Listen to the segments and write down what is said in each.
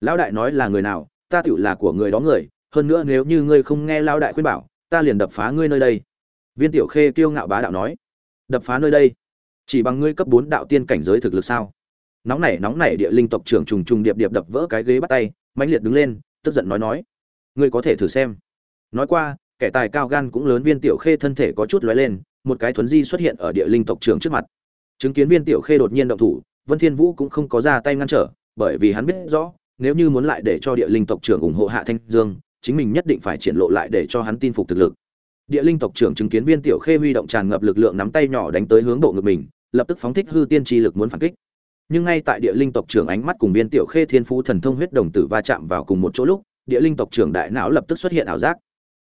lão đại nói là người nào, ta tựu là của người đó người, hơn nữa nếu như ngươi không nghe lão đại khuyên bảo, ta liền đập phá ngươi nơi đây. Viên tiểu khê kiêu ngạo bá đạo nói. Đập phá nơi đây? Chỉ bằng ngươi cấp bốn đạo tiên cảnh giới thực lực sao? Nóng nảy nóng nảy địa linh tộc trưởng trùng trùng điệp điệp đập vỡ cái ghế bắt tay, mãnh liệt đứng lên, tức giận nói nói. Ngươi có thể thử xem. Nói qua, kẻ tài cao gan cũng lớn, viên tiểu khê thân thể có chút lóe lên, một cái thuấn di xuất hiện ở địa linh tộc trưởng trước mặt. Chứng kiến viên tiểu khê đột nhiên động thủ, vân thiên vũ cũng không có ra tay ngăn trở, bởi vì hắn biết rõ nếu như muốn lại để cho địa linh tộc trưởng ủng hộ hạ thanh dương, chính mình nhất định phải triển lộ lại để cho hắn tin phục thực lực. Địa linh tộc trưởng chứng kiến viên tiểu khê huy động tràn ngập lực lượng nắm tay nhỏ đánh tới hướng bộ ngực mình, lập tức phóng thích hư tiên tri lực muốn phản kích. Nhưng ngay tại địa linh tộc trưởng ánh mắt cùng viên tiểu khê thiên phú thần thông huyết đồng tử va chạm vào cùng một chỗ lúc, địa linh tộc trưởng đại não lập tức xuất hiện ảo giác.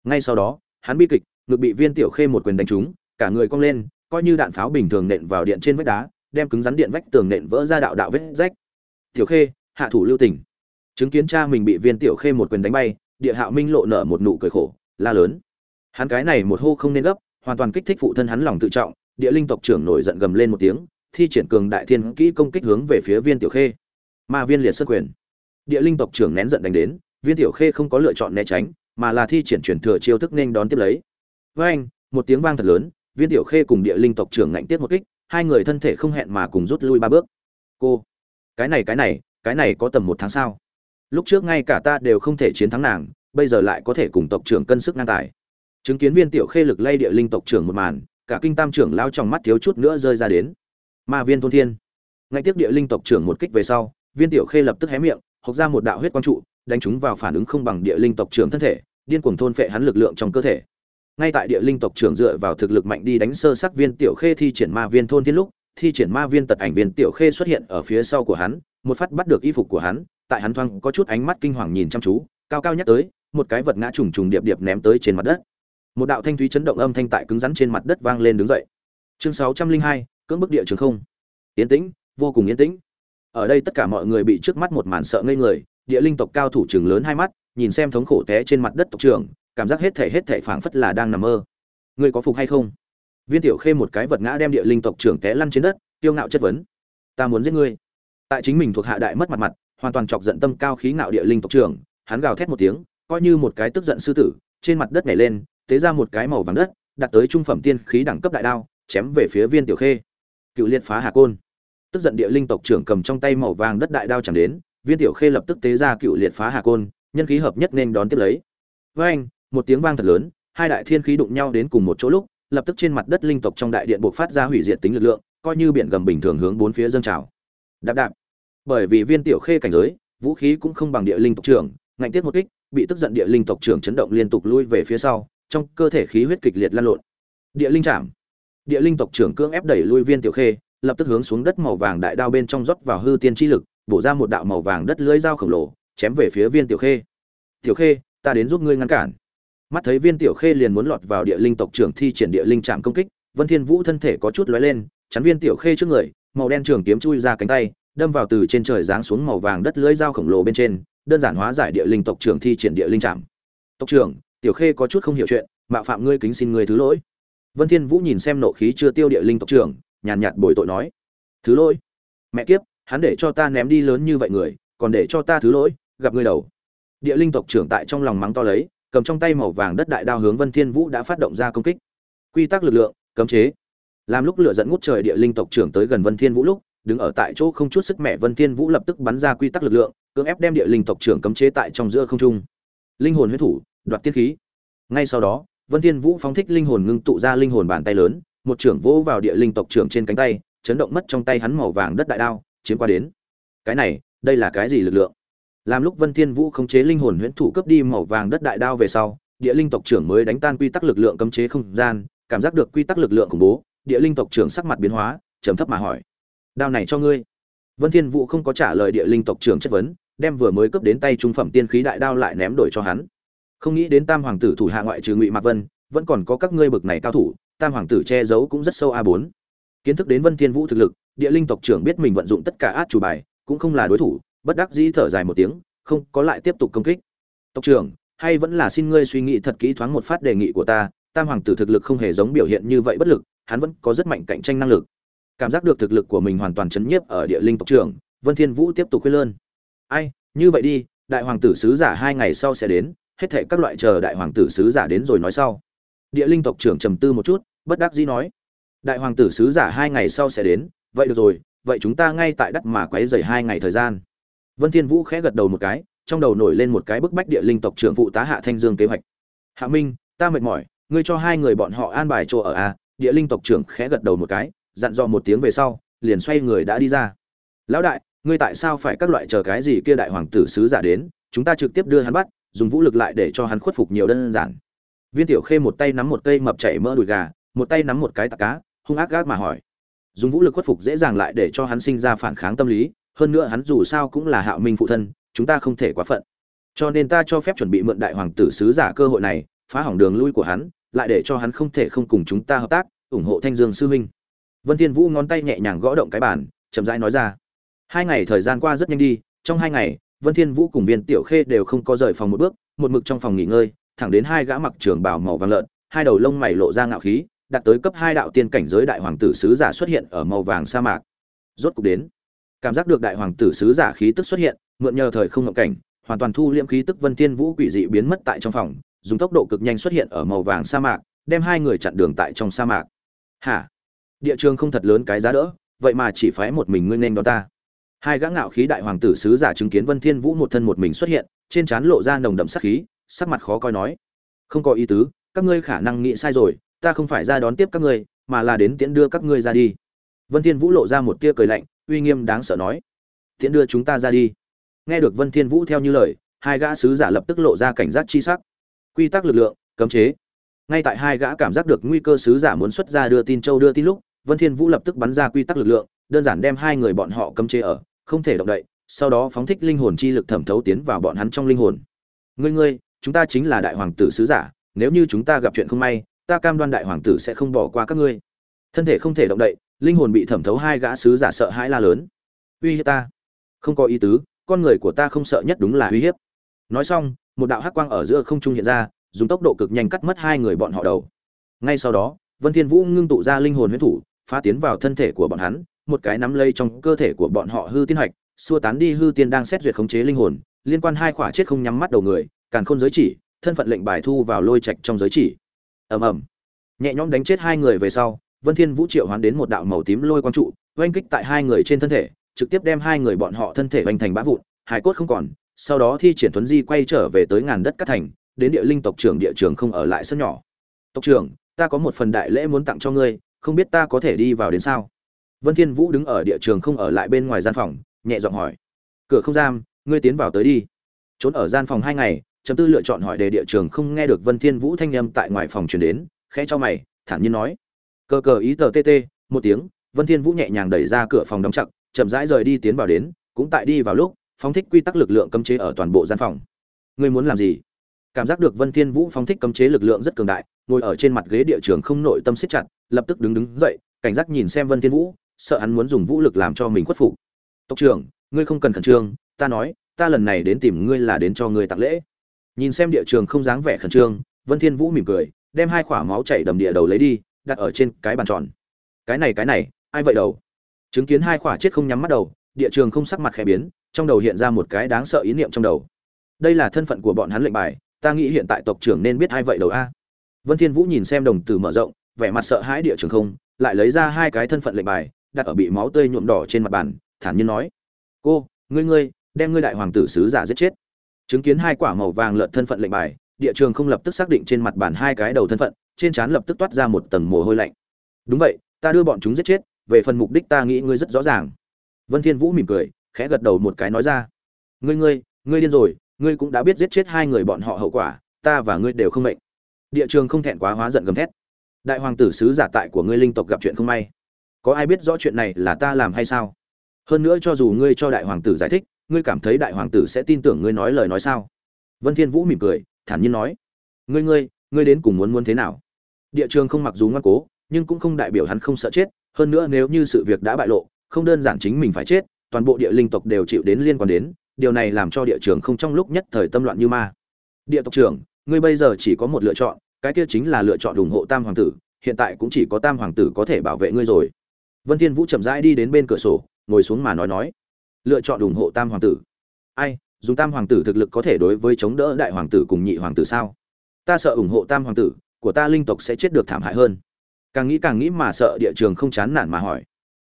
Ngay sau đó, hắn bi kịch, ngực bị viên tiểu khê một quyền đánh trúng, cả người cong lên, coi như đạn pháo bình thường nện vào điện trên vách đá, đem cứng rắn điện vách tường nện vỡ ra đạo đạo vết rách. Tiểu khê, hạ thủ lưu tình chứng kiến cha mình bị viên tiểu khê một quyền đánh bay, địa hạo minh lộ nở một nụ cười khổ, la lớn. Hắn cái này một hô không nên gấp, hoàn toàn kích thích phụ thân hắn lòng tự trọng, địa linh tộc trưởng nổi giận gầm lên một tiếng, thi triển cường đại thiên kỹ công kích hướng về phía viên tiểu khê. Ma viên liệt xuất quyền. Địa linh tộc trưởng nén giận đánh đến, viên tiểu khê không có lựa chọn né tránh, mà là thi triển chuyển thừa chiêu thức nên đón tiếp lấy. Với anh, một tiếng vang thật lớn, viên tiểu khê cùng địa linh tộc trưởng ngạnh tiếp một kích, hai người thân thể không hẹn mà cùng rút lui ba bước. Cô, cái này cái này cái này có tầm một tháng sao? Lúc trước ngay cả ta đều không thể chiến thắng nàng, bây giờ lại có thể cùng tộc trưởng cân sức ngang tài. Chứng kiến viên tiểu khê lực lay địa linh tộc trưởng một màn, cả kinh tam trưởng lao trong mắt thiếu chút nữa rơi ra đến. Ma viên thôn thiên. Ngay tiếp địa linh tộc trưởng một kích về sau, viên tiểu khê lập tức hé miệng, hộc ra một đạo huyết quang trụ, đánh chúng vào phản ứng không bằng địa linh tộc trưởng thân thể, điên cuồng thôn phệ hắn lực lượng trong cơ thể. Ngay tại địa linh tộc trưởng dựa vào thực lực mạnh đi đánh sơ sắc viên tiểu khê thi triển ma viên thôn thiên lúc, thi triển ma viên tật ảnh viên tiểu khê xuất hiện ở phía sau của hắn, một phát bắt được y phục của hắn tại hắn thoáng có chút ánh mắt kinh hoàng nhìn chăm chú, cao cao nhắc tới, một cái vật ngã trùng trùng điệp điệp ném tới trên mặt đất. Một đạo thanh thúy chấn động âm thanh tại cứng rắn trên mặt đất vang lên đứng dậy. Chương sáu trăm linh hai, cưỡng bức địa trường không. Yên tĩnh, vô cùng yên tĩnh. Ở đây tất cả mọi người bị trước mắt một màn sợ ngây người, địa linh tộc cao thủ trường lớn hai mắt, nhìn xem thống khổ té trên mặt đất tộc trưởng, cảm giác hết thể hết thể phảng phất là đang nằm mơ. Ngươi có phục hay không? Viên tiểu khê một cái vật ngã đem địa linh tộc trưởng té lăn trên đất tiêu ngạo chất vấn. Ta muốn giết ngươi. Tại chính mình thuộc hạ đại mất mặt mặt hoàn toàn chọc giận tâm cao khí ngạo địa linh tộc trưởng, hắn gào thét một tiếng, coi như một cái tức giận sư tử, trên mặt đất nhảy lên, tế ra một cái màu vàng đất, đặt tới trung phẩm tiên khí đẳng cấp đại đao, chém về phía viên tiểu khê. Cựu liệt phá hà côn. Tức giận địa linh tộc trưởng cầm trong tay màu vàng đất đại đao chẳng đến, viên tiểu khê lập tức tế ra cựu liệt phá hà côn, nhân khí hợp nhất nên đón tiếp lấy. Với anh, một tiếng vang thật lớn, hai đại thiên khí đụng nhau đến cùng một chỗ lúc, lập tức trên mặt đất linh tộc trong đại điện buộc phát ra hủy diệt tính lực lượng, coi như biển gầm bình thường hướng bốn phía dâng trào. Đạp đạp bởi vì viên tiểu khê cảnh giới, vũ khí cũng không bằng địa linh tộc trưởng, ngạnh tiết một kích, bị tức giận địa linh tộc trưởng chấn động liên tục lui về phía sau, trong cơ thể khí huyết kịch liệt lan lộn. Địa linh chạm địa linh tộc trưởng cưỡng ép đẩy lui viên tiểu khê, lập tức hướng xuống đất màu vàng đại đao bên trong rót vào hư tiên chi lực, bổ ra một đạo màu vàng đất lưới dao khổng lồ, chém về phía viên tiểu khê. Tiểu khê, ta đến giúp ngươi ngăn cản. Mắt thấy viên tiểu khê liền muốn lọt vào địa linh tộc trưởng thi triển địa linh trạm công kích, vân thiên vũ thân thể có chút lóe lên, chắn viên tiểu khê trước người, màu đen trường kiếm chui ra cánh tay đâm vào từ trên trời giáng xuống màu vàng đất lưỡi dao khổng lồ bên trên, đơn giản hóa giải địa linh tộc trưởng thi triển địa linh trảm. tộc trưởng, tiểu khê có chút không hiểu chuyện, mạo phạm ngươi kính xin ngươi thứ lỗi. Vân thiên vũ nhìn xem nộ khí chưa tiêu địa linh tộc trưởng, nhàn nhạt bồi tội nói, thứ lỗi? Mẹ kiếp, hắn để cho ta ném đi lớn như vậy người, còn để cho ta thứ lỗi, gặp ngươi đầu. Địa linh tộc trưởng tại trong lòng mắng to lấy, cầm trong tay màu vàng đất đại đao hướng vân thiên vũ đã phát động ra công kích. Quy tắc lực lượng, cấm chế. Làm lúc lửa giận ngút trời địa linh tộc trưởng tới gần vân thiên vũ lúc đứng ở tại chỗ không chút sức mẹ vân thiên vũ lập tức bắn ra quy tắc lực lượng, cưỡng ép đem địa linh tộc trưởng cấm chế tại trong giữa không trung. Linh hồn huyết thủ, đoạt tiên khí. Ngay sau đó, vân thiên vũ phóng thích linh hồn ngưng tụ ra linh hồn bàn tay lớn, một trưởng vỗ vào địa linh tộc trưởng trên cánh tay, chấn động mất trong tay hắn màu vàng đất đại đao, chiếm qua đến. Cái này, đây là cái gì lực lượng? Làm lúc vân thiên vũ khống chế linh hồn huyễn thủ cấp đi màu vàng đất đại đao về sau, địa linh tộc trưởng mới đánh tan quy tắc lực lượng cấm chế không gian, cảm giác được quy tắc lực lượng khủng bố, địa linh tộc trưởng sắc mặt biến hóa, trầm thấp mà hỏi đao này cho ngươi. Vân thiên vũ không có trả lời địa linh tộc trưởng chất vấn, đem vừa mới cướp đến tay trung phẩm tiên khí đại đao lại ném đổi cho hắn. Không nghĩ đến tam hoàng tử thủ hạ ngoại trừ ngụy mạc vân, vẫn còn có các ngươi bực này cao thủ, tam hoàng tử che giấu cũng rất sâu a 4 kiến thức đến vân thiên vũ thực lực, địa linh tộc trưởng biết mình vận dụng tất cả át chủ bài, cũng không là đối thủ, bất đắc dĩ thở dài một tiếng, không có lại tiếp tục công kích. Tộc trưởng, hay vẫn là xin ngươi suy nghĩ thật kỹ thoáng một phát đề nghị của ta, tam hoàng tử thực lực không hề giống biểu hiện như vậy bất lực, hắn vẫn có rất mạnh cạnh tranh năng lực cảm giác được thực lực của mình hoàn toàn chấn nhiếp ở địa linh tộc trưởng, vân thiên vũ tiếp tục khuyên lơn. Ai, như vậy đi, đại hoàng tử sứ giả hai ngày sau sẽ đến, hết thảy các loại chờ đại hoàng tử sứ giả đến rồi nói sau. Địa linh tộc trưởng trầm tư một chút, bất đắc dĩ nói, đại hoàng tử sứ giả hai ngày sau sẽ đến, vậy được rồi, vậy chúng ta ngay tại đất mà quấy dày hai ngày thời gian. Vân thiên vũ khẽ gật đầu một cái, trong đầu nổi lên một cái bức bách địa linh tộc trưởng phụ tá hạ thanh dương kế hoạch. Hạ minh, ta mệt mỏi, ngươi cho hai người bọn họ an bài chỗ ở a địa linh tộc trưởng khẽ gật đầu một cái dặn dò một tiếng về sau, liền xoay người đã đi ra. Lão đại, ngươi tại sao phải các loại chờ cái gì kia đại hoàng tử sứ giả đến? Chúng ta trực tiếp đưa hắn bắt, dùng vũ lực lại để cho hắn khuất phục nhiều đơn giản. Viên tiểu khê một tay nắm một cây mập chảy mỡ đùi gà, một tay nắm một cái tạc cá, hung ác gác mà hỏi. Dùng vũ lực khuất phục dễ dàng lại để cho hắn sinh ra phản kháng tâm lý, hơn nữa hắn dù sao cũng là hạo minh phụ thân, chúng ta không thể quá phận. Cho nên ta cho phép chuẩn bị mượn đại hoàng tử sứ giả cơ hội này, phá hỏng đường lui của hắn, lại để cho hắn không thể không cùng chúng ta hợp tác, ủng hộ thanh dương sư huynh vân thiên vũ ngón tay nhẹ nhàng gõ động cái bàn, chậm rãi nói ra. Hai ngày thời gian qua rất nhanh đi, trong hai ngày, vân thiên vũ cùng viên tiểu khê đều không có rời phòng một bước, một mực trong phòng nghỉ ngơi, thẳng đến hai gã mặc trường bào màu vàng lợn, hai đầu lông mày lộ ra ngạo khí đạt tới cấp hai đạo tiên cảnh giới đại hoàng tử sứ giả xuất hiện ở màu vàng sa mạc. Rốt cục đến. Cảm giác được đại hoàng tử sứ giả khí tức xuất hiện, mượn nhờ thời không ngộng cảnh, hoàn toàn thu liễm khí tức vân thiên vũ quỷ dị biến mất tại trong phòng, dùng tốc độ cực nhanh xuất hiện ở màu vàng sa mạc, đem hai người chặn đường tại trong sa mạc. Hả? Địa trường không thật lớn cái giá đỡ, vậy mà chỉ phái một mình ngươi nên đón ta. Hai gã ngạo khí đại hoàng tử sứ giả chứng kiến vân thiên vũ một thân một mình xuất hiện, trên trán lộ ra nồng đậm sát khí, sắc mặt khó coi nói, không có ý tứ, các ngươi khả năng nghĩ sai rồi, ta không phải ra đón tiếp các ngươi, mà là đến tiễn đưa các ngươi ra đi. Vân thiên vũ lộ ra một tia cười lạnh, uy nghiêm đáng sợ nói, tiễn đưa chúng ta ra đi. Nghe được vân thiên vũ theo như lời, hai gã sứ giả lập tức lộ ra cảnh giác chi sắc. Quy tắc lực lượng, cấm chế. Ngay tại hai gã cảm giác được nguy cơ sứ giả muốn xuất ra đưa tin châu đưa tin lúc vân thiên vũ lập tức bắn ra quy tắc lực lượng, đơn giản đem hai người bọn họ cấm chế ở, không thể động đậy, sau đó phóng thích linh hồn chi lực thẩm thấu tiến vào bọn hắn trong linh hồn. Ngươi ngươi, chúng ta chính là đại hoàng tử sứ giả, nếu như chúng ta gặp chuyện không may, ta cam đoan đại hoàng tử sẽ không bỏ qua các ngươi. Thân thể không thể động đậy, linh hồn bị thẩm thấu hai gã sứ giả sợ hãi la lớn. Uy hiếp ta. Không có ý tứ, con người của ta không sợ nhất đúng là uy hiếp. Nói xong, một đạo hắc quang ở giữa không trung hiện ra, dùng tốc độ cực nhanh cắt mất hai người bọn họ đầu. Ngay sau đó, vân thiên vũ ngưng tụ ra linh hồn huyễn thủ phá tiến vào thân thể của bọn hắn, một cái nắm lây trong cơ thể của bọn họ hư tiên hạch, xua tán đi hư tiên đang xét duyệt khống chế linh hồn, liên quan hai khỏa chết không nhắm mắt đầu người, càn khôn giới chỉ, thân phận lệnh bài thu vào lôi trạch trong giới chỉ. Ầm ầm. Nhẹ nhõm đánh chết hai người về sau, vân thiên vũ triệu hoán đến một đạo màu tím lôi quang trụ, oanh kích tại hai người trên thân thể, trực tiếp đem hai người bọn họ thân thể oanh thành bã vụn hải cốt không còn, sau đó thi triển tuấn di quay trở về tới ngàn đất cát thành, đến địa linh tộc trưởng địa trường không ở lại sân nhỏ. Tộc trưởng, ta có một phần đại lễ muốn tặng cho ngươi không biết ta có thể đi vào đến sao? Vân thiên vũ đứng ở địa trường không ở lại bên ngoài gian phòng, nhẹ giọng hỏi. Cửa không giam, ngươi tiến vào tới đi. Trốn ở gian phòng hai ngày chấm tư lựa chọn hỏi đề địa trường không nghe được vân thiên vũ thanh âm tại ngoài phòng truyền đến, khẽ cho mày, thản nhiên nói. Cờ cờ ý tờ tt một tiếng, vân thiên vũ nhẹ nhàng đẩy ra cửa phòng đóng chặt, chậm rãi rời đi tiến vào đến, cũng tại đi vào lúc, phóng thích quy tắc lực lượng cấm chế ở toàn bộ gian phòng. Ngươi muốn làm gì? Cảm giác được vân thiên vũ phóng thích cấm chế lực lượng rất cường đại, ngồi ở trên mặt ghế địa trường không nội tâm siết chặt, lập tức đứng đứng dậy, cảnh giác nhìn xem vân thiên vũ, sợ hắn muốn dùng vũ lực làm cho mình khuất phục. Tộc trưởng, ngươi không cần khẩn trương, ta nói, ta lần này đến tìm ngươi là đến cho ngươi tặng lễ. Nhìn xem địa trường không dáng vẻ khẩn trương, vân thiên vũ mỉm cười, đem hai khỏa máu chảy đầm địa đầu lấy đi, đặt ở trên cái bàn tròn. Cái này cái này, ai vậy đầu? Chứng kiến hai khỏa chết không nhắm mắt đầu, địa trường không sắc mặt khẽ biến, trong đầu hiện ra một cái đáng sợ ý niệm trong đầu. Đây là thân phận của bọn hắn lệnh bài ta nghĩ hiện tại tộc trưởng nên biết hai vậy đầu a. Vân thiên vũ nhìn xem đồng tử mở rộng, vẻ mặt sợ hãi địa trường không, lại lấy ra hai cái thân phận lệnh bài, đặt ở bị máu tươi nhuộm đỏ trên mặt bàn, thản nhiên nói, cô, ngươi ngươi, đem ngươi đại hoàng tử sứ giả giết chết. Chứng kiến hai quả màu vàng lợn thân phận lệnh bài, địa trường không lập tức xác định trên mặt bàn hai cái đầu thân phận, trên trán lập tức toát ra một tầng mồ hôi lạnh. Đúng vậy, ta đưa bọn chúng giết chết, về phần mục đích ta nghĩ ngươi rất rõ ràng. Vân thiên vũ mỉm cười, khẽ gật đầu một cái nói ra, ngươi ngươi ngươi điên rồi ngươi cũng đã biết giết chết hai người bọn họ hậu quả, ta và ngươi đều không mệnh. Địa trường không thẹn quá hóa giận gầm thét. Đại hoàng tử sứ giả tại của ngươi linh tộc gặp chuyện không may. Có ai biết rõ chuyện này là ta làm hay sao? Hơn nữa cho dù ngươi cho đại hoàng tử giải thích, ngươi cảm thấy đại hoàng tử sẽ tin tưởng ngươi nói lời nói sao? Vân thiên vũ mỉm cười, thản nhiên nói. Ngươi ngươi ngươi đến cùng muốn muốn thế nào? Địa trường không mặc dù ngoan cố, nhưng cũng không đại biểu hắn không sợ chết. Hơn nữa nếu như sự việc đã bại lộ, không đơn giản chính mình phải chết, toàn bộ địa linh tộc đều chịu đến liên quan đến điều này làm cho địa trường không trong lúc nhất thời tâm loạn như ma. Địa tộc trưởng, ngươi bây giờ chỉ có một lựa chọn, cái kia chính là lựa chọn ủng hộ tam hoàng tử, hiện tại cũng chỉ có tam hoàng tử có thể bảo vệ ngươi rồi. Vân thiên vũ chậm rãi đi đến bên cửa sổ, ngồi xuống mà nói nói. Lựa chọn ủng hộ tam hoàng tử. Ai, dùng tam hoàng tử thực lực có thể đối với chống đỡ đại hoàng tử cùng nhị hoàng tử sao? Ta sợ ủng hộ tam hoàng tử, của ta linh tộc sẽ chết được thảm hại hơn. Càng nghĩ càng nghĩ mà sợ địa trường không chán nản mà hỏi.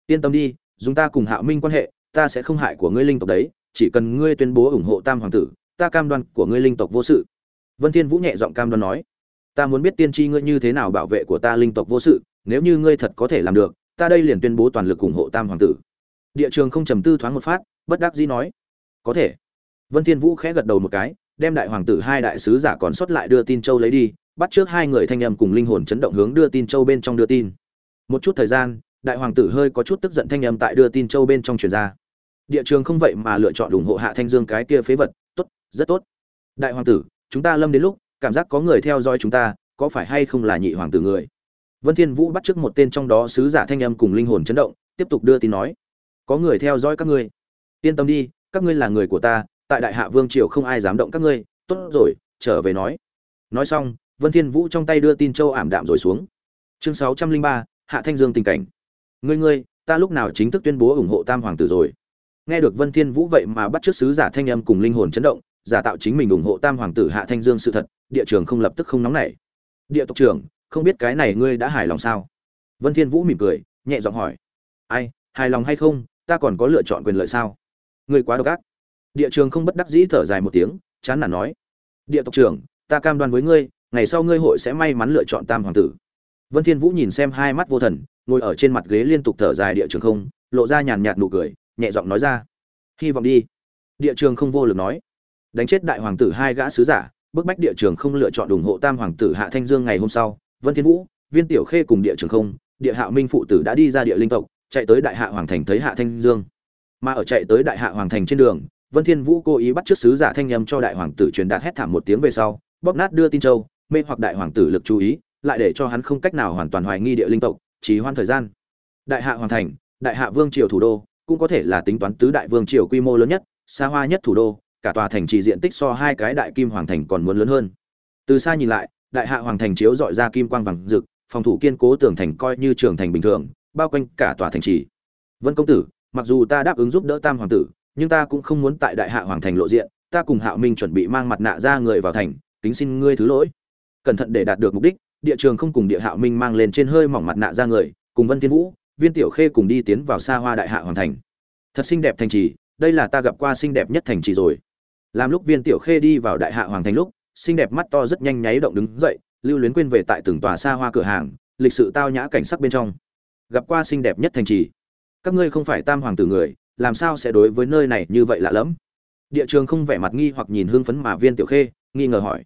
Yên tâm đi, dùng ta cùng hạ minh quan hệ, ta sẽ không hại của ngươi linh tộc đấy chỉ cần ngươi tuyên bố ủng hộ tam hoàng tử, ta cam đoan của ngươi linh tộc vô sự. Vân thiên vũ nhẹ giọng cam đoan nói, ta muốn biết tiên tri ngươi như thế nào bảo vệ của ta linh tộc vô sự, nếu như ngươi thật có thể làm được, ta đây liền tuyên bố toàn lực ủng hộ tam hoàng tử. Địa trường không trầm tư thoáng một phát, bất đắc dĩ nói, có thể. Vân thiên vũ khẽ gật đầu một cái, đem đại hoàng tử hai đại sứ giả còn sót lại đưa tin châu lấy đi, bắt trước hai người thanh âm cùng linh hồn chấn động hướng đưa tin châu bên trong đưa tin. Một chút thời gian, đại hoàng tử hơi có chút tức giận thanh âm tại đưa tin châu bên trong truyền ra địa trường không vậy mà lựa chọn ủng hộ hạ thanh dương cái kia phế vật. Tốt rất tốt. Đại hoàng tử chúng ta lâm đến lúc cảm giác có người theo dõi chúng ta có phải hay không là nhị hoàng tử người? Vân thiên vũ bắt trước một tên trong đó sứ giả thanh âm cùng linh hồn chấn động tiếp tục đưa tin nói. Có người theo dõi các ngươi. Yên tâm đi các ngươi là người của ta tại đại hạ vương triều không ai dám động các ngươi. Tốt rồi trở về nói. Nói xong vân thiên vũ trong tay đưa tin châu ảm đạm rồi xuống. Chương 603, hạ thanh dương tình cảnh. Ngươi ngươi ta lúc nào chính thức tuyên bố ủng hộ tam hoàng tử rồi? Nghe được vân thiên vũ vậy mà bắt trước sứ giả thanh âm cùng linh hồn chấn động, giả tạo chính mình ủng hộ tam hoàng tử hạ thanh dương sự thật, địa trường không lập tức không nóng nảy. Địa tộc trưởng, không biết cái này ngươi đã hài lòng sao? Vân thiên vũ mỉm cười, nhẹ giọng hỏi. Ai, hài lòng hay không, ta còn có lựa chọn quyền lợi sao? Ngươi quá độc ác. Địa trường không bất đắc dĩ thở dài một tiếng, chán nản nói. Địa tộc trưởng, ta cam đoan với ngươi, ngày sau ngươi hội sẽ may mắn lựa chọn tam hoàng tử. Vân thiên vũ nhìn xem hai mắt vô thần, ngồi ở trên mặt ghế liên tục thở dài địa trường không, lộ ra nhàn nhạt nụ cười nhẹ giọng nói ra. Hy vọng đi. Địa trường không vô lực nói. Đánh chết đại hoàng tử hai gã sứ giả, bức bách địa trường không lựa chọn ủng hộ tam hoàng tử hạ thanh dương ngày hôm sau, vân thiên vũ, viên tiểu khê cùng địa trường không, địa hạ minh phụ tử đã đi ra địa linh tộc, chạy tới đại hạ hoàng thành thấy hạ thanh dương. Mà ở chạy tới đại hạ hoàng thành trên đường, vân thiên vũ cố ý bắt trước sứ giả thanh nhâm cho đại hoàng tử truyền đạt hét thảm một tiếng về sau, bóp nát đưa tin châu, mê hoặc đại hoàng tử lực chú ý, lại để cho hắn không cách nào hoàn toàn hoài nghi địa linh tộc chỉ hoan thời gian. Đại hạ hoàng thành, đại hạ vương triều thủ đô cũng có thể là tính toán tứ đại vương triều quy mô lớn nhất, xa hoa nhất thủ đô, cả tòa thành trì diện tích so hai cái đại kim hoàng thành còn muốn lớn hơn. Từ xa nhìn lại, đại hạ hoàng thành chiếu dọi ra kim quang vàng rực, phòng thủ kiên cố tường thành coi như trường thành bình thường, bao quanh cả tòa thành trì. Vân công tử, mặc dù ta đáp ứng giúp đỡ tam hoàng tử, nhưng ta cũng không muốn tại đại hạ hoàng thành lộ diện, ta cùng hạo minh chuẩn bị mang mặt nạ ra người vào thành, kính xin ngươi thứ lỗi. Cẩn thận để đạt được mục đích, địa trường không cùng địa hạo minh mang lên trên hơi mỏng mặt nạ ra người, cùng vân thiên vũ viên tiểu khê cùng đi tiến vào xa hoa đại hạ hoàng thành. Thật xinh đẹp thành trì, đây là ta gặp qua xinh đẹp nhất thành trì rồi. Làm lúc viên tiểu khê đi vào đại hạ hoàng thành lúc, xinh đẹp mắt to rất nhanh nháy động đứng dậy, lưu luyến quên về tại từng tòa xa hoa cửa hàng, lịch sự tao nhã cảnh sắc bên trong. Gặp qua xinh đẹp nhất thành trì. Các ngươi không phải tam hoàng tử người, làm sao sẽ đối với nơi này như vậy lạ lẫm? Địa trường không vẻ mặt nghi hoặc nhìn hương phấn mà viên tiểu khê, nghi ngờ hỏi.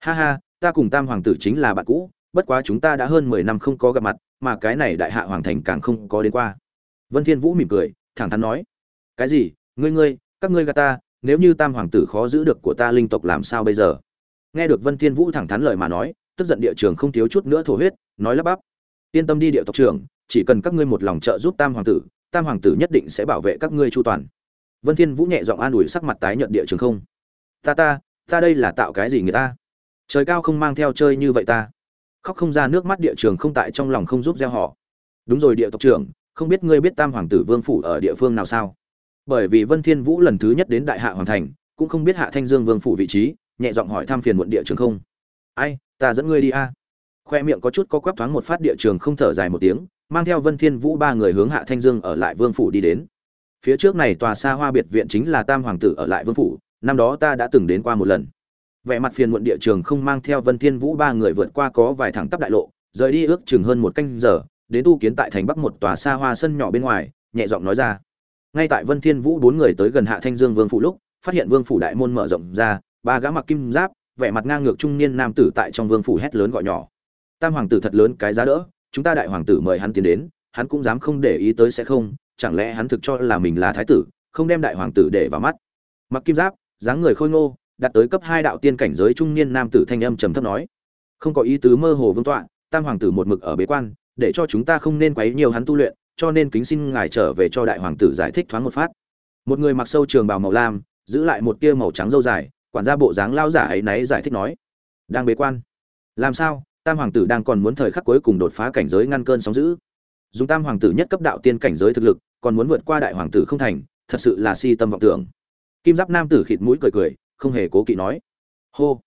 Ha ha, ta cùng tam hoàng tử chính là bạn cũ, bất quá chúng ta đã hơn mười năm không có gặp mặt mà cái này đại hạ hoàng thành càng không có đến qua. Vân thiên vũ mỉm cười, thẳng thắn nói, cái gì? Ngươi ngươi, các ngươi gạt ta, nếu như tam hoàng tử khó giữ được của ta linh tộc làm sao bây giờ? Nghe được vân thiên vũ thẳng thắn lời mà nói, tức giận địa trường không thiếu chút nữa thổ huyết, nói lắp bắp, yên tâm đi địa tộc trưởng, chỉ cần các ngươi một lòng trợ giúp tam hoàng tử, tam hoàng tử nhất định sẽ bảo vệ các ngươi chu toàn. Vân thiên vũ nhẹ giọng an ủi sắc mặt tái nhợt địa trường không, ta ta ta đây là tạo cái gì người ta? Trời cao không mang theo chơi như vậy ta khóc không ra nước mắt địa trường không tại trong lòng không giúp gieo họ. Đúng rồi địa tộc trưởng, không biết ngươi biết tam hoàng tử vương phủ ở địa phương nào sao? Bởi vì vân thiên vũ lần thứ nhất đến đại hạ hoàng thành, cũng không biết hạ thanh dương vương phủ vị trí, nhẹ giọng hỏi thăm phiền muộn địa trường không. Ai, ta dẫn ngươi đi a. Khoe miệng có chút co quắp thoáng một phát địa trường không thở dài một tiếng, mang theo vân thiên vũ ba người hướng hạ thanh dương ở lại vương phủ đi đến. Phía trước này tòa xa hoa biệt viện chính là tam hoàng tử ở lại vương phủ, năm đó ta đã từng đến qua một lần vẻ mặt phiền muộn địa trường không mang theo vân thiên vũ ba người vượt qua có vài thẳng tắp đại lộ, rời đi ước chừng hơn một canh giờ, đến tu kiến tại thành bắc một tòa xa hoa sân nhỏ bên ngoài, nhẹ giọng nói ra. Ngay tại vân thiên vũ bốn người tới gần hạ thanh dương vương phủ lúc, phát hiện vương phủ đại môn mở rộng ra, ba gã mặc kim giáp, vẻ mặt ngang ngược trung niên nam tử tại trong vương phủ hét lớn gọi nhỏ. Tam hoàng tử thật lớn, cái giá đỡ, chúng ta đại hoàng tử mời hắn tiến đến, hắn cũng dám không để ý tới sẽ không, chẳng lẽ hắn thực cho là mình là thái tử, không đem đại hoàng tử để vào mắt? Mặc kim giáp, dáng người khôi ngô đạt tới cấp hai đạo tiên cảnh giới trung niên nam tử thanh âm trầm thấp nói. Không có ý tứ mơ hồ vương tọa, tam hoàng tử một mực ở bế quan, để cho chúng ta không nên quấy nhiều hắn tu luyện, cho nên kính xin ngài trở về cho đại hoàng tử giải thích thoáng một phát. Một người mặc sâu trường bào màu lam, giữ lại một tia màu trắng dâu dài, quản gia bộ dáng lao giả ấy náy giải thích nói. Đang bế quan. Làm sao? Tam hoàng tử đang còn muốn thời khắc cuối cùng đột phá cảnh giới ngăn cơn sóng dữ. Dùng tam hoàng tử nhất cấp đạo tiên cảnh giới thực lực, còn muốn vượt qua đại hoàng tử không thành, thật sự là si tâm vọng tưởng. Kim giáp nam tử khịt mũi cười cười không hề cố kỵ nói. Hô.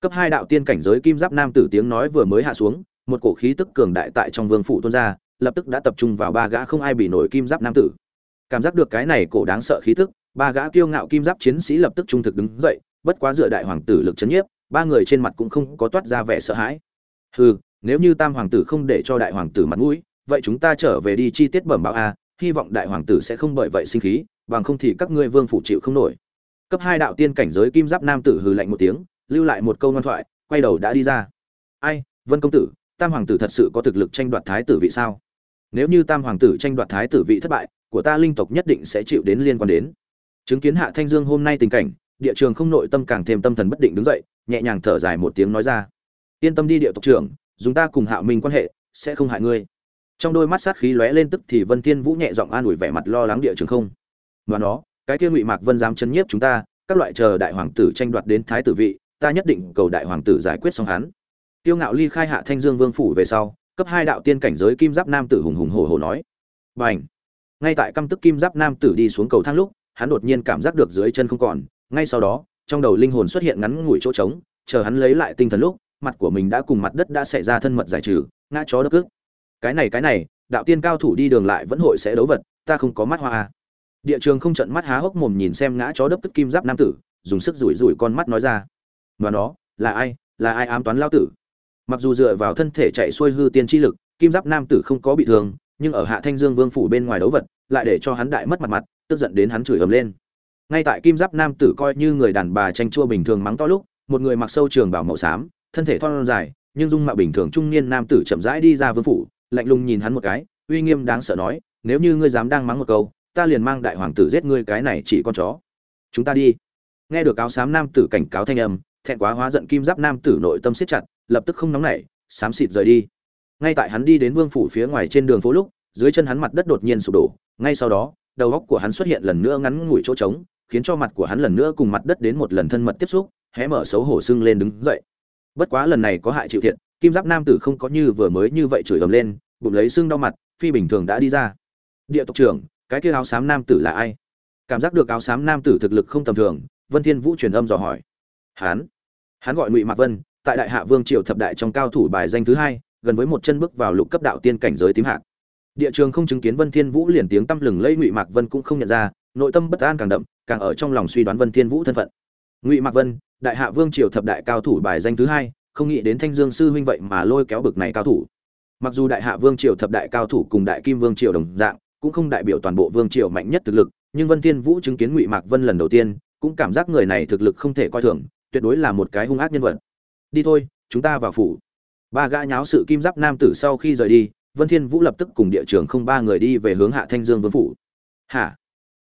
Cấp hai đạo tiên cảnh giới kim giáp nam tử tiếng nói vừa mới hạ xuống, một cổ khí tức cường đại tại trong vương phủ tuôn ra, lập tức đã tập trung vào ba gã không ai bị nổi kim giáp nam tử. Cảm giác được cái này cổ đáng sợ khí tức, ba gã kiêu ngạo kim giáp chiến sĩ lập tức trung thực đứng dậy, bất quá dựa đại hoàng tử lực chấn nhiếp, ba người trên mặt cũng không có toát ra vẻ sợ hãi. Hừ, nếu như tam hoàng tử không để cho đại hoàng tử mặt mũi, vậy chúng ta trở về đi chi tiết bẩm báo a, hy vọng đại hoàng tử sẽ không bởi vậy sinh khí, bằng không thì các ngươi vương phủ chịu không nổi cấp hai đạo tiên cảnh giới kim giáp nam tử hừ lạnh một tiếng, lưu lại một câu ngoan thoại, quay đầu đã đi ra. Ai, vân công tử, tam hoàng tử thật sự có thực lực tranh đoạt thái tử vị sao? Nếu như tam hoàng tử tranh đoạt thái tử vị thất bại, của ta linh tộc nhất định sẽ chịu đến liên quan đến. Chứng kiến hạ thanh dương hôm nay tình cảnh, địa trường không nội tâm càng thêm tâm thần bất định đứng dậy, nhẹ nhàng thở dài một tiếng nói ra. Yên tâm đi địa tộc trưởng, dùng ta cùng hạ minh quan hệ, sẽ không hại ngươi. Trong đôi mắt sát khí lóe lên tức thì vân thiên vũ nhẹ giọng an ủi vẻ mặt lo lắng địa trường không. Và nó cái kia ngụy mạc vân dám chấn nhiếp chúng ta, các loại chờ đại hoàng tử tranh đoạt đến thái tử vị, ta nhất định cầu đại hoàng tử giải quyết xong hắn tiêu ngạo ly khai hạ thanh dương vương phủ về sau, cấp hai đạo tiên cảnh giới kim giáp nam tử hùng hùng hổ hổ nói bành ngay tại căm tức kim giáp nam tử đi xuống cầu thang lúc, hắn đột nhiên cảm giác được dưới chân không còn ngay sau đó, trong đầu linh hồn xuất hiện ngắn ngủi chỗ trống, chờ hắn lấy lại tinh thần lúc, mặt của mình đã cùng mặt đất đã xảy ra thân mật giải trừ, ngã chó đất ước. cái này cái này, đạo tiên cao thủ đi đường lại vẫn hội sẽ đấu vật, ta không có mắt hoa à địa trường không trận mắt há hốc mồm nhìn xem ngã chó đấp tức kim giáp nam tử, dùng sức rủi rủi con mắt nói ra. Và nó, là ai? Là ai ám toán lao tử? Mặc dù dựa vào thân thể chạy xuôi hư tiên chi lực, kim giáp nam tử không có bị thương, nhưng ở hạ thanh dương vương phủ bên ngoài đấu vật, lại để cho hắn đại mất mặt mặt, tức giận đến hắn chửi ầm lên. Ngay tại kim giáp nam tử coi như người đàn bà tranh chua bình thường mắng to lúc, một người mặc sâu trường bảo màu xám, thân thể thon dài, nhưng dung mạo bình thường trung niên nam tử chậm rãi đi ra vương phủ, lạnh lùng nhìn hắn một cái, uy nghiêm đáng sợ nói, nếu như ngươi dám đang mắng một câu ta liền mang đại hoàng tử giết ngươi cái này chỉ con chó. Chúng ta đi. Nghe được áo xám nam tử cảnh cáo thanh âm, thẹn quá hóa giận kim giáp nam tử nội tâm siết chặt, lập tức không nóng nảy, xám xịt rời đi. Ngay tại hắn đi đến vương phủ phía ngoài trên đường phố lúc, dưới chân hắn mặt đất đột nhiên sụp đổ. Ngay sau đó, đầu góc của hắn xuất hiện lần nữa ngắn ngủi chỗ trống, khiến cho mặt của hắn lần nữa cùng mặt đất đến một lần thân mật tiếp xúc, hé mở xấu hổ sưng lên đứng dậy. Bất quá lần này có hại chịu thiệt, kim giáp nam tử không có như vừa mới như vậy chửi ầm lên, bụng lấy xương đau mặt, phi bình thường đã đi ra. Địa tộc trưởng cái kia áo xám nam tử là ai? Cảm giác được áo xám nam tử thực lực không tầm thường, vân thiên vũ truyền âm dò hỏi. Hắn hắn gọi ngụy mạc vân, tại đại hạ vương triều thập đại trong cao thủ bài danh thứ hai, gần với một chân bước vào lục cấp đạo tiên cảnh giới tím hạt địa trường không chứng kiến vân thiên vũ liền tiếng tâm lừng lây ngụy mạc vân cũng không nhận ra, nội tâm bất an càng đậm, càng ở trong lòng suy đoán vân thiên vũ thân phận. Ngụy mạc vân, đại hạ vương triều thập đại cao thủ bài danh thứ hai, không nghĩ đến thanh dương sư huynh vậy mà lôi kéo bực này cao thủ. Mặc dù đại hạ vương triều thập đại cao thủ cùng đại kim vương triều đồng dạng cũng không đại biểu toàn bộ vương triều mạnh nhất thực lực, nhưng vân thiên vũ chứng kiến ngụy mạc vân lần đầu tiên, cũng cảm giác người này thực lực không thể coi thường, tuyệt đối là một cái hung ác nhân vật. Đi thôi, chúng ta vào phủ. Ba gã nháo sự kim giáp nam tử sau khi rời đi, vân thiên vũ lập tức cùng địa trưởng không ba người đi về hướng hạ thanh dương vương phủ. Hả?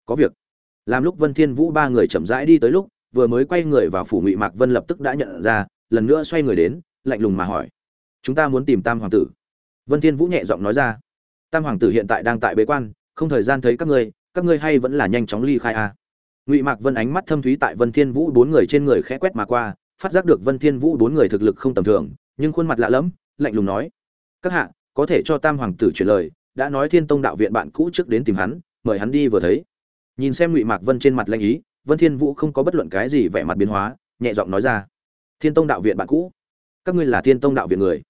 Có việc. Làm lúc vân thiên vũ ba người chậm rãi đi tới lúc, vừa mới quay người vào phủ ngụy mạc vân lập tức đã nhận ra, lần nữa xoay người đến, lạnh lùng mà hỏi, chúng ta muốn tìm tam hoàng tử? Vân thiên vũ nhẹ giọng nói ra tam hoàng tử hiện tại đang tại bế quan, không thời gian thấy các ngươi các ngươi hay vẫn là nhanh chóng ly khai à. ngụy mạc vân ánh mắt thâm thúy tại vân thiên vũ bốn người trên người khẽ quét mà qua, phát giác được vân thiên vũ bốn người thực lực không tầm thường, nhưng khuôn mặt lạ lẫm, lạnh lùng nói, các hạ, có thể cho tam hoàng tử truyền lời, đã nói thiên tông đạo viện bạn cũ trước đến tìm hắn, mời hắn đi vừa thấy nhìn xem ngụy mạc vân trên mặt lanh ý, vân thiên vũ không có bất luận cái gì vẻ mặt biến hóa, nhẹ giọng nói ra, thiên tông đạo viện bạn cũ, các ngươi là thiên tông đạo viện người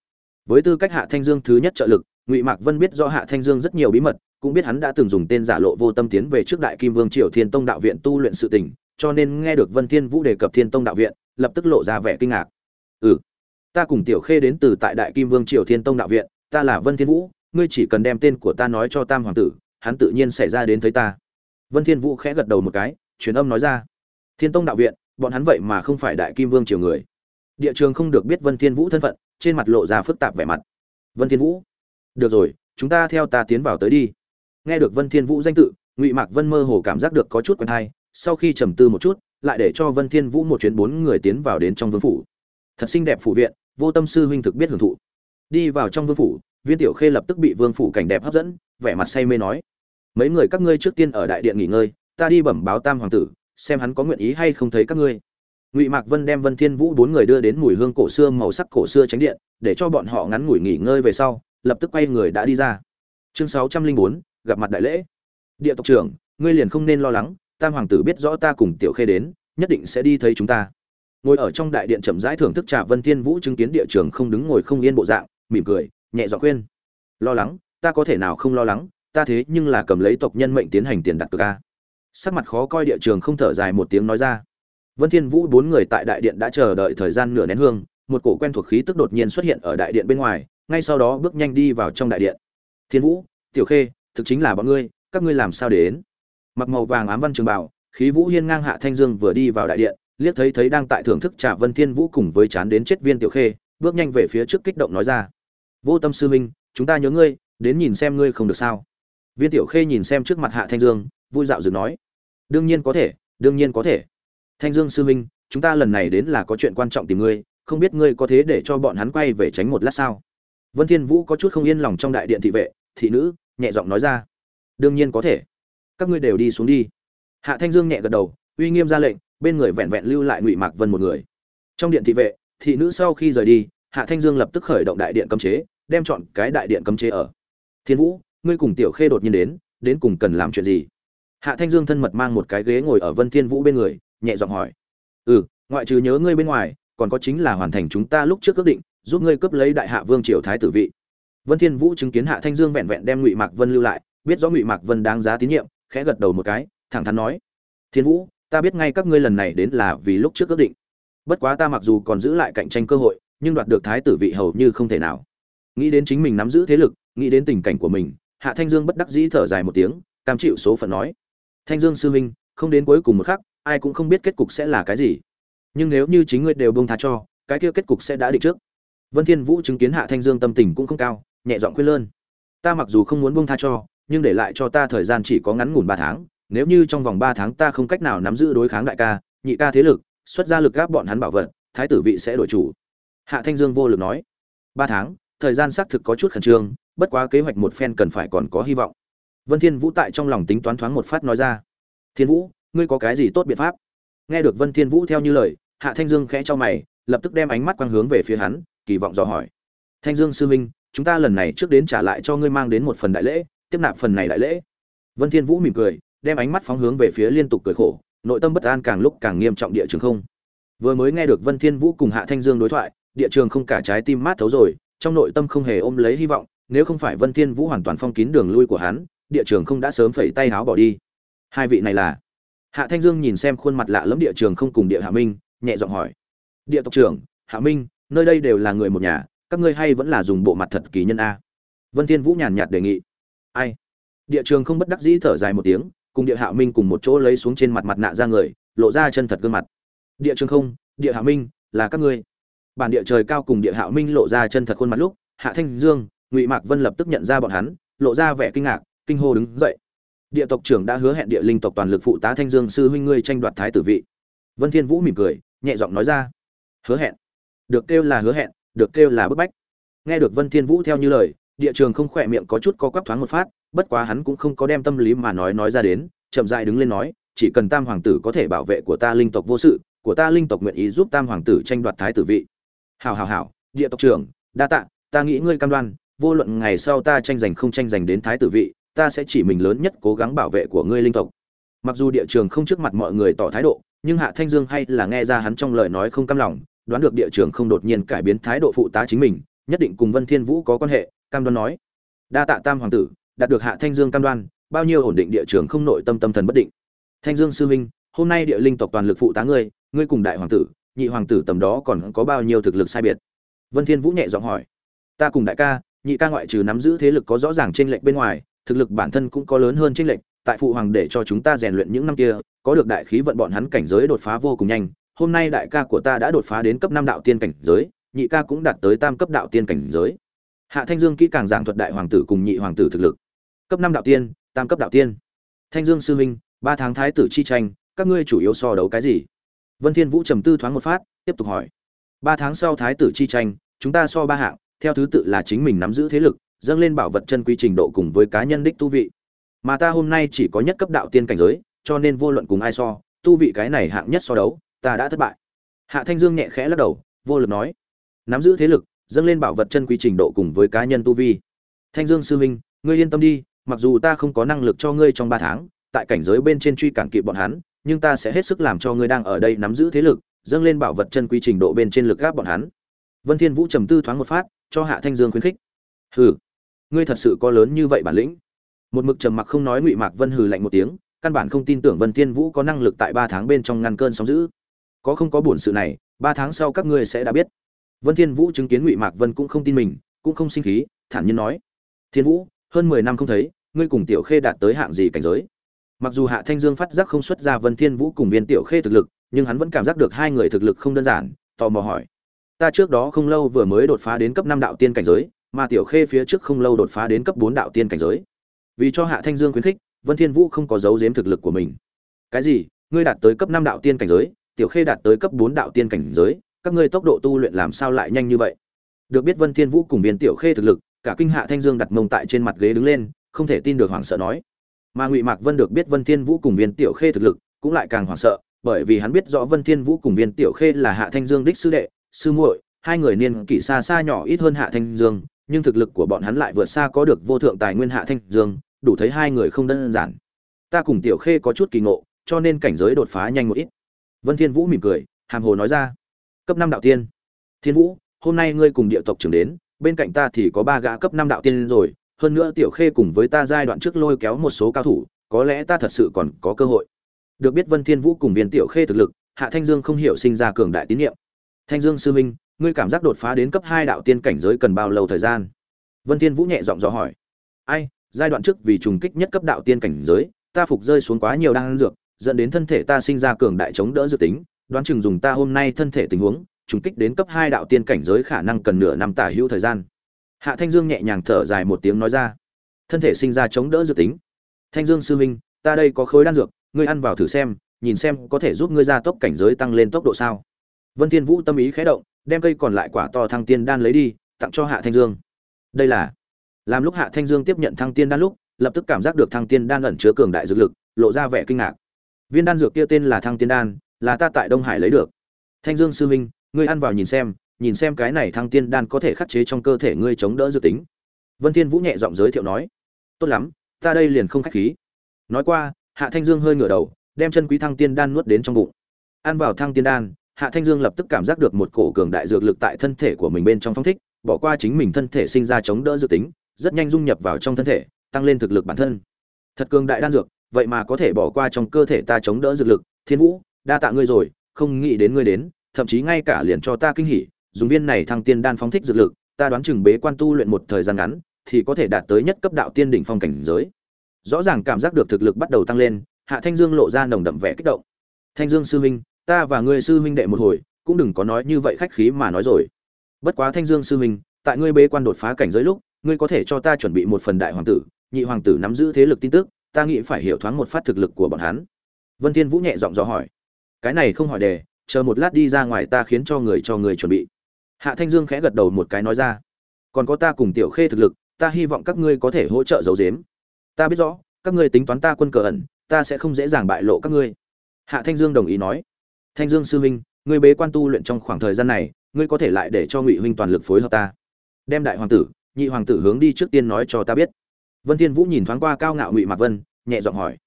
với tư cách hạ thanh dương thứ nhất trợ lực ngụy mạc vân biết do hạ thanh dương rất nhiều bí mật, cũng biết hắn đã từng dùng tên giả lộ vô tâm tiến về trước đại kim vương triều thiên tông đạo viện tu luyện sự tình, cho nên nghe được vân thiên vũ đề cập thiên tông đạo viện, lập tức lộ ra vẻ kinh ngạc. Ừ ta cùng tiểu khê đến từ tại đại kim vương triều thiên tông đạo viện, ta là vân thiên vũ, ngươi chỉ cần đem tên của ta nói cho tam hoàng tử, hắn tự nhiên xảy ra đến thấy ta. Vân thiên vũ khẽ gật đầu một cái, truyền âm nói ra. Thiên tông đạo viện, bọn hắn vậy mà không phải đại kim vương triều người. Địa trường không được biết vân thiên vũ thân phận, trên mặt lộ ra phức tạp vẻ mặt. Vân thiên vũ được rồi, chúng ta theo ta tiến vào tới đi. Nghe được vân thiên vũ danh tự, ngụy mạc vân mơ hồ cảm giác được có chút quen hay, sau khi trầm tư một chút, lại để cho vân thiên vũ một chuyến bốn người tiến vào đến trong vương phủ. Thật xinh đẹp phủ viện, vô tâm sư huynh thực biết hưởng thụ. Đi vào trong vương phủ, viên tiểu khê lập tức bị vương phủ cảnh đẹp hấp dẫn, vẻ mặt say mê nói, mấy người các ngươi trước tiên ở đại điện nghỉ ngơi, ta đi bẩm báo tam hoàng tử, xem hắn có nguyện ý hay không thấy các ngươi. Ngụy mạc vân đem vân thiên vũ bốn người đưa đến mùi hương cổ xưa màu sắc cổ xưa tránh điện, để cho bọn họ ngắn ngủi nghỉ ngơi về sau lập tức quay người đã đi ra. Chương sáu trăm linh bốn, gặp mặt đại lễ. Địa tộc trưởng, ngươi liền không nên lo lắng, tam hoàng tử biết rõ ta cùng tiểu khê đến, nhất định sẽ đi thấy chúng ta. Ngồi ở trong đại điện chậm rãi thưởng thức trà vân thiên vũ chứng kiến địa trường không đứng ngồi không yên bộ dạng, mỉm cười, nhẹ giọng khuyên. Lo lắng, ta có thể nào không lo lắng, ta thế nhưng là cầm lấy tộc nhân mệnh tiến hành tiền đặt cược a. Sắc mặt khó coi địa trường không thở dài một tiếng nói ra. Vân thiên vũ bốn người tại đại điện đã chờ đợi thời gian nửa nén hương, một cổ quen thuộc khí tức đột nhiên xuất hiện ở đại điện bên ngoài ngay sau đó bước nhanh đi vào trong đại điện. Thiên vũ, tiểu khê, thực chính là bọn ngươi, các ngươi làm sao để đến? Mặc màu vàng ám văn trường bảo, khí vũ hiên ngang hạ thanh dương vừa đi vào đại điện, liếc thấy thấy đang tại thưởng thức trà vân thiên vũ cùng với chán đến chết viên tiểu khê, bước nhanh về phía trước kích động nói ra. Vô tâm sư minh, chúng ta nhớ ngươi, đến nhìn xem ngươi không được sao? Viên tiểu khê nhìn xem trước mặt hạ thanh dương, vui dạo dừng nói. Đương nhiên có thể, đương nhiên có thể. Thanh dương sư minh, chúng ta lần này đến là có chuyện quan trọng tìm ngươi, không biết ngươi có thế để cho bọn hắn quay về tránh một lát sao? Vân thiên vũ có chút không yên lòng trong đại điện thị vệ, thị nữ, nhẹ giọng nói ra. Đương nhiên có thể. Các ngươi đều đi xuống đi. Hạ thanh dương nhẹ gật đầu, uy nghiêm ra lệnh, bên người vẹn vẹn lưu lại ngụy mạc vân một người. Trong điện thị vệ, thị nữ sau khi rời đi, hạ thanh dương lập tức khởi động đại điện cấm chế, đem chọn cái đại điện cấm chế ở. Thiên vũ, ngươi cùng tiểu khê đột nhiên đến đến cùng cần làm chuyện gì? Hạ thanh dương thân mật mang một cái ghế ngồi ở vân thiên vũ bên người, nhẹ giọng hỏi. Ừ ngoại trừ nhớ ngươi bên ngoài, còn có chính là hoàn thành chúng ta lúc trước ước định giúp ngươi cướp lấy đại hạ vương triều thái tử vị. Vân thiên vũ chứng kiến hạ thanh dương vẹn vẹn đem ngụy mạc vân lưu lại, biết rõ ngụy mạc vân đáng giá tín nhiệm, khẽ gật đầu một cái, thẳng thắn nói, thiên vũ, ta biết ngay các ngươi lần này đến là vì lúc trước ước định. Bất quá ta mặc dù còn giữ lại cạnh tranh cơ hội, nhưng đoạt được thái tử vị hầu như không thể nào. Nghĩ đến chính mình nắm giữ thế lực, nghĩ đến tình cảnh của mình, hạ thanh dương bất đắc dĩ thở dài một tiếng, cam chịu số phận nói, thanh dương sư huynh, không đến cuối cùng một khắc, ai cũng không biết kết cục sẽ là cái gì. Nhưng nếu như chính ngươi đều bông tha cho, cái kia kết cục sẽ đã định trước vân thiên vũ chứng kiến hạ thanh dương tâm tình cũng không cao, nhẹ giọng khuyên lơn. Ta mặc dù không muốn buông tha cho, nhưng để lại cho ta thời gian chỉ có ngắn ngủn ba tháng, nếu như trong vòng ba tháng ta không cách nào nắm giữ đối kháng đại ca, nhị ca thế lực, xuất ra lực gáp bọn hắn bảo vật, thái tử vị sẽ đổi chủ. Hạ thanh dương vô lực nói. Ba tháng, thời gian xác thực có chút khẩn trương, bất quá kế hoạch một phen cần phải còn có hy vọng. Vân thiên vũ tại trong lòng tính toán thoáng một phát nói ra. Thiên vũ, ngươi có cái gì tốt biện pháp? Nghe được vân thiên vũ theo như lời, hạ thanh dương khẽ cho mày, lập tức đem ánh mắt quang hướng về phía hắn kỳ vọng dò hỏi. Thanh dương sư minh chúng ta lần này trước đến trả lại cho ngươi mang đến một phần đại lễ, tiếp nạp phần này đại lễ. Vân thiên vũ mỉm cười, đem ánh mắt phóng hướng về phía liên tục cười khổ, nội tâm bất an càng lúc càng nghiêm trọng địa trường không. Vừa mới nghe được vân thiên vũ cùng hạ thanh dương đối thoại, địa trường không cả trái tim mát thấu rồi, trong nội tâm không hề ôm lấy hy vọng, nếu không phải vân thiên vũ hoàn toàn phong kín đường lui của hắn, địa trường không đã sớm phẩy tay háo bỏ đi. Hai vị này là? Hạ thanh dương nhìn xem khuôn mặt lạ lẫm địa trường không cùng địa hạ minh, nhẹ giọng hỏi. Địa tộc trưởng, hạ minh nơi đây đều là người một nhà, các ngươi hay vẫn là dùng bộ mặt thật kỳ nhân a. Vân thiên vũ nhàn nhạt đề nghị. Ai? Địa trường không bất đắc dĩ thở dài một tiếng, cùng địa hạ minh cùng một chỗ lấy xuống trên mặt mặt nạ ra người, lộ ra chân thật gương mặt. Địa trường không, địa hạ minh, là các ngươi. Bản địa trời cao cùng địa hạ minh lộ ra chân thật khuôn mặt lúc, hạ thanh dương, ngụy mạc vân lập tức nhận ra bọn hắn, lộ ra vẻ kinh ngạc, kinh hô đứng dậy. Địa tộc trưởng đã hứa hẹn địa linh tộc toàn lực phụ tá thanh dương sư huynh ngươi tranh đoạt thái tử vị. Vân thiên vũ mỉm cười, nhẹ giọng nói ra. Hứa hẹn được kêu là hứa hẹn, được kêu là bức bách. Nghe được vân thiên vũ theo như lời, địa trường không khỏe miệng có chút co quắp thoáng một phát, bất quá hắn cũng không có đem tâm lý mà nói nói ra đến, chậm rãi đứng lên nói, chỉ cần tam hoàng tử có thể bảo vệ của ta linh tộc vô sự, của ta linh tộc nguyện ý giúp tam hoàng tử tranh đoạt thái tử vị. Hảo hảo hảo, địa tộc trưởng, đa tạ, ta nghĩ ngươi cam đoan, vô luận ngày sau ta tranh giành không tranh giành đến thái tử vị, ta sẽ chỉ mình lớn nhất cố gắng bảo vệ của ngươi linh tộc. Mặc dù địa trường không trước mặt mọi người tỏ thái độ, nhưng hạ thanh dương hay là nghe ra hắn trong lời nói không cam lòng đoán được địa trường không đột nhiên cải biến thái độ phụ tá chính mình, nhất định cùng vân thiên vũ có quan hệ, cam đoan nói. Đa tạ tam hoàng tử, đạt được hạ thanh dương cam đoan, bao nhiêu ổn định địa trường không nội tâm tâm thần bất định. Thanh dương sư huynh, hôm nay địa linh tộc toàn lực phụ tá ngươi ngươi cùng đại hoàng tử, nhị hoàng tử tầm đó còn có bao nhiêu thực lực sai biệt? Vân thiên vũ nhẹ giọng hỏi. Ta cùng đại ca, nhị ca ngoại trừ nắm giữ thế lực có rõ ràng trên lệnh bên ngoài, thực lực bản thân cũng có lớn hơn trên lệnh tại phụ hoàng để cho chúng ta rèn luyện những năm kia, có được đại khí vận bọn hắn cảnh giới đột phá vô cùng nhanh hôm nay đại ca của ta đã đột phá đến cấp năm đạo tiên cảnh giới, nhị ca cũng đạt tới tam cấp đạo tiên cảnh giới. Hạ thanh dương kỹ càng giảng thuật đại hoàng tử cùng nhị hoàng tử thực lực. Cấp năm đạo tiên, tam cấp đạo tiên. Thanh dương sư huynh, ba tháng thái tử chi tranh, các ngươi chủ yếu so đấu cái gì? Vân thiên vũ trầm tư thoáng một phát, tiếp tục hỏi. Ba tháng sau thái tử chi tranh, chúng ta so ba hạng, theo thứ tự là chính mình nắm giữ thế lực, dâng lên bảo vật chân quý trình độ cùng với cá nhân đích tu vị. Mà ta hôm nay chỉ có nhất cấp đạo tiên cảnh giới, cho nên vô luận cùng ai so, tu vị cái này hạng nhất so đấu ta đã thất bại. Hạ thanh dương nhẹ khẽ lắc đầu, vô lực nói, nắm giữ thế lực, dâng lên bảo vật chân quý trình độ cùng với cá nhân tu vi. Thanh dương sư huynh, ngươi yên tâm đi, mặc dù ta không có năng lực cho ngươi trong ba tháng, tại cảnh giới bên trên truy cản kịp bọn hắn, nhưng ta sẽ hết sức làm cho ngươi đang ở đây nắm giữ thế lực, dâng lên bảo vật chân quy trình độ bên trên lực gáp bọn hắn. Vân thiên vũ trầm tư thoáng một phát, cho hạ thanh dương khuyến khích. Hừ, ngươi thật sự có lớn như vậy bản lĩnh. Một mực trầm mặc không nói ngụy mạc vân hừ lạnh một tiếng, căn bản không tin tưởng vân thiên vũ có năng lực tại ba tháng bên trong ngăn cơn sóng dữ có không có buồn sự này, ba tháng sau các ngươi sẽ đã biết. Vân thiên vũ chứng kiến ngụy mạc vân cũng không tin mình, cũng không sinh khí, thản nhiên nói. Thiên vũ, hơn mười năm không thấy, ngươi cùng tiểu khê đạt tới hạng gì cảnh giới? Mặc dù hạ thanh dương phát giác không xuất ra vân thiên vũ cùng viên tiểu khê thực lực, nhưng hắn vẫn cảm giác được hai người thực lực không đơn giản, tò mò hỏi. Ta trước đó không lâu vừa mới đột phá đến cấp năm đạo tiên cảnh giới, mà tiểu khê phía trước không lâu đột phá đến cấp bốn đạo tiên cảnh giới. Vì cho hạ thanh dương khuyến khích, vân thiên vũ không có giấu giếm thực lực của mình. Cái gì? Ngươi đạt tới cấp năm đạo tiên cảnh giới tiểu khê đạt tới cấp bốn đạo tiên cảnh giới, các ngươi tốc độ tu luyện làm sao lại nhanh như vậy? Được biết vân thiên vũ cùng viên tiểu khê thực lực, cả kinh hạ thanh dương đặt mông tại trên mặt ghế đứng lên, không thể tin được hoảng sợ nói. Mà ngụy mạc vân được biết vân thiên vũ cùng viên tiểu khê thực lực, cũng lại càng hoảng sợ, bởi vì hắn biết rõ vân thiên vũ cùng viên tiểu khê là hạ thanh dương đích sư đệ, sư muội, hai người niên kỷ xa xa nhỏ ít hơn hạ thanh dương, nhưng thực lực của bọn hắn lại vượt xa có được vô thượng tài nguyên hạ thanh dương, đủ thấy hai người không đơn giản. Ta cùng tiểu khê có chút kỳ ngộ, cho nên cảnh giới đột phá nhanh một ít vân thiên vũ mỉm cười, hàm hồ nói ra, cấp năm đạo tiên. Thiên vũ, hôm nay ngươi cùng địa tộc trưởng đến, bên cạnh ta thì có ba gã cấp năm đạo tiên rồi, hơn nữa tiểu khê cùng với ta giai đoạn trước lôi kéo một số cao thủ, có lẽ ta thật sự còn có cơ hội. Được biết vân thiên vũ cùng viên tiểu khê thực lực, hạ thanh dương không hiểu sinh ra cường đại tín nhiệm thanh dương sư minh ngươi cảm giác đột phá đến cấp hai đạo tiên cảnh giới cần bao lâu thời gian? Vân thiên vũ nhẹ giọng dò hỏi. Ai, giai đoạn trước vì trùng kích nhất cấp đạo tiên cảnh giới, ta phục rơi xuống quá nhiều đan dược dẫn đến thân thể ta sinh ra cường đại chống đỡ dự tính, đoán chừng dùng ta hôm nay thân thể tình huống, trùng kích đến cấp hai đạo tiên cảnh giới khả năng cần nửa năm tả hữu thời gian. Hạ thanh dương nhẹ nhàng thở dài một tiếng nói ra. Thân thể sinh ra chống đỡ dự tính. Thanh dương sư huynh, ta đây có khối đan dược, ngươi ăn vào thử xem, nhìn xem có thể giúp ngươi gia tốc cảnh giới tăng lên tốc độ sao. Vân thiên vũ tâm ý khẽ động, đem cây còn lại quả to thăng tiên đan lấy đi, tặng cho hạ thanh dương. Đây là, làm lúc hạ thanh dương tiếp nhận thăng tiên đan lúc, lập tức cảm giác được thăng tiên đan ẩn chứa cường đại dược lực, lộ ra vẻ kinh ngạc viên đan dược kia tên là thăng tiên đan, là ta tại đông hải lấy được. Thanh dương sư huynh ngươi ăn vào nhìn xem nhìn xem cái này thăng tiên đan có thể khắc chế trong cơ thể ngươi chống đỡ dự tính. Vân thiên vũ nhẹ giọng giới thiệu nói, tốt lắm, ta đây liền không khách khí. Nói qua, hạ thanh dương hơi ngửa đầu, đem chân quý thăng tiên đan nuốt đến trong bụng. Ăn vào thăng tiên đan, hạ thanh dương lập tức cảm giác được một cổ cường đại dược lực tại thân thể của mình bên trong phong thích, bỏ qua chính mình thân thể sinh ra chống đỡ dự tính, rất nhanh dung nhập vào trong thân thể, tăng lên thực lực bản thân. Thật cường đại đan dược vậy mà có thể bỏ qua trong cơ thể ta chống đỡ dược lực, thiên vũ, đa tạ ngươi rồi, không nghĩ đến ngươi đến, thậm chí ngay cả liền cho ta kinh hỉ, dùng viên này thăng tiên đan phóng thích dược lực, ta đoán chừng bế quan tu luyện một thời gian ngắn, thì có thể đạt tới nhất cấp đạo tiên đỉnh phong cảnh giới. Rõ ràng cảm giác được thực lực bắt đầu tăng lên, hạ thanh dương lộ ra nồng đậm vẻ kích động. Thanh dương sư huynh, ta và ngươi sư huynh đệ một hồi, cũng đừng có nói như vậy khách khí mà nói rồi. Bất quá thanh dương sư huynh, tại ngươi bế quan đột phá cảnh giới lúc, ngươi có thể cho ta chuẩn bị một phần đại hoàng tử, nhị hoàng tử nắm giữ thế lực tin tức ta nghĩ phải hiểu thoáng một phát thực lực của bọn hắn. Vân thiên vũ nhẹ giọng dò hỏi. Cái này không hỏi đề, chờ một lát đi ra ngoài ta khiến cho người cho người chuẩn bị. Hạ thanh dương khẽ gật đầu một cái nói ra. Còn có ta cùng tiểu khê thực lực, ta hy vọng các ngươi có thể hỗ trợ giấu giếm. Ta biết rõ, các ngươi tính toán ta quân cờ ẩn, ta sẽ không dễ dàng bại lộ các ngươi. Hạ thanh dương đồng ý nói. Thanh dương sư huynh, ngươi bế quan tu luyện trong khoảng thời gian này, ngươi có thể lại để cho ngụy huynh toàn lực phối hợp ta. Đem đại hoàng tử, nhị hoàng tử hướng đi trước tiên nói cho ta biết vân thiên vũ nhìn thoáng qua cao ngạo ngụy mạc vân, nhẹ giọng hỏi.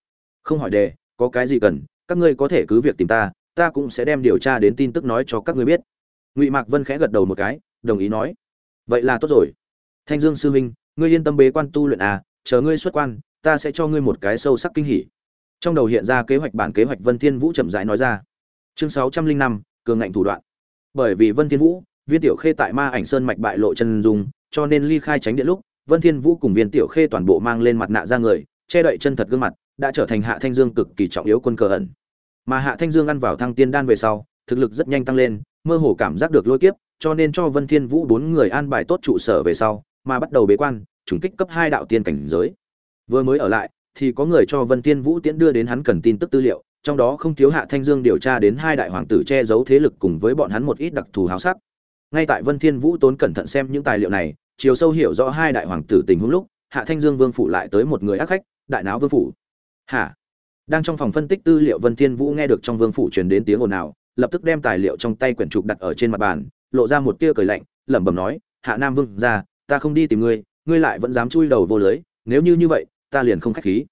Không hỏi đề, có cái gì cần, các ngươi có thể cứ việc tìm ta ta cũng sẽ đem điều tra đến tin tức nói cho các ngươi biết. Ngụy mạc vân khẽ gật đầu một cái, đồng ý nói. Vậy là tốt rồi. Thanh dương sư huynh, ngươi yên tâm bế quan tu luyện à chờ ngươi xuất quan, ta sẽ cho ngươi một cái sâu sắc kinh hỉ. Trong đầu hiện ra kế hoạch bản kế hoạch vân thiên vũ chậm rãi nói ra. Chương sáu trăm linh năm, cường ngạnh thủ đoạn. Bởi vì vân thiên vũ, viên tiểu khê tại ma ảnh sơn mạch bại lộ chân dung, cho nên ly khai tránh điện lúc vân thiên vũ cùng viên tiểu khê toàn bộ mang lên mặt nạ ra người, che đậy chân thật gương mặt, đã trở thành hạ thanh dương cực kỳ trọng yếu quân cờ ẩn. Mà hạ thanh dương ăn vào thăng tiên đan về sau, thực lực rất nhanh tăng lên, mơ hồ cảm giác được lôi kiếp, cho nên cho vân thiên vũ bốn người an bài tốt trụ sở về sau, mà bắt đầu bế quan, trùng kích cấp hai đạo tiên cảnh giới. Vừa mới ở lại, thì có người cho vân thiên vũ tiễn đưa đến hắn cần tin tức tư liệu, trong đó không thiếu hạ thanh dương điều tra đến hai đại hoàng tử che giấu thế lực cùng với bọn hắn một ít đặc thù háo sắc. Ngay tại vân thiên vũ tốn cẩn thận xem những tài liệu này chiều sâu hiểu rõ hai đại hoàng tử tình huống lúc hạ thanh dương vương phủ lại tới một người ác khách đại náo vương phủ. Hả? Đang trong phòng phân tích tư liệu vân thiên vũ nghe được trong vương phủ truyền đến tiếng ồn ào lập tức đem tài liệu trong tay quyển trục đặt ở trên mặt bàn lộ ra một tia cười lạnh lẩm bẩm nói hạ nam vương ra ta không đi tìm ngươi ngươi lại vẫn dám chui đầu vô lưới nếu như như vậy ta liền không khách khí.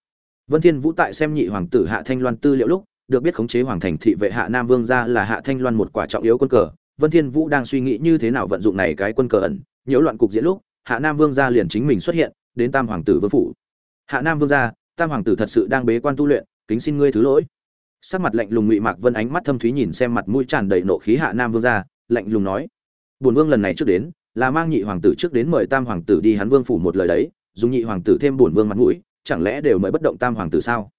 Vân Thiên Vũ tại xem nhị hoàng tử Hạ Thanh Loan tư liệu lúc, được biết khống chế hoàng thành thị vệ Hạ Nam Vương gia là Hạ Thanh Loan một quả trọng yếu quân cờ. Vân Thiên Vũ đang suy nghĩ như thế nào vận dụng này cái quân cờ ẩn, nhiễu loạn cục diễn lúc, Hạ Nam Vương gia liền chính mình xuất hiện, đến Tam hoàng tử vương phủ. Hạ Nam Vương gia, Tam hoàng tử thật sự đang bế quan tu luyện, kính xin ngươi thứ lỗi. Sắc mặt lạnh lùng Ngụy Mạc Vân ánh mắt thâm thúy nhìn xem mặt mũi tràn đầy nộ khí Hạ Nam Vương gia, lạnh lùng nói: bùn vương lần này trước đến, là mang nhị hoàng tử trước đến mời Tam hoàng tử đi hắn vương phủ một lời đấy, dùng nhị hoàng tử thêm bổn vương mặt mũi, chẳng lẽ đều mới bất động Tam hoàng tử sao?"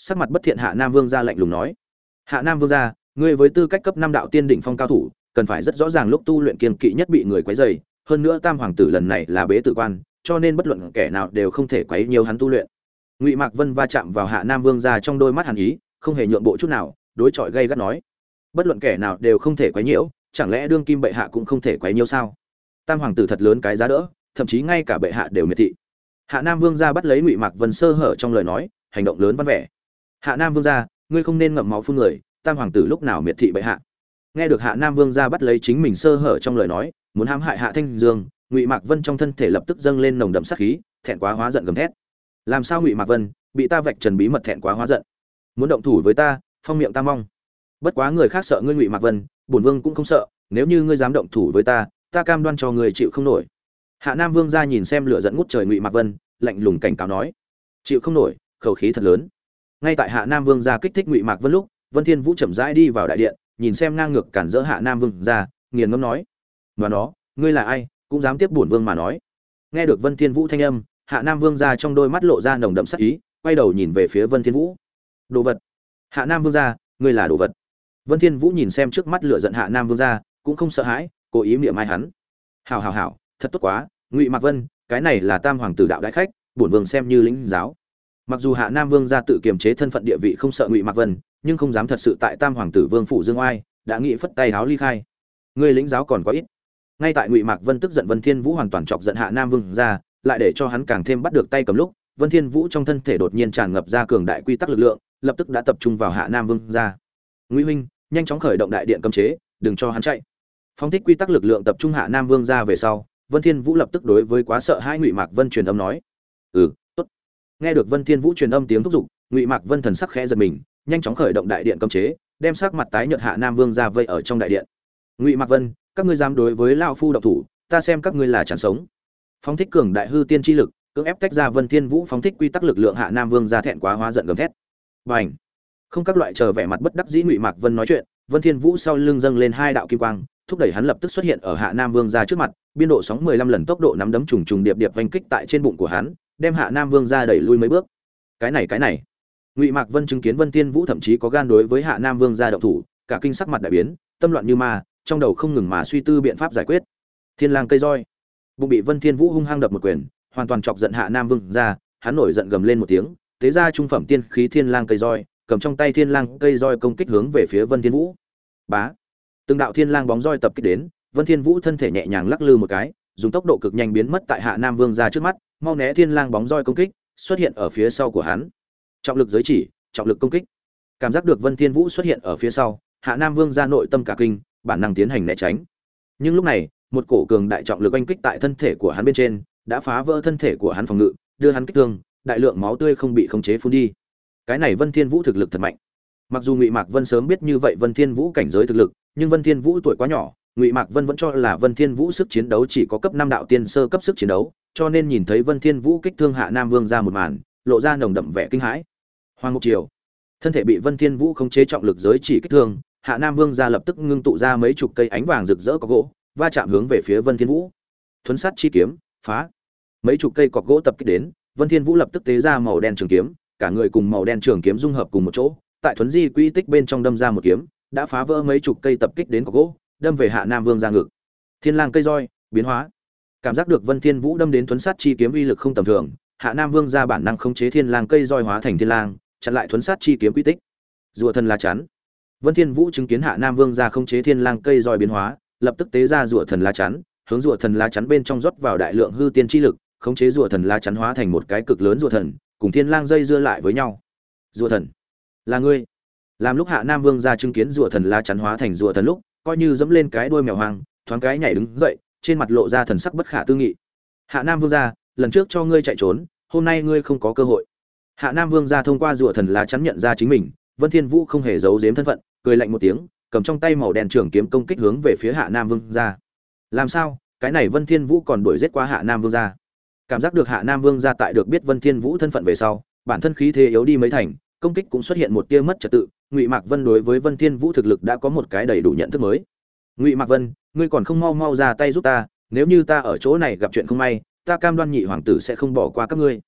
sắc mặt bất thiện hạ nam vương gia lạnh lùng nói hạ nam vương gia ngươi với tư cách cấp năm đạo tiên đỉnh phong cao thủ cần phải rất rõ ràng lúc tu luyện kiên kỵ nhất bị người quấy rầy hơn nữa tam hoàng tử lần này là bế tử quan, cho nên bất luận kẻ nào đều không thể quấy nhiều hắn tu luyện. Ngụy mạc vân va chạm vào hạ nam vương gia trong đôi mắt hàn ý, không hề nhượng bộ chút nào, đối chọi gây gắt nói, bất luận kẻ nào đều không thể quấy nhiễu, chẳng lẽ đương kim bệ hạ cũng không thể quấy nhiễu sao? Tam hoàng tử thật lớn cái giá đỡ, thậm chí ngay cả bệ hạ đều miệt thị. Hạ nam vương gia bắt lấy ngụy mạc vân sơ hở trong lời nói, hành động lớn văn vẻ. Hạ nam vương gia, ngươi không nên ngậm máu phun người, tam hoàng tử lúc nào miệt thị bệ hạ? Nghe được hạ nam vương gia bắt lấy chính mình sơ hở trong lời nói muốn hãm hại hạ thanh dương, ngụy mạc vân trong thân thể lập tức dâng lên nồng đậm sát khí, thẹn quá hóa giận gầm thét. Làm sao ngụy mạc vân bị ta vạch trần bí mật thẹn quá hóa giận? Muốn động thủ với ta, phong miệng ta mong. Bất quá người khác sợ ngươi ngụy mạc vân, bổn vương cũng không sợ, nếu như ngươi dám động thủ với ta ta cam đoan cho người chịu không nổi. Hạ nam vương gia nhìn xem lửa dẫn ngút trời ngụy mạc vân, lạnh lùng cảnh cáo nói, chịu không nổi, khẩu khí thật lớn. Ngay tại hạ nam vương gia kích thích ngụy mạc vân lúc, vân thiên vũ chậm rãi đi vào đại điện, nhìn xem ngang ngược cản rỡ hạ nam vương gia nghiền ngẫm nói và nó, ngươi là ai, cũng dám tiếp bổn vương mà nói. Nghe được vân thiên vũ thanh âm, hạ nam vương gia trong đôi mắt lộ ra nồng đậm sắc ý, quay đầu nhìn về phía vân thiên vũ. Đồ vật. Hạ nam vương gia, ngươi là đồ vật. Vân thiên vũ nhìn xem trước mắt lửa giận hạ nam vương gia, cũng không sợ hãi, cố ý miệng mai hắn. Hảo hảo hảo, thật tốt quá, ngụy mạc vân, cái này là tam hoàng tử đạo đại khách, bổn vương xem như lĩnh giáo. Mặc dù hạ nam vương gia tự kiềm chế thân phận địa vị không sợ ngụy mạc vân, nhưng không dám thật sự tại tam hoàng tử vương phủ dương oai, đã nghĩ phất tay háo ly khai. Ngươi lĩnh giáo còn quá ít ngay tại ngụy mạc vân tức giận vân thiên vũ hoàn toàn chọc giận hạ nam vương gia lại để cho hắn càng thêm bắt được tay cầm lúc, vân thiên vũ trong thân thể đột nhiên tràn ngập ra cường đại quy tắc lực lượng, lập tức đã tập trung vào hạ nam vương gia ngụy huynh, nhanh chóng khởi động đại điện cấm chế, đừng cho hắn chạy. Phóng thích quy tắc lực lượng tập trung hạ nam vương gia về sau, vân thiên vũ lập tức đối với quá sợ hai ngụy mạc vân truyền âm nói ừ tốt. nghe được vân thiên vũ truyền âm tiếng thúc giục, ngụy mạc vân thần sắc khẽ giật mình, nhanh chóng khởi động đại điện cấm chế, đem sắc mặt tái nhợt hạ nam vương ra vây ở trong đại điện. Ngụy mạc vân các ngươi dám đối với lão phu độc thủ, ta xem các ngươi là chẳng sống. Phóng thích cường đại hư tiên chi lực, cưỡng ép tách ra vân thiên vũ phóng thích quy tắc lực lượng hạ nam vương ra thẹn quá hóa giận gầm thét. Bành! Không các loại chờ vẻ mặt bất đắc dĩ ngụy mạc vân nói chuyện, vân thiên vũ sau lưng dâng lên hai đạo kim quang, thúc đẩy hắn lập tức xuất hiện ở hạ nam vương ra trước mặt, biên độ sóng 15 lần tốc độ nắm đấm trùng trùng điệp điệp vành kích tại trên bụng của hắn, đem hạ nam vương ra đẩy lui mấy bước. Cái này cái này. Ngụy mạc vân chứng kiến vân tiên vũ thậm chí có gan đối với hạ nam vương gia động thủ, cả kinh sắc mặt đại biến, tâm loạn như ma trong đầu không ngừng mà suy tư biện pháp giải quyết. Thiên lang cây roi. Bụng bị vân thiên vũ hung hăng đập một quyền, hoàn toàn chọc giận hạ nam vương ra, hắn nổi giận gầm lên một tiếng, thế ra trung phẩm tiên khí thiên lang cây roi, cầm trong tay thiên lang cây roi công kích hướng về phía vân thiên vũ. Bá. Từng đạo thiên lang bóng roi tập kích đến, vân thiên vũ thân thể nhẹ nhàng lắc lư một cái, dùng tốc độ cực nhanh biến mất tại hạ nam vương ra trước mắt, mau né thiên lang bóng roi công kích, xuất hiện ở phía sau của hắn. Trọng lực giới chỉ, trọng lực công kích. Cảm giác được vân thiên vũ xuất hiện ở phía sau, hạ nam vương ra nội tâm cả kinh bản năng tiến hành né tránh. Nhưng lúc này một cổ cường đại trọng lực oanh kích tại thân thể của hắn bên trên đã phá vỡ thân thể của hắn phòng ngự đưa hắn kích thương đại lượng máu tươi không bị khống chế phun đi. Cái này vân thiên vũ thực lực thật mạnh. Mặc dù ngụy mạc vân sớm biết như vậy vân thiên vũ cảnh giới thực lực nhưng vân thiên vũ tuổi quá nhỏ ngụy mạc vân vẫn cho là vân thiên vũ sức chiến đấu chỉ có cấp năm đạo tiên sơ cấp sức chiến đấu cho nên nhìn thấy Vân Thiên Vũ kích thương Hạ Nam Vương ra một màn, lộ ra nồng đậm vẻ kinh hãi. Hoàng Mục Triều, thân thể bị Vân Thiên Vũ khống chế trọng lực giới chỉ kích thương, Hạ Nam Vương ra lập tức ngưng tụ ra mấy chục cây ánh vàng rực rỡ có gỗ, va chạm hướng về phía Vân Thiên Vũ. Thuấn sát chi kiếm, phá. Mấy chục cây cọc gỗ tập kích đến, Vân Thiên Vũ lập tức tế ra màu đen trường kiếm, cả người cùng màu đen trường kiếm dung hợp cùng một chỗ, tại thuấn di quy tích bên trong đâm ra một kiếm, đã phá vỡ mấy chục cây tập kích đến cọc gỗ, đâm về Hạ Nam Vương ra ngực. Thiên Lang cây roi, biến hóa cảm giác được vân thiên vũ đâm đến thuấn sát chi kiếm uy lực không tầm thường hạ nam vương ra bản năng khống chế thiên lang cây roi hóa thành thiên lang chặn lại thuấn sát chi kiếm quy tích rùa thần là chắn vân thiên vũ chứng kiến hạ nam vương ra khống chế thiên lang cây roi biến hóa, lập tức tế ra rùa thần lá chắn, hướng rùa thần lá chắn bên trong rót vào đại lượng hư tiên chi lực, khống chế rùa thần lá chắn hóa thành một cái cực lớn rùa thần, cùng thiên lang dây dưa lại với nhau. Rùa thần, là ngươi? Làm lúc hạ nam vương ra chứng kiến rùa thần lá chắn hóa thành rùa thần lúc, coi như dẫm lên cái đuôi mèo hoang, thoáng cái nhảy đứng dậy, trên mặt lộ ra thần sắc bất khả tư nghị. Hạ nam vương gia, lần trước cho ngươi chạy trốn, hôm nay ngươi không có cơ hội. Hạ nam vương gia thông qua rùa thần lá chắn nhận ra chính mình, vân thiên vũ không hề giấu giếm thân phận cười lạnh một tiếng, cầm trong tay màu đen trường kiếm công kích hướng về phía hạ nam vương ra. Làm sao? Cái này vân thiên vũ còn đuổi giết qua hạ nam vương ra. Cảm giác được hạ nam vương ra tại được biết vân thiên vũ thân phận về sau, bản thân khí thế yếu đi mấy thành, công kích cũng xuất hiện một tia mất trật tự. Ngụy mạc vân đối với vân thiên vũ thực lực đã có một cái đầy đủ nhận thức mới. Ngụy mạc vân, ngươi còn không mau mau ra tay giúp ta, nếu như ta ở chỗ này gặp chuyện không may, ta cam đoan nhị hoàng tử sẽ không bỏ qua các ngươi.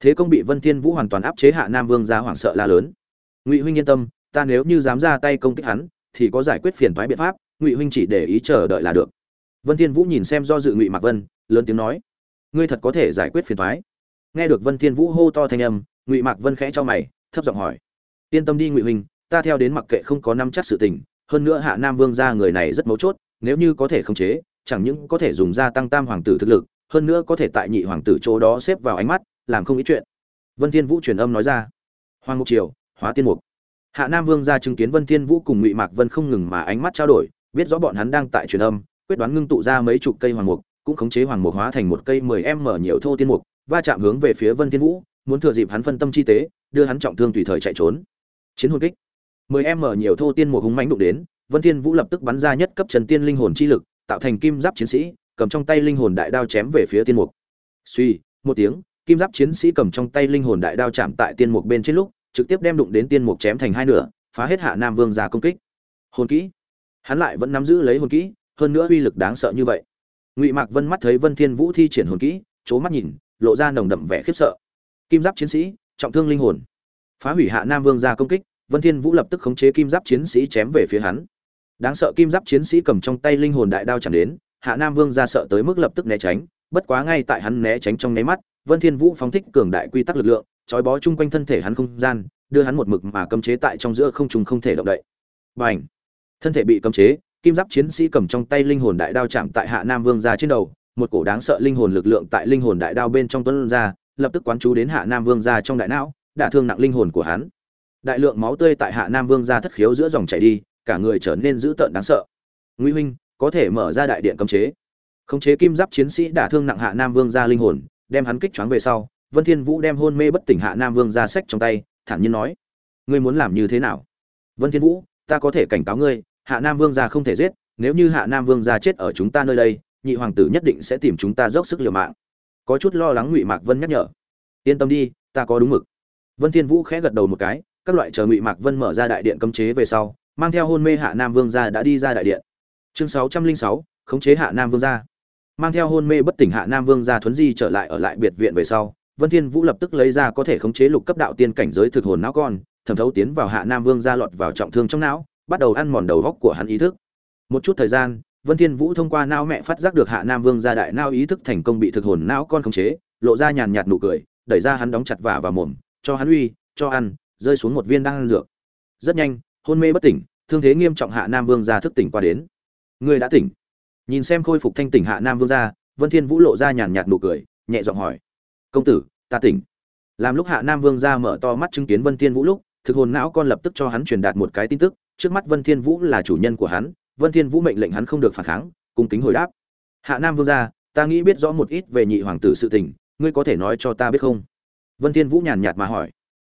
Thế công bị vân thiên vũ hoàn toàn áp chế hạ nam vương ra hoảng sợ la lớn. Ngụy huynh yên tâm ta nếu như dám ra tay công kích hắn, thì có giải quyết phiền toái biện pháp, ngụy huynh chỉ để ý chờ đợi là được. Vân thiên vũ nhìn xem do dự ngụy mạc vân, lớn tiếng nói, ngươi thật có thể giải quyết phiền toái. Nghe được vân thiên vũ hô to thanh âm, ngụy mạc vân khẽ cho mày, thấp giọng hỏi, yên tâm đi ngụy huynh, ta theo đến mặc kệ không có năm chắc sự tình, hơn nữa hạ nam vương gia người này rất mấu chốt, nếu như có thể khống chế, chẳng những có thể dùng gia tăng tam hoàng tử thực lực, hơn nữa có thể tại nhị hoàng tử chỗ đó xếp vào ánh mắt, làm không ít chuyện. Vân thiên vũ truyền âm nói ra, hoàng mục triều, hóa tiên mục hạ nam vương gia chứng kiến vân thiên vũ cùng ngụy mạc vân không ngừng mà ánh mắt trao đổi, biết rõ bọn hắn đang tại truyền âm, quyết đoán ngưng tụ ra mấy chục cây hoàng mục, cũng khống chế hoàng mục hóa thành một cây 10 m nhiều thô tiên mục, va chạm hướng về phía vân thiên vũ, muốn thừa dịp hắn phân tâm chi tế, đưa hắn trọng thương tùy thời chạy trốn. Chiến hồn kích. 10 m nhiều thô tiên mục hùng mãnh đụng đến, vân thiên vũ lập tức bắn ra nhất cấp trần tiên linh hồn chi lực, tạo thành kim giáp chiến sĩ, cầm trong tay linh hồn đại đao chém về phía tiên mục. Suy một tiếng, kim giáp chiến sĩ cầm trong tay linh hồn đại đao chạm tại tiên mục bên trên lúc trực tiếp đem đụng đến tiên mục chém thành hai nửa, phá hết hạ nam vương ra công kích. Hồn kỹ. Hắn lại vẫn nắm giữ lấy hồn kỹ, hơn nữa uy lực đáng sợ như vậy. Ngụy mạc vân mắt thấy vân thiên vũ thi triển hồn kỹ c mắt nhìn, lộ ra nồng đậm vẻ khiếp sợ. Kim giáp chiến sĩ, trọng thương linh hồn. Phá hủy hạ nam vương ra công kích, vân thiên vũ lập tức khống chế kim giáp chiến sĩ chém về phía hắn. Đáng sợ kim giáp chiến sĩ cầm trong tay linh hồn đại đao chẳng đến, hạ nam vương ra sợ tới mức lập tức né tránh, bất quá ngay tại hắn né tránh trong nháy mắt vân thiên vũ phóng thích cường đại quy tắc lực lượng, trói bó chung quanh thân thể hắn không gian, đưa hắn một mực mà cấm chế tại trong giữa không trung không thể động đậy. Bành! Thân thể bị cấm chế, kim giáp chiến sĩ cầm trong tay linh hồn đại đao chạm tại hạ nam vương gia trên đầu, một cổ đáng sợ linh hồn lực lượng tại linh hồn đại đao bên trong tuấn ra, lập tức quán chú đến hạ nam vương gia trong đại não, đả thương nặng linh hồn của hắn. Đại lượng máu tươi tại hạ nam vương gia thất khiếu giữa dòng chảy đi, cả người trở nên dữ tợn đáng sợ. Ngụy huynh, có thể mở ra đại điện cấm chế. Khống chế kim giáp chiến sĩ đả thương nặng hạ nam vương gia linh hồn đem hắn kích choáng về sau vân thiên vũ đem hôn mê bất tỉnh hạ nam vương ra sách trong tay thản nhiên nói ngươi muốn làm như thế nào? Vân thiên vũ ta có thể cảnh cáo ngươi hạ nam vương gia không thể giết nếu như hạ nam vương gia chết ở chúng ta nơi đây nhị hoàng tử nhất định sẽ tìm chúng ta dốc sức liều mạng. Có chút lo lắng ngụy mạc vân nhắc nhở yên tâm đi ta có đúng mực. Vân thiên vũ khẽ gật đầu một cái các loại chờ ngụy mạc vân mở ra đại điện cấm chế về sau mang theo hôn mê hạ nam vương gia đã đi ra đại điện. Chương 606, khống chế hạ nam vương gia mang theo hôn mê bất tỉnh hạ nam vương gia thuấn di trở lại ở lại biệt viện về sau, vân thiên vũ lập tức lấy ra có thể khống chế lục cấp đạo tiên cảnh giới thực hồn não con, thẩm thấu tiến vào hạ nam vương gia lọt vào trọng thương trong não, bắt đầu ăn mòn đầu góc của hắn ý thức. Một chút thời gian, vân thiên vũ thông qua não mẹ phát giác được hạ nam vương gia đại não ý thức thành công bị thực hồn não con khống chế, lộ ra nhàn nhạt nụ cười, đẩy ra hắn đóng chặt vả vào mồm, cho hắn uy, cho ăn, rơi xuống một viên đang ăn dược. Rất nhanh, hôn mê bất tỉnh, thương thế nghiêm trọng hạ nam vương gia thức tỉnh qua đến. Người đã tỉnh nhìn xem khôi phục thanh tỉnh hạ nam vương gia, vân thiên vũ lộ ra nhàn nhạt nụ cười, nhẹ giọng hỏi, công tử, ta tỉnh. Làm lúc hạ nam vương gia mở to mắt chứng kiến vân thiên vũ lúc, thực hồn não con lập tức cho hắn truyền đạt một cái tin tức, trước mắt vân thiên vũ là chủ nhân của hắn, vân thiên vũ mệnh lệnh hắn không được phản kháng, cung kính hồi đáp, hạ nam vương gia, ta nghĩ biết rõ một ít về nhị hoàng tử sự tình, ngươi có thể nói cho ta biết không? Vân thiên vũ nhàn nhạt mà hỏi,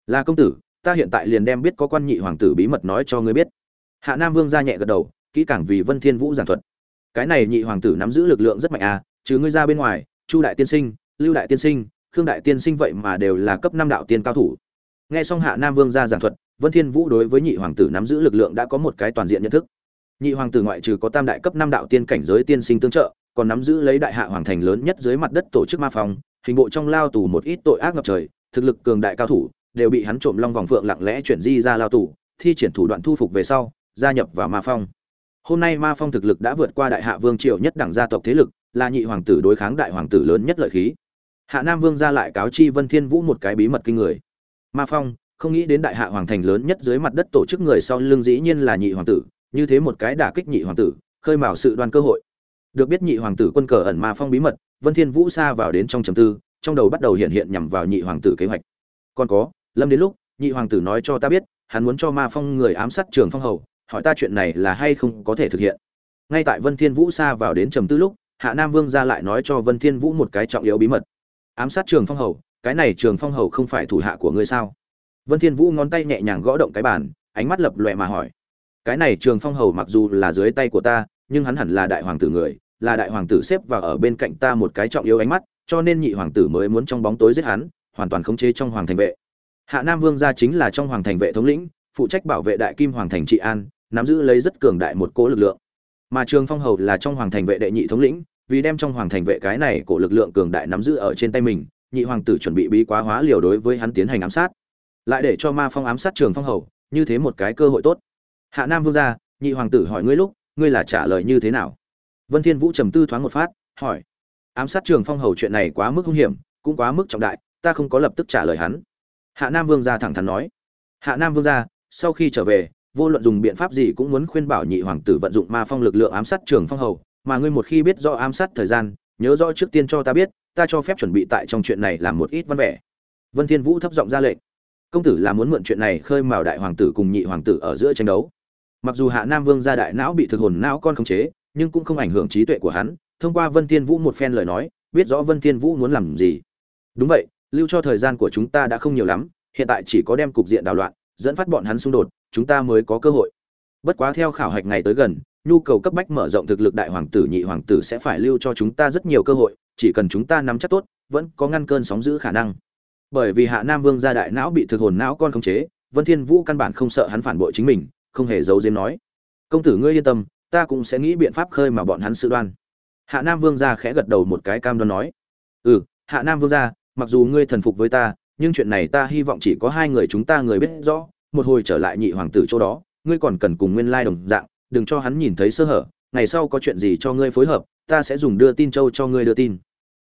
là công tử, ta hiện tại liền đem biết có quan nhị hoàng tử bí mật nói cho ngươi biết. Hạ nam vương gia nhẹ gật đầu, kỹ càng vì vân thiên vũ giảng thuật cái này nhị hoàng tử nắm giữ lực lượng rất mạnh à chứ ngươi ra bên ngoài, chu đại tiên sinh, lưu đại tiên sinh, khương đại tiên sinh vậy mà đều là cấp năm đạo tiên cao thủ. Nghe xong hạ nam vương gia giảng thuật, vân thiên vũ đối với nhị hoàng tử nắm giữ lực lượng đã có một cái toàn diện nhận thức. Nhị hoàng tử ngoại trừ có tam đại cấp năm đạo tiên cảnh giới tiên sinh tương trợ, còn nắm giữ lấy đại hạ hoàng thành lớn nhất dưới mặt đất tổ chức ma phòng, hình bộ trong lao tù một ít tội ác ngập trời, thực lực cường đại cao thủ, đều bị hắn trộm long vòng phượng lặng lẽ chuyển di ra lao tù, thi triển thủ đoạn thu phục về sau, gia nhập vào ma phong hôm nay ma phong thực lực đã vượt qua đại hạ vương triều nhất đẳng gia tộc thế lực, là nhị hoàng tử đối kháng đại hoàng tử lớn nhất lợi khí. Hạ nam vương ra lại cáo chi vân thiên vũ một cái bí mật kinh người. Ma phong, không nghĩ đến đại hạ hoàng thành lớn nhất dưới mặt đất tổ chức người sau lưng dĩ nhiên là nhị hoàng tử, như thế một cái đả kích nhị hoàng tử, khơi mào sự đoan cơ hội. Được biết nhị hoàng tử quân cờ ẩn ma phong bí mật, vân thiên vũ xa vào đến trong trầm tư, trong đầu bắt đầu hiện hiện nhằm vào nhị hoàng tử kế hoạch. Còn có, lâm đến lúc, nhị hoàng tử nói cho ta biết, hắn muốn cho ma phong người ám sát trường phong hầu hỏi ta chuyện này là hay không có thể thực hiện. Ngay tại vân thiên vũ xa vào đến trầm tư lúc, hạ nam vương ra lại nói cho vân thiên vũ một cái trọng yếu bí mật. Ám sát trường phong hầu, cái này trường phong hầu không phải thủ hạ của ngươi sao? Vân thiên vũ ngón tay nhẹ nhàng gõ động cái bàn, ánh mắt lập lòe mà hỏi. Cái này trường phong hầu mặc dù là dưới tay của ta, nhưng hắn hẳn là đại hoàng tử người, là đại hoàng tử xếp vào ở bên cạnh ta một cái trọng yếu ánh mắt, cho nên nhị hoàng tử mới muốn trong bóng tối giết hắn, hoàn toàn khống chế trong hoàng thành vệ. Hạ nam vương gia chính là trong hoàng thành vệ thống lĩnh, phụ trách bảo vệ đại kim hoàng thành trị an nắm giữ lấy rất cường đại một cỗ lực lượng. Mà trường phong hầu là trong hoàng thành vệ đệ nhị thống lĩnh, vì đem trong hoàng thành vệ cái này cổ lực lượng cường đại nắm giữ ở trên tay mình, nhị hoàng tử chuẩn bị bí quá hóa liều đối với hắn tiến hành ám sát. Lại để cho ma phong ám sát trường phong hầu, như thế một cái cơ hội tốt. Hạ nam vương gia, nhị hoàng tử hỏi ngươi lúc, ngươi là trả lời như thế nào? Vân thiên vũ trầm tư thoáng một phát, hỏi. Ám sát trường phong hầu chuyện này quá mức hung hiểm, cũng quá mức trọng đại, ta không có lập tức trả lời hắn. Hạ nam vương gia thẳng thắn nói. Hạ nam vương gia, sau khi trở về vô luận dùng biện pháp gì cũng muốn khuyên bảo nhị hoàng tử vận dụng ma phong lực lượng ám sát trường phong hầu, mà ngươi một khi biết rõ ám sát thời gian, nhớ rõ trước tiên cho ta biết, ta cho phép chuẩn bị tại trong chuyện này làm một ít văn vẻ. Vân thiên vũ thấp giọng ra lệnh. Công tử là muốn mượn chuyện này khơi mào đại hoàng tử cùng nhị hoàng tử ở giữa tranh đấu. Mặc dù hạ nam vương gia đại não bị thực hồn não con khống chế, nhưng cũng không ảnh hưởng trí tuệ của hắn, thông qua vân thiên vũ một phen lời nói, biết rõ vân thiên vũ muốn làm gì. Đúng vậy, lưu cho thời gian của chúng ta đã không nhiều lắm, hiện tại chỉ có đem cục diện đảo loạn, dẫn phát bọn hắn xung đột chúng ta mới có cơ hội. Bất quá theo khảo hạch ngày tới gần, nhu cầu cấp bách mở rộng thực lực đại hoàng tử, nhị hoàng tử sẽ phải lưu cho chúng ta rất nhiều cơ hội, chỉ cần chúng ta nắm chắc tốt, vẫn có ngăn cơn sóng giữ khả năng. Bởi vì hạ nam vương gia đại não bị thực hồn não con khống chế, vân thiên vũ căn bản không sợ hắn phản bội chính mình, không hề giấu giếm nói, công tử ngươi yên tâm, ta cũng sẽ nghĩ biện pháp khơi mà bọn hắn sự đoan. Hạ nam vương gia khẽ gật đầu một cái cam đoan nói ừ hạ nam vương gia, mặc dù ngươi thần phục với ta, nhưng chuyện này ta hy vọng chỉ có hai người chúng ta người biết rõ một hồi trở lại nhị hoàng tử chỗ đó, ngươi còn cần cùng nguyên lai đồng dạng, đừng cho hắn nhìn thấy sơ hở, ngày sau có chuyện gì cho ngươi phối hợp, ta sẽ dùng đưa tin châu cho ngươi đưa tin.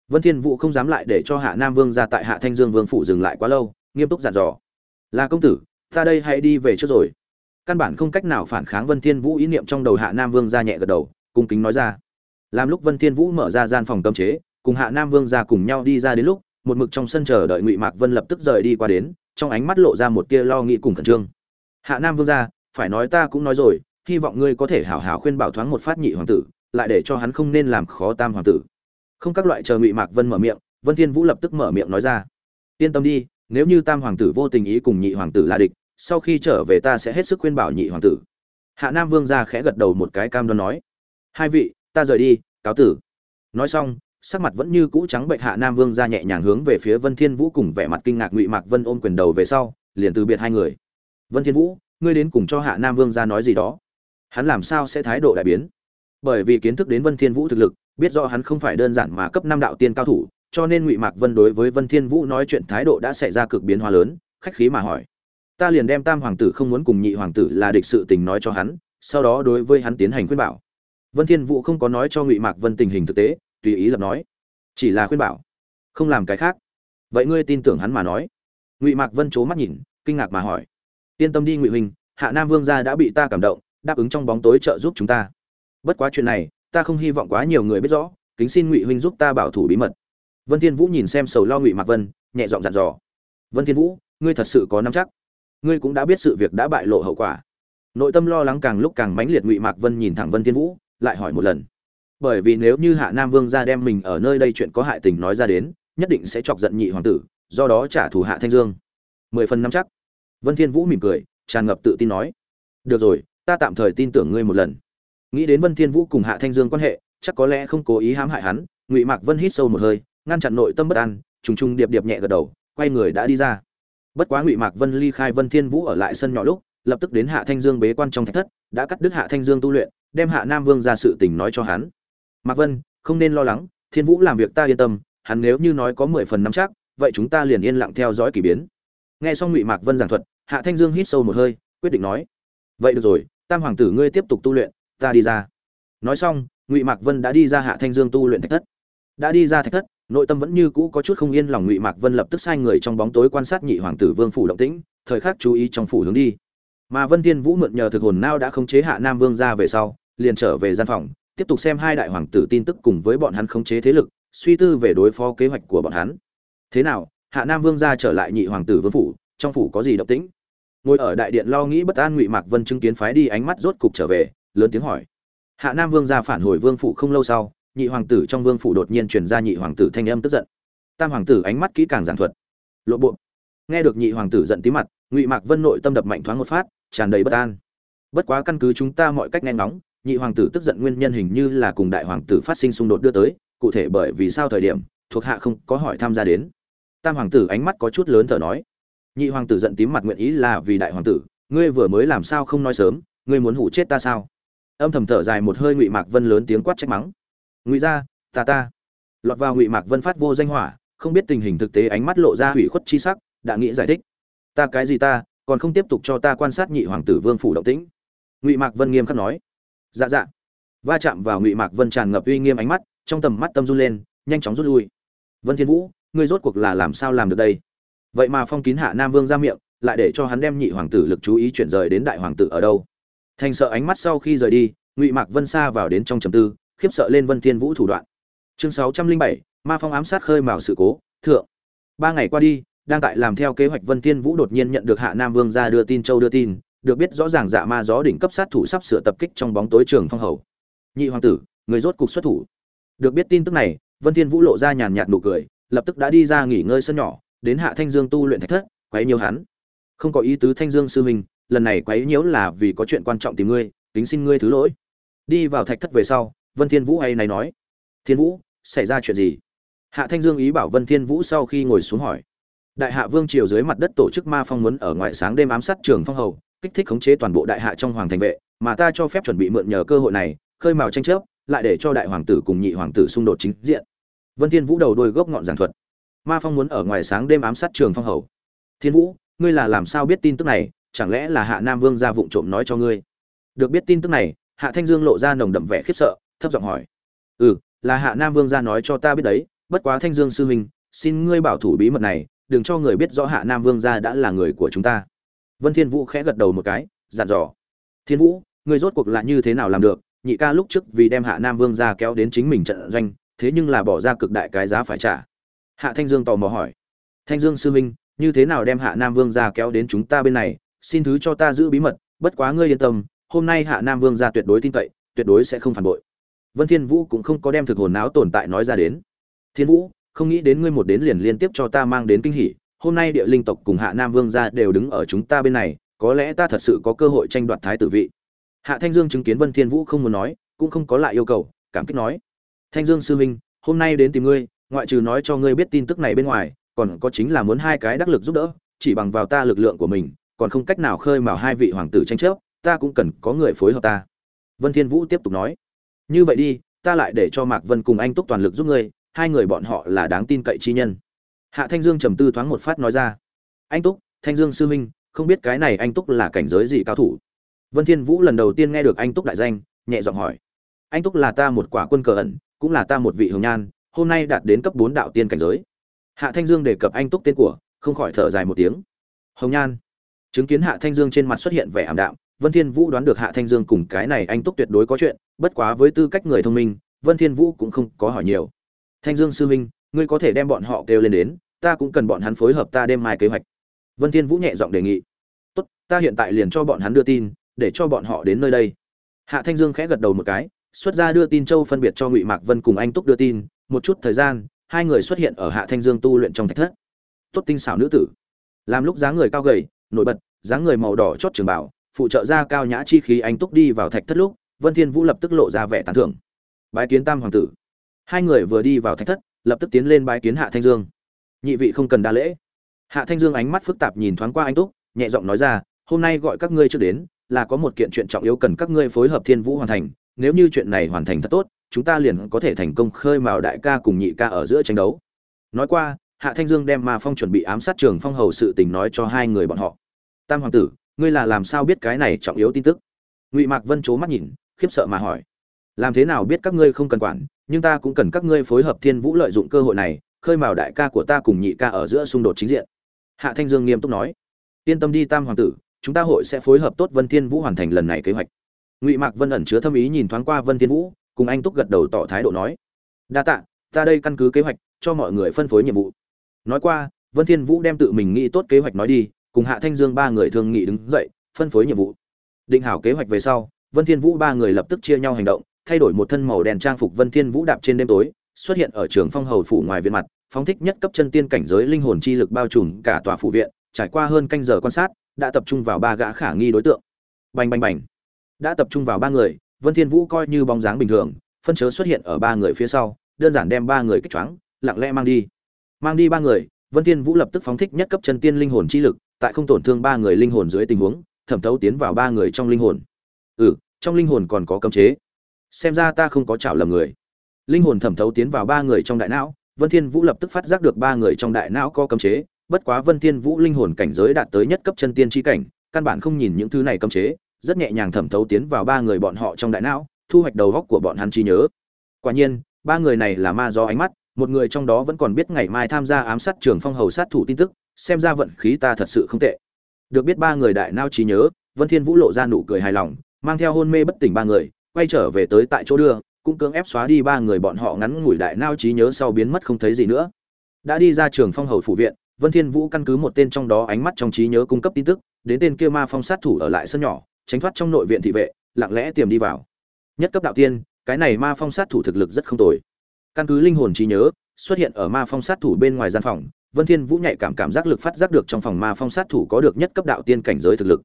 Vân thiên vũ không dám lại để cho hạ nam vương ra tại hạ thanh dương vương phủ dừng lại quá lâu, nghiêm túc dặn dò. Là công tử, ta đây hãy đi về trước rồi. Căn bản không cách nào phản kháng vân thiên vũ ý niệm trong đầu hạ nam vương ra nhẹ gật đầu, cung kính nói ra. Làm lúc vân thiên vũ mở ra gian phòng cấm chế, cùng hạ nam vương ra cùng nhau đi ra đến lúc, một mực trong sân chờ đợi ngụy mạc vân lập tức rời đi qua đến trong ánh mắt lộ ra một tia lo nghĩ cùng khẩn trương. Hạ nam vương gia, phải nói ta cũng nói rồi, hy vọng ngươi có thể hảo hảo khuyên bảo thoáng một phát nhị hoàng tử, lại để cho hắn không nên làm khó tam hoàng tử. Không các loại chờ ngụy mạc vân mở miệng, vân thiên vũ lập tức mở miệng nói ra. Yên tâm đi, nếu như tam hoàng tử vô tình ý cùng nhị hoàng tử là địch, sau khi trở về ta sẽ hết sức khuyên bảo nhị hoàng tử. Hạ nam vương gia khẽ gật đầu một cái cam đoan nói. Hai vị, ta rời đi, cáo tử. Nói xong sắc mặt vẫn như cũ trắng bệnh hạ nam vương ra nhẹ nhàng hướng về phía vân thiên vũ cùng vẻ mặt kinh ngạc ngụy mạc vân ôm quyền đầu về sau, liền từ biệt hai người. Vân thiên vũ, ngươi đến cùng cho hạ nam vương ra nói gì đó? Hắn làm sao sẽ thái độ đại biến? Bởi vì kiến thức đến vân thiên vũ thực lực, biết rõ hắn không phải đơn giản mà cấp năm đạo tiên cao thủ, cho nên ngụy mạc vân đối với vân thiên vũ nói chuyện thái độ đã xảy ra cực biến hóa lớn, khách khí mà hỏi. Ta liền đem tam hoàng tử không muốn cùng nhị hoàng tử là địch sự tình nói cho hắn, sau đó đối với hắn tiến hành khuyên bảo. Vân thiên vũ không có nói cho ngụy mạc vân tình hình thực tế tùy ý lập nói. Chỉ là khuyên bảo, không làm cái khác. Vậy ngươi tin tưởng hắn mà nói. Ngụy mạc vân c mắt nhìn, kinh ngạc mà hỏi. Yên tâm đi ngụy huynh hạ nam vương gia đã bị ta cảm động, đáp ứng trong bóng tối trợ giúp chúng ta. Bất quá chuyện này, ta không hy vọng quá nhiều người biết rõ, kính xin ngụy huynh giúp ta bảo thủ bí mật. Vân thiên vũ nhìn xem sầu lo ngụy mạc vân, nhẹ giọng dặn dò. Vân thiên vũ, ngươi thật sự có nắm chắc. Ngươi cũng đã biết sự việc đã bại lộ hậu quả. Nội tâm lo lắng càng lúc càng mãnh liệt ngụy mạc vân nhìn thẳng vân thiên vũ, lại hỏi một lần bởi vì nếu như hạ nam vương ra đem mình ở nơi đây chuyện có hại tình nói ra đến, nhất định sẽ chọc giận nhị hoàng tử, do đó trả thù hạ thanh dương. Mười phần năm chắc. Vân thiên vũ mỉm cười, tràn ngập tự tin nói. Được rồi, ta tạm thời tin tưởng ngươi một lần. Nghĩ đến vân thiên vũ cùng hạ thanh dương quan hệ, chắc có lẽ không cố ý hãm hại hắn, ngụy mạc vân hít sâu một hơi, ngăn chặn nội tâm bất an, trùng trùng điệp điệp nhẹ gật đầu, quay người đã đi ra. Bất quá ngụy mạc vân ly khai vân thiên vũ ở lại sân nhỏ lúc, lập tức đến hạ thanh dương bế quan trong thạch thất, đã cắt đứt hạ thanh dương tu luyện, đem hạ nam vương ra sự tình nói cho hắn mạc vân, không nên lo lắng, thiên vũ làm việc ta yên tâm, hắn nếu như nói có mười phần nắm chắc, vậy chúng ta liền yên lặng theo dõi kỳ biến. Nghe xong ngụy mạc vân giảng thuật, hạ thanh dương hít sâu một hơi, quyết định nói, vậy được rồi, tam hoàng tử ngươi tiếp tục tu luyện, ta đi ra. Nói xong, ngụy mạc vân đã đi ra hạ thanh dương tu luyện thạch thất. Đã đi ra thạch thất, nội tâm vẫn như cũ có chút không yên lòng ngụy mạc vân lập tức sai người trong bóng tối quan sát nhị hoàng tử vương phủ động tĩnh, thời khắc chú ý trong phủ hướng đi. Mà vân thiên vũ mượn nhờ thực hồn nao đã khống chế hạ nam vương ra về sau, liền trở về gian phòng tiếp tục xem hai đại hoàng tử tin tức cùng với bọn hắn khống chế thế lực, suy tư về đối phó kế hoạch của bọn hắn. Thế nào, hạ nam vương gia trở lại nhị hoàng tử vương phủ, trong phủ có gì động tĩnh? Ngồi ở đại điện lo nghĩ bất an ngụy mạc vân chứng kiến phái đi ánh mắt rốt cục trở về, lớn tiếng hỏi. Hạ nam vương gia phản hồi vương phủ không lâu sau, nhị hoàng tử trong vương phủ đột nhiên truyền ra nhị hoàng tử thanh âm tức giận. Tam hoàng tử ánh mắt kỹ càng giảng thuật. Lộ bộ. Nghe được nhị hoàng tử giận tí mặt, ngụy mạc vân nội tâm đập mạnh thoáng một phát, tràn đầy bất an. Bất quá căn cứ chúng ta mọi cách nghe ngóng nhị hoàng tử tức giận nguyên nhân hình như là cùng đại hoàng tử phát sinh xung đột đưa tới, cụ thể bởi vì sao thời điểm, thuộc hạ không có hỏi tham gia đến. Tam hoàng tử ánh mắt có chút lớn thở nói, nhị hoàng tử giận tím mặt nguyện ý là vì đại hoàng tử, ngươi vừa mới làm sao không nói sớm, ngươi muốn hủ chết ta sao? Âm thầm thở dài một hơi ngụy mạc vân lớn tiếng quát trách mắng, ngụy ra ta ta. Lọt vào ngụy mạc vân phát vô danh hỏa, không biết tình hình thực tế ánh mắt lộ ra hủy khuất chi sắc, đã nghĩ giải thích, ta cái gì ta, còn không tiếp tục cho ta quan sát nhị hoàng tử vương phủ động tĩnh. Ngụy mạc vân nghiêm khắc nói dạ dạ. Va chạm vào ngụy mạc vân tràn ngập uy nghiêm ánh mắt, trong tầm mắt tâm run lên, nhanh chóng rút lui. Vân thiên vũ, ngươi rốt cuộc là làm sao làm được đây? Vậy mà phong kín hạ nam vương ra miệng, lại để cho hắn đem nhị hoàng tử lực chú ý chuyển rời đến đại hoàng tử ở đâu? Thành sợ ánh mắt sau khi rời đi, ngụy mạc vân xa vào đến trong trầm tư, khiếp sợ lên vân thiên vũ thủ đoạn. Chương sáu trăm linh bảy, ma phong ám sát khơi mào sự cố, thượng. Ba ngày qua đi, đang tại làm theo kế hoạch vân thiên vũ đột nhiên nhận được hạ nam vương ra đưa tin, châu đưa tin được biết rõ ràng dạ ma gió đỉnh cấp sát thủ sắp sửa tập kích trong bóng tối trường phong hầu. Nhị hoàng tử, người rốt cục xuất thủ. Được biết tin tức này, vân thiên vũ lộ ra nhàn nhạt nụ cười, lập tức đã đi ra nghỉ ngơi sân nhỏ, đến hạ thanh dương tu luyện thạch thất, quấy nhiễu hắn. Không có ý tứ thanh dương sư huynh, lần này quấy nhiễu là vì có chuyện quan trọng tìm ngươi, tính xin ngươi thứ lỗi. Đi vào thạch thất về sau, vân thiên vũ hay này nói, thiên vũ, xảy ra chuyện gì? Hạ thanh dương ý bảo vân thiên vũ sau khi ngồi xuống hỏi, đại hạ vương triều dưới mặt đất tổ chức ma phong muốn ở ngoại sáng đêm ám sát trường phong hầu kích thích khống chế toàn bộ đại hạ trong hoàng thành vệ, mà ta cho phép chuẩn bị mượn nhờ cơ hội này, khơi mào tranh chấp, lại để cho đại hoàng tử cùng nhị hoàng tử xung đột chính diện. Vân thiên vũ đầu đôi gốc ngọn giảng thuật. Ma phong muốn ở ngoài sáng đêm ám sát trường phong hầu. Thiên vũ, ngươi là làm sao biết tin tức này? Chẳng lẽ là hạ nam vương gia vụng trộm nói cho ngươi? Được biết tin tức này, hạ thanh dương lộ ra nồng đậm vẻ khiếp sợ, thấp giọng hỏi. Ừ là hạ nam vương gia nói cho ta biết đấy, bất quá thanh dương sư huynh, xin ngươi bảo thủ bí mật này, đừng cho người biết rõ hạ nam vương gia đã là người của chúng ta vân thiên vũ khẽ gật đầu một cái, dặn dò. Thiên vũ, ngươi rốt cuộc là như thế nào làm được? Nhị ca lúc trước vì đem hạ nam vương gia kéo đến chính mình trận doanh, thế nhưng là bỏ ra cực đại cái giá phải trả. Hạ thanh dương tò mò hỏi. Thanh dương sư huynh, như thế nào đem hạ nam vương gia kéo đến chúng ta bên này? Xin thứ cho ta giữ bí mật, bất quá ngươi yên tâm, hôm nay hạ nam vương gia tuyệt đối tin cậy, tuyệt đối sẽ không phản bội. Vân thiên vũ cũng không có đem thực hồn não tồn tại nói ra đến. Thiên vũ, không nghĩ đến ngươi một đến liền liên tiếp cho ta mang đến kinh hỉ hôm nay địa linh tộc cùng hạ nam vương gia đều đứng ở chúng ta bên này, có lẽ ta thật sự có cơ hội tranh đoạt thái tử vị. Hạ thanh dương chứng kiến vân thiên vũ không muốn nói, cũng không có lại yêu cầu, cảm kích nói. Thanh dương sư huynh, hôm nay đến tìm ngươi, ngoại trừ nói cho ngươi biết tin tức này bên ngoài, còn có chính là muốn hai cái đắc lực giúp đỡ, chỉ bằng vào ta lực lượng của mình, còn không cách nào khơi mào hai vị hoàng tử tranh chấp, ta cũng cần có người phối hợp ta. Vân thiên vũ tiếp tục nói. Như vậy đi, ta lại để cho mạc vân cùng anh túc toàn lực giúp ngươi, hai người bọn họ là đáng tin cậy chi nhân hạ thanh dương trầm tư thoáng một phát nói ra, anh túc, thanh dương sư huynh, không biết cái này anh túc là cảnh giới gì cao thủ? Vân thiên vũ lần đầu tiên nghe được anh túc đại danh, nhẹ giọng hỏi, anh túc là ta một quả quân cờ ẩn, cũng là ta một vị hồng nhan, hôm nay đạt đến cấp bốn đạo tiên cảnh giới. Hạ thanh dương đề cập anh túc tên của, không khỏi thở dài một tiếng. Hồng nhan. Chứng kiến hạ thanh dương trên mặt xuất hiện vẻ ảm đạm, vân thiên vũ đoán được hạ thanh dương cùng cái này anh túc tuyệt đối có chuyện, bất quá với tư cách người thông minh, vân thiên vũ cũng không có hỏi nhiều. Thanh dương sư huynh ngươi có thể đem bọn họ kêu lên đến, ta cũng cần bọn hắn phối hợp ta đêm mai kế hoạch. Vân thiên vũ nhẹ giọng đề nghị. Tốt, ta hiện tại liền cho bọn hắn đưa tin, để cho bọn họ đến nơi đây. Hạ thanh dương khẽ gật đầu một cái, xuất ra đưa tin châu phân biệt cho ngụy mạc vân cùng anh túc đưa tin, một chút thời gian, hai người xuất hiện ở hạ thanh dương tu luyện trong thạch thất. Tốt tinh xảo nữ tử. Làm lúc dáng người cao gầy, nổi bật, dáng người màu đỏ chót trường bảo, phụ trợ ra cao nhã chi khí anh túc đi vào thạch thất lúc, vân thiên vũ lập tức lộ ra vẻ tán thưởng. Bái kiến tam hoàng tử. Hai người vừa đi vào thạch thất lập tức tiến lên bái kiến hạ thanh dương. Nhị vị không cần đa lễ. Hạ thanh dương ánh mắt phức tạp nhìn thoáng qua anh túc, nhẹ giọng nói ra, hôm nay gọi các ngươi trước đến, là có một kiện chuyện trọng yếu cần các ngươi phối hợp thiên vũ hoàn thành. Nếu như chuyện này hoàn thành thật tốt, chúng ta liền có thể thành công khơi mào đại ca cùng nhị ca ở giữa tranh đấu. Nói qua, hạ thanh dương đem ma phong chuẩn bị ám sát trường phong hầu sự tình nói cho hai người bọn họ. Tam hoàng tử, ngươi là làm sao biết cái này trọng yếu tin tức? Ngụy mạc vân c mắt nhìn, khiếp sợ mà hỏi. Làm thế nào biết các ngươi không cần quản? Nhưng ta cũng cần các ngươi phối hợp thiên vũ lợi dụng cơ hội này, khơi mào đại ca của ta cùng nhị ca ở giữa xung đột chính diện. Hạ thanh dương nghiêm túc nói. Yên tâm đi, tam hoàng tử, chúng ta hội sẽ phối hợp tốt vân thiên vũ hoàn thành lần này kế hoạch. Ngụy mạc vân ẩn chứa thâm ý nhìn thoáng qua vân thiên vũ, cùng anh túc gật đầu tỏ thái độ nói. Đa tạ, ta đây căn cứ kế hoạch, cho mọi người phân phối nhiệm vụ. Nói qua, vân thiên vũ đem tự mình nghĩ tốt kế hoạch nói đi, cùng hạ thanh dương ba người thương nghị đứng dậy, phân phối nhiệm vụ. Định hảo kế hoạch về sau, vân thiên vũ ba người lập tức chia nhau hành động thay đổi một thân màu đen trang phục vân thiên vũ đạp trên đêm tối, xuất hiện ở trường phong hầu phủ ngoài viện mặt, phóng thích nhất cấp chân tiên cảnh giới linh hồn chi lực bao trùm cả tòa phủ viện, trải qua hơn canh giờ quan sát, đã tập trung vào ba gã khả nghi đối tượng. Bành bành bành. Đã tập trung vào ba người, vân thiên vũ coi như bóng dáng bình thường, phân chớ xuất hiện ở ba người phía sau, đơn giản đem ba người kích choáng, lặng lẽ mang đi. Mang đi ba người, vân thiên vũ lập tức phóng thích nhất cấp chân tiên linh hồn chi lực, tại không tổn thương ba người linh hồn dưới tình huống, thẩm thấu tiến vào ba người trong linh hồn. Ừ trong linh hồn còn có cấm chế xem ra ta không có chảo lầm người. Linh hồn thẩm thấu tiến vào ba người trong đại não, vân thiên vũ lập tức phát giác được ba người trong đại não có cấm chế, bất quá vân thiên vũ linh hồn cảnh giới đạt tới nhất cấp chân tiên chi cảnh, căn bản không nhìn những thứ này cấm chế, rất nhẹ nhàng thẩm thấu tiến vào ba người bọn họ trong đại não, thu hoạch đầu góc của bọn hắn trí nhớ. Quả nhiên, ba người này là ma do ánh mắt, một người trong đó vẫn còn biết ngày mai tham gia ám sát trường phong hầu sát thủ tin tức, xem ra vận khí ta thật sự không tệ. Được biết ba người đại não trí nhớ, vân thiên vũ lộ ra nụ cười hài lòng, mang theo hôn mê bất tỉnh ba người quay trở về tới tại chỗ đưa, cũng cưỡng ép xóa đi ba người bọn họ ngắn ngủi đại nao trí nhớ sau biến mất không thấy gì nữa. Đã đi ra trường phong hầu phủ viện, vân thiên vũ căn cứ một tên trong đó ánh mắt trong trí nhớ cung cấp tin tức, đến tên kia ma phong sát thủ ở lại sân nhỏ, tránh thoát trong nội viện thị vệ, lặng lẽ tiềm đi vào. Nhất cấp đạo tiên, cái này ma phong sát thủ thực lực rất không tồi. Căn cứ linh hồn trí nhớ, xuất hiện ở ma phong sát thủ bên ngoài gian phòng, vân thiên vũ nhạy cảm cảm giác lực phát giác được trong phòng ma phong sát thủ có được nhất cấp đạo tiên cảnh giới thực lực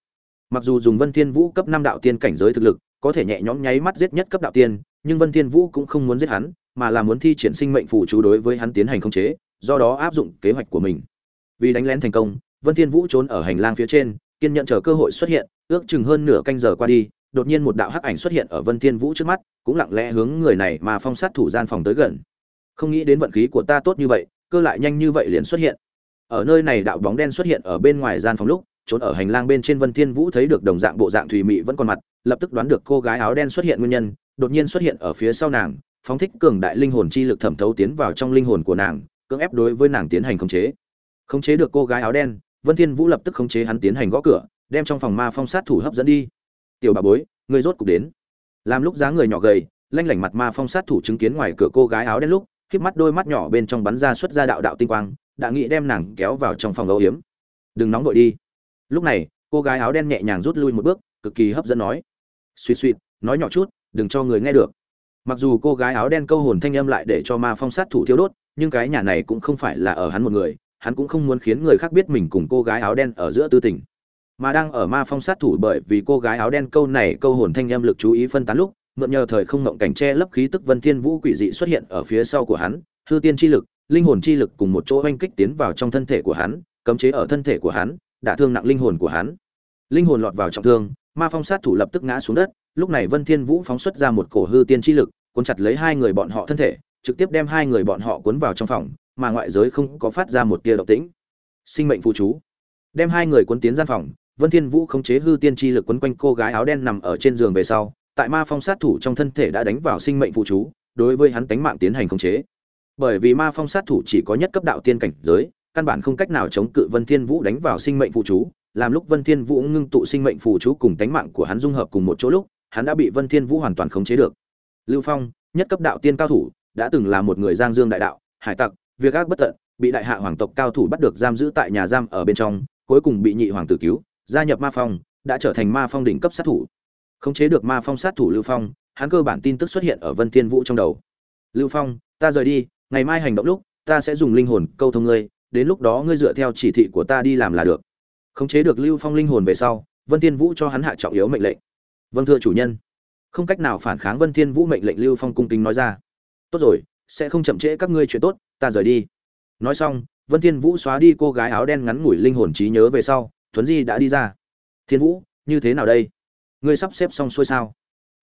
mặc dù dùng vân thiên vũ cấp năm đạo tiên cảnh giới thực lực, có thể nhẹ nhõm nháy mắt giết nhất cấp đạo tiên, nhưng vân thiên vũ cũng không muốn giết hắn, mà là muốn thi triển sinh mệnh phù chú đối với hắn tiến hành khống chế, do đó áp dụng kế hoạch của mình. Vì đánh lén thành công, vân thiên vũ trốn ở hành lang phía trên, kiên nhận chờ cơ hội xuất hiện, ước chừng hơn nửa canh giờ qua đi, đột nhiên một đạo hắc ảnh xuất hiện ở vân thiên vũ trước mắt, cũng lặng lẽ hướng người này mà phong sát thủ gian phòng tới gần. Không nghĩ đến vận khí của ta tốt như vậy, cơ lại nhanh như vậy liền xuất hiện. Ở nơi này đạo bóng đen xuất hiện ở bên ngoài gian phòng lúc trốn ở hành lang bên trên vân thiên vũ thấy được đồng dạng bộ dạng thùy mị vẫn còn mặt lập tức đoán được cô gái áo đen xuất hiện nguyên nhân đột nhiên xuất hiện ở phía sau nàng phóng thích cường đại linh hồn chi lực thẩm thấu tiến vào trong linh hồn của nàng cưỡng ép đối với nàng tiến hành khống chế. Khống chế được cô gái áo đen vân thiên vũ lập tức khống chế hắn tiến hành gõ cửa đem trong phòng ma phong sát thủ hấp dẫn đi. Tiểu bà bối người rốt cục đến. Làm lúc dáng người nhỏ gầy lanh lảnh mặt ma phong sát thủ chứng kiến ngoài cửa cô gái áo đen lúc khép mắt đôi mắt nhỏ bên trong bắn ra xuất ra đạo đạo tinh quang đã nghĩ đem nàng kéo vào trong phòng âu yếm, đừng nóng vội đi lúc này, cô gái áo đen nhẹ nhàng rút lui một bước, cực kỳ hấp dẫn nói suýt suýt nói nhỏ chút, đừng cho người nghe được. Mặc dù cô gái áo đen câu hồn thanh âm lại để cho ma phong sát thủ thiếu đốt, nhưng cái nhà này cũng không phải là ở hắn một người, hắn cũng không muốn khiến người khác biết mình cùng cô gái áo đen ở giữa tư tình. Mà đang ở ma phong sát thủ bởi vì cô gái áo đen câu này câu hồn thanh âm lực chú ý phân tán lúc, mượn nhờ thời không ngộng cảnh che lấp khí tức vân thiên vũ quỷ dị xuất hiện ở phía sau của hắn, hư tiên chi lực, linh hồn chi lực cùng một chỗ oanh kích tiến vào trong thân thể của hắn, cấm chế ở thân thể của hắn đã thương nặng linh hồn của hắn. Linh hồn lọt vào trọng thương, ma phong sát thủ lập tức ngã xuống đất, lúc này vân thiên vũ phóng xuất ra một cổ hư tiên chi lực, cuốn chặt lấy hai người bọn họ thân thể, trực tiếp đem hai người bọn họ cuốn vào trong phòng, mà ngoại giới không có phát ra một tia động tĩnh. Sinh mệnh phù chú. Đem hai người cuốn tiến gian phòng, vân thiên vũ khống chế hư tiên chi lực quấn quanh cô gái áo đen nằm ở trên giường về sau, tại ma phong sát thủ trong thân thể đã đánh vào sinh mệnh phù chú, đối với hắn tánh mạng tiến hành khống chế. Bởi vì ma phong sát thủ chỉ có nhất cấp đạo tiên cảnh giới căn bản không cách nào chống cự vân thiên vũ đánh vào sinh mệnh phù chú. Làm lúc vân thiên vũ ngưng tụ sinh mệnh phù chú cùng tánh mạng của hắn dung hợp cùng một chỗ lúc, hắn đã bị vân thiên vũ hoàn toàn khống chế được. Lưu phong, nhất cấp đạo tiên cao thủ, đã từng là một người giang dương đại đạo, hải tặc, việc ác bất tận, bị đại hạ hoàng tộc cao thủ bắt được giam giữ tại nhà giam ở bên trong, cuối cùng bị nhị hoàng tử cứu, gia nhập ma phong, đã trở thành ma phong đỉnh cấp sát thủ. Khống chế được ma phong sát thủ lưu phong, hắn cơ bản tin tức xuất hiện ở vân thiên vũ trong đầu. Lưu phong, ta rời đi, ngày mai hành động lúc, ta sẽ dùng linh hồn câu thông ngươi đến lúc đó ngươi dựa theo chỉ thị của ta đi làm là được. Khống chế được lưu phong linh hồn về sau, vân thiên vũ cho hắn hạ trọng yếu mệnh lệnh. Vâng thưa chủ nhân. Không cách nào phản kháng vân thiên vũ mệnh lệnh lưu phong cung kính nói ra. Tốt rồi, sẽ không chậm trễ các ngươi chuyện tốt, ta rời đi. Nói xong, vân thiên vũ xóa đi cô gái áo đen ngắn ngủi linh hồn trí nhớ về sau, thuấn di đã đi ra. Thiên vũ, như thế nào đây? Ngươi sắp xếp xong xuôi sao?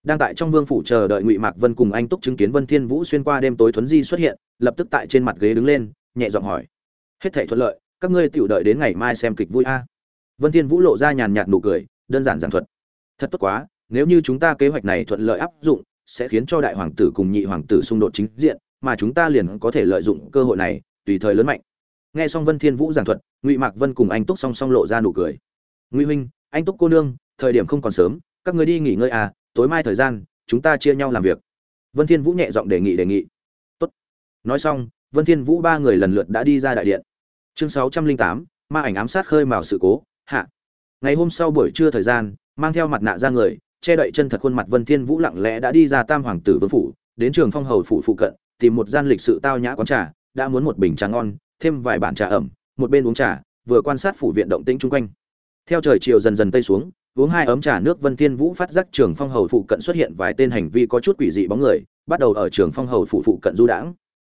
Đang tại trong vương phủ chờ đợi ngụy mạc vân cùng anh túc chứng kiến vân thiên vũ xuyên qua đêm tối thuấn di xuất hiện, lập tức tại trên mặt ghế đứng lên, nhẹ giọng hỏi hết thảy thuận lợi, các ngươi tiểu đợi đến ngày mai xem kịch vui a. Vân thiên vũ lộ ra nhàn nhạt nụ cười, đơn giản giảng thuật. Thật tốt quá, nếu như chúng ta kế hoạch này thuận lợi áp dụng, sẽ khiến cho đại hoàng tử cùng nhị hoàng tử xung đột chính diện, mà chúng ta liền có thể lợi dụng cơ hội này, tùy thời lớn mạnh. Nghe xong vân thiên vũ giảng thuật, ngụy mạc vân cùng anh túc song song lộ ra nụ cười. Ngụy huynh, anh túc cô nương, thời điểm không còn sớm, các ngươi đi nghỉ ngơi à tối mai thời gian, chúng ta chia nhau làm việc. Vân thiên vũ nhẹ giọng đề nghị đề nghị. Tốt. Nói xong, vân thiên vũ ba người lần lượt đã đi ra đại điện chương 608, ma ảnh ám sát khơi mào sự cố hạ. Ngày hôm sau buổi trưa thời gian mang theo mặt nạ ra người che đậy chân thật khuôn mặt vân thiên vũ lặng lẽ đã đi ra tam hoàng tử vương phủ đến trường phong hầu phủ phụ cận tìm một gian lịch sự tao nhã quán trà đã muốn một bình trà ngon thêm vài bản trà ẩm một bên uống trà vừa quan sát phủ viện động tĩnh chung quanh. Theo trời chiều dần dần tây xuống uống hai ấm trà nước vân thiên vũ phát giác trường phong hầu phụ cận xuất hiện vài tên hành vi có chút quỷ dị bóng người bắt đầu ở trường phong hầu phụ phụ cận du đãng.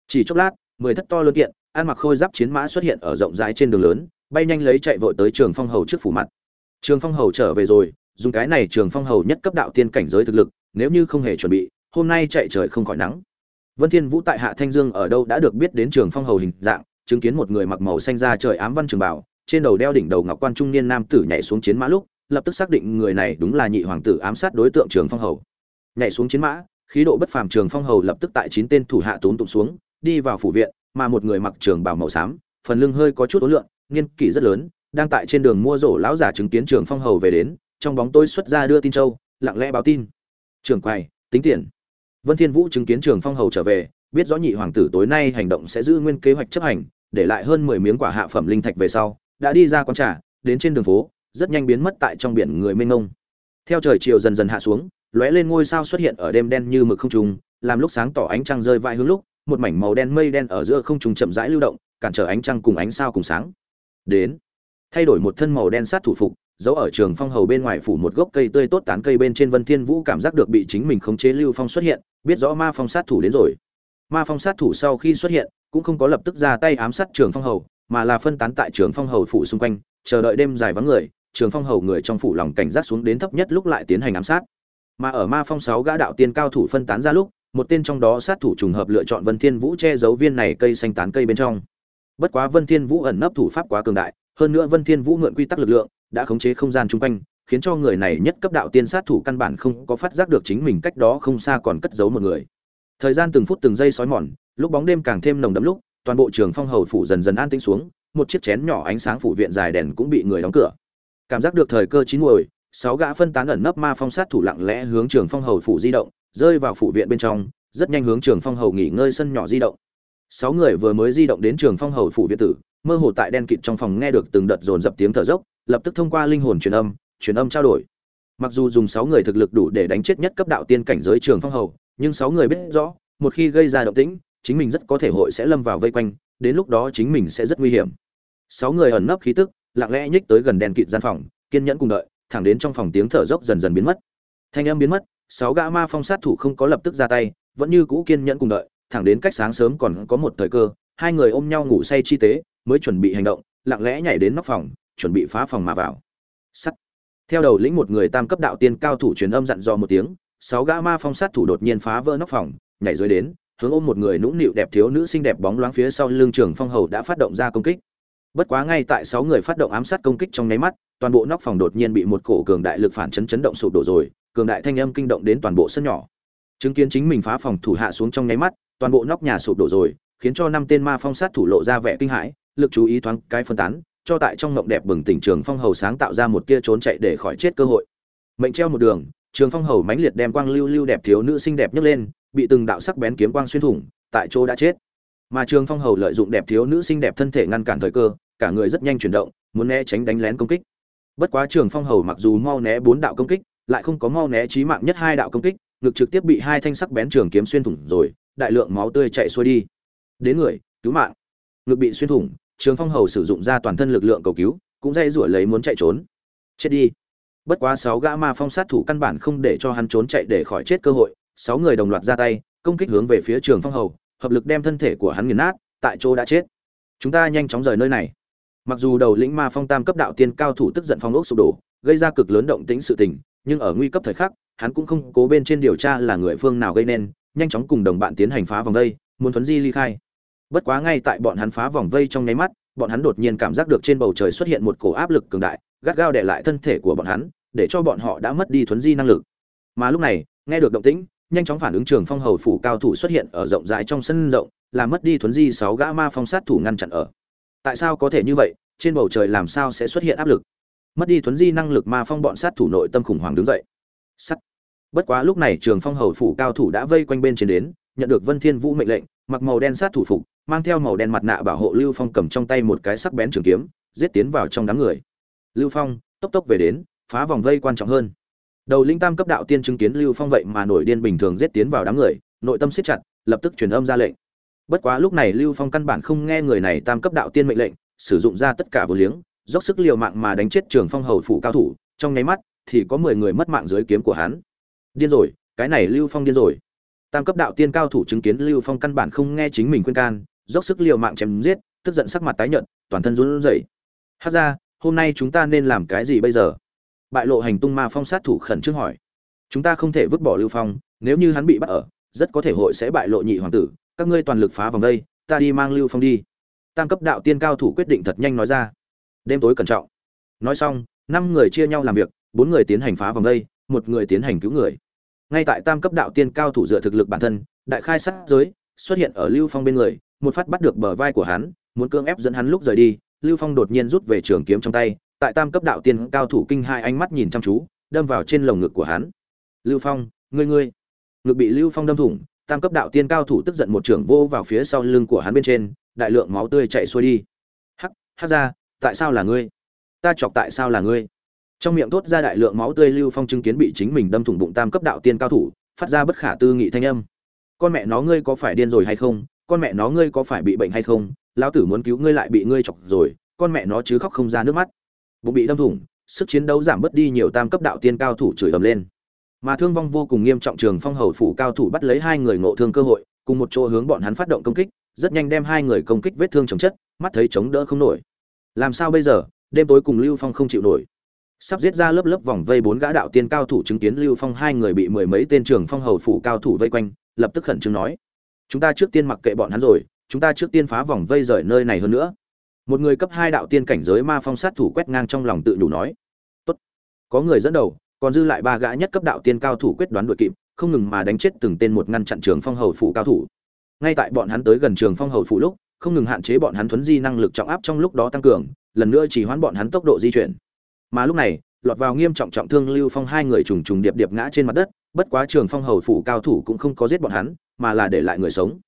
Chỉ chốc lát mười thất to lớn kiện ăn mặc khôi giáp chiến mã xuất hiện ở rộng rãi trên đường lớn, bay nhanh lấy chạy vội tới trường phong hầu trước phủ mặt. Trường phong hầu trở về rồi, dùng cái này trường phong hầu nhất cấp đạo tiên cảnh giới thực lực, nếu như không hề chuẩn bị, hôm nay chạy trời không khỏi nắng. Vân thiên vũ tại hạ thanh dương ở đâu đã được biết đến trường phong hầu hình dạng, chứng kiến một người mặc màu xanh da trời ám văn trường bảo, trên đầu đeo đỉnh đầu ngọc quan trung niên nam tử nhảy xuống chiến mã lúc, lập tức xác định người này đúng là nhị hoàng tử ám sát đối tượng trường phong hầu. Nhảy xuống chiến mã, khí độ bất phàm trường phong hầu lập tức tại chín tên thủ hạ tốn tụng xuống, đi vào phủ viện mà một người mặc trường bào màu xám, phần lưng hơi có chút ố lượng niên kỷ rất lớn, đang tại trên đường mua rổ lão giả chứng kiến trường phong hầu về đến, trong bóng tôi xuất ra đưa tin châu, lặng lẽ báo tin. Trường quầy tính tiền. Vân thiên vũ chứng kiến trường phong hầu trở về, biết rõ nhị hoàng tử tối nay hành động sẽ giữ nguyên kế hoạch chấp hành, để lại hơn 10 miếng quả hạ phẩm linh thạch về sau, đã đi ra quán trà, đến trên đường phố, rất nhanh biến mất tại trong biển người mênh mông. Theo trời chiều dần dần hạ xuống, lóe lên ngôi sao xuất hiện ở đêm đen như mực không trung, làm lúc sáng tỏ ánh trăng rơi vai hướng lúc một mảnh màu đen mây đen ở giữa không trung chậm rãi lưu động, cản trở ánh trăng cùng ánh sao cùng sáng. Đến, thay đổi một thân màu đen sát thủ phục, giấu ở trường phong hầu bên ngoài phủ một gốc cây tươi tốt tán cây bên trên vân thiên vũ cảm giác được bị chính mình khống chế lưu phong xuất hiện, biết rõ ma phong sát thủ đến rồi. Ma phong sát thủ sau khi xuất hiện, cũng không có lập tức ra tay ám sát trường phong hầu, mà là phân tán tại trường phong hầu phủ xung quanh, chờ đợi đêm dài vắng người, trường phong hầu người trong phủ lòng cảnh giác xuống đến thấp nhất lúc lại tiến hành ám sát. Mà ở ma phong sáu gã đạo tiên cao thủ phân tán ra lúc một tên trong đó sát thủ trùng hợp lựa chọn vân thiên vũ che giấu viên này cây xanh tán cây bên trong. Bất quá vân thiên vũ ẩn nấp thủ pháp quá cường đại, hơn nữa vân thiên vũ mượn quy tắc lực lượng, đã khống chế không gian chung quanh, khiến cho người này nhất cấp đạo tiên sát thủ căn bản không có phát giác được chính mình cách đó không xa còn cất giấu một người. Thời gian từng phút từng giây sói mòn, lúc bóng đêm càng thêm nồng đậm lúc, toàn bộ trường phong hầu phủ dần dần an tĩnh xuống, một chiếc chén nhỏ ánh sáng phủ viện dài đèn cũng bị người đóng cửa. Cảm giác được thời cơ chín muồi, sáu gã phân tán ẩn nấp ma phong sát thủ lặng lẽ hướng trường phong hầu phủ di động rơi vào phủ viện bên trong, rất nhanh hướng trường phong hầu nghỉ ngơi sân nhỏ di động. Sáu người vừa mới di động đến trường phong hầu phủ viện tử, mơ hồ tại đen kịt trong phòng nghe được từng đợt dồn dập tiếng thở dốc, lập tức thông qua linh hồn truyền âm truyền âm trao đổi. Mặc dù dùng sáu người thực lực đủ để đánh chết nhất cấp đạo tiên cảnh giới trường phong hầu, nhưng sáu người biết rõ, một khi gây ra động tĩnh, chính mình rất có thể hội sẽ lâm vào vây quanh, đến lúc đó chính mình sẽ rất nguy hiểm. Sáu người ẩn nấp khí tức, lặng lẽ nhích tới gần đèn kịt gian phòng, kiên nhẫn cùng đợi, thẳng đến trong phòng tiếng thở dốc dần dần biến mất. Thanh âm biến mất sáu gã ma phong sát thủ không có lập tức ra tay, vẫn như cũ kiên nhẫn cùng đợi, thẳng đến cách sáng sớm còn có một thời cơ, hai người ôm nhau ngủ say chi tế, mới chuẩn bị hành động, lặng lẽ nhảy đến nóc phòng, chuẩn bị phá phòng mà vào. Sắt. Theo đầu lĩnh một người tam cấp đạo tiên cao thủ truyền âm dặn dò một tiếng, sáu gã ma phong sát thủ đột nhiên phá vỡ nóc phòng, nhảy dưới đến, hướng ôm một người nũng nịu đẹp thiếu nữ xinh đẹp bóng loáng phía sau lưng trường phong hầu đã phát động ra công kích. Bất quá ngay tại sáu người phát động ám sát công kích trong nháy mắt, toàn bộ nóc phòng đột nhiên bị một cổ cường đại lực phản chấn chấn động sụp đổ rồi cường đại thanh âm kinh động đến toàn bộ sân nhỏ. Chứng kiến chính mình phá phòng thủ hạ xuống trong nháy mắt, toàn bộ nóc nhà sụp đổ rồi, khiến cho năm tên ma phong sát thủ lộ ra vẻ kinh hãi, lực chú ý thoáng cái phân tán, cho tại trong mộng đẹp bừng tỉnh trường phong hầu sáng tạo ra một tia trốn chạy để khỏi chết cơ hội. Mệnh treo một đường, trường phong hầu mãnh liệt đem quang lưu lưu đẹp thiếu nữ xinh đẹp nhấc lên, bị từng đạo sắc bén kiếm quang xuyên thủng, tại chỗ đã chết. Mà trường phong hầu lợi dụng đẹp thiếu nữ xinh đẹp thân thể ngăn cản thời cơ, cả người rất nhanh chuyển động, muốn né tránh đánh lén công kích. Bất quá trường phong hầu mặc dù mau né bốn đạo công kích lại không có mau né chí mạng nhất hai đạo công kích, ngực trực tiếp bị hai thanh sắc bén trường kiếm xuyên thủng rồi, đại lượng máu tươi chảy xuôi đi. Đến người, cứu mạng. Ngực bị xuyên thủng, trường phong hầu sử dụng ra toàn thân lực lượng cầu cứu, cũng dây rủi lấy muốn chạy trốn. Chết đi. Bất quá sáu gã ma phong sát thủ căn bản không để cho hắn trốn chạy để khỏi chết cơ hội, sáu người đồng loạt ra tay, công kích hướng về phía trường phong hầu, hợp lực đem thân thể của hắn nghiền nát, tại chỗ đã chết. Chúng ta nhanh chóng rời nơi này. Mặc dù đầu lĩnh ma phong tam cấp đạo tiên cao thủ tức giận phong ốc sụp đổ, gây ra cực lớn động tĩnh sự tình nhưng ở nguy cấp thời khắc, hắn cũng không cố bên trên điều tra là người phương nào gây nên, nhanh chóng cùng đồng bạn tiến hành phá vòng vây, muốn thuấn di ly khai. Bất quá ngay tại bọn hắn phá vòng vây trong nháy mắt, bọn hắn đột nhiên cảm giác được trên bầu trời xuất hiện một cổ áp lực cường đại, gắt gao để lại thân thể của bọn hắn, để cho bọn họ đã mất đi thuấn di năng lực. Mà lúc này, nghe được động tĩnh, nhanh chóng phản ứng trường phong hầu phủ cao thủ xuất hiện ở rộng rãi trong sân rộng làm mất đi thuấn di sáu gã ma phong sát thủ ngăn chặn ở. Tại sao có thể như vậy? Trên bầu trời làm sao sẽ xuất hiện áp lực? Mất đi thuấn di năng lực ma phong bọn sát thủ nội tâm khủng hoảng đứng dậy. Sắt. Bất quá lúc này trường phong hầu phủ cao thủ đã vây quanh bên trên đến, nhận được vân thiên vũ mệnh lệnh, mặc màu đen sát thủ phục, mang theo màu đen mặt nạ bảo hộ lưu phong cầm trong tay một cái sắc bén trường kiếm, giết tiến vào trong đám người. Lưu phong, tốc tốc về đến, phá vòng vây quan trọng hơn. Đầu linh tam cấp đạo tiên chứng kiến lưu phong vậy mà nổi điên bình thường giết tiến vào đám người, nội tâm siết chặt, lập tức truyền âm ra lệnh. Bất quá lúc này lưu phong căn bản không nghe người này tam cấp đạo tiên mệnh lệnh, sử dụng ra tất cả vô liếng dốc sức liều mạng mà đánh chết trường phong hầu phủ cao thủ, trong nháy mắt thì có mười người mất mạng dưới kiếm của hắn. Điên rồi, cái này lưu phong điên rồi. Tam cấp đạo tiên cao thủ chứng kiến lưu phong căn bản không nghe chính mình khuyên can, dốc sức liều mạng chém giết, tức giận sắc mặt tái nhợt, toàn thân run rẩy. Hát ra hôm nay chúng ta nên làm cái gì bây giờ? Bại lộ hành tung ma phong sát thủ khẩn trương hỏi. Chúng ta không thể vứt bỏ lưu phong, nếu như hắn bị bắt ở, rất có thể hội sẽ bại lộ nhị hoàng tử, các ngươi toàn lực phá vòng đây, ta đi mang lưu phong đi. Tam cấp đạo tiên cao thủ quyết định thật nhanh nói ra đêm tối cẩn trọng. Nói xong, năm người chia nhau làm việc, bốn người tiến hành phá vòng đây, một người tiến hành cứu người. Ngay tại tam cấp đạo tiên cao thủ dựa thực lực bản thân, đại khai sát giới, xuất hiện ở lưu phong bên người, một phát bắt được bờ vai của hắn, muốn cưỡng ép dẫn hắn lúc rời đi, lưu phong đột nhiên rút về trường kiếm trong tay, tại tam cấp đạo tiên cao thủ kinh hai ánh mắt nhìn chăm chú, đâm vào trên lồng ngực của hắn. Lưu phong, ngươi ngươi. Ngực bị lưu phong đâm thủng, tam cấp đạo tiên cao thủ tức giận một trường vô vào phía sau lưng của hắn bên trên, đại lượng máu tươi chạy xuôi đi. Hắc hắc ra tại sao là ngươi? Ta chọc tại sao là ngươi? Trong miệng thốt ra đại lượng máu tươi lưu phong chứng kiến bị chính mình đâm thủng bụng tam cấp đạo tiên cao thủ, phát ra bất khả tư nghị thanh âm. Con mẹ nó ngươi có phải điên rồi hay không? Con mẹ nó ngươi có phải bị bệnh hay không? Lão tử muốn cứu ngươi lại bị ngươi chọc rồi, con mẹ nó chứ khóc không ra nước mắt. Bụng bị đâm thủng, sức chiến đấu giảm bớt đi nhiều tam cấp đạo tiên cao thủ chửi ầm lên. Mà thương vong vô cùng nghiêm trọng trường phong hầu phủ cao thủ bắt lấy hai người ngộ thương cơ hội, cùng một chỗ hướng bọn hắn phát động công kích, rất nhanh đem hai người công kích vết thương chồng chất, mắt thấy chống đỡ không nổi làm sao bây giờ? Đêm tối cùng lưu phong không chịu nổi. Sắp giết ra lớp lớp vòng vây bốn gã đạo tiên cao thủ chứng kiến lưu phong hai người bị mười mấy tên trường phong hầu phủ cao thủ vây quanh, lập tức khẩn trương nói, chúng ta trước tiên mặc kệ bọn hắn rồi, chúng ta trước tiên phá vòng vây rời nơi này hơn nữa. Một người cấp hai đạo tiên cảnh giới ma phong sát thủ quét ngang trong lòng tự đủ nói, tốt, có người dẫn đầu, còn dư lại ba gã nhất cấp đạo tiên cao thủ quyết đoán đội kịp, không ngừng mà đánh chết từng tên một ngăn chặn trường phong hầu phủ cao thủ. Ngay tại bọn hắn tới gần trường phong hầu phủ lúc không ngừng hạn chế bọn hắn thuấn di năng lực trọng áp trong lúc đó tăng cường, lần nữa chỉ hoãn bọn hắn tốc độ di chuyển. Mà lúc này, lọt vào nghiêm trọng trọng thương lưu phong hai người trùng trùng điệp điệp ngã trên mặt đất, bất quá trường phong hầu phủ cao thủ cũng không có giết bọn hắn, mà là để lại người sống.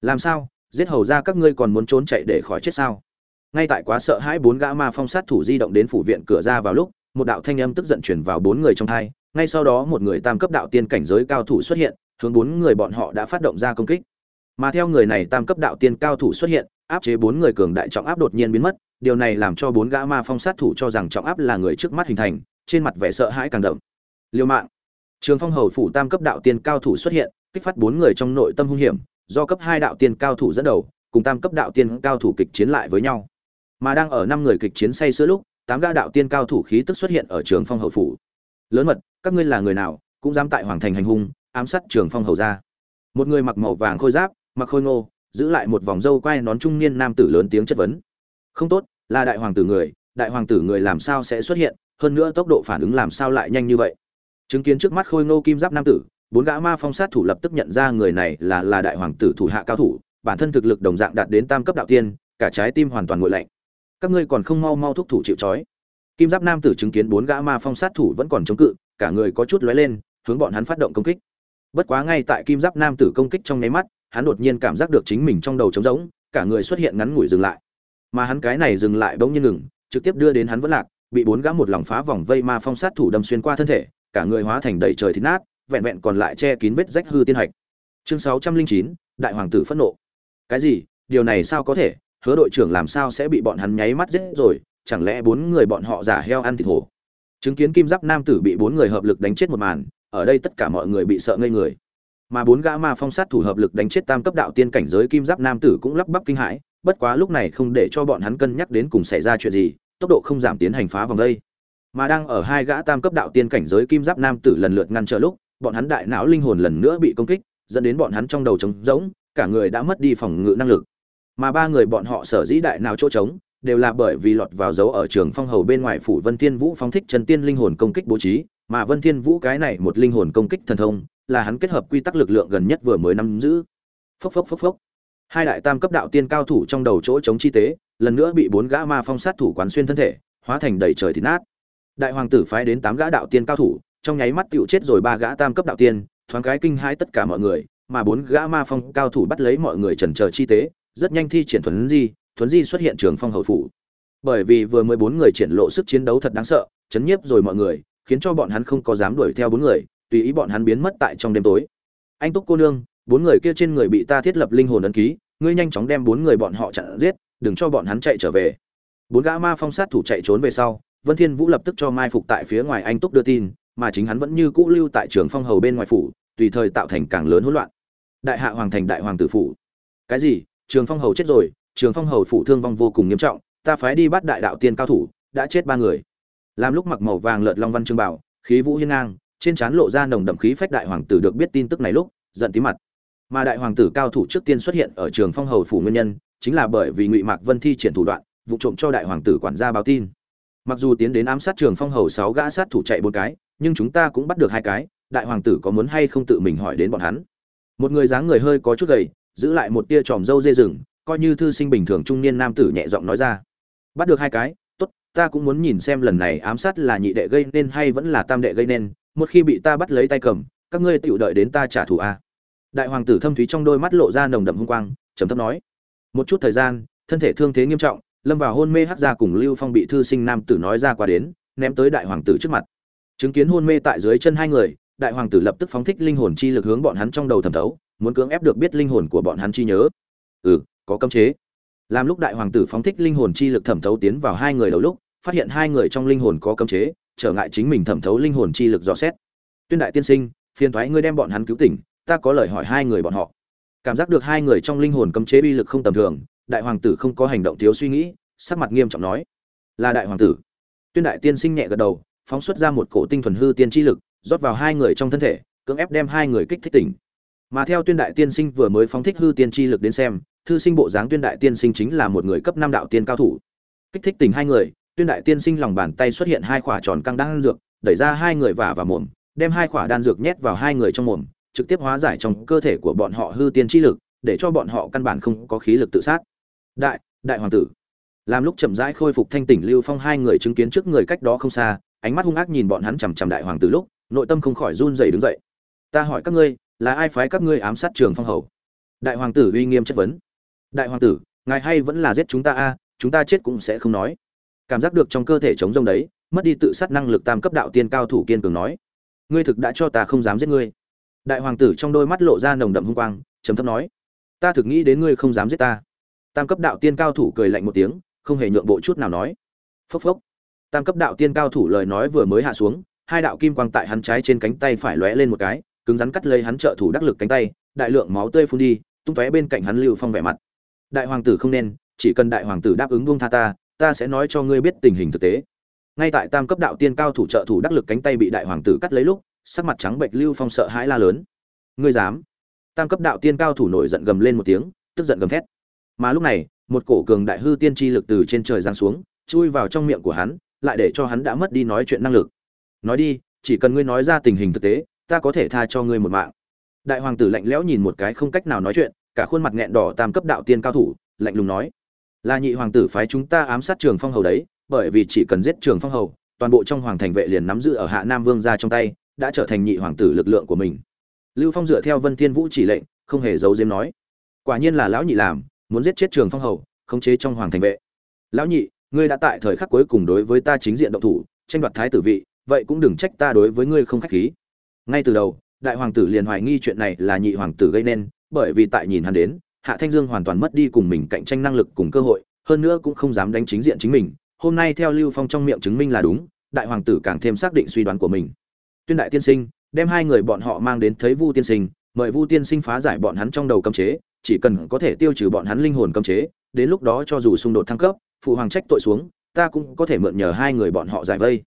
Làm sao? Giết hầu ra các ngươi còn muốn trốn chạy để khỏi chết sao? Ngay tại quá sợ hãi bốn gã ma phong sát thủ di động đến phủ viện cửa ra vào lúc, một đạo thanh âm tức giận chuyển vào bốn người trong thai, ngay sau đó một người tam cấp đạo tiên cảnh giới cao thủ xuất hiện, hướng bốn người bọn họ đã phát động ra công kích mà theo người này tam cấp đạo tiên cao thủ xuất hiện, áp chế bốn người cường đại trọng áp đột nhiên biến mất, điều này làm cho bốn gã ma phong sát thủ cho rằng trọng áp là người trước mắt hình thành, trên mặt vẻ sợ hãi càng đậm. Liêu mạng. Trường phong hầu phủ tam cấp đạo tiên cao thủ xuất hiện, kích phát bốn người trong nội tâm hung hiểm, do cấp hai đạo tiên cao thủ dẫn đầu, cùng tam cấp đạo tiên cao thủ kịch chiến lại với nhau. Mà đang ở năm người kịch chiến say sưa lúc, tám gã đạo tiên cao thủ khí tức xuất hiện ở trường phong hầu phủ. Lớn mật, các ngươi là người nào, cũng dám tại hoàng thành hành hung, ám sát trường phong hầu ra một người mặc màu vàng khôi giáp mặc khôi ngô, giữ lại một vòng râu quai nón trung niên nam tử lớn tiếng chất vấn. Không tốt, là đại hoàng tử người, đại hoàng tử người làm sao sẽ xuất hiện, hơn nữa tốc độ phản ứng làm sao lại nhanh như vậy? Chứng kiến trước mắt khôi ngô kim giáp nam tử, bốn gã ma phong sát thủ lập tức nhận ra người này là là đại hoàng tử thủ hạ cao thủ, bản thân thực lực đồng dạng đạt đến tam cấp đạo tiên, cả trái tim hoàn toàn nguội lạnh. Các ngươi còn không mau mau thúc thủ chịu trói. Kim giáp nam tử chứng kiến bốn gã ma phong sát thủ vẫn còn chống cự, cả người có chút lóe lên, hướng bọn hắn phát động công kích. Bất quá ngay tại kim giáp nam tử công kích trong nháy mắt hắn đột nhiên cảm giác được chính mình trong đầu trống rỗng, cả người xuất hiện ngắn ngủi dừng lại. Mà hắn cái này dừng lại bỗng nhiên ngừng, trực tiếp đưa đến hắn vẫn lạc, bị bốn gã một lòng phá vòng vây ma phong sát thủ đâm xuyên qua thân thể, cả người hóa thành đầy trời thít nát, vẹn vẹn còn lại che kín vết rách hư tiên hạch. Chương sáu trăm linh chín, đại hoàng tử phẫn nộ. Cái gì? Điều này sao có thể? Hứa đội trưởng làm sao sẽ bị bọn hắn nháy mắt giết rồi? Chẳng lẽ bốn người bọn họ giả heo ăn thịt hổ? Chứng kiến kim giáp nam tử bị bốn người hợp lực đánh chết một màn, ở đây tất cả mọi người bị sợ ngây người mà bốn gã ma phong sát thủ hợp lực đánh chết tam cấp đạo tiên cảnh giới kim giáp nam tử cũng lắp bắp kinh hãi, bất quá lúc này không để cho bọn hắn cân nhắc đến cùng xảy ra chuyện gì, tốc độ không giảm tiến hành phá vòng đây. Mà đang ở hai gã tam cấp đạo tiên cảnh giới kim giáp nam tử lần lượt ngăn trở lúc, bọn hắn đại não linh hồn lần nữa bị công kích, dẫn đến bọn hắn trong đầu trống rỗng, cả người đã mất đi phòng ngự năng lực. Mà ba người bọn họ sở dĩ đại nào chỗ trống, đều là bởi vì lọt vào dấu ở trường phong hầu bên ngoài phủ vân thiên vũ phóng thích chân tiên linh hồn công kích bố trí mà vân thiên vũ cái này một linh hồn công kích thần thông, là hắn kết hợp quy tắc lực lượng gần nhất vừa mới nắm giữ. Phốc phốc phốc phốc. Hai đại tam cấp đạo tiên cao thủ trong đầu chỗ chống chi tế, lần nữa bị bốn gã ma phong sát thủ quán xuyên thân thể, hóa thành đầy trời thịt nát. Đại hoàng tử phái đến tám gã đạo tiên cao thủ, trong nháy mắt tựu chết rồi ba gã tam cấp đạo tiên, thoáng cái kinh hãi tất cả mọi người, mà bốn gã ma phong cao thủ bắt lấy mọi người trần chờ chi tế, rất nhanh thi triển thuấn di thuấn di xuất hiện trường phong hậu phủ. Bởi vì vừa mới bốn người triển lộ sức chiến đấu thật đáng sợ, chấn nhiếp rồi mọi người khiến cho bọn hắn không có dám đuổi theo bốn người, tùy ý bọn hắn biến mất tại trong đêm tối. Anh túc cô nương, bốn người kia trên người bị ta thiết lập linh hồn ấn ký, ngươi nhanh chóng đem bốn người bọn họ chặn giết, đừng cho bọn hắn chạy trở về. Bốn gã ma phong sát thủ chạy trốn về sau, vân thiên vũ lập tức cho mai phục tại phía ngoài anh túc đưa tin, mà chính hắn vẫn như cũ lưu tại trường phong hầu bên ngoài phủ, tùy thời tạo thành càng lớn hỗn loạn. Đại hạ hoàng thành đại hoàng tử phủ. Cái gì? Trường phong hầu chết rồi, trường phong hầu phủ thương vong vô cùng nghiêm trọng, ta phái đi bắt đại đạo tiên cao thủ, đã chết ba người làm lúc mặc màu vàng lợt long văn trương bảo, khí vũ hiên ngang, trên trán lộ ra nồng đậm khí phách đại hoàng tử được biết tin tức này lúc, giận tí mặt. Mà đại hoàng tử cao thủ trước tiên xuất hiện ở trường phong hầu phủ nguyên nhân, chính là bởi vì ngụy mạc vân thi triển thủ đoạn, vụ trộm cho đại hoàng tử quản gia báo tin. Mặc dù tiến đến ám sát trường phong hầu sáu gã sát thủ chạy bốn cái, nhưng chúng ta cũng bắt được hai cái, đại hoàng tử có muốn hay không tự mình hỏi đến bọn hắn. Một người dáng người hơi có chút gầy, giữ lại một tia tròm râu dê rừng, coi như thư sinh bình thường trung niên nam tử nhẹ giọng nói ra. Bắt được hai cái ta cũng muốn nhìn xem lần này ám sát là nhị đệ gây nên hay vẫn là tam đệ gây nên, một khi bị ta bắt lấy tay cầm, các ngươi tự đợi đến ta trả thù a. Đại hoàng tử thâm thúy trong đôi mắt lộ ra nồng đậm hung quang, trầm thấp nói. Một chút thời gian, thân thể thương thế nghiêm trọng, lâm vào hôn mê hắc ra cùng lưu phong bị thư sinh nam tử nói ra qua đến, ném tới đại hoàng tử trước mặt. Chứng kiến hôn mê tại dưới chân hai người, đại hoàng tử lập tức phóng thích linh hồn chi lực hướng bọn hắn trong đầu thẩm thấu, muốn cưỡng ép được biết linh hồn của bọn hắn chi nhớ. Ừ có cấm chế làm lúc đại hoàng tử phóng thích linh hồn chi lực thẩm thấu tiến vào hai người đầu lúc, phát hiện hai người trong linh hồn có cấm chế, trở ngại chính mình thẩm thấu linh hồn chi lực dò xét. Tuyên đại tiên sinh, phiền thoái ngươi đem bọn hắn cứu tỉnh, ta có lời hỏi hai người bọn họ. Cảm giác được hai người trong linh hồn cấm chế bi lực không tầm thường, đại hoàng tử không có hành động thiếu suy nghĩ, sắc mặt nghiêm trọng nói, là đại hoàng tử. Tuyên đại tiên sinh nhẹ gật đầu, phóng xuất ra một cổ tinh thuần hư tiên chi lực, rót vào hai người trong thân thể, cưỡng ép đem hai người kích thích tỉnh. Mà theo tuyên đại tiên sinh vừa mới phóng thích hư tiên chi lực đến xem thư sinh bộ dáng tuyên đại tiên sinh chính là một người cấp năm đạo tiên cao thủ. Kích thích tình hai người, tuyên đại tiên sinh lòng bàn tay xuất hiện hai quả tròn căng đan dược, đẩy ra hai người vả và mồm, đem hai quả đan dược nhét vào hai người trong mồm, trực tiếp hóa giải trong cơ thể của bọn họ hư tiên chi lực, để cho bọn họ căn bản không có khí lực tự sát. Đại đại hoàng tử. Làm lúc chậm rãi khôi phục thanh tỉnh lưu phong hai người chứng kiến trước người cách đó không xa, ánh mắt hung ác nhìn bọn hắn chằm chằm đại hoàng tử lúc, nội tâm không khỏi run rẩy đứng dậy. Ta hỏi các ngươi, là ai phái các ngươi ám sát trường phong hầu? Đại hoàng tử uy nghiêm chất vấn đại hoàng tử, ngài hay vẫn là giết chúng ta a, chúng ta chết cũng sẽ không nói. Cảm giác được trong cơ thể chống rông đấy, mất đi tự sát năng lực tam cấp đạo tiên cao thủ kiên cường nói. Ngươi thực đã cho ta không dám giết ngươi. Đại hoàng tử trong đôi mắt lộ ra nồng đậm hung quang chấm thấp nói. Ta thực nghĩ đến ngươi không dám giết ta. Tam cấp đạo tiên cao thủ cười lạnh một tiếng, không hề nhượng bộ chút nào nói. Phốc phốc. Tam cấp đạo tiên cao thủ lời nói vừa mới hạ xuống, hai đạo kim quang tại hắn trái trên cánh tay phải lóe lên một cái, cứng rắn cắt lấy hắn trợ thủ đắc lực cánh tay, đại lượng máu tươi phun đi, tung tóe bên cạnh hắn lưu phong vẻ mặt đại hoàng tử không nên, chỉ cần đại hoàng tử đáp ứng buông tha ta ta sẽ nói cho ngươi biết tình hình thực tế. Ngay tại tam cấp đạo tiên cao thủ trợ thủ đắc lực cánh tay bị đại hoàng tử cắt lấy lúc, sắc mặt trắng bệch lưu phong sợ hãi la lớn. Ngươi dám? Tam cấp đạo tiên cao thủ nổi giận gầm lên một tiếng, tức giận gầm thét. Mà lúc này, một cổ cường đại hư tiên chi lực từ trên trời giáng xuống, chui vào trong miệng của hắn, lại để cho hắn đã mất đi nói chuyện năng lực. Nói đi, chỉ cần ngươi nói ra tình hình thực tế, ta có thể tha cho ngươi một mạng. Đại hoàng tử lạnh lẽo nhìn một cái không cách nào nói chuyện cả khuôn mặt nghẹn đỏ tam cấp đạo tiên cao thủ, lạnh lùng nói, là nhị hoàng tử phái chúng ta ám sát trường phong hầu đấy, bởi vì chỉ cần giết trường phong hầu, toàn bộ trong hoàng thành vệ liền nắm giữ ở hạ nam vương ra trong tay, đã trở thành nhị hoàng tử lực lượng của mình. Lưu phong dựa theo vân thiên vũ chỉ lệnh, không hề giấu diếm nói, quả nhiên là lão nhị làm, muốn giết chết trường phong hầu, khống chế trong hoàng thành vệ. Lão nhị, ngươi đã tại thời khắc cuối cùng đối với ta chính diện động thủ, tranh đoạt thái tử vị, vậy cũng đừng trách ta đối với ngươi không khách khí. Ngay từ đầu, đại hoàng tử liền hoài nghi chuyện này là nhị hoàng tử gây nên bởi vì tại nhìn hắn đến, hạ thanh dương hoàn toàn mất đi cùng mình cạnh tranh năng lực cùng cơ hội, hơn nữa cũng không dám đánh chính diện chính mình, hôm nay theo lưu phong trong miệng chứng minh là đúng, đại hoàng tử càng thêm xác định suy đoán của mình. Tuyên đại tiên sinh, đem hai người bọn họ mang đến thấy vu tiên sinh, mời vu tiên sinh phá giải bọn hắn trong đầu cấm chế, chỉ cần có thể tiêu trừ bọn hắn linh hồn cấm chế, đến lúc đó cho dù xung đột thăng cấp, phụ hoàng trách tội xuống, ta cũng có thể mượn nhờ hai người bọn họ giải vây.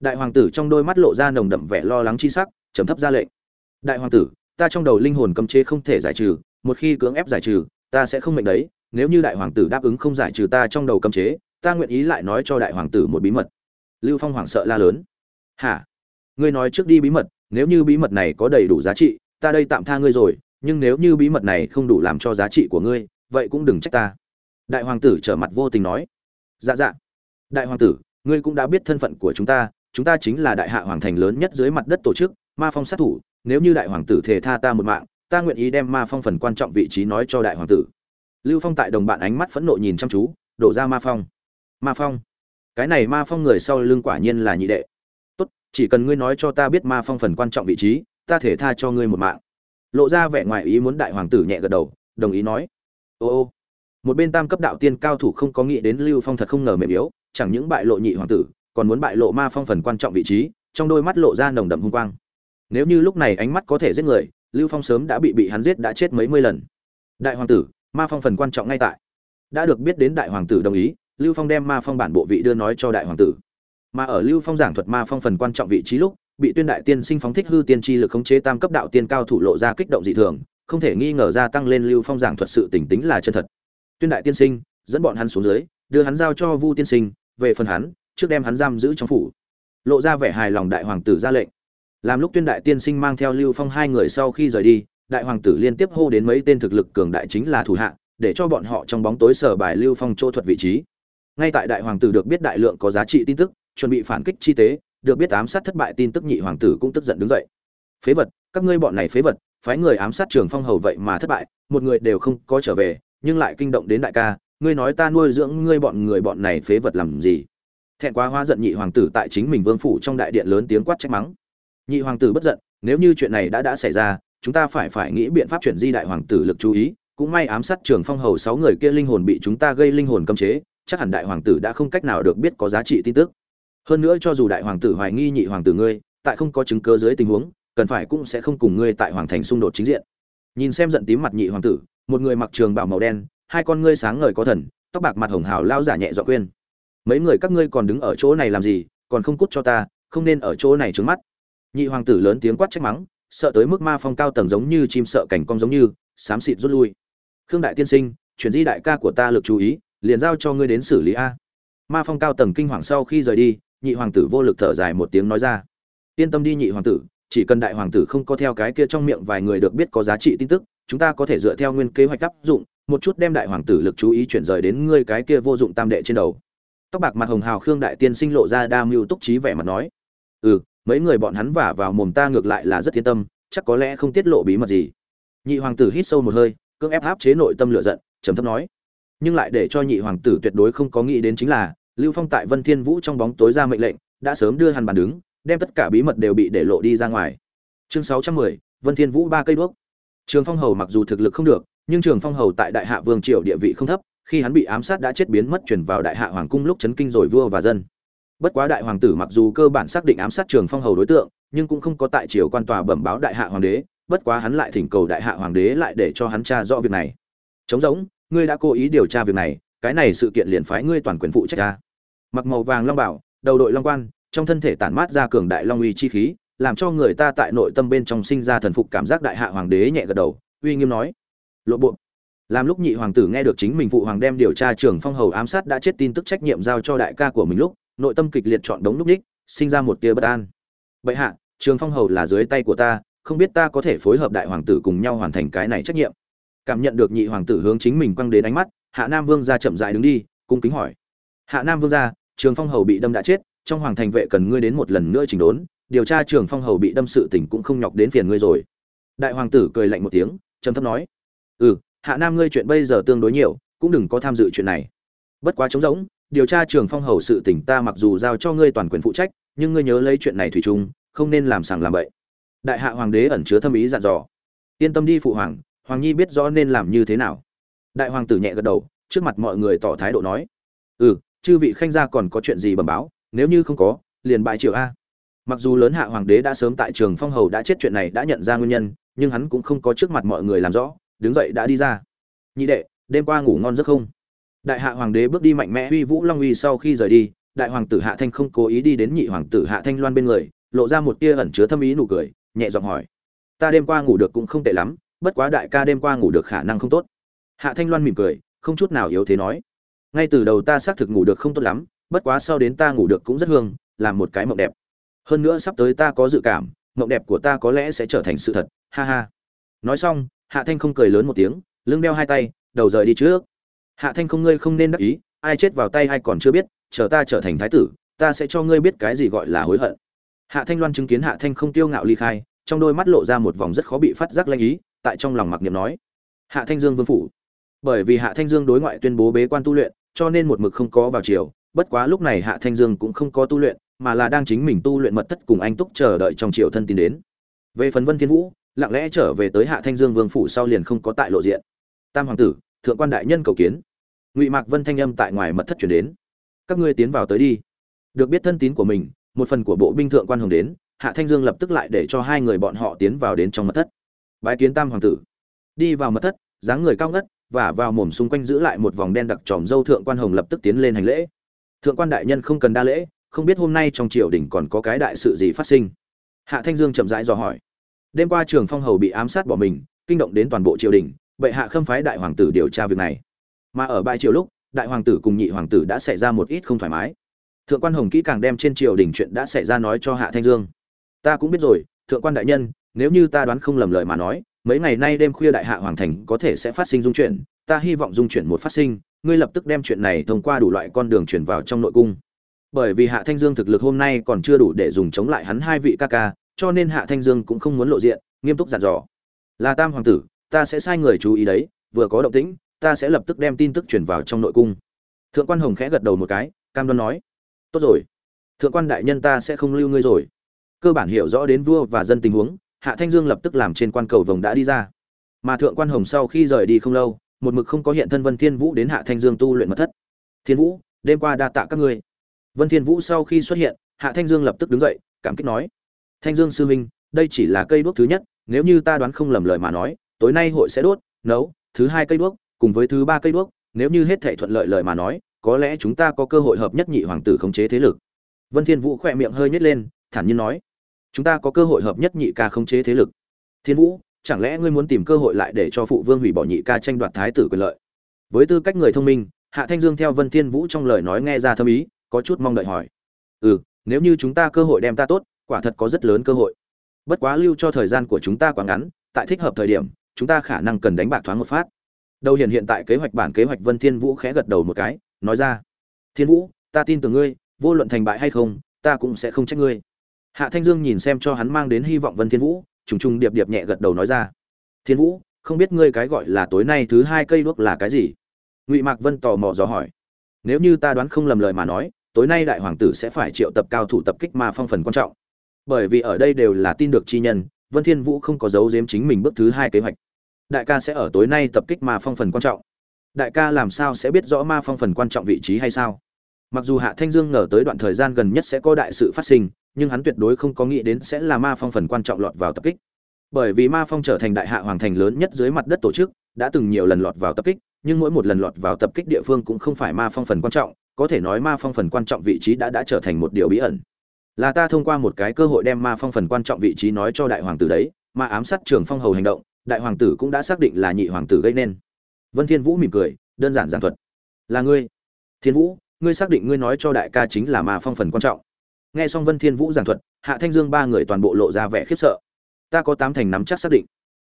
Đại hoàng tử trong đôi mắt lộ ra nồng đậm vẻ lo lắng chi sắc, trầm thấp ra lệnh. Đại hoàng tử ta trong đầu linh hồn cấm chế không thể giải trừ, một khi cưỡng ép giải trừ, ta sẽ không mệnh đấy, nếu như đại hoàng tử đáp ứng không giải trừ ta trong đầu cấm chế, ta nguyện ý lại nói cho đại hoàng tử một bí mật. Lưu phong hoảng sợ la lớn. Hả? Ngươi nói trước đi bí mật, nếu như bí mật này có đầy đủ giá trị, ta đây tạm tha ngươi rồi, nhưng nếu như bí mật này không đủ làm cho giá trị của ngươi, vậy cũng đừng trách ta. Đại hoàng tử trở mặt vô tình nói. Dạ dạ. Đại hoàng tử, ngươi cũng đã biết thân phận của chúng ta chúng ta chính là đại hạ hoàng thành lớn nhất dưới mặt đất tổ chức, ma phong sát thủ nếu như đại hoàng tử thể tha ta một mạng, ta nguyện ý đem ma phong phần quan trọng vị trí nói cho đại hoàng tử. Lưu phong tại đồng bạn ánh mắt phẫn nộ nhìn chăm chú, đổ ra ma phong. Ma phong? Cái này ma phong người sau lưng quả nhiên là nhị đệ. Tốt, chỉ cần ngươi nói cho ta biết ma phong phần quan trọng vị trí, ta thể tha cho ngươi một mạng. Lộ ra vẻ ngoài ý muốn đại hoàng tử nhẹ gật đầu, đồng ý nói. Ô ô. Một bên tam cấp đạo tiên cao thủ không có nghĩ đến lưu phong thật không ngờ mềm yếu, chẳng những bại lộ nhị hoàng tử, còn muốn bại lộ ma phong phần quan trọng vị trí, trong đôi mắt lộ ra nồng đậm hung quang nếu như lúc này ánh mắt có thể giết người, lưu phong sớm đã bị bị hắn giết đã chết mấy mươi lần. Đại hoàng tử, ma phong phần quan trọng ngay tại. Đã được biết đến đại hoàng tử đồng ý, lưu phong đem ma phong bản bộ vị đưa nói cho đại hoàng tử. Mà ở lưu phong giảng thuật ma phong phần quan trọng vị trí lúc, bị tuyên đại tiên sinh phóng thích hư tiên tri lực khống chế tam cấp đạo tiên cao thủ lộ ra kích động dị thường, không thể nghi ngờ ra tăng lên lưu phong giảng thuật sự tỉnh tính là chân thật. Tuyên đại tiên sinh, dẫn bọn hắn xuống dưới, đưa hắn giao cho vu tiên sinh, về phần hắn, trước đem hắn giam giữ trong phủ. Lộ ra vẻ hài lòng đại hoàng tử ra lệnh làm lúc tuyên đại tiên sinh mang theo lưu phong hai người sau khi rời đi, đại hoàng tử liên tiếp hô đến mấy tên thực lực cường đại chính là thủ hạ, để cho bọn họ trong bóng tối sở bài lưu phong chỗ thuật vị trí. Ngay tại đại hoàng tử được biết đại lượng có giá trị tin tức, chuẩn bị phản kích chi tế, được biết ám sát thất bại tin tức nhị hoàng tử cũng tức giận đứng dậy. Phế vật, các ngươi bọn này phế vật, phái người ám sát trường phong hầu vậy mà thất bại, một người đều không có trở về, nhưng lại kinh động đến đại ca, ngươi nói ta nuôi dưỡng ngươi bọn người bọn này phế vật làm gì? Thẹn quá hóa giận nhị hoàng tử tại chính mình vương phủ trong đại điện lớn tiếng quát trách mắng nhị hoàng tử bất giận, nếu như chuyện này đã đã xảy ra, chúng ta phải phải nghĩ biện pháp chuyển di đại hoàng tử lực chú ý, cũng may ám sát trường phong hầu sáu người kia linh hồn bị chúng ta gây linh hồn cấm chế, chắc hẳn đại hoàng tử đã không cách nào được biết có giá trị tin tức. Hơn nữa cho dù đại hoàng tử hoài nghi nhị hoàng tử ngươi, tại không có chứng cứ dưới tình huống, cần phải cũng sẽ không cùng ngươi tại hoàng thành xung đột chính diện. Nhìn xem giận tím mặt nhị hoàng tử, một người mặc trường bảo màu đen, hai con ngươi sáng ngời có thần, tóc bạc mặt hồng hào lao giả nhẹ dọ khuyên. Mấy người các ngươi còn đứng ở chỗ này làm gì, còn không cút cho ta, không nên ở chỗ này trướng mắt nhị hoàng tử lớn tiếng quát trách mắng, sợ tới mức ma phong cao tầng giống như chim sợ cảnh cong giống như, xám xịt rút lui. Khương đại tiên sinh, chuyển di đại ca của ta lực chú ý, liền giao cho ngươi đến xử lý a. Ma phong cao tầng kinh hoàng sau khi rời đi, nhị hoàng tử vô lực thở dài một tiếng nói ra. Yên tâm đi nhị hoàng tử, chỉ cần đại hoàng tử không có theo cái kia trong miệng vài người được biết có giá trị tin tức, chúng ta có thể dựa theo nguyên kế hoạch áp dụng, một chút đem đại hoàng tử lực chú ý chuyển rời đến ngươi cái kia vô dụng tam đệ trên đầu. Tóc bạc mặt hồng hào khương đại tiên sinh lộ ra đa mưu túc trí vẻ mặt nói. Ừ mấy người bọn hắn vả vào mồm ta ngược lại là rất yên tâm chắc có lẽ không tiết lộ bí mật gì. Nhị hoàng tử hít sâu một hơi cưỡng ép áp chế nội tâm lựa giận trầm thấp nói. Nhưng lại để cho nhị hoàng tử tuyệt đối không có nghĩ đến chính là lưu phong tại vân thiên vũ trong bóng tối ra mệnh lệnh đã sớm đưa hắn bàn đứng đem tất cả bí mật đều bị để lộ đi ra ngoài. Chương 610, vân thiên vũ ba cây đuốc. Trường phong hầu mặc dù thực lực không được nhưng trường phong hầu tại đại hạ vương triều địa vị không thấp khi hắn bị ám sát đã chết biến mất chuyển vào đại hạ hoàng cung lúc chấn kinh rồi vua và dân bất quá đại hoàng tử mặc dù cơ bản xác định ám sát trường phong hầu đối tượng nhưng cũng không có tại triều quan tòa bẩm báo đại hạ hoàng đế bất quá hắn lại thỉnh cầu đại hạ hoàng đế lại để cho hắn tra rõ việc này. Trống rỗng, ngươi đã cố ý điều tra việc này cái này sự kiện liền phái ngươi toàn quyền phụ trách ta. Mặc màu vàng long bảo đầu đội long quan trong thân thể tản mát ra cường đại long uy chi khí làm cho người ta tại nội tâm bên trong sinh ra thần phục cảm giác đại hạ hoàng đế nhẹ gật đầu uy nghiêm nói. Lộ bộ. Làm lúc nhị hoàng tử nghe được chính mình phụ hoàng đem điều tra trưởng phong hầu ám sát đã chết tin tức trách nhiệm giao cho đại ca của mình lúc nội tâm kịch liệt chọn đống núc ních, sinh ra một tia bất an. Bệ hạ, trường phong hầu là dưới tay của ta, không biết ta có thể phối hợp đại hoàng tử cùng nhau hoàn thành cái này trách nhiệm. Cảm nhận được nhị hoàng tử hướng chính mình quăng đến ánh mắt, hạ nam vương ra chậm dại đứng đi, cung kính hỏi. Hạ nam vương ra trường phong hầu bị đâm đã chết, trong hoàng thành vệ cần ngươi đến một lần nữa chỉnh đốn, điều tra trường phong hầu bị đâm sự tình cũng không nhọc đến phiền ngươi rồi. Đại hoàng tử cười lạnh một tiếng, trầm thấp nói. Ừ hạ nam ngươi chuyện bây giờ tương đối nhiều, cũng đừng có tham dự chuyện này. Bất quá trống rỗng điều tra trường phong hầu sự tình ta mặc dù giao cho ngươi toàn quyền phụ trách, nhưng ngươi nhớ lấy chuyện này thủy chung, không nên làm sàng làm bậy. Đại hạ hoàng đế ẩn chứa thâm ý dặn dò. Yên tâm đi phụ hoàng hoàng nhi biết rõ nên làm như thế nào. Đại hoàng tử nhẹ gật đầu, trước mặt mọi người tỏ thái độ nói. Ừ chư vị khanh gia còn có chuyện gì bẩm báo, nếu như không có, liền bại triệu a. Mặc dù lớn hạ hoàng đế đã sớm tại trường phong hầu đã chết chuyện này đã nhận ra nguyên nhân, nhưng hắn cũng không có trước mặt mọi người làm rõ, đứng dậy đã đi ra. Nhị đệ, đêm qua ngủ ngon giấc không? Đại hạ hoàng đế bước đi mạnh mẽ uy vũ long uy sau khi rời đi, đại hoàng tử hạ thanh không cố ý đi đến nhị hoàng tử hạ thanh loan bên người, lộ ra một tia ẩn chứa thâm ý nụ cười, nhẹ giọng hỏi, ta đêm qua ngủ được cũng không tệ lắm, bất quá đại ca đêm qua ngủ được khả năng không tốt. Hạ thanh loan mỉm cười, không chút nào yếu thế nói, ngay từ đầu ta xác thực ngủ được không tốt lắm, bất quá sau đến ta ngủ được cũng rất hương làm một cái mộng đẹp. Hơn nữa sắp tới ta có dự cảm, mộng đẹp của ta có lẽ sẽ trở thành sự thật. Ha ha. Nói xong, hạ thanh không cười lớn một tiếng, lưng đeo hai tay, đầu rời đi trước hạ thanh không, ngươi không nên đắc ý, ai chết vào tay ai còn chưa biết, chờ ta trở thành thái tử, ta sẽ cho ngươi biết cái gì gọi là hối hận. Hạ thanh loan chứng kiến hạ thanh không tiêu ngạo ly khai, trong đôi mắt lộ ra một vòng rất khó bị phát giác lanh ý, tại trong lòng mặc niệm nói, hạ thanh dương vương phủ. Bởi vì hạ thanh dương đối ngoại tuyên bố bế quan tu luyện, cho nên một mực không có vào chiều bất quá lúc này hạ thanh dương cũng không có tu luyện, mà là đang chính mình tu luyện mật thất cùng anh túc chờ đợi trong triều thân tin đến. Về phần vân thiên vũ, lặng lẽ trở về tới hạ thanh dương vương phủ sau liền không có tại lộ diện. Tam hoàng tử thượng quan đại nhân cầu kiến. Ngụy mạc vân thanh âm tại ngoài mật thất chuyển đến. Các ngươi tiến vào tới đi. Được biết thân tín của mình, một phần của bộ binh thượng quan hồng đến, hạ thanh dương lập tức lại để cho hai người bọn họ tiến vào đến trong mật thất. Bái kiến tam hoàng tử. Đi vào mật thất, dáng người cao ngất, và vào mồm xung quanh giữ lại một vòng đen đặc tròm dâu thượng quan hồng lập tức tiến lên hành lễ. Thượng quan đại nhân không cần đa lễ, không biết hôm nay trong triều đình còn có cái đại sự gì phát sinh. Hạ thanh dương chậm rãi dò hỏi. Đêm qua trường phong hầu bị ám sát bỏ mình, kinh động đến toàn bộ triều đình bệ hạ khâm phái đại hoàng tử điều tra việc này. Mà ở bãi triều lúc, đại hoàng tử cùng nhị hoàng tử đã xảy ra một ít không thoải mái. Thượng quan hồng kỹ càng đem trên triều đình chuyện đã xảy ra nói cho hạ thanh dương. Ta cũng biết rồi, thượng quan đại nhân, nếu như ta đoán không lầm lời mà nói, mấy ngày nay đêm khuya đại hạ hoàng thành có thể sẽ phát sinh dung chuyển ta hy vọng dung chuyển một phát sinh, ngươi lập tức đem chuyện này thông qua đủ loại con đường chuyển vào trong nội cung. Bởi vì hạ thanh dương thực lực hôm nay còn chưa đủ để dùng chống lại hắn hai vị ca ca, cho nên hạ thanh dương cũng không muốn lộ diện, nghiêm túc dặn dò. Là tam hoàng tử ta sẽ sai người chú ý đấy, vừa có động tĩnh, ta sẽ lập tức đem tin tức chuyển vào trong nội cung. Thượng quan hồng khẽ gật đầu một cái, cam đoan nói, tốt rồi. Thượng quan đại nhân ta sẽ không lưu ngươi rồi. Cơ bản hiểu rõ đến vua và dân tình huống, hạ thanh dương lập tức làm trên quan cầu vồng đã đi ra. Mà thượng quan hồng sau khi rời đi không lâu, một mực không có hiện thân vân thiên vũ đến hạ thanh dương tu luyện mật thất. Thiên vũ, đêm qua đa tạ các ngươi. Vân thiên vũ sau khi xuất hiện, hạ thanh dương lập tức đứng dậy, cảm kích nói, thanh dương sư huynh, đây chỉ là cây đuốc thứ nhất, nếu như ta đoán không lầm lời mà nói tối nay hội sẽ đốt, nấu, thứ hai cây đuốc, cùng với thứ ba cây đuốc, nếu như hết thảy thuận lợi lời mà nói, có lẽ chúng ta có cơ hội hợp nhất nhị hoàng tử khống chế thế lực. Vân thiên vũ khoe miệng hơi nhếch lên, thản nhiên nói, chúng ta có cơ hội hợp nhất nhị ca khống chế thế lực. Thiên vũ, chẳng lẽ ngươi muốn tìm cơ hội lại để cho phụ vương hủy bỏ nhị ca tranh đoạt thái tử quyền lợi? Với tư cách người thông minh, hạ thanh dương theo vân thiên vũ trong lời nói nghe ra thâm ý, có chút mong đợi hỏi ừ nếu như chúng ta cơ hội đem ta tốt, quả thật có rất lớn cơ hội. Bất quá lưu cho thời gian của chúng ta quá ngắn, tại thích hợp thời điểm chúng ta khả năng cần đánh bạc thoáng một phát. Đầu hiện hiện tại kế hoạch bản kế hoạch vân thiên vũ khẽ gật đầu một cái, nói ra. Thiên vũ, ta tin tưởng ngươi, vô luận thành bại hay không, ta cũng sẽ không trách ngươi. Hạ thanh dương nhìn xem cho hắn mang đến hy vọng vân thiên vũ, trùng trùng điệp điệp nhẹ gật đầu nói ra. Thiên vũ, không biết ngươi cái gọi là tối nay thứ hai cây đuốc là cái gì? Ngụy mạc vân tò mò dò hỏi. Nếu như ta đoán không lầm lời mà nói, tối nay đại hoàng tử sẽ phải triệu tập cao thủ tập kích ma phong phần quan trọng. Bởi vì ở đây đều là tin được chi nhân, vân thiên vũ không có giấu giếm chính mình bước thứ hai kế hoạch đại ca sẽ ở tối nay tập kích ma phong phần quan trọng. Đại ca làm sao sẽ biết rõ ma phong phần quan trọng vị trí hay sao? Mặc dù hạ thanh dương ngờ tới đoạn thời gian gần nhất sẽ có đại sự phát sinh, nhưng hắn tuyệt đối không có nghĩ đến sẽ là ma phong phần quan trọng lọt vào tập kích. Bởi vì ma phong trở thành đại hạ hoàng thành lớn nhất dưới mặt đất tổ chức, đã từng nhiều lần lọt vào tập kích, nhưng mỗi một lần lọt vào tập kích địa phương cũng không phải ma phong phần quan trọng, có thể nói ma phong phần quan trọng vị trí đã đã trở thành một điều bí ẩn. Là ta thông qua một cái cơ hội đem ma phong phần quan trọng vị trí nói cho đại hoàng tử đấy, mà ám sát trường phong hầu hành động đại hoàng tử cũng đã xác định là nhị hoàng tử gây nên. Vân thiên vũ mỉm cười, đơn giản giản thuật. Là ngươi. Thiên vũ, ngươi xác định ngươi nói cho đại ca chính là ma phong phần quan trọng. Nghe xong vân thiên vũ giảng thuật, hạ thanh dương ba người toàn bộ lộ ra vẻ khiếp sợ. Ta có tám thành nắm chắc xác định.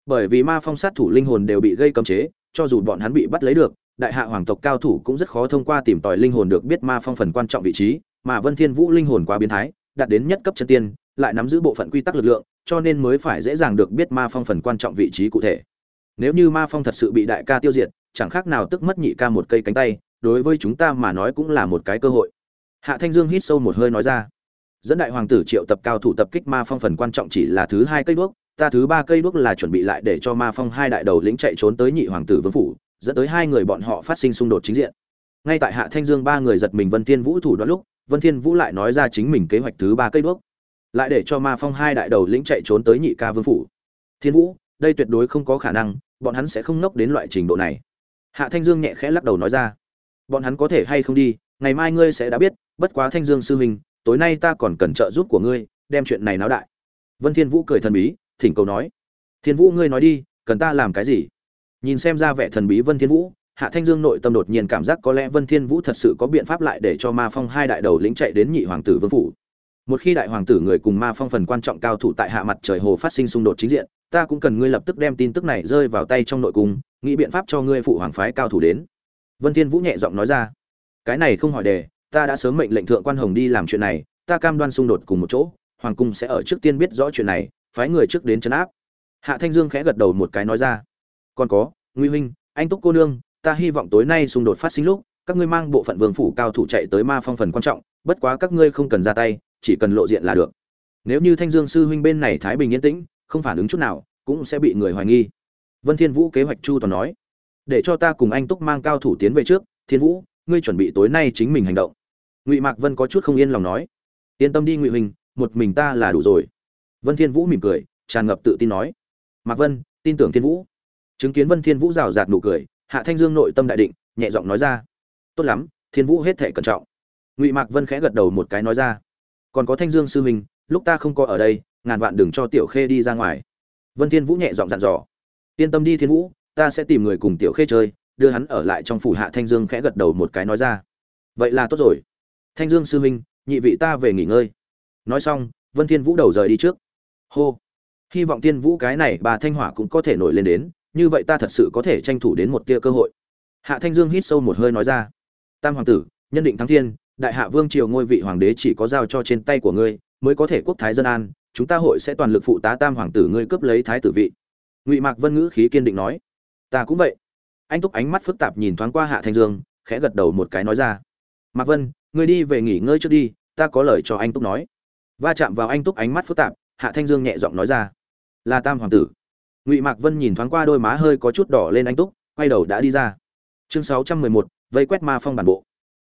Bởi vì ma phong sát thủ linh hồn đều bị gây cấm chế, cho dù bọn hắn bị bắt lấy được, đại hạ hoàng tộc cao thủ cũng rất khó thông qua tìm tòi linh hồn được biết ma phong phần quan trọng vị trí, mà vân thiên vũ linh hồn quá biến thái, đạt đến nhất cấp chân tiên, lại nắm giữ bộ phận quy tắc lực lượng cho nên mới phải dễ dàng được biết ma phong phần quan trọng vị trí cụ thể. Nếu như ma phong thật sự bị đại ca tiêu diệt, chẳng khác nào tức mất nhị ca một cây cánh tay, đối với chúng ta mà nói cũng là một cái cơ hội. Hạ thanh dương hít sâu một hơi nói ra. Dẫn đại hoàng tử triệu tập cao thủ tập kích ma phong phần quan trọng chỉ là thứ hai cây đuốc, ta thứ ba cây đuốc là chuẩn bị lại để cho ma phong hai đại đầu lĩnh chạy trốn tới nhị hoàng tử vương phủ, dẫn tới hai người bọn họ phát sinh xung đột chính diện. Ngay tại hạ thanh dương ba người giật mình vân thiên vũ thủ đoạn lúc, vân thiên vũ lại nói ra chính mình kế hoạch thứ ba cây đuốc lại để cho ma phong hai đại đầu lĩnh chạy trốn tới nhị ca vương phủ. Thiên vũ, đây tuyệt đối không có khả năng, bọn hắn sẽ không nốc đến loại trình độ này. Hạ thanh dương nhẹ khẽ lắc đầu nói ra. Bọn hắn có thể hay không đi, ngày mai ngươi sẽ đã biết, bất quá thanh dương sư huynh, tối nay ta còn cần trợ giúp của ngươi, đem chuyện này náo đại. Vân thiên vũ cười thần bí, thỉnh cầu nói. Thiên vũ ngươi nói đi, cần ta làm cái gì? Nhìn xem ra vẻ thần bí vân thiên vũ, hạ thanh dương nội tâm đột nhiên cảm giác có lẽ vân thiên vũ thật sự có biện pháp lại để cho ma phong hai đại đầu lĩnh chạy đến nhị hoàng tử vương phủ một khi đại hoàng tử người cùng ma phong phần quan trọng cao thủ tại hạ mặt trời hồ phát sinh xung đột chính diện, ta cũng cần ngươi lập tức đem tin tức này rơi vào tay trong nội cung, nghĩ biện pháp cho ngươi phụ hoàng phái cao thủ đến. Vân thiên vũ nhẹ giọng nói ra. Cái này không hỏi đề, ta đã sớm mệnh lệnh thượng quan hồng đi làm chuyện này, ta cam đoan xung đột cùng một chỗ, hoàng cung sẽ ở trước tiên biết rõ chuyện này, phái người trước đến chấn áp. Hạ thanh dương khẽ gật đầu một cái nói ra. Còn có, nguy huynh, anh túc cô nương, ta hy vọng tối nay xung đột phát sinh lúc, các ngươi mang bộ phận vương phủ cao thủ chạy tới ma phong phần quan trọng, bất quá các ngươi không cần ra tay chỉ cần lộ diện là được. Nếu như thanh dương sư huynh bên này thái bình yên tĩnh, không phản ứng chút nào, cũng sẽ bị người hoài nghi. Vân thiên vũ kế hoạch chu toàn nói, để cho ta cùng anh túc mang cao thủ tiến về trước, thiên vũ, ngươi chuẩn bị tối nay chính mình hành động. Ngụy mạc vân có chút không yên lòng nói, yên tâm đi ngụy huynh, một mình ta là đủ rồi. Vân thiên vũ mỉm cười, tràn ngập tự tin nói, mạc vân, tin tưởng thiên vũ. Chứng kiến vân thiên vũ rào rạt nụ cười, hạ thanh dương nội tâm đại định, nhẹ giọng nói ra, tốt lắm, thiên vũ hết thể cẩn trọng. Ngụy mạc vân khẽ gật đầu một cái nói ra còn có thanh dương sư huynh, lúc ta không có ở đây, ngàn vạn đừng cho tiểu khê đi ra ngoài. Vân thiên vũ nhẹ giọng dặn dò. Yên tâm đi thiên vũ, ta sẽ tìm người cùng tiểu khê chơi, đưa hắn ở lại trong phủ hạ thanh dương khẽ gật đầu một cái nói ra. Vậy là tốt rồi. Thanh dương sư huynh, nhị vị ta về nghỉ ngơi. Nói xong, vân thiên vũ đầu rời đi trước. Hô. Hy vọng thiên vũ cái này bà thanh hỏa cũng có thể nổi lên đến, như vậy ta thật sự có thể tranh thủ đến một tia cơ hội. Hạ thanh dương hít sâu một hơi nói ra. Tam hoàng tử, nhân định thắng thiên đại hạ vương triều ngôi vị hoàng đế chỉ có giao cho trên tay của ngươi, mới có thể quốc thái dân an, chúng ta hội sẽ toàn lực phụ tá tam hoàng tử ngươi cướp lấy thái tử vị. Ngụy mạc vân ngữ khí kiên định nói. Ta cũng vậy. Anh túc ánh mắt phức tạp nhìn thoáng qua hạ thanh dương, khẽ gật đầu một cái nói ra. Mạc vân, ngươi đi về nghỉ ngơi trước đi, ta có lời cho anh túc nói. Va chạm vào anh túc ánh mắt phức tạp, hạ thanh dương nhẹ giọng nói ra. Là tam hoàng tử. Ngụy mạc vân nhìn thoáng qua đôi má hơi có chút đỏ lên anh túc, quay đầu đã đi ra. Chương sáu trăm mười một, vây quét ma phong bản bộ.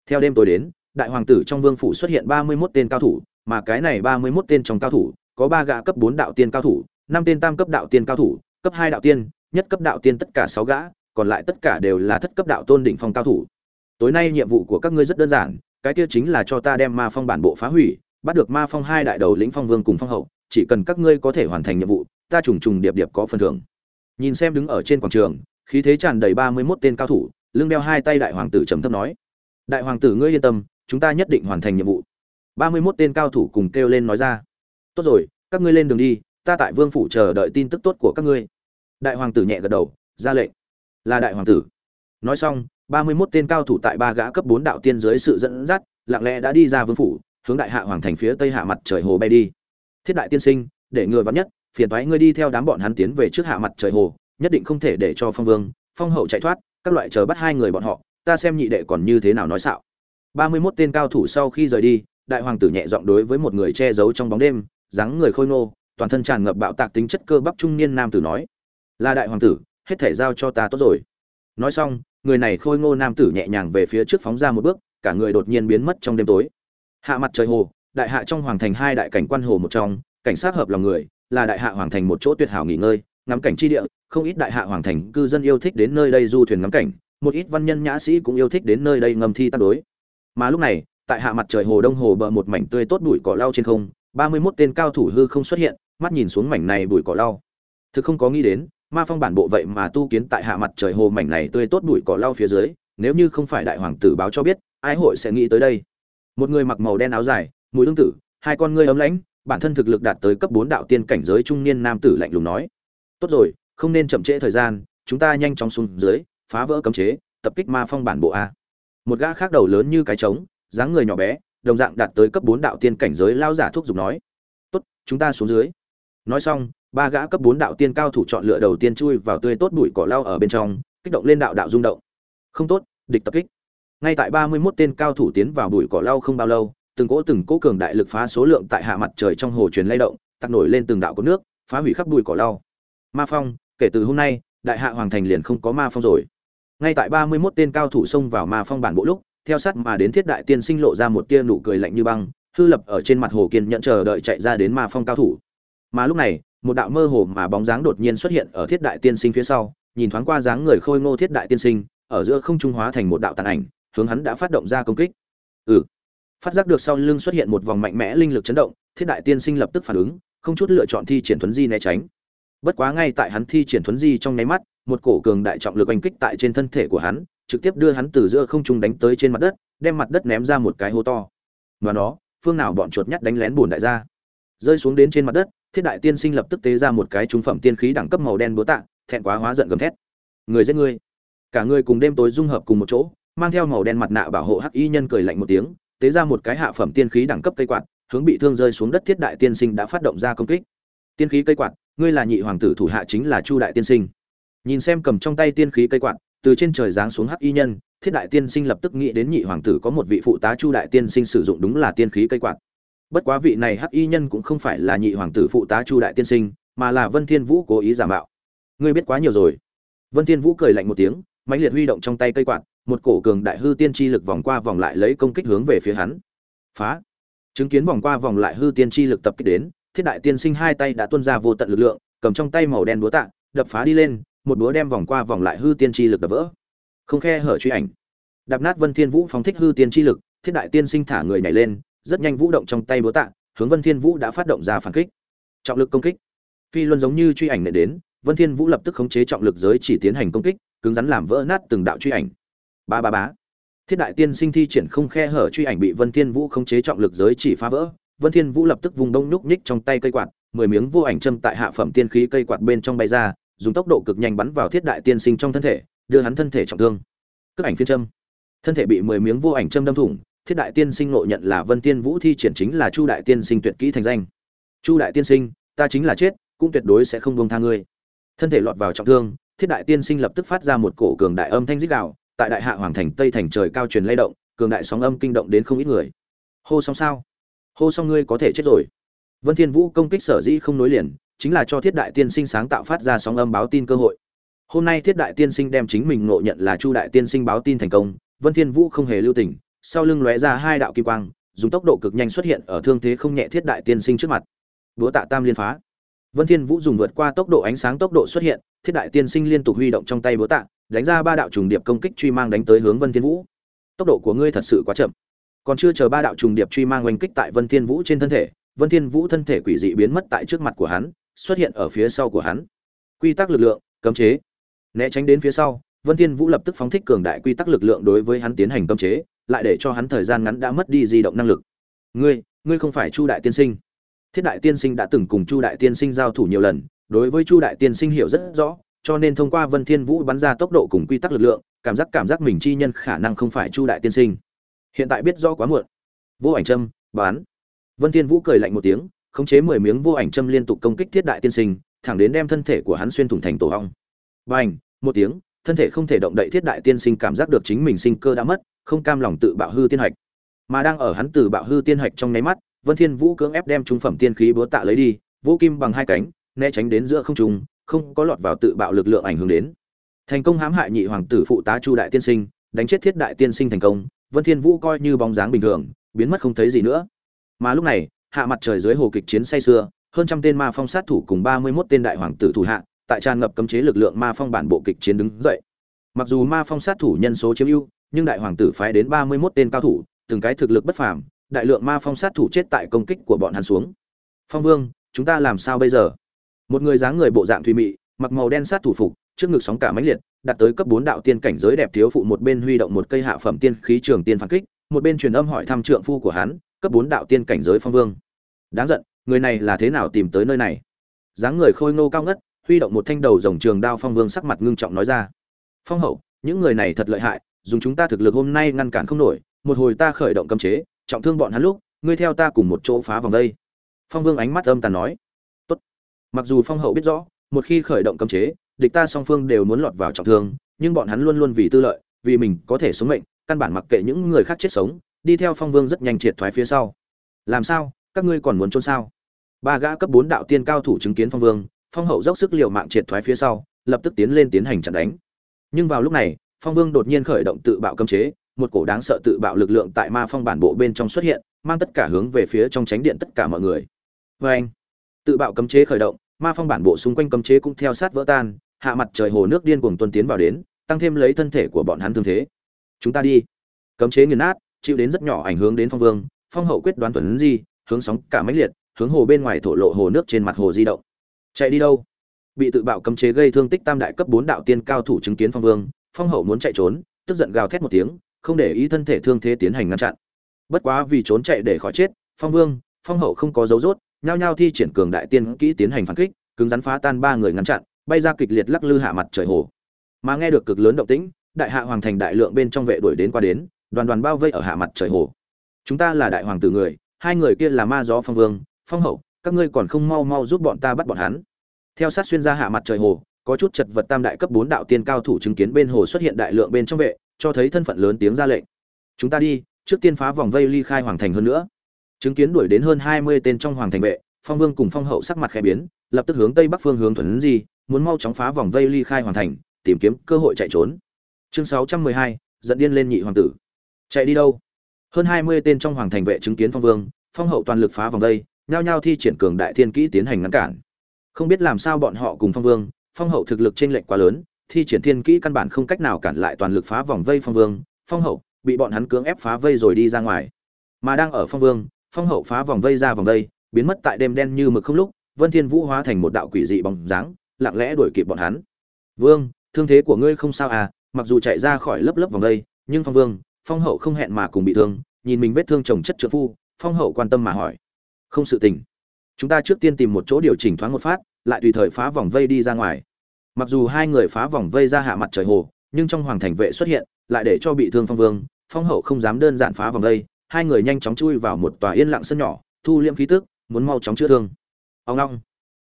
Theo đêm tối đến đại hoàng tử trong vương phủ xuất hiện ba mươi 31 tên cao thủ, mà cái này ba mươi 31 tên trong cao thủ, có ba gã cấp bốn đạo tiên cao thủ, năm tên tam cấp đạo tiên cao thủ, cấp hai đạo tiên, nhất cấp đạo tiên tất cả sáu gã, còn lại tất cả đều là thất cấp đạo tôn đỉnh phong cao thủ. Tối nay nhiệm vụ của các ngươi rất đơn giản, cái kia chính là cho ta đem ma phong bản bộ phá hủy, bắt được ma phong hai đại đầu lĩnh phong vương cùng phong hậu, chỉ cần các ngươi có thể hoàn thành nhiệm vụ, ta trùng trùng điệp điệp có phần thưởng. Nhìn xem đứng ở trên quảng trường, khí thế tràn đầy ba mươi 31 tên cao thủ, lưng đeo hai tay đại hoàng tử trầm thấp nói. Đại hoàng tử ngươi yên tâm chúng ta nhất định hoàn thành nhiệm vụ. Ba mươi 31 tên cao thủ cùng kêu lên nói ra. Tốt rồi, các ngươi lên đường đi, ta tại vương phủ chờ đợi tin tức tốt của các ngươi. Đại hoàng tử nhẹ gật đầu, ra lệnh. Là đại hoàng tử. Nói xong, ba mươi 31 tên cao thủ tại ba gã cấp bốn đạo tiên dưới sự dẫn dắt, lặng lẽ đã đi ra vương phủ, hướng đại hạ hoàng thành phía tây hạ mặt trời hồ bay đi. Thiết đại tiên sinh, để người vắn nhất, phiền toái ngươi đi theo đám bọn hắn tiến về trước hạ mặt trời hồ, nhất định không thể để cho phong vương, phong hậu chạy thoát, các loại chờ bắt hai người bọn họ, ta xem nhị đệ còn như thế nào nói xạo ba mươi 31 tên cao thủ sau khi rời đi, đại hoàng tử nhẹ giọng đối với một người che giấu trong bóng đêm, dáng người khôi ngô, toàn thân tràn ngập bạo tạc tính chất cơ bắp trung niên nam tử nói, là đại hoàng tử, hết thể giao cho ta tốt rồi. Nói xong, người này khôi ngô nam tử nhẹ nhàng về phía trước phóng ra một bước, cả người đột nhiên biến mất trong đêm tối. Hạ mặt trời hồ, đại hạ trong hoàng thành hai đại cảnh quan hồ một trong, cảnh sát hợp lòng người, là đại hạ hoàng thành một chỗ tuyệt hảo nghỉ ngơi, ngắm cảnh chi địa, không ít đại hạ hoàng thành cư dân yêu thích đến nơi đây du thuyền ngắm cảnh, một ít văn nhân nhã sĩ cũng yêu thích đến nơi đây ngâm thi tác đối mà lúc này, tại hạ mặt trời hồ đông hồ bờ một mảnh tươi tốt bụi cỏ lau trên không, ba mươi 31 tên cao thủ hư không xuất hiện, mắt nhìn xuống mảnh này bụi cỏ lau. Thực không có nghĩ đến, ma phong bản bộ vậy mà tu kiến tại hạ mặt trời hồ mảnh này tươi tốt bụi cỏ lau phía dưới, nếu như không phải đại hoàng tử báo cho biết, ai hội sẽ nghĩ tới đây? Một người mặc màu đen áo dài, mùi lương tử, hai con ngươi ấm lãnh, bản thân thực lực đạt tới cấp bốn đạo tiên cảnh giới trung niên nam tử lạnh lùng nói. Tốt rồi, không nên chậm trễ thời gian, chúng ta nhanh chóng xuống dưới, phá vỡ cấm chế, tập kích ma phong bản bộ a một gã khác đầu lớn như cái trống, dáng người nhỏ bé, đồng dạng đạt tới cấp bốn đạo tiên cảnh giới lao giả thuốc giục nói, tốt, chúng ta xuống dưới. Nói xong, ba gã cấp bốn đạo tiên cao thủ chọn lựa đầu tiên chui vào tươi tốt bụi cỏ lao ở bên trong, kích động lên đạo đạo rung động. Không tốt, địch tập kích. Ngay tại ba mươi 31 tên cao thủ tiến vào bụi cỏ lau không bao lâu, từng cỗ từng cỗ cường đại lực phá số lượng tại hạ mặt trời trong hồ truyền lay động, tặc nổi lên từng đạo có nước, phá hủy khắp bụi cỏ lau ma phong, kể từ hôm nay, đại hạ hoàng thành liền không có ma phong rồi ngay tại ba mươi 31 tên cao thủ xông vào ma phong bản bộ lúc, theo sát mà đến thiết đại tiên sinh lộ ra một tia nụ cười lạnh như băng, hư lập ở trên mặt hồ kiên nhận chờ đợi chạy ra đến ma phong cao thủ. Mà lúc này, một đạo mơ hồ mà bóng dáng đột nhiên xuất hiện ở thiết đại tiên sinh phía sau, nhìn thoáng qua dáng người khôi ngô thiết đại tiên sinh, ở giữa không trung hóa thành một đạo tàn ảnh, hướng hắn đã phát động ra công kích. Ừ. Phát giác được sau lưng xuất hiện một vòng mạnh mẽ linh lực chấn động, thiết đại tiên sinh lập tức phản ứng, không chút lựa chọn thi triển thuấn di né tránh. Bất quá ngay tại hắn thi triển thuấn di trong nháy mắt một cổ cường đại trọng lực oanh kích tại trên thân thể của hắn, trực tiếp đưa hắn từ giữa không trung đánh tới trên mặt đất, đem mặt đất ném ra một cái hố to. Và nó, phương nào bọn chuột nhắt đánh lén bùn đại gia. Rơi xuống đến trên mặt đất, thiết đại tiên sinh lập tức tế ra một cái trung phẩm tiên khí đẳng cấp màu đen búa tạ, thẹn quá hóa giận gầm thét. Người giết người. Cả người cùng đêm tối dung hợp cùng một chỗ, mang theo màu đen mặt nạ bảo hộ hắc y nhân cười lạnh một tiếng, tế ra một cái hạ phẩm tiên khí đẳng cấp cây quạt, hướng bị thương rơi xuống đất thiết đại tiên sinh đã phát động ra công kích. Tiên khí cây quạt, ngươi là nhị hoàng tử thủ hạ chính là chu đại tiên sinh nhìn xem cầm trong tay tiên khí cây quạt, từ trên trời giáng xuống hắc y nhân, thiết đại tiên sinh lập tức nghĩ đến nhị hoàng tử có một vị phụ tá chu đại tiên sinh sử dụng đúng là tiên khí cây quạt. Bất quá vị này hắc y nhân cũng không phải là nhị hoàng tử phụ tá chu đại tiên sinh, mà là vân thiên vũ cố ý giả mạo. Ngươi biết quá nhiều rồi. Vân thiên vũ cười lạnh một tiếng, mãnh liệt huy động trong tay cây quạt, một cổ cường đại hư tiên chi lực vòng qua vòng lại lấy công kích hướng về phía hắn. Phá. Chứng kiến vòng qua vòng lại hư tiên chi lực tập kích đến, thiết đại tiên sinh hai tay đã tuôn ra vô tận lực lượng, cầm trong tay màu đen búa tạ, đập phá đi lên một búa đem vòng qua vòng lại hư tiên chi lực đập vỡ. Không khe hở truy ảnh. Đạp nát vân thiên vũ phóng thích hư tiên chi lực, thiết đại tiên sinh thả người nhảy lên, rất nhanh vũ động trong tay búa tạ, hướng vân thiên vũ đã phát động ra phản kích. Trọng lực công kích. Phi luân giống như truy ảnh nện đến, vân thiên vũ lập tức khống chế trọng lực giới chỉ tiến hành công kích, cứng rắn làm vỡ nát từng đạo truy ảnh. Ba ba bá thiết đại tiên sinh thi triển không khe hở truy ảnh bị vân thiên vũ khống chế trọng lực giới chỉ phá vỡ, vân thiên vũ lập tức vùng đông núc ních trong tay cây quạt, mười miếng vô ảnh châm tại hạ phẩm tiên khí cây quạt bên trong bay ra dùng tốc độ cực nhanh bắn vào thiết đại tiên sinh trong thân thể đưa hắn thân thể trọng thương. Cước ảnh phiên châm. Thân thể bị mười miếng vô ảnh châm đâm thủng thiết đại tiên sinh ngộ nhận là vân tiên vũ thi triển chính là chu đại tiên sinh tuyệt kỹ thành danh. Chu đại tiên sinh ta chính là chết cũng tuyệt đối sẽ không buông tha ngươi. Thân thể lọt vào trọng thương thiết đại tiên sinh lập tức phát ra một cổ cường đại âm thanh rít đạo, tại đại hạ hoàng thành tây thành trời cao truyền lay động cường đại sóng âm kinh động đến không ít người. Hô xong sao? Hô xong ngươi có thể chết rồi. Vân thiên vũ công kích sở dĩ không nối liền chính là cho thiết đại tiên sinh sáng tạo phát ra sóng âm báo tin cơ hội. Hôm nay thiết đại tiên sinh đem chính mình ngộ nhận là chu đại tiên sinh báo tin thành công, vân thiên vũ không hề lưu tình, sau lưng lóe ra hai đạo kim quang, dùng tốc độ cực nhanh xuất hiện ở thương thế không nhẹ thiết đại tiên sinh trước mặt. Búa tạ tam liên phá. Vân thiên vũ dùng vượt qua tốc độ ánh sáng tốc độ xuất hiện, thiết đại tiên sinh liên tục huy động trong tay búa tạ, đánh ra ba đạo trùng điệp công kích truy mang đánh tới hướng vân thiên vũ. Tốc độ của ngươi thật sự quá chậm. Còn chưa chờ ba đạo trùng điệp truy mang oanh kích tại vân thiên vũ trên thân thể, vân thiên vũ thân thể quỷ dị biến mất tại trước mặt của hắn xuất hiện ở phía sau của hắn. Quy tắc lực lượng, cấm chế. Né tránh đến phía sau, vân thiên vũ lập tức phóng thích cường đại quy tắc lực lượng đối với hắn tiến hành cấm chế, lại để cho hắn thời gian ngắn đã mất đi di động năng lực. Ngươi ngươi không phải chu đại tiên sinh. Thiết đại tiên sinh đã từng cùng chu đại tiên sinh giao thủ nhiều lần, đối với chu đại tiên sinh hiểu rất rõ, cho nên thông qua vân thiên vũ bắn ra tốc độ cùng quy tắc lực lượng, cảm giác cảm giác mình chi nhân khả năng không phải chu đại tiên sinh. Hiện tại biết rõ quá muộn. Vô ảnh châm, bán. Vân thiên vũ cười lạnh một tiếng khống chế mười miếng vô ảnh châm liên tục công kích thiết đại tiên sinh, thẳng đến đem thân thể của hắn xuyên thủng thành tổ hong bành, một tiếng, thân thể không thể động đậy thiết đại tiên sinh cảm giác được chính mình sinh cơ đã mất, không cam lòng tự bạo hư tiên hạch. Mà đang ở hắn từ bạo hư tiên hạch trong nháy mắt, vân thiên vũ cưỡng ép đem trung phẩm tiên khí búa tạ lấy đi, vũ kim bằng hai cánh, né tránh đến giữa không trung, không có lọt vào tự bạo lực lượng ảnh hưởng đến. Thành công hãm hại nhị hoàng tử phụ tá chu đại tiên sinh, đánh chết thiết đại tiên sinh thành công, vân thiên vũ coi như bóng dáng bình thường, biến mất không thấy gì nữa. Mà lúc này hạ mặt trời dưới hồ kịch chiến say xưa hơn trăm tên ma phong sát thủ cùng ba mươi 31 tên đại hoàng tử thủ hạ, tại tràn ngập cấm chế lực lượng ma phong bản bộ kịch chiến đứng dậy. Mặc dù ma phong sát thủ nhân số chiếm ưu, nhưng đại hoàng tử phái đến ba mươi 31 tên cao thủ, từng cái thực lực bất phàm, đại lượng ma phong sát thủ chết tại công kích của bọn hắn xuống. Phong vương, chúng ta làm sao bây giờ? Một người dáng người bộ dạng thùy mị, mặc màu đen sát thủ phục, trước ngực sóng cả mãnh liệt, đạt tới cấp bốn đạo tiên cảnh giới đẹp thiếu phụ một bên huy động một cây hạ phẩm tiên khí trường tiên phản kích, một bên truyền âm hỏi thăm trượng phu của hắn, cấp bốn đạo tiên cảnh giới phong vương đáng giận, người này là thế nào tìm tới nơi này? Dáng người khôi ngô cao ngất, huy động một thanh đầu rồng trường đao phong vương sắc mặt ngưng trọng nói ra. Phong hậu, những người này thật lợi hại, dùng chúng ta thực lực hôm nay ngăn cản không nổi, một hồi ta khởi động cấm chế, trọng thương bọn hắn lúc, ngươi theo ta cùng một chỗ phá vòng đây. Phong vương ánh mắt âm tàn nói. Tốt. Mặc dù phong hậu biết rõ, một khi khởi động cấm chế, địch ta song phương đều muốn lọt vào trọng thương, nhưng bọn hắn luôn luôn vì tư lợi, vì mình có thể sống mệnh, căn bản mặc kệ những người khác chết sống, đi theo phong vương rất nhanh triệt thoái phía sau. Làm sao? Các ngươi còn muốn trốn sao? Ba gã cấp bốn đạo tiên cao thủ chứng kiến phong vương, phong hậu dốc sức liều mạng triệt thoái phía sau, lập tức tiến lên tiến hành chặn đánh. Nhưng vào lúc này, phong vương đột nhiên khởi động tự bạo cấm chế, một cổ đáng sợ tự bạo lực lượng tại ma phong bản bộ bên trong xuất hiện, mang tất cả hướng về phía trong tránh điện tất cả mọi người. Vê anh tự bạo cấm chế khởi động, ma phong bản bộ xung quanh cấm chế cũng theo sát vỡ tan, hạ mặt trời hồ nước điên cuồng tuân tiến vào đến, tăng thêm lấy thân thể của bọn hắn thương thế. Chúng ta đi. Cấm chế nghiền nát, chịu đến rất nhỏ ảnh hưởng đến phong vương, phong hậu quyết đoán tuần gì hướng sóng cả mấy liệt, hướng hồ bên ngoài thổ lộ hồ nước trên mặt hồ di động. Chạy đi đâu? Bị tự bạo cấm chế gây thương tích tam đại cấp bốn đạo tiên cao thủ chứng kiến phong vương, phong hậu muốn chạy trốn, tức giận gào thét một tiếng, không để ý thân thể thương thế tiến hành ngăn chặn. Bất quá vì trốn chạy để khỏi chết, phong vương, phong hậu không có dấu rốt, nhao nhao thi triển cường đại tiên kỹ tiến hành phản kích, cứng rắn phá tan ba người ngăn chặn, bay ra kịch liệt lắc lư hạ mặt trời hồ. Mà nghe được cực lớn động tĩnh, đại hạ hoàng thành đại lượng bên trong vệ đuổi đến qua đến, đoàn đoàn bao vây ở hạ mặt trời hồ. Chúng ta là đại hoàng tử người hai người kia là ma gió phong vương, phong hậu, các ngươi còn không mau mau giúp bọn ta bắt bọn hắn. Theo sát xuyên ra hạ mặt trời hồ, có chút chật vật tam đại cấp bốn đạo tiên cao thủ chứng kiến bên hồ xuất hiện đại lượng bên trong vệ, cho thấy thân phận lớn tiếng ra lệnh. Chúng ta đi, trước tiên phá vòng vây ly khai hoàng thành hơn nữa. Chứng kiến đuổi đến hơn hai mươi tên trong hoàng thành vệ, phong vương cùng phong hậu sắc mặt khẽ biến, lập tức hướng tây bắc phương hướng thuần di, muốn mau chóng phá vòng vây ly khai hoàng thành, tìm kiếm cơ hội chạy trốn. Chương sáu trăm mười hai dẫn điên lên nhị hoàng tử. Chạy đi đâu? Hơn hai mươi tên trong hoàng thành vệ chứng kiến phong vương, phong hậu toàn lực phá vòng vây nhao nhao thi triển cường đại thiên kỹ tiến hành ngăn cản. Không biết làm sao bọn họ cùng phong vương, phong hậu thực lực trên lệch quá lớn, thi triển thiên kỹ căn bản không cách nào cản lại toàn lực phá vòng vây phong vương, phong hậu bị bọn hắn cưỡng ép phá vây rồi đi ra ngoài. Mà đang ở phong vương, phong hậu phá vòng vây ra vòng vây biến mất tại đêm đen như mực không lúc, vân thiên vũ hóa thành một đạo quỷ dị bóng dáng, lặng lẽ đuổi kịp bọn hắn. Vương, thương thế của ngươi không sao à mặc dù chạy ra khỏi lớp lớp vòng vây nhưng phong vương phong hậu không hẹn mà cùng bị thương, nhìn mình vết thương chồng chất trợ phu, phong hậu quan tâm mà hỏi. Không sự tình. Chúng ta trước tiên tìm một chỗ điều chỉnh thoáng một phát, lại tùy thời phá vòng vây đi ra ngoài. Mặc dù hai người phá vòng vây ra hạ mặt trời hồ, nhưng trong hoàng thành vệ xuất hiện, lại để cho bị thương phong vương, phong hậu không dám đơn giản phá vòng vây. Hai người nhanh chóng chui vào một tòa yên lặng sân nhỏ, thu liễm khí tức, muốn mau chóng chữa thương. Ông long.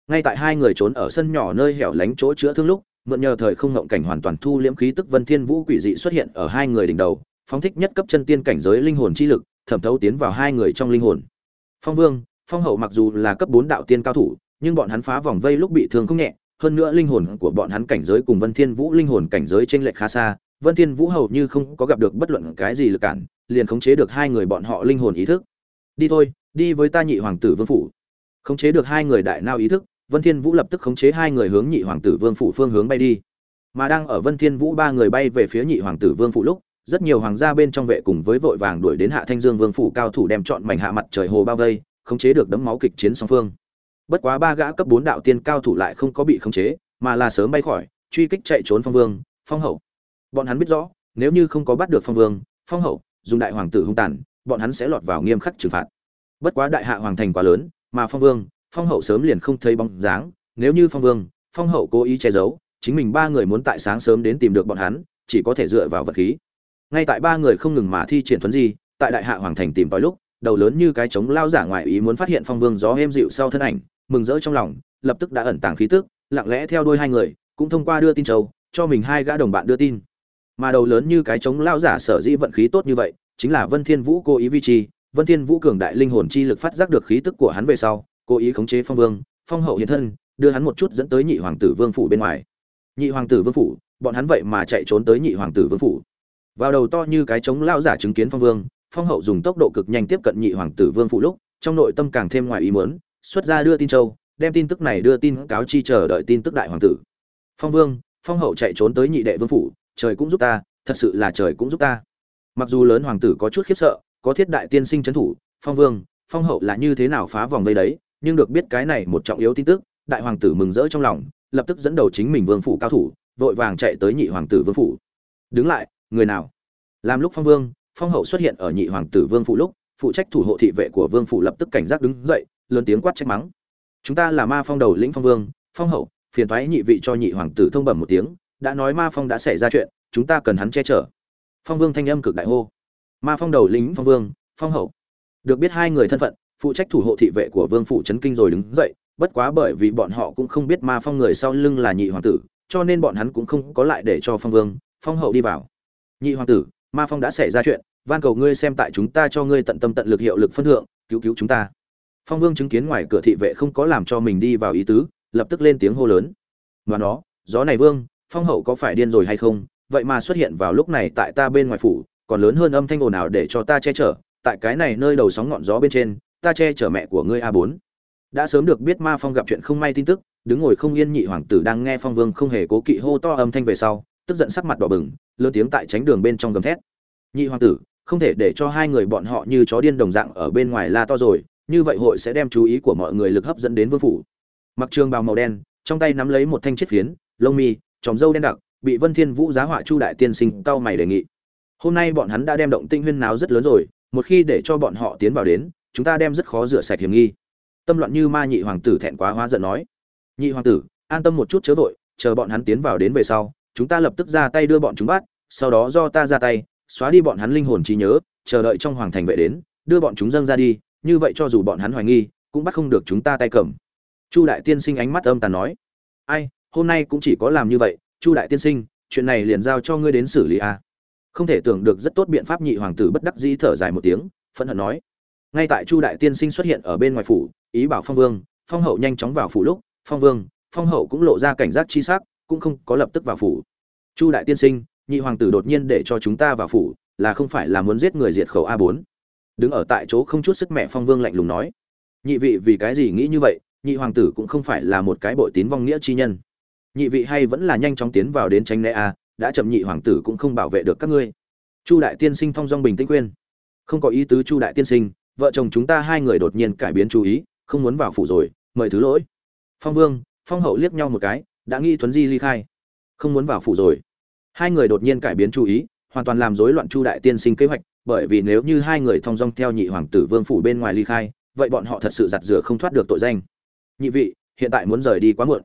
Ngay tại hai người trốn ở sân nhỏ nơi hẻo lánh chỗ chữa thương lúc, mượn nhờ thời không ngộng cảnh hoàn toàn thu liễm khí tức vân thiên vũ quỷ dị xuất hiện ở hai người đỉnh đầu phóng thích nhất cấp chân tiên cảnh giới linh hồn chi lực, thẩm thấu tiến vào hai người trong linh hồn. Phong vương, phong hậu mặc dù là cấp bốn đạo tiên cao thủ, nhưng bọn hắn phá vòng vây lúc bị thương không nhẹ, hơn nữa linh hồn của bọn hắn cảnh giới cùng vân thiên vũ linh hồn cảnh giới trên lệch khá xa, vân thiên vũ hầu như không có gặp được bất luận cái gì lực cản, liền khống chế được hai người bọn họ linh hồn ý thức. Đi thôi, đi với ta nhị hoàng tử vương phủ. Khống chế được hai người đại nao ý thức, vân thiên vũ lập tức khống chế hai người hướng nhị hoàng tử vương phủ phương hướng bay đi. Mà đang ở vân thiên vũ ba người bay về phía nhị hoàng tử vương phủ lúc rất nhiều hoàng gia bên trong vệ cùng với vội vàng đuổi đến hạ thanh dương vương phủ cao thủ đem chọn mảnh hạ mặt trời hồ bao vây, khống chế được đấm máu kịch chiến song phương. Bất quá ba gã cấp bốn đạo tiên cao thủ lại không có bị khống chế, mà là sớm bay khỏi, truy kích chạy trốn phong vương, phong hậu. Bọn hắn biết rõ, nếu như không có bắt được phong vương, phong hậu, dùng đại hoàng tử hung tàn, bọn hắn sẽ lọt vào nghiêm khắc trừng phạt. Bất quá đại hạ hoàng thành quá lớn, mà phong vương, phong hậu sớm liền không thấy bóng dáng, nếu như phong vương, phong hậu cố ý che giấu, chính mình ba người muốn tại sáng sớm đến tìm được bọn hắn, chỉ có thể dựa vào vật khí ngay tại ba người không ngừng mà thi triển thuấn di, tại đại hạ hoàng thành tìm tòi lúc, đầu lớn như cái trống lao giả ngoài ý muốn phát hiện phong vương gió êm dịu sau thân ảnh, mừng rỡ trong lòng, lập tức đã ẩn tàng khí tức, lặng lẽ theo đuôi hai người, cũng thông qua đưa tin châu, cho mình hai gã đồng bạn đưa tin. Mà đầu lớn như cái trống lao giả sở dĩ vận khí tốt như vậy, chính là vân thiên vũ cố ý vi chi, vân thiên vũ cường đại linh hồn chi lực phát giác được khí tức của hắn về sau, cố ý khống chế phong vương, phong hậu hiện thân, đưa hắn một chút dẫn tới nhị hoàng tử vương phủ bên ngoài. Nhị hoàng tử vương phủ, bọn hắn vậy mà chạy trốn tới nhị hoàng tử vương phủ vào đầu to như cái trống lao giả chứng kiến phong vương, phong hậu dùng tốc độ cực nhanh tiếp cận nhị hoàng tử vương phủ lúc, trong nội tâm càng thêm ngoài ý muốn, xuất ra đưa tin châu, đem tin tức này đưa tin cáo chi chờ đợi tin tức đại hoàng tử. Phong vương, phong hậu chạy trốn tới nhị đệ vương phủ, trời cũng giúp ta, thật sự là trời cũng giúp ta. Mặc dù lớn hoàng tử có chút khiếp sợ, có thiết đại tiên sinh trấn thủ, phong vương, phong hậu là như thế nào phá vòng vây đấy, nhưng được biết cái này một trọng yếu tin tức, đại hoàng tử mừng rỡ trong lòng, lập tức dẫn đầu chính mình vương phủ cao thủ, vội vàng chạy tới nhị hoàng tử vương phủ. Đứng lại người nào? Làm lúc phong vương, phong hậu xuất hiện ở nhị hoàng tử vương phụ lúc, phụ trách thủ hộ thị vệ của vương phụ lập tức cảnh giác đứng dậy, lớn tiếng quát trách mắng. Chúng ta là ma phong đầu lĩnh phong vương, phong hậu, phiền thoái nhị vị cho nhị hoàng tử thông bẩm một tiếng, đã nói ma phong đã xảy ra chuyện, chúng ta cần hắn che chở. Phong vương thanh âm cực đại hô. Ma phong đầu lĩnh phong vương, phong hậu. Được biết hai người thân phận, phụ trách thủ hộ thị vệ của vương phủ trấn kinh rồi đứng dậy, bất quá bởi vì bọn họ cũng không biết ma phong người sau lưng là nhị hoàng tử, cho nên bọn hắn cũng không có lại để cho phong vương, phong hậu đi vào nhị hoàng tử, ma phong đã xảy ra chuyện, van cầu ngươi xem tại chúng ta cho ngươi tận tâm tận lực hiệu lực phân thượng, cứu cứu chúng ta. Phong vương chứng kiến ngoài cửa thị vệ không có làm cho mình đi vào ý tứ, lập tức lên tiếng hô lớn. Và nó, gió này vương, phong hậu có phải điên rồi hay không? Vậy mà xuất hiện vào lúc này tại ta bên ngoài phủ, còn lớn hơn âm thanh ồn ào để cho ta che chở, tại cái này nơi đầu sóng ngọn gió bên trên, ta che chở mẹ của ngươi a bốn. Đã sớm được biết ma phong gặp chuyện không may tin tức, đứng ngồi không yên nhị hoàng tử đang nghe phong vương không hề cố kỵ hô to âm thanh về sau, tức giận sắc mặt đỏ bừng lớn tiếng tại tránh đường bên trong gầm thét. Nhị hoàng tử, không thể để cho hai người bọn họ như chó điên đồng dạng ở bên ngoài la to rồi, như vậy hội sẽ đem chú ý của mọi người lực hấp dẫn đến vương phủ. Mặc trường bào màu đen, trong tay nắm lấy một thanh chiết phiến, lông mi, tròm dâu đen đặc, bị vân thiên vũ giá họa chu đại tiên sinh cao mày đề nghị. Hôm nay bọn hắn đã đem động tinh huyên náo rất lớn rồi, một khi để cho bọn họ tiến vào đến, chúng ta đem rất khó rửa sạch hiểm nghi. Tâm loạn như ma nhị hoàng tử thẹn quá hóa giận nói. Nhị hoàng tử, an tâm một chút chớ vội, chờ bọn hắn tiến vào đến về sau chúng ta lập tức ra tay đưa bọn chúng bắt, sau đó do ta ra tay, xóa đi bọn hắn linh hồn trí nhớ, chờ đợi trong hoàng thành vệ đến, đưa bọn chúng dâng ra đi, như vậy cho dù bọn hắn hoài nghi, cũng bắt không được chúng ta tay cầm. Chu đại tiên sinh ánh mắt âm tàn nói. Ai, hôm nay cũng chỉ có làm như vậy, chu đại tiên sinh, chuyện này liền giao cho ngươi đến xử lý a à. không thể tưởng được rất tốt biện pháp nhị hoàng tử bất đắc dĩ thở dài một tiếng, phẫn hận nói. Ngay tại chu đại tiên sinh xuất hiện ở bên ngoài phủ, ý bảo phong vương, phong hậu nhanh chóng vào phủ lúc, phong vương, phong hậu cũng lộ ra cảnh giác chi sắc cũng không có lập tức vào phủ. Chu đại tiên sinh, nhị hoàng tử đột nhiên để cho chúng ta vào phủ, là không phải là muốn giết người diệt khẩu a bốn? Đứng ở tại chỗ không chút sức mẹ phong vương lạnh lùng nói. Nhị vị vì cái gì nghĩ như vậy, nhị hoàng tử cũng không phải là một cái bội tín vong nghĩa chi nhân. Nhị vị hay vẫn là nhanh chóng tiến vào đến tránh né a, đã chậm nhị hoàng tử cũng không bảo vệ được các ngươi. Chu đại tiên sinh thong dong bình tĩnh khuyên. Không có ý tứ chu đại tiên sinh, vợ chồng chúng ta hai người đột nhiên cải biến chú ý, không muốn vào phủ rồi, mời thứ lỗi. Phong vương, phong hậu liếc nhau một cái đã nghĩ thuấn di ly khai. Không muốn vào phủ rồi. Hai người đột nhiên cải biến chú ý, hoàn toàn làm rối loạn chu đại tiên sinh kế hoạch, bởi vì nếu như hai người thong dong theo nhị hoàng tử vương phủ bên ngoài ly khai, vậy bọn họ thật sự giặt rửa không thoát được tội danh. Nhị vị, hiện tại muốn rời đi quá muộn.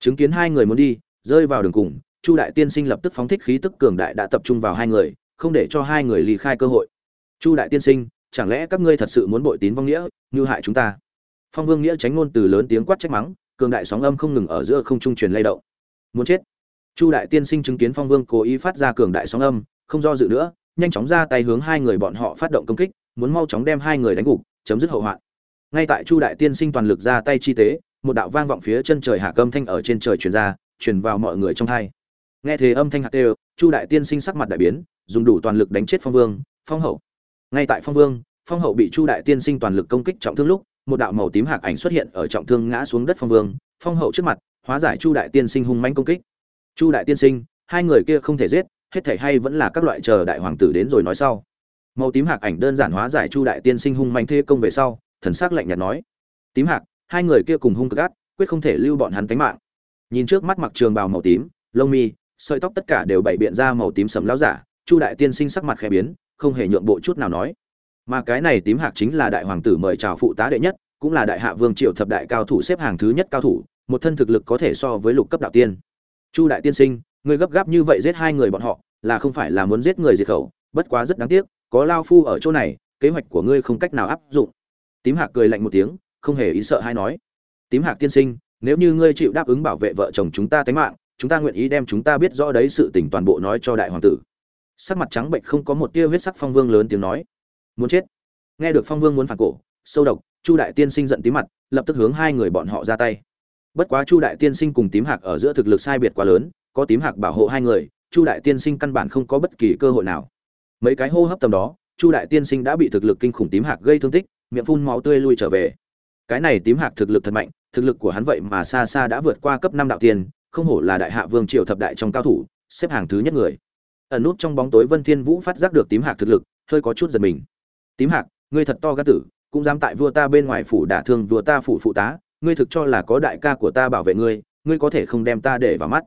Chứng kiến hai người muốn đi, rơi vào đường cùng, chu đại tiên sinh lập tức phóng thích khí tức cường đại đã tập trung vào hai người, không để cho hai người ly khai cơ hội. Chu đại tiên sinh, chẳng lẽ các ngươi thật sự muốn bội tín vong nghĩa như hại chúng ta? Phong vương nghĩa tránh ngôn từ lớn tiếng quát trách mắng cường đại sóng âm không ngừng ở giữa không trung truyền lay động. Muốn chết. Chu đại tiên sinh chứng kiến phong vương cố ý phát ra cường đại sóng âm, không do dự nữa, nhanh chóng ra tay hướng hai người bọn họ phát động công kích, muốn mau chóng đem hai người đánh gục, chấm dứt hậu hoạn. Ngay tại chu đại tiên sinh toàn lực ra tay chi tế, một đạo vang vọng phía chân trời hạ âm thanh ở trên trời truyền ra, truyền vào mọi người trong thai nghe thế âm thanh hạt đều, chu đại tiên sinh sắc mặt đại biến, dùng đủ toàn lực đánh chết phong vương, phong hậu. Ngay tại phong vương, phong hậu bị chu đại tiên sinh toàn lực công kích trọng thương lúc một đạo màu tím hạc ảnh xuất hiện ở trọng thương ngã xuống đất phong vương, phong hậu trước mặt, hóa giải chu đại tiên sinh hung manh công kích. Chu đại tiên sinh, hai người kia không thể giết, hết thể hay vẫn là các loại chờ đại hoàng tử đến rồi nói sau. Màu tím hạc ảnh đơn giản hóa giải chu đại tiên sinh hung manh thê công về sau, thần sắc lạnh nhạt nói. Tím hạc, hai người kia cùng hung cực ác, quyết không thể lưu bọn hắn tánh mạng. Nhìn trước mắt mặc trường bào màu tím, lông mi, sợi tóc tất cả đều bày biện ra màu tím sầm láo giả, chu đại tiên sinh sắc mặt khẽ biến, không hề nhượng bộ chút nào nói mà cái này tím hạc chính là đại hoàng tử mời chào phụ tá đệ nhất, cũng là đại hạ vương triệu thập đại cao thủ xếp hàng thứ nhất cao thủ, một thân thực lực có thể so với lục cấp đạo tiên. Chu đại tiên sinh người gấp gáp như vậy giết hai người bọn họ, là không phải là muốn giết người diệt khẩu, bất quá rất đáng tiếc, có lao phu ở chỗ này, kế hoạch của ngươi không cách nào áp dụng. Tím hạc cười lạnh một tiếng, không hề ý sợ hay nói. Tím hạc tiên sinh, nếu như ngươi chịu đáp ứng bảo vệ vợ chồng chúng ta tính mạng, chúng ta nguyện ý đem chúng ta biết rõ đấy sự tình toàn bộ nói cho đại hoàng tử. Sắc mặt trắng bệnh không có một tia huyết sắc phong vương lớn tiếng nói muốn chết. Nghe được phong vương muốn phản cổ, sâu độc, chu đại tiên sinh giận tím mặt, lập tức hướng hai người bọn họ ra tay. Bất quá chu đại tiên sinh cùng tím hạc ở giữa thực lực sai biệt quá lớn, có tím hạc bảo hộ hai người, chu đại tiên sinh căn bản không có bất kỳ cơ hội nào. Mấy cái hô hấp tầm đó, chu đại tiên sinh đã bị thực lực kinh khủng tím hạc gây thương tích, miệng phun máu tươi lui trở về. Cái này tím hạc thực lực thật mạnh, thực lực của hắn vậy mà xa xa đã vượt qua cấp năm đạo tiên, không hổ là đại hạ vương triều thập đại trong cao thủ, xếp hàng thứ nhất người. Ẩn nút trong bóng tối vân thiên vũ phát giác được tím hạc thực lực, hơi có chút giật mình tím hạc, ngươi thật to gan tử, cũng dám tại vua ta bên ngoài phủ đả thương vua ta phủ phụ tá, ngươi thực cho là có đại ca của ta bảo vệ ngươi ngươi có thể không đem ta để vào mắt.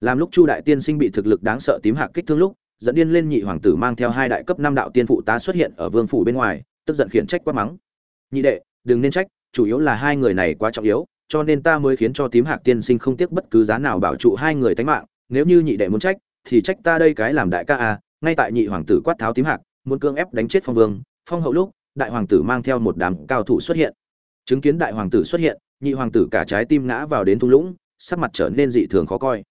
Làm lúc chu đại tiên sinh bị thực lực đáng sợ tím hạc kích thương lúc, dẫn điên lên nhị hoàng tử mang theo hai đại cấp năm đạo tiên phụ tá xuất hiện ở vương phủ bên ngoài, tức giận khiển trách quát mắng. Nhị đệ, đừng nên trách, chủ yếu là hai người này quá trọng yếu, cho nên ta mới khiến cho tím hạc tiên sinh không tiếc bất cứ giá nào bảo trụ hai người tánh mạng, nếu như nhị đệ muốn trách, thì trách ta đây cái làm đại ca à ngay tại nhị hoàng tử quát tháo tím hạc, muốn cưỡng ép đánh chết phong vương phong hậu lúc đại hoàng tử mang theo một đám cao thủ xuất hiện. Chứng kiến đại hoàng tử xuất hiện nhị hoàng tử cả trái tim ngã vào đến thung lũng sắc mặt trở nên dị thường khó coi.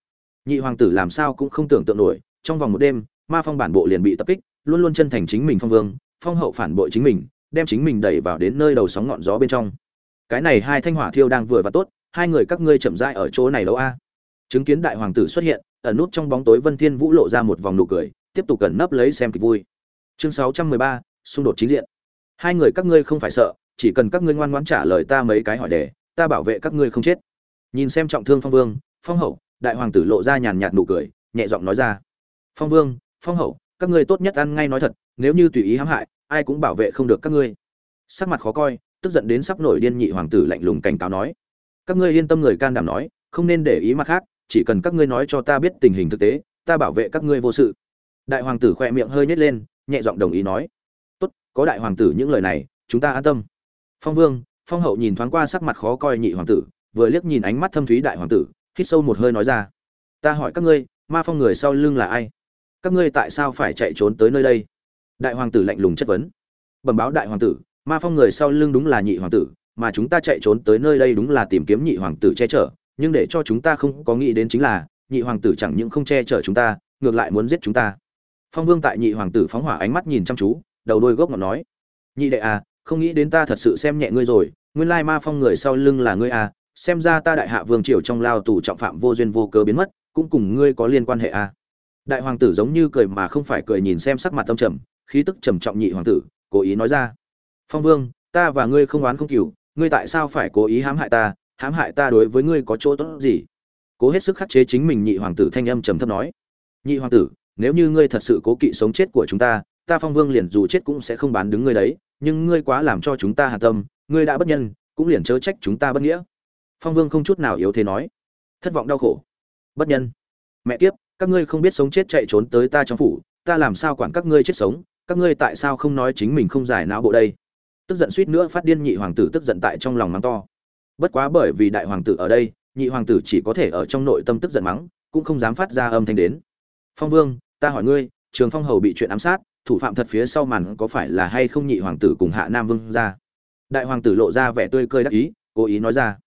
Nhị hoàng tử làm sao cũng không tưởng tượng nổi trong vòng một đêm ma phong bản bộ liền bị tập kích luôn luôn chân thành chính mình phong vương phong hậu phản bội chính mình đem chính mình đẩy vào đến nơi đầu sóng ngọn gió bên trong. Cái này hai thanh hỏa thiêu đang vừa và tốt hai người các ngươi chậm rãi ở chỗ này lâu a. Chứng kiến đại hoàng tử xuất hiện ẩn nút trong bóng tối vân thiên vũ lộ ra một vòng nụ cười tiếp tục cẩn nấp lấy xem kịch vui. Chương 613, xung đột chính diện. Hai người các ngươi không phải sợ, chỉ cần các ngươi ngoan ngoãn trả lời ta mấy cái hỏi đề, ta bảo vệ các ngươi không chết. Nhìn xem trọng thương phong vương, phong hậu, đại hoàng tử lộ ra nhàn nhạt nụ cười, nhẹ giọng nói ra. Phong vương, phong hậu, các ngươi tốt nhất ăn ngay nói thật, nếu như tùy ý hãm hại, ai cũng bảo vệ không được các ngươi. Sắc mặt khó coi, tức giận đến sắp nổi điên nhị hoàng tử lạnh lùng cảnh cáo nói. Các ngươi yên tâm người can đảm nói, không nên để ý mặt khác, chỉ cần các ngươi nói cho ta biết tình hình thực tế, ta bảo vệ các ngươi vô sự. Đại hoàng tử khoe miệng hơi nhếch lên, nhẹ giọng đồng ý nói có đại hoàng tử những lời này, chúng ta an tâm. Phong vương, phong hậu nhìn thoáng qua sắc mặt khó coi nhị hoàng tử, vừa liếc nhìn ánh mắt thâm thúy đại hoàng tử, hít sâu một hơi nói ra. Ta hỏi các ngươi, ma phong người sau lưng là ai? Các ngươi tại sao phải chạy trốn tới nơi đây? Đại hoàng tử lạnh lùng chất vấn. Bẩm báo đại hoàng tử, ma phong người sau lưng đúng là nhị hoàng tử, mà chúng ta chạy trốn tới nơi đây đúng là tìm kiếm nhị hoàng tử che chở, nhưng để cho chúng ta không có nghĩ đến chính là, nhị hoàng tử chẳng những không che chở chúng ta, ngược lại muốn giết chúng ta. Phong vương tại nhị hoàng tử phóng hỏa ánh mắt nhìn chăm chú đầu đôi gốc ngọn nói. Nhị đệ à không nghĩ đến ta thật sự xem nhẹ ngươi rồi, nguyên lai ma phong người sau lưng là ngươi à xem ra ta đại hạ vương triều trong lao tù trọng phạm vô duyên vô cớ biến mất, cũng cùng ngươi có liên quan hệ à. Đại hoàng tử giống như cười mà không phải cười nhìn xem sắc mặt tâm trầm, khí tức trầm trọng nhị hoàng tử, cố ý nói ra. Phong vương, ta và ngươi không oán không cừu ngươi tại sao phải cố ý hãm hại ta, hãm hại ta đối với ngươi có chỗ tốt gì? Cố hết sức khắc chế chính mình nhị hoàng tử thanh âm trầm thấp nói. Nhị hoàng tử, nếu như ngươi thật sự cố kỵ sống chết của chúng ta ta phong vương liền dù chết cũng sẽ không bán đứng ngươi đấy, nhưng ngươi quá làm cho chúng ta hà tâm, ngươi đã bất nhân, cũng liền chớ trách chúng ta bất nghĩa. Phong vương không chút nào yếu thế nói. Thất vọng đau khổ. Bất nhân. Mẹ kiếp, các ngươi không biết sống chết chạy trốn tới ta trong phủ, ta làm sao quản các ngươi chết sống, các ngươi tại sao không nói chính mình không giải não bộ đây? Tức giận suýt nữa phát điên nhị hoàng tử tức giận tại trong lòng mắng to. Bất quá bởi vì đại hoàng tử ở đây, nhị hoàng tử chỉ có thể ở trong nội tâm tức giận mắng, cũng không dám phát ra âm thanh đến. Phong vương, ta hỏi ngươi, trường phong hầu bị chuyện ám sát thủ phạm thật phía sau màn có phải là hay không nhị hoàng tử cùng hạ nam vương ra? Đại hoàng tử lộ ra vẻ tươi cười đắc ý, cố ý nói ra.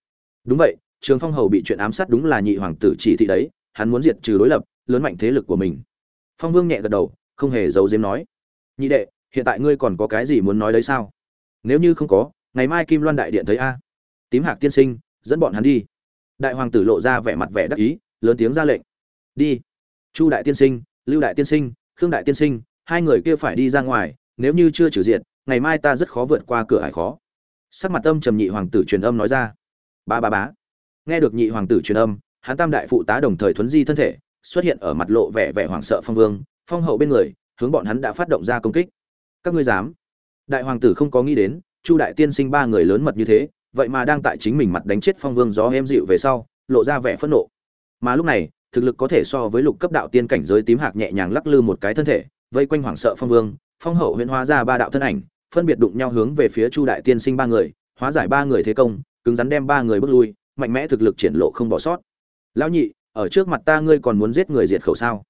Đúng vậy, trường phong hầu bị chuyện ám sát đúng là nhị hoàng tử chỉ thị đấy, hắn muốn diệt trừ đối lập, lớn mạnh thế lực của mình. Phong vương nhẹ gật đầu, không hề giấu giếm nói. Nhị đệ, hiện tại ngươi còn có cái gì muốn nói đấy sao? Nếu như không có, ngày mai kim loan đại điện thấy a. Tím hạc tiên sinh, dẫn bọn hắn đi. Đại hoàng tử lộ ra vẻ mặt vẻ đắc ý, lớn tiếng ra lệnh. Đi. Chu đại tiên sinh, lưu đại tiên sinh, khương đại tiên sinh hai người kia phải đi ra ngoài, nếu như chưa trừ diện ngày mai ta rất khó vượt qua cửa hải khó. Sắc mặt âm trầm nhị hoàng tử truyền âm nói ra. Ba ba bá nghe được nhị hoàng tử truyền âm, hắn tam đại phụ tá đồng thời thuấn di thân thể, xuất hiện ở mặt lộ vẻ vẻ hoảng sợ phong vương, phong hậu bên người, hướng bọn hắn đã phát động ra công kích. Các ngươi dám? Đại hoàng tử không có nghĩ đến, chu đại tiên sinh ba người lớn mật như thế, vậy mà đang tại chính mình mặt đánh chết phong vương gió êm dịu về sau, lộ ra vẻ phẫn nộ. Mà lúc này, thực lực có thể so với lục cấp đạo tiên cảnh giới tím hạc nhẹ nhàng lắc lư một cái thân thể vây quanh hoảng sợ phong vương, phong hậu huyễn hóa ra ba đạo thân ảnh, phân biệt đụng nhau hướng về phía chu đại tiên sinh ba người, hóa giải ba người thế công, cứng rắn đem ba người bước lui, mạnh mẽ thực lực triển lộ không bỏ sót. Lão nhị, ở trước mặt ta ngươi còn muốn giết người diệt khẩu sao?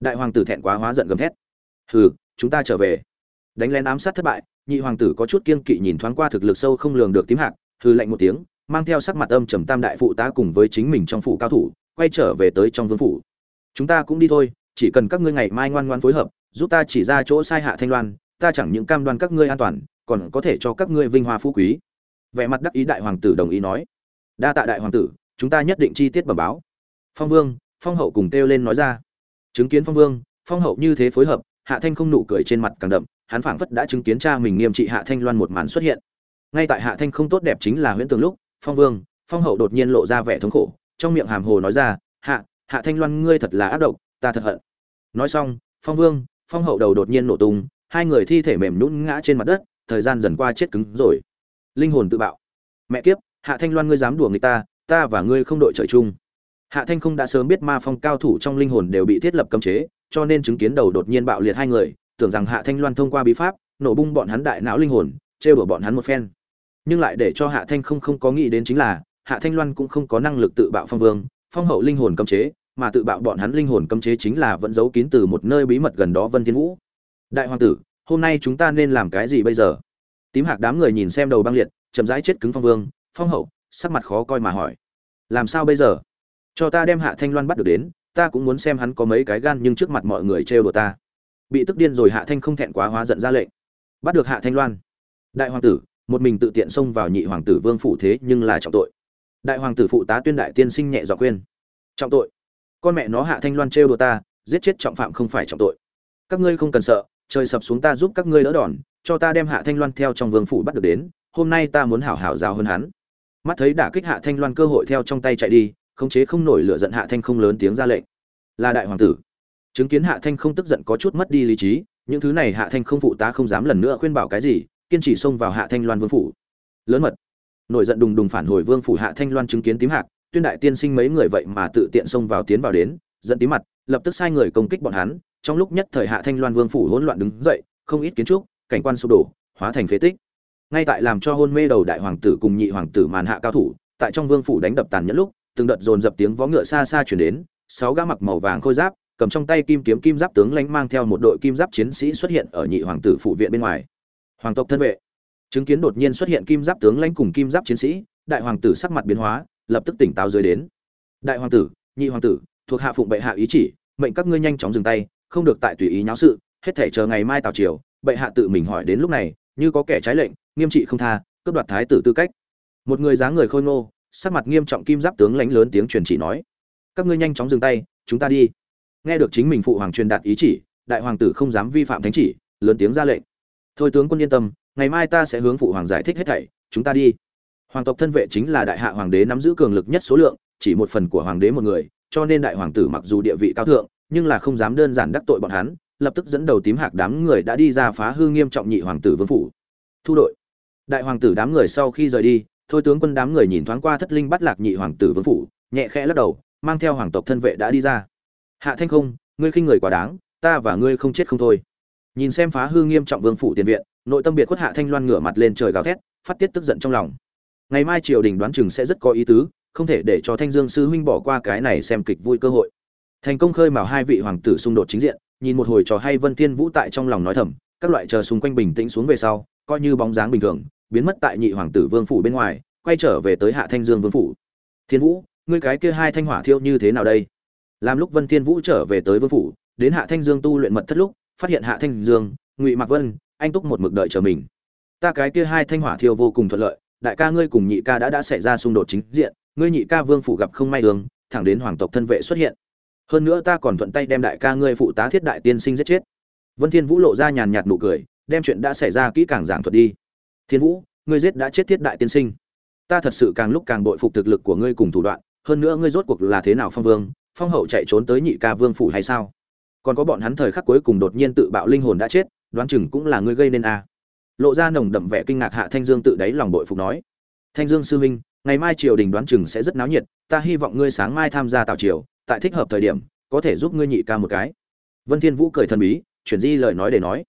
Đại hoàng tử thẹn quá hóa giận gầm thét. Hừ, chúng ta trở về. Đánh lén ám sát thất bại, nhị hoàng tử có chút kiên kỵ nhìn thoáng qua thực lực sâu không lường được tím hạc, hừ lạnh một tiếng, mang theo sắc mặt âm trầm tam đại phụ tá cùng với chính mình trong phủ cao thủ, quay trở về tới trong vương phủ. Chúng ta cũng đi thôi chỉ cần các ngươi ngày mai ngoan ngoan phối hợp, giúp ta chỉ ra chỗ sai hạ thanh loan ta chẳng những cam đoan các ngươi an toàn, còn có thể cho các ngươi vinh hoa phú quý. Vẻ mặt đắc ý đại hoàng tử đồng ý nói. Đa tạ đại hoàng tử, chúng ta nhất định chi tiết bẩm báo. Phong vương, phong hậu cùng kêu lên nói ra. Chứng kiến phong vương, phong hậu như thế phối hợp, hạ thanh không nụ cười trên mặt càng đậm, hắn phảng phất đã chứng kiến cha mình nghiêm trị hạ thanh loan một màn xuất hiện. Ngay tại hạ thanh không tốt đẹp chính là huyễn tường lúc, phong vương, phong hậu đột nhiên lộ ra vẻ thống khổ, trong miệng hàm hồ nói ra, hạ hạ thanh loan ngươi thật là ác độc, ta thật hận nói xong, phong vương, phong hậu đầu đột nhiên nổ tung, hai người thi thể mềm nhún ngã trên mặt đất, thời gian dần qua chết cứng rồi. Linh hồn tự bạo. Mẹ kiếp, hạ thanh loan ngươi dám đùa người ta ta và ngươi không đội trời chung. Hạ thanh không đã sớm biết ma phong cao thủ trong linh hồn đều bị thiết lập cấm chế, cho nên chứng kiến đầu đột nhiên bạo liệt hai người, tưởng rằng hạ thanh loan thông qua bí pháp, nổ bung bọn hắn đại não linh hồn, trêu đùa bọn hắn một phen. Nhưng lại để cho hạ thanh không không có nghĩ đến chính là, hạ thanh loan cũng không có năng lực tự bạo phong vương, phong hậu linh hồn cấm chế mà tự bạo bọn hắn linh hồn cấm chế chính là vẫn giấu kín từ một nơi bí mật gần đó vân thiên vũ. Đại hoàng tử, hôm nay chúng ta nên làm cái gì bây giờ? Tím hạc đám người nhìn xem đầu băng liệt, chậm rãi chết cứng phong vương, phong hậu, sắc mặt khó coi mà hỏi. Làm sao bây giờ? Cho ta đem hạ thanh loan bắt được đến, ta cũng muốn xem hắn có mấy cái gan nhưng trước mặt mọi người trêu đùa ta. Bị tức điên rồi hạ thanh không thẹn quá hóa giận ra lệnh. Bắt được hạ thanh loan. Đại hoàng tử, một mình tự tiện xông vào nhị hoàng tử vương phủ thế nhưng là trọng tội. Đại hoàng tử phụ tá tuyên đại tiên sinh nhẹ giọng khuyên. Trọng tội con mẹ nó hạ thanh loan trêu đùa ta, giết chết trọng phạm không phải trọng tội. Các ngươi không cần sợ, trời sập xuống ta giúp các ngươi đỡ đòn, cho ta đem hạ thanh loan theo trong vương phủ bắt được đến, hôm nay ta muốn hảo hảo giáo hơn hắn. Mắt thấy đả kích hạ thanh loan cơ hội theo trong tay chạy đi, khống chế không nổi lửa giận hạ thanh không lớn tiếng ra lệnh. Là đại hoàng tử. Chứng kiến hạ thanh không tức giận có chút mất đi lý trí, những thứ này hạ thanh không phụ tá không dám lần nữa khuyên bảo cái gì, kiên trì xông vào hạ thanh loan vương phủ. Lớn mật. Nổi giận đùng đùng phản hồi vương phủ hạ thanh loan chứng kiến tím hạc tuyên đại tiên sinh mấy người vậy mà tự tiện xông vào tiến vào đến dẫn tí mặt, lập tức sai người công kích bọn hắn, trong lúc nhất thời hạ thanh loan vương phủ hỗn loạn đứng dậy, không ít kiến trúc, cảnh quan sụp đổ, hóa thành phế tích. Ngay tại làm cho hôn mê đầu đại hoàng tử cùng nhị hoàng tử màn hạ cao thủ, tại trong vương phủ đánh đập tàn nhẫn lúc, từng đợt dồn dập tiếng vó ngựa xa xa chuyển đến, sáu gã mặc màu vàng khôi giáp, cầm trong tay kim kiếm kim giáp tướng lãnh mang theo một đội kim giáp chiến sĩ xuất hiện ở nhị hoàng tử phụ viện bên ngoài. Hoàng tộc thân vệ. Chứng kiến đột nhiên xuất hiện kim giáp tướng lãnh cùng kim giáp chiến sĩ, đại hoàng tử sắc mặt biến hóa lập tức tỉnh táo dưới đến. Đại hoàng tử, nhị hoàng tử, thuộc hạ phụng bệ hạ ý chỉ, mệnh các ngươi nhanh chóng dừng tay, không được tại tùy ý nháo sự, hết thể chờ ngày mai tào triều, bệ hạ tự mình hỏi đến lúc này, như có kẻ trái lệnh, nghiêm trị không tha, cướp đoạt thái tử tư cách. Một người dáng người khôi ngô, sắc mặt nghiêm trọng kim giáp tướng lãnh lớn tiếng truyền chỉ nói, các ngươi nhanh chóng dừng tay, chúng ta đi. Nghe được chính mình phụ hoàng truyền đạt ý chỉ, đại hoàng tử không dám vi phạm thánh chỉ, lớn tiếng ra lệnh. Thôi tướng quân yên tâm, ngày mai ta sẽ hướng phụ hoàng giải thích hết thảy, chúng ta đi hoàng tộc thân vệ chính là đại hạ hoàng đế nắm giữ cường lực nhất số lượng, chỉ một phần của hoàng đế một người, cho nên đại hoàng tử mặc dù địa vị cao thượng, nhưng là không dám đơn giản đắc tội bọn hắn, lập tức dẫn đầu tím hạc đám người đã đi ra phá hư nghiêm trọng nhị hoàng tử vương phủ. Thu đội. Đại hoàng tử đám người sau khi rời đi, thôi tướng quân đám người nhìn thoáng qua thất linh bắt lạc nhị hoàng tử vương phủ, nhẹ khẽ lắc đầu, mang theo hoàng tộc thân vệ đã đi ra. Hạ thanh không, ngươi khinh người quá đáng, ta và ngươi không chết không thôi. Nhìn xem phá hư nghiêm trọng vương phủ tiền viện, nội tâm biệt khuất hạ thanh loan ngửa mặt lên trời gào thét, phát tiết tức giận trong lòng ngày mai triều đình đoán chừng sẽ rất có ý tứ, không thể để cho thanh dương sư huynh bỏ qua cái này xem kịch vui cơ hội. Thành công khơi mào hai vị hoàng tử xung đột chính diện, nhìn một hồi trò hay vân thiên vũ tại trong lòng nói thầm, các loại chờ xung quanh bình tĩnh xuống về sau, coi như bóng dáng bình thường, biến mất tại nhị hoàng tử vương phủ bên ngoài, quay trở về tới hạ thanh dương vương phủ. Thiên vũ, ngươi cái kia hai thanh hỏa thiêu như thế nào đây? Làm lúc vân thiên vũ trở về tới vương phủ, đến hạ thanh dương tu luyện mật thất lúc, phát hiện hạ thanh dương, ngụy mạc vân, anh túc một mực đợi chờ mình. Ta cái kia hai thanh hỏa thiêu vô cùng thuận lợi đại ca ngươi cùng nhị ca đã đã xảy ra xung đột chính diện, ngươi nhị ca vương phủ gặp không may đường, thẳng đến hoàng tộc thân vệ xuất hiện. Hơn nữa ta còn thuận tay đem đại ca ngươi phụ tá thiết đại tiên sinh giết chết. Vân thiên vũ lộ ra nhàn nhạt nụ cười, đem chuyện đã xảy ra kỹ càng giảng thuật đi. Thiên vũ, ngươi giết đã chết thiết đại tiên sinh. Ta thật sự càng lúc càng bội phục thực lực của ngươi cùng thủ đoạn, hơn nữa ngươi rốt cuộc là thế nào phong vương, phong hậu chạy trốn tới nhị ca vương phủ hay sao? Còn có bọn hắn thời khắc cuối cùng đột nhiên tự bạo linh hồn đã chết, đoán chừng cũng là ngươi gây nên a. à lộ ra nồng đậm vẻ kinh ngạc hạ thanh dương tự đáy lòng bội phục nói. Thanh dương sư huynh, ngày mai triều đình đoán chừng sẽ rất náo nhiệt, ta hy vọng ngươi sáng mai tham gia tào triều, tại thích hợp thời điểm, có thể giúp ngươi nhị ca một cái. Vân thiên vũ cười thần bí, chuyển di lời nói để nói.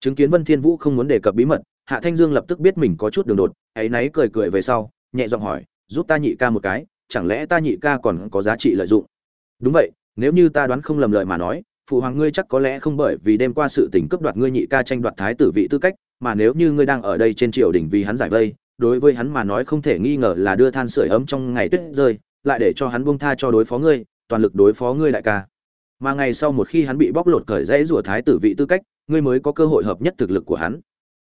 Chứng kiến vân thiên vũ không muốn đề cập bí mật, hạ thanh dương lập tức biết mình có chút đường đột, ấy náy cười cười về sau, nhẹ giọng hỏi, giúp ta nhị ca một cái, chẳng lẽ ta nhị ca còn có giá trị lợi dụng? Đúng vậy, nếu như ta đoán không lầm lợi mà nói, phụ hoàng ngươi chắc có lẽ không bởi vì đêm qua sự tình cướp đoạt ngươi nhị ca tranh đoạt thái tử vị tư cách mà nếu như ngươi đang ở đây trên triều đình vì hắn giải vây, đối với hắn mà nói không thể nghi ngờ là đưa than sửa ấm trong ngày tuyết rơi, lại để cho hắn buông tha cho đối phó ngươi, toàn lực đối phó ngươi đại ca. Mà ngày sau một khi hắn bị bóc lột cởi dãy rủa thái tử vị tư cách, ngươi mới có cơ hội hợp nhất thực lực của hắn.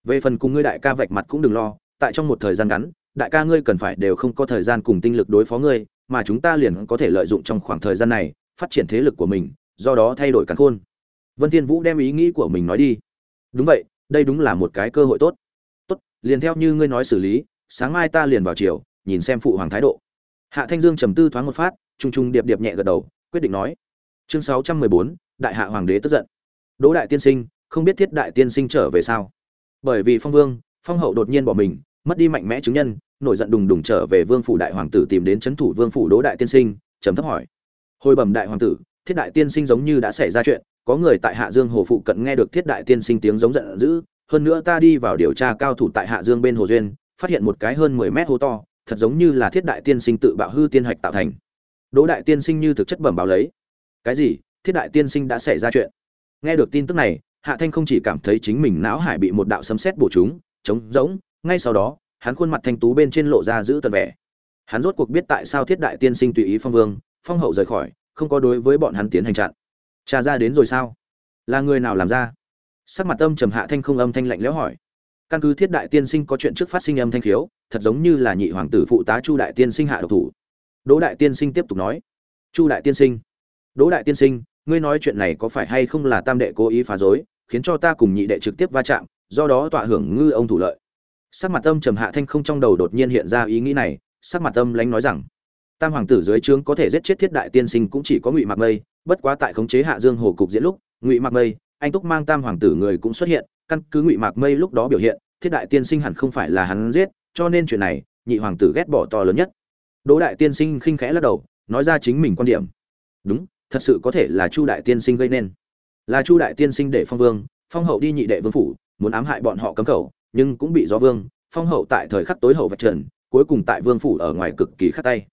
Về phần cùng ngươi đại ca vạch mặt cũng đừng lo, tại trong một thời gian ngắn, đại ca ngươi cần phải đều không có thời gian cùng tinh lực đối phó ngươi, mà chúng ta liền có thể lợi dụng trong khoảng thời gian này, phát triển thế lực của mình, do đó thay đổi cắn khôn. Vân thiên vũ đem ý nghĩ của mình nói đi. Đúng vậy đây đúng là một cái cơ hội tốt. Tốt liền theo như ngươi nói xử lý sáng mai ta liền vào chiều nhìn xem phụ hoàng thái độ. Hạ thanh dương trầm tư thoáng một phát trung trung điệp điệp nhẹ gật đầu quyết định nói. Chương 614, đại hạ hoàng đế tức giận. Đỗ đại tiên sinh không biết thiết đại tiên sinh trở về sao? Bởi vì phong vương phong hậu đột nhiên bỏ mình mất đi mạnh mẽ chứng nhân nổi giận đùng đùng trở về vương phủ đại hoàng tử tìm đến c h ấ n thủ vương phủ đỗ đại tiên sinh trầm thấp hỏi. Hồi bẩm đại hoàng tử thiết đại tiên sinh giống như đã xảy ra chuyện, có người tại hạ dương hồ phụ cận nghe được thiết đại tiên sinh tiếng giống giận dữ, hơn nữa ta đi vào điều tra cao thủ tại hạ dương bên hồ duyên, phát hiện một cái hơn mười mét hố to, thật giống như là thiết đại tiên sinh tự bạo hư tiên hạch tạo thành. Đỗ đại tiên sinh như thực chất bẩm báo lấy. Cái gì? Thiết đại tiên sinh đã xảy ra chuyện. Nghe được tin tức này, hạ thanh không chỉ cảm thấy chính mình não hải bị một đạo sấm sét bổ chúng, trống rỗng, ngay sau đó, hắn khuôn mặt thanh tú bên trên lộ ra giữ tận vẻ. Hắn rốt cuộc biết tại sao thiết đại tiên sinh tùy ý phong vương, phong hậu rời khỏi không có đối với bọn hắn tiến hành chặn. Trà ra đến rồi sao? Là người nào làm ra? Sắc mặt âm trầm hạ thanh không âm thanh lạnh lẽo hỏi. Căn cứ thiết đại tiên sinh có chuyện trước phát sinh âm thanh khiếu, thật giống như là nhị hoàng tử phụ tá chu đại tiên sinh hạ độc thủ. Đỗ đại tiên sinh tiếp tục nói. Chu đại tiên sinh. Đỗ đại tiên sinh, ngươi nói chuyện này có phải hay không là tam đệ cố ý phá rối, khiến cho ta cùng nhị đệ trực tiếp va chạm, do đó tọa hưởng ngư ông thủ lợi. Sắc mặt âm trầm hạ thanh không trong đầu đột nhiên hiện ra ý nghĩ này, sắc mặt âm lánh nói rằng tam hoàng tử dưới trướng có thể giết chết thiết đại tiên sinh cũng chỉ có ngụy mạc mây, bất quá tại khống chế hạ dương hồ cục diễn lúc, ngụy mạc mây, anh túc mang tam hoàng tử người cũng xuất hiện, căn cứ ngụy mạc mây lúc đó biểu hiện, thiết đại tiên sinh hẳn không phải là hắn giết, cho nên chuyện này, nhị hoàng tử ghét bỏ to lớn nhất. Đỗ đại tiên sinh khinh khẽ lắc đầu, nói ra chính mình quan điểm. Đúng, thật sự có thể là chu đại tiên sinh gây nên. Là chu đại tiên sinh để phong vương, phong hậu đi nhị đệ vương phủ, muốn ám hại bọn họ cấm khẩu, nhưng cũng bị do vương, phong hậu tại thời khắc tối hậu vạch trần, cuối cùng tại vương phủ ở ngoài cực kỳ khắc tay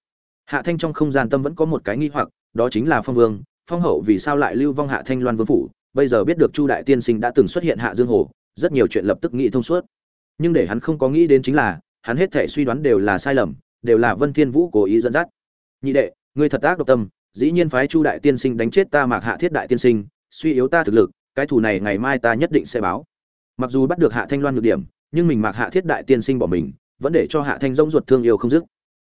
hạ thanh trong không gian tâm vẫn có một cái nghi hoặc, đó chính là phong vương. Phong hậu vì sao lại lưu vong hạ thanh loan vương phủ? Bây giờ biết được chu đại tiên sinh đã từng xuất hiện hạ dương hồ, rất nhiều chuyện lập tức nghĩ thông suốt. Nhưng để hắn không có nghĩ đến chính là, hắn hết thể suy đoán đều là sai lầm, đều là vân thiên vũ cố ý dẫn dắt. Nhị đệ, ngươi thật ác độc tâm, dĩ nhiên phái chu đại tiên sinh đánh chết ta mạc hạ thiết đại tiên sinh, suy yếu ta thực lực, cái thù này ngày mai ta nhất định sẽ báo. Mặc dù bắt được hạ thanh loan nhược điểm, nhưng mình mạc hạ thiết đại tiên sinh bỏ mình, vẫn để cho hạ thanh rỗng ruột thương yêu không dứt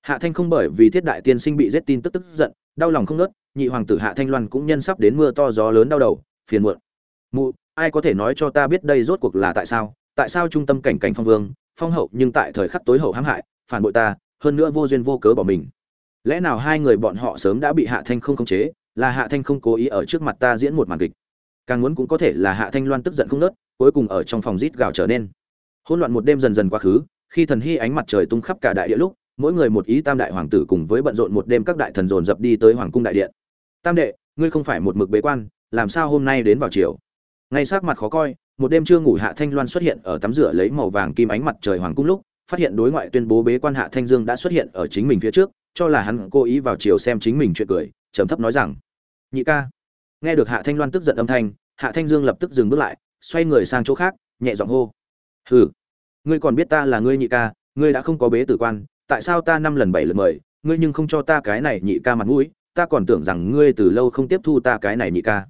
hạ thanh không bởi vì thiết đại tiên sinh bị giết tin tức tức giận, đau lòng không nớt nhị hoàng tử hạ thanh loan cũng nhân sắp đến mưa to gió lớn đau đầu, phiền muộn. Mụ, ai có thể nói cho ta biết đây rốt cuộc là tại sao? Tại sao trung tâm cảnh cảnh phong vương, phong hậu nhưng tại thời khắc tối hậu hãm hại, phản bội ta, hơn nữa vô duyên vô cớ bỏ mình? Lẽ nào hai người bọn họ sớm đã bị hạ thanh không khống chế, là hạ thanh không cố ý ở trước mặt ta diễn một màn kịch? Càng muốn cũng có thể là hạ thanh loan tức giận không nớt cuối cùng ở trong phòng rít gào trở nên. Hỗn loạn một đêm dần dần quá khứ, khi thần hy ánh mặt trời tung khắp cả đại địa lúc mỗi người một ý tam đại hoàng tử cùng với bận rộn một đêm các đại thần dồn dập đi tới hoàng cung đại điện. Tam đệ, ngươi không phải một mực bế quan, làm sao hôm nay đến vào chiều ngay sát mặt khó coi, một đêm chưa ngủ hạ thanh loan xuất hiện ở tắm rửa lấy màu vàng kim ánh mặt trời hoàng cung lúc, phát hiện đối ngoại tuyên bố bế quan hạ thanh dương đã xuất hiện ở chính mình phía trước, cho là hắn cố ý vào chiều xem chính mình chuyện cười, trầm thấp nói rằng, nhị ca. Nghe được hạ thanh loan tức giận âm thanh, hạ thanh dương lập tức dừng bước lại, xoay người sang chỗ khác, nhẹ giọng hô, hừ, ngươi còn biết ta là ngươi nhị ca, ngươi đã không có bế tử quan tại sao ta năm lần bảy lượt mời, ngươi nhưng không cho ta cái này nhị ca mặt mũi, ta còn tưởng rằng ngươi từ lâu không tiếp thu ta cái này nhị ca.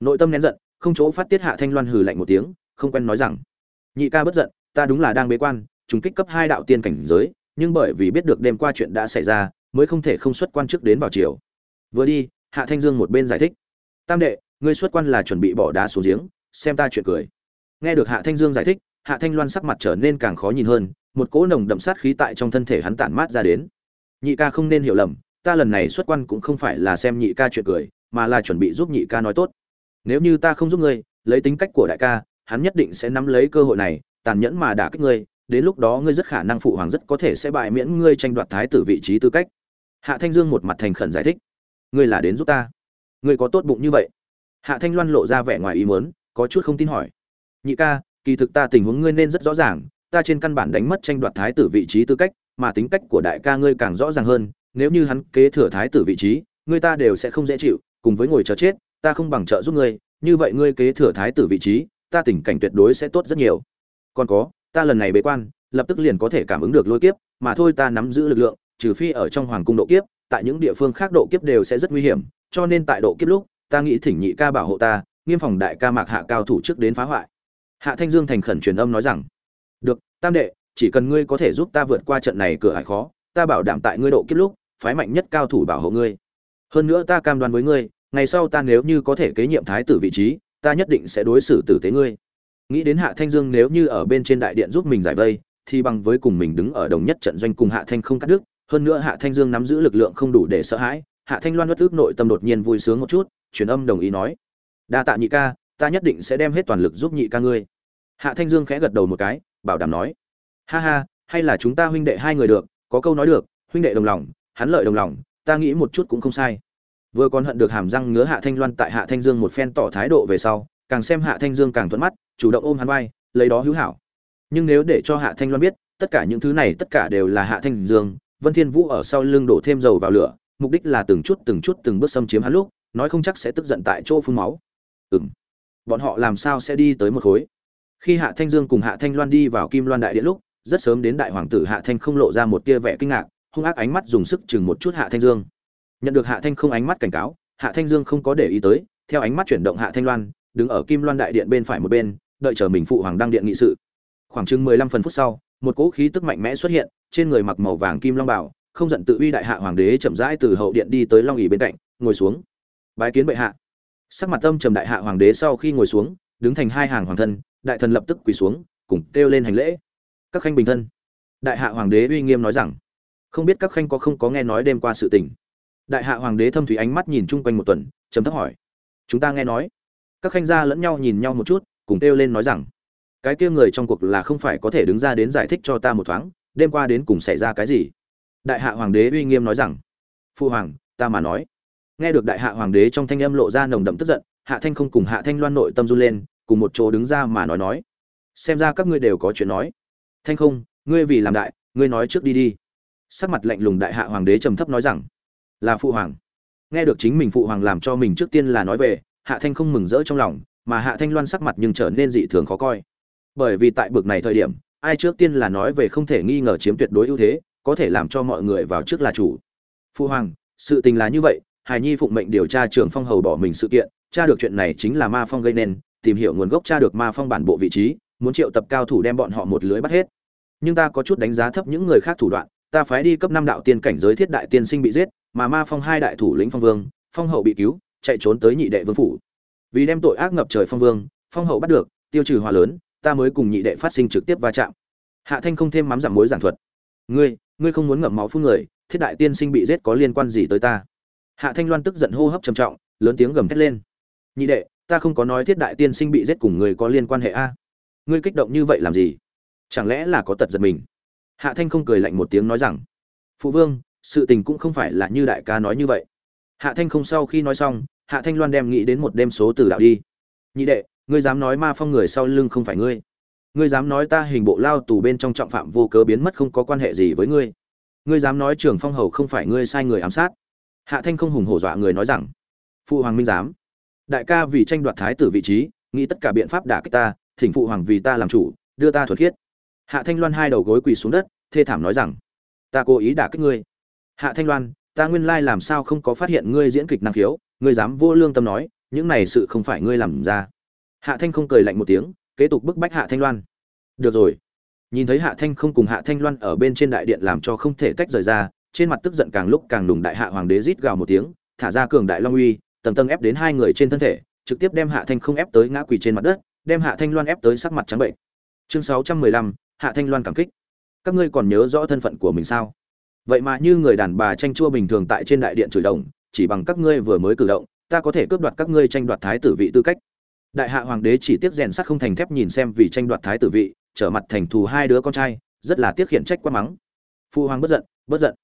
Nội tâm nén giận, không chỗ phát tiết hạ thanh loan hừ lạnh một tiếng, không quen nói rằng, nhị ca bất giận, ta đúng là đang bế quan, trùng kích cấp hai đạo tiên cảnh giới, nhưng bởi vì biết được đêm qua chuyện đã xảy ra, mới không thể không xuất quan trước đến vào chiều vừa đi, hạ thanh dương một bên giải thích, tam đệ, ngươi xuất quan là chuẩn bị bỏ đá xuống giếng, xem ta chuyện cười. Nghe được hạ thanh dương giải thích, hạ thanh loan sắc mặt trở nên càng khó nhìn hơn một cỗ nồng đậm sát khí tại trong thân thể hắn tản mát ra đến. Nhị ca không nên hiểu lầm, ta lần này xuất quan cũng không phải là xem nhị ca chuyện cười, mà là chuẩn bị giúp nhị ca nói tốt. Nếu như ta không giúp ngươi, lấy tính cách của đại ca, hắn nhất định sẽ nắm lấy cơ hội này, tàn nhẫn mà đả kích ngươi, đến lúc đó ngươi rất khả năng phụ hoàng rất có thể sẽ bại miễn ngươi tranh đoạt thái tử vị trí tư cách. Hạ thanh dương một mặt thành khẩn giải thích. Ngươi là đến giúp ta. Ngươi có tốt bụng như vậy? Hạ thanh loan lộ ra vẻ ngoài ý muốn, có chút không tin hỏi. Nhị ca, kỳ thực ta tình huống ngươi nên rất rõ ràng ta trên căn bản đánh mất tranh đoạt thái tử vị trí tư cách, mà tính cách của đại ca ngươi càng rõ ràng hơn, nếu như hắn kế thừa thái tử vị trí, ngươi ta đều sẽ không dễ chịu, cùng với ngồi chờ chết, ta không bằng trợ giúp ngươi, như vậy ngươi kế thừa thái tử vị trí, ta tình cảnh tuyệt đối sẽ tốt rất nhiều. Còn có, ta lần này bế quan, lập tức liền có thể cảm ứng được lôi kiếp, mà thôi ta nắm giữ lực lượng, trừ phi ở trong hoàng cung độ kiếp, tại những địa phương khác độ kiếp đều sẽ rất nguy hiểm, cho nên tại độ kiếp lúc, ta nghĩ thỉnh nhị ca bảo hộ ta, nghiêm phòng đại ca mạc hạ cao thủ trước đến phá hoại. Hạ thanh dương thành khẩn truyền âm nói rằng được, tam đệ, chỉ cần ngươi có thể giúp ta vượt qua trận này cửa hải khó, ta bảo đảm tại ngươi độ kiếp lúc, phái mạnh nhất cao thủ bảo hộ ngươi. Hơn nữa ta cam đoan với ngươi, ngày sau ta nếu như có thể kế nhiệm thái tử vị trí, ta nhất định sẽ đối xử tử tế ngươi. Nghĩ đến hạ thanh dương nếu như ở bên trên đại điện giúp mình giải vây, thì bằng với cùng mình đứng ở đồng nhất trận doanh cùng hạ thanh không cắt đứt, hơn nữa hạ thanh dương nắm giữ lực lượng không đủ để sợ hãi, hạ thanh loan bất ước nội tâm đột nhiên vui sướng một chút, truyền âm đồng ý nói, đa tạ nhị ca, ta nhất định sẽ đem hết toàn lực giúp nhị ca ngươi. Hạ thanh dương khẽ gật đầu một cái bảo đảm nói, ha ha, hay là chúng ta huynh đệ hai người được, có câu nói được, huynh đệ đồng lòng, hắn lợi đồng lòng, ta nghĩ một chút cũng không sai. Vừa còn hận được hàm răng ngứa hạ thanh loan tại hạ thanh dương một phen tỏ thái độ về sau, càng xem hạ thanh dương càng thuận mắt, chủ động ôm hắn vai, lấy đó hữu hảo. Nhưng nếu để cho hạ thanh loan biết, tất cả những thứ này tất cả đều là hạ thanh dương, vân thiên vũ ở sau lưng đổ thêm dầu vào lửa, mục đích là từng chút từng chút từng bước xâm chiếm hắn lúc, nói không chắc sẽ tức giận tại chỗ phun máu. Ừm. Bọn họ làm sao sẽ đi tới một khối? Khi hạ thanh dương cùng hạ thanh loan đi vào kim loan đại điện lúc, rất sớm đến đại hoàng tử hạ thanh không lộ ra một tia vẻ kinh ngạc, hung ác ánh mắt dùng sức chừng một chút hạ thanh dương. Nhận được hạ thanh không ánh mắt cảnh cáo, hạ thanh dương không có để ý tới, theo ánh mắt chuyển động hạ thanh loan, đứng ở kim loan đại điện bên phải một bên, đợi chờ mình phụ hoàng đăng điện nghị sự. Khoảng chừng mười lăm phần phút sau, một cỗ khí tức mạnh mẽ xuất hiện, trên người mặc màu vàng kim long bảo, không giận tự uy đại hạ hoàng đế chậm rãi từ hậu điện đi tới long ỉ bên cạnh, ngồi xuống. Bái kiến bệ hạ. Sắc mặt tâm trầm đại hạ hoàng đế sau khi ngồi xuống, đứng thành hai hàng hoàng thân đại thần lập tức quỳ xuống, cùng kêu lên hành lễ. Các khanh bình thân. Đại hạ hoàng đế uy nghiêm nói rằng, không biết các khanh có không có nghe nói đêm qua sự tình. Đại hạ hoàng đế thâm thủy ánh mắt nhìn chung quanh một tuần chấm thấp hỏi, chúng ta nghe nói. Các khanh gia lẫn nhau nhìn nhau một chút, cùng kêu lên nói rằng, cái kia người trong cuộc là không phải có thể đứng ra đến giải thích cho ta một thoáng, đêm qua đến cùng xảy ra cái gì. Đại hạ hoàng đế uy nghiêm nói rằng, phu hoàng, ta mà nói. Nghe được đại hạ hoàng đế trong thanh âm lộ ra nồng đậm tức giận, hạ thanh không cùng hạ thanh loan nội tâm run lên cùng một chỗ đứng ra mà nói nói. Xem ra các ngươi đều có chuyện nói. Thanh không, ngươi vì làm đại, ngươi nói trước đi đi. Sắc mặt lạnh lùng đại hạ hoàng đế trầm thấp nói rằng, là phụ hoàng. Nghe được chính mình phụ hoàng làm cho mình trước tiên là nói về, hạ thanh không mừng rỡ trong lòng, mà hạ thanh loan sắc mặt nhưng trở nên dị thường khó coi. Bởi vì tại bực này thời điểm, ai trước tiên là nói về không thể nghi ngờ chiếm tuyệt đối ưu thế, có thể làm cho mọi người vào trước là chủ. Phụ hoàng, sự tình là như vậy hài nhi phụng mệnh điều tra trường phong hầu bỏ mình sự kiện, tra được chuyện này chính là ma phong gây nên tìm hiểu nguồn gốc tra được ma phong bản bộ vị trí, muốn triệu tập cao thủ đem bọn họ một lưới bắt hết. Nhưng ta có chút đánh giá thấp những người khác thủ đoạn, ta phái đi cấp năm đạo tiên cảnh giới thiết đại tiên sinh bị giết, mà ma phong hai đại thủ lĩnh phong vương, phong hậu bị cứu, chạy trốn tới nhị đệ vương phủ. Vì đem tội ác ngập trời phong vương, phong hậu bắt được, tiêu trừ hòa lớn, ta mới cùng nhị đệ phát sinh trực tiếp va chạm. Hạ thanh không thêm mắm giảm mối giảng thuật. Ngươi ngươi không muốn ngậm máu phun người, thiết đại tiên sinh bị giết có liên quan gì tới ta? Hạ thanh loan tức giận hô hấp trầm trọng, lớn tiếng gầm thét lên. Nhị đệ ta không có nói thiết đại tiên sinh bị giết cùng người có liên quan hệ a. Ngươi kích động như vậy làm gì? Chẳng lẽ là có tật giật mình? Hạ thanh không cười lạnh một tiếng nói rằng, phụ vương, sự tình cũng không phải là như đại ca nói như vậy. Hạ thanh không sau khi nói xong, hạ thanh loan đem nghĩ đến một đêm số từ đạo đi. Nhị đệ, ngươi dám nói ma phong người sau lưng không phải ngươi. Ngươi dám nói ta hình bộ lao tù bên trong trọng phạm vô cớ biến mất không có quan hệ gì với ngươi. Ngươi dám nói trưởng phong hầu không phải ngươi sai người ám sát. Hạ thanh không hùng hổ dọa người nói rằng, phụ hoàng minh dám đại ca vì tranh đoạt thái tử vị trí, nghĩ tất cả biện pháp đả kích ta, thỉnh phụ hoàng vì ta làm chủ, đưa ta thuật khiết. Hạ thanh loan hai đầu gối quỳ xuống đất, thê thảm nói rằng, ta cố ý đả kích ngươi. Hạ thanh loan, ta nguyên lai làm sao không có phát hiện ngươi diễn kịch năng khiếu, ngươi dám vô lương tâm nói, những này sự không phải ngươi làm ra. Hạ thanh không cười lạnh một tiếng, kế tục bức bách hạ thanh loan. Được rồi. Nhìn thấy hạ thanh không cùng hạ thanh loan ở bên trên đại điện làm cho không thể tách rời ra, trên mặt tức giận càng lúc càng đùng đại hạ hoàng đế rít gào một tiếng, thả ra cường đại long uy tầng tầng ép đến hai người trên thân thể, trực tiếp đem hạ thanh không ép tới ngã quỳ trên mặt đất, đem hạ thanh loan ép tới sắc mặt trắng bệnh. Chương sáu trăm mười lăm, hạ thanh loan cảm kích. Các ngươi còn nhớ rõ thân phận của mình sao? Vậy mà như người đàn bà tranh chua bình thường tại trên đại điện chửi đồng, chỉ bằng các ngươi vừa mới cử động, ta có thể cướp đoạt các ngươi tranh đoạt thái tử vị tư cách. Đại hạ hoàng đế chỉ tiếc rèn sắt không thành thép nhìn xem vì tranh đoạt thái tử vị, trở mặt thành thù hai đứa con trai, rất là tiếc khiển trách quá mắng. Phụ hoàng bất giận bất giận.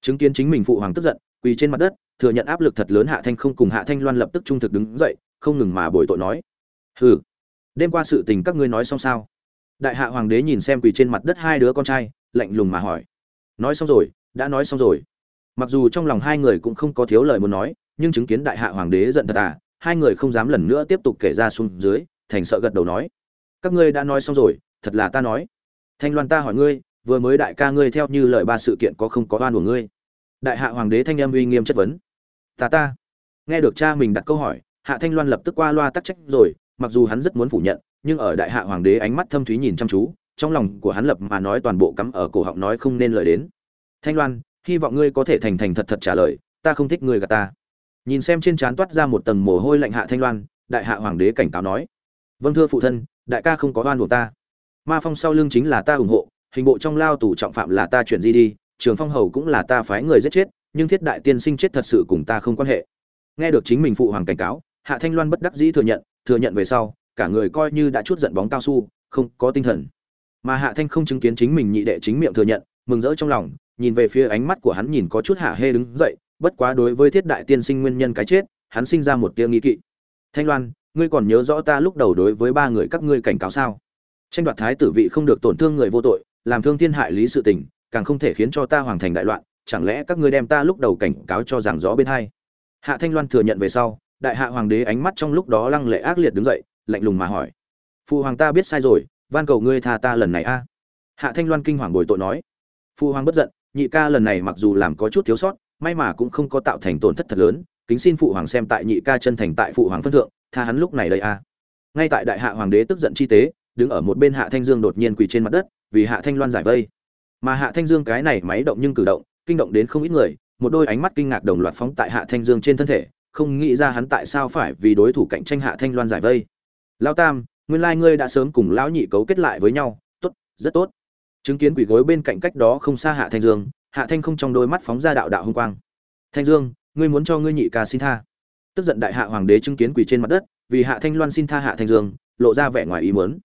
Chứng kiến chính mình phụ hoàng tức giận quỳ trên mặt đất, thừa nhận áp lực thật lớn hạ thanh không cùng hạ thanh loan lập tức trung thực đứng dậy, không ngừng mà bồi tội nói. Hừ, đêm qua sự tình các ngươi nói xong sao? Đại hạ hoàng đế nhìn xem quỳ trên mặt đất hai đứa con trai, lạnh lùng mà hỏi. Nói xong rồi, đã nói xong rồi. Mặc dù trong lòng hai người cũng không có thiếu lời muốn nói, nhưng chứng kiến đại hạ hoàng đế giận thật à hai người không dám lần nữa tiếp tục kể ra xuống dưới, thành sợ gật đầu nói. Các ngươi đã nói xong rồi, thật là ta nói. Thanh loan ta hỏi ngươi, vừa mới đại ca ngươi theo như lời ba sự kiện có không có oan của ngươi? Đại hạ hoàng đế thanh âm uy nghiêm chất vấn. Ta ta. Nghe được cha mình đặt câu hỏi, hạ thanh loan lập tức qua loa tắc trách rồi, mặc dù hắn rất muốn phủ nhận, nhưng ở đại hạ hoàng đế ánh mắt thâm thúy nhìn chăm chú, trong lòng của hắn lập mà nói toàn bộ cắm ở cổ họng nói không nên lời đến. Thanh loan, hy vọng ngươi có thể thành thành thật thật trả lời, ta không thích ngươi gạt ta. Nhìn xem trên trán toát ra một tầng mồ hôi lạnh hạ thanh loan, đại hạ hoàng đế cảnh cáo nói vâng thưa phụ thân, đại ca không có oan của ta. Ma phong sau lưng chính là ta ủng hộ, hình bộ trong lao tù trọng phạm là ta chuyển di đi trường phong hầu cũng là ta phái người giết chết, nhưng thiết đại tiên sinh chết thật sự cùng ta không quan hệ. Nghe được chính mình phụ hoàng cảnh cáo, hạ thanh loan bất đắc dĩ thừa nhận thừa nhận về sau, cả người coi như đã chút giận bóng cao su, không có tinh thần. Mà hạ thanh không chứng kiến chính mình nhị đệ chính miệng thừa nhận, mừng rỡ trong lòng, nhìn về phía ánh mắt của hắn nhìn có chút hạ hê đứng dậy, bất quá đối với thiết đại tiên sinh nguyên nhân cái chết, hắn sinh ra một tia nghi kỵ. Thanh loan, ngươi còn nhớ rõ ta lúc đầu đối với ba người các ngươi cảnh cáo sao? Tranh đoạt thái tử vị không được tổn thương người vô tội, làm thương thiên hại lý sự tình càng không thể khiến cho ta hoàng thành đại loạn, chẳng lẽ các ngươi đem ta lúc đầu cảnh cáo cho rằng gió bên hai? Hạ thanh loan thừa nhận về sau, đại hạ hoàng đế ánh mắt trong lúc đó lăng lệ ác liệt đứng dậy, lạnh lùng mà hỏi. Phụ hoàng ta biết sai rồi, van cầu ngươi tha ta lần này a. Hạ thanh loan kinh hoàng bồi tội nói. Phụ hoàng bất giận, nhị ca lần này mặc dù làm có chút thiếu sót, may mà cũng không có tạo thành tổn thất thật lớn, kính xin phụ hoàng xem tại nhị ca chân thành tại phụ hoàng phân thượng, tha hắn lúc này đây a. Ngay tại đại hạ hoàng đế tức giận chi tế, đứng ở một bên hạ thanh dương đột nhiên quỳ trên mặt đất, vì hạ thanh loan giải vây mà hạ thanh dương cái này máy động nhưng cử động, kinh động đến không ít người, một đôi ánh mắt kinh ngạc đồng loạt phóng tại hạ thanh dương trên thân thể, không nghĩ ra hắn tại sao phải vì đối thủ cạnh tranh hạ thanh loan giải vây. Lao tam, nguyên lai ngươi đã sớm cùng lão nhị cấu kết lại với nhau, tốt, rất tốt. Chứng kiến quỷ gối bên cạnh cách đó không xa hạ thanh dương, hạ thanh không trong đôi mắt phóng ra đạo đạo hung quang. Thanh dương, ngươi muốn cho ngươi nhị ca xin tha. Tức giận đại hạ hoàng đế chứng kiến quỷ trên mặt đất, vì hạ thanh loan xin tha hạ thanh dương, lộ ra vẻ ngoài ý muốn.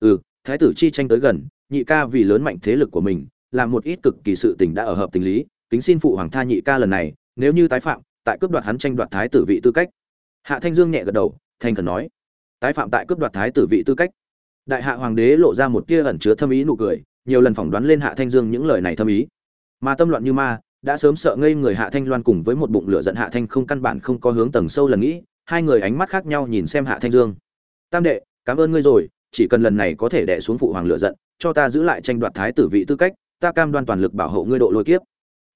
Ừ thái tử chi tranh tới gần, nhị ca vì lớn mạnh thế lực của mình làm một ít cực kỳ sự tình đã ở hợp tình lý, kính xin phụ hoàng tha nhị ca lần này, nếu như tái phạm, tại cướp đoạt hắn tranh đoạt thái tử vị tư cách. Hạ thanh dương nhẹ gật đầu thanh cần nói, tái phạm tại cướp đoạt thái tử vị tư cách. Đại hạ hoàng đế lộ ra một tia ẩn chứa thâm ý nụ cười, nhiều lần phỏng đoán lên hạ thanh dương những lời này thâm ý. Mà tâm loạn như ma, đã sớm sợ ngây người hạ thanh loan cùng với một bụng lửa giận hạ thanh không căn bản không có hướng tầng sâu lần nghĩ, hai người ánh mắt khác nhau nhìn xem hạ thanh dương. Tam đệ, cảm ơn ngươi rồi, chỉ cần lần này có thể đè xuống phụ hoàng lửa giận, cho ta giữ lại tranh đoạt thái tử vị tư cách ta cam đoan toàn lực bảo hộ ngươi độ lôi kiếp.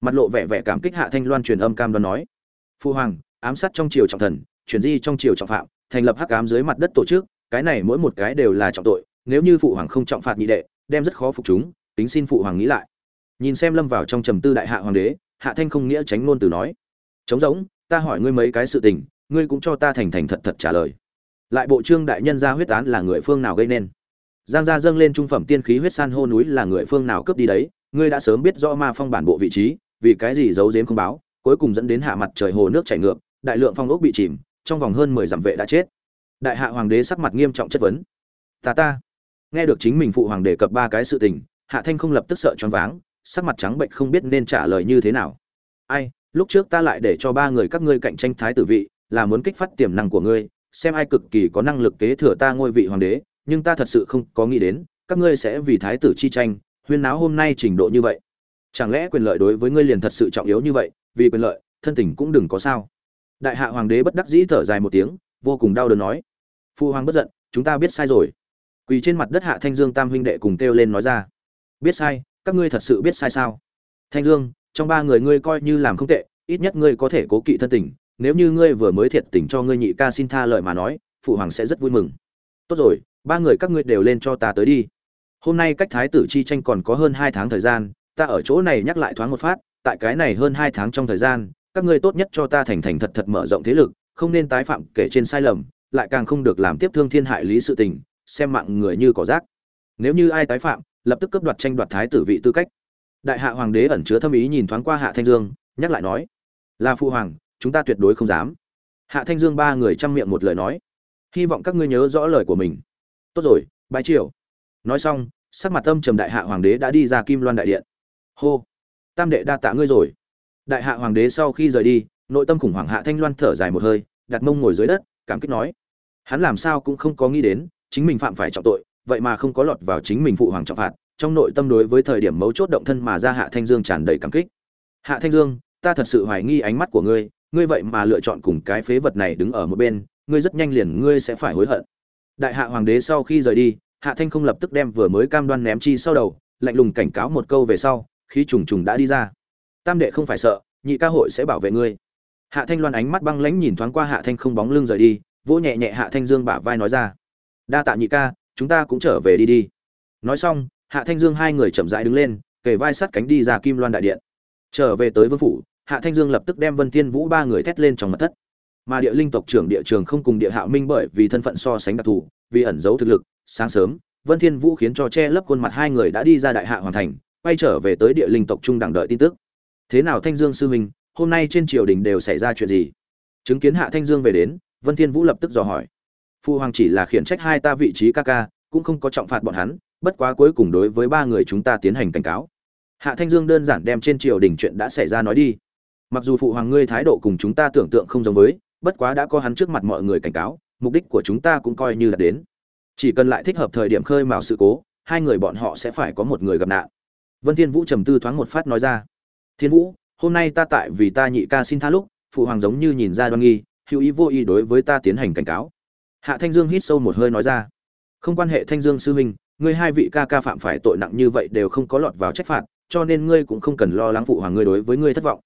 Mặt lộ vẻ vẻ cảm kích hạ thanh loan truyền âm cam đoan nói. Phụ hoàng, ám sát trong triều trọng thần, chuyển di trong triều trọng phạm, thành lập hắc ám dưới mặt đất tổ chức, cái này mỗi một cái đều là trọng tội, nếu như phụ hoàng không trọng phạt nhị đệ, đem rất khó phục chúng tính xin phụ hoàng nghĩ lại. Nhìn xem lâm vào trong trầm tư đại hạ hoàng đế, hạ thanh không nghĩa tránh ngôn từ nói. Trống rỗng, ta hỏi ngươi mấy cái sự tình, ngươi cũng cho ta thành thành thật thật trả lời. Lại bộ trương đại nhân ra huyết án là người phương nào gây nên? Giang gia dâng lên trung phẩm tiên khí huyết san hô núi là người phương nào cướp đi đấy? Ngươi đã sớm biết rõ ma phong bản bộ vị trí, vì cái gì giấu giếm không báo, cuối cùng dẫn đến hạ mặt trời hồ nước chảy ngược, đại lượng phong ốc bị chìm, trong vòng hơn mười dặm vệ đã chết. Đại hạ hoàng đế sắc mặt nghiêm trọng chất vấn. Ta ta. Nghe được chính mình phụ hoàng đề cập ba cái sự tình, hạ thanh không lập tức sợ choáng váng, sắc mặt trắng bệnh không biết nên trả lời như thế nào. Ai, lúc trước ta lại để cho ba người các ngươi cạnh tranh thái tử vị, là muốn kích phát tiềm năng của ngươi, xem ai cực kỳ có năng lực kế thừa ta ngôi vị hoàng đế, nhưng ta thật sự không có nghĩ đến, các ngươi sẽ vì thái tử chi tranh huyên náo hôm nay trình độ như vậy. Chẳng lẽ quyền lợi đối với ngươi liền thật sự trọng yếu như vậy, vì quyền lợi, thân tình cũng đừng có sao. Đại hạ hoàng đế bất đắc dĩ thở dài một tiếng, vô cùng đau đớn nói. Phu hoàng bất giận, chúng ta biết sai rồi. Quỳ trên mặt đất hạ thanh dương tam huynh đệ cùng kêu lên nói ra. Biết sai, các ngươi thật sự biết sai sao? Thanh dương, trong ba người ngươi coi như làm không tệ, ít nhất ngươi có thể cố kỵ thân tình. Nếu như ngươi vừa mới thiệt tình cho ngươi nhị ca xin tha lợi mà nói phụ hoàng sẽ rất vui mừng. Tốt rồi, ba người các ngươi đều lên cho ta tới đi hôm nay cách thái tử chi tranh còn có hơn hai tháng thời gian, ta ở chỗ này nhắc lại thoáng một phát, tại cái này hơn hai tháng trong thời gian, các ngươi tốt nhất cho ta thành thành thật thật mở rộng thế lực, không nên tái phạm kể trên sai lầm, lại càng không được làm tiếp thương thiên hại lý sự tình, xem mạng người như cỏ rác. Nếu như ai tái phạm, lập tức cấp đoạt tranh đoạt thái tử vị tư cách. Đại hạ hoàng đế ẩn chứa thâm ý nhìn thoáng qua hạ thanh dương, nhắc lại nói, là phụ hoàng, chúng ta tuyệt đối không dám. Hạ thanh dương ba người chăm miệng một lời nói, hy vọng các ngươi nhớ rõ lời của mình. Tốt rồi bãi triều nói xong, sắc mặt tâm trầm đại hạ hoàng đế đã đi ra kim loan đại điện. Hô, tam đệ đa tạ ngươi rồi. Đại hạ hoàng đế sau khi rời đi, nội tâm khủng hoảng hạ thanh loan thở dài một hơi, đặt mông ngồi dưới đất, cảm kích nói, hắn làm sao cũng không có nghĩ đến, chính mình phạm phải trọng tội, vậy mà không có lọt vào chính mình phụ hoàng trọng phạt, trong nội tâm đối với thời điểm mấu chốt động thân mà ra hạ thanh dương tràn đầy cảm kích. Hạ thanh dương, ta thật sự hoài nghi ánh mắt của ngươi ngươi vậy mà lựa chọn cùng cái phế vật này đứng ở một bên, ngươi rất nhanh liền ngươi sẽ phải hối hận. Đại hạ hoàng đế sau khi rời đi hạ thanh không lập tức đem vừa mới cam đoan ném chi sau đầu, lạnh lùng cảnh cáo một câu về sau khi trùng trùng đã đi ra. Tam đệ không phải sợ, nhị ca hội sẽ bảo vệ ngươi. Hạ thanh loan ánh mắt băng lãnh nhìn thoáng qua hạ thanh không bóng lưng rời đi, vỗ nhẹ nhẹ hạ thanh dương bả vai nói ra. Đa tạ nhị ca, chúng ta cũng trở về đi đi. Nói xong, hạ thanh dương hai người chậm rãi đứng lên, kề vai sát cánh đi ra kim loan đại điện. Trở về tới vương phủ, hạ thanh dương lập tức đem vân thiên vũ ba người thét lên trong mật thất. Mà địa linh tộc trưởng địa trường không cùng địa hạo minh bởi vì thân phận so sánh đặc thù, vì ẩn giấu thực lực sáng sớm, vân thiên vũ khiến cho che lấp khuôn mặt hai người đã đi ra đại hạ hoàn thành, quay trở về tới địa linh tộc trung đẳng đợi tin tức. Thế nào thanh dương sư huynh, hôm nay trên triều đình đều xảy ra chuyện gì? Chứng kiến hạ thanh dương về đến, vân thiên vũ lập tức dò hỏi. Phu hoàng chỉ là khiển trách hai ta vị trí ca ca, cũng không có trọng phạt bọn hắn, bất quá cuối cùng đối với ba người chúng ta tiến hành cảnh cáo. Hạ thanh dương đơn giản đem trên triều đình chuyện đã xảy ra nói đi. Mặc dù phụ hoàng ngươi thái độ cùng chúng ta tưởng tượng không giống với, bất quá đã có hắn trước mặt mọi người cảnh cáo, mục đích của chúng ta cũng coi như là đến chỉ cần lại thích hợp thời điểm khơi mào sự cố, hai người bọn họ sẽ phải có một người gặp nạn. Vân thiên vũ trầm tư thoáng một phát nói ra. Thiên vũ, hôm nay ta tại vì ta nhị ca xin tha lúc, phụ hoàng giống như nhìn ra đoan nghi, hữu ý vô ý đối với ta tiến hành cảnh cáo. Hạ thanh dương hít sâu một hơi nói ra. Không quan hệ thanh dương sư huynh, ngươi hai vị ca ca phạm phải tội nặng như vậy đều không có lọt vào trách phạt, cho nên ngươi cũng không cần lo lắng phụ hoàng ngươi đối với ngươi thất vọng.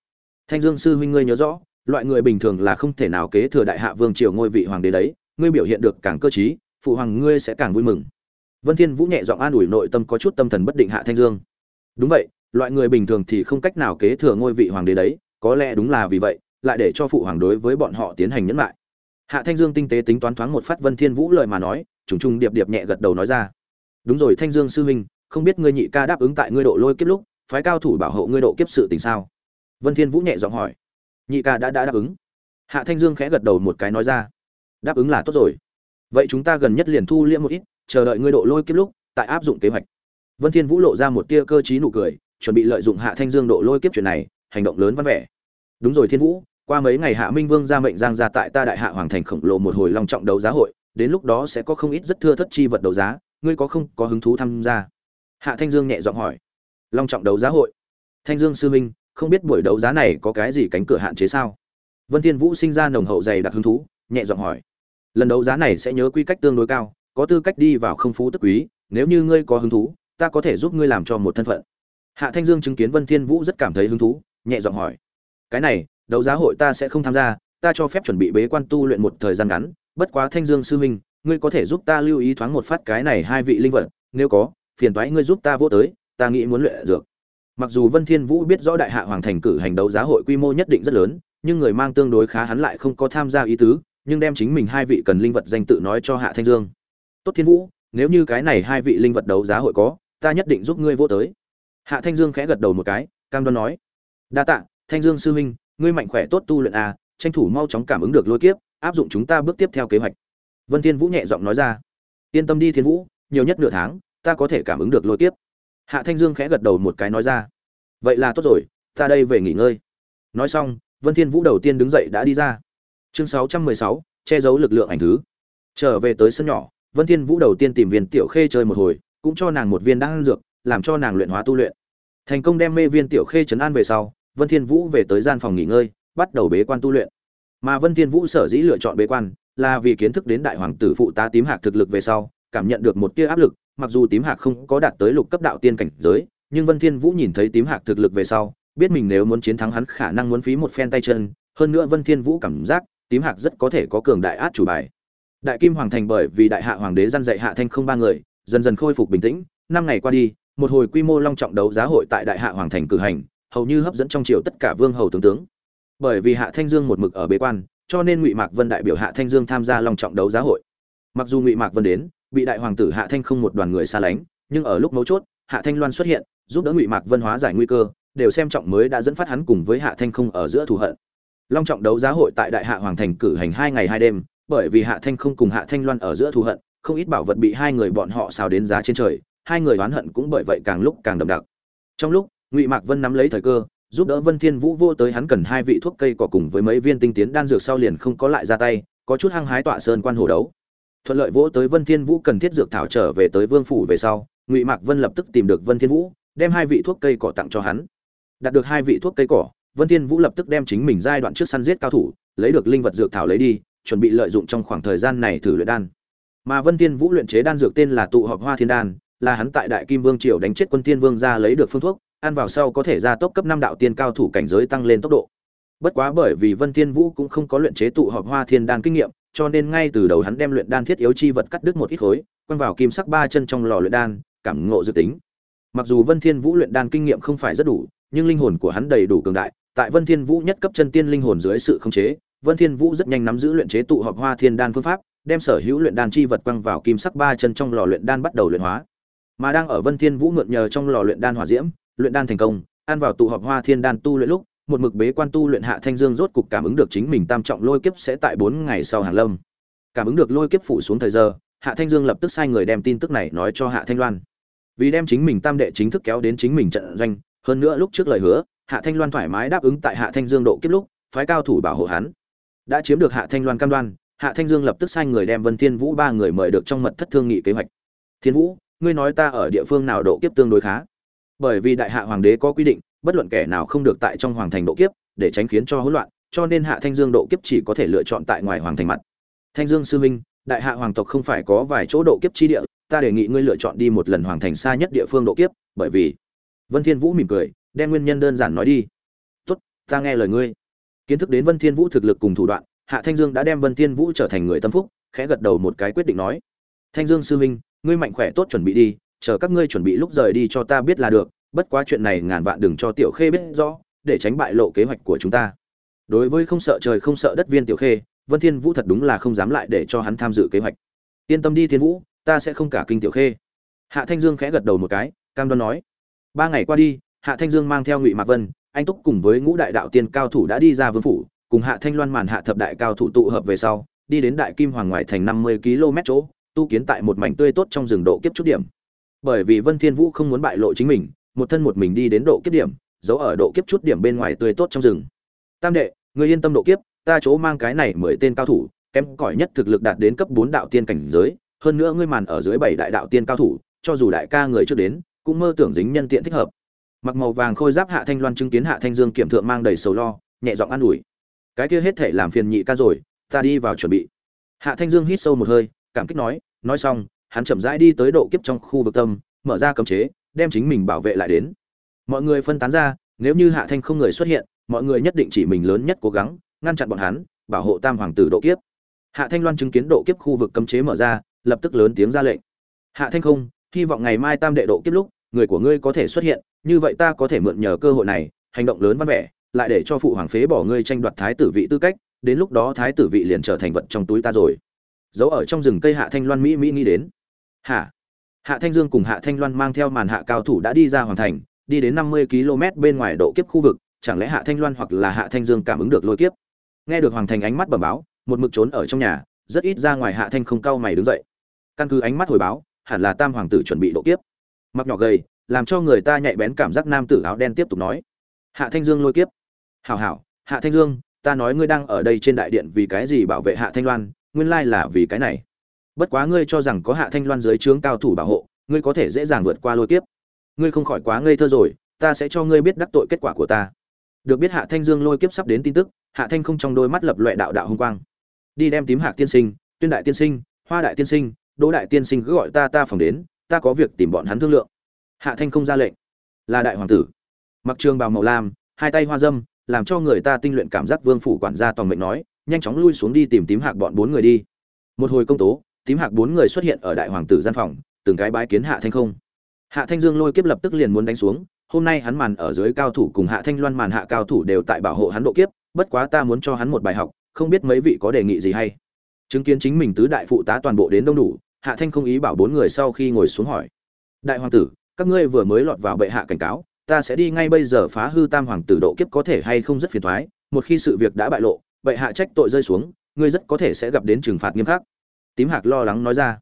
Thanh dương sư huynh ngươi nhớ rõ, loại người bình thường là không thể nào kế thừa đại hạ vương triều ngôi vị hoàng đế đấy, ngươi biểu hiện được càng cơ trí phụ hoàng ngươi sẽ càng vui mừng. Vân thiên vũ nhẹ giọng an ủi nội tâm có chút tâm thần bất định hạ thanh dương. Đúng vậy, loại người bình thường thì không cách nào kế thừa ngôi vị hoàng đế đấy, có lẽ đúng là vì vậy, lại để cho phụ hoàng đối với bọn họ tiến hành nhẫn lại. Hạ thanh dương tinh tế tính toán thoáng một phát vân thiên vũ lời mà nói, trùng trùng điệp điệp nhẹ gật đầu nói ra. Đúng rồi thanh dương sư huynh, không biết ngươi nhị ca đáp ứng tại ngươi độ lôi kiếp lúc, phái cao thủ bảo hộ ngươi độ kiếp sự tình sao? Vân thiên vũ nhẹ giọng hỏi. Nhị ca đã đã đáp ứng. Hạ thanh dương khẽ gật đầu một cái nói ra. Đáp ứng là tốt rồi vậy chúng ta gần nhất liền thu liễm một ít, chờ đợi ngươi độ lôi kiếp lúc, tại áp dụng kế hoạch. Vân thiên vũ lộ ra một tia cơ trí nụ cười, chuẩn bị lợi dụng hạ thanh dương độ lôi kiếp chuyện này, hành động lớn văn vẻ. Đúng rồi thiên vũ, qua mấy ngày hạ minh vương ra mệnh giang ra tại ta đại hạ hoàng thành khổng lồ một hồi long trọng đấu giá hội, đến lúc đó sẽ có không ít rất thưa thất chi vật đấu giá, ngươi có không có hứng thú tham gia? Hạ thanh dương nhẹ giọng hỏi. Long trọng đấu giá hội? Thanh dương sư minh không biết buổi đấu giá này có cái gì cánh cửa hạn chế sao? Vân thiên vũ sinh ra nồng hậu dày đặc hứng thú, nhẹ giọng hỏi lần đấu giá này sẽ nhớ quy cách tương đối cao, có tư cách đi vào không phú tức quý, nếu như ngươi có hứng thú, ta có thể giúp ngươi làm cho một thân phận. Hạ thanh dương chứng kiến vân thiên vũ rất cảm thấy hứng thú, nhẹ giọng hỏi. Cái này, đấu giá hội ta sẽ không tham gia, ta cho phép chuẩn bị bế quan tu luyện một thời gian ngắn, bất quá thanh dương sư huynh, ngươi có thể giúp ta lưu ý thoáng một phát cái này hai vị linh vật, nếu có, phiền toái ngươi giúp ta vô tới, ta nghĩ muốn luyện dược. Mặc dù vân thiên vũ biết rõ đại hạ hoàng thành cử hành đấu giá hội quy mô nhất định rất lớn, nhưng người mang tương đối khá hắn lại không có tham gia ý tứ nhưng đem chính mình hai vị cần linh vật danh tự nói cho hạ thanh dương. Tốt thiên vũ, nếu như cái này hai vị linh vật đấu giá hội có, ta nhất định giúp ngươi vô tới. Hạ thanh dương khẽ gật đầu một cái, cam đoan nói, đa tạ, thanh dương sư huynh, ngươi mạnh khỏe tốt tu luyện à? tranh thủ mau chóng cảm ứng được lôi kiếp, áp dụng chúng ta bước tiếp theo kế hoạch. Vân thiên vũ nhẹ giọng nói ra, yên tâm đi thiên vũ, nhiều nhất nửa tháng, ta có thể cảm ứng được lôi kiếp. Hạ thanh dương khẽ gật đầu một cái nói ra, vậy là tốt rồi, ta đây về nghỉ ngơi. Nói xong, vân thiên vũ đầu tiên đứng dậy đã đi ra chương 616, che giấu lực lượng ảnh thứ. Trở về tới sân nhỏ vân thiên vũ đầu tiên tìm viên tiểu khê chơi một hồi cũng cho nàng một viên đan dược làm cho nàng luyện hóa tu luyện. Thành công đem mê viên tiểu khê chấn an về sau vân thiên vũ về tới gian phòng nghỉ ngơi bắt đầu bế quan tu luyện. Mà vân thiên vũ sở dĩ lựa chọn bế quan là vì kiến thức đến đại hoàng tử phụ tá tím hạc thực lực về sau cảm nhận được một tia áp lực mặc dù tím hạc không có đạt tới lục cấp đạo tiên cảnh giới nhưng vân thiên vũ nhìn thấy tím hạc thực lực về sau biết mình nếu muốn chiến thắng hắn khả năng muốn phí một phen tay chân hơn nữa vân thiên vũ cảm giác tím hạc rất có thể có cường đại át chủ bài. Đại kim hoàng thành bởi vì đại hạ hoàng đế dăn dạy hạ thanh không ba người, dần dần khôi phục bình tĩnh. Năm ngày qua đi, một hồi quy mô long trọng đấu giá hội tại đại hạ hoàng thành cử hành, hầu như hấp dẫn trong triều tất cả vương hầu tướng tướng. Bởi vì hạ thanh dương một mực ở bế quan, cho nên ngụy mạc vân đại biểu hạ thanh dương tham gia long trọng đấu giá hội. Mặc dù ngụy mạc vân đến, bị đại hoàng tử hạ thanh không một đoàn người xa lánh, nhưng ở lúc mấu chốt, hạ thanh loan xuất hiện, giúp đỡ ngụy mạc vân hóa giải nguy cơ, đều xem trọng mới đã dẫn phát hắn cùng với hạ thanh không ở giữa thù hận long trọng đấu giá hội tại đại hạ hoàng thành cử hành hai ngày hai đêm, bởi vì hạ thanh không cùng hạ thanh loan ở giữa thù hận, không ít bảo vật bị hai người bọn họ xào đến giá trên trời, hai người oán hận cũng bởi vậy càng lúc càng đậm đặc. Trong lúc, ngụy mạc vân nắm lấy thời cơ, giúp đỡ vân thiên vũ vô tới hắn cần hai vị thuốc cây cỏ cùng với mấy viên tinh tiến đan dược sau liền không có lại ra tay, có chút hăng hái tọa sơn quan hồ đấu. Thuận lợi vỗ tới vân thiên vũ cần thiết dược thảo trở về tới vương phủ về sau, ngụy mạc vân lập tức tìm được vân thiên vũ, đem hai vị thuốc cây cỏ tặng cho hắn. Đạt được hai vị thuốc cây cỏ vân thiên vũ lập tức đem chính mình giai đoạn trước săn giết cao thủ, lấy được linh vật dược thảo lấy đi, chuẩn bị lợi dụng trong khoảng thời gian này thử luyện đan. Mà vân thiên vũ luyện chế đan dược tên là tụ hợp hoa thiên đan, là hắn tại đại kim vương triều đánh chết quân thiên vương ra lấy được phương thuốc, ăn vào sau có thể gia tốc cấp năm đạo tiên cao thủ cảnh giới tăng lên tốc độ. Bất quá bởi vì vân thiên vũ cũng không có luyện chế tụ hợp hoa thiên đan kinh nghiệm, cho nên ngay từ đầu hắn đem luyện đan thiết yếu chi vật cắt đứt một ít khối, quăng vào kim sắc ba chân trong lò luyện đan, cảm ngộ dự tính. Mặc dù vân thiên vũ luyện đan kinh nghiệm không phải rất đủ, nhưng linh hồn của hắn đầy đủ cường đại tại vân thiên vũ nhất cấp chân tiên linh hồn dưới sự khống chế, vân thiên vũ rất nhanh nắm giữ luyện chế tụ hợp hoa thiên đan phương pháp, đem sở hữu luyện đan chi vật quăng vào kim sắc ba chân trong lò luyện đan bắt đầu luyện hóa. Mà đang ở vân thiên vũ mượn nhờ trong lò luyện đan hỏa diễm, luyện đan thành công, ăn vào tụ hợp hoa thiên đan tu luyện lúc, một mực bế quan tu luyện hạ thanh dương rốt cục cảm ứng được chính mình tam trọng lôi kiếp sẽ tại bốn ngày sau hàng lâm. Cảm ứng được lôi kiếp phủ xuống thời giờ, hạ thanh dương lập tức sai người đem tin tức này nói cho hạ thanh loan. Vì đem chính mình tam đệ chính thức kéo đến chính mình trận doanh, hơn nữa lúc trước lời hứa hạ thanh loan thoải mái đáp ứng tại hạ thanh dương độ kiếp lúc, phái cao thủ bảo hộ hắn. Đã chiếm được hạ thanh loan cam đoan, hạ thanh dương lập tức sai người đem vân thiên vũ ba người mời được trong mật thất thương nghị kế hoạch. Thiên vũ, ngươi nói ta ở địa phương nào độ kiếp tương đối khá? Bởi vì đại hạ hoàng đế có quy định, bất luận kẻ nào không được tại trong hoàng thành độ kiếp, để tránh khiến cho hỗn loạn, cho nên hạ thanh dương độ kiếp chỉ có thể lựa chọn tại ngoài hoàng thành mặt. Thanh dương sư minh đại hạ hoàng tộc không phải có vài chỗ độ kiếp chi địa, ta đề nghị ngươi lựa chọn đi một lần hoàng thành xa nhất địa phương độ kiếp, bởi vì vân thiên vũ mỉm cười đem nguyên nhân đơn giản nói đi. Tốt ta nghe lời ngươi. Kiến thức đến vân thiên vũ thực lực cùng thủ đoạn hạ thanh dương đã đem vân thiên vũ trở thành người tâm phúc khẽ gật đầu một cái quyết định nói. Thanh dương sư huynh, ngươi mạnh khỏe tốt chuẩn bị đi chờ các ngươi chuẩn bị lúc rời đi cho ta biết là được bất quá chuyện này ngàn vạn đừng cho tiểu khê biết rõ để tránh bại lộ kế hoạch của chúng ta. Đối với không sợ trời không sợ đất viên tiểu khê vân thiên vũ thật đúng là không dám lại để cho hắn tham dự kế hoạch. Yên tâm đi thiên vũ ta sẽ không cả kinh tiểu khê. Hạ thanh dương khẽ gật đầu một cái cam đoan nói. Ba ngày qua đi hạ thanh dương mang theo ngụy mạc vân, anh túc cùng với ngũ đại đạo tiên cao thủ đã đi ra vương phủ, cùng hạ thanh loan màn hạ thập đại cao thủ tụ hợp về sau, đi đến đại kim hoàng ngoại thành năm mươi km chỗ, tu kiến tại một mảnh tươi tốt trong rừng độ kiếp chút điểm. Bởi vì vân thiên vũ không muốn bại lộ chính mình, một thân một mình đi đến độ kiếp điểm, giấu ở độ kiếp chút điểm bên ngoài tươi tốt trong rừng. Tam đệ, ngươi yên tâm độ kiếp, ta chỗ mang cái này mười tên cao thủ, kém cỏi nhất thực lực đạt đến cấp bốn đạo tiên cảnh giới, hơn nữa ngươi màn ở dưới bảy đại đạo tiên cao thủ, cho dù đại ca người chưa đến, cũng mơ tưởng dính nhân tiện thích hợp mặc màu vàng khôi giáp hạ thanh loan chứng kiến hạ thanh dương kiểm thượng mang đầy sầu lo, nhẹ giọng an ủi. Cái kia hết thể làm phiền nhị ca rồi, ta đi vào chuẩn bị. Hạ thanh dương hít sâu một hơi, cảm kích nói nói xong, hắn chậm rãi đi tới độ kiếp trong khu vực tâm, mở ra cấm chế, đem chính mình bảo vệ lại đến. Mọi người phân tán ra, nếu như hạ thanh không người xuất hiện, mọi người nhất định chỉ mình lớn nhất cố gắng, ngăn chặn bọn hắn, bảo hộ tam hoàng tử độ kiếp. Hạ thanh loan chứng kiến độ kiếp khu vực cấm chế mở ra, lập tức lớn tiếng ra lệnh. Hạ thanh không, hy vọng ngày mai tam đệ độ kiếp lúc, người của ngươi có thể xuất hiện như vậy ta có thể mượn nhờ cơ hội này, hành động lớn văn vẻ, lại để cho phụ hoàng phế bỏ ngươi tranh đoạt thái tử vị tư cách, đến lúc đó thái tử vị liền trở thành vật trong túi ta rồi. Giấu ở trong rừng cây hạ thanh loan mỹ mỹ nghĩ đến. Hả? Hạ thanh dương cùng hạ thanh loan mang theo màn hạ cao thủ đã đi ra hoàng thành, đi đến năm mươi km bên ngoài độ kiếp khu vực, chẳng lẽ hạ thanh loan hoặc là hạ thanh dương cảm ứng được lôi kiếp? Nghe được hoàng thành ánh mắt bẩm báo, một mực trốn ở trong nhà, rất ít ra ngoài hạ thanh không cau mày đứng dậy. Căn cứ ánh mắt hồi báo, hẳn là tam hoàng tử chuẩn bị độ kiếp. Mặc nhỏ gầy làm cho người ta nhạy bén cảm giác nam tử áo đen tiếp tục nói. Hạ thanh dương lôi kiếp. Hảo hảo, hạ thanh dương, ta nói ngươi đang ở đây trên đại điện vì cái gì bảo vệ hạ thanh loan, nguyên lai là vì cái này. Bất quá ngươi cho rằng có hạ thanh loan dưới trướng cao thủ bảo hộ, ngươi có thể dễ dàng vượt qua lôi kiếp. Ngươi không khỏi quá ngây thơ rồi, ta sẽ cho ngươi biết đắc tội kết quả của ta. Được biết hạ thanh dương lôi kiếp sắp đến tin tức, hạ thanh không trong đôi mắt lập loại đạo đạo hung quang. Đi đem tím hạc tiên sinh, tuyên đại tiên sinh, hoa đại tiên sinh, đỗ đại tiên sinh cứ gọi ta ta phòng đến, ta có việc tìm bọn hắn thương lượng hạ thanh không ra lệnh. Là đại hoàng tử. Mặc trường bào màu lam, hai tay hoa dâm, làm cho người ta tinh luyện cảm giác vương phủ quản gia toàn mệnh nói, nhanh chóng lui xuống đi tìm tím hạc bọn bốn người đi. Một hồi công tố, tím hạc bốn người xuất hiện ở đại hoàng tử gian phòng, từng cái bái kiến hạ thanh không. Hạ thanh dương lôi kiếp lập tức liền muốn đánh xuống, hôm nay hắn màn ở dưới cao thủ cùng hạ thanh loan màn hạ cao thủ đều tại bảo hộ hắn độ kiếp, bất quá ta muốn cho hắn một bài học, không biết mấy vị có đề nghị gì hay. Chứng kiến chính mình tứ đại phụ tá toàn bộ đến đông đủ, hạ thanh không ý bảo bốn người sau khi ngồi xuống hỏi. Đại hoàng tử các ngươi vừa mới lọt vào bệ hạ cảnh cáo, ta sẽ đi ngay bây giờ phá hư tam hoàng tử độ kiếp có thể hay không rất phiền thoái, một khi sự việc đã bại lộ, bệ hạ trách tội rơi xuống, ngươi rất có thể sẽ gặp đến trừng phạt nghiêm khắc. Tím hạc lo lắng nói ra.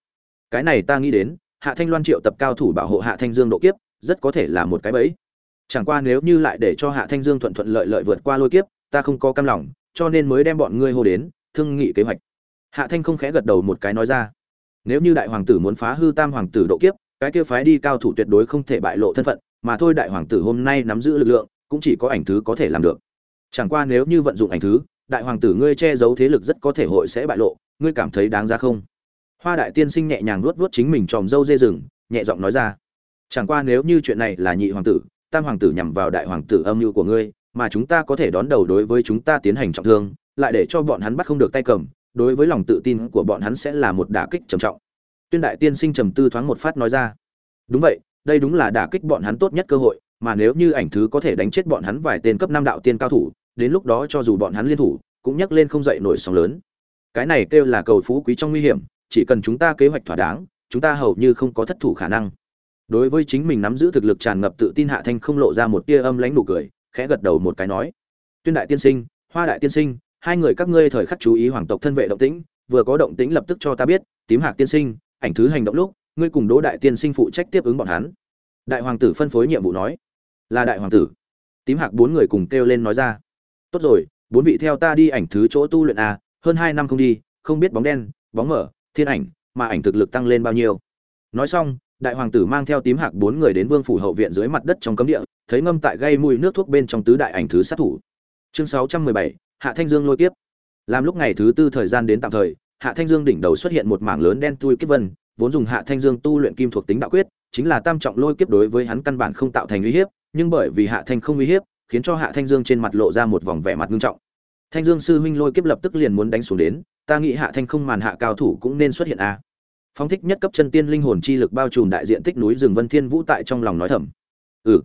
Cái này ta nghĩ đến, hạ thanh loan triệu tập cao thủ bảo hộ hạ thanh dương độ kiếp, rất có thể là một cái bẫy. Chẳng qua nếu như lại để cho hạ thanh dương thuận thuận lợi lợi vượt qua lôi kiếp, ta không có cam lòng, cho nên mới đem bọn ngươi hô đến, thương nghị kế hoạch. Hạ thanh không khẽ gật đầu một cái nói ra. Nếu như đại hoàng tử muốn phá hư tam hoàng tử độ kiếp cái kia phái đi cao thủ tuyệt đối không thể bại lộ thân phận, mà thôi đại hoàng tử hôm nay nắm giữ lực lượng, cũng chỉ có ảnh thứ có thể làm được. Chẳng qua nếu như vận dụng ảnh thứ, đại hoàng tử ngươi che giấu thế lực rất có thể hội sẽ bại lộ, ngươi cảm thấy đáng ra không? Hoa đại tiên sinh nhẹ nhàng vuốt vuốt chính mình tròm râu dê rừng, nhẹ giọng nói ra. Chẳng qua nếu như chuyện này là nhị hoàng tử, tam hoàng tử nhằm vào đại hoàng tử âm mưu của ngươi, mà chúng ta có thể đón đầu đối với chúng ta tiến hành trọng thương, lại để cho bọn hắn bắt không được tay cầm, đối với lòng tự tin của bọn hắn sẽ là một đả kích trầm trọng tuyên đại tiên sinh trầm tư thoáng một phát nói ra. Đúng vậy, đây đúng là đả kích bọn hắn tốt nhất cơ hội, mà nếu như ảnh thứ có thể đánh chết bọn hắn vài tên cấp năm đạo tiên cao thủ, đến lúc đó cho dù bọn hắn liên thủ, cũng nhắc lên không dậy nổi sóng lớn. Cái này kêu là cầu phú quý trong nguy hiểm, chỉ cần chúng ta kế hoạch thỏa đáng, chúng ta hầu như không có thất thủ khả năng. Đối với chính mình nắm giữ thực lực tràn ngập tự tin hạ thanh không lộ ra một tia âm lãnh nụ cười, khẽ gật đầu một cái nói. Tuyên đại tiên sinh, hoa đại tiên sinh, hai người các ngươi thời khắc chú ý hoàng tộc thân vệ động tĩnh, vừa có động tĩnh lập tức cho ta biết, tím hạc tiên sinh ảnh thứ hành động lúc, ngươi cùng đỗ đại tiên sinh phụ trách tiếp ứng bọn hắn. Đại hoàng tử phân phối nhiệm vụ nói. Là đại hoàng tử. Tím hạc bốn người cùng kêu lên nói ra. Tốt rồi, bốn vị theo ta đi ảnh thứ chỗ tu luyện a, hơn hai năm không đi, không biết bóng đen, bóng mở, thiên ảnh, mà ảnh thực lực tăng lên bao nhiêu. Nói xong, đại hoàng tử mang theo tím hạc bốn người đến vương phủ hậu viện dưới mặt đất trong cấm địa, thấy ngâm tại gây mùi nước thuốc bên trong tứ đại ảnh thứ sát thủ. Chương sáu trăm mười bảy, hạ thanh dương lôi tiếp. làm lúc ngày thứ tư thời gian đến tạm thời hạ thanh dương đỉnh đầu xuất hiện một mảng lớn đen tui kiếp vân, vốn dùng hạ thanh dương tu luyện kim thuộc tính đạo quyết, chính là tam trọng lôi kiếp đối với hắn căn bản không tạo thành uy hiếp, nhưng bởi vì hạ thanh không uy hiếp, khiến cho hạ thanh dương trên mặt lộ ra một vòng vẻ mặt nghiêm trọng. Thanh dương sư huynh lôi kiếp lập tức liền muốn đánh xuống đến, ta nghĩ hạ thanh không màn hạ cao thủ cũng nên xuất hiện a. À. phong thích nhất cấp chân tiên linh hồn chi lực bao trùm đại diện tích núi rừng vân thiên vũ tại trong lòng nói thầm. Ừ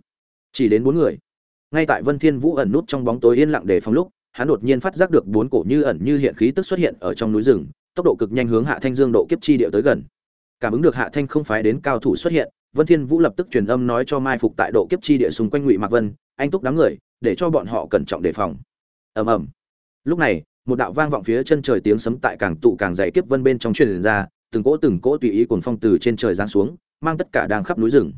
chỉ đến bốn người. Ngay tại vân thiên vũ ẩn nút trong bóng tối yên lặng để phòng lúc, hắn đột nhiên phát giác được bốn cổ như ẩn như hiện khí tức xuất hiện ở trong núi rừng tốc độ cực nhanh hướng hạ thanh dương độ kiếp chi địa tới gần. Cảm ứng được hạ thanh không phái đến cao thủ xuất hiện, vân thiên vũ lập tức truyền âm nói cho mai phục tại độ kiếp chi địa xung quanh ngụy mạc vân, anh túc đám người, để cho bọn họ cẩn trọng đề phòng. Ầm ầm. Lúc này, một đạo vang vọng phía chân trời tiếng sấm tại càng tụ càng dày kiếp vân bên trong truyền ra, từng cỗ từng cỗ tùy ý cuồng phong từ trên trời giáng xuống, mang tất cả đang khắp núi rừng.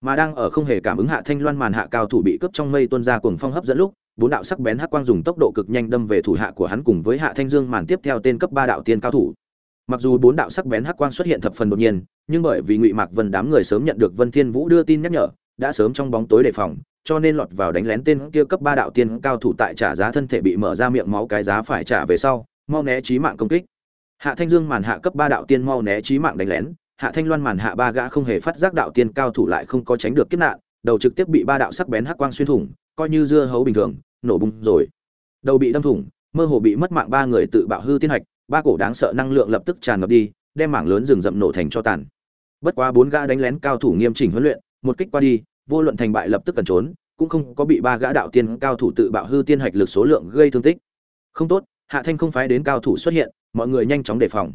Mà đang ở không hề cảm ứng hạ thanh loan màn hạ cao thủ bị cướp trong mây tuôn ra cuồng phong hấp dẫn lúc bốn đạo sắc bén hắc quang dùng tốc độ cực nhanh đâm về thủ hạ của hắn cùng với hạ thanh dương màn tiếp theo tên cấp ba đạo tiên cao thủ. Mặc dù bốn đạo sắc bén hắc quang xuất hiện thập phần đột nhiên, nhưng bởi vì ngụy mạc vân đám người sớm nhận được vân thiên vũ đưa tin nhắc nhở, đã sớm trong bóng tối đề phòng, cho nên lọt vào đánh lén tên kia cấp ba đạo tiên cao thủ tại trả giá thân thể bị mở ra miệng máu cái giá phải trả về sau, mau né chí mạng công kích. Hạ thanh dương màn hạ cấp ba đạo tiên mau né chí mạng đánh lén, hạ thanh loan màn hạ ba gã không hề phát giác đạo tiên cao thủ lại không có tránh được kiếp nạn, đầu trực tiếp bị ba đạo sắc bén hắc quang xuyên thủng, coi như dưa hấu bình thường nổ bung rồi. Đầu bị đâm thủng, mơ hồ bị mất mạng ba người tự bạo hư tiên hạch, ba cổ đáng sợ năng lượng lập tức tràn ngập đi, đem mảng lớn rừng rậm nổ thành cho tàn. Bất quá bốn gã đánh lén cao thủ nghiêm chỉnh huấn luyện, một kích qua đi, vô luận thành bại lập tức cần trốn, cũng không có bị ba gã đạo tiên cao thủ tự bạo hư tiên hạch lực số lượng gây thương tích. Không tốt, hạ thanh không phái đến cao thủ xuất hiện, mọi người nhanh chóng đề phòng.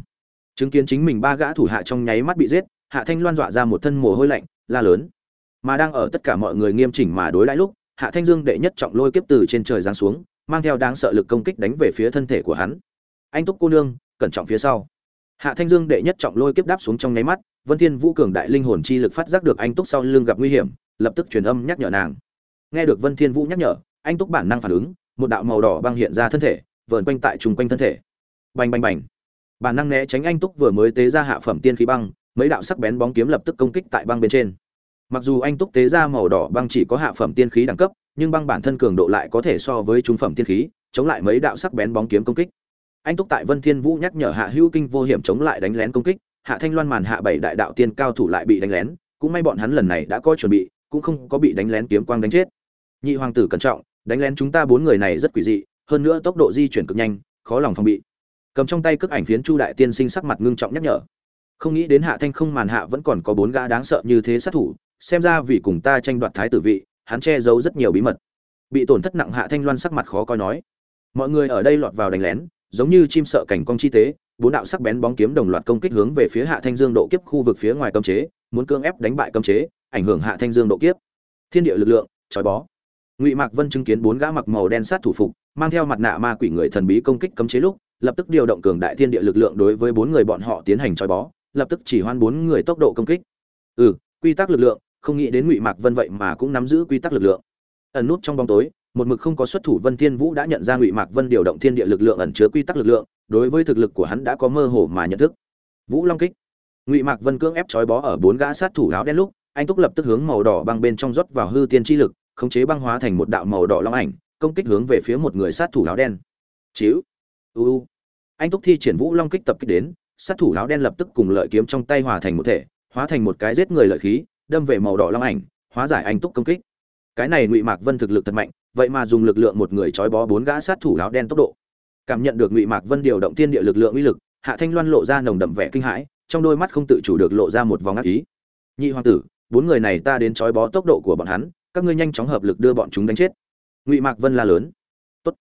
Chứng kiến chính mình ba gã thủ hạ trong nháy mắt bị giết, hạ thanh loan dọa ra một thân mồ hôi lạnh, la lớn. Mà đang ở tất cả mọi người nghiêm chỉnh mà đối đãi lúc hạ thanh dương đệ nhất trọng lôi kiếp từ trên trời giáng xuống, mang theo đáng sợ lực công kích đánh về phía thân thể của hắn. Anh túc cô nương, cẩn trọng phía sau. Hạ thanh dương đệ nhất trọng lôi kiếp đáp xuống trong nháy mắt, vân thiên vũ cường đại linh hồn chi lực phát giác được anh túc sau lưng gặp nguy hiểm, lập tức truyền âm nhắc nhở nàng. Nghe được vân thiên vũ nhắc nhở, anh túc bản năng phản ứng, một đạo màu đỏ băng hiện ra thân thể, vờn quanh tại trùng quanh thân thể. Bành bành bành. Bản năng né tránh anh túc vừa mới tế ra hạ phẩm tiên khí băng, mấy đạo sắc bén bóng kiếm lập tức công kích tại băng bên trên mặc dù anh túc tế ra màu đỏ băng chỉ có hạ phẩm tiên khí đẳng cấp, nhưng băng bản thân cường độ lại có thể so với trung phẩm tiên khí, chống lại mấy đạo sắc bén bóng kiếm công kích. Anh túc tại vân thiên vũ nhắc nhở hạ hữu kinh vô hiểm chống lại đánh lén công kích, hạ thanh loan màn hạ bảy đại đạo tiên cao thủ lại bị đánh lén, cũng may bọn hắn lần này đã có chuẩn bị, cũng không có bị đánh lén kiếm quang đánh chết. Nhị hoàng tử cẩn trọng, đánh lén chúng ta bốn người này rất quỷ dị, hơn nữa tốc độ di chuyển cực nhanh, khó lòng phòng bị. Cầm trong tay cước ảnh phiến chu đại tiên sinh sắc mặt ngưng trọng nhắc nhở. Không nghĩ đến hạ thanh không màn hạ vẫn còn có bốn gã đáng sợ như thế sát thủ xem ra vì cùng ta tranh đoạt thái tử vị, hắn che giấu rất nhiều bí mật. Bị tổn thất nặng hạ thanh loan sắc mặt khó coi nói. Mọi người ở đây lọt vào đánh lén, giống như chim sợ cảnh cong chi tế, bốn đạo sắc bén bóng kiếm đồng loạt công kích hướng về phía hạ thanh dương độ kiếp khu vực phía ngoài cấm chế, muốn cưỡng ép đánh bại cấm chế, ảnh hưởng hạ thanh dương độ kiếp. Thiên địa lực lượng, trói bó. Ngụy mạc vân chứng kiến bốn gã mặc màu đen sát thủ phục, mang theo mặt nạ ma quỷ người thần bí công kích cấm chế lúc, lập tức điều động cường đại thiên địa lực lượng đối với bốn người bọn họ tiến hành trói bó, lập tức chỉ hoan bốn người tốc độ công kích. Ừ quy tắc lực lượng không nghĩ đến ngụy mạc vân vậy mà cũng nắm giữ quy tắc lực lượng. Ẩn nút trong bóng tối, một mực không có xuất thủ, vân thiên vũ đã nhận ra ngụy mạc vân điều động thiên địa lực lượng ẩn chứa quy tắc lực lượng, đối với thực lực của hắn đã có mơ hồ mà nhận thức. Vũ long kích. Ngụy mạc vân cưỡng ép trói bó ở bốn gã sát thủ áo đen lúc, anh túc lập tức hướng màu đỏ băng bên trong rót vào hư tiên chi lực, khống chế băng hóa thành một đạo màu đỏ long ảnh, công kích hướng về phía một người sát thủ áo đen. Chiếu u. Anh túc thi triển vũ long kích tập kích đến, sát thủ áo đen lập tức cùng lợi kiếm trong tay hòa thành một thể, hóa thành một cái giết người lợi khí đâm về màu đỏ long ảnh, hóa giải anh túc công kích. Cái này ngụy mạc vân thực lực thật mạnh, vậy mà dùng lực lượng một người trói bó bốn gã sát thủ áo đen tốc độ. Cảm nhận được ngụy mạc vân điều động tiên địa lực lượng uy lực, hạ thanh loan lộ ra nồng đậm vẻ kinh hãi, trong đôi mắt không tự chủ được lộ ra một vòng ác ý. Nhị hoàng tử, bốn người này ta đến trói bó tốc độ của bọn hắn, các ngươi nhanh chóng hợp lực đưa bọn chúng đánh chết. Ngụy mạc vân la lớn. Tốt.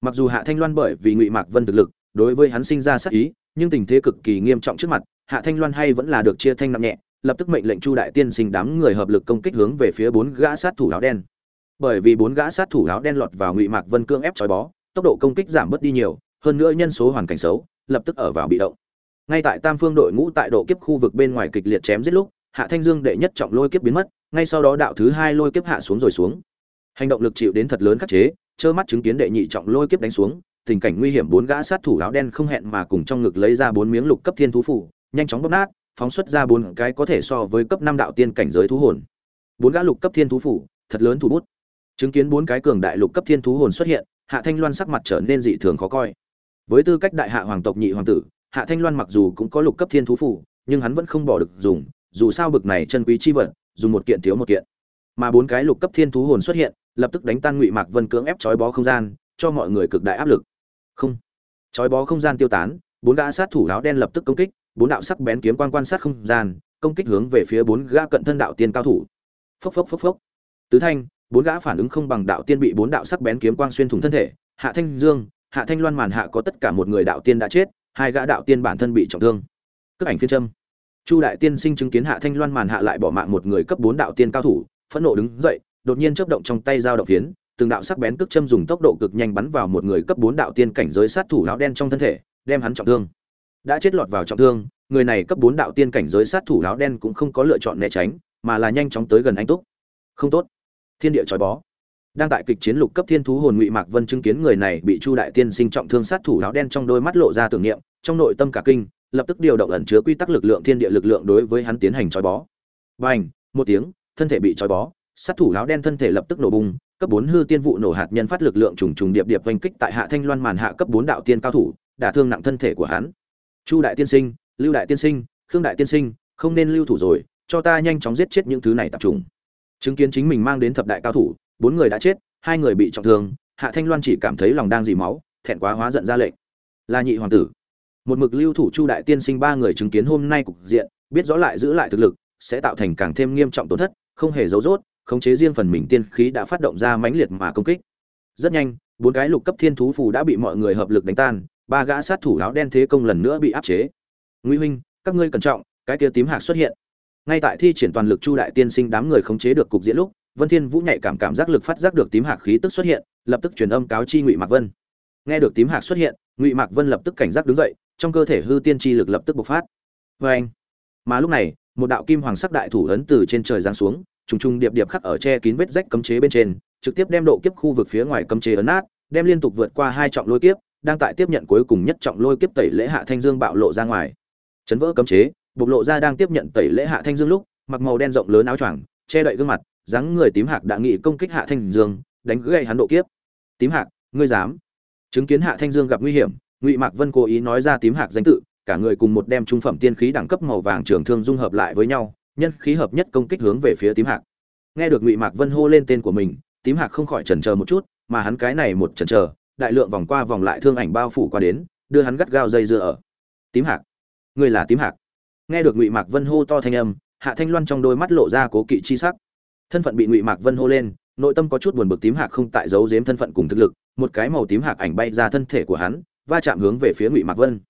mặc dù hạ thanh loan bởi vì ngụy mạc vân thực lực, đối với hắn sinh ra sát ý, nhưng tình thế cực kỳ nghiêm trọng trước mặt, hạ thanh loan hay vẫn là được chia thanh nặng nhẹ lập tức mệnh lệnh chu đại tiên sinh đám người hợp lực công kích hướng về phía bốn gã sát thủ áo đen. Bởi vì bốn gã sát thủ áo đen lọt vào ngụy mạc vân cương ép trói bó, tốc độ công kích giảm bớt đi nhiều, hơn nữa nhân số hoàn cảnh xấu, lập tức ở vào bị động. Ngay tại tam phương đội ngũ tại độ kiếp khu vực bên ngoài kịch liệt chém giết lúc, hạ thanh dương đệ nhất trọng lôi kiếp biến mất, ngay sau đó đạo thứ hai lôi kiếp hạ xuống rồi xuống. Hành động lực chịu đến thật lớn khắc chế, trơ mắt chứng kiến đệ nhị trọng lôi kiếp đánh xuống, tình cảnh nguy hiểm bốn gã sát thủ áo đen không hẹn mà cùng trong ngực lấy ra bốn miếng lục cấp thiên thú phủ, nhanh chóng bóp nát phóng xuất ra bốn cái có thể so với cấp năm đạo tiên cảnh giới thú hồn. Bốn gã lục cấp thiên thú phủ, thật lớn thủ bút. Chứng kiến bốn cái cường đại lục cấp thiên thú hồn xuất hiện, hạ thanh loan sắc mặt trở nên dị thường khó coi. Với tư cách đại hạ hoàng tộc nhị hoàng tử, hạ thanh loan mặc dù cũng có lục cấp thiên thú phủ, nhưng hắn vẫn không bỏ được dùng, dù sao bực này chân quý chi vật, dùng một kiện thiếu một kiện. Mà bốn cái lục cấp thiên thú hồn xuất hiện, lập tức đánh tan ngụy mạc vân cưỡng ép trói bó không gian, cho mọi người cực đại áp lực. Không. Trói bó không gian tiêu tán, bốn gã sát thủ áo đen lập tức công kích bốn đạo sắc bén kiếm quan quan sát không gian, công kích hướng về phía bốn gã cận thân đạo tiên cao thủ. Phốc phốc phốc phốc. Tứ thanh, bốn gã phản ứng không bằng đạo tiên bị bốn đạo sắc bén kiếm quang xuyên thủng thân thể. Hạ thanh dương, hạ thanh loan màn hạ có tất cả một người đạo tiên đã chết, hai gã đạo tiên bản thân bị trọng thương. Cước ảnh phiên châm. Chu đại tiên sinh chứng kiến hạ thanh loan màn hạ lại bỏ mạng một người cấp bốn đạo tiên cao thủ, phẫn nộ đứng dậy, đột nhiên chớp động trong tay dao động phiến, từng đạo sắc bén cước châm dùng tốc độ cực nhanh bắn vào một người cấp bốn đạo tiên cảnh giới sát thủ áo đen trong thân thể, đem hắn trọng thương đã chết lọt vào trọng thương, người này cấp bốn đạo tiên cảnh giới sát thủ áo đen cũng không có lựa chọn né tránh, mà là nhanh chóng tới gần anh túc. Không tốt. Thiên địa trói bó. Đang tại kịch chiến lục cấp thiên thú hồn ngụy mạc vân chứng kiến người này bị chu đại tiên sinh trọng thương sát thủ áo đen trong đôi mắt lộ ra tưởng niệm, trong nội tâm cả kinh, lập tức điều động ẩn chứa quy tắc lực lượng thiên địa lực lượng đối với hắn tiến hành trói bó. Bành, một tiếng, thân thể bị trói bó, sát thủ áo đen thân thể lập tức nổ bung cấp bốn hư tiên vụ nổ hạt nhân phát lực lượng trùng trùng điệp điệp oanh kích tại hạ thanh loan màn hạ cấp bốn đạo tiên cao thủ, đả thương nặng thân thể của hắn chu đại tiên sinh, lưu đại tiên sinh, khương đại tiên sinh, không nên lưu thủ rồi, cho ta nhanh chóng giết chết những thứ này tập trung chứng kiến chính mình mang đến thập đại cao thủ, bốn người đã chết, hai người bị trọng thương, hạ thanh loan chỉ cảm thấy lòng đang dì máu, thẹn quá hóa giận ra lệnh. Là nhị hoàng tử. Một mực lưu thủ chu đại tiên sinh ba người chứng kiến hôm nay cục diện, biết rõ lại giữ lại thực lực, sẽ tạo thành càng thêm nghiêm trọng tổn thất, không hề giấu rốt, khống chế riêng phần mình tiên khí đã phát động ra mãnh liệt mà công kích. Rất nhanh, bốn cái lục cấp thiên thú phù đã bị mọi người hợp lực đánh tan ba gã sát thủ áo đen thế công lần nữa bị áp chế. Nguy huynh, các ngươi cẩn trọng, cái kia tím hạc xuất hiện. Ngay tại thi triển toàn lực chu đại tiên sinh đám người khống chế được cục diễn lúc, vân thiên vũ nhạy cảm cảm giác lực phát giác được tím hạc khí tức xuất hiện, lập tức truyền âm cáo chi ngụy mạc vân. Nghe được tím hạc xuất hiện, ngụy mạc vân lập tức cảnh giác đứng dậy, trong cơ thể hư tiên chi lực lập tức bộc phát. Với anh, mà lúc này, một đạo kim hoàng sắc đại thủ ấn từ trên trời giáng xuống, trùng trùng điệp điệp khắc ở che kín vết rách cấm chế bên trên, trực tiếp đem độ kiếp khu vực phía ngoài cấm chế ấn nát, đem liên tục vượt qua hai trọng lôi kiếp đang tại tiếp nhận cuối cùng nhất trọng lôi kiếp tẩy lễ hạ thanh dương bạo lộ ra ngoài. Chấn vỡ cấm chế, bộc lộ ra đang tiếp nhận tẩy lễ hạ thanh dương lúc, mặc màu đen rộng lớn áo choàng, che đậy gương mặt, dáng người tím hạc đã nghị công kích hạ thanh dương, đánh gãy hắn độ kiếp. Tím hạc, ngươi dám? Chứng kiến hạ thanh dương gặp nguy hiểm, ngụy mạc vân cố ý nói ra tím hạc danh tự, cả người cùng một đem trung phẩm tiên khí đẳng cấp màu vàng trường thương dung hợp lại với nhau, nhân khí hợp nhất công kích hướng về phía tím hạc. Nghe được ngụy mạc vân hô lên tên của mình, tím hạc không khỏi chần chờ một chút, mà hắn cái này một chần chờ đại lượng vòng qua vòng lại thương ảnh bao phủ qua đến, đưa hắn gắt gao dây dưa ở. Tím hạc ngươi là tím hạc. Nghe được ngụy mạc vân hô to thanh âm, hạ thanh loan trong đôi mắt lộ ra cố kỵ chi sắc. Thân phận bị ngụy mạc vân hô lên, nội tâm có chút buồn bực tím hạc không tại giấu giếm thân phận cùng thực lực, một cái màu tím hạc ảnh bay ra thân thể của hắn, va chạm hướng về phía ngụy mạc vân.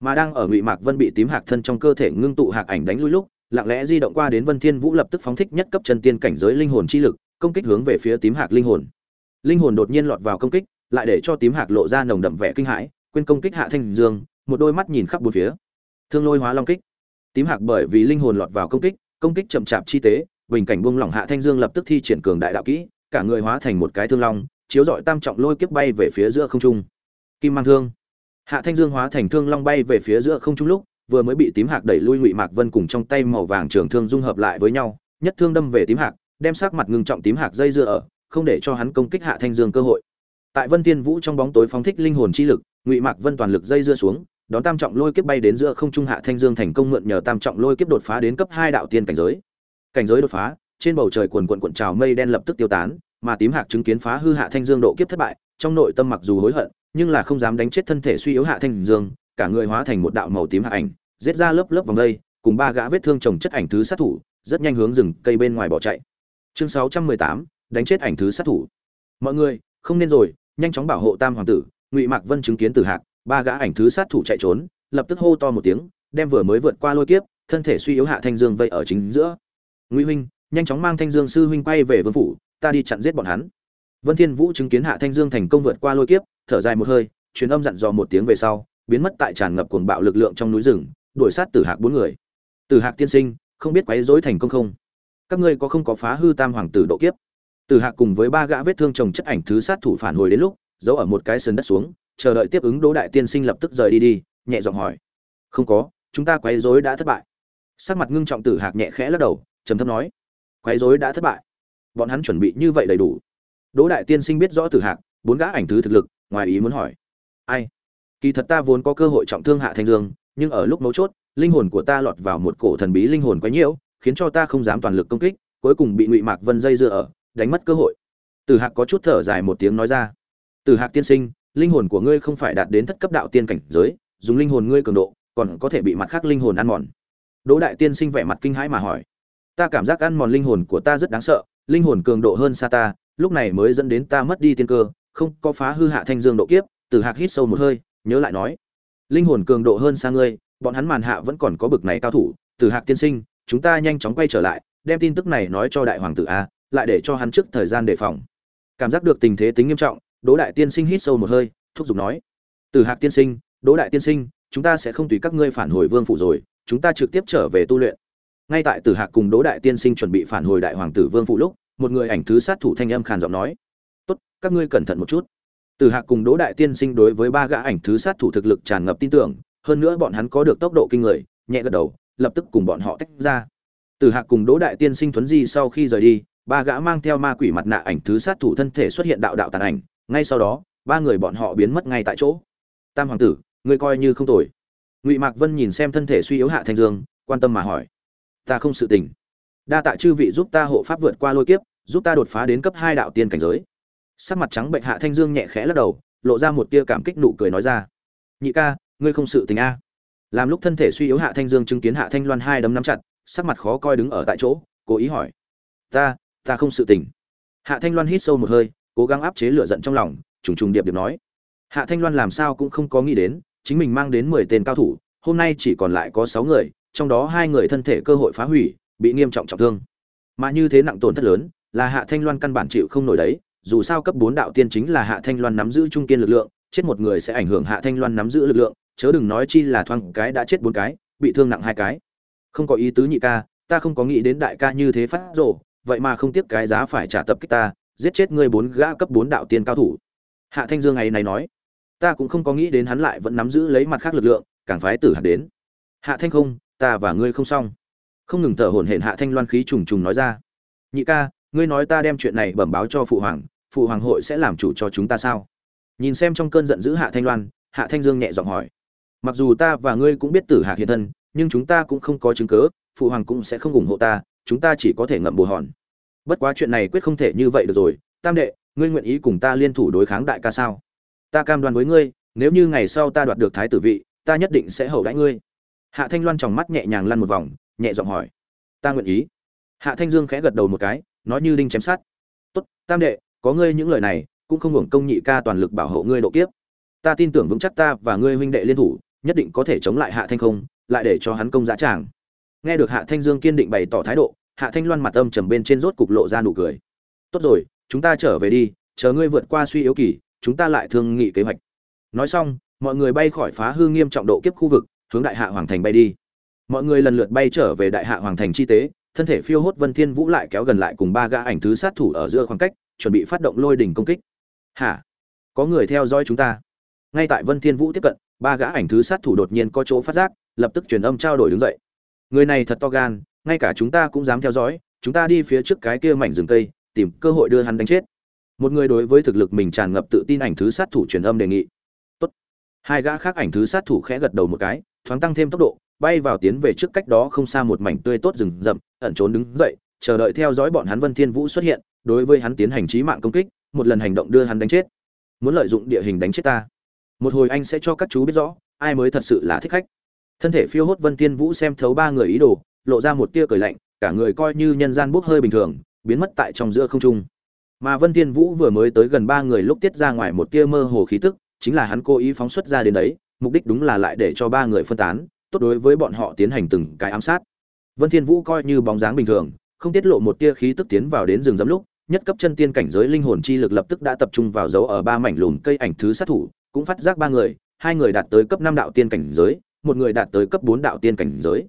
Mà đang ở ngụy mạc vân bị tím hạc thân trong cơ thể ngưng tụ hạc ảnh đánh lui lúc, lặng lẽ di động qua đến vân thiên vũ lập tức phóng thích nhất cấp chân tiên cảnh giới linh hồn chi lực, công kích hướng về phía tím hạc linh hồn. Linh hồn đột nhiên lọt vào công kích lại để cho tím hạc lộ ra nồng đậm vẻ kinh hãi, quên công kích hạ thanh dương, một đôi mắt nhìn khắp bốn phía. Thương lôi hóa long kích. Tím hạc bởi vì linh hồn lọt vào công kích công kích chậm chạp chi tế, bình cảnh buông lỏng hạ thanh dương lập tức thi triển cường đại đạo kỹ, cả người hóa thành một cái thương long, chiếu dọi tam trọng lôi kiếp bay về phía giữa không trung. Kim mang thương. Hạ thanh dương hóa thành thương long bay về phía giữa không trung lúc, vừa mới bị tím hạc đẩy lui ngụy mạc vân cùng trong tay màu vàng trường thương dung hợp lại với nhau, nhất thương đâm về tím hạc, đem sắc mặt ngưng trọng tím hạc dây dưa ở, không để cho hắn công kích hạ thanh dương cơ hội tại vân tiên vũ trong bóng tối phóng thích linh hồn chi lực, ngụy mạc vân toàn lực dây dưa xuống, đón tam trọng lôi kiếp bay đến giữa không trung hạ thanh dương thành công mượn nhờ tam trọng lôi kiếp đột phá đến cấp hai đạo tiên cảnh giới. Cảnh giới đột phá, trên bầu trời quần quận cuộn trào mây đen lập tức tiêu tán, mà tím hạc chứng kiến phá hư hạ thanh dương độ kiếp thất bại, trong nội tâm mặc dù hối hận, nhưng là không dám đánh chết thân thể suy yếu hạ thanh dương, cả người hóa thành một đạo màu tím hạ ảnh, giết ra lớp lớp vòng đây, cùng ba gã vết thương trồng chất ảnh thứ sát thủ, rất nhanh hướng rừng cây bên ngoài bỏ chạy. Chương sáu trăm mười tám, đánh chết ảnh thứ sát thủ. Mọi người không nên rồi, nhanh chóng bảo hộ tam hoàng tử, ngụy mạc vân chứng kiến tử hạc, ba gã ảnh thứ sát thủ chạy trốn, lập tức hô to một tiếng, đem vừa mới vượt qua lôi kiếp, thân thể suy yếu hạ thanh dương vây ở chính giữa. Ngụy huynh, nhanh chóng mang thanh dương sư huynh quay về vương phủ, ta đi chặn giết bọn hắn. Vân thiên vũ chứng kiến hạ thanh dương thành công vượt qua lôi kiếp, thở dài một hơi, truyền âm dặn dò một tiếng về sau, biến mất tại tràn ngập cuồng bạo lực lượng trong núi rừng, đuổi sát tử hạc bốn người. Tử hạc tiên sinh, không biết quấy rối thành công không? Các ngươi có không có phá hư tam hoàng tử độ kiếp? Tử hạc cùng với ba gã vết thương chồng chất ảnh thứ sát thủ phản hồi đến lúc, giấu ở một cái sườn đất xuống, chờ đợi tiếp ứng đỗ đại tiên sinh lập tức rời đi đi, nhẹ giọng hỏi. Không có, chúng ta quấy rối đã thất bại. Sắc mặt ngưng trọng tử hạc nhẹ khẽ lắc đầu, trầm thấp nói. Quấy rối đã thất bại. Bọn hắn chuẩn bị như vậy đầy đủ. Đỗ đại tiên sinh biết rõ tử hạc, bốn gã ảnh thứ thực lực, ngoài ý muốn hỏi. Ai? Kỳ thật ta vốn có cơ hội trọng thương hạ thanh dương, nhưng ở lúc mấu chốt, linh hồn của ta lọt vào một cổ thần bí linh hồn quấy nhiễu, khiến cho ta không dám toàn lực công kích, cuối cùng bị ngụy mạc vân dây dưa ở đánh mất cơ hội. Tử hạc có chút thở dài một tiếng nói ra. Tử hạc tiên sinh, linh hồn của ngươi không phải đạt đến thất cấp đạo tiên cảnh giới, dùng linh hồn ngươi cường độ, còn có thể bị mặt khác linh hồn ăn mòn. Đỗ đại tiên sinh vẻ mặt kinh hãi mà hỏi. Ta cảm giác ăn mòn linh hồn của ta rất đáng sợ, linh hồn cường độ hơn xa ta, lúc này mới dẫn đến ta mất đi tiên cơ, không có phá hư hạ thanh dương độ kiếp. Từ hạc hít sâu một hơi, nhớ lại nói. Linh hồn cường độ hơn xa ngươi, bọn hắn màn hạ vẫn còn có bực này cao thủ. Từ hạc tiên sinh, chúng ta nhanh chóng quay trở lại, đem tin tức này nói cho đại hoàng tử a lại để cho hắn trước thời gian đề phòng. Cảm giác được tình thế tính nghiêm trọng, đỗ đại tiên sinh hít sâu một hơi, thúc giục nói, từ hạc tiên sinh, đỗ đại tiên sinh, chúng ta sẽ không tùy các ngươi phản hồi vương phủ rồi, chúng ta trực tiếp trở về tu luyện. Ngay tại tử hạc cùng đỗ đại tiên sinh chuẩn bị phản hồi đại hoàng tử vương phủ lúc, một người ảnh thứ sát thủ thanh âm khàn giọng nói, tốt, các ngươi cẩn thận một chút. Tử hạc cùng đỗ đại tiên sinh đối với ba gã ảnh thứ sát thủ thực lực tràn ngập tin tưởng, hơn nữa bọn hắn có được tốc độ kinh người, nhẹ gật đầu, lập tức cùng bọn họ tách ra. Tử hạc cùng đỗ đại tiên sinh thuấn di sau khi rời đi ba gã mang theo ma quỷ mặt nạ ảnh thứ sát thủ thân thể xuất hiện đạo đạo tàn ảnh, ngay sau đó, ba người bọn họ biến mất ngay tại chỗ. Tam hoàng tử, ngươi coi như không tồi. Ngụy mạc vân nhìn xem thân thể suy yếu hạ thanh dương, quan tâm mà hỏi. Ta không sự tình. Đa tạ chư vị giúp ta hộ pháp vượt qua lôi kiếp, giúp ta đột phá đến cấp hai đạo tiên cảnh giới. Sắc mặt trắng bệnh hạ thanh dương nhẹ khẽ lắc đầu, lộ ra một tia cảm kích nụ cười nói ra. Nhị ca, ngươi không sự tình a. Làm lúc thân thể suy yếu hạ thanh dương chứng kiến hạ thanh loan hai đấm nắm chặt, sắc mặt khó coi đứng ở tại chỗ, cố ý hỏi. Ta ta không sự tình. Hạ thanh loan hít sâu một hơi, cố gắng áp chế lửa giận trong lòng, trùng trùng điệp điệp nói. Hạ thanh loan làm sao cũng không có nghĩ đến, chính mình mang đến mười tên cao thủ, hôm nay chỉ còn lại có sáu người, trong đó hai người thân thể cơ hội phá hủy, bị nghiêm trọng trọng thương. Mà như thế nặng tổn thất lớn, là hạ thanh loan căn bản chịu không nổi đấy, dù sao cấp bốn đạo tiên chính là hạ thanh loan nắm giữ trung kiên lực lượng, chết một người sẽ ảnh hưởng hạ thanh loan nắm giữ lực lượng, chớ đừng nói chi là thoang cái đã chết bốn cái, bị thương nặng hai cái. Không có ý tứ nhị ca, ta không có nghĩ đến đại ca như thế phát rồ vậy mà không tiếc cái giá phải trả tập kích ta, giết chết ngươi bốn gã cấp bốn đạo tiên cao thủ. Hạ thanh dương ngày này nói, ta cũng không có nghĩ đến hắn lại vẫn nắm giữ lấy mặt khác lực lượng, càng phái tử hạt đến. Hạ thanh không, ta và ngươi không xong. Không ngừng thở hổn hển hạ thanh loan khí trùng trùng nói ra, nhị ca, ngươi nói ta đem chuyện này bẩm báo cho phụ hoàng phụ hoàng hội sẽ làm chủ cho chúng ta sao? Nhìn xem trong cơn giận dữ hạ thanh loan, hạ thanh dương nhẹ giọng hỏi, mặc dù ta và ngươi cũng biết tử hạ hiện thân, nhưng chúng ta cũng không có chứng cớ phụ hoàng cũng sẽ không ủng hộ ta chúng ta chỉ có thể ngậm bồ hòn. Bất quá chuyện này quyết không thể như vậy được rồi. Tam đệ, ngươi nguyện ý cùng ta liên thủ đối kháng đại ca sao? Ta cam đoan với ngươi, nếu như ngày sau ta đoạt được thái tử vị, ta nhất định sẽ hậu đãi ngươi. Hạ thanh loan tròng mắt nhẹ nhàng lăn một vòng, nhẹ giọng hỏi. Ta nguyện ý. Hạ thanh dương khẽ gật đầu một cái, nói như đinh chém sát tốt, tam đệ, có ngươi những lời này, cũng không hưởng công nhị ca toàn lực bảo hộ ngươi độ kiếp. Ta tin tưởng vững chắc ta và ngươi huynh đệ liên thủ, nhất định có thể chống lại hạ thanh không, lại để cho hắn công giá tràng. Nghe được hạ thanh dương kiên định bày tỏ thái độ hạ thanh loan mặt âm trầm bên trên rốt cục lộ ra nụ cười. Tốt rồi, chúng ta trở về đi, chờ ngươi vượt qua suy yếu kỳ, chúng ta lại thương nghị kế hoạch. Nói xong, mọi người bay khỏi phá hư nghiêm trọng độ kiếp khu vực, hướng đại hạ hoàng thành bay đi. Mọi người lần lượt bay trở về đại hạ hoàng thành chi tế, thân thể phiêu hốt vân thiên vũ lại kéo gần lại cùng ba gã ảnh thứ sát thủ ở giữa khoảng cách, chuẩn bị phát động lôi đỉnh công kích. Hả? Có người theo dõi chúng ta? Ngay tại vân thiên vũ tiếp cận, ba gã ảnh thứ sát thủ đột nhiên có chỗ phát giác, lập tức truyền âm trao đổi đứng dậy. Người này thật to gan ngay cả chúng ta cũng dám theo dõi, chúng ta đi phía trước cái kia mảnh rừng cây, tìm cơ hội đưa hắn đánh chết. Một người đối với thực lực mình tràn ngập tự tin ảnh thứ sát thủ truyền âm đề nghị. Tốt. hai gã khác ảnh thứ sát thủ khẽ gật đầu một cái, thoáng tăng thêm tốc độ, bay vào tiến về trước cách đó không xa một mảnh tươi tốt rừng rậm, ẩn trốn đứng dậy, chờ đợi theo dõi bọn hắn vân thiên vũ xuất hiện, đối với hắn tiến hành chí mạng công kích, một lần hành động đưa hắn đánh chết. Muốn lợi dụng địa hình đánh chết ta. Một hồi anh sẽ cho các chú biết rõ, ai mới thật sự là thích khách. Thân thể phiêu hốt vân thiên vũ xem thấu ba người ý đồ lộ ra một tia cười lạnh, cả người coi như nhân gian bốc hơi bình thường, biến mất tại trong giữa không trung. Mà vân thiên vũ vừa mới tới gần ba người lúc tiết ra ngoài một tia mơ hồ khí tức, chính là hắn cố ý phóng xuất ra đến đấy, mục đích đúng là lại để cho ba người phân tán, tốt đối với bọn họ tiến hành từng cái ám sát. Vân thiên vũ coi như bóng dáng bình thường, không tiết lộ một tia khí tức tiến vào đến rừng rậm lúc, nhất cấp chân tiên cảnh giới linh hồn chi lực lập tức đã tập trung vào dấu ở ba mảnh lùm cây ảnh thứ sát thủ, cũng phát giác ba người, hai người đạt tới cấp năm đạo tiên cảnh giới, một người đạt tới cấp bốn đạo tiên cảnh giới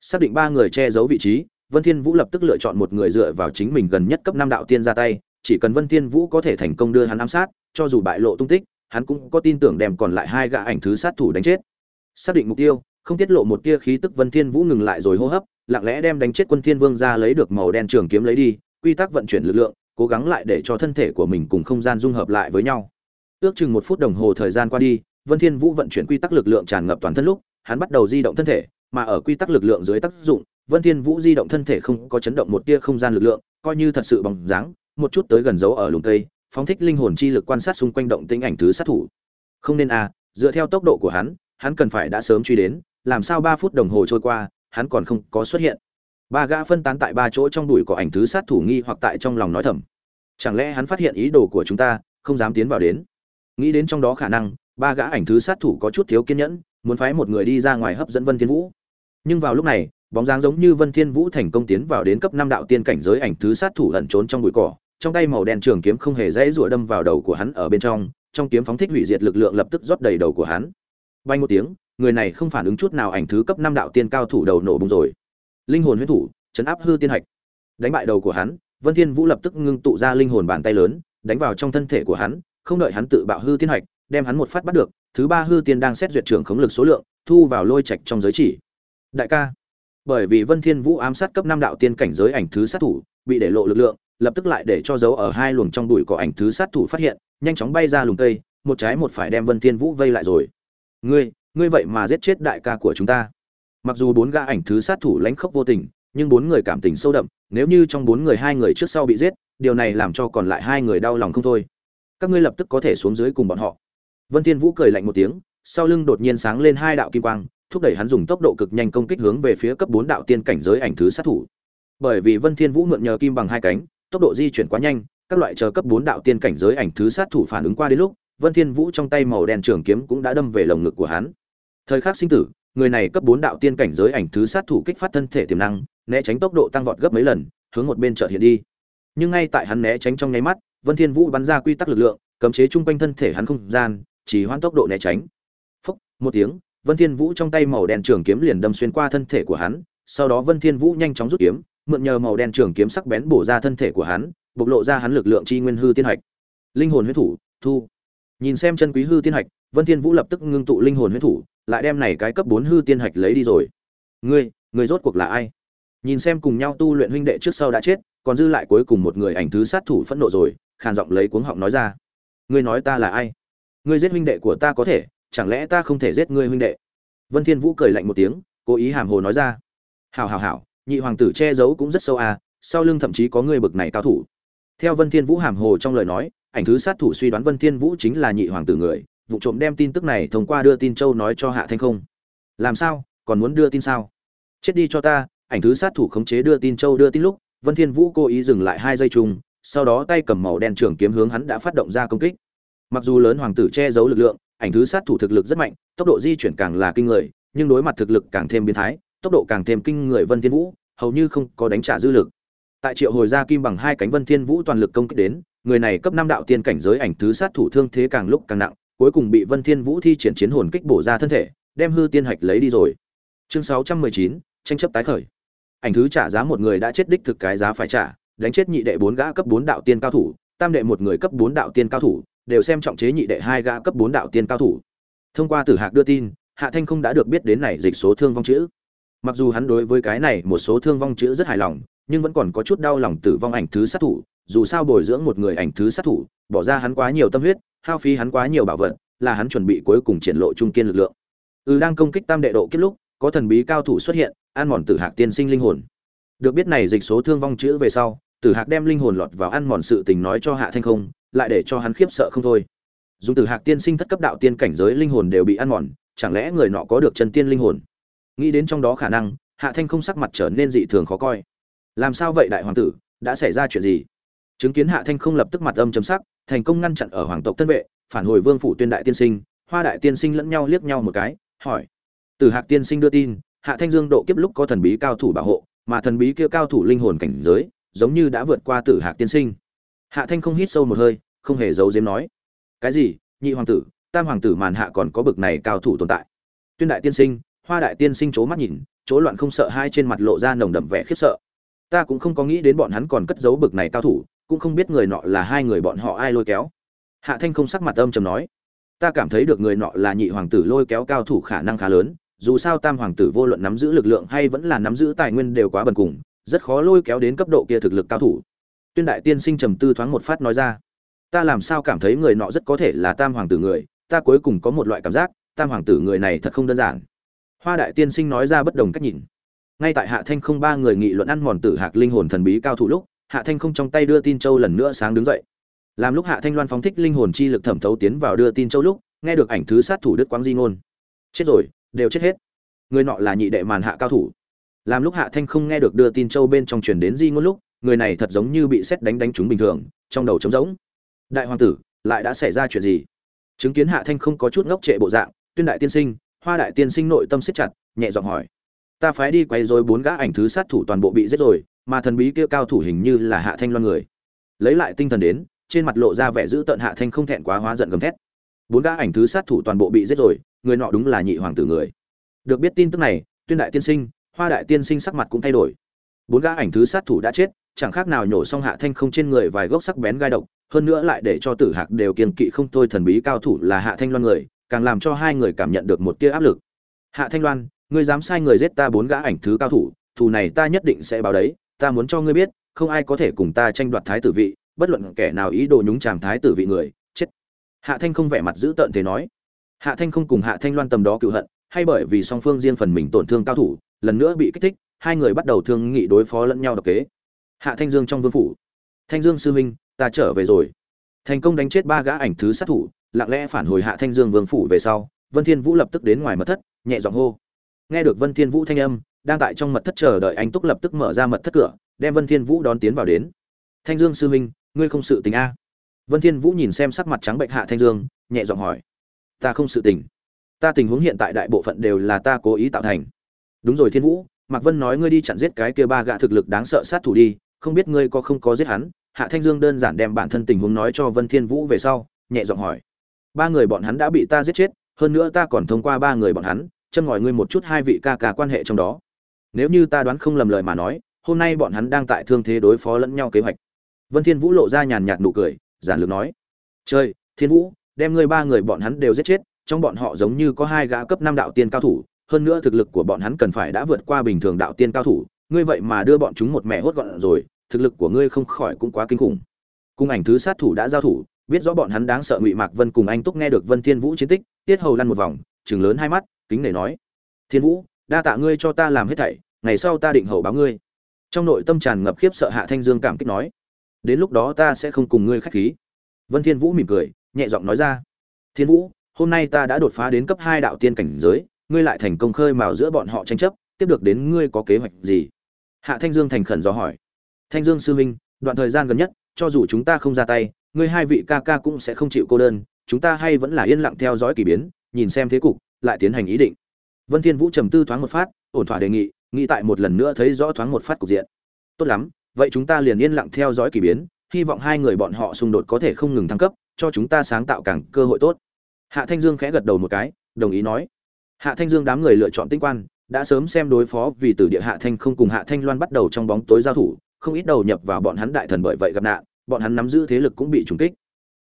xác định ba người che giấu vị trí, vân thiên vũ lập tức lựa chọn một người dựa vào chính mình gần nhất cấp năm đạo tiên ra tay, chỉ cần vân thiên vũ có thể thành công đưa hắn ám sát, cho dù bại lộ tung tích, hắn cũng có tin tưởng đem còn lại hai gã ảnh thứ sát thủ đánh chết. Xác định mục tiêu, không tiết lộ một tia khí tức vân thiên vũ ngừng lại rồi hô hấp, lặng lẽ đem đánh chết quân thiên vương ra lấy được màu đen trường kiếm lấy đi, quy tắc vận chuyển lực lượng, cố gắng lại để cho thân thể của mình cùng không gian dung hợp lại với nhau. Ước chừng một phút đồng hồ thời gian qua đi, vân thiên vũ vận chuyển quy tắc lực lượng tràn ngập toàn thân lúc, hắn bắt đầu di động thân thể mà ở quy tắc lực lượng dưới tác dụng, vân thiên vũ di động thân thể không có chấn động một tia không gian lực lượng, coi như thật sự bằng dáng, một chút tới gần dấu ở lùm cây, phóng thích linh hồn chi lực quan sát xung quanh động tĩnh ảnh thứ sát thủ. Không nên à dựa theo tốc độ của hắn hắn cần phải đã sớm truy đến, làm sao ba phút đồng hồ trôi qua, hắn còn không có xuất hiện. Ba gã phân tán tại ba chỗ trong đùi có ảnh thứ sát thủ nghi hoặc tại trong lòng nói thầm. Chẳng lẽ hắn phát hiện ý đồ của chúng ta, không dám tiến vào đến? Nghĩ đến trong đó khả năng, ba gã ảnh thứ sát thủ có chút thiếu kiên nhẫn, muốn phái một người đi ra ngoài hấp dẫn vân thiên vũ nhưng vào lúc này, bóng dáng giống như vân thiên vũ thành công tiến vào đến cấp năm đạo tiên cảnh giới ảnh thứ sát thủ ẩn trốn trong bụi cỏ, trong tay màu đen trường kiếm không hề dễ rủa đâm vào đầu của hắn ở bên trong trong kiếm phóng thích hủy diệt lực lượng lập tức rót đầy đầu của hắn. Bay một tiếng, người này không phản ứng chút nào ảnh thứ cấp năm đạo tiên cao thủ đầu nổ bùng rồi. Linh hồn huyết thủ, chấn áp hư tiên hạch. Đánh bại đầu của hắn, vân thiên vũ lập tức ngưng tụ ra linh hồn bàn tay lớn, đánh vào trong thân thể của hắn, không đợi hắn tự bạo hư tiên hạch, đem hắn một phát bắt được, thứ ba hư tiên đang xét duyệt trưởng khống lực số lượng, thu vào lôi trạch trong giới chỉ đại ca. Bởi vì vân thiên vũ ám sát cấp năm đạo tiên cảnh giới ảnh thứ sát thủ, bị để lộ lực lượng, lập tức lại để cho dấu ở hai luồng trong bụi có ảnh thứ sát thủ phát hiện, nhanh chóng bay ra lùng cây, một trái một phải đem vân thiên vũ vây lại rồi. Ngươi ngươi vậy mà giết chết đại ca của chúng ta. Mặc dù bốn gã ảnh thứ sát thủ lãnh khốc vô tình, nhưng bốn người cảm tình sâu đậm, nếu như trong bốn người hai người trước sau bị giết, điều này làm cho còn lại hai người đau lòng không thôi. Các ngươi lập tức có thể xuống dưới cùng bọn họ. Vân thiên vũ cười lạnh một tiếng, sau lưng đột nhiên sáng lên hai đạo kim quang thúc đẩy hắn dùng tốc độ cực nhanh công kích hướng về phía cấp bốn đạo tiên cảnh giới ảnh thứ sát thủ. Bởi vì vân thiên vũ mượn nhờ kim bằng hai cánh, tốc độ di chuyển quá nhanh, các loại chờ cấp bốn đạo tiên cảnh giới ảnh thứ sát thủ phản ứng qua đến lúc, vân thiên vũ trong tay màu đen trường kiếm cũng đã đâm về lồng ngực của hắn. Thời khắc sinh tử, người này cấp bốn đạo tiên cảnh giới ảnh thứ sát thủ kích phát thân thể tiềm năng, né tránh tốc độ tăng vọt gấp mấy lần, hướng một bên chợt hiện đi. Nhưng ngay tại hắn né tránh trong nháy mắt, vân thiên vũ bắn ra quy tắc lực lượng, cấm chế trung quanh thân thể hắn không gian chỉ hoãn tốc độ né tránh. Phốc một tiếng vân thiên vũ trong tay màu đen trường kiếm liền đâm xuyên qua thân thể của hắn, sau đó vân thiên vũ nhanh chóng rút kiếm, mượn nhờ màu đen trường kiếm sắc bén bổ ra thân thể của hắn, bộc lộ ra hắn lực lượng chi nguyên hư tiên hạch. Linh hồn huyết thủ, thu. Nhìn xem chân quý hư tiên hạch, vân thiên vũ lập tức ngưng tụ linh hồn huyết thủ, lại đem này cái cấp 4 hư tiên hạch lấy đi rồi. Ngươi ngươi rốt cuộc là ai? Nhìn xem cùng nhau tu luyện huynh đệ trước sau đã chết, còn dư lại cuối cùng một người ảnh thứ sát thủ phẫn nộ rồi, khàn giọng lấy cuống họng nói ra. Ngươi nói ta là ai? Ngươi giết huynh đệ của ta có thể chẳng lẽ ta không thể giết ngươi huynh đệ? Vân thiên vũ cười lạnh một tiếng, cố ý hàm hồ nói ra. Hảo hảo hảo, nhị hoàng tử che giấu cũng rất sâu à sau lưng thậm chí có người bực này cao thủ. Theo vân thiên vũ hàm hồ trong lời nói, ảnh thứ sát thủ suy đoán vân thiên vũ chính là nhị hoàng tử người, vụ trộm đem tin tức này thông qua đưa tin châu nói cho hạ thanh không. Làm sao, còn muốn đưa tin sao? Chết đi cho ta, ảnh thứ sát thủ khống chế đưa tin châu đưa tin lúc, vân thiên vũ cố ý dừng lại hai giây chung, sau đó tay cầm màu đen trường kiếm hướng hắn đã phát động ra công kích. Mặc dù lớn hoàng tử che giấu lực lượng ảnh thứ sát thủ thực lực rất mạnh tốc độ di chuyển càng là kinh người nhưng đối mặt thực lực càng thêm biến thái tốc độ càng thêm kinh người vân thiên vũ hầu như không có đánh trả dư lực. Tại triệu hồi ra kim bằng hai cánh vân thiên vũ toàn lực công kích đến người này cấp năm đạo tiên cảnh giới ảnh thứ sát thủ thương thế càng lúc càng nặng cuối cùng bị vân thiên vũ thi triển chiến hồn kích bổ ra thân thể đem hư tiên hạch lấy đi rồi. Chương 619, tranh chấp tái khởi. Ảnh thứ trả giá một người đã chết đích thực cái giá phải trả đánh chết nhị đệ bốn gã cấp bốn đạo tiên cao thủ tam đệ một người cấp bốn đạo tiên cao thủ đều xem trọng chế nhị đệ hai gã cấp bốn đạo tiên cao thủ. Thông qua tử hạc đưa tin, hạ thanh không đã được biết đến này dịch số thương vong chữ. Mặc dù hắn đối với cái này một số thương vong chữ rất hài lòng, nhưng vẫn còn có chút đau lòng tử vong ảnh thứ sát thủ, dù sao bồi dưỡng một người ảnh thứ sát thủ, bỏ ra hắn quá nhiều tâm huyết, hao phí hắn quá nhiều bảo vật, là hắn chuẩn bị cuối cùng triển lộ trung kiên lực lượng. Ừ đang công kích tam đệ độ kết lúc, có thần bí cao thủ xuất hiện an mòn tử hạc tiên sinh linh hồn. Được biết này dịch số thương vong chữ về sau tử hạc đem linh hồn lọt vào ăn mòn sự tình nói cho hạ thanh không, lại để cho hắn khiếp sợ không thôi. Dùng tử hạc tiên sinh thất cấp đạo tiên cảnh giới linh hồn đều bị ăn mòn, chẳng lẽ người nọ có được chân tiên linh hồn? Nghĩ đến trong đó khả năng, hạ thanh không sắc mặt trở nên dị thường khó coi. Làm sao vậy đại hoàng tử, đã xảy ra chuyện gì? Chứng kiến hạ thanh không lập tức mặt âm chấm sắc, thành công ngăn chặn ở hoàng tộc tân vệ, phản hồi vương phủ tuyên đại tiên sinh, hoa đại tiên sinh lẫn nhau liếc nhau một cái, hỏi. Từ hạc tiên sinh đưa tin, hạ thanh dương độ kiếp lúc có thần bí cao thủ bảo hộ, mà thần bí kia cao thủ linh hồn cảnh giới giống như đã vượt qua tử hạc tiên sinh. Hạ thanh không hít sâu một hơi, không hề giấu giếm nói, cái gì? Nhị hoàng tử, tam hoàng tử màn hạ còn có bực này cao thủ tồn tại. Tuyên đại tiên sinh, hoa đại tiên sinh c mắt nhìn, chỗ loạn không sợ hai trên mặt lộ ra nồng đậm vẻ khiếp sợ. Ta cũng không có nghĩ đến bọn hắn còn cất giấu bực này cao thủ, cũng không biết người nọ là hai người bọn họ ai lôi kéo. Hạ thanh không sắc mặt âm trầm nói, ta cảm thấy được người nọ là nhị hoàng tử lôi kéo cao thủ khả năng khá lớn, dù sao tam hoàng tử vô luận nắm giữ lực lượng hay vẫn là nắm giữ tài nguyên đều quá bần cùng rất khó lôi kéo đến cấp độ kia thực lực cao thủ. Tuyên đại tiên sinh trầm tư thoáng một phát nói ra, ta làm sao cảm thấy người nọ rất có thể là tam hoàng tử người? Ta cuối cùng có một loại cảm giác, tam hoàng tử người này thật không đơn giản. Hoa đại tiên sinh nói ra bất đồng cách nhìn. Ngay tại hạ thanh không ba người nghị luận ăn mòn tử hạc linh hồn thần bí cao thủ lúc, hạ thanh không trong tay đưa tin châu lần nữa sáng đứng dậy. Làm lúc hạ thanh loan phóng thích linh hồn chi lực thẩm thấu tiến vào đưa tin châu lúc, nghe được ảnh thứ sát thủ đức quang di ngôn. Chết rồi, đều chết hết. Người nọ là nhị đệ màn hạ cao thủ làm lúc hạ thanh không nghe được đưa tin châu bên trong truyền đến di ngôn lúc, người này thật giống như bị xét đánh đánh trúng bình thường, trong đầu trống rỗng. Đại hoàng tử, lại đã xảy ra chuyện gì? Chứng kiến hạ thanh không có chút ngốc trệ bộ dạng, tuyên đại tiên sinh, hoa đại tiên sinh nội tâm siết chặt, nhẹ giọng hỏi. Ta phái đi quay rồi bốn gã ảnh thứ sát thủ toàn bộ bị giết rồi, mà thần bí kia cao thủ hình như là hạ thanh loan người. Lấy lại tinh thần đến, trên mặt lộ ra vẻ dữ tợn hạ thanh không thẹn quá hóa giận gầm thét. Bốn gã ảnh thứ sát thủ toàn bộ bị giết rồi, người nọ đúng là nhị hoàng tử người. Được biết tin tức này, tuyên đại tiên sinh hoa đại tiên sinh sắc mặt cũng thay đổi. Bốn gã ảnh thứ sát thủ đã chết, chẳng khác nào nhổ xong hạ thanh không trên người vài gốc sắc bén gai độc, hơn nữa lại để cho tử hạc đều kiên kỵ không thôi thần bí cao thủ là hạ thanh loan người, càng làm cho hai người cảm nhận được một tia áp lực. Hạ thanh loan, ngươi dám sai người giết ta bốn gã ảnh thứ cao thủ, thù này ta nhất định sẽ báo đấy, ta muốn cho ngươi biết, không ai có thể cùng ta tranh đoạt thái tử vị, bất luận kẻ nào ý đồ nhúng chàm thái tử vị người, chết. Hạ thanh không vẻ mặt dữ tợn thế nói. Hạ thanh không cùng hạ thanh loan tầm đó cựu hận, hay bởi vì song phương riêng phần mình tổn thương cao thủ lần nữa bị kích thích, hai người bắt đầu thương nghị đối phó lẫn nhau độc kế. Hạ thanh dương trong vương phủ. Thanh dương sư huynh, ta trở về rồi. Thành công đánh chết ba gã ảnh thứ sát thủ, lặng lẽ phản hồi hạ thanh dương vương phủ về sau, vân thiên vũ lập tức đến ngoài mật thất, nhẹ giọng hô. Nghe được vân thiên vũ thanh âm, đang tại trong mật thất chờ đợi anh túc lập tức mở ra mật thất cửa, đem vân thiên vũ đón tiến vào đến. Thanh dương sư huynh, ngươi không sự tình a? Vân thiên vũ nhìn xem sắc mặt trắng bệnh hạ thanh dương, nhẹ giọng hỏi. Ta không sự tình. Ta tình huống hiện tại đại bộ phận đều là ta cố ý tạo thành đúng rồi thiên vũ mạc vân nói ngươi đi chặn giết cái kia ba gã thực lực đáng sợ sát thủ đi không biết ngươi có không có giết hắn? Hạ thanh dương đơn giản đem bản thân tình huống nói cho vân thiên vũ về sau nhẹ giọng hỏi. Ba người bọn hắn đã bị ta giết chết hơn nữa ta còn thông qua ba người bọn hắn châm ngòi ngươi một chút hai vị ca ca quan hệ trong đó. Nếu như ta đoán không lầm lời mà nói hôm nay bọn hắn đang tại thương thế đối phó lẫn nhau kế hoạch. Vân thiên vũ lộ ra nhàn nhạt nụ cười giản lược nói. Trời, thiên vũ đem ngươi ba người bọn hắn đều giết chết trong bọn họ giống như có hai gã cấp năm đạo tiên cao thủ hơn nữa thực lực của bọn hắn cần phải đã vượt qua bình thường đạo tiên cao thủ, ngươi vậy mà đưa bọn chúng một mẹ hốt gọn rồi, thực lực của ngươi không khỏi cũng quá kinh khủng. Cung ảnh thứ sát thủ đã giao thủ, biết rõ bọn hắn đáng sợ ngụy mạc vân cùng anh túc nghe được vân thiên vũ chiến tích, tiết hầu lăn một vòng, trừng lớn hai mắt, kính nể nói, thiên vũ, đa tạ ngươi cho ta làm hết thảy, ngày sau ta định hậu báo ngươi. Trong nội tâm tràn ngập khiếp sợ hạ thanh dương cảm kích nói, đến lúc đó ta sẽ không cùng ngươi khách khí. Vân thiên vũ mỉm cười, nhẹ giọng nói ra, thiên vũ, hôm nay ta đã đột phá đến cấp hai đạo tiên cảnh giới ngươi lại thành công khơi mào giữa bọn họ tranh chấp, tiếp được đến ngươi có kế hoạch gì? Hạ thanh dương thành khẩn do hỏi. Thanh dương sư huynh, đoạn thời gian gần nhất, cho dù chúng ta không ra tay, ngươi hai vị ca ca cũng sẽ không chịu cô đơn, chúng ta hay vẫn là yên lặng theo dõi kỳ biến, nhìn xem thế cục, lại tiến hành ý định. Vân thiên vũ trầm tư thoáng một phát, ổn thỏa đề nghị, nghĩ tại một lần nữa thấy rõ thoáng một phát cục diện. Tốt lắm, vậy chúng ta liền yên lặng theo dõi kỳ biến, hy vọng hai người bọn họ xung đột có thể không ngừng thăng cấp, cho chúng ta sáng tạo càng cơ hội tốt. Hạ thanh dương khẽ gật đầu một cái, đồng ý nói hạ thanh dương đám người lựa chọn tinh quan, đã sớm xem đối phó vì từ địa hạ thanh không cùng hạ thanh loan bắt đầu trong bóng tối giao thủ, không ít đầu nhập vào bọn hắn đại thần bởi vậy gặp nạn, bọn hắn nắm giữ thế lực cũng bị trùng kích.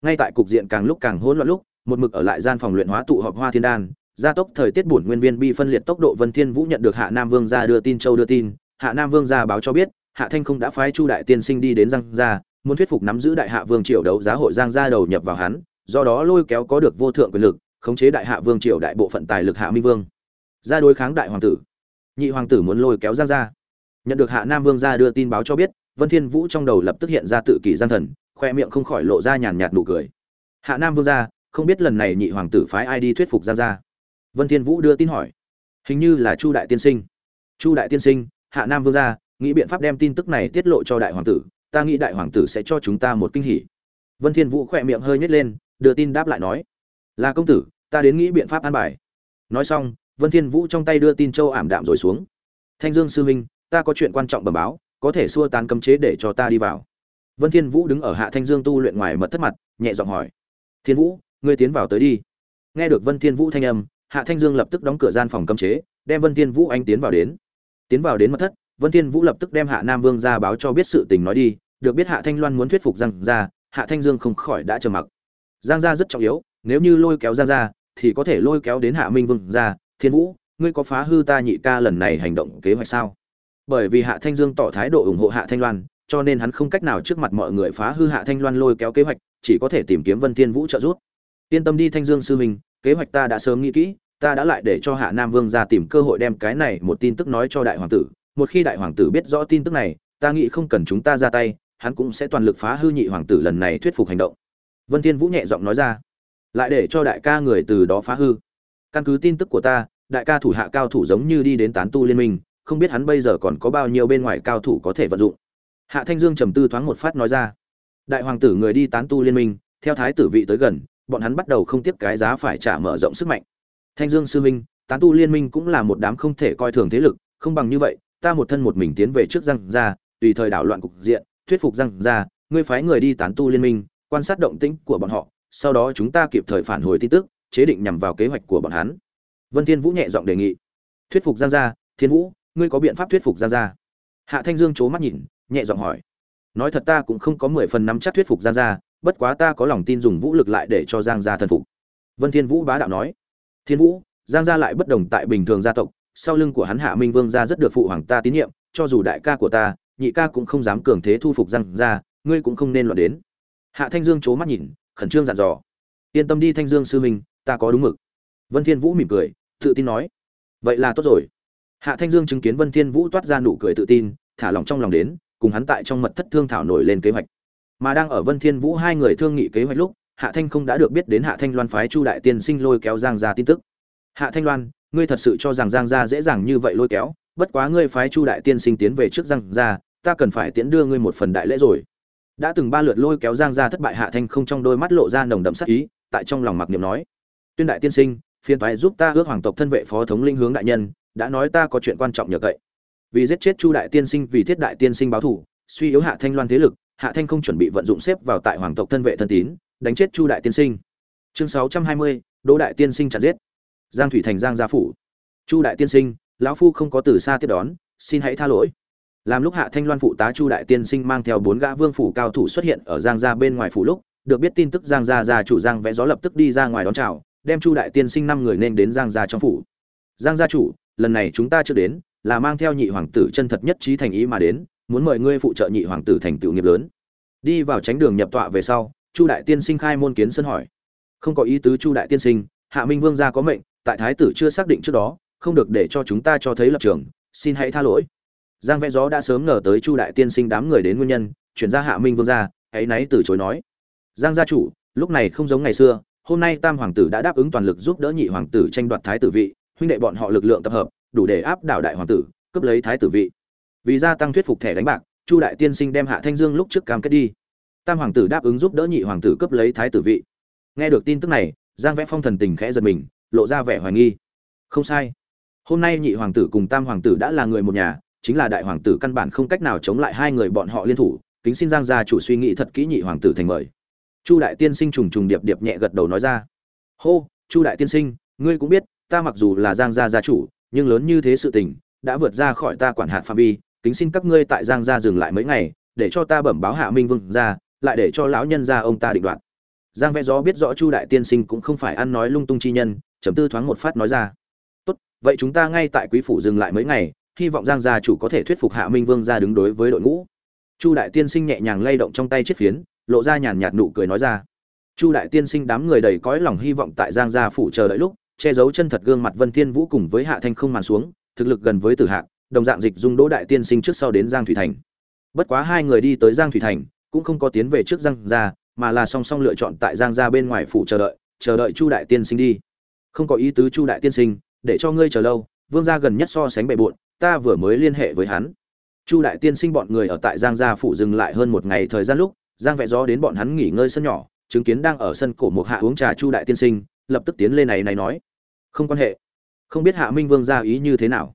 Ngay tại cục diện càng lúc càng hỗn loạn lúc, một mực ở lại gian phòng luyện hóa tụ họp hoa thiên đan, gia tốc thời tiết bổn nguyên viên bi phân liệt tốc độ vân thiên vũ nhận được hạ nam vương gia đưa tin, châu đưa tin. Hạ nam vương gia báo cho biết, hạ thanh không đã phái chu đại tiên sinh đi đến giang gia, muốn thuyết phục nắm giữ đại hạ vương triều đấu giá hội giang gia đầu nhập vào hắn, do đó lôi kéo có được vô thượng quyền lực khống chế đại hạ vương triều đại bộ phận tài lực hạ minh vương. Ra đối kháng đại hoàng tử. Nhị hoàng tử muốn lôi kéo giang gia. Nhận được hạ nam vương gia đưa tin báo cho biết, vân thiên vũ trong đầu lập tức hiện ra tự kỷ gian thần, khoe miệng không khỏi lộ ra nhàn nhạt nụ cười. Hạ nam vương gia, không biết lần này nhị hoàng tử phái ai đi thuyết phục giang gia? Vân thiên vũ đưa tin hỏi. Hình như là chu đại tiên sinh. Chu đại tiên sinh, hạ nam vương gia, nghĩ biện pháp đem tin tức này tiết lộ cho đại hoàng tử, ta nghĩ đại hoàng tử sẽ cho chúng ta một kinh hỉ. Vân thiên vũ khoe miệng hơi nhếch lên, đưa tin đáp lại nói. Là công tử ta đến nghĩ biện pháp an bài. Nói xong, vân thiên vũ trong tay đưa tin châu ảm đạm rồi xuống. Thanh dương sư huynh, ta có chuyện quan trọng bẩm báo, có thể xua tan cấm chế để cho ta đi vào. Vân thiên vũ đứng ở hạ thanh dương tu luyện ngoài mật thất mặt, nhẹ giọng hỏi. Thiên vũ, ngươi tiến vào tới đi. Nghe được vân thiên vũ thanh âm, hạ thanh dương lập tức đóng cửa gian phòng cấm chế, đem vân thiên vũ anh tiến vào đến. Tiến vào đến mật thất, vân thiên vũ lập tức đem hạ nam vương ra báo cho biết sự tình nói đi, được biết hạ thanh loan muốn thuyết phục giang gia, hạ thanh dương không khỏi đã trầm mặc. Giang gia rất trọng yếu, nếu như lôi kéo giang gia thì có thể lôi kéo đến hạ minh vương gia thiên vũ, ngươi có phá hư ta nhị ca lần này hành động kế hoạch sao? Bởi vì hạ thanh dương tỏ thái độ ủng hộ hạ thanh loan, cho nên hắn không cách nào trước mặt mọi người phá hư hạ thanh loan lôi kéo kế hoạch, chỉ có thể tìm kiếm vân thiên vũ trợ giúp. Yên tâm đi thanh dương sư huynh, kế hoạch ta đã sớm nghĩ kỹ, ta đã lại để cho hạ nam vương ra tìm cơ hội đem cái này một tin tức nói cho đại hoàng tử. Một khi đại hoàng tử biết rõ tin tức này, ta nghĩ không cần chúng ta ra tay, hắn cũng sẽ toàn lực phá hư nhị hoàng tử lần này thuyết phục hành động. Vân thiên vũ nhẹ giọng nói ra lại để cho đại ca người từ đó phá hư. Căn cứ tin tức của ta, đại ca thủ hạ cao thủ giống như đi đến tán tu liên minh, không biết hắn bây giờ còn có bao nhiêu bên ngoài cao thủ có thể vận dụng. Hạ thanh dương trầm tư thoáng một phát nói ra. Đại hoàng tử người đi tán tu liên minh, theo thái tử vị tới gần, bọn hắn bắt đầu không tiếp cái giá phải trả mở rộng sức mạnh. Thanh dương sư minh, tán tu liên minh cũng là một đám không thể coi thường thế lực, không bằng như vậy, ta một thân một mình tiến về trước răng ra, tùy thời đảo loạn cục diện, thuyết phục răng ra, ngươi phái người đi tán tu liên minh, quan sát động tĩnh của bọn họ sau đó chúng ta kịp thời phản hồi tin tức, chế định nhằm vào kế hoạch của bọn hắn. Vân thiên vũ nhẹ giọng đề nghị. Thuyết phục giang gia, thiên vũ, ngươi có biện pháp thuyết phục giang gia? Hạ thanh dương chố mắt nhìn, nhẹ giọng hỏi. Nói thật ta cũng không có mười phần nắm chắc thuyết phục giang gia, bất quá ta có lòng tin dùng vũ lực lại để cho giang gia thần phục. Vân thiên vũ bá đạo nói. Thiên vũ, giang gia lại bất đồng tại bình thường gia tộc, sau lưng của hắn hạ minh vương gia rất được phụ hoàng ta tín nhiệm, cho dù đại ca của ta, nhị ca cũng không dám cường thế thu phục giang gia, ngươi cũng không nên loạn đến. Hạ thanh dương chố mắt nhìn khẩn trương dặn dò. Yên tâm đi, thanh dương sư minh, ta có đúng mực. Vân thiên vũ mỉm cười, tự tin nói. Vậy là tốt rồi. Hạ thanh dương chứng kiến vân thiên vũ toát ra nụ cười tự tin, thả lòng trong lòng đến, cùng hắn tại trong mật thất thương thảo nổi lên kế hoạch. Mà đang ở vân thiên vũ hai người thương nghị kế hoạch lúc, hạ thanh không đã được biết đến hạ thanh loan phái chu đại tiên sinh lôi kéo giang gia tin tức. Hạ thanh loan, ngươi thật sự cho rằng giang gia dễ dàng như vậy lôi kéo, bất quá ngươi phái chu đại tiên sinh tiến về trước giang gia, ta cần phải tiễn đưa ngươi một phần đại lễ rồi đã từng ba lượt lôi kéo giang ra thất bại hạ thanh không trong đôi mắt lộ ra nồng đậm sắc ý, tại trong lòng mặc niệm nói, tuyên đại tiên sinh phiên toái giúp ta ước hoàng tộc thân vệ phó thống linh hướng đại nhân, đã nói ta có chuyện quan trọng nhờ cậy. Vì giết chết chu đại tiên sinh, vì thiết đại tiên sinh báo thủ suy yếu hạ thanh loan thế lực, hạ thanh không chuẩn bị vận dụng xếp vào tại hoàng tộc thân vệ thân tín, đánh chết chu đại tiên sinh. Chương sáu trăm hai mươi, đỗ đại tiên sinh chặt giết. Giang thủy thành giang gia phủ. Chu đại tiên sinh, lão phu không có từ xa tiếp đón, xin hãy tha lỗi làm lúc hạ thanh loan phụ tá chu đại tiên sinh mang theo bốn gã vương phủ cao thủ xuất hiện ở giang gia bên ngoài phủ lúc, được biết tin tức giang gia gia chủ giang vẽ gió lập tức đi ra ngoài đón chào, đem chu đại tiên sinh năm người nên đến giang gia trong phủ. Giang gia chủ, lần này chúng ta chưa đến, là mang theo nhị hoàng tử chân thật nhất trí thành ý mà đến, muốn mời ngươi phụ trợ nhị hoàng tử thành tựu nghiệp lớn. Đi vào tránh đường nhập tọa về sau, chu đại tiên sinh khai môn kiến sân hỏi. Không có ý tứ chu đại tiên sinh, hạ minh vương gia có mệnh, tại thái tử chưa xác định trước đó, không được để cho chúng ta cho thấy lập trường, xin hãy tha lỗi giang vẽ gió đã sớm ngờ tới chu đại tiên sinh đám người đến nguyên nhân, chuyển ra hạ minh vương gia hãy náy từ chối nói. Giang gia chủ, lúc này không giống ngày xưa, hôm nay tam hoàng tử đã đáp ứng toàn lực giúp đỡ nhị hoàng tử tranh đoạt thái tử vị, huynh đệ bọn họ lực lượng tập hợp, đủ để áp đảo đại hoàng tử, cướp lấy thái tử vị. Vì gia tăng thuyết phục thẻ đánh bạc, chu đại tiên sinh đem hạ thanh dương lúc trước cam kết đi. Tam hoàng tử đáp ứng giúp đỡ nhị hoàng tử cướp lấy thái tử vị. Nghe được tin tức này, giang vẽ phong thần tình khẽ giật mình, lộ ra vẻ hoài nghi. Không sai. Hôm nay nhị hoàng tử cùng tam hoàng tử đã là người một nhà chính là đại hoàng tử căn bản không cách nào chống lại hai người bọn họ liên thủ, kính xin giang gia chủ suy nghĩ thật kỹ nhị hoàng tử thành mời. Chu đại tiên sinh trùng trùng điệp điệp nhẹ gật đầu nói ra. Hô, chu đại tiên sinh, ngươi cũng biết, ta mặc dù là giang gia gia chủ, nhưng lớn như thế sự tình, đã vượt ra khỏi ta quản hạt phạm vi, kính xin các ngươi tại giang gia dừng lại mấy ngày, để cho ta bẩm báo hạ minh vương ra lại để cho lão nhân gia ông ta định đoạt. Giang vẽ gió biết rõ chu đại tiên sinh cũng không phải ăn nói lung tung chi nhân chấm tư thoáng một phát nói ra. Tốt, vậy chúng ta ngay tại quý phủ dừng lại mấy ngày hy vọng giang gia chủ có thể thuyết phục hạ minh vương gia đứng đối với đội ngũ. Chu đại tiên sinh nhẹ nhàng lay động trong tay chiếc phiến, lộ ra nhàn nhạt nụ cười nói ra. Chu đại tiên sinh đám người đầy cõi lòng hy vọng tại giang gia phủ chờ đợi lúc, che giấu chân thật gương mặt vân thiên vũ cùng với hạ thanh không màn xuống, thực lực gần với tử hạc, đồng dạng dịch dung đỗ đại tiên sinh trước sau đến giang thủy thành. Bất quá hai người đi tới giang thủy thành, cũng không có tiến về trước giang gia, mà là song song lựa chọn tại giang gia bên ngoài phủ chờ đợi chờ đợi chu đại tiên sinh đi. Không có ý tứ chu đại tiên sinh, để cho ngươi chờ lâu, vương gia gần nhất so sánh bệ bội ta vừa mới liên hệ với hắn. Chu đại tiên sinh bọn người ở tại giang gia phủ dừng lại hơn một ngày thời gian lúc, giang vẽ gió đến bọn hắn nghỉ ngơi sân nhỏ, chứng kiến đang ở sân cổ một hạ uống trà chu đại tiên sinh, lập tức tiến lên này này nói. Không quan hệ. Không biết hạ minh vương gia ý như thế nào.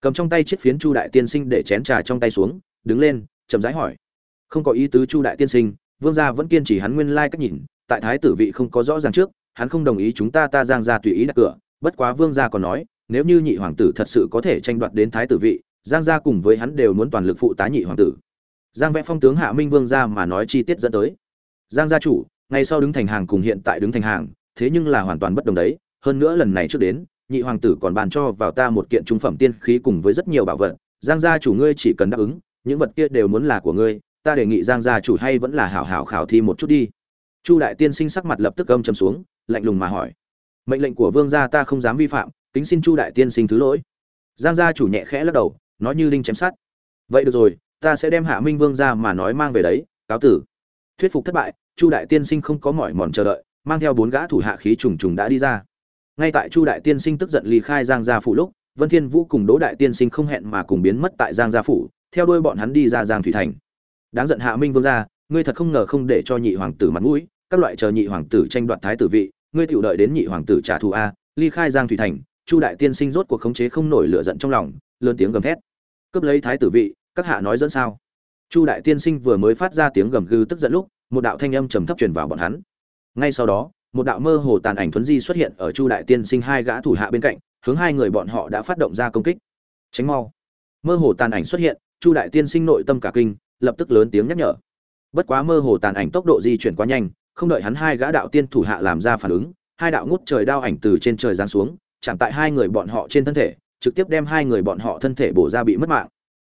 Cầm trong tay chiếc phiến chu đại tiên sinh để chén trà trong tay xuống, đứng lên, chậm rãi hỏi. Không có ý tứ chu đại tiên sinh, vương gia vẫn kiên trì hắn nguyên lai cách nhìn, tại thái tử vị không có rõ ràng trước, hắn không đồng ý chúng ta ta giang gia tùy ý đặt cửa, bất quá vương gia còn nói nếu như nhị hoàng tử thật sự có thể tranh đoạt đến thái tử vị, giang gia cùng với hắn đều muốn toàn lực phụ tá nhị hoàng tử. Giang vẽ phong tướng hạ minh vương gia mà nói chi tiết dẫn tới. Giang gia chủ ngày sau đứng thành hàng cùng hiện tại đứng thành hàng, thế nhưng là hoàn toàn bất đồng đấy. Hơn nữa lần này trước đến, nhị hoàng tử còn bàn cho vào ta một kiện trung phẩm tiên khí cùng với rất nhiều bảo vật. Giang gia chủ ngươi chỉ cần đáp ứng, những vật kia đều muốn là của ngươi, ta đề nghị giang gia chủ hay vẫn là hảo hảo khảo thi một chút đi. Chu đại tiên sinh sắc mặt lập tức âm trầm xuống, lạnh lùng mà hỏi. Mệnh lệnh của vương gia ta không dám vi phạm kính xin chu đại tiên sinh thứ lỗi. Giang gia chủ nhẹ khẽ lắc đầu, nói như linh chém sát vậy được rồi, ta sẽ đem hạ minh vương ra mà nói mang về đấy, cáo tử. Thuyết phục thất bại, chu đại tiên sinh không có mỏi mòn chờ đợi, mang theo bốn gã thủ hạ khí trùng trùng đã đi ra. Ngay tại chu đại tiên sinh tức giận ly khai giang gia phủ lúc, vân thiên vũ cùng đỗ đại tiên sinh không hẹn mà cùng biến mất tại giang gia phủ, theo đuôi bọn hắn đi ra giang thủy thành. Đáng giận hạ minh vương gia ngươi thật không ngờ không để cho nhị hoàng tử mặt mũi, các loại chờ nhị hoàng tử tranh đoạt thái tử vị, ngươi tiểu đợi đến nhị hoàng tử trả thù a, ly khai giang thủy thành chu đại tiên sinh rốt cuộc khống chế không nổi lửa giận trong lòng, lớn tiếng gầm thét. Cướp lấy thái tử vị, các hạ nói dẫn sao? Chu đại tiên sinh vừa mới phát ra tiếng gầm gừ tức giận lúc, một đạo thanh âm trầm thấp truyền vào bọn hắn. Ngay sau đó, một đạo mơ hồ tàn ảnh thuấn di xuất hiện ở chu đại tiên sinh hai gã thủ hạ bên cạnh, hướng hai người bọn họ đã phát động ra công kích. Tránh mau. Mơ hồ tàn ảnh xuất hiện, chu đại tiên sinh nội tâm cả kinh, lập tức lớn tiếng nhắc nhở. Bất quá mơ hồ tàn ảnh tốc độ di chuyển quá nhanh, không đợi hắn hai gã đạo tiên thủ hạ làm ra phản ứng, hai đạo ngút trời đao ảnh từ trên trời giáng xuống chạm tại hai người bọn họ trên thân thể, trực tiếp đem hai người bọn họ thân thể bổ ra bị mất mạng.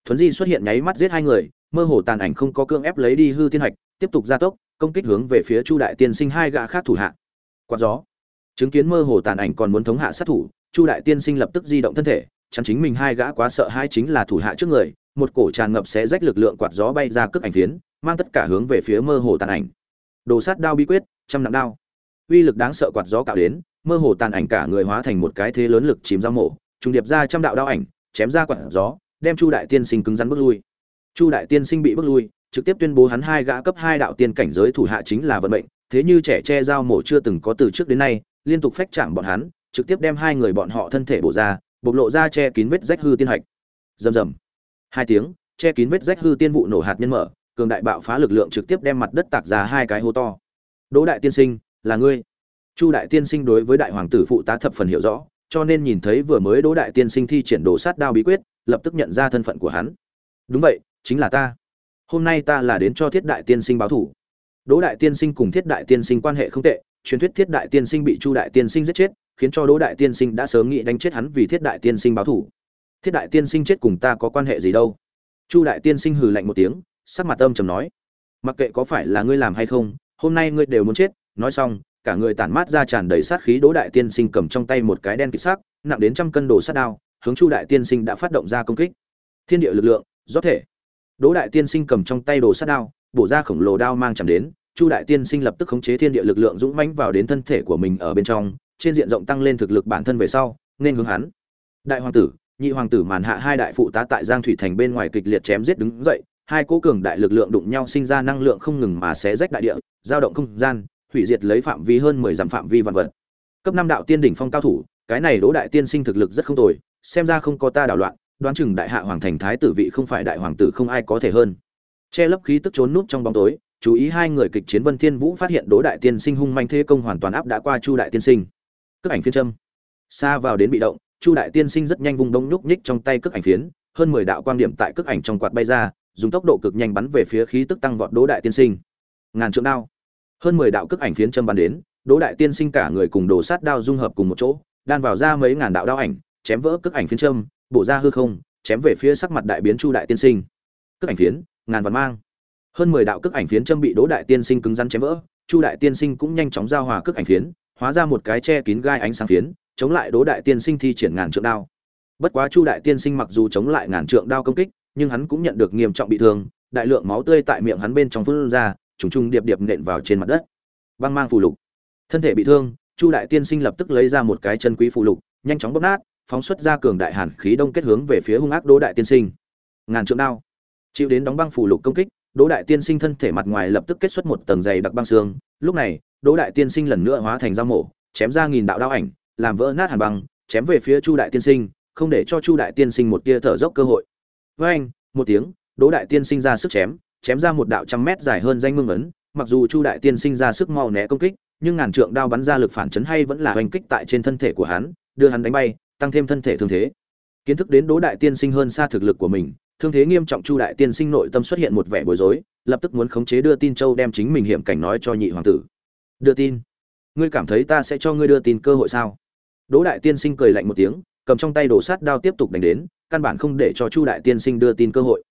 Thuấn di xuất hiện nháy mắt giết hai người, mơ hồ tàn ảnh không có cương ép lấy đi hư thiên hạch, tiếp tục gia tốc, công kích hướng về phía chu đại tiên sinh hai gã khác thủ hạ. Quạt gió. Chứng kiến mơ hồ tàn ảnh còn muốn thống hạ sát thủ, chu đại tiên sinh lập tức di động thân thể, chắn chính mình hai gã quá sợ hai chính là thủ hạ trước người, một cổ tràn ngập sẽ rách lực lượng quạt gió bay ra cước ảnh phiến, mang tất cả hướng về phía mơ hồ tàn ảnh. Đồ sát đao bí quyết, trăm nặng đao. Uy lực đáng sợ quạt gió cạo đến mơ hồ tàn ảnh cả người hóa thành một cái thế lớn lực chìm ra mổ, trùng điệp ra trăm đạo đao ảnh, chém ra quặn gió, đem chu đại tiên sinh cứng rắn bước lui. Chu đại tiên sinh bị bước lui, trực tiếp tuyên bố hắn hai gã cấp hai đạo tiên cảnh giới thủ hạ chính là vận mệnh, thế như trẻ che dao mổ chưa từng có từ trước đến nay, liên tục phách chạm bọn hắn, trực tiếp đem hai người bọn họ thân thể bổ ra, bộc lộ ra che kín vết rách hư tiên hạch. Rầm rầm. Hai tiếng, che kín vết rách hư tiên vụ nổ hạt nhân mở, cường đại bạo phá lực lượng trực tiếp đem mặt đất tạc ra hai cái hố to. Đỗ đại tiên sinh, là ngươi? Chu đại tiên sinh đối với đại hoàng tử phụ tá thập phần hiểu rõ cho nên nhìn thấy vừa mới đỗ đại tiên sinh thi triển đồ sát đao bí quyết lập tức nhận ra thân phận của hắn đúng vậy chính là ta hôm nay ta là đến cho thiết đại tiên sinh báo thủ đỗ đại tiên sinh cùng thiết đại tiên sinh quan hệ không tệ truyền thuyết thiết đại tiên sinh bị chu đại tiên sinh giết chết khiến cho đỗ đại tiên sinh đã sớm nghĩ đánh chết hắn vì thiết đại tiên sinh báo thủ thiết đại tiên sinh chết cùng ta có quan hệ gì đâu chu đại tiên sinh hừ lạnh một tiếng sắc mặt âm trầm nói mặc kệ có phải là ngươi làm hay không hôm nay ngươi đều muốn chết nói xong cả người tản mát ra tràn đầy sát khí đỗ đại tiên sinh cầm trong tay một cái đen kịt sắc, nặng đến trăm cân đồ sát đao, hướng chu đại tiên sinh đã phát động ra công kích. Thiên địa lực lượng rót thể. Đỗ đại tiên sinh cầm trong tay đồ sát đao, bổ ra khổng lồ đao mang chạm đến, chu đại tiên sinh lập tức khống chế thiên địa lực lượng dũng mãnh vào đến thân thể của mình ở bên trong, trên diện rộng tăng lên thực lực bản thân về sau, nên hướng hắn. Đại hoàng tử, nhị hoàng tử màn hạ hai đại phụ tá tại giang thủy thành bên ngoài kịch liệt chém giết đứng dậy, hai cố cường đại lực lượng đụng nhau sinh ra năng lượng không ngừng mà xé rách đại địa, giao động không gian hủy diệt lấy phạm vi hơn mười dặm phạm vi vạn vật. Cấp năm đạo tiên đỉnh phong cao thủ, cái này đỗ đại tiên sinh thực lực rất không tồi, xem ra không có ta đảo loạn, đoán chừng đại hạ hoàng thành thái tử vị không phải đại hoàng tử không ai có thể hơn. Che lấp khí tức trốn núp trong bóng tối, chú ý hai người kịch chiến vân thiên vũ phát hiện đỗ đại tiên sinh hung manh thế công hoàn toàn áp đã qua chu đại tiên sinh. Cước ảnh phiên châm. Xa vào đến bị động, chu đại tiên sinh rất nhanh vung đông nhúc nhích trong tay cước ảnh phiến, hơn mười đạo quang điểm tại cước ảnh trong quạt bay ra, dùng tốc độ cực nhanh bắn về phía khí tức tăng vọt đỗ đại tiên sinh. Ngàn trượng đao hơn mười đạo cước ảnh phiến châm bắn đến, đỗ đại tiên sinh cả người cùng đồ sát đao dung hợp cùng một chỗ, đan vào ra mấy ngàn đạo đao ảnh, chém vỡ cước ảnh phiến châm, bổ ra hư không, chém về phía sắc mặt đại biến chu đại tiên sinh. Cước ảnh phiến, ngàn vạn mang. Hơn mười đạo cước ảnh phiến châm bị đỗ đại tiên sinh cứng rắn chém vỡ, chu đại tiên sinh cũng nhanh chóng giao hòa cước ảnh phiến, hóa ra một cái che kín gai ánh sáng phiến, chống lại đỗ đại tiên sinh thi triển ngàn trượng đao. Bất quá chu đại tiên sinh mặc dù chống lại ngàn trượng đao công kích, nhưng hắn cũng nhận được nghiêm trọng bị thương, đại lượng máu tươi tại miệng hắn bên trong phun ra trùng trùng điệp điệp nện vào trên mặt đất. Băng mang phù lục. Thân thể bị thương, chu đại tiên sinh lập tức lấy ra một cái chân quý phù lục, nhanh chóng bóp nát, phóng xuất ra cường đại hàn khí đông kết hướng về phía hung ác đỗ đại tiên sinh. Ngàn trượng đao. Chịu đến đóng băng phù lục công kích, đỗ đại tiên sinh thân thể mặt ngoài lập tức kết xuất một tầng dày đặc băng xương. Lúc này, đỗ đại tiên sinh lần nữa hóa thành dao mổ, chém ra nghìn đạo đao ảnh, làm vỡ nát hàn băng, chém về phía chu đại tiên sinh, không để cho chu đại tiên sinh một tia thở dốc cơ hội. Với anh một tiếng, đỗ đại tiên sinh ra sức chém chém ra một đạo trăm mét dài hơn danh mương ấn, mặc dù chu đại tiên sinh ra sức mau né công kích, nhưng ngàn trượng đao bắn ra lực phản chấn hay vẫn là hoành kích tại trên thân thể của hắn, đưa hắn đánh bay, tăng thêm thân thể thương thế. Kiến thức đến đỗ đại tiên sinh hơn xa thực lực của mình, thương thế nghiêm trọng chu đại tiên sinh nội tâm xuất hiện một vẻ bối rối, lập tức muốn khống chế đưa tin châu đem chính mình hiểm cảnh nói cho nhị hoàng tử. Đưa tin? Ngươi cảm thấy ta sẽ cho ngươi đưa tin cơ hội sao? Đỗ đại tiên sinh cười lạnh một tiếng, cầm trong tay đổ sát đao tiếp tục đánh đến, căn bản không để cho chu đại tiên sinh đưa tin cơ hội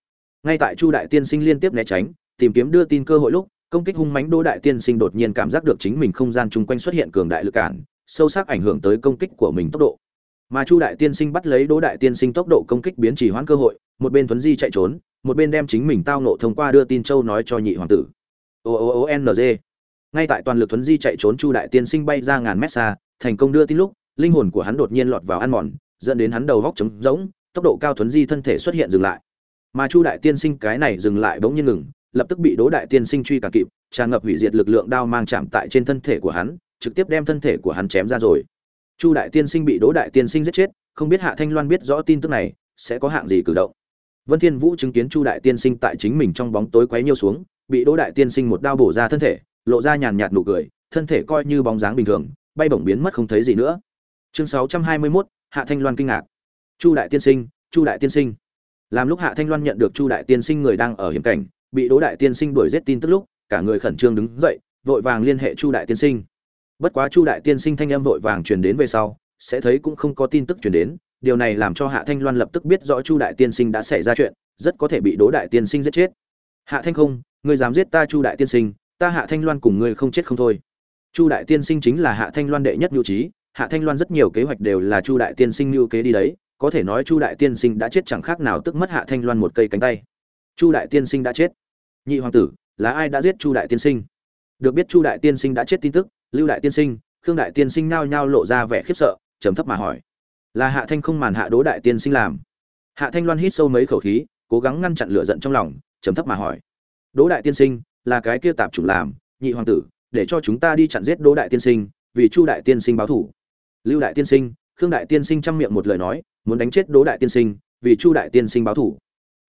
ngay tại chu đại tiên sinh liên tiếp né tránh, tìm kiếm đưa tin cơ hội lúc, công kích hung mãnh đỗ đại tiên sinh đột nhiên cảm giác được chính mình không gian chung quanh xuất hiện cường đại lực cản, sâu sắc ảnh hưởng tới công kích của mình tốc độ. Mà chu đại tiên sinh bắt lấy đỗ đại tiên sinh tốc độ công kích biến chỉ hoãn cơ hội, một bên thuấn di chạy trốn, một bên đem chính mình tao nộ thông qua đưa tin châu nói cho nhị hoàng tử. O o o n g. Ngay tại toàn lực thuấn di chạy trốn chu đại tiên sinh bay ra ngàn mét xa, thành công đưa tin lúc, linh hồn của hắn đột nhiên lọt vào ăn mòn, dẫn đến hắn đầu góc trống rỗng, tốc độ cao thuấn di thân thể xuất hiện dừng lại mà chu đại tiên sinh cái này dừng lại bỗng nhiên ngừng lập tức bị đỗ đại tiên sinh truy cả kịp tràn ngập hủy diệt lực lượng đao mang chạm tại trên thân thể của hắn trực tiếp đem thân thể của hắn chém ra rồi. Chu đại tiên sinh bị đỗ đại tiên sinh giết chết không biết hạ thanh loan biết rõ tin tức này sẽ có hạng gì cử động. Vân thiên vũ chứng kiến chu đại tiên sinh tại chính mình trong bóng tối quấy nhiêu xuống bị đỗ đại tiên sinh một đao bổ ra thân thể lộ ra nhàn nhạt nụ cười thân thể coi như bóng dáng bình thường bay bổng biến mất không thấy gì nữa. Chương 621, hạ thanh loan kinh ngạc. Chu đại tiên sinh chu đại tiên sinh làm lúc hạ thanh loan nhận được chu đại tiên sinh người đang ở hiểm cảnh, bị đỗ đại tiên sinh đuổi giết tin tức lúc, cả người khẩn trương đứng dậy, vội vàng liên hệ chu đại tiên sinh. Bất quá chu đại tiên sinh thanh âm vội vàng truyền đến về sau, sẽ thấy cũng không có tin tức truyền đến, điều này làm cho hạ thanh loan lập tức biết rõ chu đại tiên sinh đã xảy ra chuyện, rất có thể bị đỗ đại tiên sinh giết chết. Hạ thanh không, ngươi dám giết ta chu đại tiên sinh, ta hạ thanh loan cùng ngươi không chết không thôi. Chu đại tiên sinh chính là hạ thanh loan đệ nhất nhu trí, hạ thanh loan rất nhiều kế hoạch đều là chu đại tiên sinh nhu kế đi đấy có thể nói chu đại tiên sinh đã chết chẳng khác nào tức mất hạ thanh loan một cây cánh tay chu đại tiên sinh đã chết nhị hoàng tử là ai đã giết chu đại tiên sinh được biết chu đại tiên sinh đã chết tin tức lưu đại tiên sinh khương đại tiên sinh nao nhao lộ ra vẻ khiếp sợ trầm thấp mà hỏi là hạ thanh không màn hạ đố đại tiên sinh làm hạ thanh loan hít sâu mấy khẩu khí cố gắng ngăn chặn lửa giận trong lòng trầm thấp mà hỏi đố đại tiên sinh là cái kia tạp chủng làm nhị hoàng tử để cho chúng ta đi chặn giết đố đại tiên sinh vì chu đại tiên sinh báo thủ lưu đại tiên sinh khương đại tiên sinh chăm miệng một lời nói muốn đánh chết đỗ đại tiên sinh, vì chu đại tiên sinh báo thù.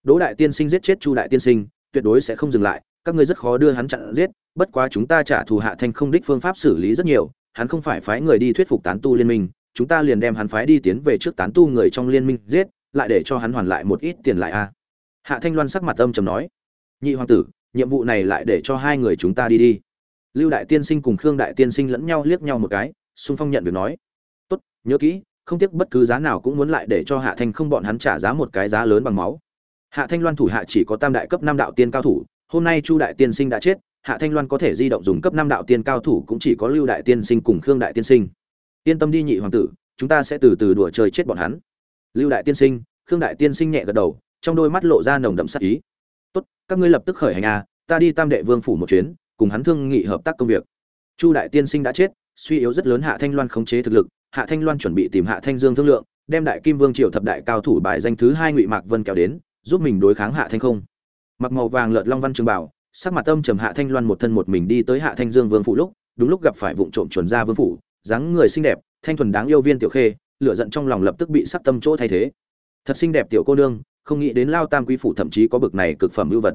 đỗ đại tiên sinh giết chết chu đại tiên sinh, tuyệt đối sẽ không dừng lại, các ngươi rất khó đưa hắn chặn giết, bất quá chúng ta trả thù hạ thanh không đích phương pháp xử lý rất nhiều, hắn không phải phái người đi thuyết phục tán tu liên minh, chúng ta liền đem hắn phái đi tiến về trước tán tu người trong liên minh giết, lại để cho hắn hoàn lại một ít tiền lại a hạ thanh loan sắc mặt âm trầm nói, nhị hoàng tử, nhiệm vụ này lại để cho hai người chúng ta đi đi lưu đại tiên sinh cùng khương đại tiên sinh lẫn nhau liếc nhau một cái xung phong nhận việc nói, tốt, nhớ kỹ không tiếc bất cứ giá nào cũng muốn lại để cho hạ thanh không bọn hắn trả giá một cái giá lớn bằng máu. Hạ thanh loan thủ hạ chỉ có tam đại cấp năm đạo tiên cao thủ, hôm nay chu đại tiên sinh đã chết, hạ thanh loan có thể di động dùng cấp năm đạo tiên cao thủ cũng chỉ có lưu đại tiên sinh cùng khương đại tiên sinh. Yên tâm đi nhị hoàng tử, chúng ta sẽ từ từ đùa chơi chết bọn hắn. Lưu đại tiên sinh, khương đại tiên sinh nhẹ gật đầu, trong đôi mắt lộ ra nồng đậm sát ý. Tốt, các ngươi lập tức khởi hành a ta đi tam đệ vương phủ một chuyến, cùng hắn thương nghị hợp tác công việc. Chu đại tiên sinh đã chết, suy yếu rất lớn hạ thanh loan khống chế thực lực hạ thanh loan chuẩn bị tìm hạ thanh dương thương lượng, đem đại kim vương triều thập đại cao thủ bài danh thứ hai ngụy mạc vân kéo đến, giúp mình đối kháng hạ thanh không. Mặc màu vàng lợt long văn trường bảo, sắc mặt âm trầm hạ thanh loan một thân một mình đi tới hạ thanh dương vương phủ lúc, đúng lúc gặp phải vụ trộm chuẩn ra vương phủ, dáng người xinh đẹp, thanh thuần đáng yêu viên tiểu khê, lửa giận trong lòng lập tức bị sắc tâm chỗ thay thế. Thật xinh đẹp tiểu cô nương, không nghĩ đến lao tam quý phủ thậm chí có bực này cực phẩm ưu vật.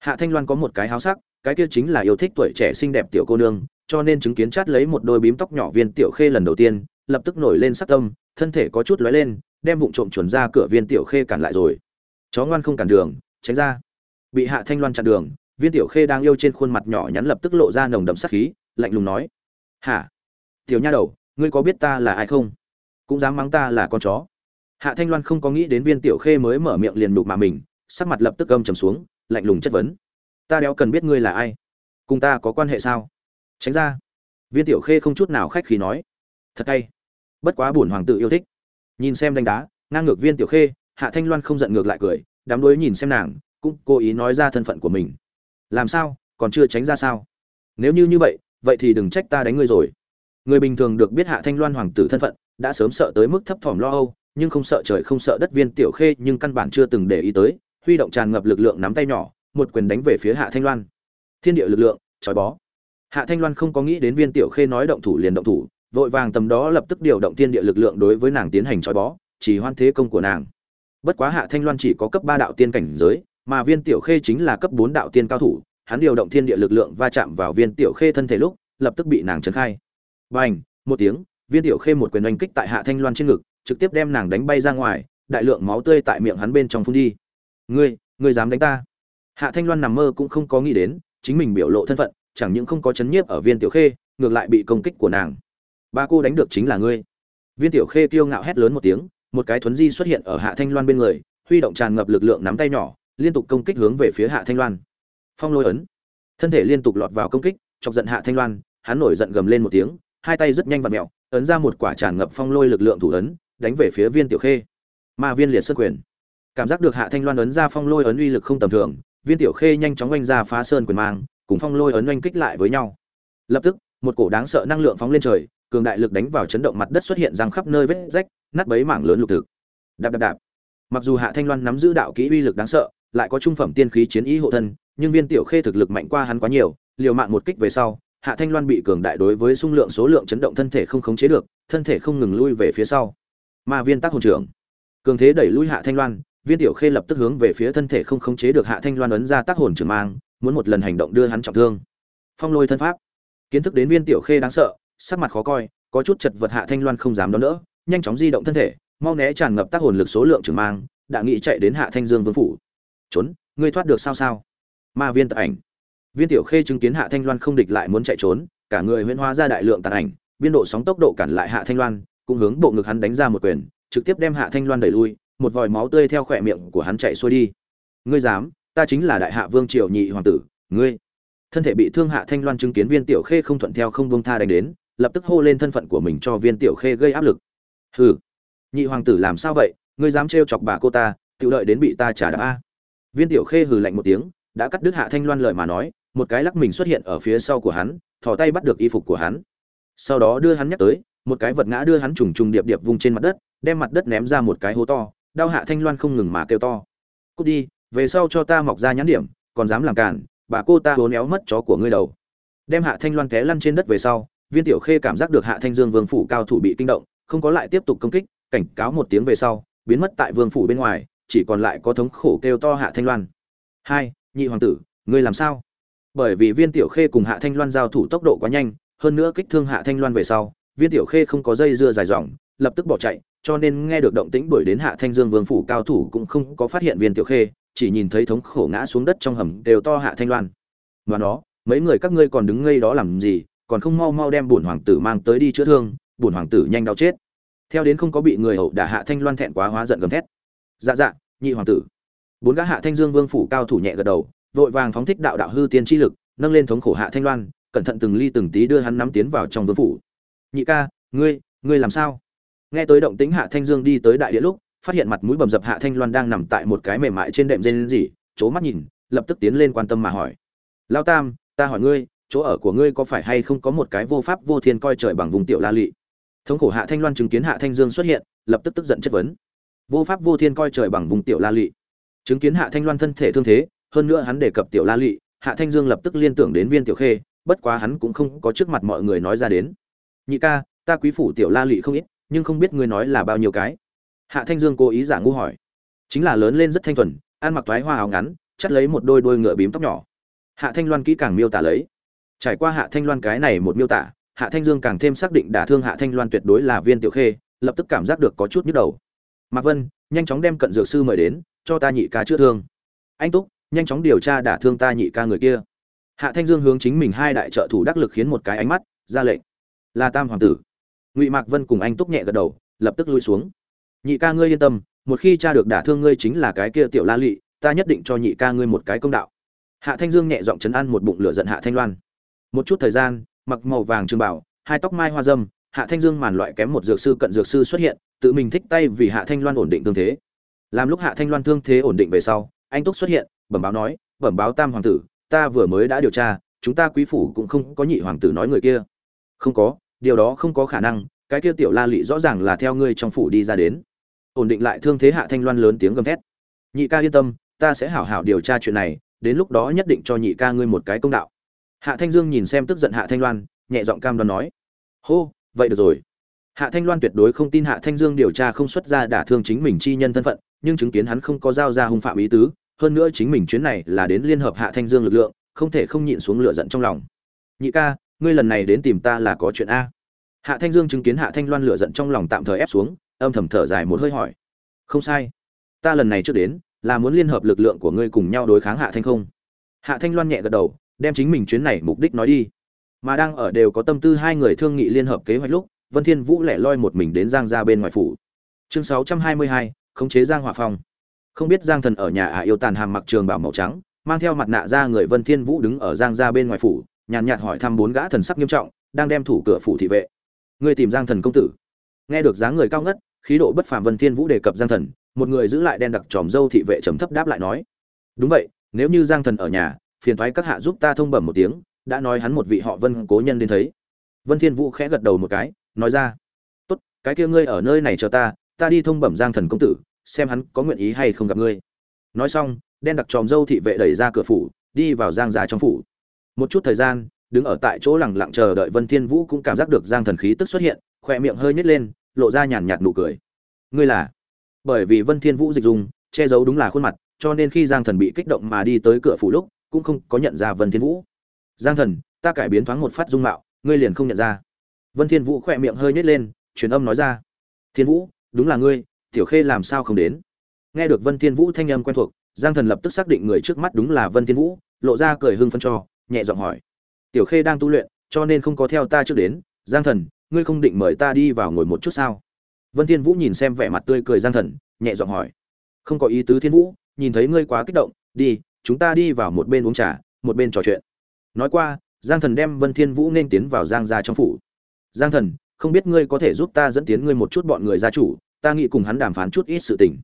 Hạ thanh loan có một cái háo sắc, cái kia chính là yêu thích tuổi trẻ xinh đẹp tiểu cô nương, cho nên chứng kiến chát lấy một đôi bím tóc nhỏ viên tiểu khê lần đầu tiên lập tức nổi lên sắc tâm, thân thể có chút lóe lên, đem vụng trộm chuẩn ra cửa viên tiểu khê cản lại rồi. Chó ngoan không cản đường, tránh ra. Bị hạ thanh loan chặn đường, viên tiểu khê đang yêu trên khuôn mặt nhỏ nhắn lập tức lộ ra nồng đậm sắc khí, lạnh lùng nói. Hả? Tiểu nha đầu, ngươi có biết ta là ai không? Cũng dám mắng ta là con chó. Hạ thanh loan không có nghĩ đến viên tiểu khê mới mở miệng liền đục mà mình, sắc mặt lập tức âm trầm xuống, lạnh lùng chất vấn. Ta đéo cần biết ngươi là ai? Cùng ta có quan hệ sao? Tránh ra. Viên tiểu khê không chút nào khách khí nói. Thật hay bất quá buồn hoàng tử yêu thích. Nhìn xem đánh đá, ngang ngược viên tiểu khê, hạ thanh loan không giận ngược lại cười, đám đối nhìn xem nàng, cũng cố ý nói ra thân phận của mình. Làm sao? Còn chưa tránh ra sao? Nếu như như vậy vậy thì đừng trách ta đánh ngươi rồi. Người bình thường được biết hạ thanh loan hoàng tử thân phận, đã sớm sợ tới mức thấp thỏm lo âu, nhưng không sợ trời không sợ đất viên tiểu khê nhưng căn bản chưa từng để ý tới, huy động tràn ngập lực lượng nắm tay nhỏ, một quyền đánh về phía hạ thanh loan. Thiên địa lực lượng, trói bó. Hạ thanh loan không có nghĩ đến viên tiểu khê nói động thủ liền động thủ vội vàng tầm đó lập tức điều động thiên địa lực lượng đối với nàng tiến hành trói bó, chỉ hoan thế công của nàng. Bất quá hạ thanh loan chỉ có cấp ba đạo tiên cảnh giới, mà viên tiểu khê chính là cấp bốn đạo tiên cao thủ, hắn điều động thiên địa lực lượng va chạm vào viên tiểu khê thân thể lúc, lập tức bị nàng trấn khai. Bành, một tiếng, viên tiểu khê một quyền oanh kích tại hạ thanh loan trên ngực, trực tiếp đem nàng đánh bay ra ngoài, đại lượng máu tươi tại miệng hắn bên trong phun đi. Ngươi ngươi dám đánh ta? Hạ thanh loan nằm mơ cũng không có nghĩ đến, chính mình biểu lộ thân phận, chẳng những không có chấn nhiếp ở viên tiểu khê, ngược lại bị công kích của nàng ba cô đánh được chính là ngươi. Viên tiểu khê kiêu ngạo hét lớn một tiếng, một cái thuấn di xuất hiện ở hạ thanh loan bên người, huy động tràn ngập lực lượng nắm tay nhỏ, liên tục công kích hướng về phía hạ thanh loan. Phong lôi ấn. Thân thể liên tục lọt vào công kích, chọc giận hạ thanh loan, hắn nổi giận gầm lên một tiếng, hai tay rất nhanh và mẹo, ấn ra một quả tràn ngập phong lôi lực lượng thủ ấn, đánh về phía viên tiểu khê. Ma viên liệt sơn quyền. Cảm giác được hạ thanh loan ấn ra phong lôi ấn uy lực không tầm thường, viên tiểu khê nhanh chóng oanh ra phá sơn quyền mang, cùng phong lôi ấn oanh kích lại với nhau. Lập tức, một cổ đáng sợ năng lượng phóng lên trời cường đại lực đánh vào chấn động mặt đất xuất hiện răng khắp nơi vết rách, nát bấy mảng lớn lục thực. Đạp đạp đạp. Mặc dù hạ thanh loan nắm giữ đạo kỹ uy lực đáng sợ, lại có trung phẩm tiên khí chiến ý hộ thân, nhưng viên tiểu khê thực lực mạnh qua hắn quá nhiều, liều mạng một kích về sau, hạ thanh loan bị cường đại đối với xung lượng số lượng chấn động thân thể không khống chế được, thân thể không ngừng lui về phía sau. Ma viên tác hồn trưởng. Cường thế đẩy lui hạ thanh loan, viên tiểu khê lập tức hướng về phía thân thể không khống chế được hạ thanh loan ấn ra tác hồn trưởng mang, muốn một lần hành động đưa hắn trọng thương. Phong lôi thân pháp. Kiến thức đến viên tiểu khê đáng sợ sắc mặt khó coi, có chút chật vật hạ thanh loan không dám đón đỡ, nhanh chóng di động thân thể, mau né tràn ngập tác hồn lực số lượng trưởng mang, đã nghĩ chạy đến hạ thanh dương vương phủ. Trốn, ngươi thoát được sao sao? Ma viên tật ảnh. Viên tiểu khê chứng kiến hạ thanh loan không địch lại muốn chạy trốn, cả người huyễn hóa ra đại lượng tàn ảnh, biên độ sóng tốc độ cản lại hạ thanh loan, cũng hướng bộ ngực hắn đánh ra một quyền, trực tiếp đem hạ thanh loan đẩy lui, một vòi máu tươi theo khỏe miệng của hắn chạy xuôi đi. Ngươi dám, ta chính là đại hạ vương triều nhị hoàng tử, ngươi. Thân thể bị thương hạ thanh loan chứng kiến viên tiểu khê không thuận theo không bông tha đánh đến lập tức hô lên thân phận của mình cho viên tiểu khê gây áp lực. Hừ. Nhị hoàng tử làm sao vậy? Ngươi dám trêu chọc bà cô ta tự đợi đến bị ta trả đạp a. Viên tiểu khê hừ lạnh một tiếng, đã cắt đứt hạ thanh loan lời mà nói, một cái lắc mình xuất hiện ở phía sau của hắn, thò tay bắt được y phục của hắn. Sau đó đưa hắn nhắc tới, một cái vật ngã đưa hắn trùng trùng điệp điệp vung trên mặt đất, đem mặt đất ném ra một cái hố to, đau hạ thanh loan không ngừng mà kêu to. Cút đi, về sau cho ta mọc ra nhãn điểm, còn dám làm cản bà cô ta hố néo mất chó của ngươi đầu. Đem hạ thanh loan té lăn trên đất về sau viên tiểu khê cảm giác được hạ thanh dương vương phủ cao thủ bị kinh động, không có lại tiếp tục công kích, cảnh cáo một tiếng về sau, biến mất tại vương phủ bên ngoài, chỉ còn lại có thống khổ kêu to hạ thanh loan. Hai, nhị hoàng tử, ngươi làm sao? Bởi vì viên tiểu khê cùng hạ thanh loan giao thủ tốc độ quá nhanh, hơn nữa kích thương hạ thanh loan về sau, viên tiểu khê không có dây dưa dài dòng, lập tức bỏ chạy, cho nên nghe được động tĩnh đuổi đến hạ thanh dương vương phủ cao thủ cũng không có phát hiện viên tiểu khê, chỉ nhìn thấy thống khổ ngã xuống đất trong hầm đều to hạ thanh loan. Và nó, mấy người các ngươi còn đứng ngây đó làm gì còn không mau mau đem bổn hoàng tử mang tới đi chữa thương, bổn hoàng tử nhanh đau chết. Theo đến không có bị người hậu đả hạ thanh loan thẹn quá hóa giận gầm thét. Dạ dạ nhị hoàng tử. Bốn gã hạ thanh dương vương phủ cao thủ nhẹ gật đầu, vội vàng phóng thích đạo đạo hư tiên chi lực, nâng lên thống khổ hạ thanh loan, cẩn thận từng ly từng tí đưa hắn nắm tiến vào trong vương phủ. Nhị ca, ngươi ngươi làm sao? Nghe tới động tĩnh hạ thanh dương đi tới đại địa lúc, phát hiện mặt mũi bầm dập hạ thanh loan đang nằm tại một cái mềm mại trên đệm dây gì c mắt nhìn, lập tức tiến lên quan tâm mà hỏi. Lao tam, ta hỏi ngươi chỗ ở của ngươi có phải hay không có một cái vô pháp vô thiên coi trời bằng vùng tiểu la lị? Thống khổ hạ thanh loan chứng kiến hạ thanh dương xuất hiện, lập tức tức giận chất vấn. Vô pháp vô thiên coi trời bằng vùng tiểu la lị. Chứng kiến hạ thanh loan thân thể thương thế, hơn nữa hắn đề cập tiểu la lị, hạ thanh dương lập tức liên tưởng đến viên tiểu khê, bất quá hắn cũng không có trước mặt mọi người nói ra đến. Nhị ca, ta quý phủ tiểu la lị không ít, nhưng không biết ngươi nói là bao nhiêu cái. Hạ thanh dương cố ý giả ngu hỏi. Chính là lớn lên rất thanh thuần, ăn mặc toái hoa áo ngắn, chắt lấy một đôi đôi ngựa bím tóc nhỏ. Hạ thanh loan kỹ càng miêu tả lấy trải qua hạ thanh loan cái này một miêu tả, hạ thanh dương càng thêm xác định đả thương hạ thanh loan tuyệt đối là viên tiểu khê, lập tức cảm giác được có chút nhức đầu. Mạc vân, nhanh chóng đem cận dược sư mời đến, cho ta nhị ca chữa thương. Anh túc, nhanh chóng điều tra đả thương ta nhị ca người kia. Hạ thanh dương hướng chính mình hai đại trợ thủ đắc lực khiến một cái ánh mắt, ra lệnh. Là tam hoàng tử. Ngụy mạc vân cùng anh túc nhẹ gật đầu, lập tức lui xuống. Nhị ca ngươi yên tâm, một khi cha được đả thương ngươi chính là cái kia tiểu la lị, ta nhất định cho nhị ca ngươi một cái công đạo. Hạ thanh dương nhẹ giọng chấn an một bụng lửa giận hạ thanh loan một chút thời gian, mặc màu vàng trường bảo, hai tóc mai hoa dâm, hạ thanh dương màn loại kém một dược sư cận dược sư xuất hiện, tự mình thích tay vì hạ thanh loan ổn định thương thế. Làm lúc hạ thanh loan thương thế ổn định về sau, anh túc xuất hiện, bẩm báo nói, bẩm báo tam hoàng tử, ta vừa mới đã điều tra, chúng ta quý phủ cũng không có nhị hoàng tử nói người kia. Không có, điều đó không có khả năng, cái kia tiểu la lị rõ ràng là theo ngươi trong phủ đi ra đến. Ổn định lại thương thế hạ thanh loan lớn tiếng gầm thét. Nhị ca yên tâm, ta sẽ hảo hảo điều tra chuyện này, đến lúc đó nhất định cho nhị ca ngươi một cái công đạo hạ thanh dương nhìn xem tức giận hạ thanh loan, nhẹ giọng cam đoan nói, hô, vậy được rồi. Hạ thanh loan tuyệt đối không tin hạ thanh dương điều tra không xuất ra đả thương chính mình chi nhân thân phận, nhưng chứng kiến hắn không có giao ra hung phạm ý tứ, hơn nữa chính mình chuyến này là đến liên hợp hạ thanh dương lực lượng, không thể không nhịn xuống lửa giận trong lòng. Nhị ca, ngươi lần này đến tìm ta là có chuyện a? Hạ thanh dương chứng kiến hạ thanh loan lửa giận trong lòng tạm thời ép xuống, âm thầm thở dài một hơi hỏi, không sai. Ta lần này trước đến, là muốn liên hợp lực lượng của ngươi cùng nhau đối kháng hạ thanh không? Hạ thanh loan nhẹ gật đầu đem chính mình chuyến này mục đích nói đi. Mà đang ở đều có tâm tư hai người thương nghị liên hợp kế hoạch lúc vân thiên vũ lẻ loi một mình đến giang ra bên ngoài phủ. Chương 622, khống chế giang hỏa phong. Không biết giang thần ở nhà à yêu tàn hàm mặc trường bảo màu trắng mang theo mặt nạ ra người vân thiên vũ đứng ở giang ra bên ngoài phủ nhàn nhạt hỏi thăm bốn gã thần sắc nghiêm trọng đang đem thủ cửa phủ thị vệ. Người tìm giang thần công tử. Nghe được dáng người cao ngất khí độ bất phàm vân thiên vũ đề cập giang thần một người giữ lại đen đặc tròm dâu thị vệ trầm thấp đáp lại nói. Đúng vậy nếu như giang thần ở nhà phiền thoái các hạ giúp ta thông bẩm một tiếng, đã nói hắn một vị họ vân cố nhân đến thấy. Vân thiên vũ khẽ gật đầu một cái, nói ra, tốt, cái kia ngươi ở nơi này chờ ta ta đi thông bẩm giang thần công tử, xem hắn có nguyện ý hay không gặp ngươi. Nói xong, đen đặc tròm dâu thị vệ đẩy ra cửa phủ, đi vào giang gia trong phủ. Một chút thời gian, đứng ở tại chỗ lặng lặng chờ đợi vân thiên vũ cũng cảm giác được giang thần khí tức xuất hiện khoe miệng hơi nhếch lên, lộ ra nhàn nhạt nụ cười. Ngươi là? Bởi vì vân thiên vũ dịch dùng, che giấu đúng là khuôn mặt, cho nên khi giang thần bị kích động mà đi tới cửa phủ lúc cũng không có nhận ra vân thiên vũ. Giang thần, ta cải biến thoáng một phát dung mạo, ngươi liền không nhận ra. Vân thiên vũ khoe miệng hơi nhếch lên, truyền âm nói ra. Thiên vũ, đúng là ngươi, tiểu khê làm sao không đến? Nghe được vân thiên vũ thanh âm quen thuộc, giang thần lập tức xác định người trước mắt đúng là vân thiên vũ, lộ ra cười hưng phấn cho, nhẹ giọng hỏi. Tiểu khê đang tu luyện, cho nên không có theo ta trước đến. Giang thần, ngươi không định mời ta đi vào ngồi một chút sao? Vân thiên vũ nhìn xem vẻ mặt tươi cười giang thần, nhẹ giọng hỏi. Không có ý tứ thiên vũ, nhìn thấy ngươi quá kích động, đi chúng ta đi vào một bên uống trà, một bên trò chuyện. Nói qua, giang thần đem vân thiên vũ nên tiến vào giang gia trong phủ. Giang thần, không biết ngươi có thể giúp ta dẫn tiến ngươi một chút bọn người gia chủ, ta nghĩ cùng hắn đàm phán chút ít sự tình.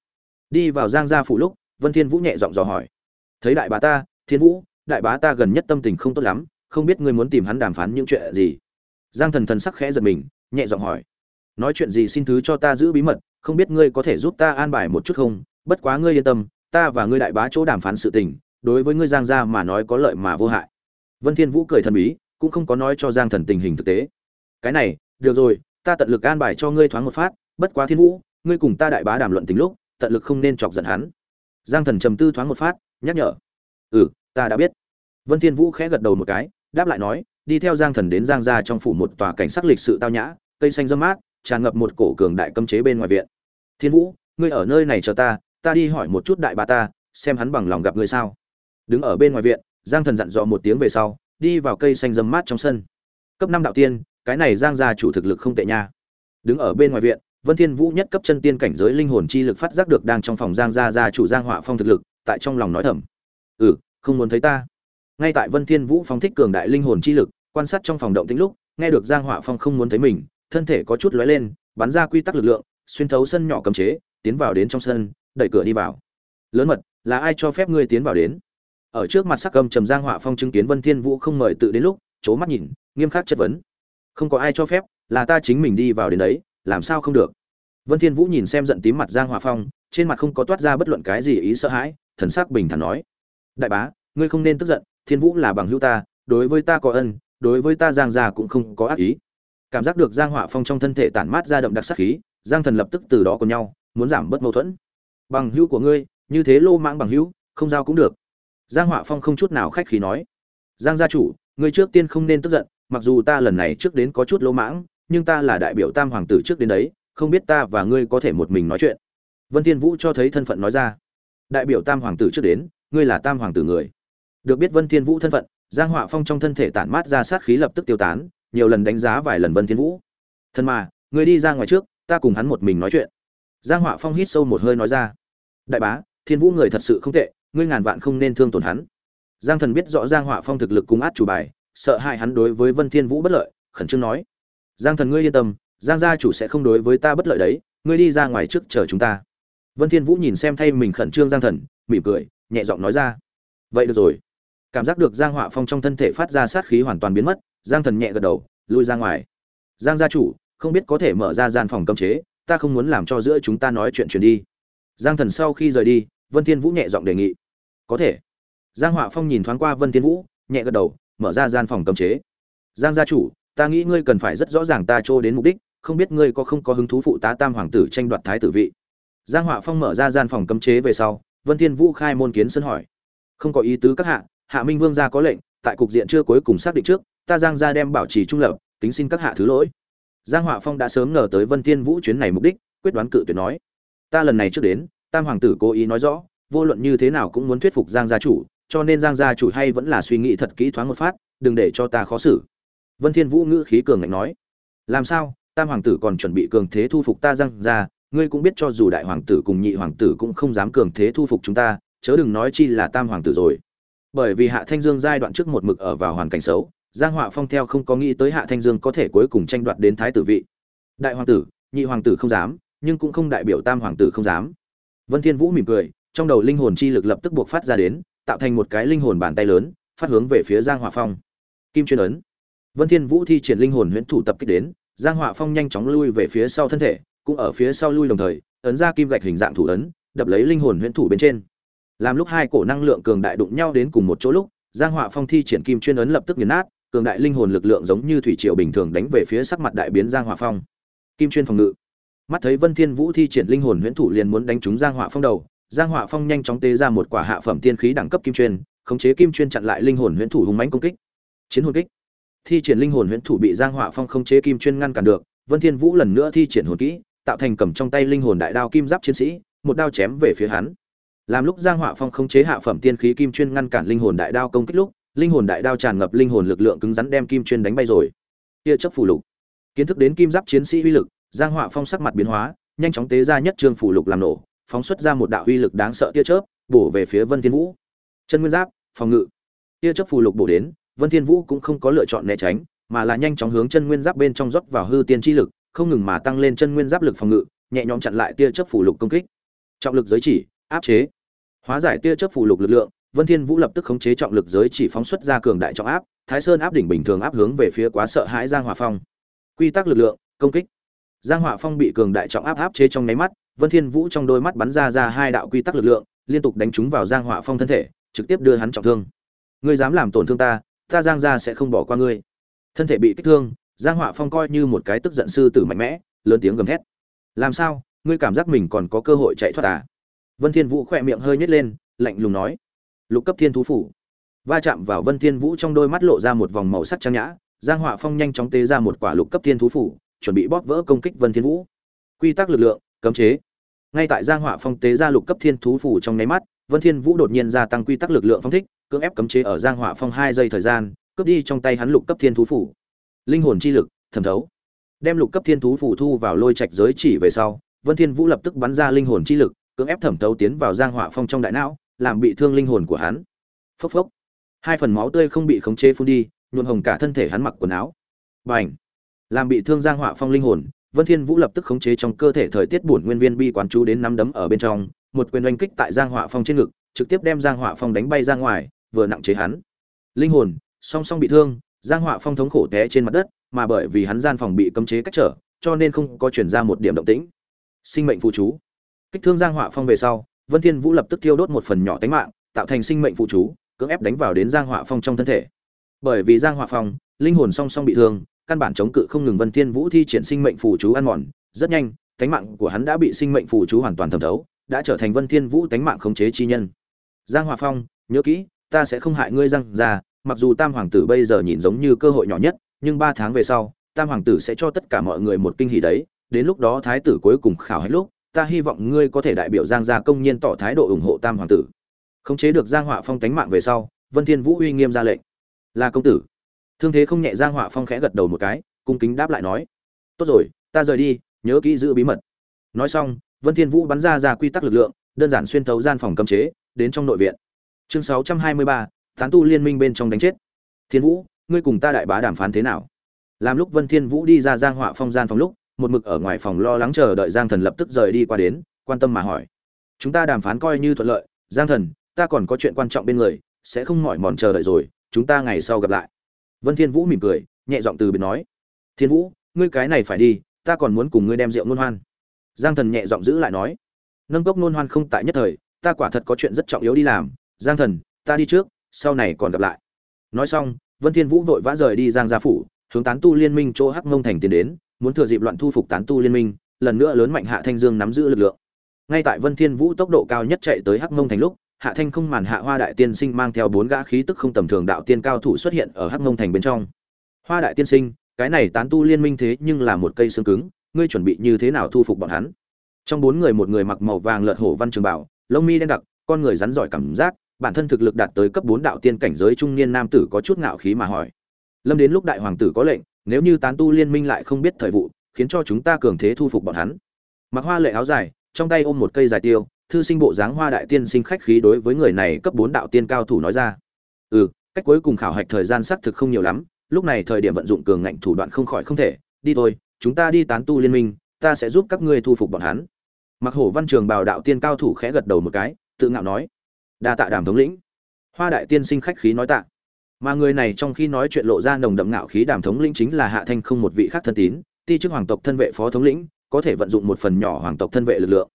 Đi vào giang gia phủ lúc, vân thiên vũ nhẹ giọng dò hỏi. Thấy đại bá ta, thiên vũ, đại bá ta gần nhất tâm tình không tốt lắm, không biết ngươi muốn tìm hắn đàm phán những chuyện gì? Giang thần thần sắc khẽ giật mình, nhẹ giọng hỏi. Nói chuyện gì xin thứ cho ta giữ bí mật, không biết ngươi có thể giúp ta an bài một chút không? Bất quá ngươi yên tâm, ta và ngươi đại bá chỗ đàm phán sự tình đối với ngươi giang gia mà nói có lợi mà vô hại. Vân thiên vũ cười thần bí, cũng không có nói cho giang thần tình hình thực tế. Cái này, được rồi, ta tận lực an bài cho ngươi thoáng một phát, bất quá thiên vũ, ngươi cùng ta đại bá đàm luận tình lúc, tận lực không nên chọc giận hắn. Giang thần trầm tư thoáng một phát, nhắc nhở. Ừ ta đã biết. Vân thiên vũ khẽ gật đầu một cái, đáp lại nói, đi theo giang thần đến giang gia trong phủ một tòa cảnh sắc lịch sự tao nhã, cây xanh râm mát, tràn ngập một cổ cường đại cấm chế bên ngoài viện. Thiên vũ, ngươi ở nơi này chờ ta ta đi hỏi một chút đại bá ta, xem hắn bằng lòng gặp ngươi sao đứng ở bên ngoài viện, giang thần dặn dò một tiếng về sau, đi vào cây xanh râm mát trong sân. Cấp năm đạo tiên, cái này giang gia chủ thực lực không tệ nha. Đứng ở bên ngoài viện, vân thiên vũ nhất cấp chân tiên cảnh giới linh hồn chi lực phát giác được đang trong phòng giang gia gia chủ giang họa phong thực lực, tại trong lòng nói thầm. Ừ không muốn thấy ta. Ngay tại vân thiên vũ phóng thích cường đại linh hồn chi lực, quan sát trong phòng động tĩnh lúc, nghe được giang họa phong không muốn thấy mình, thân thể có chút lóe lên, bắn ra quy tắc lực lượng, xuyên thấu sân nhỏ cấm chế, tiến vào đến trong sân, đẩy cửa đi vào. Lớn mật, là ai cho phép ngươi tiến vào đến? Ở trước mặt sắc cầm trầm giang họa phong chứng kiến vân thiên vũ không mời tự đến lúc, chố mắt nhìn, nghiêm khắc chất vấn. Không có ai cho phép, là ta chính mình đi vào đến đấy, làm sao không được? Vân thiên vũ nhìn xem giận tím mặt giang họa phong, trên mặt không có toát ra bất luận cái gì ý sợ hãi, thần sắc bình thản nói. Đại bá, ngươi không nên tức giận, thiên vũ là bằng hữu ta, đối với ta có ân, đối với ta giang gia cũng không có ác ý. Cảm giác được giang họa phong trong thân thể tản mát ra động đặc sắc khí, giang thần lập tức từ đó cùng nhau, muốn giảm bớt mâu thuẫn. Bằng hữu của ngươi, như thế lô mãng bằng hữu, không giao cũng được giang họa phong không chút nào khách khí nói. Giang gia chủ, ngươi trước tiên không nên tức giận, mặc dù ta lần này trước đến có chút lỗ mãng, nhưng ta là đại biểu tam hoàng tử trước đến đấy, không biết ta và ngươi có thể một mình nói chuyện. Vân thiên vũ cho thấy thân phận nói ra. Đại biểu tam hoàng tử trước đến, ngươi là tam hoàng tử người. Được biết vân thiên vũ thân phận, giang họa phong trong thân thể tản mát ra sát khí lập tức tiêu tán, nhiều lần đánh giá vài lần vân thiên vũ. Thân mà, ngươi đi ra ngoài trước, ta cùng hắn một mình nói chuyện. Giang họa phong hít sâu một hơi nói ra. Đại bá, thiên vũ người thật sự không tệ ngươi ngàn vạn không nên thương tổn hắn. Giang thần biết rõ giang họa phong thực lực cung át chủ bài, sợ hại hắn đối với vân thiên vũ bất lợi, khẩn trương nói. Giang thần ngươi yên tâm, giang gia chủ sẽ không đối với ta bất lợi đấy, ngươi đi ra ngoài trước chờ chúng ta. Vân thiên vũ nhìn xem thay mình khẩn trương giang thần, mỉm cười, nhẹ giọng nói ra. Vậy được rồi. Cảm giác được giang họa phong trong thân thể phát ra sát khí hoàn toàn biến mất, giang thần nhẹ gật đầu, lui ra ngoài. Giang gia chủ, không biết có thể mở ra gian phòng cấm chế, ta không muốn làm cho giữa chúng ta nói chuyện truyền đi. Giang thần sau khi rời đi, vân thiên vũ nhẹ giọng đề nghị có thể. Giang họa phong nhìn thoáng qua vân thiên vũ, nhẹ gật đầu, mở ra gian phòng cấm chế. Giang gia chủ, ta nghĩ ngươi cần phải rất rõ ràng ta trô đến mục đích, không biết ngươi có không có hứng thú phụ tá tam hoàng tử tranh đoạt thái tử vị. Giang họa phong mở ra gian phòng cấm chế về sau, vân thiên vũ khai môn kiến sân hỏi. Không có ý tứ các hạ hạ minh vương gia có lệnh, tại cục diện chưa cuối cùng xác định trước, ta giang gia đem bảo trì trung lập, kính xin các hạ thứ lỗi. Giang họa phong đã sớm ngờ tới vân thiên vũ chuyến này mục đích, quyết đoán cự tuyệt nói. Ta lần này trước đến, tam hoàng tử cố ý nói rõ vô luận như thế nào cũng muốn thuyết phục giang gia chủ, cho nên giang gia chủ hay vẫn là suy nghĩ thật kỹ thoáng một phát, đừng để cho ta khó xử. Vân thiên vũ ngữ khí cường ngạnh nói. Làm sao? Tam hoàng tử còn chuẩn bị cường thế thu phục ta giang gia, ngươi cũng biết cho dù đại hoàng tử cùng nhị hoàng tử cũng không dám cường thế thu phục chúng ta, chớ đừng nói chi là tam hoàng tử rồi. Bởi vì hạ thanh dương giai đoạn trước một mực ở vào hoàn cảnh xấu, giang họa phong theo không có nghĩ tới hạ thanh dương có thể cuối cùng tranh đoạt đến thái tử vị. Đại hoàng tử, nhị hoàng tử không dám, nhưng cũng không đại biểu tam hoàng tử không dám. Vân thiên vũ mỉm cười trong đầu linh hồn chi lực lập tức buộc phát ra đến, tạo thành một cái linh hồn bàn tay lớn, phát hướng về phía giang hòa phong. Kim chuyên ấn. Vân thiên vũ thi triển linh hồn huyễn thủ tập kích đến, giang hòa phong nhanh chóng lui về phía sau thân thể, cũng ở phía sau lui đồng thời, ấn ra kim gạch hình dạng thủ ấn, đập lấy linh hồn huyễn thủ bên trên. Làm lúc hai cổ năng lượng cường đại đụng nhau đến cùng một chỗ lúc, giang hòa phong thi triển kim chuyên ấn lập tức nghiền nát, cường đại linh hồn lực lượng giống như thủy triều bình thường đánh về phía sắc mặt đại biến giang hòa phong. Kim chuyên phòng ngự. Mắt thấy vân thiên vũ thi triển linh hồn huyễn thủ liền muốn đánh trúng giang hòa phong đầu giang họa phong nhanh chóng tế ra một quả hạ phẩm tiên khí đẳng cấp kim chuyên, khống chế kim chuyên chặn lại linh hồn huyễn thủ hùng mãnh công kích. Chiến hồn kích. Thi triển linh hồn huyễn thủ bị giang họa phong khống chế kim chuyên ngăn cản được, vân thiên vũ lần nữa thi triển hồn kỹ, tạo thành cầm trong tay linh hồn đại đao kim giáp chiến sĩ, một đao chém về phía hắn. Làm lúc giang họa phong khống chế hạ phẩm tiên khí kim chuyên ngăn cản linh hồn đại đao công kích lúc, linh hồn đại đao tràn ngập linh hồn lực lượng cứng rắn đem kim chuyên đánh bay rồi. Tia chấp phủ lục. Kiến thức đến kim giáp chiến sĩ uy lực, giang họa phong sắc mặt biến hóa, nhanh chóng tế ra nhất trương phủ lục làm nổ phóng xuất ra một đạo uy lực đáng sợ tia chớp, bổ về phía vân thiên vũ. Chân nguyên giáp, phòng ngự. Tia chớp phù lục bổ đến, vân thiên vũ cũng không có lựa chọn né tránh, mà là nhanh chóng hướng chân nguyên giáp bên trong rót vào hư tiên chi lực, không ngừng mà tăng lên chân nguyên giáp lực phòng ngự, nhẹ nhõm chặn lại tia chớp phù lục công kích. Trọng lực giới chỉ, áp chế. Hóa giải tia chớp phù lục lực lượng, vân thiên vũ lập tức khống chế trọng lực giới chỉ phóng xuất ra cường đại trọng áp, thái sơn áp đỉnh bình thường áp hướng về phía quá sợ hãi giang hỏa phong. Quy tắc lực lượng, công kích. Giang hỏa phong bị cường đại trọng áp áp chế trong nháy mắt vân thiên vũ trong đôi mắt bắn ra ra hai đạo quy tắc lực lượng, liên tục đánh trúng vào giang Họa phong thân thể, trực tiếp đưa hắn trọng thương. Ngươi dám làm tổn thương ta ta giang gia sẽ không bỏ qua ngươi. Thân thể bị kích thương, giang họa phong coi như một cái tức giận sư tử mạnh mẽ, lớn tiếng gầm thét. Làm sao? Ngươi cảm giác mình còn có cơ hội chạy thoát à? Vân thiên vũ khẽ miệng hơi nhếch lên, lạnh lùng nói. Lục cấp thiên thú phủ. Va chạm vào vân thiên vũ trong đôi mắt lộ ra một vòng màu sắc trắng nhã, giang họa phong nhanh chóng tế ra một quả lục cấp thiên thú phủ, chuẩn bị bóp vỡ công kích vân thiên vũ. Quy tắc lực lượng cấm chế. Ngay tại giang họa phong tế gia lục cấp thiên thú phủ trong nháy mắt, vân thiên vũ đột nhiên gia tăng quy tắc lực lượng phong thích, cưỡng ép cấm chế ở giang họa phong hai giây thời gian, cướp đi trong tay hắn lục cấp thiên thú phủ linh hồn chi lực, thẩm thấu. Đem lục cấp thiên thú phủ thu vào lôi trạch giới chỉ về sau, vân thiên vũ lập tức bắn ra linh hồn chi lực, cưỡng ép thẩm thấu tiến vào giang họa phong trong đại não, làm bị thương linh hồn của hắn. Phốc phốc. Hai phần máu tươi không bị khống chế phun đi, nhuộm hồng cả thân thể hắn mặc quần áo. Bành. Làm bị thương giang họa phong linh hồn vân thiên vũ lập tức khống chế trong cơ thể thời tiết bổn nguyên viên bi quán chú đến nắm đấm ở bên trong, một quyền oanh kích tại giang họa phong trên ngực, trực tiếp đem giang họa phong đánh bay ra ngoài, vừa nặng chế hắn. Linh hồn, song song bị thương, giang họa phong thống khổ té trên mặt đất, mà bởi vì hắn gian phòng bị cấm chế cách trở, cho nên không có chuyển ra một điểm động tĩnh. Sinh mệnh phụ chú. Kích thương giang họa phong về sau, vân thiên vũ lập tức tiêu đốt một phần nhỏ tánh mạng, tạo thành sinh mệnh phụ chú, cưỡng ép đánh vào đến giang họa phong trong thân thể. Bởi vì giang họa phong, linh hồn song song bị thương căn bản chống cự không ngừng vân thiên vũ thi triển sinh mệnh phù chú ăn mòn. Rất nhanh tánh mạng của hắn đã bị sinh mệnh phù chú hoàn toàn thẩm thấu, đã trở thành vân thiên vũ tánh mạng khống chế chi nhân. Giang Hòa phong, nhớ kỹ, ta sẽ không hại ngươi răng ra mặc dù tam hoàng tử bây giờ nhìn giống như cơ hội nhỏ nhất, nhưng ba tháng về sau, tam hoàng tử sẽ cho tất cả mọi người một kinh hỉ đấy. Đến lúc đó thái tử cuối cùng khảo hết lúc, ta hy vọng ngươi có thể đại biểu giang gia công nhiên tỏ thái độ ủng hộ tam hoàng tử. Khống chế được giang họa phong tánh mạng về sau, vân thiên vũ uy nghiêm ra lệnh. Là công tử thương thế không nhẹ giang họa phong khẽ gật đầu một cái cung kính đáp lại nói tốt rồi ta rời đi nhớ kỹ giữ bí mật. Nói xong vân thiên vũ bắn ra ra quy tắc lực lượng đơn giản xuyên thấu gian phòng cấm chế đến trong nội viện. Chương 623, tán tu liên minh bên trong đánh chết. Thiên vũ ngươi cùng ta đại bá đàm phán thế nào? Làm lúc vân thiên vũ đi ra giang họa phong gian phòng lúc một mực ở ngoài phòng lo lắng chờ đợi giang thần lập tức rời đi qua đến quan tâm mà hỏi chúng ta đàm phán coi như thuận lợi giang thần ta còn có chuyện quan trọng bên người sẽ không mỏi mòn chờ đợi rồi chúng ta ngày sau gặp lại vân thiên vũ mỉm cười, nhẹ giọng từ biệt nói, thiên vũ, ngươi cái này phải đi, ta còn muốn cùng ngươi đem rượu nôn hoan. Giang thần nhẹ giọng giữ lại nói, nâng cốc nôn hoan không tại nhất thời, ta quả thật có chuyện rất trọng yếu đi làm. Giang thần, ta đi trước, sau này còn gặp lại. Nói xong, vân thiên vũ vội vã rời đi giang gia phủ, hướng tán tu liên minh chỗ hắc ngông thành tiến đến, muốn thừa dịp loạn thu phục tán tu liên minh, lần nữa lớn mạnh hạ thanh dương nắm giữ lực lượng. Ngay tại vân thiên vũ tốc độ cao nhất chạy tới hắc ngông thành lúc hạ thanh không màn hạ hoa đại tiên sinh mang theo bốn gã khí tức không tầm thường đạo tiên cao thủ xuất hiện ở hắc mông thành bên trong. Hoa đại tiên sinh, cái này tán tu liên minh thế nhưng là một cây xương cứng, ngươi chuẩn bị như thế nào thu phục bọn hắn? Trong bốn người một người mặc màu vàng lợt hổ văn trường bảo, lông mi đen đặc, con người rắn giỏi cảm giác, bản thân thực lực đạt tới cấp bốn đạo tiên cảnh giới trung niên nam tử có chút ngạo khí mà hỏi. Lâm đến lúc đại hoàng tử có lệnh, nếu như tán tu liên minh lại không biết thời vụ, khiến cho chúng ta cường thế thu phục bọn hắn. Mặc hoa lệ áo dài, trong tay ôm một cây dài tiêu thư sinh bộ dáng hoa đại tiên sinh khách khí đối với người này cấp bốn đạo tiên cao thủ nói ra. Ừ cách cuối cùng khảo hạch thời gian xác thực không nhiều lắm, lúc này thời điểm vận dụng cường ngạnh thủ đoạn không khỏi không thể. Đi thôi, chúng ta đi tán tu liên minh, ta sẽ giúp các ngươi thu phục bọn hắn. Mặc hổ văn trường bào đạo tiên cao thủ khẽ gật đầu một cái, tự ngạo nói. Đa tạ đàm thống lĩnh. Hoa đại tiên sinh khách khí nói tạ. Mà người này trong khi nói chuyện lộ ra nồng đậm ngạo khí đàm thống lĩnh chính là hạ thanh không một vị khác thân tín, ti chức hoàng tộc thân vệ phó thống lĩnh, có thể vận dụng một phần nhỏ hoàng tộc thân vệ lực lượng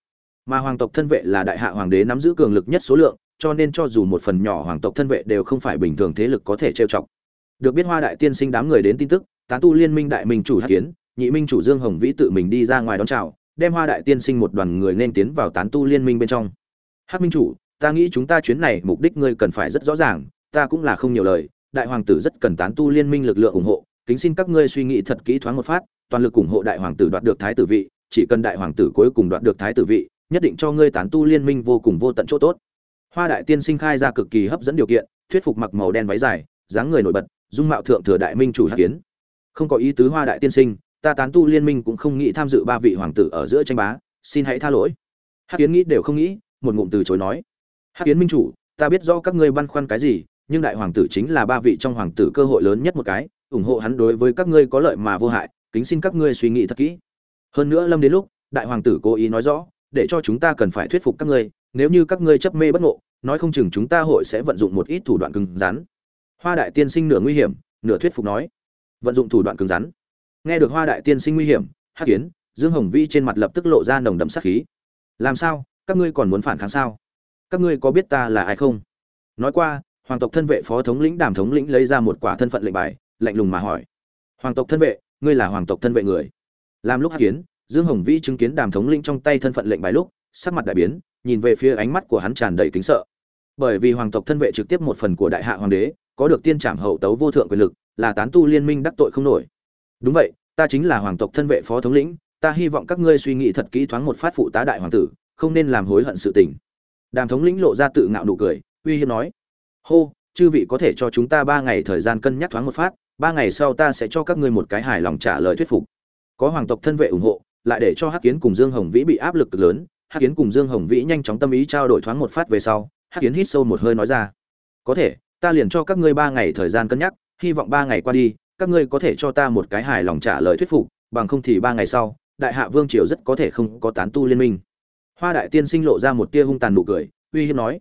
mà hoàng tộc thân vệ là đại hạ hoàng đế nắm giữ cường lực nhất số lượng, cho nên cho dù một phần nhỏ hoàng tộc thân vệ đều không phải bình thường thế lực có thể trêu chọc. Được biết hoa đại tiên sinh đám người đến tin tức, tán tu liên minh đại minh chủ hạt kiến, nhị minh chủ dương hồng vĩ tự mình đi ra ngoài đón chào, đem hoa đại tiên sinh một đoàn người nên tiến vào tán tu liên minh bên trong. Hắc minh chủ, ta nghĩ chúng ta chuyến này mục đích ngươi cần phải rất rõ ràng, ta cũng là không nhiều lời, đại hoàng tử rất cần tán tu liên minh lực lượng ủng hộ, kính xin các ngươi suy nghĩ thật kỹ thoáng một phát, toàn lực ủng hộ đại hoàng tử đoạt được thái tử vị, chỉ cần đại hoàng tử cuối cùng đoạt được thái tử vị nhất định cho ngươi tán tu liên minh vô cùng vô tận chỗ tốt. Hoa đại tiên sinh khai ra cực kỳ hấp dẫn điều kiện, thuyết phục mặc màu đen váy dài, dáng người nổi bật, dung mạo thượng thừa đại minh chủ hiến. kiến không có ý tứ hoa đại tiên sinh, ta tán tu liên minh cũng không nghĩ tham dự ba vị hoàng tử ở giữa tranh bá, xin hãy tha lỗi. Hạt kiến nghĩ đều không nghĩ, một ngụm từ chối nói. Hạt kiến minh chủ, ta biết rõ các ngươi băn khoăn cái gì, nhưng đại hoàng tử chính là ba vị trong hoàng tử cơ hội lớn nhất một cái, ủng hộ hắn đối với các ngươi có lợi mà vô hại, kính xin các ngươi suy nghĩ thật kỹ. Hơn nữa lâm đến lúc, đại hoàng tử cố ý nói rõ để cho chúng ta cần phải thuyết phục các ngươi, nếu như các ngươi chấp mê bất ngộ, nói không chừng chúng ta hội sẽ vận dụng một ít thủ đoạn cứng rắn. Hoa đại tiên sinh nửa nguy hiểm, nửa thuyết phục nói. Vận dụng thủ đoạn cứng rắn. Nghe được hoa đại tiên sinh nguy hiểm, hắc kiến dương hồng vi trên mặt lập tức lộ ra nồng đậm sát khí. Làm sao? Các ngươi còn muốn phản kháng sao? Các ngươi có biết ta là ai không? Nói qua, hoàng tộc thân vệ phó thống lĩnh đàm thống lĩnh lấy ra một quả thân phận lệnh bài, lạnh lùng mà hỏi. Hoàng tộc thân vệ, ngươi là hoàng tộc thân vệ người. Làm lúc hắc kiến dương hồng vĩ chứng kiến đàm thống lĩnh trong tay thân phận lệnh bài lúc, sắc mặt đại biến, nhìn về phía ánh mắt của hắn tràn đầy kính sợ. Bởi vì hoàng tộc thân vệ trực tiếp một phần của đại hạ hoàng đế, có được tiên trảm hậu tấu vô thượng quyền lực, là tán tu liên minh đắc tội không nổi. Đúng vậy, ta chính là hoàng tộc thân vệ phó thống lĩnh, ta hy vọng các ngươi suy nghĩ thật kỹ thoáng một phát phụ tá đại hoàng tử, không nên làm hối hận sự tình. Đàm thống lĩnh lộ ra tự ngạo nụ cười, uy hiếp nói, hô, chư vị có thể cho chúng ta ba ngày thời gian cân nhắc thoáng một phát, ba ngày sau ta sẽ cho các ngươi một cái hài lòng trả lời thuyết phục. Có hoàng tộc thân vệ ủng hộ lại để cho hắc kiến cùng dương hồng vĩ bị áp lực cực lớn. Hắc kiến cùng dương hồng vĩ nhanh chóng tâm ý trao đổi thoáng một phát về sau, hắc kiến hít sâu một hơi nói ra, có thể, ta liền cho các ngươi ba ngày thời gian cân nhắc, hy vọng ba ngày qua đi, các ngươi có thể cho ta một cái hài lòng trả lời thuyết phục, bằng không thì ba ngày sau, đại hạ vương triều rất có thể không có tán tu liên minh. Hoa đại tiên sinh lộ ra một tia hung tàn nụ cười, uy hiếp nói,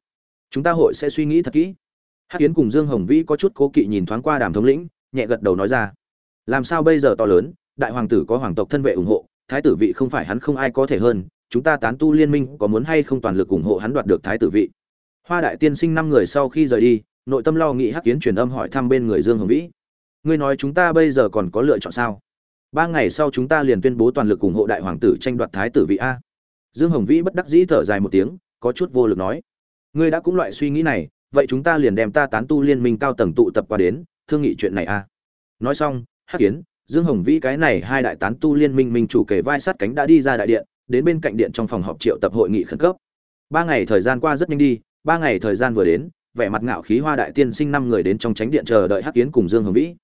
chúng ta hội sẽ suy nghĩ thật kỹ. Hắc kiến cùng dương hồng vĩ có chút cố kỵ nhìn thoáng qua đàm thống lĩnh, nhẹ gật đầu nói ra, làm sao bây giờ to lớn, đại hoàng tử có hoàng tộc thân vệ ủng hộ thái tử vị không phải hắn không ai có thể hơn, chúng ta tán tu liên minh có muốn hay không toàn lực ủng hộ hắn đoạt được thái tử vị. Hoa đại tiên sinh năm người sau khi rời đi, nội tâm lo nghĩ hắc kiến truyền âm hỏi thăm bên người dương hồng vĩ. Ngươi nói chúng ta bây giờ còn có lựa chọn sao? Ba ngày sau chúng ta liền tuyên bố toàn lực ủng hộ đại hoàng tử tranh đoạt thái tử vị a. Dương hồng vĩ bất đắc dĩ thở dài một tiếng, có chút vô lực nói. Ngươi đã cũng loại suy nghĩ này, vậy chúng ta liền đem ta tán tu liên minh cao tầng tụ tập qua đến, thương nghị chuyện này a. Nói xong, hắc kiến dương hồng vĩ cái này hai đại tán tu liên minh minh chủ kể vai sát cánh đã đi ra đại điện, đến bên cạnh điện trong phòng họp triệu tập hội nghị khẩn cấp. Ba ngày thời gian qua rất nhanh đi, ba ngày thời gian vừa đến, vẻ mặt ngạo khí hoa đại tiên sinh năm người đến trong tránh điện chờ đợi hắc kiến cùng dương hồng vĩ.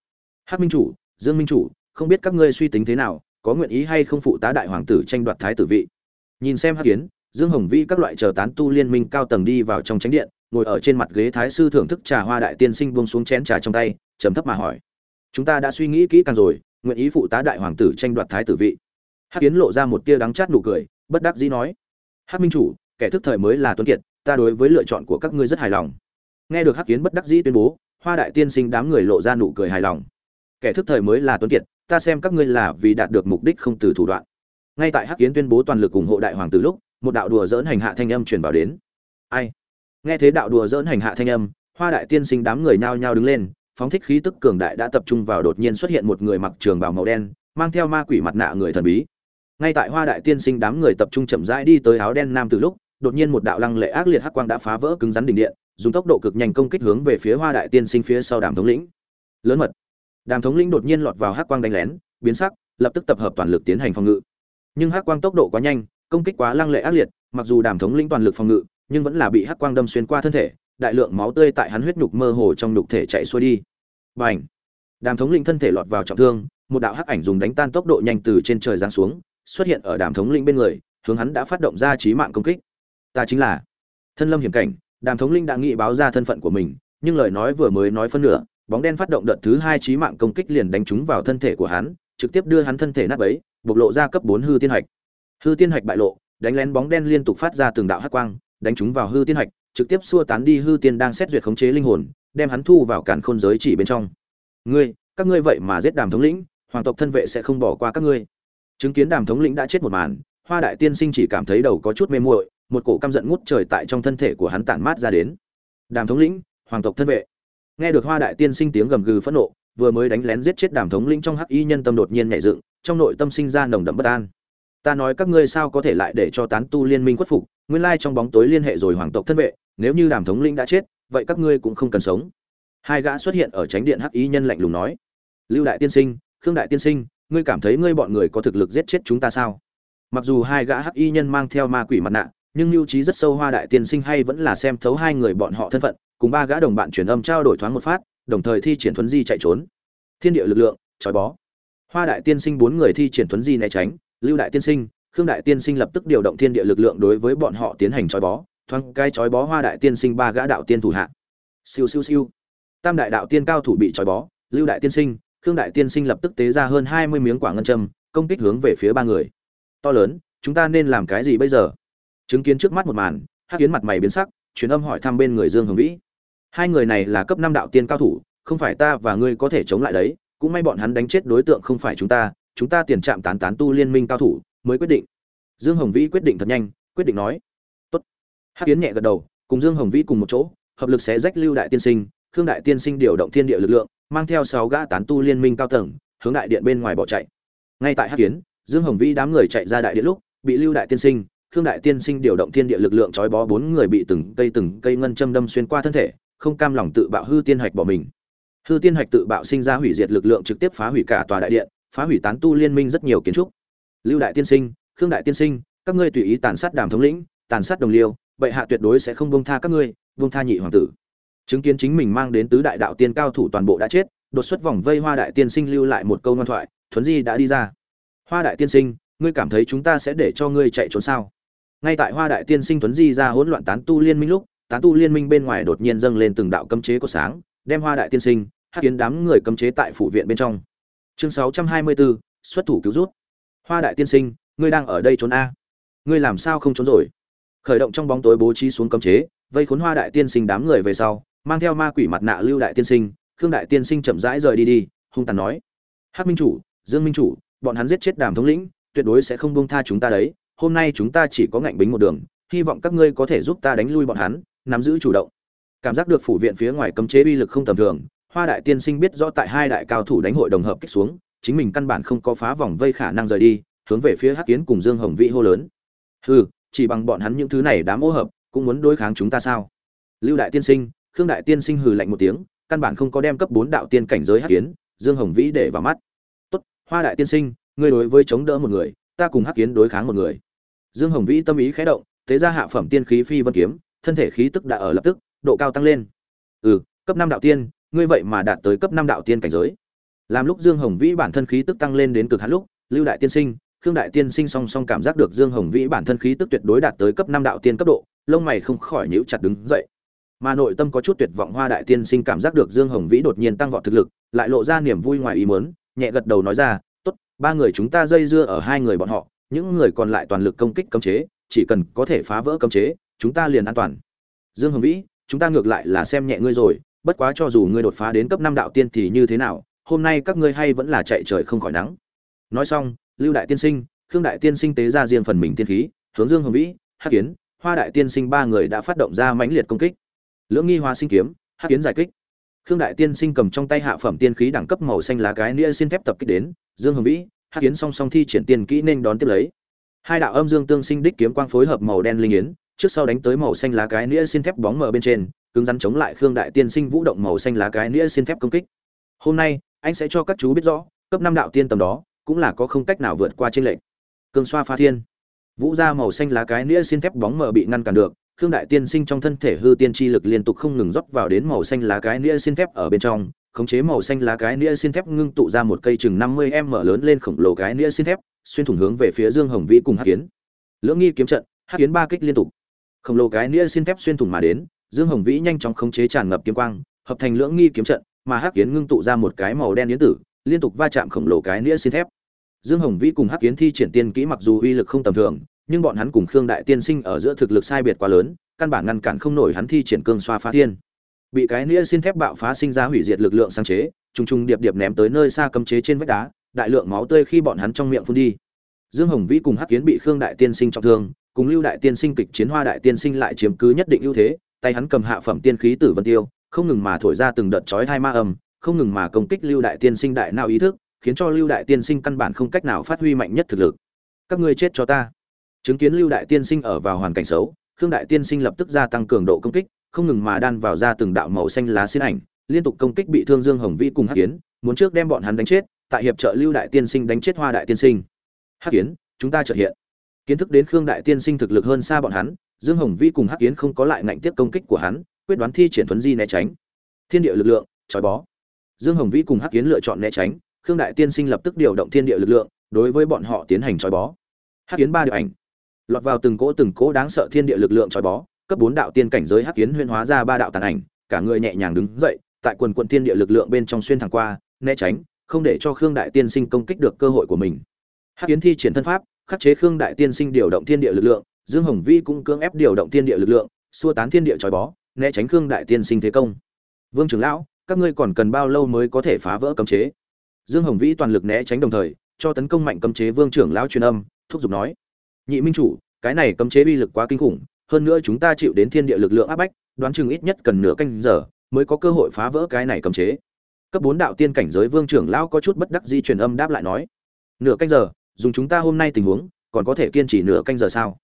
Hắc minh chủ, dương minh chủ, không biết các ngươi suy tính thế nào, có nguyện ý hay không phụ tá đại hoàng tử tranh đoạt thái tử vị? Nhìn xem hắc kiến dương hồng vĩ các loại chờ tán tu liên minh cao tầng đi vào trong tránh điện, ngồi ở trên mặt ghế thái sư thưởng thức trà hoa đại tiên sinh buông xuống chén trà trong tay, trầm thấp mà hỏi, chúng ta đã suy nghĩ kỹ càng rồi nguyện ý phụ tá đại hoàng tử tranh đoạt thái tử vị. Hát kiến lộ ra một tia đắng chát nụ cười, bất đắc dĩ nói Hát minh chủ, kẻ thức thời mới là tuấn kiệt, ta đối với lựa chọn của các ngươi rất hài lòng. Nghe được Hát kiến bất đắc dĩ tuyên bố, hoa đại tiên sinh đám người lộ ra nụ cười hài lòng. Kẻ thức thời mới là tuấn kiệt, ta xem các ngươi là vì đạt được mục đích không từ thủ đoạn. Ngay tại hắc kiến tuyên bố toàn lực ủng hộ đại hoàng tử lúc, một đạo đùa dỡn hành hạ thanh âm truyền vào đến. Ai? Nghe thế đạo đùa dỡn hành hạ thanh âm, hoa đại tiên sinh đám người nhao nhao đứng lên phóng thích khí tức cường đại đã tập trung vào đột nhiên xuất hiện một người mặc trường bào màu đen, mang theo ma quỷ mặt nạ người thần bí. Ngay tại hoa đại tiên sinh đám người tập trung chậm rãi đi tới áo đen nam từ lúc, đột nhiên một đạo lăng lệ ác liệt hắc quang đã phá vỡ cứng rắn đỉnh điện, dùng tốc độ cực nhanh công kích hướng về phía hoa đại tiên sinh phía sau đàm thống lĩnh. Lớn mật. Đàm thống lĩnh đột nhiên lọt vào hắc quang đánh lén, biến sắc, lập tức tập hợp toàn lực tiến hành phòng ngự. Nhưng hắc quang tốc độ quá nhanh, công kích quá lăng lệ ác liệt, mặc dù đàm thống lĩnh toàn lực phòng ngự, nhưng vẫn là bị hắc quang đâm xuyên qua thân thể đại lượng máu tươi tại hắn huyết nhục mơ hồ trong nhục thể chạy xuôi đi. Bành! đàm thống Linh thân thể lọt vào trọng thương, một đạo hắc ảnh dùng đánh tan tốc độ nhanh từ trên trời giáng xuống, xuất hiện ở đàm thống Linh bên người, hướng hắn đã phát động ra trí mạng công kích. Ta chính là thân lâm hiểm cảnh, đàm thống linh đã nghĩ báo ra thân phận của mình, nhưng lời nói vừa mới nói phân nửa, bóng đen phát động đợt thứ hai trí mạng công kích liền đánh trúng vào thân thể của hắn, trực tiếp đưa hắn thân thể nát bấy, bộc lộ ra cấp bốn hư tiên hạch. Hư tiên hạch bại lộ, đánh lén bóng đen liên tục phát ra từng đạo hắc quang, đánh trúng vào hư tiên hạch trực tiếp xua tán đi hư tiên đang xét duyệt khống chế linh hồn, đem hắn thu vào cản khôn giới chỉ bên trong. Ngươi, các ngươi vậy mà giết đàm thống lĩnh, hoàng tộc thân vệ sẽ không bỏ qua các ngươi. Chứng kiến đàm thống lĩnh đã chết một màn, hoa đại tiên sinh chỉ cảm thấy đầu có chút mê muội, một cổ căm giận ngút trời tại trong thân thể của hắn tản mát ra đến. Đàm thống lĩnh, hoàng tộc thân vệ. Nghe được hoa đại tiên sinh tiếng gầm gừ phẫn nộ, vừa mới đánh lén giết chết đàm thống lĩnh trong hắc y nhân tâm đột nhiên nhảy dựng, trong nội tâm sinh ra nồng đậm bất an. Ta nói các ngươi sao có thể lại để cho tán tu liên minh khuất phục nguyên lai trong bóng tối liên hệ rồi hoàng tộc thân vệ, nếu như đàm thống linh đã chết, vậy các ngươi cũng không cần sống. Hai gã xuất hiện ở tránh điện hắc y nhân lạnh lùng nói. Lưu đại tiên sinh, khương đại tiên sinh, ngươi cảm thấy ngươi bọn người có thực lực giết chết chúng ta sao? Mặc dù hai gã hắc y nhân mang theo ma quỷ mặt nạ, nhưng lưu trí rất sâu hoa đại tiên sinh hay vẫn là xem thấu hai người bọn họ thân phận, cùng ba gã đồng bạn truyền âm trao đổi thoáng một phát, đồng thời thi triển thuấn di chạy trốn. Thiên địa lực lượng trói bó. Hoa đại tiên sinh bốn người thi triển thuấn di né tránh, lưu đại tiên sinh khương đại tiên sinh lập tức điều động thiên địa lực lượng đối với bọn họ tiến hành trói bó, thoáng cái trói bó hoa đại tiên sinh ba gã đạo tiên thủ hạ. Siêu siêu siêu. Tam đại đạo tiên cao thủ bị trói bó, lưu đại tiên sinh, khương đại tiên sinh lập tức tế ra hơn hai mươi miếng quả ngân châm, công kích hướng về phía ba người. To lớn, chúng ta nên làm cái gì bây giờ? Chứng kiến trước mắt một màn, hắc kiến mặt mày biến sắc, truyền âm hỏi thăm bên người dương hồng vĩ. Hai người này là cấp năm đạo tiên cao thủ, không phải ta và ngươi có thể chống lại đấy, cũng may bọn hắn đánh chết đối tượng không phải chúng ta chúng ta tiền trạm tán tán tu liên minh cao thủ mới quyết định. Dương hồng vĩ quyết định thật nhanh, quyết định nói, tốt. Hắc kiến nhẹ gật đầu, cùng dương hồng vĩ cùng một chỗ, hợp lực xé rách lưu đại tiên sinh, khương đại tiên sinh điều động thiên địa lực lượng, mang theo sáu gã tán tu liên minh cao tầng, hướng đại điện bên ngoài bỏ chạy. Ngay tại hắc kiến dương hồng vĩ đám người chạy ra đại điện lúc, bị lưu đại tiên sinh, khương đại tiên sinh điều động thiên địa lực lượng trói bó bốn người bị từng cây từng cây ngân châm đâm xuyên qua thân thể, không cam lòng tự bạo hư tiên hạch bỏ mình. Hư tiên hạch tự bạo sinh ra hủy diệt lực lượng trực tiếp phá hủy cả tòa đại điện, phá hủy tán tu liên minh rất nhiều kiến trúc lưu đại tiên sinh khương đại tiên sinh các ngươi tùy ý tàn sát đàm thống lĩnh tàn sát đồng liêu bệ hạ tuyệt đối sẽ không bông tha các ngươi bông tha nhị hoàng tử. Chứng kiến chính mình mang đến tứ đại đạo tiên cao thủ toàn bộ đã chết đột xuất vòng vây hoa đại tiên sinh lưu lại một câu ngoan thoại thuấn di đã đi ra. Hoa đại tiên sinh ngươi cảm thấy chúng ta sẽ để cho ngươi chạy trốn sao? Ngay tại hoa đại tiên sinh thuấn di ra hỗn loạn tán tu liên minh lúc tán tu liên minh bên ngoài đột nhiên dâng lên từng đạo cấm chế của sáng đem hoa đại tiên sinh hát kiến đám người cấm chế tại phủ viện bên trong. Chương 624, xuất thủ cứu rút hoa đại tiên sinh, ngươi đang ở đây trốn a. Ngươi làm sao không trốn rồi? Khởi động trong bóng tối bố trí xuống cấm chế, vây khốn hoa đại tiên sinh đám người về sau, mang theo ma quỷ mặt nạ lưu đại tiên sinh, khương đại tiên sinh chậm rãi rời đi đi, hung tàn nói. Hát minh chủ, dương minh chủ, bọn hắn giết chết đàm thống lĩnh, tuyệt đối sẽ không buông tha chúng ta đấy. Hôm nay chúng ta chỉ có ngạnh bính một đường, hy vọng các ngươi có thể giúp ta đánh lui bọn hắn, nắm giữ chủ động. Cảm giác được phủ viện phía ngoài cấm chế uy lực không tầm thường, hoa đại tiên sinh biết rõ tại hai đại cao thủ đánh hội đồng hợp kích xuống chính mình căn bản không có phá vòng vây khả năng rời đi, hướng về phía hắc kiến cùng dương hồng vĩ hô lớn. Hừ, chỉ bằng bọn hắn những thứ này đã ô hợp, cũng muốn đối kháng chúng ta sao? Lưu đại tiên sinh, khương đại tiên sinh hừ lạnh một tiếng, căn bản không có đem cấp bốn đạo tiên cảnh giới hắc kiến dương hồng vĩ để vào mắt. Tốt, hoa đại tiên sinh, ngươi đối với chống đỡ một người, ta cùng hắc kiến đối kháng một người. Dương hồng vĩ tâm ý khẽ động, thế ra hạ phẩm tiên khí phi vân kiếm, thân thể khí tức đã ở lập tức, độ cao tăng lên. Ừ cấp năm đạo tiên, ngươi vậy mà đạt tới cấp năm đạo tiên cảnh giới làm lúc dương hồng vĩ bản thân khí tức tăng lên đến cực hạn lúc, lưu đại tiên sinh, khương đại tiên sinh song song cảm giác được dương hồng vĩ bản thân khí tức tuyệt đối đạt tới cấp năm đạo tiên cấp độ, lông mày không khỏi nhíu chặt đứng dậy. Mà nội tâm có chút tuyệt vọng hoa đại tiên sinh cảm giác được dương hồng vĩ đột nhiên tăng vọt thực lực, lại lộ ra niềm vui ngoài ý muốn, nhẹ gật đầu nói ra, tốt, ba người chúng ta dây dưa ở hai người bọn họ, những người còn lại toàn lực công kích cấm chế, chỉ cần có thể phá vỡ cấm chế, chúng ta liền an toàn. Dương hồng vĩ, chúng ta ngược lại là xem nhẹ ngươi rồi, bất quá cho dù ngươi đột phá đến cấp năm đạo tiên thì như thế nào hôm nay các ngươi hay vẫn là chạy trời không khỏi nắng. Nói xong, lưu đại tiên sinh, khương đại tiên sinh tế ra riêng phần mình tiên khí, hướng dương hồng vĩ, hắc kiến, hoa đại tiên sinh ba người đã phát động ra mãnh liệt công kích. Lưỡng nghi hoa sinh kiếm, hắc kiến giải kích. Khương đại tiên sinh cầm trong tay hạ phẩm tiên khí đẳng cấp màu xanh lá cái nĩa xin thép tập kích đến, dương hồng vĩ, hắc kiến song song thi triển tiên kỹ nên đón tiếp lấy. Hai đạo âm dương tương sinh đích kiếm quang phối hợp màu đen linh yến, trước sau đánh tới màu xanh lá cái nĩa xin thép bóng mờ bên trên, cứng rắn chống lại khương đại tiên sinh vũ động màu xanh lá cái nĩa xin thép công kích. Hôm nay anh sẽ cho các chú biết rõ, cấp năm đạo tiên tầm đó cũng là có không cách nào vượt qua trên lệnh cương xoa pha thiên. Vũ ra màu xanh lá cái nĩa xin thép bóng mờ bị ngăn cản được, khương đại tiên sinh trong thân thể hư tiên chi lực liên tục không ngừng rót vào đến màu xanh lá cái nĩa xin thép ở bên trong, khống chế màu xanh lá cái nĩa xin thép ngưng tụ ra một cây chừng năm mươi m lớn lên khổng lồ cái nĩa xin thép, xuyên thủng hướng về phía dương hồng vĩ cùng hát kiến lưỡng nghi kiếm trận hát kiến ba kích liên tục. Khổng lồ cái nĩa xin thép xuyên thủng mà đến, dương hồng vĩ nhanh chóng khống chế tràn ngập kiếm quang, hợp thành lưỡng nghi kiếm trận mà hắc kiến ngưng tụ ra một cái màu đen yến tử, liên tục va chạm khổng lồ cái nĩa xin thép. Dương hồng vĩ cùng hắc kiến thi triển tiên kỹ mặc dù uy lực không tầm thường, nhưng bọn hắn cùng khương đại tiên sinh ở giữa thực lực sai biệt quá lớn, căn bản ngăn cản không nổi hắn thi triển cương xoa phá thiên. Bị cái nĩa xin thép bạo phá sinh ra hủy diệt lực lượng sáng chế, trùng trùng điệp điệp ném tới nơi xa cấm chế trên vách đá, đại lượng máu tươi khi bọn hắn trong miệng phun đi. Dương hồng vĩ cùng hắc kiến bị khương đại tiên sinh trọng thương, cùng lưu đại tiên sinh kịch chiến hoa đại tiên sinh lại chiếm cứ nhất định ưu thế, tay hắn cầm hạ phẩm tiên khí tử vân tiêu không ngừng mà thổi ra từng đợt chói hai ma âm, không ngừng mà công kích lưu đại tiên sinh đại não ý thức, khiến cho lưu đại tiên sinh căn bản không cách nào phát huy mạnh nhất thực lực. Các ngươi chết cho ta. Chứng kiến lưu đại tiên sinh ở vào hoàn cảnh xấu, khương đại tiên sinh lập tức gia tăng cường độ công kích, không ngừng mà đan vào ra từng đạo màu xanh lá xiên ảnh, liên tục công kích bị thương dương hồng vĩ cùng hắc kiến muốn trước đem bọn hắn đánh chết, tại hiệp trợ lưu đại tiên sinh đánh chết hoa đại tiên sinh. Hắc kiến chúng ta trợ hiện. Kiến thức đến khương đại tiên sinh thực lực hơn xa bọn hắn, dương hồng vĩ cùng hắc kiến không có lại ngạnh tiếp công kích của hắn quyết đoán thi triển thuấn di né tránh. Thiên địa lực lượng, trói bó. Dương hồng vĩ cùng hắc kiến lựa chọn né tránh, khương đại tiên sinh lập tức điều động thiên địa lực lượng, đối với bọn họ tiến hành trói bó. Hắc kiến ba điều ảnh. Lọt vào từng cỗ từng cỗ đáng sợ thiên địa lực lượng trói bó, cấp bốn đạo tiên cảnh giới hắc kiến huyên hóa ra ba đạo tàn ảnh, cả người nhẹ nhàng đứng dậy, tại quần quận thiên địa lực lượng bên trong xuyên thẳng qua, né tránh, không để cho khương đại tiên sinh công kích được cơ hội của mình. Hắc kiến thi triển thân pháp, khắc chế khương đại tiên sinh điều động thiên địa lực lượng, dương hồng vi cũng cưỡng ép điều động thiên địa lực lượng, xua tán thiên địa trói bó né tránh khương đại tiên sinh thế công. Vương trưởng lão, các ngươi còn cần bao lâu mới có thể phá vỡ cấm chế? Dương hồng vĩ toàn lực né tránh đồng thời, cho tấn công mạnh cấm chế vương trưởng lão truyền âm, thúc giục nói, nhị minh chủ, cái này cấm chế uy lực quá kinh khủng, hơn nữa chúng ta chịu đến thiên địa lực lượng áp bách, đoán chừng ít nhất cần nửa canh giờ mới có cơ hội phá vỡ cái này cấm chế. Cấp bốn đạo tiên cảnh giới vương trưởng lão có chút bất đắc di truyền âm đáp lại nói, nửa canh giờ, dùng chúng ta hôm nay tình huống, còn có thể kiên trì nửa canh giờ sao?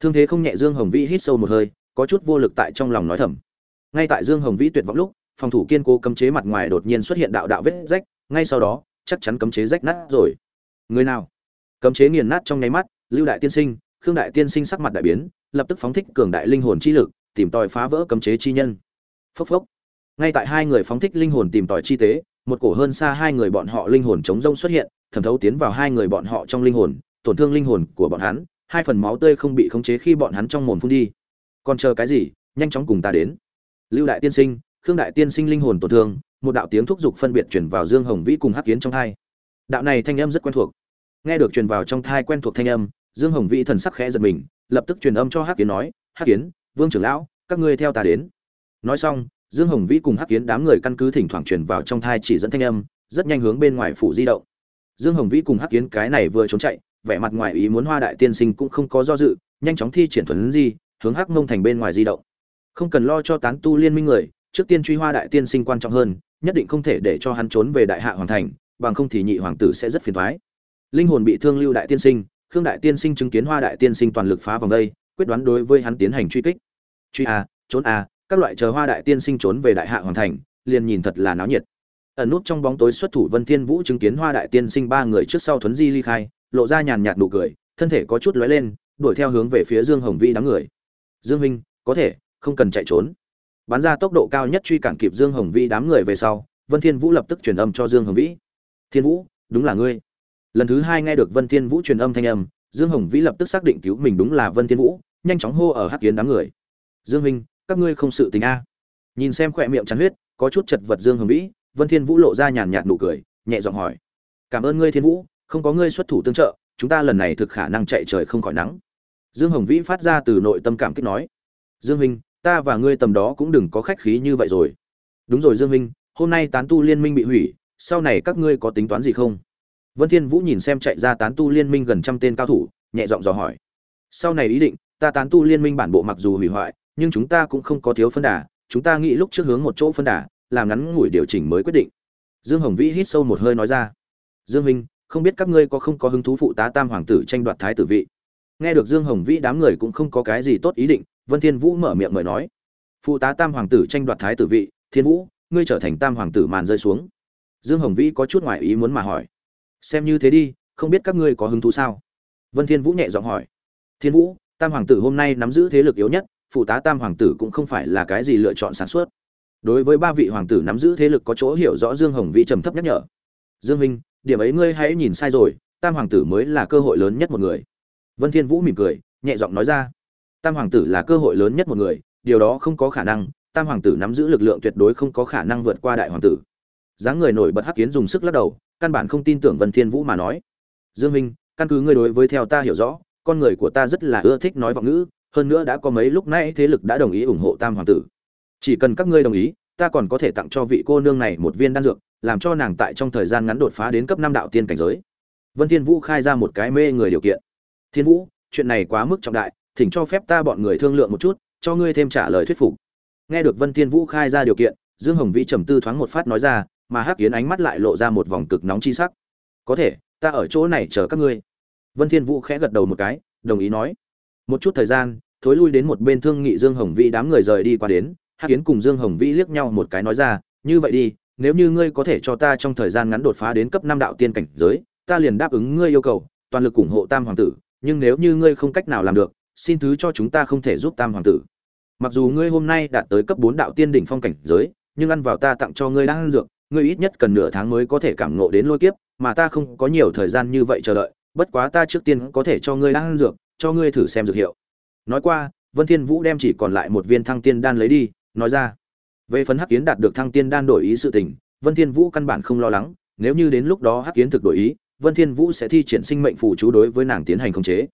Thương thế không nhẹ dương hồng vĩ hít sâu một hơi có chút vô lực tại trong lòng nói thầm. Ngay tại dương hồng vĩ tuyệt vọng lúc, phòng thủ kiên cố cấm chế mặt ngoài đột nhiên xuất hiện đạo đạo vết rách, ngay sau đó, chắc chắn cấm chế rách nát rồi. Người nào? Cấm chế nghiền nát trong nháy mắt, lưu đại tiên sinh, khương đại tiên sinh sắc mặt đại biến, lập tức phóng thích cường đại linh hồn chi lực, tìm tòi phá vỡ cấm chế chi nhân. Phốc phốc. Ngay tại hai người phóng thích linh hồn tìm tòi chi tế, một cổ hơn xa hai người bọn họ linh hồn chống rông xuất hiện, thẩm thấu tiến vào hai người bọn họ trong linh hồn, tổn thương linh hồn của bọn hắn, hai phần máu tươi không bị khống chế khi bọn hắn trong mồm phun đi còn chờ cái gì, nhanh chóng cùng ta đến. Lưu đại tiên sinh, khương đại tiên sinh linh hồn tổn thương, một đạo tiếng thúc giục phân biệt chuyển vào dương hồng vĩ cùng hắc kiến trong thai. Đạo này thanh âm rất quen thuộc. Nghe được truyền vào trong thai quen thuộc thanh âm, dương hồng vĩ thần sắc khẽ giật mình, lập tức truyền âm cho hắc kiến nói, hắc kiến vương trưởng lão, các ngươi theo ta đến. Nói xong, dương hồng vĩ cùng hắc kiến đám người căn cứ thỉnh thoảng truyền vào trong thai chỉ dẫn thanh âm, rất nhanh hướng bên ngoài phủ di động. Dương hồng vĩ cùng hắc kiến cái này vừa trốn chạy, vẻ mặt ngoài ý muốn hoa đại tiên sinh cũng không có do dự, nhanh chóng thi triển thuần di hướng hắc mông thành bên ngoài di động. Không cần lo cho tán tu liên minh người, trước tiên truy hoa đại tiên sinh quan trọng hơn, nhất định không thể để cho hắn trốn về đại hạ hoàng thành, bằng không thì nhị hoàng tử sẽ rất phiền thoái linh hồn bị thương lưu đại tiên sinh, khương đại tiên sinh chứng kiến hoa đại tiên sinh toàn lực phá vòng đây, quyết đoán đối với hắn tiến hành truy kích. Truy a, trốn a, các loại chờ hoa đại tiên sinh trốn về đại hạ hoàng thành, liền nhìn thật là náo nhiệt. Ẩn nút trong bóng tối xuất thủ vân thiên vũ chứng kiến hoa đại tiên sinh ba người trước sau thuấn di ly khai, lộ ra nhàn nhạt nụ cười, thân thể có chút lóe lên, đuổi theo hướng về phía dương hồng vi đám người dương minh có thể, không cần chạy trốn. Bắn ra tốc độ cao nhất truy cản kịp dương hồng vi đám người về sau, vân thiên vũ lập tức truyền âm cho dương hồng vĩ. Thiên vũ, đúng là ngươi. Lần thứ hai nghe được vân thiên vũ truyền âm thanh âm, dương hồng vĩ lập tức xác định cứu mình đúng là vân thiên vũ, nhanh chóng hô ở hắc kiến đám người. Dương minh các ngươi không sự tình a. Nhìn xem khoẹt miệng chắn huyết, có chút chật vật dương hồng vĩ, vân thiên vũ lộ ra nhàn nhạt nụ cười, nhẹ giọng hỏi. Cảm ơn ngươi thiên vũ, không có ngươi xuất thủ tương trợ, chúng ta lần này thực khả năng chạy trời không khỏi nắng dương hồng vĩ phát ra từ nội tâm cảm kích nói, dương minh ta và ngươi tầm đó cũng đừng có khách khí như vậy rồi. Đúng rồi dương minh hôm nay tán tu liên minh bị hủy, sau này các ngươi có tính toán gì không? Vân thiên vũ nhìn xem chạy ra tán tu liên minh gần trăm tên cao thủ, nhẹ giọng dò hỏi, sau này ý định, ta tán tu liên minh bản bộ mặc dù hủy hoại, nhưng chúng ta cũng không có thiếu phân đà, chúng ta nghĩ lúc trước hướng một chỗ phân đà, làm ngắn ngủi điều chỉnh mới quyết định. Dương hồng vĩ hít sâu một hơi nói ra, dương minh không biết các ngươi có không có hứng thú phụ tá tam hoàng tử tranh đoạt thái tử vị? Nghe được dương hồng vĩ đám người cũng không có cái gì tốt ý định, vân thiên vũ mở miệng mời nói. Phụ tá tam hoàng tử tranh đoạt thái tử vị, thiên vũ, ngươi trở thành tam hoàng tử màn rơi xuống. Dương hồng vĩ có chút ngoại ý muốn mà hỏi. Xem như thế đi, không biết các ngươi có hứng thú sao? Vân thiên vũ nhẹ giọng hỏi. Thiên vũ, tam hoàng tử hôm nay nắm giữ thế lực yếu nhất, phụ tá tam hoàng tử cũng không phải là cái gì lựa chọn sáng suốt. Đối với ba vị hoàng tử nắm giữ thế lực có chỗ hiểu rõ dương hồng vĩ trầm thấp nhắc nhở. Dương minh, điểm ấy ngươi hãy nhìn sai rồi, tam hoàng tử mới là cơ hội lớn nhất một người vân thiên vũ mỉm cười, nhẹ giọng nói ra, tam hoàng tử là cơ hội lớn nhất một người, điều đó không có khả năng, tam hoàng tử nắm giữ lực lượng tuyệt đối không có khả năng vượt qua đại hoàng tử. Dáng người nổi bật hắc kiến dùng sức lắc đầu, căn bản không tin tưởng vân thiên vũ mà nói, dương minh căn cứ ngươi đối với theo ta hiểu rõ, con người của ta rất là ưa thích nói vọng ngữ, hơn nữa đã có mấy lúc nãy thế lực đã đồng ý ủng hộ tam hoàng tử. Chỉ cần các ngươi đồng ý, ta còn có thể tặng cho vị cô nương này một viên đan dược, làm cho nàng tại trong thời gian ngắn đột phá đến cấp năm đạo tiên cảnh giới. Vân thiên vũ khai ra một cái mê người điều kiện thiên vũ, chuyện này quá mức trọng đại, thỉnh cho phép ta bọn người thương lượng một chút, cho ngươi thêm trả lời thuyết phục. Nghe được vân thiên vũ khai ra điều kiện, dương hồng vĩ trầm tư thoáng một phát nói ra, mà hắc kiến ánh mắt lại lộ ra một vòng cực nóng chi sắc. Có thể, ta ở chỗ này chờ các ngươi. Vân thiên vũ khẽ gật đầu một cái, đồng ý nói. Một chút thời gian, thối lui đến một bên thương nghị dương hồng vĩ đám người rời đi qua đến, hắc kiến cùng dương hồng vĩ liếc nhau một cái nói ra, như vậy đi, nếu như ngươi có thể cho ta trong thời gian ngắn đột phá đến cấp năm đạo tiên cảnh giới, ta liền đáp ứng ngươi yêu cầu, toàn lực ủng hộ tam hoàng tử nhưng nếu như ngươi không cách nào làm được, xin thứ cho chúng ta không thể giúp tam hoàng tử. Mặc dù ngươi hôm nay đạt tới cấp bốn đạo tiên đỉnh phong cảnh giới, nhưng ăn vào ta tặng cho ngươi đang ăn dược, ngươi ít nhất cần nửa tháng mới có thể cảm ngộ đến lôi kiếp, mà ta không có nhiều thời gian như vậy chờ đợi, bất quá ta trước tiên có thể cho ngươi đang ăn dược, cho ngươi thử xem dược hiệu. Nói qua, vân thiên vũ đem chỉ còn lại một viên thăng tiên đan lấy đi, nói ra. Về phần hắc kiến đạt được thăng tiên đan đổi ý sự tình, vân thiên vũ căn bản không lo lắng, nếu như đến lúc đó hắc kiến thực đổi ý vân thiên vũ sẽ thi triển sinh mệnh phù chú đối với nàng tiến hành khống chế.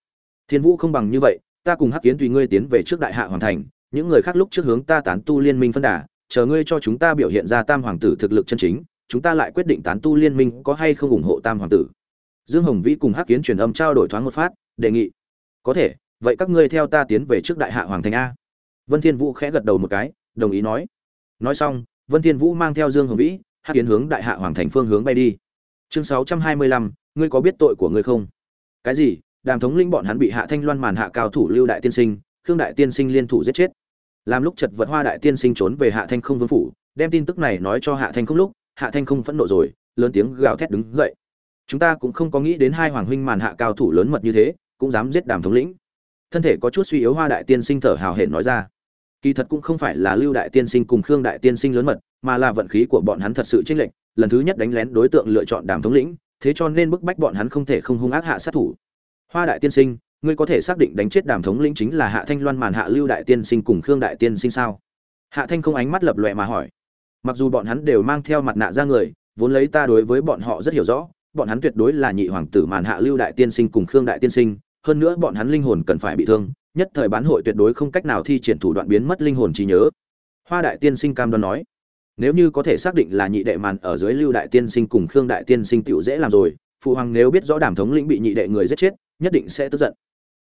Thiên vũ không bằng như vậy, ta cùng hắc kiến tùy ngươi tiến về trước đại hạ hoàn thành, những người khác lúc trước hướng ta tán tu liên minh phân đà, chờ ngươi cho chúng ta biểu hiện ra tam hoàng tử thực lực chân chính, chúng ta lại quyết định tán tu liên minh có hay không ủng hộ tam hoàng tử. Dương hồng vĩ cùng hắc kiến truyền âm trao đổi thoáng một phát, đề nghị. Có thể, vậy các ngươi theo ta tiến về trước đại hạ hoàng thành a. Vân thiên vũ khẽ gật đầu một cái, đồng ý nói. Nói xong, vân thiên vũ mang theo dương hồng vĩ, Hắc kiến hướng đại hạ hoàng thành phương hướng bay đi chương 625, ngươi có biết tội của ngươi không? Cái gì? Đàm thống linh bọn hắn bị hạ thanh loan màn hạ cao thủ lưu đại tiên sinh khương đại tiên sinh liên thủ giết chết. Làm lúc chật vật hoa đại tiên sinh trốn về hạ thanh không vương phủ đem tin tức này nói cho hạ thanh không lúc hạ thanh không phẫn nộ rồi lớn tiếng gào thét đứng dậy. Chúng ta cũng không có nghĩ đến hai hoàng huynh màn hạ cao thủ lớn mật như thế cũng dám giết đàm thống lĩnh. Thân thể có chút suy yếu hoa đại tiên sinh thở hào hển nói ra. Kỳ thật cũng không phải là lưu đại tiên sinh cùng khương đại tiên sinh lớn mật mà là vận khí của bọn hắn thật sự chênh lệch lần thứ nhất đánh lén đối tượng lựa chọn đàm thống lĩnh, thế cho nên bức bách bọn hắn không thể không hung ác hạ sát thủ. Hoa đại tiên sinh, ngươi có thể xác định đánh chết đàm thống lĩnh chính là hạ thanh loan màn hạ lưu đại tiên sinh cùng khương đại tiên sinh sao? Hạ thanh không ánh mắt lập lòe mà hỏi. Mặc dù bọn hắn đều mang theo mặt nạ ra người, vốn lấy ta đối với bọn họ rất hiểu rõ, bọn hắn tuyệt đối là nhị hoàng tử màn hạ lưu đại tiên sinh cùng khương đại tiên sinh, hơn nữa bọn hắn linh hồn cần phải bị thương, nhất thời bán hội tuyệt đối không cách nào thi triển thủ đoạn biến mất linh hồn trí nhớ. Hoa đại tiên sinh cam đoan nói nếu như có thể xác định là nhị đệ màn ở dưới lưu đại tiên sinh cùng khương đại tiên sinh tựu dễ làm rồi, phụ hoàng nếu biết rõ đàm thống lĩnh bị nhị đệ người giết chết, nhất định sẽ tức giận.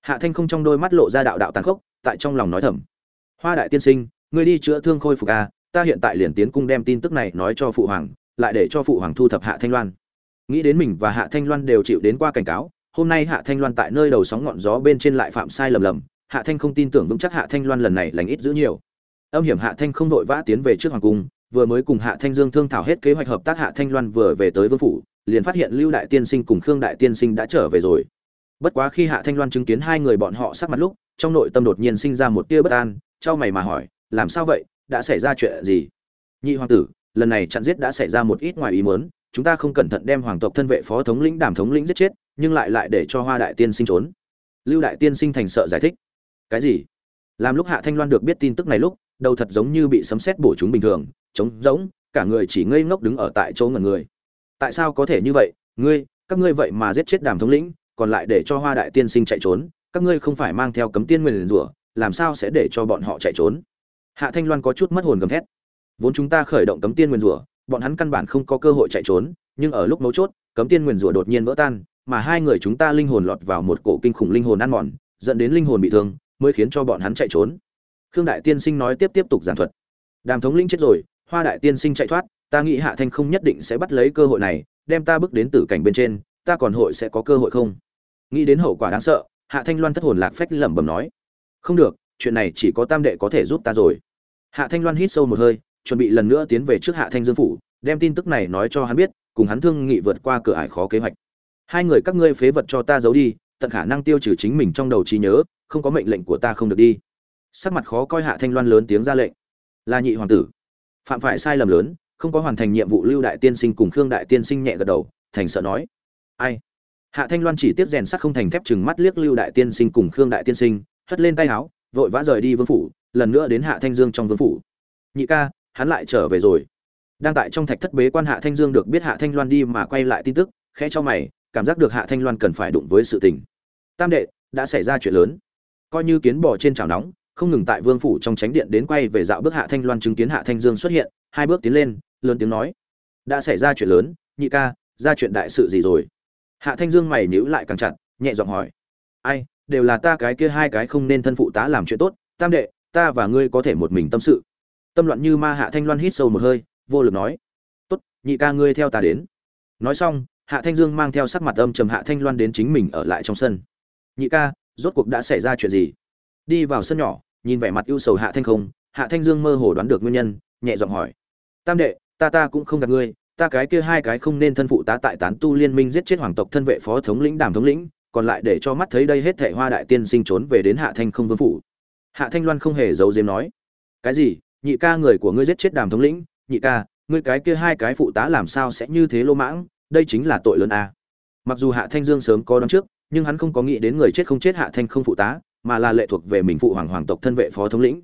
Hạ thanh không trong đôi mắt lộ ra đạo đạo tàn khốc, tại trong lòng nói thầm. Hoa đại tiên sinh, ngươi đi chữa thương khôi phục a ta hiện tại liền tiến cung đem tin tức này nói cho phụ hoàng, lại để cho phụ hoàng thu thập hạ thanh loan. Nghĩ đến mình và hạ thanh loan đều chịu đến qua cảnh cáo, hôm nay hạ thanh loan tại nơi đầu sóng ngọn gió bên trên lại phạm sai lầm lầm, hạ thanh không tin tưởng vững chắc hạ thanh loan lần này lành ít giữ nhiều. Âm hiểm hạ thanh không vội vã tiến về trước hoàng cung vừa mới cùng hạ thanh dương thương thảo hết kế hoạch hợp tác, hạ thanh loan vừa về tới vương phủ, liền phát hiện lưu đại tiên sinh cùng khương đại tiên sinh đã trở về rồi. Bất quá khi hạ thanh loan chứng kiến hai người bọn họ sắc mặt lúc, trong nội tâm đột nhiên sinh ra một tia bất an, trao mày mà hỏi, làm sao vậy? Đã xảy ra chuyện gì? Nhị hoàng tử, lần này chặn giết đã xảy ra một ít ngoài ý muốn, chúng ta không cẩn thận đem hoàng tộc thân vệ phó thống lĩnh, đàm thống lĩnh giết chết, nhưng lại lại để cho hoa đại tiên sinh trốn. Lưu đại tiên sinh thành sợ giải thích, cái gì? Làm lúc hạ thanh loan được biết tin tức này lúc đầu thật giống như bị sấm sét bổ chúng bình thường, trống rỗng, cả người chỉ ngây ngốc đứng ở tại chỗ ngẩn người. Tại sao có thể như vậy? Ngươi, các ngươi vậy mà giết chết đàm thống lĩnh, còn lại để cho hoa đại tiên sinh chạy trốn, các ngươi không phải mang theo cấm tiên nguyền rủa, làm sao sẽ để cho bọn họ chạy trốn? Hạ thanh loan có chút mất hồn gầm thét. Vốn chúng ta khởi động cấm tiên nguyền rủa, bọn hắn căn bản không có cơ hội chạy trốn, nhưng ở lúc mấu chốt, cấm tiên nguyền rủa đột nhiên vỡ tan, mà hai người chúng ta linh hồn lọt vào một cổ kinh khủng linh hồn ăn mòn, dẫn đến linh hồn bị thương, mới khiến cho bọn hắn chạy trốn khương đại tiên sinh nói tiếp tiếp tục giảng thuật. Đàm thống linh chết rồi, hoa đại tiên sinh chạy thoát, ta nghĩ hạ thanh không nhất định sẽ bắt lấy cơ hội này, đem ta bước đến tử cảnh bên trên, ta còn hội sẽ có cơ hội không? Nghĩ đến hậu quả đáng sợ, hạ thanh loan thất hồn lạc phách lẩm bẩm nói. Không được, chuyện này chỉ có tam đệ có thể giúp ta rồi. Hạ thanh loan hít sâu một hơi, chuẩn bị lần nữa tiến về trước hạ thanh dương phủ, đem tin tức này nói cho hắn biết, cùng hắn thương nghị vượt qua cửa ải khó kế hoạch. Hai người các ngươi phế vật cho ta giấu đi, tận khả năng tiêu trừ chính mình trong đầu trí nhớ, không có mệnh lệnh của ta không được đi sắc mặt khó coi hạ thanh loan lớn tiếng ra lệnh. Là nhị hoàng tử, phạm phải sai lầm lớn, không có hoàn thành nhiệm vụ lưu đại tiên sinh cùng khương đại tiên sinh nhẹ gật đầu, thành sợ nói. Ai? Hạ thanh loan chỉ tiếp rèn sắt không thành thép chừng mắt liếc lưu đại tiên sinh cùng khương đại tiên sinh, hất lên tay áo, vội vã rời đi vương phủ, lần nữa đến hạ thanh dương trong vương phủ. Nhị ca, hắn lại trở về rồi. Đang tại trong thạch thất bế quan hạ thanh dương được biết hạ thanh loan đi mà quay lại tin tức, khẽ cho mày, cảm giác được hạ thanh loan cần phải đụng với sự tình. Tam đệ, đã xảy ra chuyện lớn. Coi như kiến bò trên chảo nóng không ngừng tại vương phủ trong tránh điện đến quay về dạo bước hạ thanh loan chứng kiến hạ thanh dương xuất hiện, hai bước tiến lên, lớn tiếng nói, đã xảy ra chuyện lớn, nhị ca, ra chuyện đại sự gì rồi? Hạ thanh dương mày nhíu lại càng chặt, nhẹ giọng hỏi, ai, đều là ta cái kia hai cái không nên thân phụ tá làm chuyện tốt, tam đệ, ta và ngươi có thể một mình tâm sự. Tâm loạn như ma hạ thanh loan hít sâu một hơi, vô lực nói, tốt, nhị ca ngươi theo ta đến. Nói xong, hạ thanh dương mang theo sắc mặt âm trầm hạ thanh loan đến chính mình ở lại trong sân. Nhị ca, rốt cuộc đã xảy ra chuyện gì? Đi vào sân nhỏ, nhìn vẻ mặt ưu sầu hạ thanh không, hạ thanh dương mơ hồ đoán được nguyên nhân, nhẹ giọng hỏi. Tam đệ, ta ta cũng không gạt ngươi, ta cái kia hai cái không nên thân phụ tá tại tán tu liên minh giết chết hoàng tộc thân vệ phó thống lĩnh đàm thống lĩnh, còn lại để cho mắt thấy đây hết thệ hoa đại tiên sinh trốn về đến hạ thanh không vương phủ. Hạ thanh loan không hề giấu diếm nói. Cái gì? Nhị ca người của ngươi giết chết đàm thống lĩnh? Nhị ca, ngươi cái kia hai cái phụ tá làm sao sẽ như thế lô mãng? Đây chính là tội lớn a. Mặc dù hạ thanh dương sớm có đón trước, nhưng hắn không có nghĩ đến người chết không chết hạ thanh không phụ tá mà là lệ thuộc về mình phụ hoàng hoàng tộc thân vệ phó thống lĩnh.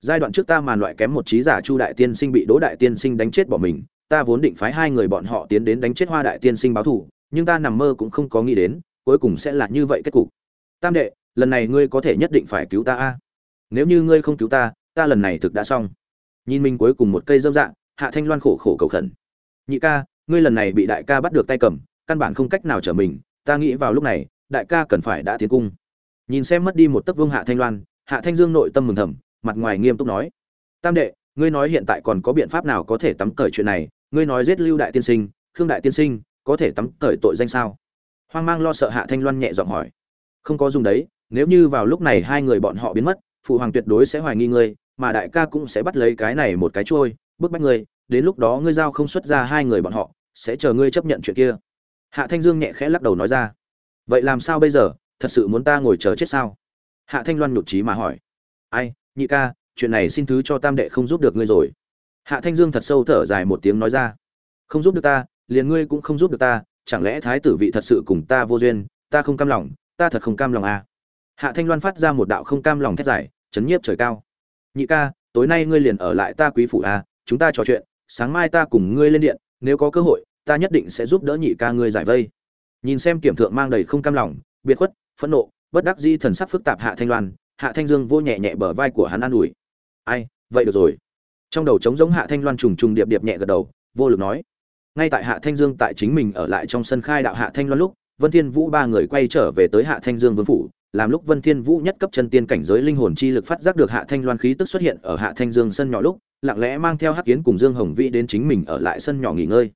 Giai đoạn trước ta màn loại kém một trí giả chu đại tiên sinh bị đỗ đại tiên sinh đánh chết bỏ mình, ta vốn định phái hai người bọn họ tiến đến đánh chết hoa đại tiên sinh báo thù, nhưng ta nằm mơ cũng không có nghĩ đến, cuối cùng sẽ là như vậy kết cục. Tam đệ, lần này ngươi có thể nhất định phải cứu ta a. Nếu như ngươi không cứu ta ta lần này thực đã xong. Nhìn mình cuối cùng một cây dâm dạng, hạ thanh loan khổ khổ cầu khẩn. Nhị ca, ngươi lần này bị đại ca bắt được tay cầm, căn bản không cách nào trở mình, ta nghĩ vào lúc này, đại ca cần phải đã tiến cung nhìn xem mất đi một tấc vương hạ thanh loan, hạ thanh dương nội tâm mừng thầm, mặt ngoài nghiêm túc nói. Tam đệ, ngươi nói hiện tại còn có biện pháp nào có thể tắm cởi chuyện này? Ngươi nói giết lưu đại tiên sinh, khương đại tiên sinh, có thể tắm cởi tội danh sao? Hoang mang lo sợ hạ thanh loan nhẹ giọng hỏi. Không có dùng đấy, nếu như vào lúc này hai người bọn họ biến mất, phụ hoàng tuyệt đối sẽ hoài nghi ngươi, mà đại ca cũng sẽ bắt lấy cái này một cái trôi bức bách ngươi, đến lúc đó ngươi giao không xuất ra hai người bọn họ, sẽ chờ ngươi chấp nhận chuyện kia. Hạ thanh dương nhẹ khẽ lắc đầu nói ra. Vậy làm sao bây giờ? Thật sự muốn ta ngồi chờ chết sao? Hạ thanh loan nhụt trí mà hỏi. Ai nhị ca chuyện này xin thứ cho tam đệ không giúp được ngươi rồi. Hạ thanh dương thật sâu thở dài một tiếng nói ra. Không giúp được ta liền ngươi cũng không giúp được ta chẳng lẽ thái tử vị thật sự cùng ta vô duyên ta không cam lòng ta thật không cam lòng à. hạ thanh loan phát ra một đạo không cam lòng thét dài chấn nhiếp trời cao. Nhị ca tối nay ngươi liền ở lại ta quý phủ à, chúng ta trò chuyện sáng mai ta cùng ngươi lên điện nếu có cơ hội ta nhất định sẽ giúp đỡ nhị ca ngươi giải vây. Nhìn xem kiểm thượng mang đầy không cam lòng biệt khuất phẫn nộ, bất đắc di thần sắc phức tạp hạ thanh loan, hạ thanh dương vô nhẹ nhẹ bờ vai của hắn an ủi. Ai, vậy được rồi. Trong đầu trống giống hạ thanh loan trùng trùng điệp điệp nhẹ gật đầu, vô lực nói. Ngay tại hạ thanh dương tại chính mình ở lại trong sân khai đạo hạ thanh loan lúc, vân thiên vũ ba người quay trở về tới hạ thanh dương vương phủ, làm lúc vân thiên vũ nhất cấp chân tiên cảnh giới linh hồn chi lực phát giác được hạ thanh loan khí tức xuất hiện ở hạ thanh dương sân nhỏ lúc, lặng lẽ mang theo hắc kiến cùng dương hồng vĩ đến chính mình ở lại sân nhỏ nghỉ ngơi.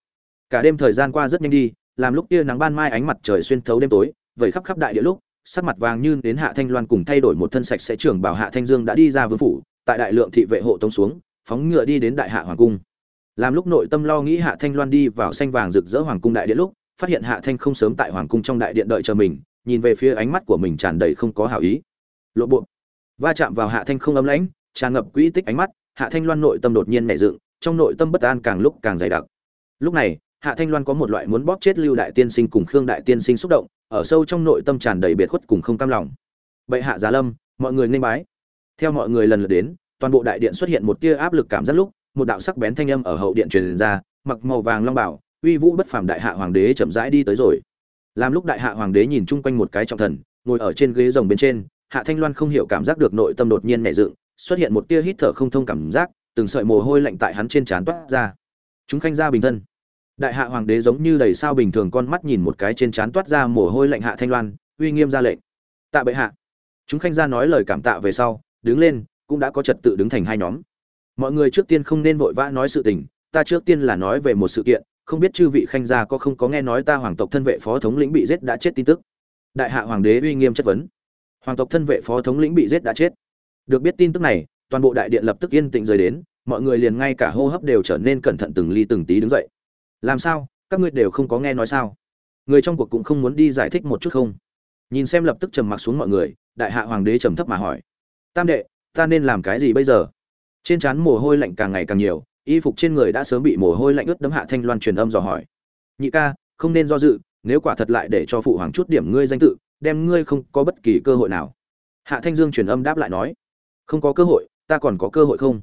Cả đêm thời gian qua rất nhanh đi, làm lúc kia nắng ban mai ánh mặt trời xuyên thấu đêm tối vẩy khắp khắp đại địa lúc sắc mặt vàng như đến hạ thanh loan cùng thay đổi một thân sạch sẽ trưởng bảo hạ thanh dương đã đi ra vương phủ, tại đại lượng thị vệ hộ tống xuống, phóng ngựa đi đến đại hạ hoàng cung. Làm lúc nội tâm lo nghĩ hạ thanh loan đi vào xanh vàng rực rỡ hoàng cung đại điện lúc, phát hiện hạ thanh không sớm tại hoàng cung trong đại điện đợi chờ mình, nhìn về phía ánh mắt của mình tràn đầy không có hảo ý. Lộ bộ. Va chạm vào hạ thanh không ấm lãnh, tràn ngập quỹ tích ánh mắt, hạ thanh loan nội tâm đột nhiên nảy dựng, trong nội tâm bất an càng lúc càng dày đặc. Lúc này, hạ thanh loan có một loại muốn bóp chết lưu đại tiên sinh cùng khương đại tiên sinh xúc động ở sâu trong nội tâm tràn đầy biệt khuất cùng không cam lòng. Bệ hạ giá lâm, mọi người nên bái. Theo mọi người lần lượt đến, toàn bộ đại điện xuất hiện một tia áp lực cảm giác lúc, một đạo sắc bén thanh âm ở hậu điện truyền ra, mặc màu vàng long bảo, uy vũ bất phàm đại hạ hoàng đế chậm rãi đi tới rồi. Làm lúc đại hạ hoàng đế nhìn chung quanh một cái trọng thần, ngồi ở trên ghế rồng bên trên, hạ thanh loan không hiểu cảm giác được nội tâm đột nhiên nảy dựng, xuất hiện một tia hít thở không thông cảm giác, từng sợi mồ hôi lạnh tại hắn trên trán toát ra. Chúng khanh ra bình thân đại hạ hoàng đế giống như đầy sao bình thường con mắt nhìn một cái trên trán toát ra mồ hôi lạnh hạ thanh loan, uy nghiêm ra lệnh. Tạ bệ hạ. Chúng khanh ra nói lời cảm tạ về sau, đứng lên, cũng đã có trật tự đứng thành hai nhóm. Mọi người trước tiên không nên vội vã nói sự tình, ta trước tiên là nói về một sự kiện, không biết chư vị khanh gia có không có nghe nói ta hoàng tộc thân vệ phó thống lĩnh bị giết đã chết tin tức. Đại hạ hoàng đế uy nghiêm chất vấn. Hoàng tộc thân vệ phó thống lĩnh bị giết đã chết. Được biết tin tức này, toàn bộ đại điện lập tức yên tĩnh rời đến, mọi người liền ngay cả hô hấp đều trở nên cẩn thận từng ly từng tí đứng dậy làm sao? Các ngươi đều không có nghe nói sao? Người trong cuộc cũng không muốn đi giải thích một chút không? Nhìn xem lập tức trầm mặc xuống mọi người, đại hạ hoàng đế trầm thấp mà hỏi. Tam đệ, ta nên làm cái gì bây giờ? Trên trán mồ hôi lạnh càng ngày càng nhiều, y phục trên người đã sớm bị mồ hôi lạnh ướt đấm hạ thanh loan truyền âm dò hỏi. Nhị ca, không nên do dự, nếu quả thật lại để cho phụ hoàng chút điểm ngươi danh tự, đem ngươi không có bất kỳ cơ hội nào. Hạ thanh dương truyền âm đáp lại nói. Không có cơ hội, ta còn có cơ hội không?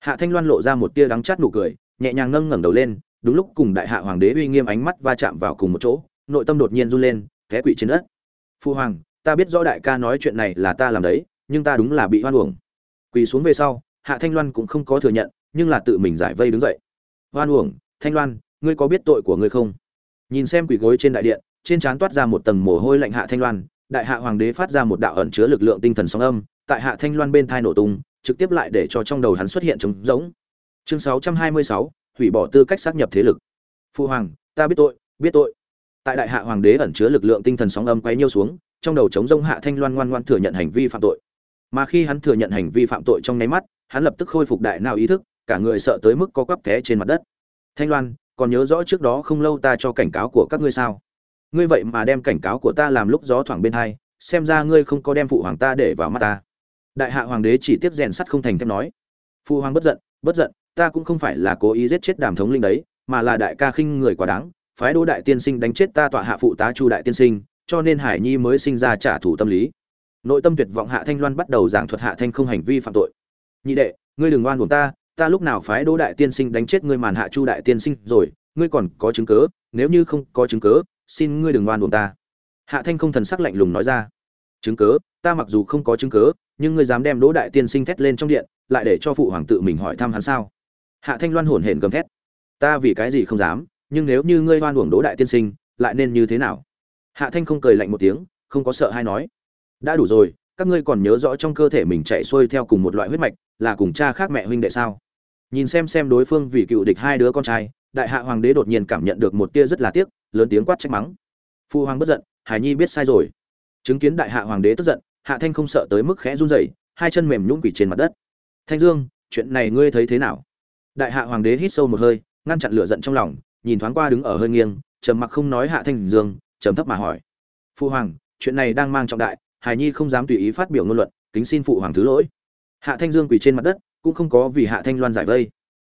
Hạ thanh loan lộ ra một tia đắng chát nụ cười, nhẹ nhàng nâng ngẩng đầu lên đúng lúc cùng đại hạ hoàng đế uy nghiêm ánh mắt va chạm vào cùng một chỗ nội tâm đột nhiên run lên té quỵ trên đất. Phu hoàng ta biết rõ đại ca nói chuyện này là ta làm đấy nhưng ta đúng là bị hoan uổng. Quỳ xuống về sau hạ thanh loan cũng không có thừa nhận nhưng là tự mình giải vây đứng dậy. Hoan uổng thanh loan ngươi có biết tội của ngươi không? Nhìn xem quỳ gối trên đại điện trên trán toát ra một tầng mồ hôi lạnh hạ thanh loan đại hạ hoàng đế phát ra một đạo ẩn chứa lực lượng tinh thần sóng âm tại hạ thanh loan bên thai nổ tung trực tiếp lại để cho trong đầu hắn xuất hiện trống rỗng. Chương 626, hủy bỏ tư cách xác nhập thế lực. Phu hoàng, ta biết tội biết tội. Tại đại hạ hoàng đế ẩn chứa lực lượng tinh thần sóng âm quấy nhiêu xuống, trong đầu trống rông hạ thanh loan ngoan ngoan thừa nhận hành vi phạm tội. Mà khi hắn thừa nhận hành vi phạm tội trong nháy mắt, hắn lập tức khôi phục đại nào ý thức, cả người sợ tới mức có quắp té trên mặt đất. Thanh loan, còn nhớ rõ trước đó không lâu ta cho cảnh cáo của các ngươi sao? Ngươi vậy mà đem cảnh cáo của ta làm lúc gió thoảng bên hai, xem ra ngươi không có đem phụ hoàng ta để vào mắt ta. Đại hạ hoàng đế chỉ tiếp rèn sắt không thành thép nói. Phụ hoàng bất giận bất giận ta cũng không phải là cố ý giết chết đàm thống linh đấy, mà là đại ca khinh người quá đáng, phái đỗ đại tiên sinh đánh chết ta tọa hạ phụ tá chu đại tiên sinh, cho nên hải nhi mới sinh ra trả thù tâm lý. Nội tâm tuyệt vọng hạ thanh loan bắt đầu giảng thuật hạ thanh không hành vi phạm tội. Nhị đệ, ngươi đừng oan buồn ta ta lúc nào phái đỗ đại tiên sinh đánh chết ngươi màn hạ chu đại tiên sinh rồi, ngươi còn có chứng cớ nếu như không có chứng cớ xin ngươi đừng oan buồn ta. Hạ thanh không thần sắc lạnh lùng nói ra. Chứng cớ ta mặc dù không có chứng cớ nhưng ngươi dám đem đỗ đại tiên sinh thét lên trong điện, lại để cho phụ hoàng tự mình hỏi thăm hắn sao? Hạ thanh loan hổn hển gầm thét. Ta vì cái gì không dám, nhưng nếu như ngươi hoan uổng đỗ đại tiên sinh, lại nên như thế nào? Hạ thanh không cười lạnh một tiếng, không có sợ hay nói. Đã đủ rồi, các ngươi còn nhớ rõ trong cơ thể mình chạy xuôi theo cùng một loại huyết mạch, là cùng cha khác mẹ huynh đệ sao? Nhìn xem xem đối phương vì cựu địch hai đứa con trai, đại hạ hoàng đế đột nhiên cảm nhận được một tia rất là tiếc, lớn tiếng quát trách mắng. Phu hoàng bất giận, hải nhi biết sai rồi. Chứng kiến đại hạ hoàng đế tức giận, hạ thanh không sợ tới mức khẽ run rẩy, hai chân mềm nhũn quỷ trên mặt đất. Thanh dương, chuyện này ngươi thấy thế nào? Đại hạ hoàng đế hít sâu một hơi, ngăn chặn lửa giận trong lòng, nhìn thoáng qua đứng ở hơi nghiêng, trầm mặc không nói hạ thanh dương, trầm thấp mà hỏi. Phu hoàng, chuyện này đang mang trọng đại hải nhi không dám tùy ý phát biểu ngôn luận, kính xin phụ hoàng thứ lỗi. Hạ thanh dương quỳ trên mặt đất, cũng không có vì hạ thanh loan giải vây.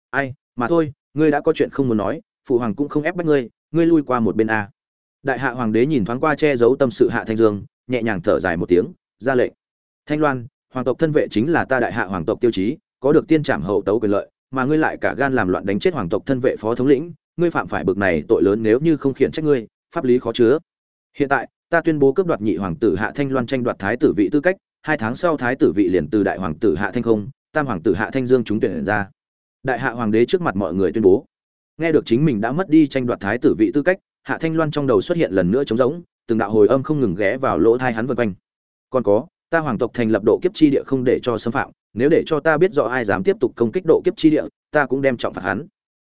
Ai, mà thôi, ngươi đã có chuyện không muốn nói, phụ hoàng cũng không ép bắt ngươi ngươi lui qua một bên a. Đại hạ hoàng đế nhìn thoáng qua che giấu tâm sự hạ thanh dương, nhẹ nhàng thở dài một tiếng, ra lệnh. Thanh loan, hoàng tộc thân vệ chính là ta đại hạ hoàng tộc tiêu chí, có được tiên trảm hậu tấu quyền lợi mà ngươi lại cả gan làm loạn đánh chết hoàng tộc thân vệ phó thống lĩnh, ngươi phạm phải bực này tội lớn nếu như không khiển trách ngươi, pháp lý khó chứa. Hiện tại, ta tuyên bố cướp đoạt nhị hoàng tử hạ thanh loan tranh đoạt thái tử vị tư cách, hai tháng sau thái tử vị liền từ đại hoàng tử hạ thanh không, tam hoàng tử hạ thanh dương chúng tuyển ra. Đại hạ hoàng đế trước mặt mọi người tuyên bố. Nghe được chính mình đã mất đi tranh đoạt thái tử vị tư cách, hạ thanh loan trong đầu xuất hiện lần nữa trống rỗng, từng đạo hồi âm không ngừng ghé vào lỗ thai hắn vân quanh. Còn có ta hoàng tộc thành lập độ kiếp chi địa không để cho xâm phạm, nếu để cho ta biết rõ ai dám tiếp tục công kích độ kiếp chi địa, ta cũng đem trọng phạt hắn.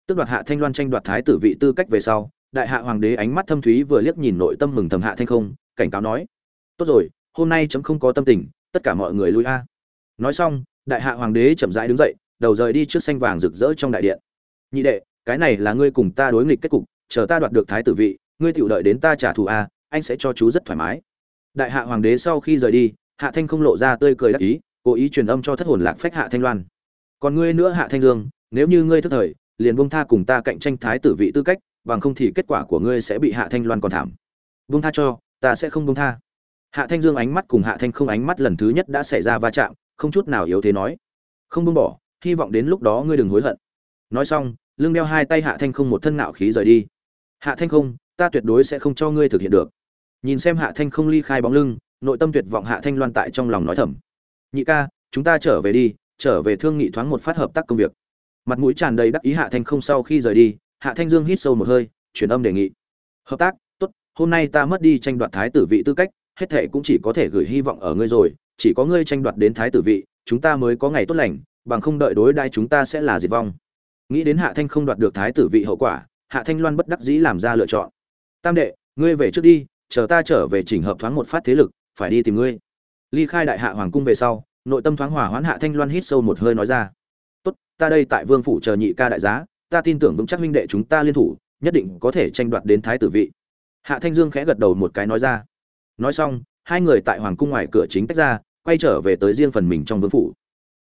Tức đoạt hạ thanh loan tranh đoạt thái tử vị tư cách về sau, đại hạ hoàng đế ánh mắt thâm thúy vừa liếc nhìn nội tâm mừng thầm hạ thanh không, cảnh cáo nói, tốt rồi, hôm nay chấm không có tâm tình, tất cả mọi người lui a. Nói xong, đại hạ hoàng đế chậm rãi đứng dậy, đầu rời đi trước xanh vàng rực rỡ trong đại điện. Nhị đệ, cái này là ngươi cùng ta đối nghịch kết cục, chờ ta đoạt được thái tử vị, ngươi tiểu đợi đến ta trả thù a, anh sẽ cho chú rất thoải mái. Đại hạ hoàng đế sau khi rời đi hạ thanh không lộ ra tươi cười đắc ý, cố ý truyền âm cho thất hồn lạc phách hạ thanh loan. Còn ngươi nữa hạ thanh dương, nếu như ngươi thất thời, liền buông tha cùng ta cạnh tranh thái tử vị tư cách, bằng không thì kết quả của ngươi sẽ bị hạ thanh loan còn thảm. Buông tha cho, ta sẽ không buông tha. Hạ thanh dương ánh mắt cùng hạ thanh không ánh mắt lần thứ nhất đã xảy ra va chạm, không chút nào yếu thế nói. Không buông bỏ, hy vọng đến lúc đó ngươi đừng hối hận. Nói xong, lưng đeo hai tay hạ thanh không một thân ngạo khí rời đi. Hạ thanh không, ta tuyệt đối sẽ không cho ngươi thực hiện được. Nhìn xem hạ thanh không ly khai bóng lưng nội tâm tuyệt vọng hạ thanh loan tại trong lòng nói thầm. Nhị ca, chúng ta trở về đi, trở về thương nghị thoáng một phát hợp tác công việc. Mặt mũi tràn đầy đắc ý hạ thanh không sau khi rời đi, hạ thanh dương hít sâu một hơi, truyền âm đề nghị. Hợp tác, tốt, hôm nay ta mất đi tranh đoạt thái tử vị tư cách, hết thệ cũng chỉ có thể gửi hy vọng ở ngươi rồi, chỉ có ngươi tranh đoạt đến thái tử vị, chúng ta mới có ngày tốt lành, bằng không đợi đối đai chúng ta sẽ là diệt vong. Nghĩ đến hạ thanh không đoạt được thái tử vị hậu quả, hạ thanh loan bất đắc dĩ làm ra lựa chọn. Tam đệ, ngươi về trước đi, chờ ta trở về chỉnh hợp thoáng một phát thế lực phải đi tìm ngươi. Ly khai đại hạ hoàng cung về sau, nội tâm thoáng hòa hoãn hạ thanh loan hít sâu một hơi nói ra. Tốt, ta đây tại vương phủ chờ nhị ca đại giá, ta tin tưởng vững chắc minh đệ chúng ta liên thủ, nhất định có thể tranh đoạt đến thái tử vị. Hạ thanh dương khẽ gật đầu một cái nói ra. Nói xong, hai người tại hoàng cung ngoài cửa chính tách ra, quay trở về tới riêng phần mình trong vương phủ.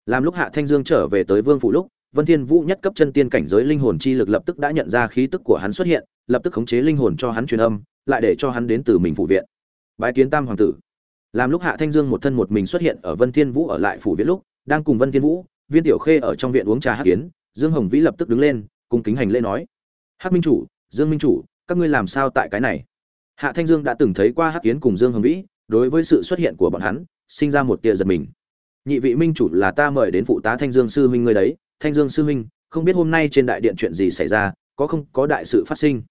Làm lúc hạ thanh dương trở về tới vương phủ lúc, vân thiên vũ nhất cấp chân tiên cảnh giới linh hồn chi lực lập tức đã nhận ra khí tức của hắn xuất hiện, lập tức khống chế linh hồn cho hắn truyền âm, lại để cho hắn đến từ mình phủ viện. Bái kiến tam hoàng tử làm lúc hạ thanh dương một thân một mình xuất hiện ở vân thiên vũ ở lại phủ viện lúc, đang cùng vân thiên vũ, viên tiểu khê ở trong viện uống trà hát kiến, dương hồng vĩ lập tức đứng lên, cùng kính hành lễ nói, hắc minh chủ, dương minh chủ, các ngươi làm sao tại cái này? Hạ thanh dương đã từng thấy qua hát kiến cùng dương hồng vĩ, đối với sự xuất hiện của bọn hắn, sinh ra một tia giật mình. Nhị vị minh chủ là ta mời đến phụ tá thanh dương sư huynh ngươi đấy, thanh dương sư huynh, không biết hôm nay trên đại điện chuyện gì xảy ra, có không, có đại sự phát sinh?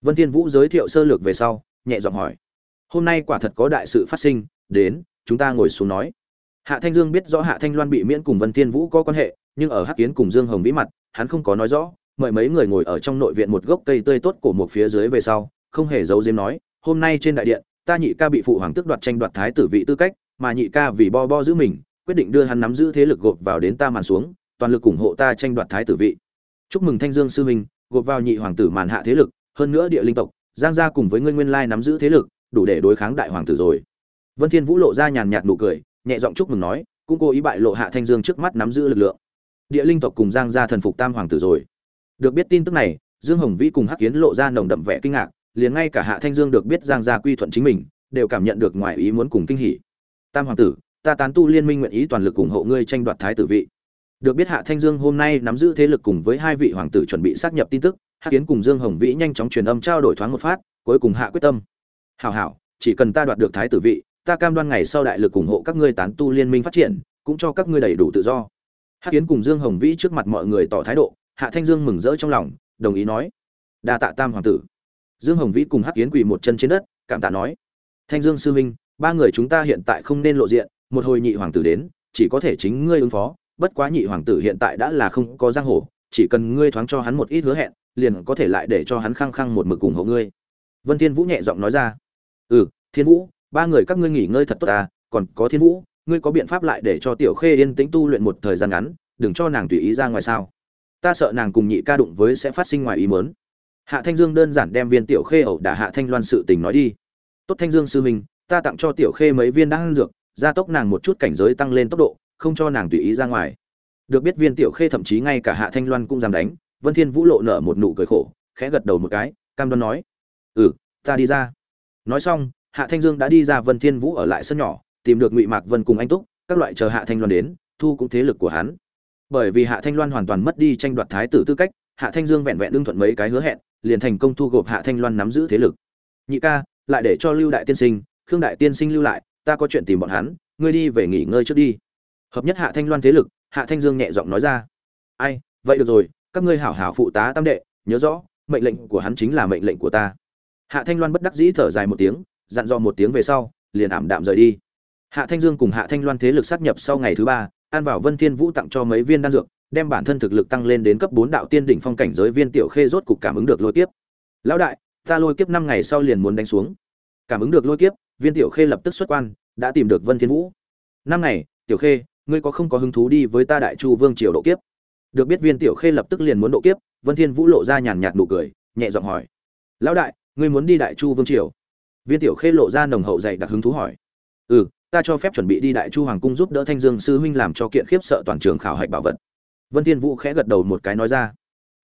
Vân thiên vũ giới thiệu sơ lược về sau, nhẹ giọng hỏi, hôm nay quả thật có đại sự phát sinh đến, chúng ta ngồi xuống nói. Hạ thanh dương biết rõ hạ thanh loan bị miễn cùng vân thiên vũ có quan hệ, nhưng ở hắc kiến cùng dương hồng vĩ mặt, hắn không có nói rõ, mời mấy người ngồi ở trong nội viện một gốc cây tươi tốt của một phía dưới về sau, không hề giấu giếm nói, hôm nay trên đại điện, ta nhị ca bị phụ hoàng tước đoạt tranh đoạt thái tử vị tư cách, mà nhị ca vì bo bo giữ mình, quyết định đưa hắn nắm giữ thế lực gộp vào đến ta màn xuống, toàn lực ủng hộ ta tranh đoạt thái tử vị. Chúc mừng thanh dương sư huynh, gộp vào nhị hoàng tử màn hạ thế lực, hơn nữa địa linh tộc, giang gia cùng với ngươi nguyên lai nắm giữ thế lực, đủ để đối kháng đại hoàng tử rồi vân thiên vũ lộ ra nhàn nhạt nụ cười, nhẹ giọng chúc mừng nói, cũng cố ý bại lộ hạ thanh dương trước mắt nắm giữ lực lượng. Địa linh tộc cùng giang gia thần phục tam hoàng tử rồi. Được biết tin tức này, dương hồng vĩ cùng hắc kiến lộ ra nồng đậm vẻ kinh ngạc, liền ngay cả hạ thanh dương được biết giang gia quy thuận chính mình, đều cảm nhận được ngoài ý muốn cùng kinh hỉ. Tam hoàng tử, ta tán tu liên minh nguyện ý toàn lực ủng hộ ngươi tranh đoạt thái tử vị. Được biết hạ thanh dương hôm nay nắm giữ thế lực cùng với hai vị hoàng tử chuẩn bị xác nhập tin tức, hắc kiến cùng dương hồng vĩ nhanh chóng truyền âm trao đổi thoáng một phát, cuối cùng hạ quyết tâm. Hảo hảo, chỉ cần ta đoạt được thái tử vị ta cam đoan ngày sau đại lực ủng hộ các ngươi tán tu liên minh phát triển, cũng cho các ngươi đầy đủ tự do. Hắc kiến cùng dương hồng vĩ trước mặt mọi người tỏ thái độ, hạ thanh dương mừng rỡ trong lòng, đồng ý nói, đa tạ tam hoàng tử. Dương hồng vĩ cùng hắc kiến quỳ một chân trên đất, cảm tạ nói, thanh dương sư huynh, ba người chúng ta hiện tại không nên lộ diện, một hồi nhị hoàng tử đến, chỉ có thể chính ngươi ứng phó, bất quá nhị hoàng tử hiện tại đã là không có giang hồ, chỉ cần ngươi thoáng cho hắn một ít hứa hẹn, liền có thể lại để cho hắn khăng khăng một mực ủng hộ ngươi. Vân thiên vũ nhẹ giọng nói ra ừ thiên vũ ba người các ngươi nghỉ ngơi thật tốt à còn có thiên vũ, ngươi có biện pháp lại để cho tiểu khê yên tĩnh tu luyện một thời gian ngắn, đừng cho nàng tùy ý ra ngoài sao. Ta sợ nàng cùng nhị ca đụng với sẽ phát sinh ngoài ý mớn hạ thanh dương đơn giản đem viên tiểu khê ẩu đả hạ thanh loan sự tình nói đi. Tốt thanh dương sư huynh, ta tặng cho tiểu khê mấy viên đan dược, gia tốc nàng một chút cảnh giới tăng lên tốc độ, không cho nàng tùy ý ra ngoài. Được biết viên tiểu khê thậm chí ngay cả hạ thanh loan cũng dám đánh, vân thiên vũ lộ nở một nụ cười khổ, khẽ gật đầu một cái, cam đoan nói ừ ta đi ra. Nói xong hạ thanh dương đã đi ra vân thiên vũ ở lại sân nhỏ, tìm được ngụy mạc vân cùng anh túc, các loại chờ hạ thanh loan đến, thu cũng thế lực của hắn. Bởi vì hạ thanh loan hoàn toàn mất đi tranh đoạt thái tử tư cách, hạ thanh dương vẹn vẹn đương thuận mấy cái hứa hẹn, liền thành công thu gộp hạ thanh loan nắm giữ thế lực. Nhị ca, lại để cho lưu đại tiên sinh, khương đại tiên sinh lưu lại, ta có chuyện tìm bọn hắn, ngươi đi về nghỉ ngơi trước đi. Hợp nhất hạ thanh loan thế lực, hạ thanh dương nhẹ giọng nói ra. Ai, vậy được rồi, các ngươi hảo hảo phụ tá tam đệ, nhớ rõ, mệnh lệnh của hắn chính là mệnh lệnh của ta. Hạ thanh loan bất đắc dĩ thở dài một tiếng dặn dò một tiếng về sau, liền ảm đạm rời đi. Hạ thanh dương cùng hạ thanh loan thế lực sát nhập sau ngày thứ ba, an bảo vân thiên vũ tặng cho mấy viên đan dược, đem bản thân thực lực tăng lên đến cấp bốn đạo tiên đỉnh phong cảnh giới viên tiểu khê rốt cục cảm ứng được lôi kiếp. Lão đại, ta lôi kiếp năm ngày sau liền muốn đánh xuống. Cảm ứng được lôi kiếp, viên tiểu khê lập tức xuất quan, đã tìm được vân thiên vũ. Năm ngày, tiểu khê, ngươi có không có hứng thú đi với ta đại chu vương triều độ kiếp? Được biết viên tiểu khê lập tức liền muốn độ kiếp, vân thiên vũ lộ ra nhàn nhạt nụ cười, nhẹ giọng hỏi. Lão đại, ngươi muốn đi đại chu vương triều? Viên tiểu khê lộ ra nồng hậu dày đặc hứng thú hỏi. Ừ ta cho phép chuẩn bị đi đại chu hoàng cung giúp đỡ thanh dương sư huynh làm cho kiện khiếp sợ toàn trường khảo hạch bảo vật. Vân thiên vũ khẽ gật đầu một cái nói ra.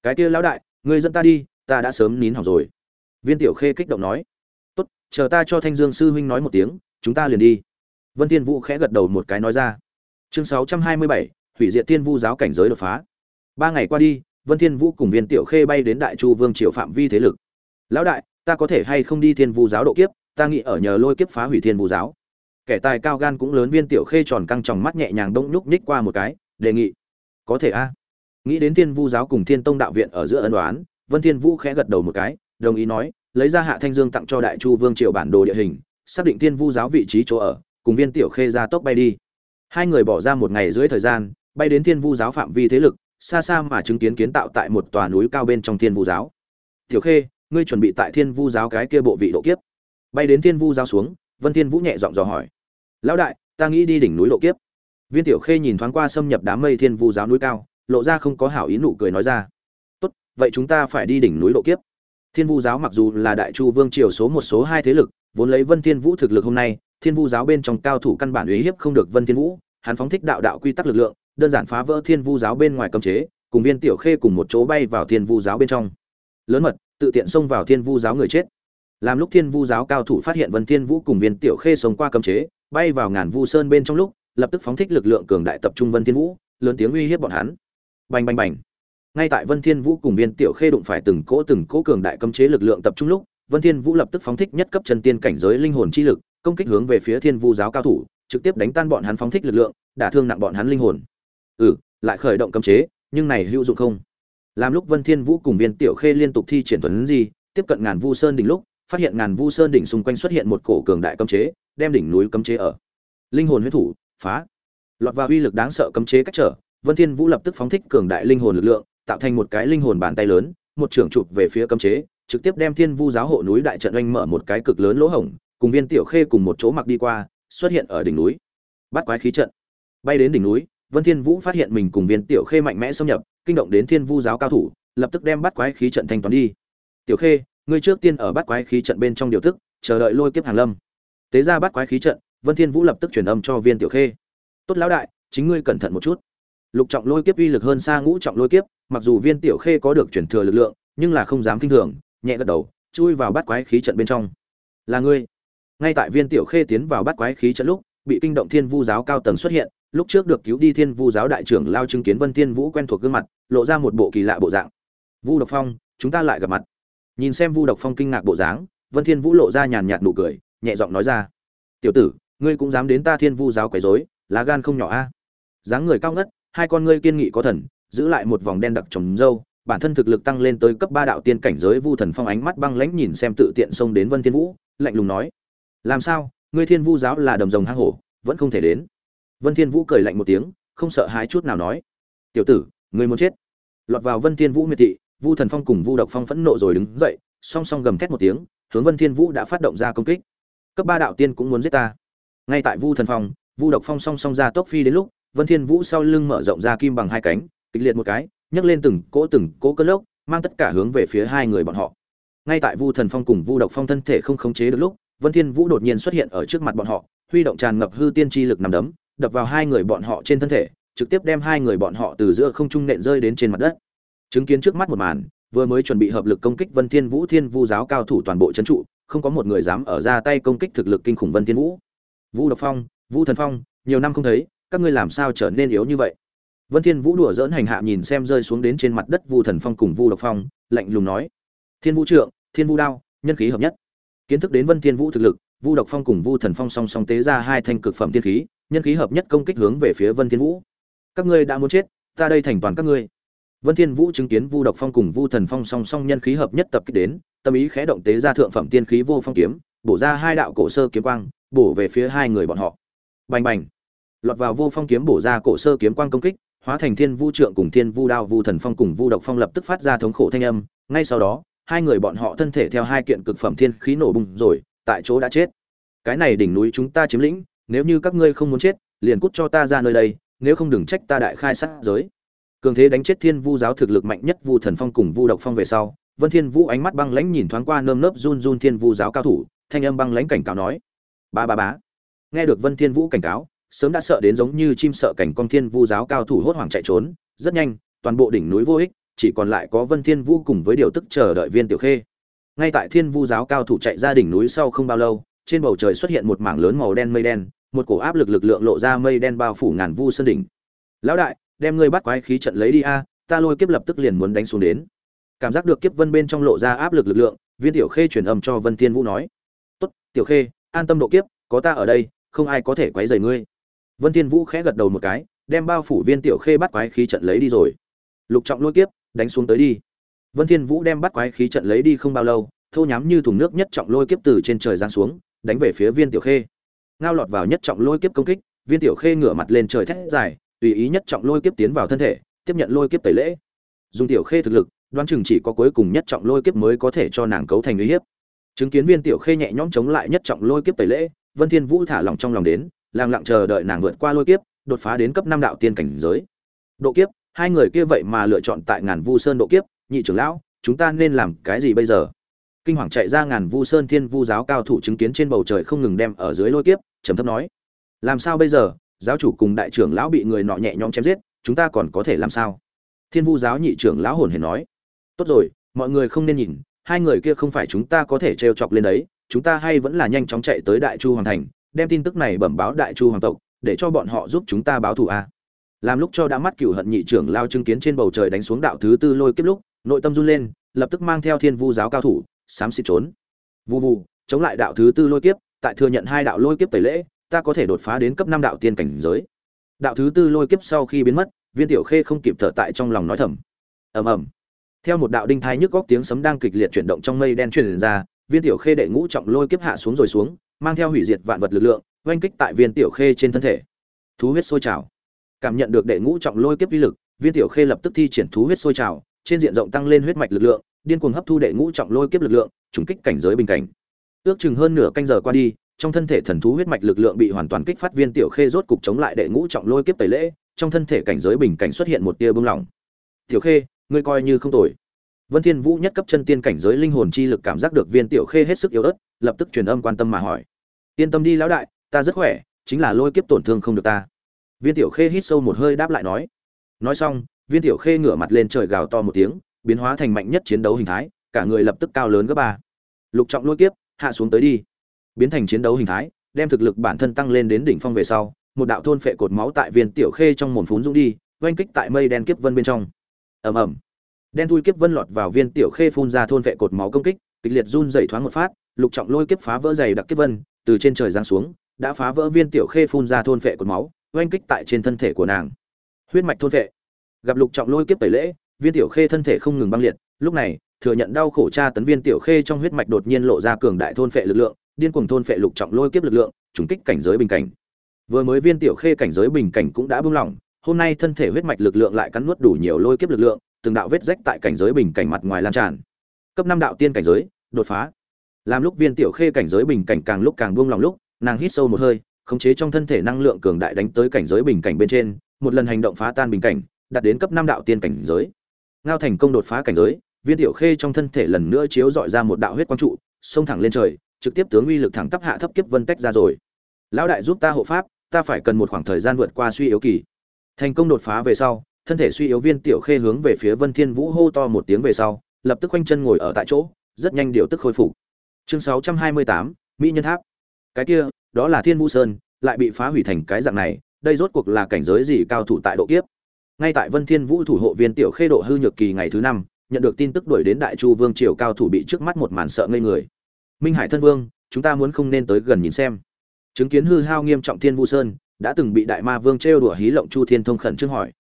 Cái kia lão đại ngươi dẫn ta đi ta đã sớm nín hỏng rồi. Viên tiểu khê kích động nói. Tốt chờ ta cho thanh dương sư huynh nói một tiếng chúng ta liền đi. Vân thiên vũ khẽ gật đầu một cái nói ra. Chương 627, hủy diệt thiên vu giáo cảnh giới đột phá. Ba ngày qua đi vân thiên vũ cùng viên tiểu khê bay đến đại chu vương triều phạm vi thế lực. Lão đại ta có thể hay không đi thiên vu giáo độ kiếp, ta nghĩ ở nhờ lôi kiếp phá hủy thiên vu giáo. Kẻ tài cao gan cũng lớn viên tiểu khê tròn căng tròng mắt nhẹ nhàng đông nhúc nhích qua một cái, đề nghị. Có thể a. Nghĩ đến thiên vu giáo cùng thiên tông đạo viện ở giữa ân đoán vân thiên vũ khẽ gật đầu một cái, đồng ý nói, lấy ra hạ thanh dương tặng cho đại chu vương triều bản đồ địa hình, xác định thiên vu giáo vị trí chỗ ở, cùng viên tiểu khê ra tốc bay đi. Hai người bỏ ra một ngày dưới thời gian, bay đến thiên vu giáo phạm vi thế lực, xa xa mà chứng kiến kiến tạo tại một tòa núi cao bên trong thiên vu giáo. Tiểu khê ngươi chuẩn bị tại thiên vu giáo cái kia bộ vị độ kiếp. Bay đến thiên vu giáo xuống, vân thiên vũ nhẹ giọng dò hỏi. Lão đại, ta nghĩ đi đỉnh núi độ kiếp. Viên tiểu khê nhìn thoáng qua xâm nhập đám mây thiên vu giáo núi cao, lộ ra không có hảo ý nụ cười nói ra. Tốt, vậy chúng ta phải đi đỉnh núi độ kiếp. Thiên vu giáo mặc dù là đại chu vương triều số một số hai thế lực, vốn lấy vân thiên vũ thực lực hôm nay, thiên vu giáo bên trong cao thủ căn bản uy hiếp không được vân thiên vũ, hắn phóng thích đạo đạo quy tắc lực lượng, đơn giản phá vỡ thiên vu giáo bên ngoài cấm chế, cùng viên tiểu khê cùng một chỗ bay vào thiên vu giáo bên trong. Lớn mật tự tiện xông vào thiên vu giáo người chết. Làm lúc thiên vu giáo cao thủ phát hiện vân thiên vũ cùng viên tiểu khê sống qua cấm chế, bay vào ngàn vu sơn bên trong lúc, lập tức phóng thích lực lượng cường đại tập trung vân thiên vũ, lớn tiếng uy hiếp bọn hắn. Bành bành bành. Ngay tại vân thiên vũ cùng viên tiểu khê đụng phải từng cỗ từng cỗ cường đại cấm chế lực lượng tập trung lúc, vân thiên vũ lập tức phóng thích nhất cấp chân tiên cảnh giới linh hồn chi lực, công kích hướng về phía thiên vu giáo cao thủ, trực tiếp đánh tan bọn hắn phóng thích lực lượng, đả thương nặng bọn hắn linh hồn. Ừ lại khởi động cấm chế, nhưng này hữu dụng không? Làm lúc vân thiên vũ cùng viên tiểu khê liên tục thi triển tuấn gì tiếp cận ngàn vu sơn đỉnh lúc, phát hiện ngàn vu sơn đỉnh xung quanh xuất hiện một cổ cường đại cấm chế, đem đỉnh núi cấm chế ở. Linh hồn huyết thủ, phá. Lọt vào uy lực đáng sợ cấm chế cách trở, vân thiên vũ lập tức phóng thích cường đại linh hồn lực lượng, tạo thành một cái linh hồn bàn tay lớn, một trường chụp về phía cấm chế, trực tiếp đem thiên vu giáo hộ núi đại trận oanh mở một cái cực lớn lỗ hổng, cùng viên tiểu khê cùng một chỗ mặc đi qua, xuất hiện ở đỉnh núi. Bắt quái khí trận. Bay đến đỉnh núi, vân thiên vũ phát hiện mình cùng viên tiểu khê mạnh mẽ xâm nhập kinh động đến thiên vu giáo cao thủ, lập tức đem bắt quái khí trận thanh toán đi. Tiểu khê, ngươi trước tiên ở bắt quái khí trận bên trong điều tức, chờ đợi lôi kiếp hàng lâm. Tế ra bắt quái khí trận, vân thiên vũ lập tức truyền âm cho viên tiểu khê. Tốt lão đại, chính ngươi cẩn thận một chút. Lục trọng lôi kiếp uy lực hơn xa ngũ trọng lôi kiếp, mặc dù viên tiểu khê có được truyền thừa lực lượng, nhưng là không dám kinh thường, nhẹ gật đầu, chui vào bắt quái khí trận bên trong. Là ngươi. Ngay tại viên tiểu khê tiến vào bắt quái khí trận lúc, bị kinh động thiên vu giáo cao tầng xuất hiện lúc trước được cứu đi thiên vu giáo đại trưởng lao chứng kiến vân thiên vũ quen thuộc gương mặt, lộ ra một bộ kỳ lạ bộ dạng. Vu độc phong, chúng ta lại gặp mặt. Nhìn xem vu độc phong kinh ngạc bộ dáng, vân thiên vũ lộ ra nhàn nhạt nụ cười, nhẹ giọng nói ra, tiểu tử, ngươi cũng dám đến ta thiên vu giáo quấy rối, lá gan không nhỏ a. Dáng người cao ngất, hai con ngươi kiên nghị có thần, giữ lại một vòng đen đặc trồng râu, bản thân thực lực tăng lên tới cấp ba đạo tiên cảnh giới vu thần phong ánh mắt băng lãnh nhìn xem tự tiện xông đến vân thiên vũ, lạnh lùng nói, làm sao? Ngươi thiên vu giáo là đầm rồng hang hổ, vẫn không thể đến vân thiên vũ cười lạnh một tiếng, không sợ hãi chút nào nói. Tiểu tử, ngươi muốn chết? Lọt vào vân thiên vũ miệt thị, vu thần phong cùng vu độc phong phẫn nộ rồi đứng dậy, song song gầm thét một tiếng, hướng vân thiên vũ đã phát động ra công kích. Cấp ba đạo tiên cũng muốn giết ta. Ngay tại vu thần phong, vu độc phong song song ra tốc phi đến lúc, vân thiên vũ sau lưng mở rộng ra kim bằng hai cánh, kịch liệt một cái, nhấc lên từng cỗ từng cỗ cơn lốc, mang tất cả hướng về phía hai người bọn họ. Ngay tại vu thần phong cùng vu độc phong thân thể không khống chế được lúc, vân thiên vũ đột nhiên xuất hiện ở trước mặt bọn họ, huy động tràn ngập hư tiên chi lực nằm đấm đập vào hai người bọn họ trên thân thể, trực tiếp đem hai người bọn họ từ giữa không trung nện rơi đến trên mặt đất. Chứng kiến trước mắt một màn, vừa mới chuẩn bị hợp lực công kích vân thiên vũ, thiên vu giáo cao thủ toàn bộ chấn trụ, không có một người dám ở ra tay công kích thực lực kinh khủng vân thiên vũ. Vũ độc phong, vũ thần phong, nhiều năm không thấy, các ngươi làm sao trở nên yếu như vậy? Vân thiên vũ đùa dỡn hành hạ nhìn xem rơi xuống đến trên mặt đất vu thần phong cùng vu độc phong, lạnh lùng nói. Thiên vũ trượng, thiên vũ đao, nhân khí hợp nhất. Kiến thức đến vân thiên vũ thực lực, vu độc phong cùng vu thần phong song song tế ra hai thanh cực phẩm thiên khí nhân khí hợp nhất công kích hướng về phía vân thiên vũ. Các ngươi đã muốn chết, ta đây thành toàn các ngươi. Vân thiên vũ chứng kiến vu độc phong cùng vu thần phong song song nhân khí hợp nhất tập kích đến, tâm ý khẽ động tế ra thượng phẩm tiên khí vô phong kiếm, bổ ra hai đạo cổ sơ kiếm quang, bổ về phía hai người bọn họ. Bành bành. Lọt vào vô phong kiếm bổ ra cổ sơ kiếm quang công kích, hóa thành thiên vu trượng cùng thiên vu đao, vu thần phong cùng vu độc phong lập tức phát ra thống khổ thanh âm. Ngay sau đó, hai người bọn họ thân thể theo hai kiện cực phẩm thiên khí nổ bùng rồi, tại chỗ đã chết. Cái này đỉnh núi chúng ta chiếm lĩnh nếu như các ngươi không muốn chết, liền cút cho ta ra nơi đây, nếu không đừng trách ta đại khai sát giới. Cường thế đánh chết thiên vu giáo thực lực mạnh nhất vu thần phong cùng vu độc phong về sau, vân thiên vũ ánh mắt băng lãnh nhìn thoáng qua nơm nớp run run thiên vu giáo cao thủ, thanh âm băng lãnh cảnh cáo nói ba ba bá. Nghe được vân thiên vũ cảnh cáo, sớm đã sợ đến giống như chim sợ cảnh con thiên vu giáo cao thủ hốt hoảng chạy trốn, rất nhanh, toàn bộ đỉnh núi vô ích, chỉ còn lại có vân thiên vũ cùng với điều tức chờ đợi viên tiểu khê. Ngay tại thiên vu giáo cao thủ chạy ra đỉnh núi sau không bao lâu, trên bầu trời xuất hiện một mảng lớn màu đen mây đen một cổ áp lực lực lượng lộ ra mây đen bao phủ ngàn vu sơn đỉnh. Lão đại, đem ngươi bắt quái khí trận lấy đi a, ta lôi kiếp lập tức liền muốn đánh xuống đến. Cảm giác được kiếp vân bên trong lộ ra áp lực lực lượng, viên tiểu khê truyền âm cho vân thiên vũ nói, tốt, tiểu khê, an tâm độ kiếp, có ta ở đây, không ai có thể quấy rầy ngươi. Vân thiên vũ khẽ gật đầu một cái, đem bao phủ viên tiểu khê bắt quái khí trận lấy đi rồi. Lục trọng lôi kiếp, đánh xuống tới đi. Vân thiên vũ đem bắt quái khí trận lấy đi không bao lâu, thô nhám như thùng nước nhất trọng lôi kiếp từ trên trời giáng xuống, đánh về phía viên tiểu khê ngao lọt vào nhất trọng lôi kiếp công kích, viên tiểu khê ngửa mặt lên trời thét dài, tùy ý nhất trọng lôi kiếp tiến vào thân thể, tiếp nhận lôi kiếp tẩy lễ. Dùng tiểu khê thực lực, đoán chừng chỉ có cuối cùng nhất trọng lôi kiếp mới có thể cho nàng cấu thành uy hiếp. Chứng kiến viên tiểu khê nhẹ nhõm chống lại nhất trọng lôi kiếp tẩy lễ, vân thiên vũ thả lòng trong lòng đến, lặng lặng chờ đợi nàng vượt qua lôi kiếp, đột phá đến cấp năm đạo tiên cảnh giới. Độ kiếp, hai người kia vậy mà lựa chọn tại ngàn vu sơn độ kiếp, nhị trưởng lão, chúng ta nên làm cái gì bây giờ? Kinh hoàng chạy ra ngàn vu sơn thiên vu giáo cao thủ chứng kiến trên bầu trời không ngừng đem ở dưới lôi kiếp trầm thấp nói, làm sao bây giờ? Giáo chủ cùng đại trưởng lão bị người nọ nhẹ nhõm chém giết, chúng ta còn có thể làm sao? Thiên vu giáo nhị trưởng lão hồn hề nói, tốt rồi, mọi người không nên nhìn, hai người kia không phải chúng ta có thể trêu chọc lên đấy, chúng ta hay vẫn là nhanh chóng chạy tới đại chu hoàng thành, đem tin tức này bẩm báo đại chu hoàng tộc, để cho bọn họ giúp chúng ta báo thù a. Làm lúc cho đã mắt cửu hận nhị trưởng lao chứng kiến trên bầu trời đánh xuống đạo thứ tư lôi kiếp lúc, nội tâm run lên, lập tức mang theo thiên vu giáo cao thủ xám xịt trốn. Vu vu chống lại đạo thứ tư lôi kiếp tại thừa nhận hai đạo lôi kiếp tẩy lễ, ta có thể đột phá đến cấp năm đạo tiên cảnh giới. Đạo thứ tư lôi kiếp sau khi biến mất, viên tiểu khê không kịp thở tại trong lòng nói thầm. Ầm ầm. Theo một đạo đinh thai nhức góc tiếng sấm đang kịch liệt chuyển động trong mây đen truyền ra, viên tiểu khê đệ ngũ trọng lôi kiếp hạ xuống rồi xuống, mang theo hủy diệt vạn vật lực lượng, oanh kích tại viên tiểu khê trên thân thể. Thú huyết sôi trào. Cảm nhận được đệ ngũ trọng lôi kiếp uy lực, viên tiểu khê lập tức thi triển thú huyết sôi trào, trên diện rộng tăng lên huyết mạch lực lượng, điên cuồng hấp thu đệ ngũ trọng lôi kiếp lực lượng, trùng kích cảnh giới bình cảnh ước chừng hơn nửa canh giờ qua đi, trong thân thể thần thú huyết mạch lực lượng bị hoàn toàn kích phát viên tiểu khê rốt cục chống lại đệ ngũ trọng lôi kiếp tẩy lễ, trong thân thể cảnh giới bình cảnh xuất hiện một tia bưng lỏng. Tiểu khê, ngươi coi như không tồi. Vân thiên vũ nhất cấp chân tiên cảnh giới linh hồn chi lực cảm giác được viên tiểu khê hết sức yếu ớt, lập tức truyền âm quan tâm mà hỏi. Yên tâm đi lão đại, ta rất khỏe, chính là lôi kiếp tổn thương không được ta. Viên tiểu khê hít sâu một hơi đáp lại nói. Nói xong, viên tiểu khê ngửa mặt lên trời gào to một tiếng, biến hóa thành mạnh nhất chiến đấu hình thái, cả người lập tức cao lớn gấp ba. Lục trọng lôi kiếp hạ xuống tới đi. Biến thành chiến đấu hình thái, đem thực lực bản thân tăng lên đến đỉnh phong về sau, một đạo thôn phệ cột máu tại viên tiểu khê trong mồn phún dũng đi, oanh kích tại mây đen kiếp vân bên trong. Ầm ầm. Đen thui kiếp vân lọt vào viên tiểu khê phun ra thôn phệ cột máu công kích, kịch liệt run dày thoáng một phát, lục trọng lôi kiếp phá vỡ dày đặc kiếp vân, từ trên trời giáng xuống, đã phá vỡ viên tiểu khê phun ra thôn phệ cột máu, oanh kích tại trên thân thể của nàng. Huyết mạch thôn phệ. Gặp lục trọng lôi kiếp tẩy lễ, viên tiểu khê thân thể không ngừng băng liệt, lúc này thừa nhận đau khổ tra tấn viên tiểu khê trong huyết mạch đột nhiên lộ ra cường đại thôn phệ lực lượng, điên cuồng thôn phệ lục trọng lôi kiếp lực lượng, trùng kích cảnh giới bình cảnh. Vừa mới viên tiểu khê cảnh giới bình cảnh cũng đã buông lỏng, hôm nay thân thể huyết mạch lực lượng lại cắn nuốt đủ nhiều lôi kiếp lực lượng, từng đạo vết rách tại cảnh giới bình cảnh mặt ngoài lan tràn. Cấp năm đạo tiên cảnh giới, đột phá. Làm lúc viên tiểu khê cảnh giới bình cảnh càng lúc càng buông lỏng lúc, nàng hít sâu một hơi, khống chế trong thân thể năng lượng cường đại đánh tới cảnh giới bình cảnh bên trên, một lần hành động phá tan bình cảnh, đạt đến cấp năm đạo tiên cảnh giới. Ngao thành công đột phá cảnh giới viên tiểu khê trong thân thể lần nữa chiếu dọi ra một đạo huyết quang trụ xông thẳng lên trời trực tiếp tướng uy lực thẳng tắp hạ thấp kiếp vân tách ra rồi. Lão đại giúp ta hộ pháp ta phải cần một khoảng thời gian vượt qua suy yếu kỳ. Thành công đột phá về sau thân thể suy yếu viên tiểu khê hướng về phía vân thiên vũ hô to một tiếng về sau lập tức quanh chân ngồi ở tại chỗ rất nhanh điều tức khôi phục. Chương 628, mỹ nhân tháp. Cái kia đó là thiên vũ sơn lại bị phá hủy thành cái dạng này đây rốt cuộc là cảnh giới gì cao thủ tại độ kiếp? Ngay tại vân thiên vũ thủ hộ viên tiểu khê độ hư nhược kỳ ngày thứ năm nhận được tin tức đuổi đến đại chu vương triều cao thủ bị trước mắt một màn sợ ngây người. Minh hải thân vương, chúng ta muốn không nên tới gần nhìn xem. Chứng kiến hư hao nghiêm trọng thiên Vu sơn, đã từng bị đại ma vương trêu đùa hí lộng chu thiên thông khẩn trương hỏi.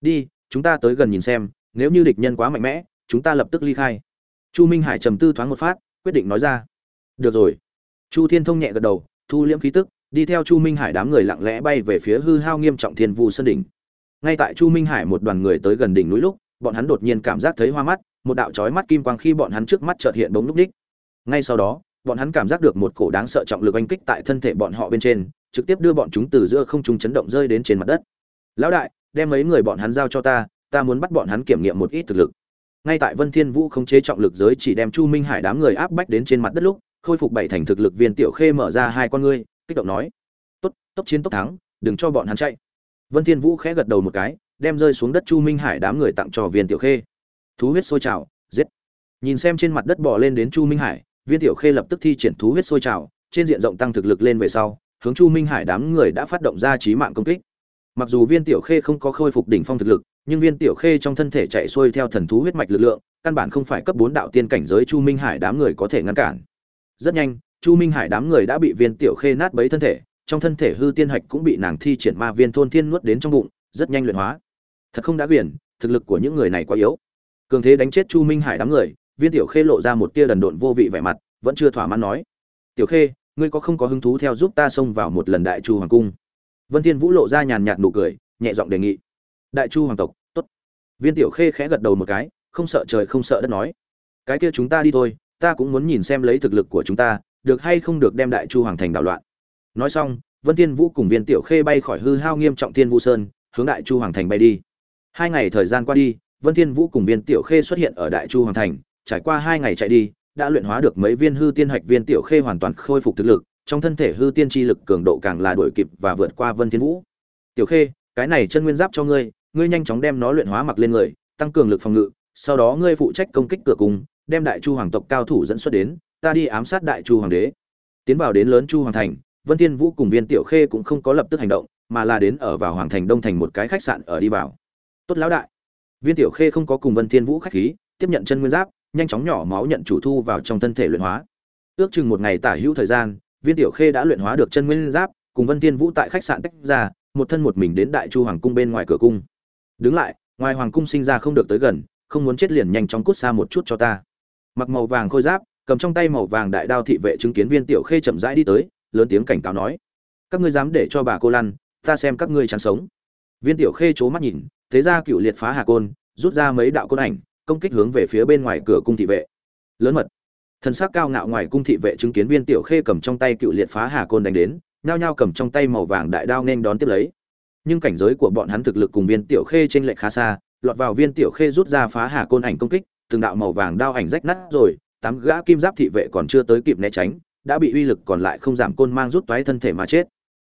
Đi, chúng ta tới gần nhìn xem, nếu như địch nhân quá mạnh mẽ, chúng ta lập tức ly khai. Chu minh hải trầm tư thoáng một phát, quyết định nói ra. Được rồi. Chu thiên thông nhẹ gật đầu, thu liễm khí tức, đi theo chu minh hải đám người lặng lẽ bay về phía hư hao nghiêm trọng thiên vu sơn đỉnh. Ngay tại chu minh hải một đoàn người tới gần đỉnh núi lúc bọn hắn đột nhiên cảm giác thấy hoa mắt, một đạo chói mắt kim quang khi bọn hắn trước mắt chợt hiện bóng núc đích ngay sau đó, bọn hắn cảm giác được một cổ đáng sợ trọng lực oanh kích tại thân thể bọn họ bên trên, trực tiếp đưa bọn chúng từ giữa không trung chấn động rơi đến trên mặt đất. Lão đại, đem mấy người bọn hắn giao cho ta ta muốn bắt bọn hắn kiểm nghiệm một ít thực lực. Ngay tại vân thiên vũ không chế trọng lực giới chỉ đem chu minh hải đám người áp bách đến trên mặt đất lúc, khôi phục bảy thành thực lực viên tiểu khê mở ra hai con ngươi, kích động nói, tốt, tốc chiến tốc thắng, đừng cho bọn hắn chạy. Vân thiên vũ khẽ gật đầu một cái đem rơi xuống đất chu minh hải đám người tặng cho viên tiểu khê. Thú huyết sôi trào, giết. Nhìn xem trên mặt đất bò lên đến chu minh hải, viên tiểu khê lập tức thi triển thú huyết sôi trào, trên diện rộng tăng thực lực lên về sau, hướng chu minh hải đám người đã phát động ra trí mạng công kích. Mặc dù viên tiểu khê không có khôi phục đỉnh phong thực lực, nhưng viên tiểu khê trong thân thể chạy xuôi theo thần thú huyết mạch lực lượng, căn bản không phải cấp bốn đạo tiên cảnh giới chu minh hải đám người có thể ngăn cản. Rất nhanh, chu minh hải đám người đã bị viên tiểu khê nát bấy thân thể, trong thân thể hư tiên hạch cũng bị nàng thi triển ma viên thôn thiên nuốt đến trong bụng, rất nhanh luyện hóa thật không đã quyền thực lực của những người này quá yếu. Cường thế đánh chết chu minh hải đám người, viên tiểu khê lộ ra một tia đần độn vô vị vẻ mặt, vẫn chưa thỏa mãn nói. Tiểu khê, ngươi có không có hứng thú theo giúp ta xông vào một lần đại chu hoàng cung? Vân thiên vũ lộ ra nhàn nhạt nụ cười, nhẹ giọng đề nghị. Đại chu hoàng tộc, tốt. Viên tiểu khê khẽ gật đầu một cái, không sợ trời không sợ đất nói. Cái kia chúng ta đi thôi, ta cũng muốn nhìn xem lấy thực lực của chúng ta, được hay không được đem đại chu hoàng thành đảo loạn. Nói xong, vân thiên vũ cùng viên tiểu khê bay khỏi hư hao nghiêm trọng thiên vũ sơn, hướng đại chu hoàng thành bay đi hai ngày thời gian qua đi, vân thiên vũ cùng viên tiểu khê xuất hiện ở đại chu hoàng thành. Trải qua hai ngày chạy đi, đã luyện hóa được mấy viên hư tiên hạch. Viên tiểu khê hoàn toàn khôi phục thực lực, trong thân thể hư tiên chi lực cường độ càng là đuổi kịp và vượt qua vân thiên vũ. Tiểu khê, cái này chân nguyên giáp cho ngươi ngươi nhanh chóng đem nó luyện hóa mặc lên người, tăng cường lực phòng ngự, sau đó ngươi phụ trách công kích cửa cung đem đại chu hoàng tộc cao thủ dẫn xuất đến, ta đi ám sát đại chu hoàng đế. Tiến vào đến lớn chu hoàng thành, vân thiên vũ cùng viên tiểu khê cũng không có lập tức hành động, mà là đến ở vào hoàng thành đông thành một cái khách sạn ở đi vào tốt lão đại. Viên tiểu khê không có cùng vân thiên vũ khách khí, tiếp nhận chân nguyên giáp, nhanh chóng nhỏ máu nhận chủ thu vào trong thân thể luyện hóa. Ước chừng một ngày tả hữu thời gian, viên tiểu khê đã luyện hóa được chân nguyên giáp, cùng vân thiên vũ tại khách sạn tách ra, một thân một mình đến đại chu hoàng cung bên ngoài cửa cung. Đứng lại, ngoài hoàng cung sinh ra không được tới gần, không muốn chết liền nhanh chóng cút xa một chút cho ta. Mặc màu vàng khôi giáp, cầm trong tay màu vàng đại đao thị vệ chứng kiến viên tiểu khê chậm rãi đi tới, lớn tiếng cảnh cáo nói, các ngươi dám để cho bà cô lăn, ta xem các ngươi chán sống. Viên tiểu khê c mắt nhìn thế ra cựu liệt phá hà côn, rút ra mấy đạo côn ảnh, công kích hướng về phía bên ngoài cửa cung thị vệ. Lớn mật. Thần sắc cao ngạo ngoài cung thị vệ chứng kiến viên tiểu khê cầm trong tay cựu liệt phá hà côn đánh đến, nhao nhao cầm trong tay màu vàng đại đao nên đón tiếp lấy. Nhưng cảnh giới của bọn hắn thực lực cùng viên tiểu khê trên lệch khá xa, lọt vào viên tiểu khê rút ra phá hà côn ảnh công kích, từng đạo màu vàng đao ảnh rách nát rồi, tám gã kim giáp thị vệ còn chưa tới kịp né tránh, đã bị uy lực còn lại không giảm côn mang rút toái thân thể mà chết.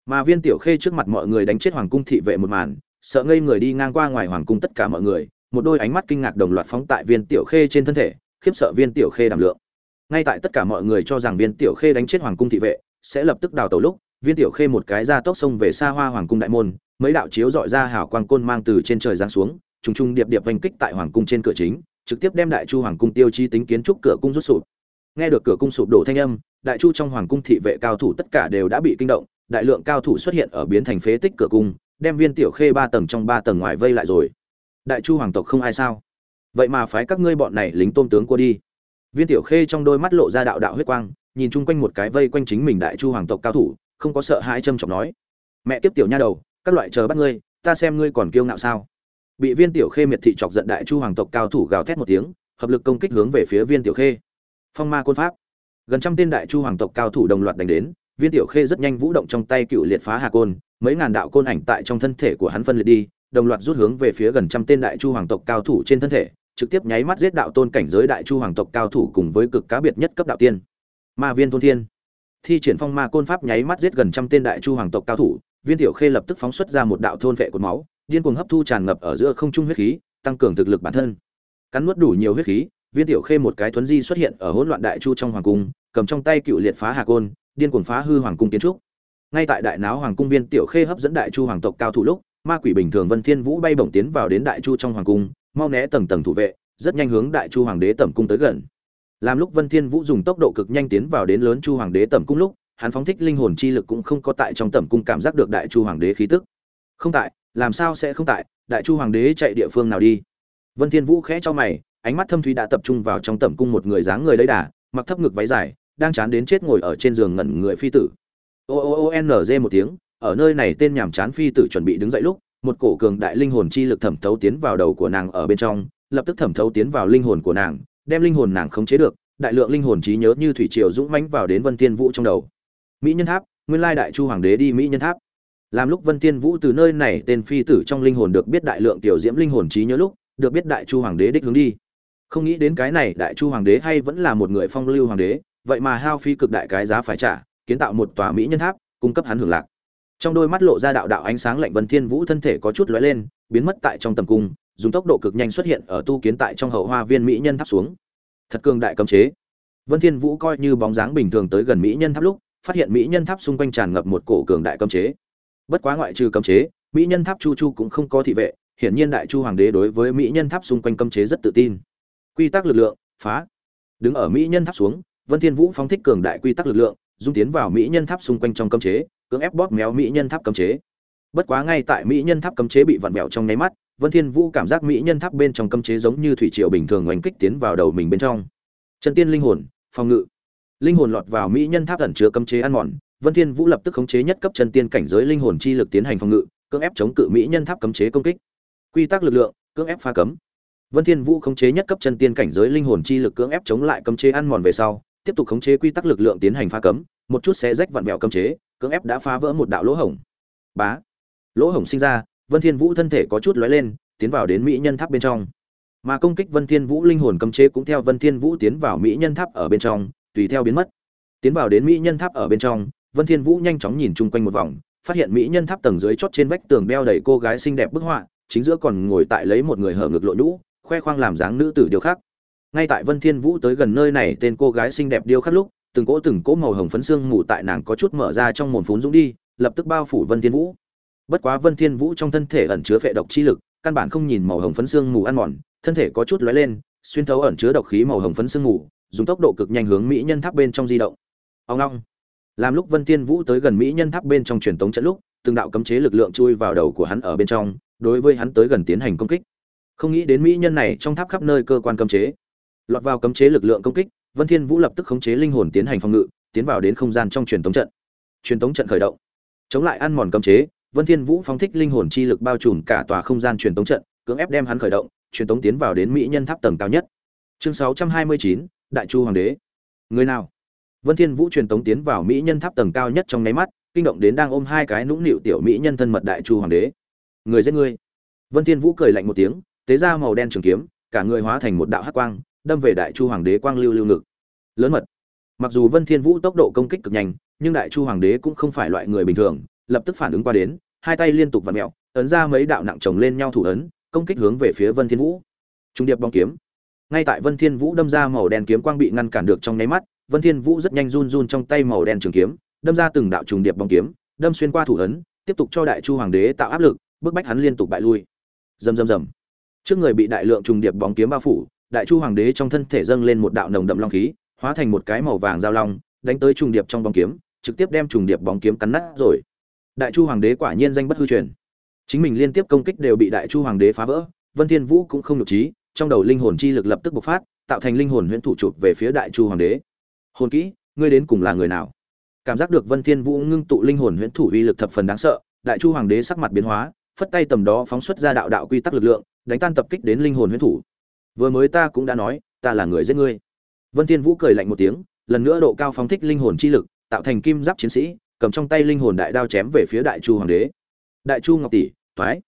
Mà viên tiểu khê trước mặt mọi người đánh chết hoàng cung thị vệ một màn sợ ngây người đi ngang qua ngoài hoàng cung tất cả mọi người, một đôi ánh mắt kinh ngạc đồng loạt phóng tại viên tiểu khê trên thân thể, khiếp sợ viên tiểu khê đảm lượng. Ngay tại tất cả mọi người cho rằng viên tiểu khê đánh chết hoàng cung thị vệ, sẽ lập tức đào tẩu lúc, viên tiểu khê một cái ra tốc sông về xa hoa hoàng cung đại môn, mấy đạo chiếu dọi ra hào quang côn mang từ trên trời giáng xuống, trùng trùng điệp điệp hành kích tại hoàng cung trên cửa chính, trực tiếp đem đại chu hoàng cung tiêu chi tính kiến trúc cửa cung rút sụp. Nghe được cửa cung sụp đổ thanh âm, đại chu trong hoàng cung thị vệ cao thủ tất cả đều đã bị kinh động, đại lượng cao thủ xuất hiện ở biến thành phế tích cửa cung đem viên tiểu khê ba tầng trong ba tầng ngoài vây lại rồi. Đại chu hoàng tộc không ai sao? Vậy mà phái các ngươi bọn này lính tôn tướng qua đi. Viên tiểu khê trong đôi mắt lộ ra đạo đạo huyết quang, nhìn chung quanh một cái vây quanh chính mình đại chu hoàng tộc cao thủ, không có sợ hãi trâm trọng nói. Mẹ tiếp tiểu nha đầu, các loại chờ bắt ngươi, ta xem ngươi còn kiêu ngạo sao? Bị viên tiểu khê miệt thị chọc giận đại chu hoàng tộc cao thủ gào thét một tiếng, hợp lực công kích hướng về phía viên tiểu khê. Phong ma côn pháp. Gần trăm tên đại chu hoàng tộc cao thủ đồng loạt đánh đến viên tiểu khê rất nhanh vũ động trong tay cựu liệt phá hà côn, mấy ngàn đạo côn ảnh tại trong thân thể của hắn phân liệt đi, đồng loạt rút hướng về phía gần trăm tên đại chu hoàng tộc cao thủ trên thân thể, trực tiếp nháy mắt giết đạo tôn cảnh giới đại chu hoàng tộc cao thủ cùng với cực cá biệt nhất cấp đạo tiên. Ma viên thôn thiên. Thi triển phong ma côn pháp nháy mắt giết gần trăm tên đại chu hoàng tộc cao thủ, viên tiểu khê lập tức phóng xuất ra một đạo thôn vệ cột máu, điên cuồng hấp thu tràn ngập ở giữa không trung huyết khí, tăng cường thực lực bản thân. Cắn nuốt đủ nhiều huyết khí, viên tiểu khê một cái thuấn di xuất hiện ở hỗn loạn đại chu trong hoàng cung, cầm trong tay cựu liệt phá hà côn điên cuồng phá hư hoàng cung kiến trúc. Ngay tại đại náo hoàng cung viên tiểu khê hấp dẫn đại chu hoàng tộc cao thủ lúc, ma quỷ bình thường vân thiên vũ bay bổng tiến vào đến đại chu trong hoàng cung, mau né tầng tầng thủ vệ, rất nhanh hướng đại chu hoàng đế tẩm cung tới gần. Làm lúc vân thiên vũ dùng tốc độ cực nhanh tiến vào đến lớn chu hoàng đế tẩm cung lúc, hắn phóng thích linh hồn chi lực cũng không có tại trong tẩm cung cảm giác được đại chu hoàng đế khí tức. Không tại, làm sao sẽ không tại, đại chu hoàng đế chạy địa phương nào đi? Vân thiên vũ khẽ cho mày, ánh mắt thâm thúy đã tập trung vào trong tẩm cung một người dáng người đấy đà, mặc thấp ngực váy dài đang chán đến chết ngồi ở trên giường ngẩn người phi tử. O o o n g một tiếng, ở nơi này tên nhảm chán phi tử chuẩn bị đứng dậy lúc, một cổ cường đại linh hồn chi lực thẩm thấu tiến vào đầu của nàng ở bên trong, lập tức thẩm thấu tiến vào linh hồn của nàng, đem linh hồn nàng khống chế được, đại lượng linh hồn trí nhớ như thủy triều dũng mãnh vào đến vân thiên vũ trong đầu. Mỹ nhân tháp, nguyên lai đại chu hoàng đế đi mỹ nhân tháp. Làm lúc vân thiên vũ từ nơi này tên phi tử trong linh hồn được biết đại lượng tiểu diễm linh hồn trí nhớ lúc, được biết đại chu hoàng đế đích hướng đi. Không nghĩ đến cái này đại chu hoàng đế hay vẫn là một người phong lưu hoàng đế vậy mà hao phí cực đại cái giá phải trả, kiến tạo một tòa mỹ nhân tháp, cung cấp hắn hưởng lạc. Trong đôi mắt lộ ra đạo đạo ánh sáng lạnh vân thiên vũ thân thể có chút lóe lên, biến mất tại trong tầm cung, dùng tốc độ cực nhanh xuất hiện ở tu kiến tại trong hậu hoa viên mỹ nhân tháp xuống. Thật cường đại cấm chế. Vân thiên vũ coi như bóng dáng bình thường tới gần mỹ nhân tháp lúc, phát hiện mỹ nhân tháp xung quanh tràn ngập một cổ cường đại cấm chế. Bất quá ngoại trừ cấm chế, mỹ nhân tháp chu chu cũng không có thị vệ, hiển nhiên đại chu hoàng đế đối với mỹ nhân tháp xung quanh cấm chế rất tự tin. Quy tắc lực lượng, phá. Đứng ở mỹ nhân tháp xuống vân thiên vũ phóng thích cường đại quy tắc lực lượng, dung tiến vào mỹ nhân tháp xung quanh trong cấm chế, cưỡng ép bóp méo mỹ nhân tháp cấm chế. Bất quá ngay tại mỹ nhân tháp cấm chế bị vặn vẹo trong nháy mắt, vân thiên vũ cảm giác mỹ nhân tháp bên trong cấm chế giống như thủy triều bình thường oanh kích tiến vào đầu mình bên trong. Chân tiên linh hồn, phòng ngự. Linh hồn lọt vào mỹ nhân tháp ẩn chứa cấm chế ăn mòn, vân thiên vũ lập tức khống chế nhất cấp chân tiên cảnh giới linh hồn chi lực tiến hành phòng ngự, cưỡng ép chống cự mỹ nhân tháp cấm chế công kích. Quy tắc lực lượng, cưỡng ép phá cấm. Vân thiên vũ khống chế nhất cấp chân tiên cảnh giới linh hồn chi lực cưỡng ép chống lại cấm chế ăn mòn về sau tiếp tục khống chế quy tắc lực lượng tiến hành phá cấm, một chút sẽ rách vặn vẹo cấm chế, cưỡng ép đã phá vỡ một đạo lỗ hổng. Bá. Lỗ hổng sinh ra, vân thiên vũ thân thể có chút lóe lên, tiến vào đến mỹ nhân tháp bên trong. Mà công kích vân thiên vũ linh hồn cấm chế cũng theo vân thiên vũ tiến vào mỹ nhân tháp ở bên trong, tùy theo biến mất. Tiến vào đến mỹ nhân tháp ở bên trong, vân thiên vũ nhanh chóng nhìn chung quanh một vòng, phát hiện mỹ nhân tháp tầng dưới chót trên vách tường đeo đầy cô gái xinh đẹp bức họa, chính giữa còn ngồi tại lấy một người hở ngực lộ nhũ, khoe khoang làm dáng nữ tử điều khác ngay tại vân thiên vũ tới gần nơi này, tên cô gái xinh đẹp điêu khắc lúc, từng cỗ từng cỗ màu hồng phấn xương mù tại nàng có chút mở ra trong mồm phún dũng đi, lập tức bao phủ vân thiên vũ. Bất quá vân thiên vũ trong thân thể ẩn chứa phệ độc chi lực, căn bản không nhìn màu hồng phấn xương mù ăn mòn, thân thể có chút lóe lên, xuyên thấu ẩn chứa độc khí màu hồng phấn xương mù, dùng tốc độ cực nhanh hướng mỹ nhân tháp bên trong di động. Ông long làm lúc vân thiên vũ tới gần mỹ nhân tháp bên trong truyền tống trận lúc, từng đạo cấm chế lực lượng chui vào đầu của hắn ở bên trong, đối với hắn tới gần tiến hành công kích. Không nghĩ đến mỹ nhân này trong tháp khắp nơi cơ quan cấm chế lọt vào cấm chế lực lượng công kích vân thiên vũ lập tức khống chế linh hồn tiến hành phòng ngự tiến vào đến không gian trong truyền tống trận. Truyền tống trận khởi động. Chống lại ăn mòn cấm chế vân thiên vũ phóng thích linh hồn chi lực bao trùm cả tòa không gian truyền tống trận cưỡng ép đem hắn khởi động truyền tống tiến vào đến mỹ nhân tháp tầng cao nhất. Chương 629, đại chu hoàng đế. Người nào? Vân thiên vũ truyền tống tiến vào mỹ nhân tháp tầng cao nhất trong nháy mắt kinh động đến đang ôm hai cái nũng nịu tiểu mỹ nhân thân mật đại chu hoàng đế. Người giết ngươi. Vân thiên vũ cười lạnh một tiếng tế ra màu đen trường kiếm cả người hóa thành một đạo hắc quang đâm về đại chu hoàng đế quang lưu lưu ngực. Lớn mật. Mặc dù vân thiên vũ tốc độ công kích cực nhanh, nhưng đại chu hoàng đế cũng không phải loại người bình thường, lập tức phản ứng qua đến, hai tay liên tục vặn mẹo, ấn ra mấy đạo nặng chồng lên nhau thủ ấn, công kích hướng về phía vân thiên vũ. Trung điệp bóng kiếm. Ngay tại vân thiên vũ đâm ra màu đen kiếm quang bị ngăn cản được trong nháy mắt, vân thiên vũ rất nhanh run run trong tay màu đen trường kiếm, đâm ra từng đạo trùng điệp bóng kiếm, đâm xuyên qua thủ ấn, tiếp tục cho đại chu hoàng đế tạo áp lực, bức bách hắn liên tục bại lui. Rầm rầm rầm. Trước người bị đại lượng trùng điệp bóng kiếm bao phủ đại chu hoàng đế trong thân thể dâng lên một đạo nồng đậm long khí, hóa thành một cái màu vàng giao long, đánh tới trùng điệp trong bóng kiếm, trực tiếp đem trùng điệp bóng kiếm cắn nát rồi. Đại chu hoàng đế quả nhiên danh bất hư truyền. Chính mình liên tiếp công kích đều bị đại chu hoàng đế phá vỡ, vân thiên vũ cũng không nhục trí, trong đầu linh hồn chi lực lập tức bộc phát, tạo thành linh hồn huyễn thủ chụp về phía đại chu hoàng đế. Hồn kỹ, ngươi đến cùng là người nào? Cảm giác được vân thiên vũ ngưng tụ linh hồn huyễn thủ uy lực thập phần đáng sợ, đại chu hoàng đế sắc mặt biến hóa, phất tay tầm đó phóng xuất ra đạo đạo quy tắc lực lượng, đánh tan tập kích đến linh hồn huyễn thủ vừa mới ta cũng đã nói, ta là người giết ngươi. Vân thiên vũ cười lạnh một tiếng, lần nữa độ cao phóng thích linh hồn chi lực, tạo thành kim giáp chiến sĩ, cầm trong tay linh hồn đại đao chém về phía đại chu hoàng đế. Đại chu ngọc tỷ toái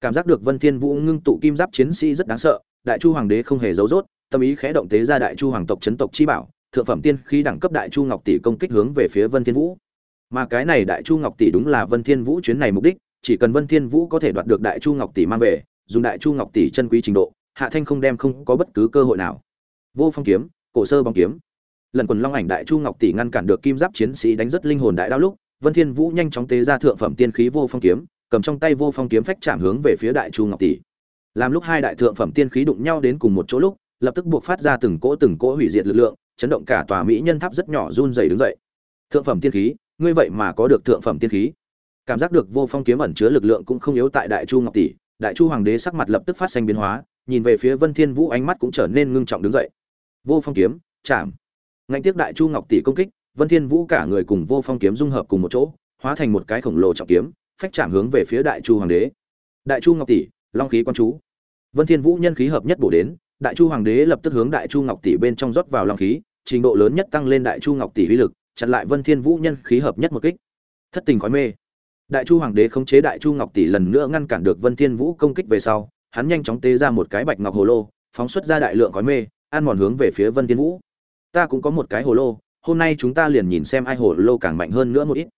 cảm giác được vân thiên vũ ngưng tụ kim giáp chiến sĩ rất đáng sợ, đại chu hoàng đế không hề giấu rốt, tâm ý khẽ động tế ra đại chu hoàng tộc chấn tộc chi bảo, thượng phẩm tiên khí đẳng cấp đại chu ngọc tỷ công kích hướng về phía vân thiên vũ. Mà cái này đại chu ngọc tỷ đúng là vân thiên vũ chuyến này mục đích, chỉ cần vân thiên vũ có thể đoạt được đại chu ngọc tỷ mang về, dùng đại chu ngọc tỷ chân quý trình độ hạ thanh không đem không có bất cứ cơ hội nào. Vô phong kiếm, cổ sơ bóng kiếm. Lần quần long ảnh đại chu ngọc tỷ ngăn cản được kim giáp chiến sĩ đánh rất linh hồn đại đao lúc, vân thiên vũ nhanh chóng tế ra thượng phẩm tiên khí vô phong kiếm, cầm trong tay vô phong kiếm phách chạm hướng về phía đại chu ngọc tỷ. Làm lúc hai đại thượng phẩm tiên khí đụng nhau đến cùng một chỗ lúc, lập tức buộc phát ra từng cỗ từng cỗ hủy diệt lực lượng, chấn động cả tòa mỹ nhân tháp rất nhỏ run rẩy đứng dậy. Thượng phẩm tiên khí, ngươi vậy mà có được thượng phẩm tiên khí. Cảm giác được vô phong kiếm ẩn chứa lực lượng cũng không yếu tại đại chu ngọc tỷ, đại chu hoàng đế sắc mặt lập tức phát sinh biến hóa nhìn về phía vân thiên vũ ánh mắt cũng trở nên ngưng trọng đứng dậy. Vô phong kiếm, chạm. Ngạnh tiếc đại chu ngọc tỷ công kích, vân thiên vũ cả người cùng vô phong kiếm dung hợp cùng một chỗ, hóa thành một cái khổng lồ trọng kiếm, phách chạm hướng về phía đại chu hoàng đế. Đại chu ngọc tỷ, long khí quan chú. Vân thiên vũ nhân khí hợp nhất bổ đến, đại chu hoàng đế lập tức hướng đại chu ngọc tỷ bên trong rót vào long khí, trình độ lớn nhất tăng lên đại chu ngọc tỷ uy lực, chặn lại vân thiên vũ nhân khí hợp nhất một kích. Thất tình khói mê. Đại chu hoàng đế khống chế đại chu ngọc tỷ lần nữa ngăn cản được vân thiên vũ công kích về sau hắn nhanh chóng tế ra một cái bạch ngọc hồ lô, phóng xuất ra đại lượng khói mê, ăn mòn hướng về phía vân thiên vũ. Ta cũng có một cái hồ lô, hôm nay chúng ta liền nhìn xem ai hồ lô càng mạnh hơn nữa một ít.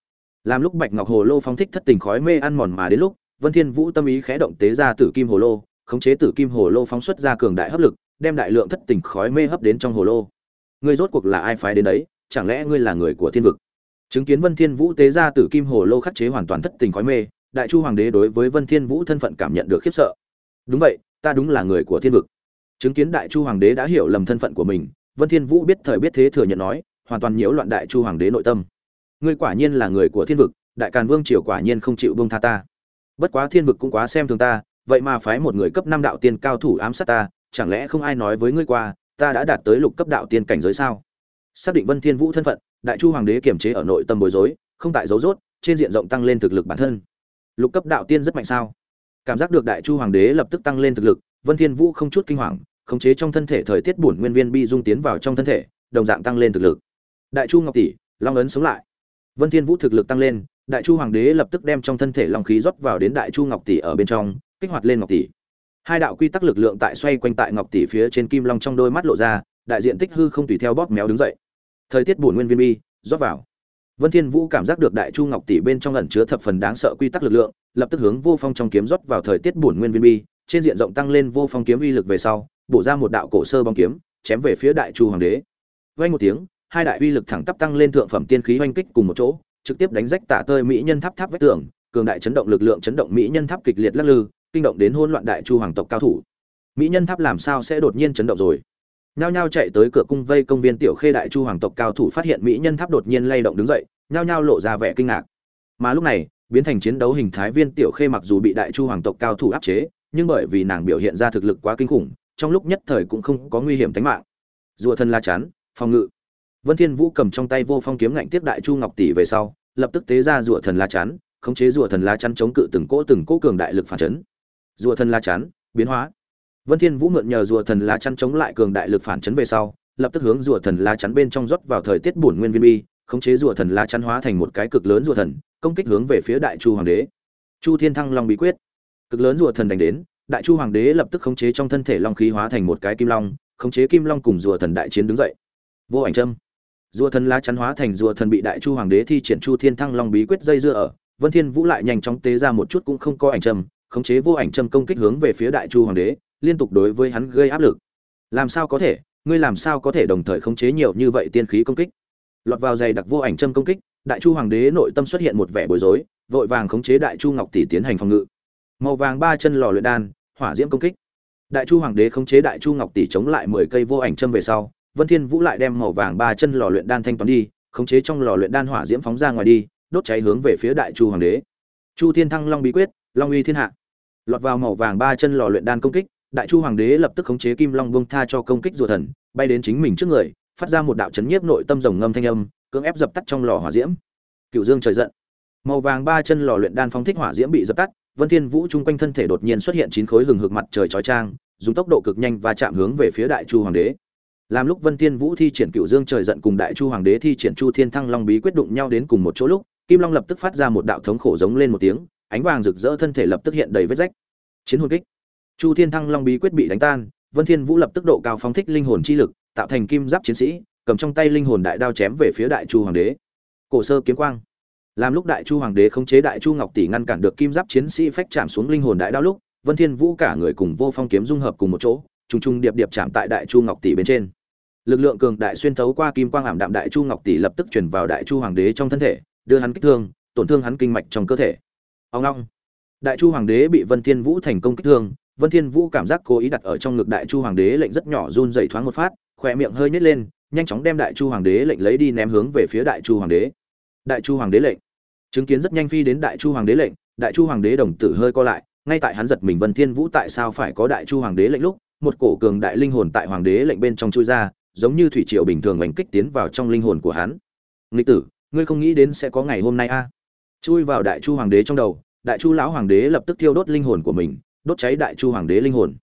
Làm lúc bạch ngọc hồ lô phóng thích thất tình khói mê ăn mòn mà đến lúc, vân thiên vũ tâm ý khẽ động tế ra tử kim hồ lô, khống chế tử kim hồ lô phóng xuất ra cường đại hấp lực, đem đại lượng thất tình khói mê hấp đến trong hồ lô. Ngươi rốt cuộc là ai phái đến đấy? Chẳng lẽ ngươi là người của thiên vực? Chứng kiến vân thiên vũ tế ra tử kim hồ lô khắc chế hoàn toàn thất tình khói mê, đại chu hoàng đế đối với vân thiên vũ thân phận cảm nhận được khiếp sợ đúng vậy, ta đúng là người của thiên vực. Chứng kiến đại chu hoàng đế đã hiểu lầm thân phận của mình, vân thiên vũ biết thời biết thế thừa nhận nói, hoàn toàn nhiễu loạn đại chu hoàng đế nội tâm. Ngươi quả nhiên là người của thiên vực, đại càn vương triều quả nhiên không chịu buông tha ta. Bất quá thiên vực cũng quá xem thường ta, vậy mà phái một người cấp năm đạo tiên cao thủ ám sát ta, chẳng lẽ không ai nói với ngươi qua, ta đã đạt tới lục cấp đạo tiên cảnh giới sao? Xác định vân thiên vũ thân phận, đại chu hoàng đế kiềm chế ở nội tâm bối rối, không tại dấu rốt, trên diện rộng tăng lên thực lực bản thân. Lục cấp đạo tiên rất mạnh sao? Cảm giác được đại chu hoàng đế lập tức tăng lên thực lực, vân thiên vũ không chút kinh hoàng, khống chế trong thân thể thời tiết bổn nguyên viên bi dung tiến vào trong thân thể, đồng dạng tăng lên thực lực. Đại chu ngọc tỷ, long ấn sống lại. Vân thiên vũ thực lực tăng lên, đại chu hoàng đế lập tức đem trong thân thể long khí rót vào đến đại chu ngọc tỷ ở bên trong, kích hoạt lên ngọc tỷ. Hai đạo quy tắc lực lượng tại xoay quanh tại ngọc tỷ phía trên kim long trong đôi mắt lộ ra, đại diện tích hư không tùy theo bóp méo đứng dậy. Thời tiết bổn nguyên viên bi, rót vào vân thiên vũ cảm giác được đại chu ngọc tỷ bên trong ẩn chứa thập phần đáng sợ quy tắc lực lượng, lập tức hướng vô phong trong kiếm rót vào thời tiết bổn nguyên viên bi, trên diện rộng tăng lên vô phong kiếm uy lực về sau, bổ ra một đạo cổ sơ bóng kiếm, chém về phía đại chu hoàng đế. Vang một tiếng, hai đại uy lực thẳng tắp tăng lên thượng phẩm tiên khí hoành kích cùng một chỗ, trực tiếp đánh rách tả tơi mỹ nhân tháp tháp vách tường, cường đại chấn động lực lượng chấn động mỹ nhân tháp kịch liệt lắc lư, kinh động đến hỗn loạn đại chu hoàng tộc cao thủ. Mỹ nhân tháp làm sao sẽ đột nhiên chấn động rồi? Nhao nhao chạy tới cửa cung vây công viên tiểu khê đại chu hoàng tộc cao thủ phát hiện mỹ nhân tháp đột nhiên lay động đứng dậy, nhao nhao lộ ra vẻ kinh ngạc. Mà lúc này, biến thành chiến đấu hình thái viên tiểu khê mặc dù bị đại chu hoàng tộc cao thủ áp chế, nhưng bởi vì nàng biểu hiện ra thực lực quá kinh khủng, trong lúc nhất thời cũng không có nguy hiểm tính mạng. Rùa thân la chắn, phòng ngự. Vân thiên vũ cầm trong tay vô phong kiếm ngạnh tiếp đại chu ngọc tỷ về sau, lập tức tế ra rùa thần la chắn, khống chế rùa thần la chắn chống cự từng cỗ từng cỗ cường đại lực phản chấn. Rùa thần la chắn, biến hóa vân thiên vũ mượn nhờ rùa thần lá chắn chống lại cường đại lực phản chấn về sau lập tức hướng rùa thần lá chắn bên trong rót vào thời tiết bổn nguyên viên bi khống chế rùa thần lá chắn hóa thành một cái cực lớn rùa thần công kích hướng về phía đại chu hoàng đế. Chu thiên thăng long bí quyết. Cực lớn rùa thần đánh đến đại chu hoàng đế lập tức khống chế trong thân thể long khí hóa thành một cái kim long khống chế kim long cùng rùa thần đại chiến đứng dậy. Vô ảnh châm, rùa thần lá chắn hóa thành rùa thần bị đại chu hoàng đế thi triển chu thiên thăng long bí quyết dây dưa ở vân thiên vũ lại nhanh chóng tế ra một chút cũng không có ảnh châm, khống chế vô ảnh châm công kích hướng về phía đại chu hoàng đế liên tục đối với hắn gây áp lực. Làm sao có thể? Ngươi làm sao có thể đồng thời khống chế nhiều như vậy tiên khí công kích? Lọt vào giày đặc vô ảnh châm công kích, đại chu hoàng đế nội tâm xuất hiện một vẻ bối rối, vội vàng khống chế đại chu ngọc tỷ tiến hành phòng ngự. Màu vàng ba chân lò luyện đan, hỏa diễm công kích. Đại chu hoàng đế khống chế đại chu ngọc tỷ chống lại mười cây vô ảnh châm về sau, vân thiên vũ lại đem màu vàng ba chân lò luyện đan thanh toán đi, khống chế trong lò luyện đan hỏa diễm phóng ra ngoài đi, đốt cháy hướng về phía đại chu hoàng đế. Chu thiên thăng long bí quyết, long uy thiên hạ. Lọt vào màu vàng ba chân lò luyện đan công kích đại chu hoàng đế lập tức khống chế kim long Bông tha cho công kích rùa thần bay đến chính mình trước người phát ra một đạo chấn nhiếp nội tâm rồng ngâm thanh âm cưỡng ép dập tắt trong lò hỏa diễm cựu dương trời giận màu vàng ba chân lò luyện đan phóng thích hỏa diễm bị dập tắt Vân Thiên Vũ trung quanh thân thể đột nhiên xuất hiện chín khối hừng hực mặt trời chói chang, dùng tốc độ cực nhanh và chạm hướng về phía Đại Chu Hoàng đế. Làm lúc Vân Thiên Vũ thi triển Cựu Dương trời giận cùng Đại Chu Hoàng đế thi triển Chu Thiên Thăng Long bí quyết đụng nhau đến cùng một chỗ lúc, Kim Long lập tức phát ra một đạo thống khổ giống lên một tiếng, ánh vàng rực rỡ thân thể lập tức hiện đầy vết rách. Chiến hồn kích. Chu Thiên Thăng Long bí quyết bị đánh tan, Vân Thiên Vũ lập tức độ cao phóng thích linh hồn chi lực, tạo thành kim giáp chiến sĩ, cầm trong tay linh hồn đại đao chém về phía Đại Chu Hoàng đế. Cổ sơ kiếm quang. Làm lúc Đại Chu Hoàng đế khống chế Đại Chu Ngọc tỷ ngăn cản được kim giáp chiến sĩ phách chạm xuống linh hồn đại đao lúc, Vân Thiên Vũ cả người cùng vô phong kiếm dung hợp cùng một chỗ, trùng trùng điệp điệp chạm tại Đại Chu Ngọc tỷ bên trên. Lực lượng cường đại xuyên thấu qua kim quang ảm đạm Đại Chu Ngọc tỷ lập tức truyền vào Đại Chu Hoàng đế trong thân thể, đưa hắn kích thương, tổn thương hắn kinh mạch trong cơ thể. Ông ngoong. Đại Chu Hoàng đế bị Vân Thiên Vũ thành công kích thương, Vân Thiên Vũ cảm giác cố ý đặt ở trong ngực Đại Chu Hoàng đế lệnh rất nhỏ run rẩy thoáng một phát, khóe miệng hơi nhếch lên, nhanh chóng đem Đại Chu Hoàng đế lệnh lấy đi ném hướng về phía Đại Chu Hoàng đế. Đại Chu Hoàng đế lệnh. Chứng kiến rất nhanh phi đến Đại Chu Hoàng đế lệnh, Đại Chu Hoàng đế đồng tử hơi co lại, ngay tại hắn giật mình Vân Thiên Vũ tại sao phải có Đại Chu Hoàng đế lệnh lúc, một cổ cường đại linh hồn tại Hoàng đế lệnh bên trong chui ra, giống như thủy triều bình thường oanh kích tiến vào trong linh hồn của hắn. Nghịch tử, ngươi không nghĩ đến sẽ có ngày hôm nay a? À? Chui vào Đại Chu Hoàng đế trong đầu, Đại Chu lão hoàng đế lập tức thiêu đốt linh hồn của mình, đốt cháy Đại Chu Hoàng đế linh hồn.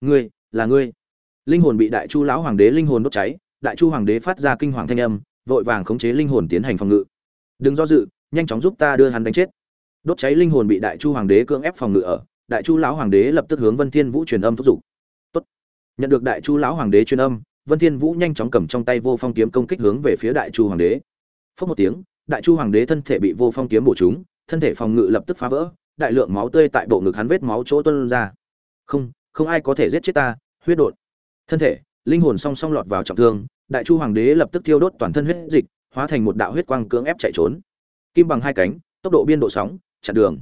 Ngươi, là ngươi. Linh hồn bị đại chu lão hoàng đế linh hồn đốt cháy, đại chu hoàng đế phát ra kinh hoàng thanh âm, vội vàng khống chế linh hồn tiến hành phòng ngự. Đừng do dự, nhanh chóng giúp ta đưa hắn đánh chết. Đốt cháy linh hồn bị đại chu hoàng đế cưỡng ép phòng ngự ở, đại chu lão hoàng đế lập tức hướng vân thiên vũ truyền âm thúc giục. Tốt. Nhận được đại chu lão hoàng đế truyền âm, vân thiên vũ nhanh chóng cầm trong tay vô phong kiếm công kích hướng về phía đại chu hoàng đế. Phất một tiếng, đại chu hoàng đế thân thể bị vô phong kiếm bổ trúng, thân thể phòng ngự lập tức phá vỡ đại lượng máu tươi tại bộ ngực hắn vết máu chỗ tuôn ra. Không không ai có thể giết chết ta, huyết đột thân thể, linh hồn song song lọt vào trọng thương, đại chu hoàng đế lập tức thiêu đốt toàn thân huyết dịch, hóa thành một đạo huyết quang cưỡng ép chạy trốn. Kim bằng hai cánh, tốc độ biên độ sóng, chặn đường.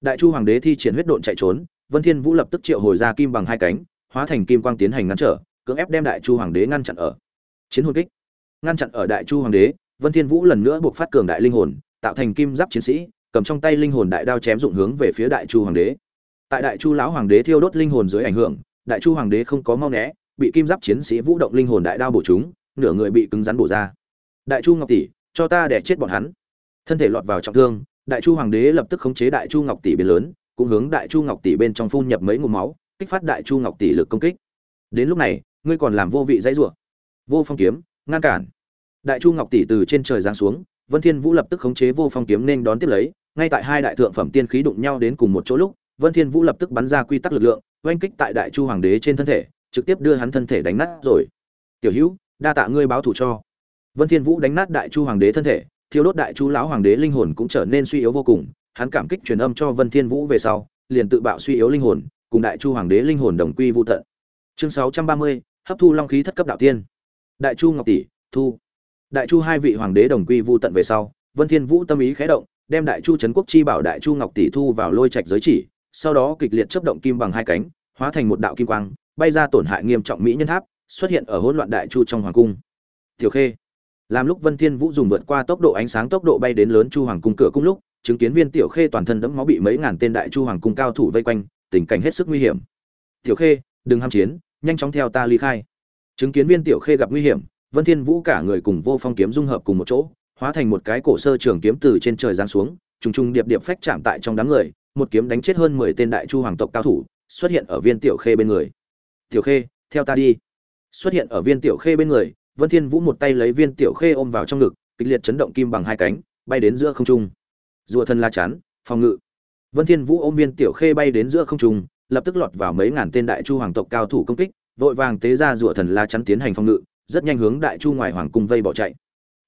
Đại chu hoàng đế thi triển huyết độn chạy trốn, vân thiên vũ lập tức triệu hồi ra kim bằng hai cánh, hóa thành kim quang tiến hành ngăn trở, cưỡng ép đem đại chu hoàng đế ngăn chặn ở. Chiến hồn kích. Ngăn chặn ở đại chu hoàng đế, vân thiên vũ lần nữa buộc phát cường đại linh hồn, tạo thành kim giáp chiến sĩ cầm trong tay linh hồn đại đao chém dụng hướng về phía đại chu hoàng đế. Tại đại chu lão hoàng đế thiêu đốt linh hồn dưới ảnh hưởng, đại chu hoàng đế không có mau né, bị kim giáp chiến sĩ vũ động linh hồn đại đao bổ chúng, nửa người bị cứng rắn bổ ra. Đại chu ngọc tỷ, cho ta để chết bọn hắn. Thân thể lọt vào trọng thương, đại chu hoàng đế lập tức khống chế đại chu ngọc tỷ biến lớn, cũng hướng đại chu ngọc tỷ bên trong phun nhập mấy ngụm máu, kích phát đại chu ngọc tỷ lực công kích. Đến lúc này, ngươi còn làm vô vị dãy rủa. Vô phong kiếm, ngăn cản. Đại chu ngọc tỷ từ trên trời giáng xuống, vân thiên vũ lập tức khống chế vô phong kiếm nên đón tiếp lấy ngay tại hai đại thượng phẩm tiên khí đụng nhau đến cùng một chỗ lúc Vân Thiên Vũ lập tức bắn ra quy tắc lực lượng, oanh kích tại Đại Chu Hoàng đế trên thân thể, trực tiếp đưa hắn thân thể đánh nát rồi. "Tiểu Hữu, đa tạ ngươi báo thù cho." Vân Thiên Vũ đánh nát Đại Chu Hoàng đế thân thể, thiêu đốt Đại Chu lão hoàng đế linh hồn cũng trở nên suy yếu vô cùng, hắn cảm kích truyền âm cho Vân Thiên Vũ về sau, liền tự bạo suy yếu linh hồn, cùng Đại Chu Hoàng đế linh hồn đồng quy vu tận. Chương 630, hấp thu long khí thất cấp đạo tiên. Đại Chu Ngọc tỷ, thu. Đại Chu hai vị hoàng đế đồng quy vu tận về sau, Vân Thiên Vũ tâm ý khẽ động, đem Đại Chu trấn quốc chi bảo Đại Chu Ngọc tỷ thu vào lôi trạch giới chỉ, sau đó kịch liệt chấp động kim bằng hai cánh, hóa thành một đạo kim quang, bay ra tổn hại nghiêm trọng mỹ nhân tháp, xuất hiện ở hỗn loạn đại chu trong hoàng cung. Tiểu Khê, làm lúc Vân Thiên Vũ dùng vượt qua tốc độ ánh sáng tốc độ bay đến lớn chu hoàng cung cửa cung lúc, chứng kiến Viên Tiểu Khê toàn thân đẫm máu bị mấy ngàn tên đại chu hoàng cung cao thủ vây quanh, tình cảnh hết sức nguy hiểm. Tiểu Khê, đừng ham chiến, nhanh chóng theo ta ly khai. Chứng kiến Viên Tiểu Khê gặp nguy hiểm, Vân Thiên Vũ cả người cùng vô phong kiếm dung hợp cùng một chỗ, hóa thành một cái cổ sơ trường kiếm từ trên trời giáng xuống, trùng trùng điệp điệp phách chạm tại trong đám người, một kiếm đánh chết hơn mười tên đại chu hoàng tộc cao thủ, xuất hiện ở viên tiểu khê bên người. "Tiểu Khê, theo ta đi." Xuất hiện ở viên tiểu khê bên người, Vân Thiên Vũ một tay lấy viên tiểu khê ôm vào trong ngực, kịch liệt chấn động kim bằng hai cánh, bay đến giữa không trung. Rùa thân la chắn, phòng ngự. Vân Thiên Vũ ôm viên tiểu khê bay đến giữa không trung, lập tức lọt vào mấy ngàn tên đại chu hoàng tộc cao thủ công kích, vội vàng tế ra rùa thần la chắn tiến hành phòng ngự, rất nhanh hướng đại chu ngoài hoàng cung vây bỏ chạy.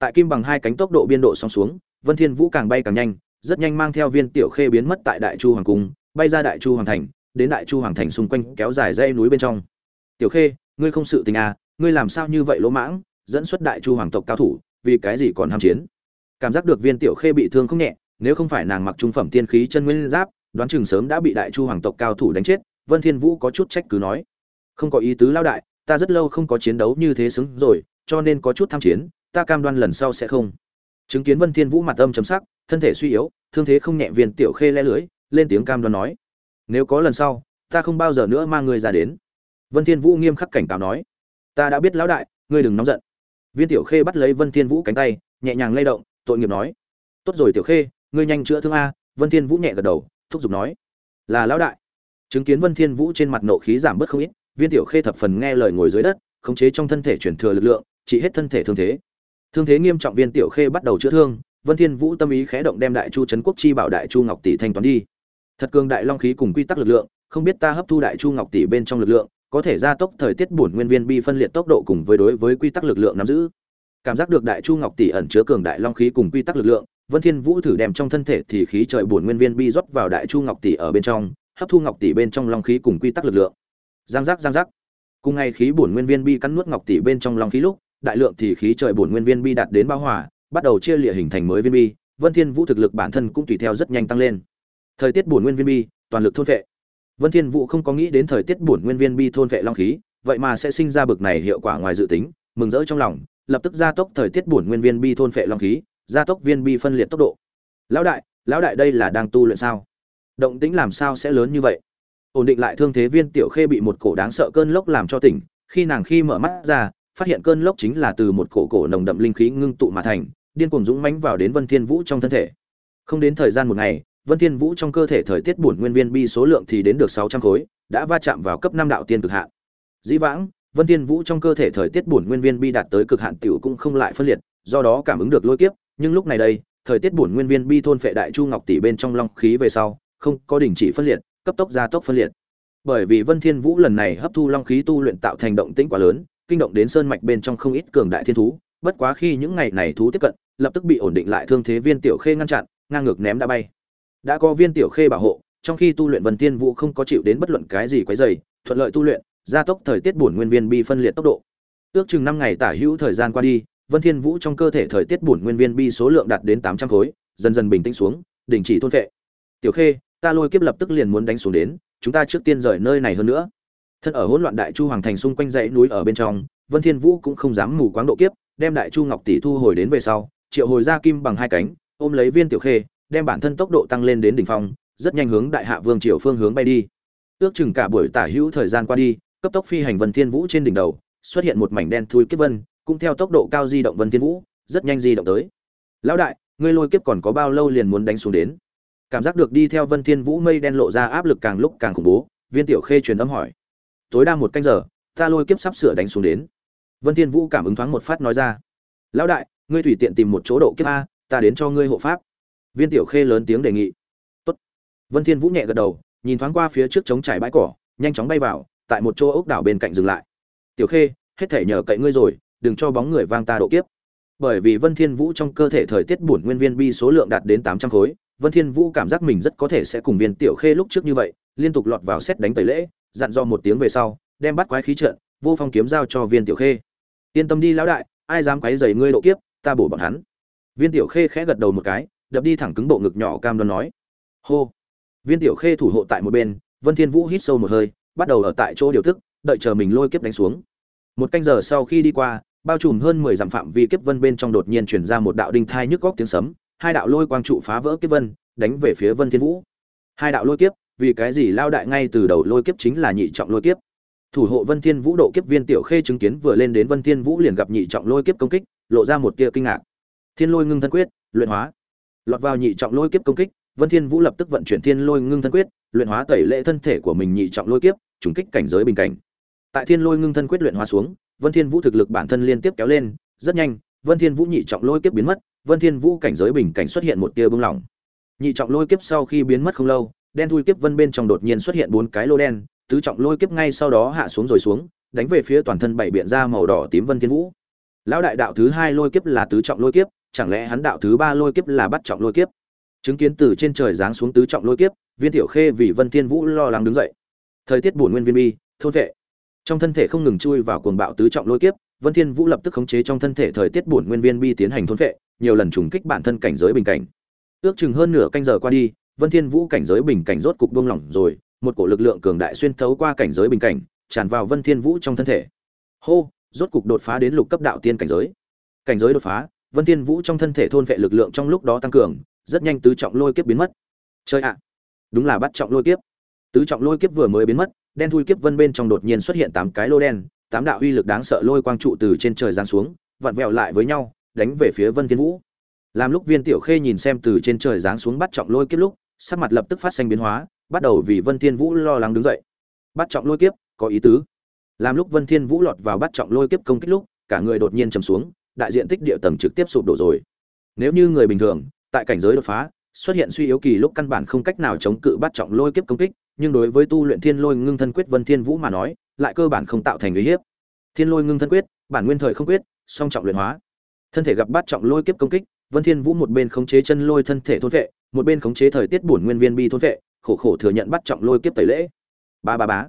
Tại kim bằng hai cánh tốc độ biên độ song xuống, Vân Thiên Vũ càng bay càng nhanh, rất nhanh mang theo viên tiểu khê biến mất tại đại chu hoàng cung bay ra đại chu hoàng thành đến đại chu hoàng thành xung quanh kéo dài dây núi bên trong. Tiểu khê ngươi không sự tình à ngươi làm sao như vậy lỗ mãng dẫn xuất đại chu hoàng tộc cao thủ vì cái gì còn ham chiến? Cảm giác được viên tiểu khê bị thương không nhẹ nếu không phải nàng mặc trung phẩm tiên khí chân nguyên giáp đoán chừng sớm đã bị đại chu hoàng tộc cao thủ đánh chết vân thiên vũ có chút trách cứ nói. Không có ý tứ lao đại ta rất lâu không có chiến đấu như thế xứng rồi cho nên có chút tham chiến ta cam đoan lần sau sẽ không. Chứng kiến vân thiên vũ mặt âm chấm sắc, thân thể suy yếu, thương thế không nhẹ viên tiểu khê le lưới, lên tiếng cam đoan nói, nếu có lần sau, ta không bao giờ nữa mang người ra đến. Vân thiên vũ nghiêm khắc cảnh cáo nói, ta đã biết lão đại, ngươi đừng nóng giận. Viên tiểu khê bắt lấy vân thiên vũ cánh tay, nhẹ nhàng lay động, tội nghiệp nói, tốt rồi tiểu khê, ngươi nhanh chữa thương a. Vân thiên vũ nhẹ gật đầu, thúc giục nói, là lão đại. Chứng kiến vân thiên vũ trên mặt nộ khí giảm bớt không ít, viên tiểu khê thập phần nghe lời ngồi dưới đất, khống chế trong thân thể chuyển thừa lực lượng, trị hết thân thể thương thế thương thế nghiêm trọng viên tiểu khê bắt đầu chữa thương, vân thiên vũ tâm ý khẽ động đem đại chu trấn quốc chi bảo đại chu ngọc tỷ thanh toán đi. Thật cường đại long khí cùng quy tắc lực lượng, không biết ta hấp thu đại chu ngọc tỷ bên trong lực lượng, có thể gia tốc thời tiết bổn nguyên viên bi phân liệt tốc độ cùng với đối với quy tắc lực lượng nắm giữ. Cảm giác được đại chu ngọc tỷ ẩn chứa cường đại long khí cùng quy tắc lực lượng, vân thiên vũ thử đem trong thân thể thì khí trời bổn nguyên viên bi rót vào đại chu ngọc tỷ ở bên trong, hấp thu ngọc tỷ bên trong long khí cùng quy tắc lực lượng. Giang giác giang giác. Cùng ngày khí bổn nguyên viên bi cắn nuốt ngọc tỷ bên trong long khí lúc đại lượng thì khí trời bổn nguyên viên bi đạt đến bao hòa, bắt đầu chia lịa hình thành mới viên bi, vân thiên vũ thực lực bản thân cũng tùy theo rất nhanh tăng lên. Thời tiết bổn nguyên viên bi, toàn lực thôn vệ. Vân thiên vũ không có nghĩ đến thời tiết bổn nguyên viên bi thôn vệ long khí, vậy mà sẽ sinh ra bực này hiệu quả ngoài dự tính, mừng rỡ trong lòng, lập tức gia tốc thời tiết bổn nguyên viên bi thôn vệ long khí, gia tốc viên bi phân liệt tốc độ. Lão đại lão đại đây là đang tu luyện sao? Động tĩnh làm sao sẽ lớn như vậy? Ổn định lại thương thế viên tiểu khê bị một cổ đáng sợ cơn lốc làm cho tỉnh, khi nàng khi mở mắt ra phát hiện cơn lốc chính là từ một cổ cổ nồng đậm linh khí ngưng tụ mà thành, điên cuồng dũng mãnh vào đến vân thiên vũ trong thân thể. Không đến thời gian một ngày, vân thiên vũ trong cơ thể thời tiết bổn nguyên viên bi số lượng thì đến được 600 khối, đã va chạm vào cấp năm đạo tiên cực hạn. Dĩ vãng, vân thiên vũ trong cơ thể thời tiết bổn nguyên viên bi đạt tới cực hạn tiểu cũng không lại phân liệt, do đó cảm ứng được lôi kiếp, nhưng lúc này đây, thời tiết bổn nguyên viên bi thôn phệ đại chu ngọc tỷ bên trong long khí về sau, không có đình chỉ phân liệt, cấp tốc gia tốc phân liệt. Bởi vì vân thiên vũ lần này hấp thu long khí tu luyện tạo thành động tĩnh quá lớn kinh động đến sơn mạch bên trong không ít cường đại thiên thú, bất quá khi những ngày này thú tiếp cận, lập tức bị ổn định lại thương thế viên tiểu khê ngăn chặn, ngang ngược ném đã bay. Đã có viên tiểu khê bảo hộ, trong khi tu luyện vân thiên vũ không có chịu đến bất luận cái gì quấy rầy, thuận lợi tu luyện, gia tốc thời tiết bổn nguyên viên bi phân liệt tốc độ. Ước chừng năm ngày tả hữu thời gian qua đi, vân thiên vũ trong cơ thể thời tiết bổn nguyên viên bi số lượng đạt đến 800 khối, dần dần bình tĩnh xuống, đình chỉ thôn phệ. Tiểu khê, ta lôi kiếp lập tức liền muốn đánh xuống đến, chúng ta trước tiên rời nơi này hơn nữa thân ở hỗn loạn đại chu hoàng thành xung quanh dãy núi ở bên trong, vân thiên vũ cũng không dám mù quáng độ kiếp, đem đại chu ngọc tỷ thu hồi đến về sau, triệu hồi ra kim bằng hai cánh, ôm lấy viên tiểu khê, đem bản thân tốc độ tăng lên đến đỉnh phong, rất nhanh hướng đại hạ vương triều phương hướng bay đi. Ước chừng cả buổi tả hữu thời gian qua đi, cấp tốc phi hành vân thiên vũ trên đỉnh đầu, xuất hiện một mảnh đen thui kiếp vân, cũng theo tốc độ cao di động vân thiên vũ, rất nhanh di động tới. Lão đại, ngươi lôi kiếp còn có bao lâu liền muốn đánh xuống đến? Cảm giác được đi theo vân thiên vũ mây đen lộ ra áp lực càng lúc càng khủng bố, viên tiểu khê truyền âm hỏi tối đa một canh giờ, ta lôi kiếp sắp sửa đánh xuống đến. Vân thiên vũ cảm ứng thoáng một phát nói ra. Lão đại, ngươi tùy tiện tìm một chỗ độ kiếp a, ta đến cho ngươi hộ pháp. Viên tiểu khê lớn tiếng đề nghị. Tốt. vân thiên vũ nhẹ gật đầu, nhìn thoáng qua phía trước trống trải bãi cỏ, nhanh chóng bay vào, tại một chỗ ốc đảo bên cạnh dừng lại. Tiểu khê, hết thể nhờ cậy ngươi rồi, đừng cho bóng người vang ta độ kiếp. Bởi vì vân thiên vũ trong cơ thể thời tiết bổn nguyên viên bi số lượng đạt đến 800 khối, vân thiên vũ cảm giác mình rất có thể sẽ cùng viên tiểu khê lúc trước như vậy, liên tục lọt vào xét đánh tẩy lễ dặn dò một tiếng về sau, đem bắt quái khí trận, vô phong kiếm giao cho viên tiểu khê. Yên tâm đi lão đại, ai dám quấy rầy ngươi độ kiếp, ta bổ bọn hắn. Viên tiểu khê khẽ gật đầu một cái, đập đi thẳng cứng bộ ngực nhỏ cam đoan nói. Hô. Viên tiểu khê thủ hộ tại một bên, vân thiên vũ hít sâu một hơi, bắt đầu ở tại chỗ điều tức đợi chờ mình lôi kiếp đánh xuống. Một canh giờ sau khi đi qua, bao trùm hơn mười dặm phạm vi kiếp vân bên trong đột nhiên truyền ra một đạo đinh thai nhức góc tiếng sấm, hai đạo lôi quang trụ phá vỡ kiếp vân, đánh về phía vân thiên vũ. Hai đạo lôi kiếp vì cái gì lao đại ngay từ đầu lôi kiếp chính là nhị trọng lôi kiếp? Thủ hộ vân thiên vũ độ kiếp viên tiểu khê chứng kiến vừa lên đến vân thiên vũ liền gặp nhị trọng lôi kiếp công kích, lộ ra một tia kinh ngạc. Thiên lôi ngưng thân quyết, luyện hóa. Lọt vào nhị trọng lôi kiếp công kích, vân thiên vũ lập tức vận chuyển thiên lôi ngưng thân quyết, luyện hóa tẩy lệ thân thể của mình nhị trọng lôi kiếp, trùng kích cảnh giới bình cảnh. Tại thiên lôi ngưng thân quyết luyện hóa xuống, vân thiên vũ thực lực bản thân liên tiếp kéo lên, rất nhanh, vân thiên vũ nhị trọng lôi kiếp biến mất, vân thiên vũ cảnh giới bình cảnh xuất hiện một tia bưng lỏng nhị trọng lôi kiếp sau khi biến mất không lâu đen thui kiếp vân bên trong đột nhiên xuất hiện bốn cái lô đen, tứ trọng lôi kiếp ngay sau đó hạ xuống rồi xuống, đánh về phía toàn thân bảy biện ra màu đỏ tím vân thiên vũ. Lão đại đạo thứ hai lôi kiếp là tứ trọng lôi kiếp, chẳng lẽ hắn đạo thứ ba lôi kiếp là bắt trọng lôi kiếp? Chứng kiến từ trên trời giáng xuống tứ trọng lôi kiếp, viên tiểu khê vì vân thiên vũ lo lắng đứng dậy. Thời tiết buồn nguyên viên bi, thôn vệ. Trong thân thể không ngừng chui vào cuồng bạo tứ trọng lôi kiếp, vân thiên vũ lập tức khống chế trong thân thể thời tiết buồn nguyên viên bi tiến hành thôn vệ, nhiều lần trùng kích bản thân cảnh giới bình cảnh. Ước chừng hơn nửa canh giờ qua đi vân thiên vũ cảnh giới bình cảnh rốt cục buông lỏng rồi, một cổ lực lượng cường đại xuyên thấu qua cảnh giới bình cảnh, tràn vào vân thiên vũ trong thân thể. Hô, rốt cục đột phá đến lục cấp đạo tiên cảnh giới. Cảnh giới đột phá, vân thiên vũ trong thân thể thôn vệ lực lượng trong lúc đó tăng cường, rất nhanh tứ trọng lôi kiếp biến mất. Chơi ạ! Đúng là bắt trọng lôi kiếp. Tứ trọng lôi kiếp vừa mới biến mất, đen thui kiếp vân bên trong đột nhiên xuất hiện tám cái lô đen, tám đạo uy lực đáng sợ lôi quang trụ từ trên trời giáng xuống, vặn vẹo lại với nhau, đánh về phía vân thiên vũ. Làm lúc viên tiểu khê nhìn xem từ trên trời giáng xuống bắt trọng lôi kiếp lúc sắc mặt lập tức phát sinh biến hóa, bắt đầu vì vân thiên vũ lo lắng đứng dậy. Bắt trọng lôi kiếp, có ý tứ. Làm lúc vân thiên vũ lọt vào bắt trọng lôi kiếp công kích lúc, cả người đột nhiên trầm xuống, đại diện tích địa tầng trực tiếp sụp đổ rồi. Nếu như người bình thường, tại cảnh giới đột phá, xuất hiện suy yếu kỳ lúc căn bản không cách nào chống cự bắt trọng lôi kiếp công kích, nhưng đối với tu luyện thiên lôi ngưng thân quyết vân thiên vũ mà nói, lại cơ bản không tạo thành uy hiếp. Thiên lôi ngưng thân quyết, bản nguyên thời không quyết, song trọng luyện hóa. Thân thể gặp bắt trọng lôi kiếp công kích, vân thiên vũ một bên khống chế chân lôi thân thể thôn vệ một bên khống chế thời tiết bổn nguyên viên bi thôn vệ, khổ khổ thừa nhận bắt trọng lôi kiếp tẩy lễ. Ba ba bá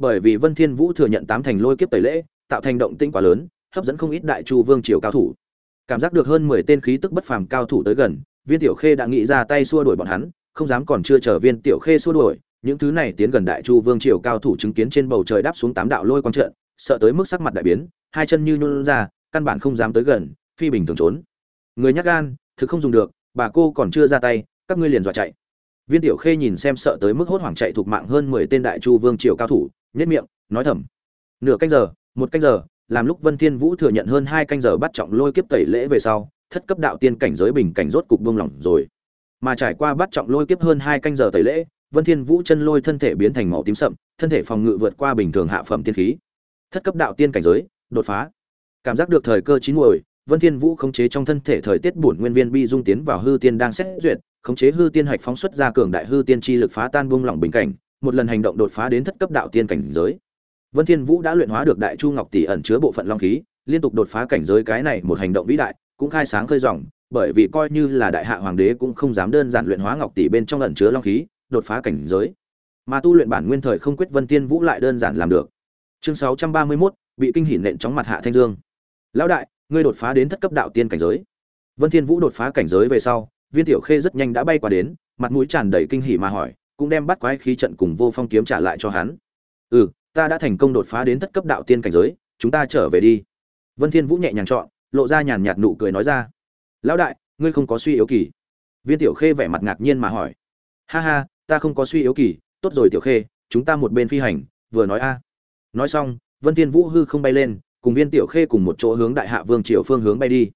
bởi vì vân thiên vũ thừa nhận tám thành lôi kiếp tẩy lễ, tạo thành động tĩnh quá lớn, hấp dẫn không ít đại chu vương triều cao thủ. Cảm giác được hơn 10 tên khí tức bất phàm cao thủ tới gần, viên tiểu khê đã nghĩ ra tay xua đuổi bọn hắn, không dám còn chưa chờ viên tiểu khê xua đuổi, những thứ này tiến gần đại chu vương triều cao thủ chứng kiến trên bầu trời đáp xuống tám đạo lôi quang trận, sợ tới mức sắc mặt đại biến, hai chân như nhún ra, căn bản không dám tới gần, phi bình thường trốn. Người nhát gan, thực không dùng được, bà cô còn chưa ra tay các ngươi liền dọa chạy. Viên tiểu khê nhìn xem sợ tới mức hốt hoảng chạy thuộc mạng hơn mười tên đại chu vương triều cao thủ nhất miệng, nói thầm. Nửa canh giờ, một canh giờ, làm lúc vân thiên vũ thừa nhận hơn hai canh giờ bắt trọng lôi kiếp tẩy lễ về sau, thất cấp đạo tiên cảnh giới bình cảnh rốt cục buông lỏng rồi. Mà trải qua bắt trọng lôi kiếp hơn hai canh giờ tẩy lễ, vân thiên vũ chân lôi thân thể biến thành màu tím sậm, thân thể phòng ngự vượt qua bình thường hạ phẩm tiên khí. Thất cấp đạo tiên cảnh giới, đột phá. Cảm giác được thời cơ chín muồi vân thiên vũ khống chế trong thân thể thời tiết bổn nguyên viên bi dung tiến vào hư tiên đang xét duyệt khống chế hư tiên hạch phóng xuất ra cường đại hư tiên chi lực phá tan buông lỏng bình cảnh một lần hành động đột phá đến thất cấp đạo tiên cảnh giới. Vân thiên vũ đã luyện hóa được đại chu ngọc tỷ ẩn chứa bộ phận long khí liên tục đột phá cảnh giới cái này một hành động vĩ đại cũng khai sáng khơi rộng, bởi vì coi như là đại hạ hoàng đế cũng không dám đơn giản luyện hóa ngọc tỷ bên trong ẩn chứa long khí đột phá cảnh giới. Mà tu luyện bản nguyên thời không quyết vân thiên vũ lại đơn giản làm được. Chương 631, bị kinh hỉ nện chóng mặt hạ thanh dương. Lão đại ngươi đột phá đến thất cấp đạo tiên cảnh giới. Vân thiên vũ đột phá cảnh giới về sau, viên tiểu khê rất nhanh đã bay qua đến, mặt mũi tràn đầy kinh hỉ mà hỏi, cũng đem bắt quái khí trận cùng vô phong kiếm trả lại cho hắn. Ừ ta đã thành công đột phá đến thất cấp đạo tiên cảnh giới, chúng ta trở về đi. Vân thiên vũ nhẹ nhàng chọn, lộ ra nhàn nhạt nụ cười nói ra. Lão đại, ngươi không có suy yếu kỳ. Viên tiểu khê vẻ mặt ngạc nhiên mà hỏi. Ha ha, ta không có suy yếu kỳ, tốt rồi tiểu khê, chúng ta một bên phi hành, vừa nói a. Nói xong, vân thiên vũ hư không bay lên cùng viên tiểu khê cùng một chỗ hướng đại hạ vương triều phương hướng bay đi.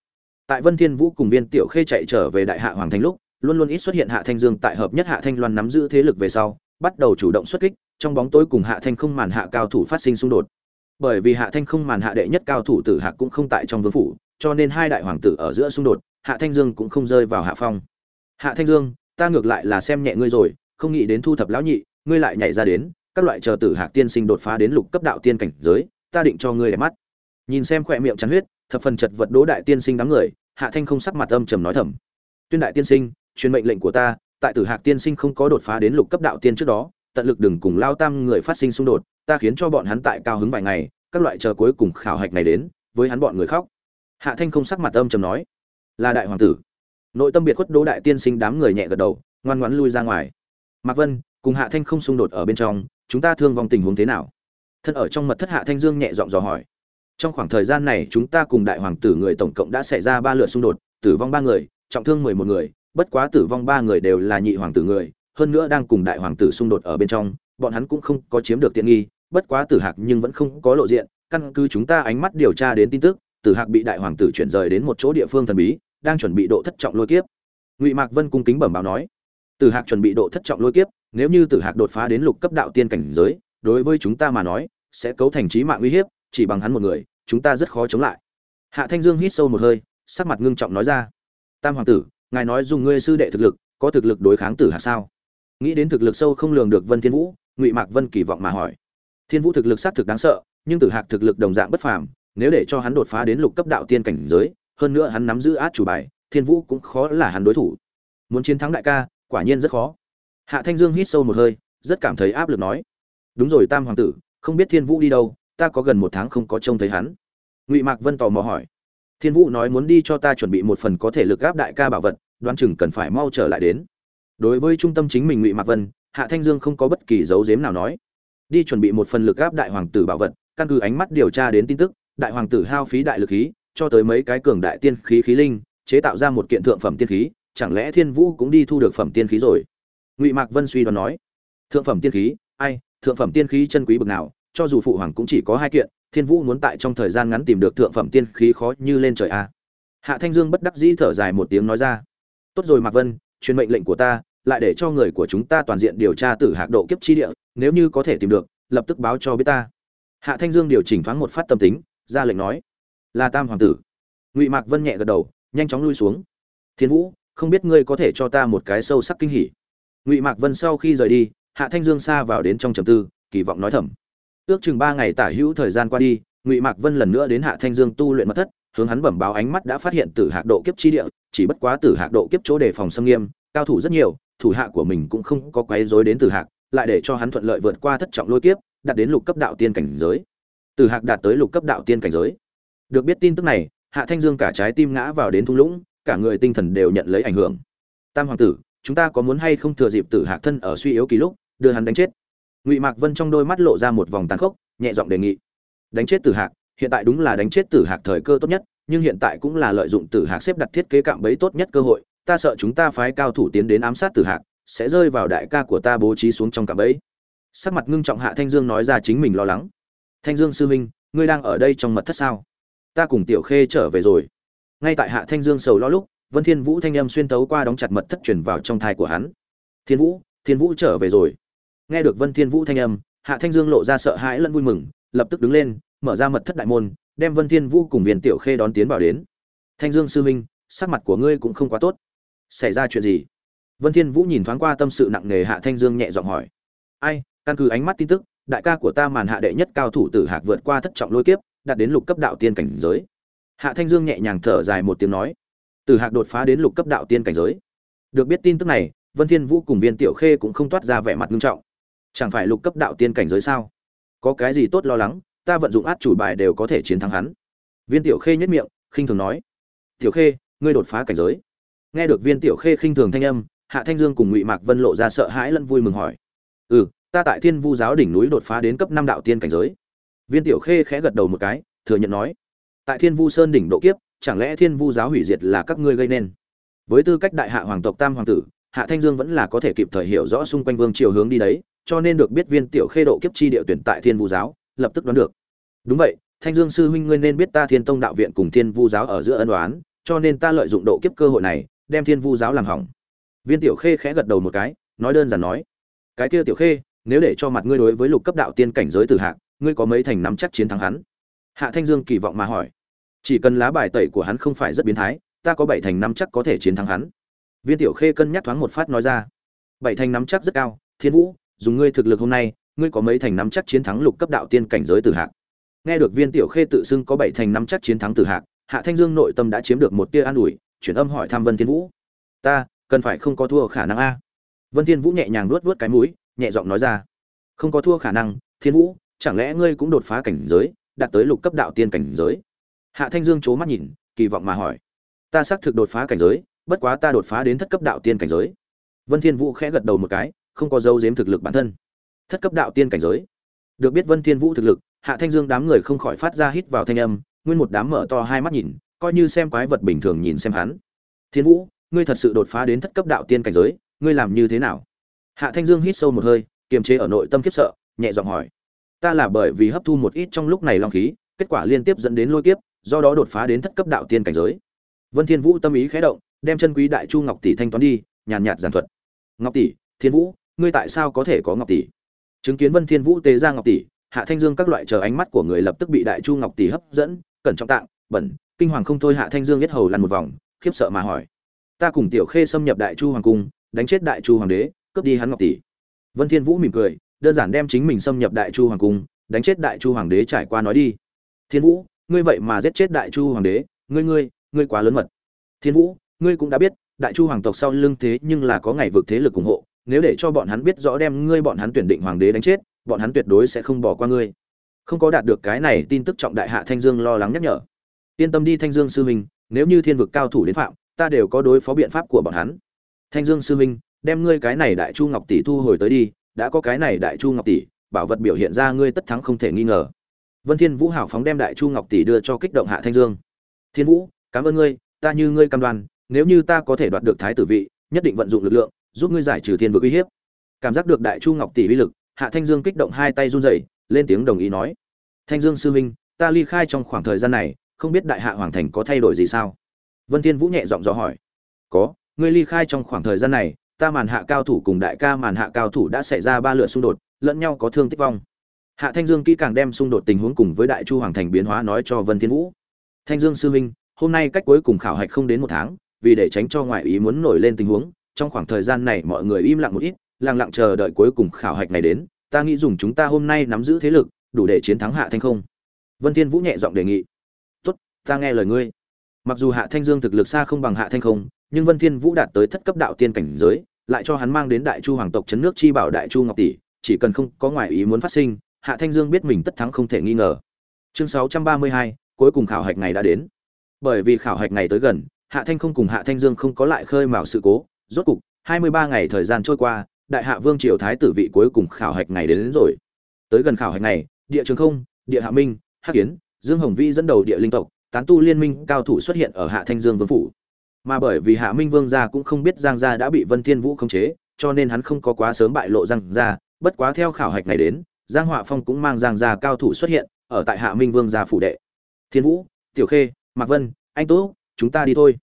Tại vân thiên vũ cùng viên tiểu khê chạy trở về đại hạ hoàng thành lúc, luôn luôn ít xuất hiện hạ thanh dương tại hợp nhất hạ thanh loan nắm giữ thế lực về sau, bắt đầu chủ động xuất kích, trong bóng tối cùng hạ thanh không màn hạ cao thủ phát sinh xung đột. Bởi vì hạ thanh không màn hạ đệ nhất cao thủ tử hạ cũng không tại trong vương phủ, cho nên hai đại hoàng tử ở giữa xung đột, hạ thanh dương cũng không rơi vào hạ phong. Hạ thanh dương, ta ngược lại là xem nhẹ ngươi rồi, không nghĩ đến thu thập lão nhị, ngươi lại nhảy ra đến, các loại chờ tử hạc tiên sinh đột phá đến lục cấp đạo tiên cảnh giới, ta định cho ngươi để mắt nhìn xem khỏe miệng chắn huyết, thập phần chật vật đỗ đại tiên sinh đám người, hạ thanh không sắc mặt âm trầm nói thầm. Tuyên đại tiên sinh, truyền mệnh lệnh của ta, tại tử hạc tiên sinh không có đột phá đến lục cấp đạo tiên trước đó, tận lực đừng cùng lao tam người phát sinh xung đột, ta khiến cho bọn hắn tại cao hứng vài ngày, các loại chờ cuối cùng khảo hạch này đến, với hắn bọn người khóc. Hạ thanh không sắc mặt âm trầm nói. Là đại hoàng tử. Nội tâm biệt khuất đỗ đại tiên sinh đám người nhẹ gật đầu, ngoan ngoãn lui ra ngoài. Mạc vân, cùng hạ thanh không xung đột ở bên trong, chúng ta thương vong tình huống thế nào? Thân ở trong mật thất hạ thanh dương nhẹ giọng dò hỏi trong khoảng thời gian này chúng ta cùng đại hoàng tử người tổng cộng đã xảy ra ba lượt xung đột, tử vong ba người, trọng thương mười một người, bất quá tử vong ba người đều là nhị hoàng tử người, hơn nữa đang cùng đại hoàng tử xung đột ở bên trong, bọn hắn cũng không có chiếm được tiện nghi, bất quá tử hạc nhưng vẫn không có lộ diện, căn cứ chúng ta ánh mắt điều tra đến tin tức, tử hạc bị đại hoàng tử chuyển rời đến một chỗ địa phương thần bí, đang chuẩn bị độ thất trọng lôi kiếp. Ngụy mạc vân cung kính bẩm báo nói, tử hạc chuẩn bị độ thất trọng lôi kiếp, nếu như tử hạc đột phá đến lục cấp đạo tiên cảnh giới, đối với chúng ta mà nói, sẽ cấu thành trí mạng uy hiếp chỉ bằng hắn một người, chúng ta rất khó chống lại. Hạ thanh dương hít sâu một hơi, sắc mặt ngưng trọng nói ra. Tam hoàng tử, ngài nói dùng ngươi sư đệ thực lực, có thực lực đối kháng tử hạ sao? Nghĩ đến thực lực sâu không lường được vân thiên vũ, ngụy mạc vân kỳ vọng mà hỏi. Thiên vũ thực lực xác thực đáng sợ, nhưng tử hạc thực lực đồng dạng bất phàm, nếu để cho hắn đột phá đến lục cấp đạo tiên cảnh giới, hơn nữa hắn nắm giữ át chủ bài, thiên vũ cũng khó là hắn đối thủ. Muốn chiến thắng đại ca, quả nhiên rất khó. Hạ thanh dương hít sâu một hơi, rất cảm thấy áp lực nói. Đúng rồi tam hoàng tử, không biết thiên vũ đi đâu ta có gần một tháng không có trông thấy hắn. Ngụy mạc vân tò mò hỏi. Thiên vũ nói muốn đi cho ta chuẩn bị một phần có thể lực gáp đại ca bảo vật, đoán chừng cần phải mau trở lại đến. Đối với trung tâm chính mình ngụy mạc vân, hạ thanh dương không có bất kỳ dấu dếm nào nói. Đi chuẩn bị một phần lực gáp đại hoàng tử bảo vật, căn cứ ánh mắt điều tra đến tin tức, đại hoàng tử hao phí đại lực khí, cho tới mấy cái cường đại tiên khí khí linh, chế tạo ra một kiện thượng phẩm tiên khí, chẳng lẽ thiên vũ cũng đi thu được phẩm tiên khí rồi? Ngụy mạc vân suy đoán nói. Thượng phẩm tiên khí? Ai? Thượng phẩm tiên khí chân quý bực nào? Cho dù phụ hoàng cũng chỉ có hai kiện, thiên vũ muốn tại trong thời gian ngắn tìm được thượng phẩm tiên khí khó như lên trời a. Hạ thanh dương bất đắc dĩ thở dài một tiếng nói ra. Tốt rồi, mạc vân, truyền mệnh lệnh của ta, lại để cho người của chúng ta toàn diện điều tra tử hạc độ kiếp chi địa, nếu như có thể tìm được, lập tức báo cho biết ta. Hạ thanh dương điều chỉnh thoáng một phát tâm tính, ra lệnh nói. Là tam hoàng tử. Ngụy mạc vân nhẹ gật đầu, nhanh chóng lui xuống. Thiên vũ, không biết ngươi có thể cho ta một cái sâu sắc kinh hỉ. Ngụy mạc vân sau khi rời đi, hạ thanh dương xa vào đến trong trầm tư, kỳ vọng nói thầm ước chừng ba ngày tả hữu thời gian qua đi, ngụy mạc vân lần nữa đến hạ thanh dương tu luyện mật thất, hướng hắn bẩm báo ánh mắt đã phát hiện tử hạc độ kiếp chi địa, chỉ bất quá tử hạc độ kiếp chỗ đề phòng xâm nghiêm, cao thủ rất nhiều, thủ hạ của mình cũng không có quấy rối đến tử hạc, lại để cho hắn thuận lợi vượt qua thất trọng lôi kiếp, đạt đến lục cấp đạo tiên cảnh giới. Tử hạc đạt tới lục cấp đạo tiên cảnh giới. Được biết tin tức này, hạ thanh dương cả trái tim ngã vào đến thung lũng, cả người tinh thần đều nhận lấy ảnh hưởng. Tam hoàng tử, chúng ta có muốn hay không thừa dịp tử hạc thân ở suy yếu kỳ lúc, đưa hắn đánh chết? Ngụy mạc vân trong đôi mắt lộ ra một vòng tàn khốc, nhẹ giọng đề nghị. Đánh chết tử hạc, hiện tại đúng là đánh chết tử hạc thời cơ tốt nhất, nhưng hiện tại cũng là lợi dụng tử hạc xếp đặt thiết kế cạm bẫy tốt nhất cơ hội, ta sợ chúng ta phái cao thủ tiến đến ám sát tử hạc, sẽ rơi vào đại ca của ta bố trí xuống trong cạm bẫy. Sắc mặt ngưng trọng hạ thanh dương nói ra chính mình lo lắng. Thanh dương sư huynh, ngươi đang ở đây trong mật thất sao? Ta cùng tiểu khê trở về rồi. Ngay tại hạ thanh dương sầu lo lúc, vân thiên vũ thanh âm xuyên tấu qua đóng chặt mật thất truyền vào trong thai của hắn. Thiên vũ thiên vũ trở về rồi nghe được vân thiên vũ thanh âm, hạ thanh dương lộ ra sợ hãi lẫn vui mừng, lập tức đứng lên, mở ra mật thất đại môn, đem vân thiên vũ cùng viên tiểu khê đón tiến vào đến. Thanh dương sư huynh, sắc mặt của ngươi cũng không quá tốt. Xảy ra chuyện gì? Vân thiên vũ nhìn thoáng qua tâm sự nặng nề hạ thanh dương nhẹ giọng hỏi. Ai, căn cứ ánh mắt tin tức, đại ca của ta màn hạ đệ nhất cao thủ tử hạc vượt qua thất trọng lôi kiếp, đạt đến lục cấp đạo tiên cảnh giới. Hạ thanh dương nhẹ nhàng thở dài một tiếng nói. Tử hạc đột phá đến lục cấp đạo tiên cảnh giới. Được biết tin tức này, vân thiên vũ cùng viên tiểu khê cũng không toát ra vẻ mặt nghiêm trọng chẳng phải lục cấp đạo tiên cảnh giới sao? Có cái gì tốt lo lắng, ta vận dụng át chủ bài đều có thể chiến thắng hắn. Viên tiểu khê nhất miệng, khinh thường nói. Tiểu khê, ngươi đột phá cảnh giới. Nghe được viên tiểu khê khinh thường thanh âm, hạ thanh dương cùng ngụy mạc vân lộ ra sợ hãi lẫn vui mừng hỏi. Ừ ta tại thiên vu giáo đỉnh núi đột phá đến cấp năm đạo tiên cảnh giới. Viên tiểu khê khẽ gật đầu một cái, thừa nhận nói. Tại thiên vu sơn đỉnh độ kiếp, chẳng lẽ thiên vu giáo hủy diệt là các ngươi gây nên? Với tư cách đại hạ hoàng tộc tam hoàng tử, hạ thanh dương vẫn là có thể kịp thời hiểu rõ xung quanh vương triều hướng đi đấy cho nên được biết viên tiểu khê độ kiếp chi địa tuyển tại thiên vu giáo, lập tức đoán được. Đúng vậy, thanh dương sư huynh ngươi nên biết ta thiên tông đạo viện cùng thiên vu giáo ở giữa ân đoán cho nên ta lợi dụng độ kiếp cơ hội này, đem thiên vu giáo làm hỏng. Viên tiểu khê khẽ gật đầu một cái, nói đơn giản nói, cái kia tiểu khê, nếu để cho mặt ngươi đối với lục cấp đạo tiên cảnh giới tử hạng ngươi có mấy thành nắm chắc chiến thắng hắn? Hạ thanh dương kỳ vọng mà hỏi. Chỉ cần lá bài tẩy của hắn không phải rất biến thái, ta có bảy thành nắm chắc có thể chiến thắng hắn. Viên tiểu khê cân nhắc thoáng một phát nói ra. Bảy thành nắm chắc rất cao, thiên vũ dùng ngươi thực lực hôm nay, ngươi có mấy thành nắm chắc chiến thắng lục cấp đạo tiên cảnh giới tử hạc? Nghe được viên tiểu khê tự xưng có bảy thành nắm chắc chiến thắng tử hạc, hạ thanh dương nội tâm đã chiếm được một tia an ủi, chuyển âm hỏi thăm vân thiên vũ. Ta, cần phải không có thua khả năng a? Vân thiên vũ nhẹ nhàng nuốt nuốt cái mũi, nhẹ giọng nói ra. Không có thua khả năng, thiên vũ, chẳng lẽ ngươi cũng đột phá cảnh giới, đạt tới lục cấp đạo tiên cảnh giới? Hạ thanh dương c mắt nhìn, kỳ vọng mà hỏi. Ta xác thực đột phá cảnh giới, bất quá ta đột phá đến thất cấp đạo tiên cảnh giới. Vân thiên vũ khẽ gật đầu một cái không có dấu giếm thực lực bản thân. Thất cấp đạo tiên cảnh giới. Được biết vân thiên vũ thực lực, hạ thanh dương đám người không khỏi phát ra hít vào thanh âm, nguyên một đám mở to hai mắt nhìn, coi như xem quái vật bình thường nhìn xem hắn. Thiên vũ, ngươi thật sự đột phá đến thất cấp đạo tiên cảnh giới, ngươi làm như thế nào? Hạ thanh dương hít sâu một hơi, kiềm chế ở nội tâm kiếp sợ, nhẹ giọng hỏi. Ta là bởi vì hấp thu một ít trong lúc này long khí, kết quả liên tiếp dẫn đến lôi kiếp, do đó đột phá đến thất cấp đạo tiên cảnh giới. Vân thiên vũ tâm ý khẽ động, đem chân quý đại chu ngọc tỷ thanh toán đi, nhàn nhạt giản thuật. Ngọc tỷ, thiên vũ ngươi tại sao có thể có ngọc tỷ? Chứng kiến vân thiên vũ tế ra ngọc tỷ, hạ thanh dương các loại chờ ánh mắt của người lập tức bị đại chu ngọc tỷ hấp dẫn, cẩn trọng tạng, bẩn, kinh hoàng không thôi hạ thanh dương nhất hầu lăn một vòng, khiếp sợ mà hỏi. Ta cùng tiểu khê xâm nhập đại chu hoàng cung, đánh chết đại chu hoàng đế, cướp đi hắn ngọc tỷ. Vân thiên vũ mỉm cười, đơn giản đem chính mình xâm nhập đại chu hoàng cung, đánh chết đại chu hoàng đế trải qua nói đi. Thiên vũ, ngươi vậy mà giết chết đại chu hoàng đế, ngươi ngươi ngươi quá lớn mật. Thiên vũ, ngươi cũng đã biết, đại chu hoàng tộc sau lưng thế nhưng là có ngày vực thế lực ủng hộ nếu để cho bọn hắn biết rõ đem ngươi bọn hắn tuyển định hoàng đế đánh chết, bọn hắn tuyệt đối sẽ không bỏ qua ngươi. Không có đạt được cái này, tin tức trọng đại hạ thanh dương lo lắng nhắc nhở. Yên tâm đi, thanh dương sư huynh, nếu như thiên vực cao thủ đến phạm, ta đều có đối phó biện pháp của bọn hắn. Thanh dương sư huynh, đem ngươi cái này đại chu ngọc tỷ thu hồi tới đi, đã có cái này đại chu ngọc tỷ, bảo vật biểu hiện ra ngươi tất thắng không thể nghi ngờ. Vân thiên vũ hảo phóng đem đại chu ngọc tỷ đưa cho kích động hạ thanh dương. Thiên vũ, cảm ơn ngươi, ta như ngươi cam đoan, nếu như ta có thể đoạt được thái tử vị, nhất định vận dụng lực lượng giúp ngươi giải trừ thiên vực uy hiếp. Cảm giác được đại chu ngọc tỷ uy lực, hạ thanh dương kích động hai tay run rẩy, lên tiếng đồng ý nói. Thanh dương sư huynh, ta ly khai trong khoảng thời gian này, không biết đại hạ hoàng thành có thay đổi gì sao? Vân thiên vũ nhẹ giọng dò hỏi. Có, ngươi ly khai trong khoảng thời gian này, ta màn hạ cao thủ cùng đại ca màn hạ cao thủ đã xảy ra ba lượt xung đột, lẫn nhau có thương tích vong. Hạ thanh dương kỹ càng đem xung đột tình huống cùng với đại chu hoàng thành biến hóa nói cho vân thiên vũ. Thanh dương sư huynh, hôm nay cách cuối cùng khảo hạch không đến một tháng, vì để tránh cho ngoại ý muốn nổi lên tình huống trong khoảng thời gian này mọi người im lặng một ít lặng lặng chờ đợi cuối cùng khảo hạch này đến ta nghĩ dùng chúng ta hôm nay nắm giữ thế lực đủ để chiến thắng hạ thanh không. Vân thiên vũ nhẹ giọng đề nghị. Tốt ta nghe lời ngươi. Mặc dù hạ thanh dương thực lực xa không bằng hạ thanh không nhưng vân thiên vũ đạt tới thất cấp đạo tiên cảnh giới lại cho hắn mang đến đại chu hoàng tộc chấn nước chi bảo đại chu ngọc tỷ chỉ cần không có ngoại ý muốn phát sinh hạ thanh dương biết mình tất thắng không thể nghi ngờ. Chương 632, cuối cùng khảo hạch ngày đã đến. Bởi vì khảo hạch ngày tới gần hạ thanh không cùng hạ thanh dương không có lại khơi mào sự cố rốt cục 23 ngày thời gian trôi qua đại hạ vương triều thái tử vị cuối cùng khảo hạch ngày đến, đến rồi. Tới gần khảo hạch ngày địa trường không địa hạ minh hắc kiến dương hồng vi dẫn đầu địa linh tộc tán tu liên minh cao thủ xuất hiện ở hạ thanh dương vương phủ. Mà bởi vì hạ minh vương gia cũng không biết giang gia đã bị vân thiên vũ khống chế cho nên hắn không có quá sớm bại lộ giang gia. Bất quá theo khảo hạch này đến giang họa phong cũng mang giang gia cao thủ xuất hiện ở tại hạ minh vương gia phủ đệ. Thiên vũ tiểu khê mạc vân anh tú chúng ta đi thôi.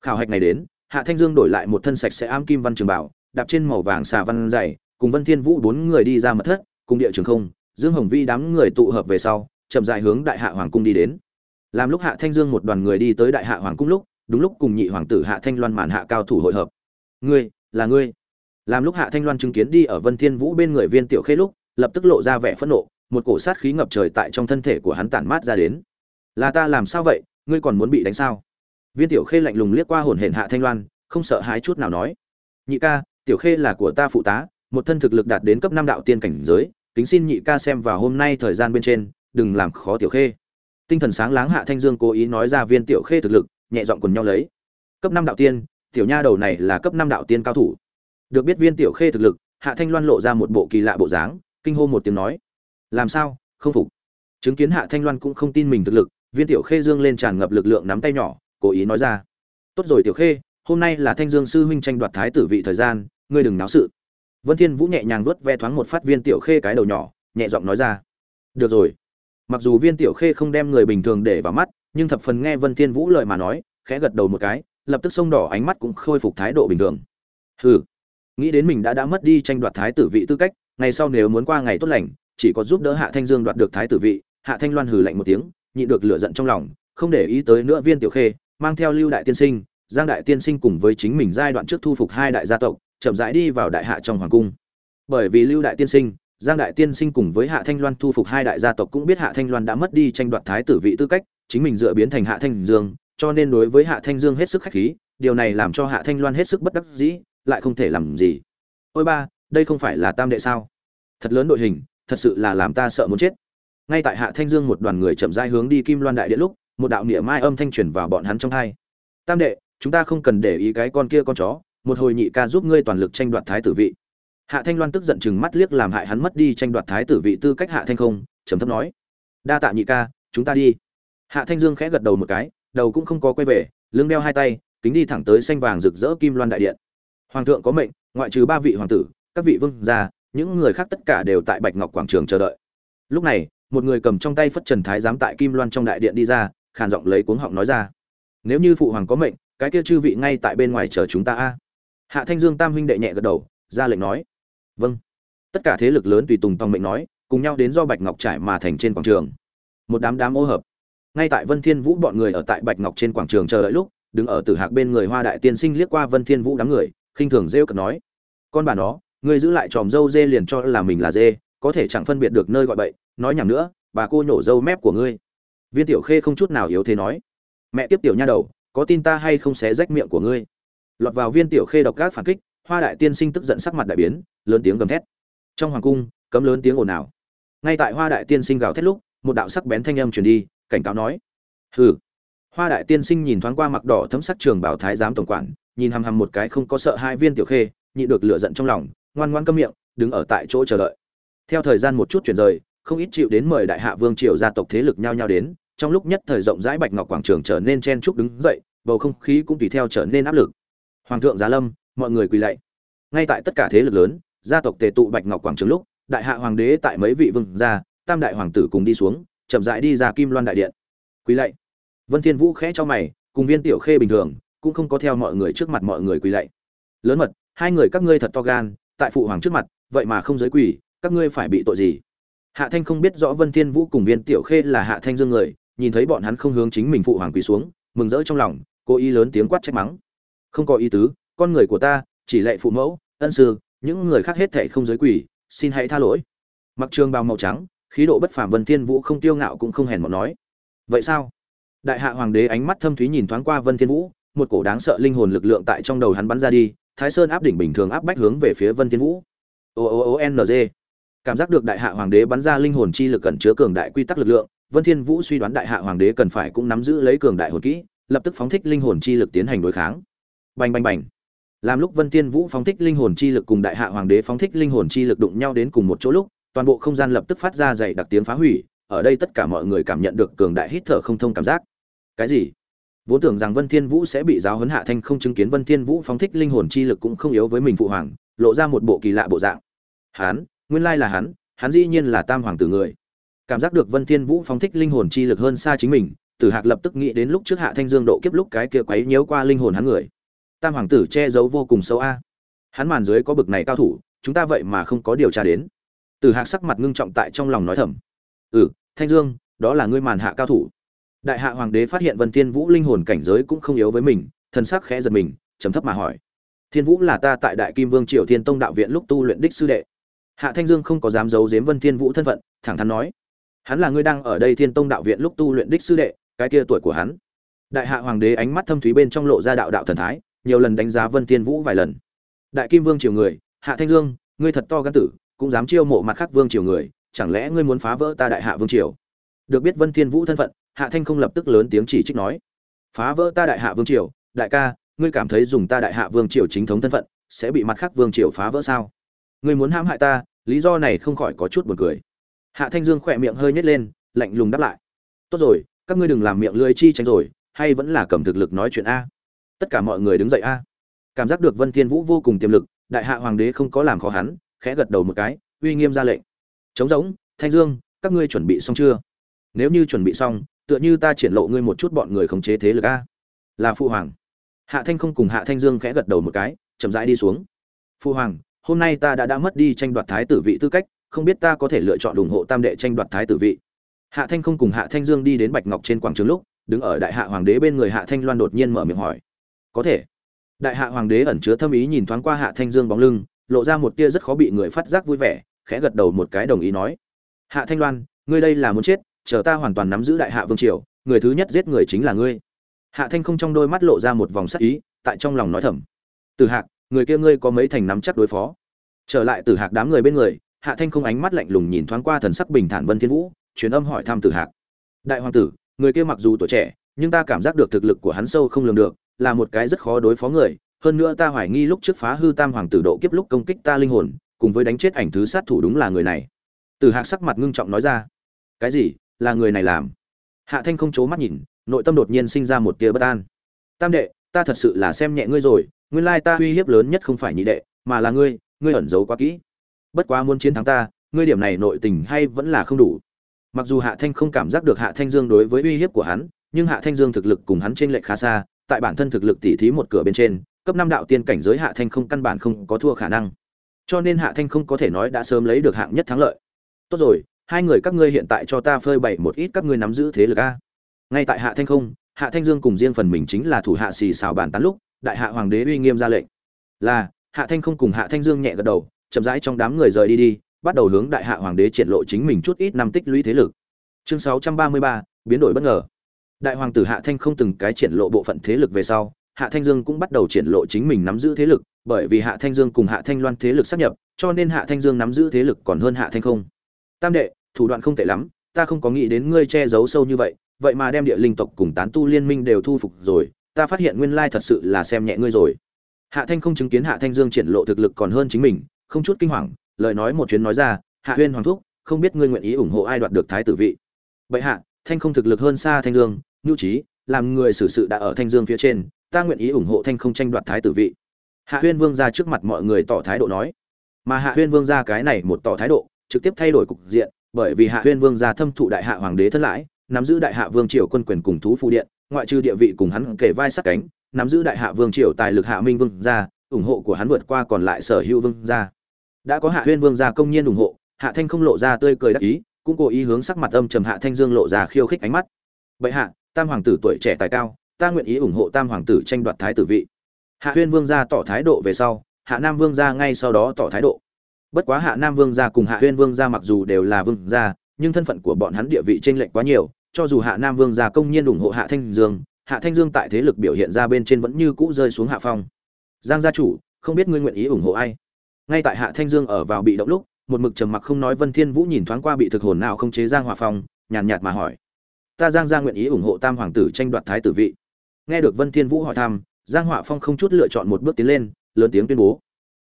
Khảo hạch này đến hạ thanh dương đổi lại một thân sạch sẽ ám kim văn trường bảo, đạp trên màu vàng xà văn dày, cùng vân thiên vũ bốn người đi ra mật thất, cùng địa trường không, dương hồng vi đám người tụ hợp về sau, chậm rãi hướng đại hạ hoàng cung đi đến. Làm lúc hạ thanh dương một đoàn người đi tới đại hạ hoàng cung lúc, đúng lúc cùng nhị hoàng tử hạ thanh loan màn hạ cao thủ hội hợp. Ngươi, là ngươi? Làm lúc hạ thanh loan chứng kiến đi ở vân thiên vũ bên người viên tiểu khê lúc, lập tức lộ ra vẻ phẫn nộ, một cổ sát khí ngập trời tại trong thân thể của hắn tản mát ra đến. Là ta làm sao vậy? Ngươi còn muốn bị đánh sao? Viên tiểu khê lạnh lùng liếc qua hồn hển hạ thanh loan, không sợ hãi chút nào nói. Nhị ca, tiểu khê là của ta phụ tá, một thân thực lực đạt đến cấp năm đạo tiên cảnh giới, kính xin nhị ca xem vào hôm nay thời gian bên trên, đừng làm khó tiểu khê. Tinh thần sáng láng hạ thanh dương cố ý nói ra viên tiểu khê thực lực, nhẹ giọng quần nhau lấy. Cấp năm đạo tiên, tiểu nha đầu này là cấp năm đạo tiên cao thủ. Được biết viên tiểu khê thực lực, hạ thanh loan lộ ra một bộ kỳ lạ bộ dáng, kinh hô một tiếng nói. Làm sao, không phục. Chứng kiến hạ thanh loan cũng không tin mình thực lực, viên tiểu khê dương lên tràn ngập lực lượng nắm tay nhỏ cố ý nói ra. Tốt rồi tiểu khê, hôm nay là thanh dương sư huynh tranh đoạt thái tử vị thời gian, ngươi đừng náo sự. Vân thiên vũ nhẹ nhàng vuốt ve thoáng một phát viên tiểu khê cái đầu nhỏ, nhẹ giọng nói ra. Được rồi. Mặc dù viên tiểu khê không đem người bình thường để vào mắt, nhưng thập phần nghe vân thiên vũ lời mà nói, khẽ gật đầu một cái, lập tức sông đỏ ánh mắt cũng khôi phục thái độ bình thường. Hừ. Nghĩ đến mình đã đã mất đi tranh đoạt thái tử vị tư cách, ngày sau nếu muốn qua ngày tốt lành, chỉ có giúp đỡ hạ thanh dương đoạt được thái tử vị, hạ thanh loan hừ lạnh một tiếng, nhịn được lửa giận trong lòng, không để ý tới nữa viên tiểu khê mang theo lưu đại tiên sinh, giang đại tiên sinh cùng với chính mình giai đoạn trước thu phục hai đại gia tộc, chậm rãi đi vào đại hạ trong hoàng cung. Bởi vì lưu đại tiên sinh, giang đại tiên sinh cùng với hạ thanh loan thu phục hai đại gia tộc cũng biết hạ thanh loan đã mất đi tranh đoạt thái tử vị tư cách, chính mình dựa biến thành hạ thanh dương, cho nên đối với hạ thanh dương hết sức khách khí, điều này làm cho hạ thanh loan hết sức bất đắc dĩ, lại không thể làm gì. Ôi ba, đây không phải là tam đệ sao? Thật lớn đội hình, thật sự là làm ta sợ muốn chết. Ngay tại hạ thanh dương một đoàn người chậm rãi hướng đi kim loan đại điện lúc một đạo niệm mai âm thanh truyền vào bọn hắn trong hai tam đệ, chúng ta không cần để ý cái con kia con chó, một hồi nhị ca giúp ngươi toàn lực tranh đoạt thái tử vị. Hạ thanh loan tức giận chừng mắt liếc làm hại hắn mất đi tranh đoạt thái tử vị tư cách hạ thanh không, trầm thấp nói. Đa tạ nhị ca, chúng ta đi. Hạ thanh dương khẽ gật đầu một cái, đầu cũng không có quay về, lưng đeo hai tay, kính đi thẳng tới xanh vàng rực rỡ kim loan đại điện. Hoàng thượng có mệnh, ngoại trừ ba vị hoàng tử, các vị vương gia, những người khác tất cả đều tại bạch ngọc quảng trường chờ đợi. Lúc này, một người cầm trong tay phất trần thái giám tại kim loan trong đại điện đi ra khàn giọng lấy cuống họng nói ra. Nếu như phụ hoàng có mệnh, cái kia chư vị ngay tại bên ngoài chờ chúng ta a. Hạ thanh dương tam huynh đệ nhẹ gật đầu, ra lệnh nói. Vâng. Tất cả thế lực lớn tùy tùng tòng mệnh nói, cùng nhau đến do bạch ngọc trải mà thành trên quảng trường. Một đám đám ô hợp. Ngay tại vân thiên vũ bọn người ở tại bạch ngọc trên quảng trường chờ đợi lúc, đứng ở tử hạc bên người hoa đại tiên sinh liếc qua vân thiên vũ đám người, khinh thường rêu cợt nói. Con bà nó, ngươi giữ lại tròm dâu dê liền cho là mình là dê, có thể chẳng phân biệt được nơi gọi bậy, nói nhảm nữa, bà cô nhổ dâu mép của ngươi viên tiểu khê không chút nào yếu thế nói, mẹ tiếp tiểu nha đầu, có tin ta hay không xé rách miệng của ngươi? Lọt vào viên tiểu khê độc các phản kích, hoa đại tiên sinh tức giận sắc mặt đại biến, lớn tiếng gầm thét. Trong hoàng cung, cấm lớn tiếng ồn ào. Ngay tại hoa đại tiên sinh gào thét lúc, một đạo sắc bén thanh âm truyền đi, cảnh cáo nói, hừ. Hoa đại tiên sinh nhìn thoáng qua mặc đỏ thấm sắc trường bảo thái giám tổng quản, nhìn hằm hằm một cái không có sợ hai viên tiểu khê nhị được lửa giận trong lòng, ngoan ngoan câm miệng, đứng ở tại chỗ chờ đợi. Theo thời gian một chút chuyển rời, không ít chịu đến mời đại hạ vương triều gia tộc thế lực nhau nhau đến trong lúc nhất thời rộng rãi bạch ngọc quảng trường trở nên chen chúc đứng dậy, bầu không khí cũng tùy theo trở nên áp lực. Hoàng thượng giá lâm, mọi người quỳ lạy. Ngay tại tất cả thế lực lớn, gia tộc tề tụ bạch ngọc quảng trường lúc, đại hạ hoàng đế tại mấy vị vương gia, tam đại hoàng tử cùng đi xuống, chậm rãi đi ra kim loan đại điện. Quỳ lạy. Vân thiên vũ khẽ cho mày, cùng viên tiểu khê bình thường, cũng không có theo mọi người trước mặt mọi người quỳ lạy. Lớn mật, hai người các ngươi thật to gan, tại phụ hoàng trước mặt, vậy mà không giới quỷ các ngươi phải bị tội gì? Hạ thanh không biết rõ vân thiên vũ cùng viên tiểu khê là hạ thanh dương người nhìn thấy bọn hắn không hướng chính mình phụ hoàng quỳ xuống, mừng rỡ trong lòng cô ý lớn tiếng quát trách mắng. Không có ý tứ, con người của ta, chỉ lệ phụ mẫu, ân sư, những người khác hết thệ không giới quỷ, xin hãy tha lỗi. Mặc trường bào màu trắng, khí độ bất phàm vân thiên vũ không tiêu ngạo cũng không hèn mọn nói. Vậy sao? Đại hạ hoàng đế ánh mắt thâm thúy nhìn thoáng qua vân thiên vũ, một cổ đáng sợ linh hồn lực lượng tại trong đầu hắn bắn ra đi, thái sơn áp đỉnh bình thường áp bách hướng về phía vân thiên vũ. O o o n g. Cảm giác được đại hạ hoàng đế bắn ra linh hồn chi lực cẩn chứa cường đại quy tắc lực lượng vân thiên vũ suy đoán đại hạ hoàng đế cần phải cũng nắm giữ lấy cường đại hồn kỹ, lập tức phóng thích linh hồn chi lực tiến hành đối kháng. Bành bành bành. Làm lúc vân thiên vũ phóng thích linh hồn chi lực cùng đại hạ hoàng đế phóng thích linh hồn chi lực đụng nhau đến cùng một chỗ lúc, toàn bộ không gian lập tức phát ra dày đặc tiếng phá hủy, ở đây tất cả mọi người cảm nhận được cường đại hít thở không thông cảm giác. Cái gì? Vốn tưởng rằng vân thiên vũ sẽ bị giáo huấn hạ thanh không chứng kiến vân thiên vũ phóng thích linh hồn chi lực cũng không yếu với mình phụ hoàng, lộ ra một bộ kỳ lạ bộ dạng. Hắn nguyên lai là hắn hắn dĩ nhiên là tam hoàng tử người cảm giác được vân thiên vũ phóng thích linh hồn chi lực hơn xa chính mình, tử hạc lập tức nghĩ đến lúc trước hạ thanh dương độ kiếp lúc cái kia quấy nhiễu qua linh hồn hắn người. Tam hoàng tử che giấu vô cùng sâu a. Hắn màn dưới có bực này cao thủ, chúng ta vậy mà không có điều tra đến. Tử hạc sắc mặt ngưng trọng tại trong lòng nói thầm. Ừ thanh dương, đó là ngươi màn hạ cao thủ. Đại hạ hoàng đế phát hiện vân thiên vũ linh hồn cảnh giới cũng không yếu với mình, thần sắc khẽ giật mình, trầm thấp mà hỏi. Thiên vũ là ta tại đại kim vương triều thiên tông đạo viện lúc tu luyện đích sư đệ. Hạ thanh dương không có dám giấu giếm vân thiên vũ thân phận, thẳng thắn nói hắn là ngươi đang ở đây thiên tông đạo viện lúc tu luyện đích sư đệ, cái kia tuổi của hắn. Đại hạ hoàng đế ánh mắt thâm thúy bên trong lộ ra đạo đạo thần thái, nhiều lần đánh giá vân thiên vũ vài lần. Đại kim vương triều người, hạ thanh dương, ngươi thật to gan tử, cũng dám chiêu mộ mặt khác vương triều người, chẳng lẽ ngươi muốn phá vỡ ta đại hạ vương triều? Được biết vân thiên vũ thân phận, hạ thanh không lập tức lớn tiếng chỉ trích nói. Phá vỡ ta đại hạ vương triều, đại ca, ngươi cảm thấy dùng ta đại hạ vương triều chính thống thân phận, sẽ bị mặt khác vương triều phá vỡ sao? Ngươi muốn hãm hại ta, lý do này không khỏi có chút buồn cười hạ thanh dương khỏe miệng hơi nhếch lên, lạnh lùng đáp lại. Tốt rồi, các ngươi đừng làm miệng lưỡi chi tránh rồi, hay vẫn là cầm thực lực nói chuyện a? Tất cả mọi người đứng dậy a. Cảm giác được vân thiên vũ vô cùng tiềm lực, đại hạ hoàng đế không có làm khó hắn, khẽ gật đầu một cái, uy nghiêm ra lệnh. Chống giống thanh dương, các ngươi chuẩn bị xong chưa? Nếu như chuẩn bị xong, tựa như ta triển lộ ngươi một chút bọn người khống chế thế lực a. Là phụ hoàng. Hạ thanh không cùng hạ thanh dương khẽ gật đầu một cái, chậm rãi đi xuống. Phụ hoàng, hôm nay ta đã đã mất đi tranh đoạt thái tử vị tư cách không biết ta có thể lựa chọn ủng hộ tam đệ tranh đoạt thái tử vị. Hạ thanh không cùng hạ thanh dương đi đến bạch ngọc trên quảng trường lúc, đứng ở đại hạ hoàng đế bên người hạ thanh loan đột nhiên mở miệng hỏi. Có thể. Đại hạ hoàng đế ẩn chứa thâm ý nhìn thoáng qua hạ thanh dương bóng lưng, lộ ra một tia rất khó bị người phát giác vui vẻ, khẽ gật đầu một cái đồng ý nói. Hạ thanh loan, ngươi đây là muốn chết, chờ ta hoàn toàn nắm giữ đại hạ vương triều, người thứ nhất giết người chính là ngươi. Hạ thanh không trong đôi mắt lộ ra một vòng sắc ý, tại trong lòng nói thầm. Từ hạc, người kia ngươi có mấy thành nắm chắc đối phó? Trở lại từ hạc đám người bên người hạ thanh không ánh mắt lạnh lùng nhìn thoáng qua thần sắc bình thản vân thiên vũ, truyền âm hỏi thăm Tử hạc. Đại hoàng tử, người kia mặc dù tuổi trẻ, nhưng ta cảm giác được thực lực của hắn sâu không lường được, là một cái rất khó đối phó người. Hơn nữa ta hoài nghi lúc trước phá hư tam hoàng tử độ kiếp lúc công kích ta linh hồn, cùng với đánh chết ảnh thứ sát thủ đúng là người này. Tử hạc sắc mặt ngưng trọng nói ra. Cái gì? Là người này làm? Hạ thanh không chố mắt nhìn, nội tâm đột nhiên sinh ra một tia bất an. Tam đệ, ta thật sự là xem nhẹ ngươi rồi, nguyên lai ta uy hiếp lớn nhất không phải nhị đệ, mà là ngươi ngươi ẩn giấu quá kỹ bất quá muốn chiến thắng ta, ngươi điểm này nội tình hay vẫn là không đủ. Mặc dù hạ thanh không cảm giác được hạ thanh dương đối với uy hiếp của hắn, nhưng hạ thanh dương thực lực cùng hắn trên lệch khá xa, tại bản thân thực lực tỉ thí một cửa bên trên, cấp năm đạo tiên cảnh giới hạ thanh không căn bản không có thua khả năng. Cho nên hạ thanh không có thể nói đã sớm lấy được hạng nhất thắng lợi. Tốt rồi, hai người các ngươi hiện tại cho ta phơi bày một ít các ngươi nắm giữ thế lực a. Ngay tại hạ thanh không, hạ thanh dương cùng riêng phần mình chính là thủ hạ xì xào bàn tán lúc, đại hạ hoàng đế uy nghiêm ra lệnh. Là, hạ thanh không cùng hạ thanh dương nhẹ gật đầu chậm rãi trong đám người rời đi đi bắt đầu hướng đại hạ hoàng đế triển lộ chính mình chút ít năm tích lũy thế lực. Chương 633, biến đổi bất ngờ. Đại hoàng tử hạ thanh không từng cái triển lộ bộ phận thế lực về sau hạ thanh dương cũng bắt đầu triển lộ chính mình nắm giữ thế lực bởi vì hạ thanh dương cùng hạ thanh loan thế lực sáp nhập cho nên hạ thanh dương nắm giữ thế lực còn hơn hạ thanh không. Tam đệ thủ đoạn không tệ lắm ta không có nghĩ đến ngươi che giấu sâu như vậy vậy mà đem địa linh tộc cùng tán tu liên minh đều thu phục rồi ta phát hiện nguyên lai thật sự là xem nhẹ ngươi rồi. Hạ thanh không chứng kiến hạ thanh dương triển lộ thực lực còn hơn chính mình không chút kinh hoàng, lời nói một chuyến nói ra, hạ huyên hoàng thúc, không biết ngươi nguyện ý ủng hộ ai đoạt được thái tử vị? Bệ hạ, thanh không thực lực hơn xa thanh dương nhu trí, làm người xử sự đã ở thanh dương phía trên, ta nguyện ý ủng hộ thanh không tranh đoạt thái tử vị. Hạ huyên vương ra trước mặt mọi người tỏ thái độ nói. Mà hạ huyên vương ra cái này một tỏ thái độ, trực tiếp thay đổi cục diện, bởi vì hạ huyên vương gia thâm thụ đại hạ hoàng đế thân lãi, nắm giữ đại hạ vương triều quân quyền cùng thú phu điện, ngoại trừ địa vị cùng hắn kể vai sát cánh, nắm giữ đại hạ vương triều tài lực hạ minh vương gia ủng hộ của hắn vượt qua còn lại sở hữu vương gia đã có hạ huyên vương gia công nhiên ủng hộ, hạ thanh không lộ ra tươi cười đắc ý, cũng cố ý hướng sắc mặt âm trầm hạ thanh dương lộ ra khiêu khích ánh mắt. Bệ hạ, tam hoàng tử tuổi trẻ tài cao, ta nguyện ý ủng hộ tam hoàng tử tranh đoạt thái tử vị. Hạ huyên vương gia tỏ thái độ về sau, hạ nam vương gia ngay sau đó tỏ thái độ. Bất quá hạ nam vương gia cùng hạ huyên vương gia mặc dù đều là vương gia, nhưng thân phận của bọn hắn địa vị chênh lệch quá nhiều, cho dù hạ nam vương gia công nhiên ủng hộ hạ thanh dương, hạ thanh dương tại thế lực biểu hiện ra bên trên vẫn như cũ rơi xuống hạ phong. Giang gia chủ, không biết ngươi nguyện ý ủng hộ ai? Ngay tại hạ thanh dương ở vào bị động lúc, một mực trầm mặc không nói vân thiên vũ nhìn thoáng qua bị thực hồn nào không chế giang hòa phong, nhàn nhạt mà hỏi. Ta giang gia nguyện ý ủng hộ tam hoàng tử tranh đoạt thái tử vị. Nghe được vân thiên vũ hỏi thăm, giang hòa phong không chút lựa chọn một bước tiến lên, lớn tiếng tuyên bố.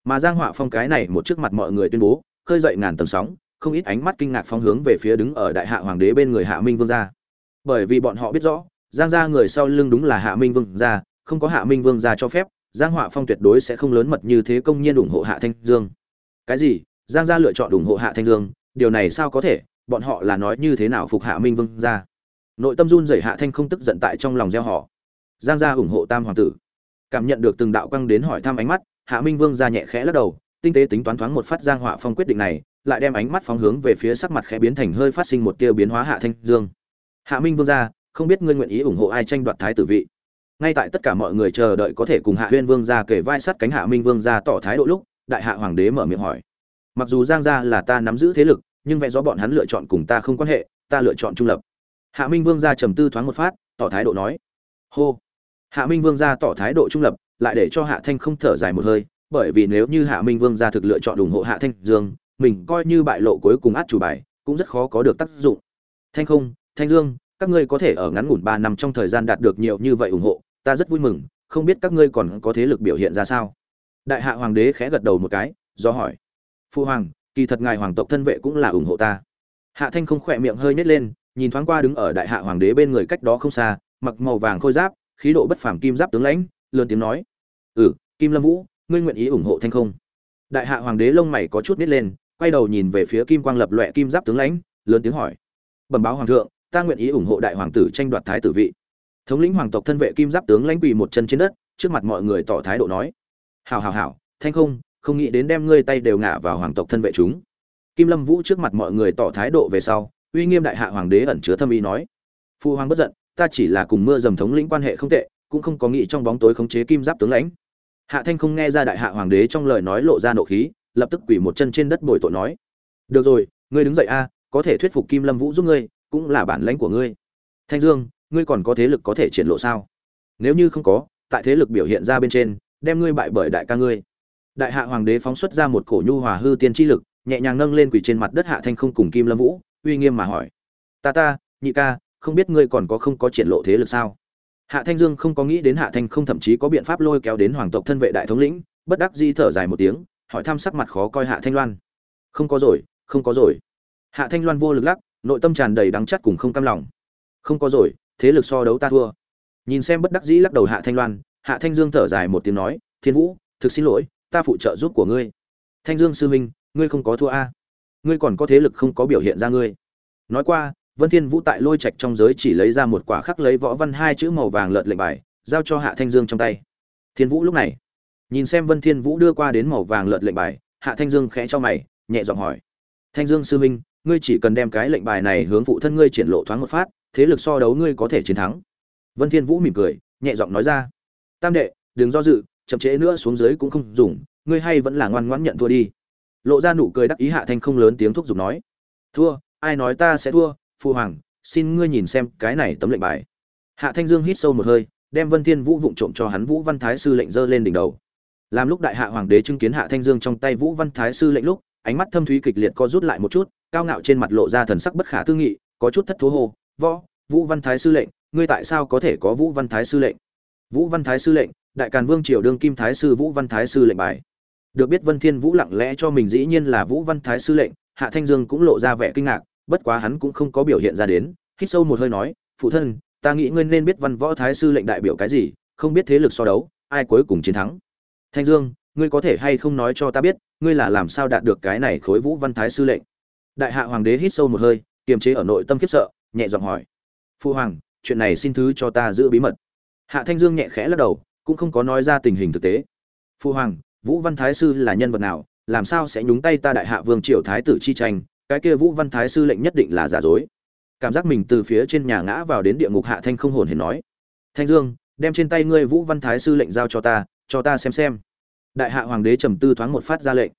Mà giang hòa phong cái này một trước mặt mọi người tuyên bố, khơi dậy ngàn tầng sóng, không ít ánh mắt kinh ngạc phong hướng về phía đứng ở đại hạ hoàng đế bên người hạ minh vương gia. Bởi vì bọn họ biết rõ, giang gia người sau lưng đúng là hạ minh vương gia, không có hạ minh vương gia cho phép giang họa phong tuyệt đối sẽ không lớn mật như thế công nhiên ủng hộ hạ thanh dương. Cái gì? Giang gia lựa chọn ủng hộ hạ thanh dương, điều này sao có thể? Bọn họ là nói như thế nào phục hạ minh vương gia? Nội tâm run rẩy hạ thanh không tức giận tại trong lòng gieo họ. Giang gia ủng hộ tam hoàng tử. Cảm nhận được từng đạo quăng đến hỏi thăm ánh mắt, hạ minh vương ra nhẹ khẽ lắc đầu, tinh tế tính toán thoáng một phát giang họa phong quyết định này, lại đem ánh mắt phóng hướng về phía sắc mặt khẽ biến thành hơi phát sinh một tia biến hóa hạ thanh dương. Hạ minh vương gia, không biết ngươi nguyện ý ủng hộ ai tranh đoạt thái tử vị? Ngay tại tất cả mọi người chờ đợi có thể cùng hạ huyên vương gia kể vai sát cánh hạ minh vương gia tỏ thái độ lúc, đại hạ hoàng đế mở miệng hỏi. Mặc dù giang gia là ta nắm giữ thế lực, nhưng vẽ rõ bọn hắn lựa chọn cùng ta không quan hệ, ta lựa chọn trung lập. Hạ minh vương gia trầm tư thoáng một phát, tỏ thái độ nói. Hô. Hạ minh vương gia tỏ thái độ trung lập, lại để cho hạ thanh không thở dài một hơi, bởi vì nếu như hạ minh vương gia thực lựa chọn ủng hộ hạ thanh dương, mình coi như bại lộ cuối cùng át chủ bài, cũng rất khó có được tác dụng. Thanh không, thanh dương, các ngươi có thể ở ngắn ngủn ba năm trong thời gian đạt được nhiều như vậy ủng hộ ta rất vui mừng, không biết các ngươi còn có thế lực biểu hiện ra sao. Đại hạ hoàng đế khẽ gật đầu một cái, do hỏi. Phu hoàng, kỳ thật ngài hoàng tộc thân vệ cũng là ủng hộ ta. Hạ thanh không khỏe miệng hơi nhếch lên, nhìn thoáng qua đứng ở đại hạ hoàng đế bên người cách đó không xa, mặc màu vàng khôi giáp, khí độ bất phàm kim giáp tướng lãnh, lớn tiếng nói. Ừ kim lâm vũ, ngươi nguyện ý ủng hộ thanh không? Đại hạ hoàng đế lông mày có chút nít lên, quay đầu nhìn về phía kim quang lập loẹ kim giáp tướng lãnh, lớn tiếng hỏi. Bẩm báo hoàng thượng, ta nguyện ý ủng hộ đại hoàng tử tranh đoạt thái tử vị thống lĩnh hoàng tộc thân vệ kim giáp tướng lãnh quỳ một chân trên đất, trước mặt mọi người tỏ thái độ nói hào hào hào thanh không không nghĩ đến đem ngươi tay đều ngả vào hoàng tộc thân vệ chúng. Kim lâm vũ trước mặt mọi người tỏ thái độ về sau, uy nghiêm đại hạ hoàng đế ẩn chứa thâm ý nói, phu hoàng bất giận, ta chỉ là cùng mưa dầm thống lĩnh quan hệ không tệ, cũng không có nghĩ trong bóng tối khống chế kim giáp tướng lãnh. Hạ thanh không nghe ra đại hạ hoàng đế trong lời nói lộ ra nộ khí, lập tức quỳ một chân trên đất bồi tội nói, được rồi, ngươi đứng dậy a, có thể thuyết phục kim lâm vũ giúp ngươi, cũng là bản lãnh của ngươi. Thanh dương ngươi còn có thế lực có thể triển lộ sao? Nếu như không có, tại thế lực biểu hiện ra bên trên, đem ngươi bại bởi đại ca ngươi. Đại hạ hoàng đế phóng xuất ra một cổ nhu hòa hư tiên chi lực, nhẹ nhàng nâng lên quỳ trên mặt đất hạ thanh không cùng kim lâm vũ, uy nghiêm mà hỏi, ta ta, nhị ca, không biết ngươi còn có không có triển lộ thế lực sao? Hạ thanh dương không có nghĩ đến hạ thanh không thậm chí có biện pháp lôi kéo đến hoàng tộc thân vệ đại thống lĩnh, bất đắc di thở dài một tiếng, hỏi thăm sắc mặt khó coi hạ thanh loan. Không có rồi, không có rồi. Hạ thanh loan vô lực lắc, nội tâm tràn đầy đắng chắt cùng không cam lòng. Không có rồi thế lực so đấu ta thua. Nhìn xem bất đắc dĩ lắc đầu hạ thanh loan hạ thanh dương thở dài một tiếng nói thiên vũ thực xin lỗi ta phụ trợ giúp của ngươi. Thanh dương sư huynh ngươi không có thua a. Ngươi còn có thế lực không có biểu hiện ra ngươi. Nói qua Vân Thiên Vũ tại lôi trạch trong giới chỉ lấy ra một quả khắc lấy võ văn hai chữ màu vàng lợt lệnh bài, giao cho Hạ Thanh Dương trong tay. Thiên Vũ lúc này, nhìn xem Vân Thiên Vũ đưa qua đến màu vàng lợt lệnh bài, Hạ Thanh Dương khẽ cho mày, nhẹ giọng hỏi: "Thanh Dương sư huynh, ngươi chỉ cần đem cái lệnh bài này hướng phụ thân ngươi triển lộ thoáng một phát, thế lực so đấu ngươi có thể chiến thắng." Vân Thiên Vũ mỉm cười, nhẹ giọng nói ra: "Tam đệ, đừng do dự, chậm trễ nữa xuống dưới cũng không dùng, ngươi hay vẫn là ngoan ngoãn nhận thua đi." Lộ ra nụ cười đắc ý Hạ Thanh không lớn tiếng thúc giục nói: "Thua, ai nói ta sẽ thua, phu hoàng xin ngươi nhìn xem cái này tấm lệnh bài. Hạ thanh dương hít sâu một hơi đem vân thiên vũ vụng trộm cho hắn vũ văn thái sư lệnh dơ lên đỉnh đầu. Làm lúc đại hạ hoàng đế chứng kiến hạ thanh dương trong tay vũ văn thái sư lệnh lúc ánh mắt thâm thúy kịch liệt co rút lại một chút cao ngạo trên mặt lộ ra thần sắc bất khả tư nghị có chút thất thố hồ võ, vũ văn thái sư lệnh, ngươi tại sao có thể có vũ văn thái sư lệnh? Vũ văn thái sư lệnh, đại càn vương triều đương kim thái sư vũ văn thái sư lệnh bài. Được biết vân thiên vũ lặng lẽ cho mình dĩ nhiên là vũ văn thái sư lệnh, hạ thanh dương cũng lộ ra vẻ kinh ngạc, bất quá hắn cũng không có biểu hiện ra đến, hít sâu một hơi nói, phụ thân, ta nghĩ ngươi nên biết văn võ thái sư lệnh đại biểu cái gì, không biết thế lực so đấu, ai cuối cùng chiến thắng? Thanh dương, ngươi có thể hay không nói cho ta biết, ngươi là làm sao đạt được cái này khối vũ văn thái sư lệnh? Đại hạ hoàng đế hít sâu một hơi, kiềm chế ở nội tâm khiếp sợ nhẹ giọng hỏi. Phu hoàng, chuyện này xin thứ cho ta giữ bí mật. Hạ thanh dương nhẹ khẽ lắc đầu, cũng không có nói ra tình hình thực tế. Phu hoàng, vũ văn thái sư là nhân vật nào, làm sao sẽ nhúng tay ta đại hạ vương triều thái tử chi tranh, cái kia vũ văn thái sư lệnh nhất định là giả dối. Cảm giác mình từ phía trên nhà ngã vào đến địa ngục hạ thanh không hồn hển nói. Thanh dương, đem trên tay ngươi vũ văn thái sư lệnh giao cho ta cho ta xem xem. Đại hạ hoàng đế trầm tư thoáng một phát ra lệnh.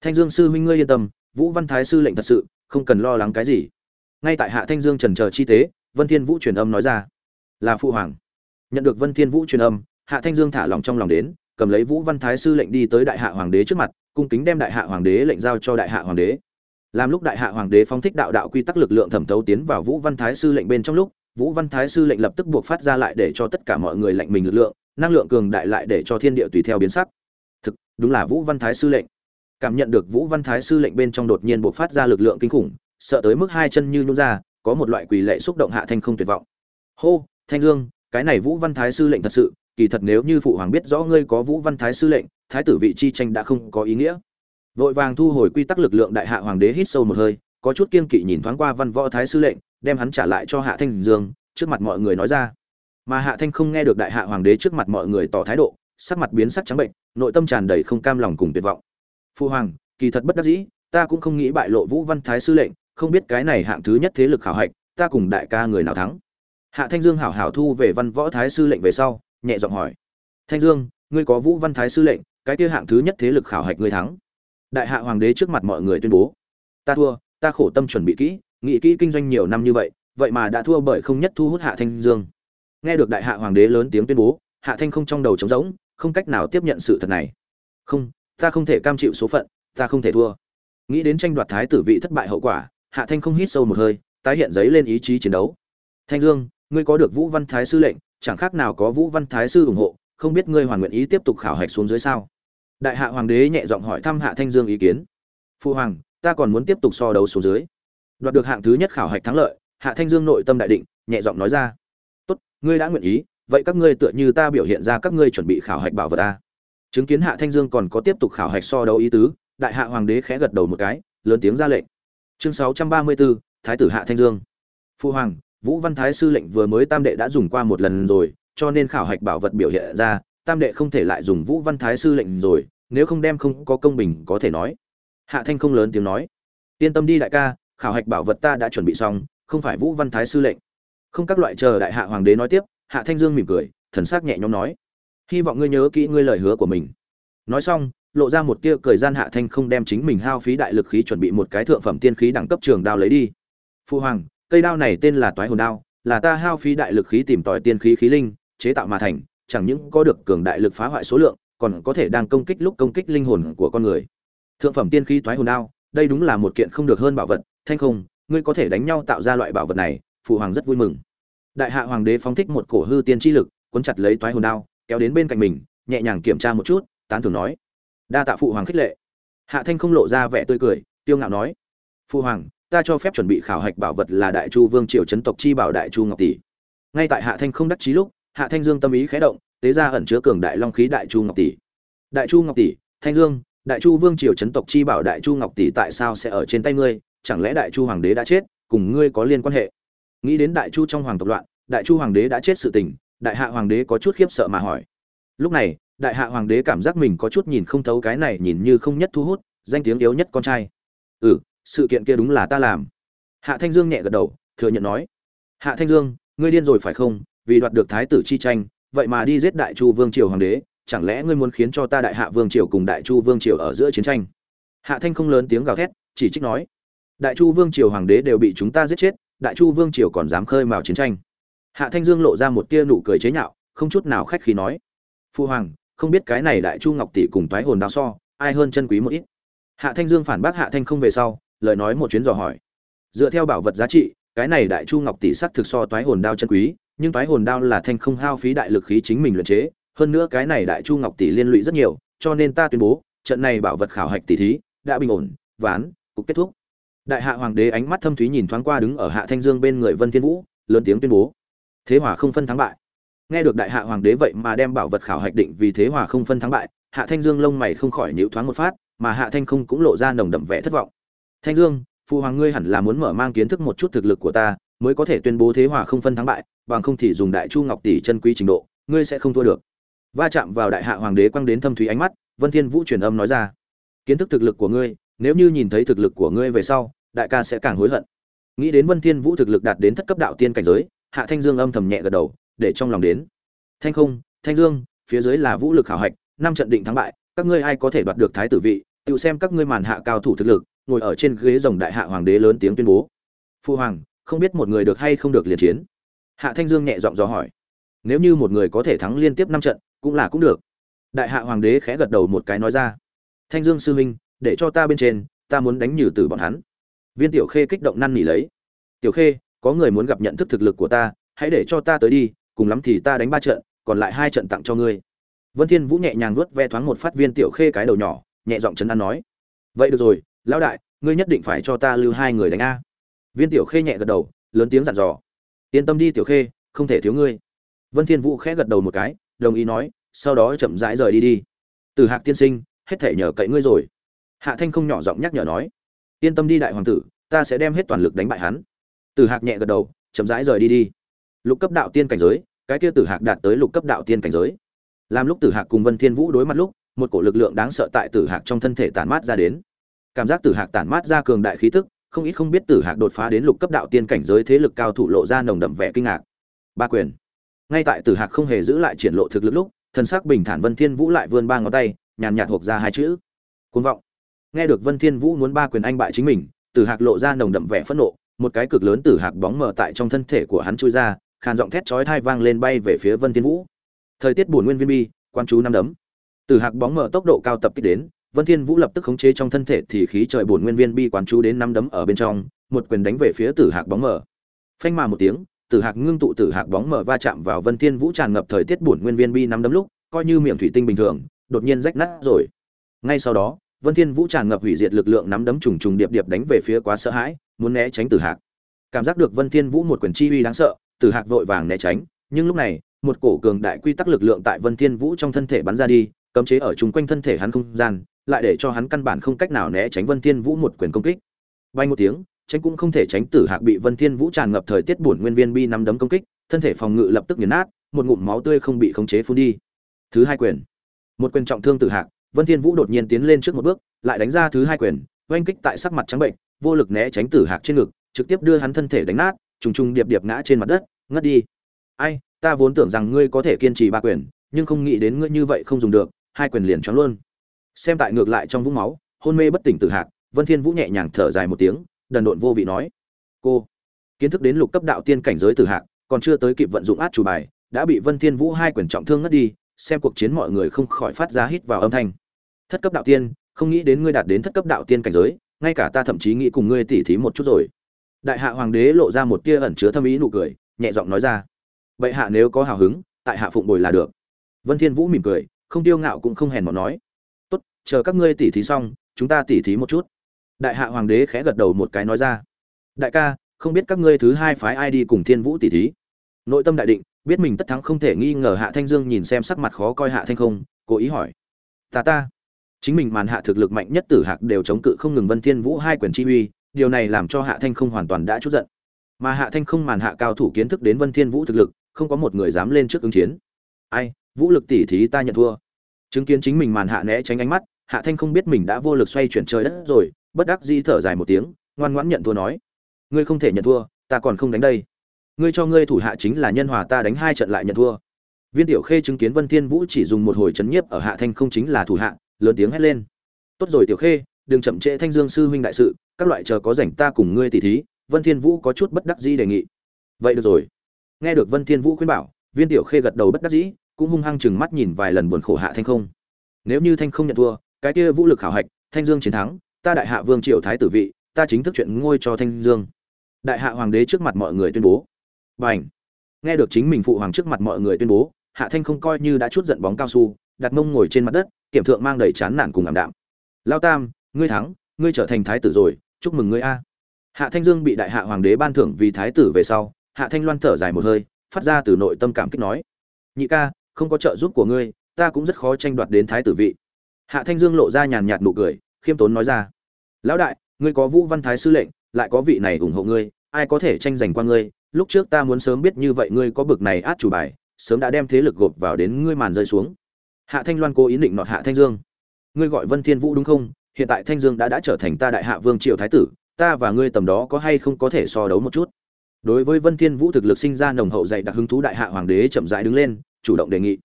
Thanh dương sư huynh ngươi yên tâm, vũ văn thái sư lệnh thật sự, không cần lo lắng cái gì ngay tại hạ thanh dương trần chờ chi tế, vân thiên vũ truyền âm nói ra. Là phụ hoàng. Nhận được vân thiên vũ truyền âm, hạ thanh dương thả lòng trong lòng đến, cầm lấy vũ văn thái sư lệnh đi tới đại hạ hoàng đế trước mặt, cung kính đem đại hạ hoàng đế lệnh giao cho đại hạ hoàng đế. Làm lúc đại hạ hoàng đế phóng thích đạo đạo quy tắc lực lượng thẩm thấu tiến vào vũ văn thái sư lệnh bên trong lúc, vũ văn thái sư lệnh lập tức buộc phát ra lại để cho tất cả mọi người lệnh mình lực lượng, năng lượng cường đại lại để cho thiên địa tùy theo biến sắc. Thực, đúng là vũ văn thái sư lệnh. Cảm nhận được vũ văn thái sư lệnh bên trong đột nhiên buộc phát ra lực lượng kinh khủng sợ tới mức hai chân như nhún ra, có một loại quỳ lệ xúc động hạ thanh không tuyệt vọng. Hô, thanh dương, cái này vũ văn thái sư lệnh thật sự, kỳ thật nếu như phụ hoàng biết rõ ngươi có vũ văn thái sư lệnh, thái tử vị chi tranh đã không có ý nghĩa. Vội vàng thu hồi quy tắc lực lượng đại hạ hoàng đế hít sâu một hơi, có chút kiên kỵ nhìn thoáng qua văn võ thái sư lệnh, đem hắn trả lại cho hạ thanh dương, trước mặt mọi người nói ra. Mà hạ thanh không nghe được đại hạ hoàng đế trước mặt mọi người tỏ thái độ, sắc mặt biến sắc trắng bệnh, nội tâm tràn đầy không cam lòng cùng tuyệt vọng. Phu hoàng, kỳ thật bất đắc dĩ, ta cũng không nghĩ bại lộ vũ văn thái sư lệnh không biết cái này hạng thứ nhất thế lực khảo hạch, ta cùng đại ca người nào thắng? Hạ thanh dương hảo hảo thu về văn võ thái sư lệnh về sau, nhẹ giọng hỏi. Thanh dương, ngươi có vũ văn thái sư lệnh, cái kia hạng thứ nhất thế lực khảo hạch ngươi thắng. Đại hạ hoàng đế trước mặt mọi người tuyên bố. Ta thua, ta khổ tâm chuẩn bị kỹ, nghĩ kỹ kinh doanh nhiều năm như vậy vậy mà đã thua bởi không nhất thu hút hạ thanh dương. Nghe được đại hạ hoàng đế lớn tiếng tuyên bố, hạ thanh không trong đầu trống rỗng, không cách nào tiếp nhận sự thật này. Không, ta không thể cam chịu số phận, ta không thể thua. Nghĩ đến tranh đoạt thái tử vị thất bại hậu quả hạ thanh không hít sâu một hơi, tái hiện giấy lên ý chí chiến đấu. Thanh dương, ngươi có được vũ văn thái sư lệnh, chẳng khác nào có vũ văn thái sư ủng hộ, không biết ngươi hoàn nguyện ý tiếp tục khảo hạch xuống dưới sao? Đại hạ hoàng đế nhẹ giọng hỏi thăm hạ thanh dương ý kiến. Phu hoàng, ta còn muốn tiếp tục so đấu xuống dưới. Đoạt được hạng thứ nhất khảo hạch thắng lợi, hạ thanh dương nội tâm đại định, nhẹ giọng nói ra. Tốt, ngươi đã nguyện ý, vậy các ngươi tựa như ta biểu hiện ra các ngươi chuẩn bị khảo hạch bảo vật ta. Chứng kiến hạ thanh dương còn có tiếp tục khảo hạch so đấu ý tứ, đại hạ hoàng đế khẽ gật đầu một cái, lớn tiếng ra lệnh chương sáu trăm ba mươi bốn thái tử hạ thanh dương. Phu hoàng, vũ văn thái sư lệnh vừa mới tam đệ đã dùng qua một lần rồi, cho nên khảo hạch bảo vật biểu hiện ra, tam đệ không thể lại dùng vũ văn thái sư lệnh rồi, nếu không đem không có công bình có thể nói. Hạ thanh không lớn tiếng nói. Yên tâm đi đại ca, khảo hạch bảo vật ta đã chuẩn bị xong, không phải vũ văn thái sư lệnh. Không các loại chờ đại hạ hoàng đế nói tiếp, hạ thanh dương mỉm cười, thần s ắ c nhẹ nhõm nói. Hy vọng ngươi nhớ kỹ ngươi lời hứa của mình. Nói xong lộ ra một tia cười gian hạ thanh không đem chính mình hao phí đại lực khí chuẩn bị một cái thượng phẩm tiên khí đẳng cấp trường đao lấy đi. Phu hoàng, cây đao này tên là toái hồn đao, là ta hao phí đại lực khí tìm tòi tiên khí khí linh, chế tạo mà thành, chẳng những có được cường đại lực phá hoại số lượng, còn có thể đang công kích lúc công kích linh hồn của con người. Thượng phẩm tiên khí toái hồn đao, đây đúng là một kiện không được hơn bảo vật, thanh không, ngươi có thể đánh nhau tạo ra loại bảo vật này phụ hoàng rất vui mừng. Đại hạ hoàng đế phóng thích một cổ hư tiên chi lực, cuốn chặt lấy toái hồn đao, kéo đến bên cạnh mình, nhẹ nhàng kiểm tra một chút, tán thưởng nói đa tạ phụ hoàng khích lệ. Hạ thanh không lộ ra vẻ tươi cười, tiêu ngạo nói, phụ hoàng, ta cho phép chuẩn bị khảo hạch bảo vật là đại chu vương triều chấn tộc chi bảo đại chu ngọc tỷ. Ngay tại hạ thanh không đắc chí lúc, hạ thanh dương tâm ý khé động, tế ra ẩn chứa cường đại long khí đại chu ngọc tỷ. Đại chu ngọc tỷ, thanh dương, đại chu vương triều chấn tộc chi bảo đại chu ngọc tỷ tại sao sẽ ở trên tay ngươi? Chẳng lẽ đại chu hoàng đế đã chết, cùng ngươi có liên quan hệ? Nghĩ đến đại chu trong hoàng tộc loạn, đại chu hoàng đế đã chết sự tình, đại hạ hoàng đế có chút khiếp sợ mà hỏi. Lúc này đại hạ hoàng đế cảm giác mình có chút nhìn không thấu cái này nhìn như không nhất thu hút, danh tiếng yếu nhất con trai. Ừ sự kiện kia đúng là ta làm. Hạ thanh dương nhẹ gật đầu, thừa nhận nói. Hạ thanh dương, ngươi điên rồi phải không? Vì đoạt được thái tử chi tranh, vậy mà đi giết đại chu vương triều hoàng đế, chẳng lẽ ngươi muốn khiến cho ta đại hạ vương triều cùng đại chu vương triều ở giữa chiến tranh? Hạ thanh không lớn tiếng gào thét, chỉ trích nói. Đại chu vương triều hoàng đế đều bị chúng ta giết chết, đại chu vương triều còn dám khơi mào chiến tranh. Hạ thanh dương lộ ra một tia nụ cười chế nhạo, không chút nào khách khí nói. Phu hoàng không biết cái này đại chu ngọc tỷ cùng toái hồn đao so, ai hơn chân quý một ít. Hạ thanh dương phản bác hạ thanh không về sau, lời nói một chuyến dò hỏi. Dựa theo bảo vật giá trị, cái này đại chu ngọc tỷ sắc thực so toái hồn đao chân quý, nhưng toái hồn đao là thanh không hao phí đại lực khí chính mình luyện chế, hơn nữa cái này đại chu ngọc tỷ liên lụy rất nhiều, cho nên ta tuyên bố, trận này bảo vật khảo hạch tỷ thí đã bình ổn, ván, cục kết thúc. Đại hạ hoàng đế ánh mắt thâm thúy nhìn thoáng qua đứng ở hạ thanh dương bên người vân thiên vũ, lớn tiếng tuyên bố. Thế hòa không phân thắng bại nghe được đại hạ hoàng đế vậy mà đem bảo vật khảo hạch định vì thế hòa không phân thắng bại, hạ thanh dương lông mày không khỏi nhịu thoáng một phát, mà hạ thanh không cũng lộ ra nồng đậm vẻ thất vọng. Thanh dương, phụ hoàng ngươi hẳn là muốn mở mang kiến thức một chút thực lực của ta, mới có thể tuyên bố thế hòa không phân thắng bại, bằng không thì dùng đại chu ngọc tỷ chân quý trình độ, ngươi sẽ không thua được. Va chạm vào đại hạ hoàng đế quăng đến thâm thúy ánh mắt, vân thiên vũ truyền âm nói ra, kiến thức thực lực của ngươi, nếu như nhìn thấy thực lực của ngươi về sau, đại ca sẽ càng hối hận. Nghĩ đến vân thiên vũ thực lực đạt đến thất cấp đạo tiên cảnh giới, hạ thanh dương âm thầm nhẹ gật đầu để trong lòng đến. Thanh không, thanh dương, phía dưới là vũ lực khảo hạch, năm trận định thắng bại, các ngươi ai có thể đoạt được thái tử vị, tự xem các ngươi màn hạ cao thủ thực lực, ngồi ở trên ghế rồng đại hạ hoàng đế lớn tiếng tuyên bố. Phu hoàng, không biết một người được hay không được liền chiến. Hạ thanh dương nhẹ giọng dò hỏi. Nếu như một người có thể thắng liên tiếp năm trận, cũng là cũng được. Đại hạ hoàng đế khẽ gật đầu một cái nói ra. Thanh dương sư huynh, để cho ta bên trên, ta muốn đánh nhử tử bọn hắn. Viên tiểu khê kích động năn nỉ lấy. Tiểu khê, có người muốn gặp nhận thức thực lực của ta, hãy để cho ta tới đi cùng lắm thì ta đánh ba trận, còn lại hai trận tặng cho ngươi. Vân thiên vũ nhẹ nhàng nuốt ve thoáng một phát viên tiểu khê cái đầu nhỏ, nhẹ giọng chấn an nói. Vậy được rồi, lão đại, ngươi nhất định phải cho ta lưu hai người đánh a. Viên tiểu khê nhẹ gật đầu, lớn tiếng dặn dò. Yên tâm đi tiểu khê, không thể thiếu ngươi. Vân thiên vũ khẽ gật đầu một cái, đồng ý nói, sau đó chậm rãi rời đi đi. Từ hạc tiên sinh, hết thể nhờ cậy ngươi rồi. Hạ thanh không nhỏ giọng nhắc nhở nói. Yên tâm đi đại hoàng tử, ta sẽ đem hết toàn lực đánh bại hắn. Từ hạc nhẹ gật đầu, chậm rãi rời đi đi lục cấp đạo tiên cảnh giới, cái kia tử hạc đạt tới lục cấp đạo tiên cảnh giới. Làm lúc tử hạc cùng vân thiên vũ đối mặt lúc, một cổ lực lượng đáng sợ tại tử hạc trong thân thể tản mát ra đến. Cảm giác tử hạc tản mát ra cường đại khí tức, không ít không biết tử hạc đột phá đến lục cấp đạo tiên cảnh giới thế lực cao thủ lộ ra nồng đậm vẻ kinh ngạc. Ba quyền. Ngay tại tử hạc không hề giữ lại triển lộ thực lực lúc, thần sắc bình thản vân thiên vũ lại vươn ba ngón tay, nhàn nhạt hộp ra hai chữ. Cuồng vọng. Nghe được vân thiên vũ muốn ba quyền anh bại chính mình, tử hạc lộ ra nồng đậm vẻ phẫn nộ, một cái cực lớn tử hạc bóng mờ tại trong thân thể của hắn chui ra khàn giọng thét chói thai vang lên bay về phía vân thiên vũ. Thời tiết buồn nguyên viên bi quan chú năm đấm. Tử hạc bóng mở tốc độ cao tập kích đến, vân thiên vũ lập tức khống chế trong thân thể thì khí trời buồn nguyên viên bi quán chú đến năm đấm ở bên trong, một quyền đánh về phía tử hạc bóng mở. phanh mà một tiếng tử hạc ngưng tụ tử hạc bóng mở va chạm vào vân thiên vũ tràn ngập thời tiết buồn nguyên viên bi năm đấm lúc, coi như miệng thủy tinh bình thường, đột nhiên rách nát rồi. Ngay sau đó, vân thiên vũ tràn ngập hủy diệt lực lượng nắm đấm trùng trùng điệp điệp đánh về phía quá sợ hãi, muốn né tránh tử hạc. Cảm giác được vân thiên vũ một quyền chi uy đáng sợ tử hạc vội vàng né tránh, nhưng lúc này, một cổ cường đại quy tắc lực lượng tại vân thiên vũ trong thân thể bắn ra đi, cấm chế ở chung quanh thân thể hắn không gian, lại để cho hắn căn bản không cách nào né tránh vân thiên vũ một quyền công kích. Bay một tiếng, tránh cũng không thể tránh tử hạc bị vân thiên vũ tràn ngập thời tiết buồn nguyên viên bi năm đấm công kích, thân thể phòng ngự lập tức nghiền nát, một ngụm máu tươi không bị khống chế phun đi. Thứ hai quyền. Một quyền trọng thương tử hạc, vân thiên vũ đột nhiên tiến lên trước một bước, lại đánh ra thứ hai quyền, oanh kích tại sắc mặt trắng bệnh, vô lực né tránh tử hạc trên ngực, trực tiếp đưa hắn thân thể đánh nát, trùng trùng điệp điệp ngã trên mặt đất ngất đi. Ai, ta vốn tưởng rằng ngươi có thể kiên trì ba quyền, nhưng không nghĩ đến ngươi như vậy không dùng được, hai quyền liền choáng luôn. Xem tại ngược lại trong vũng máu, hôn mê bất tỉnh tử hạc, vân thiên vũ nhẹ nhàng thở dài một tiếng, đần độn vô vị nói. Cô, kiến thức đến lục cấp đạo tiên cảnh giới tử hạc, còn chưa tới kịp vận dụng át chủ bài, đã bị vân thiên vũ hai quyền trọng thương ngất đi, xem cuộc chiến mọi người không khỏi phát ra hít vào âm thanh. Thất cấp đạo tiên, không nghĩ đến ngươi đạt đến thất cấp đạo tiên cảnh giới, ngay cả ta thậm chí nghĩ cùng ngươi tỉ thí một chút rồi. Đại hạ hoàng đế lộ ra một tia ẩn chứa thâm ý nụ cười nhẹ giọng nói ra. Vậy hạ nếu có hào hứng, tại hạ phụng bồi là được. Vân thiên vũ mỉm cười, không tiêu ngạo cũng không hèn mọn nói. Tốt, chờ các ngươi tỉ thí xong, chúng ta tỉ thí một chút. Đại hạ hoàng đế khẽ gật đầu một cái nói ra. Đại ca, không biết các ngươi thứ hai phái ai đi cùng thiên vũ tỉ thí? Nội tâm đại định, biết mình tất thắng không thể nghi ngờ hạ thanh dương nhìn xem sắc mặt khó coi hạ thanh không, cố ý hỏi. Ta ta. Chính mình màn hạ thực lực mạnh nhất tử hạc đều chống cự không ngừng vân thiên vũ hai quyền chi uy, điều này làm cho hạ thanh không hoàn toàn đã chút giận mà hạ thanh không màn hạ cao thủ kiến thức đến vân thiên vũ thực lực, không có một người dám lên trước ứng chiến. Ai, vũ lực tỷ thí ta nhận thua. Chứng kiến chính mình màn hạ né tránh ánh mắt, hạ thanh không biết mình đã vô lực xoay chuyển trời đất rồi, bất đắc dĩ thở dài một tiếng, ngoan ngoãn nhận thua nói. Ngươi không thể nhận thua, ta còn không đánh đây. Ngươi cho ngươi thủ hạ chính là nhân hòa ta đánh hai trận lại nhận thua. Viên tiểu khê chứng kiến vân thiên vũ chỉ dùng một hồi chấn nhiếp ở hạ thanh không chính là thủ hạ, lớn tiếng hét lên. Tốt rồi tiểu khê, đừng chậm trễ thanh dương sư huynh đại sự, các loại chờ có rảnh ta cùng ngươi tỉ thí vân thiên vũ có chút bất đắc dĩ đề nghị. Vậy được rồi. Nghe được vân thiên vũ khuyên bảo, viên tiểu khê gật đầu bất đắc dĩ, cũng hung hăng chừng mắt nhìn vài lần buồn khổ hạ thanh không. Nếu như thanh không nhận thua, cái kia vũ lực khảo hạch, thanh dương chiến thắng, ta đại hạ vương triều thái tử vị, ta chính thức chuyện ngôi cho thanh dương. Đại hạ hoàng đế trước mặt mọi người tuyên bố. Bảnh nghe được chính mình phụ hoàng trước mặt mọi người tuyên bố, hạ thanh không coi như đã chút giận bóng cao su, đặt mông ngồi trên mặt đất, kiểm thượng mang đầy chán nản cùng ảm đạm. Lao tam, ngươi thắng, ngươi trở thành thái tử rồi, chúc mừng ngươi a hạ thanh dương bị đại hạ hoàng đế ban thưởng vì thái tử về sau, hạ thanh loan thở dài một hơi, phát ra từ nội tâm cảm kích nói, nhị ca, không có trợ giúp của ngươi, ta cũng rất khó tranh đoạt đến thái tử vị. Hạ thanh dương lộ ra nhàn nhạt nụ cười, khiêm tốn nói ra, lão đại, ngươi có vũ văn thái sư lệnh, lại có vị này ủng hộ ngươi, ai có thể tranh giành qua ngươi? Lúc trước ta muốn sớm biết như vậy ngươi có bực này át chủ bài, sớm đã đem thế lực gộp vào đến ngươi màn rơi xuống. Hạ thanh loan cố ý định nọt hạ thanh dương, ngươi gọi vân thiên vũ đúng không? Hiện tại thanh dương đã đã trở thành ta đại hạ vương triều thái tử ta và ngươi tầm đó có hay không có thể so đấu một chút? Đối với vân thiên vũ thực lực sinh ra nồng hậu dạy đặc hứng thú đại hạ hoàng đế chậm rãi đứng lên, chủ động đề nghị.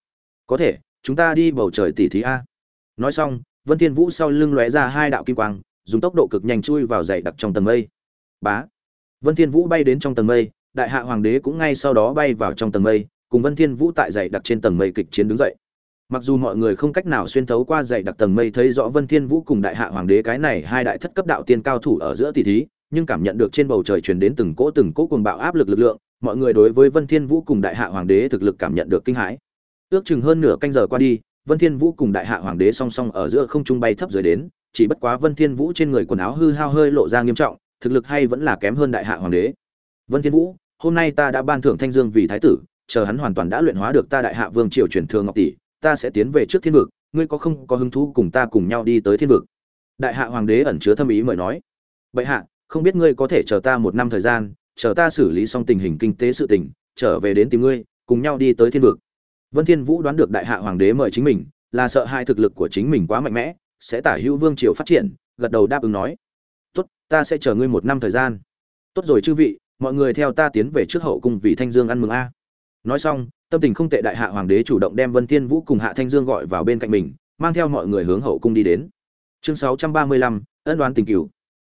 Có thể, chúng ta đi bầu trời tỷ thí a. Nói xong, vân thiên vũ sau lưng lóe ra hai đạo kim quang, dùng tốc độ cực nhanh chui vào dày đặc trong tầng mây. Bá! Vân thiên vũ bay đến trong tầng mây, đại hạ hoàng đế cũng ngay sau đó bay vào trong tầng mây, cùng vân thiên vũ tại dày đặc trên tầng mây kịch chiến đứng dậy mặc dù mọi người không cách nào xuyên thấu qua dày đặc tầng mây thấy rõ vân thiên vũ cùng đại hạ hoàng đế cái này hai đại thất cấp đạo tiên cao thủ ở giữa tỷ thí, nhưng cảm nhận được trên bầu trời truyền đến từng cỗ từng cỗ cuồng bạo áp lực lực lượng, mọi người đối với vân thiên vũ cùng đại hạ hoàng đế thực lực cảm nhận được kinh hãi. Ước chừng hơn nửa canh giờ qua đi, vân thiên vũ cùng đại hạ hoàng đế song song ở giữa không trung bay thấp dưới đến, chỉ bất quá vân thiên vũ trên người quần áo hư hao hơi lộ ra nghiêm trọng, thực lực hay vẫn là kém hơn đại hạ hoàng đế. Vân thiên vũ, hôm nay ta đã ban thưởng thanh dương vì thái tử, chờ hắn hoàn toàn đã luyện hóa được ta đại hạ vương triều truyền thừa ngọc tỷ ta sẽ tiến về trước thiên vực, ngươi có không có hứng thú cùng ta cùng nhau đi tới thiên vực? Đại hạ hoàng đế ẩn chứa thâm ý mời nói. Bệ hạ, không biết ngươi có thể chờ ta một năm thời gian, chờ ta xử lý xong tình hình kinh tế sự tình, trở về đến tìm ngươi, cùng nhau đi tới thiên vực. Vân thiên vũ đoán được đại hạ hoàng đế mời chính mình, là sợ hai thực lực của chính mình quá mạnh mẽ, sẽ tả hữu vương triều phát triển, gật đầu đáp ứng nói. Tốt, ta sẽ chờ ngươi một năm thời gian. Tốt rồi chư vị, mọi người theo ta tiến về trước hậu cung vì thanh dương ăn mừng a nói xong tâm tình không tệ đại hạ hoàng đế chủ động đem vân thiên vũ cùng hạ thanh dương gọi vào bên cạnh mình mang theo mọi người hướng hậu cung đi đến. Chương 635, ân đoán tình cửu.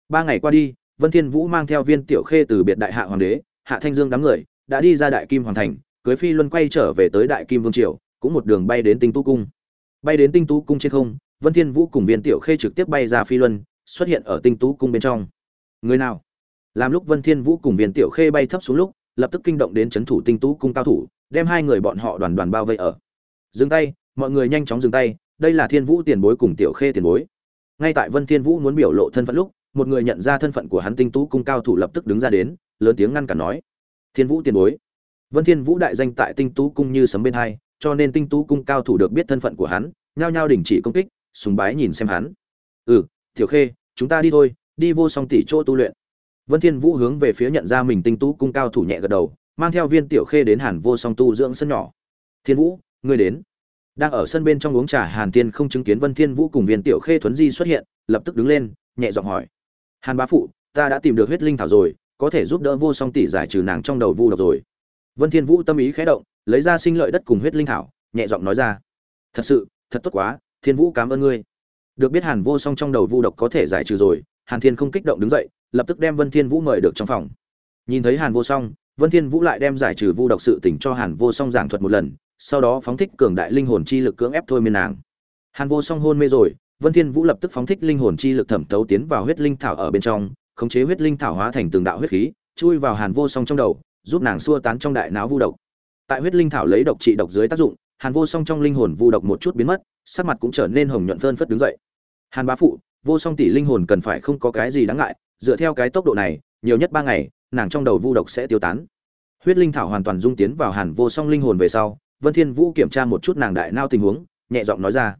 Ba ngày qua đi vân thiên vũ mang theo viên tiểu khê từ biệt đại hạ hoàng đế hạ thanh dương đám người đã đi ra đại kim hoàng thành cưới phi luân quay trở về tới đại kim vương triều cũng một đường bay đến tinh tú cung. Bay đến tinh tú cung trên không vân thiên vũ cùng viên tiểu khê trực tiếp bay ra phi luân xuất hiện ở tinh tú cung bên trong. Người nào? Làm lúc vân thiên vũ cùng viên tiểu khê bay thấp xuống lúc lập tức kinh động đến chấn thủ tinh tú cung cao thủ, đem hai người bọn họ đoàn đoàn bao vây ở. Dừng tay, mọi người nhanh chóng dừng tay, đây là thiên vũ tiền bối cùng tiểu khê tiền bối. Ngay tại vân thiên vũ muốn biểu lộ thân phận lúc, một người nhận ra thân phận của hắn tinh tú cung cao thủ lập tức đứng ra đến, lớn tiếng ngăn cản nói, thiên vũ tiền bối. Vân thiên vũ đại danh tại tinh tú cung như sấm bên hai, cho nên tinh tú cung cao thủ được biết thân phận của hắn, nhao nhao đình chỉ công kích, sùng bái nhìn xem hắn. Ừ tiểu khê, chúng ta đi thôi, đi vô song tỷ chỗ tu luyện vân thiên vũ hướng về phía nhận ra mình tinh tú cung cao thủ nhẹ gật đầu, mang theo viên tiểu khê đến hàn vô song tu dưỡng sân nhỏ. Thiên vũ, ngươi đến. Đang ở sân bên trong uống trà, hàn tiên không chứng kiến vân thiên vũ cùng viên tiểu khê thuấn di xuất hiện, lập tức đứng lên, nhẹ giọng hỏi. Hàn bá phụ, ta đã tìm được huyết linh thảo rồi, có thể giúp đỡ vô song tỷ giải trừ nàng trong đầu vu độc rồi. Vân thiên vũ tâm ý khẽ động, lấy ra sinh lợi đất cùng huyết linh thảo, nhẹ giọng nói ra. Thật sự, thật tốt quá, thiên vũ cảm ơn ngươi. Được biết hàn vô song trong đầu vu độc có thể giải trừ rồi, hàn thiên không kích động đứng dậy lập tức đem vân thiên vũ mời được trong phòng. Nhìn thấy hàn vô song, vân thiên vũ lại đem giải trừ vu độc sự tình cho hàn vô song giảng thuật một lần, sau đó phóng thích cường đại linh hồn chi lực cưỡng ép thôi miên nàng. Hàn vô song hôn mê rồi, vân thiên vũ lập tức phóng thích linh hồn chi lực thẩm thấu tiến vào huyết linh thảo ở bên trong, khống chế huyết linh thảo hóa thành từng đạo huyết khí, chui vào hàn vô song trong đầu, giúp nàng xua tán trong đại não vu độc. Tại huyết linh thảo lấy độc trị độc dưới tác dụng, hàn vô song trong linh hồn vu độc một chút biến mất, sắc mặt cũng trở nên hồng nhuận phơn phất đứng dậy. Hàn bá phụ vô song tỷ linh hồn cần phải không có cái gì đáng ngại, dựa theo cái tốc độ này, nhiều nhất ba ngày, nàng trong đầu vu độc sẽ tiêu tán. Huyết linh thảo hoàn toàn dung tiến vào hàn vô song linh hồn về sau, vân thiên vũ kiểm tra một chút nàng đại nao tình huống, nhẹ giọng nói ra,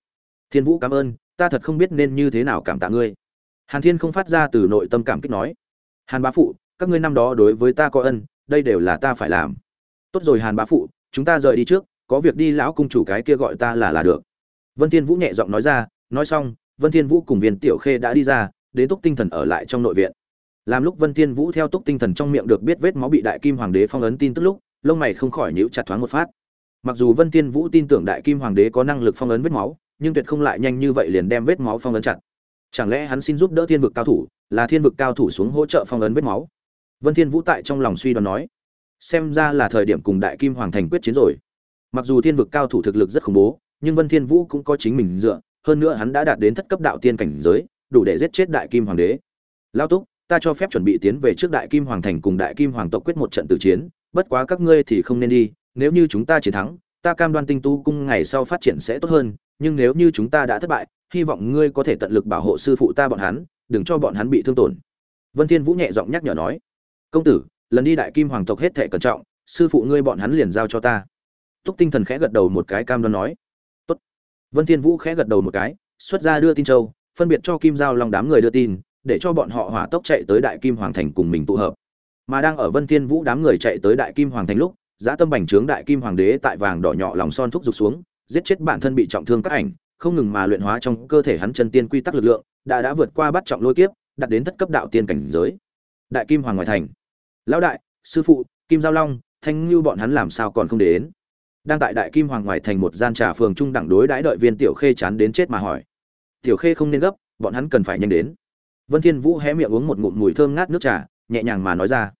thiên vũ cảm ơn, ta thật không biết nên như thế nào cảm tạ ngươi. Hàn thiên không phát ra từ nội tâm cảm kích nói, hàn bá phụ, các ngươi năm đó đối với ta có ân, đây đều là ta phải làm. Tốt rồi hàn bá phụ, chúng ta rời đi trước, có việc đi lão cung chủ cái kia gọi ta là là được. Vân thiên vũ nhẹ giọng nói ra, nói xong vân thiên vũ cùng viên tiểu khê đã đi ra, đến túc tinh thần ở lại trong nội viện. Làm lúc vân thiên vũ theo túc tinh thần trong miệng được biết vết máu bị đại kim hoàng đế phong ấn tin tức lúc, lông mày không khỏi nhíu chặt thoáng một phát. Mặc dù vân thiên vũ tin tưởng đại kim hoàng đế có năng lực phong ấn vết máu, nhưng tuyệt không lại nhanh như vậy liền đem vết máu phong ấn chặt. Chẳng lẽ hắn xin giúp đỡ thiên vực cao thủ, là thiên vực cao thủ xuống hỗ trợ phong ấn vết máu? Vân thiên vũ tại trong lòng suy đoán nói, xem ra là thời điểm cùng đại kim hoàng thành quyết chiến rồi. Mặc dù thiên vực cao thủ thực lực rất khủng bố, nhưng vân thiên vũ cũng có chính mình dựa hơn nữa hắn đã đạt đến thất cấp đạo tiên cảnh giới, đủ để giết chết đại kim hoàng đế. Lao túc, ta cho phép chuẩn bị tiến về trước đại kim hoàng thành cùng đại kim hoàng tộc quyết một trận tử chiến, bất quá các ngươi thì không nên đi, nếu như chúng ta chiến thắng, ta cam đoan tinh tu cung ngày sau phát triển sẽ tốt hơn, nhưng nếu như chúng ta đã thất bại, hy vọng ngươi có thể tận lực bảo hộ sư phụ ta bọn hắn, đừng cho bọn hắn bị thương tổn. Vân thiên vũ nhẹ giọng nhắc nhở nói. Công tử, lần đi đại kim hoàng tộc hết thệ cẩn trọng, sư phụ ngươi bọn hắn liền giao cho ta. Túc tinh thần khẽ gật đầu một cái cam đoan nói vân thiên vũ khẽ gật đầu một cái, xuất ra đưa tin châu, phân biệt cho kim giao long đám người đưa tin, để cho bọn họ hỏa tốc chạy tới đại kim hoàng thành cùng mình tụ hợp. Mà đang ở vân thiên vũ đám người chạy tới đại kim hoàng thành lúc giã tâm bành trướng đại kim hoàng đế tại vàng đỏ nhỏ lòng son thúc giục xuống, giết chết bản thân bị trọng thương các ảnh, không ngừng mà luyện hóa trong cơ thể hắn chân tiên quy tắc lực lượng, đã đã vượt qua bắt trọng lôi kiếp, đạt đến thất cấp đạo tiên cảnh giới. Đại kim hoàng ngoại thành. Lão đại, sư phụ, kim giao long, thanh Lưu bọn hắn làm sao còn không đến? Đang tại đại kim hoàng ngoài thành một gian trà phường trung đẳng đối đãi đợi viên tiểu khê chán đến chết mà hỏi. Tiểu khê không nên gấp, bọn hắn cần phải nhanh đến. Vân thiên vũ hé miệng uống một ngụm mùi thơm ngát nước trà, nhẹ nhàng mà nói ra.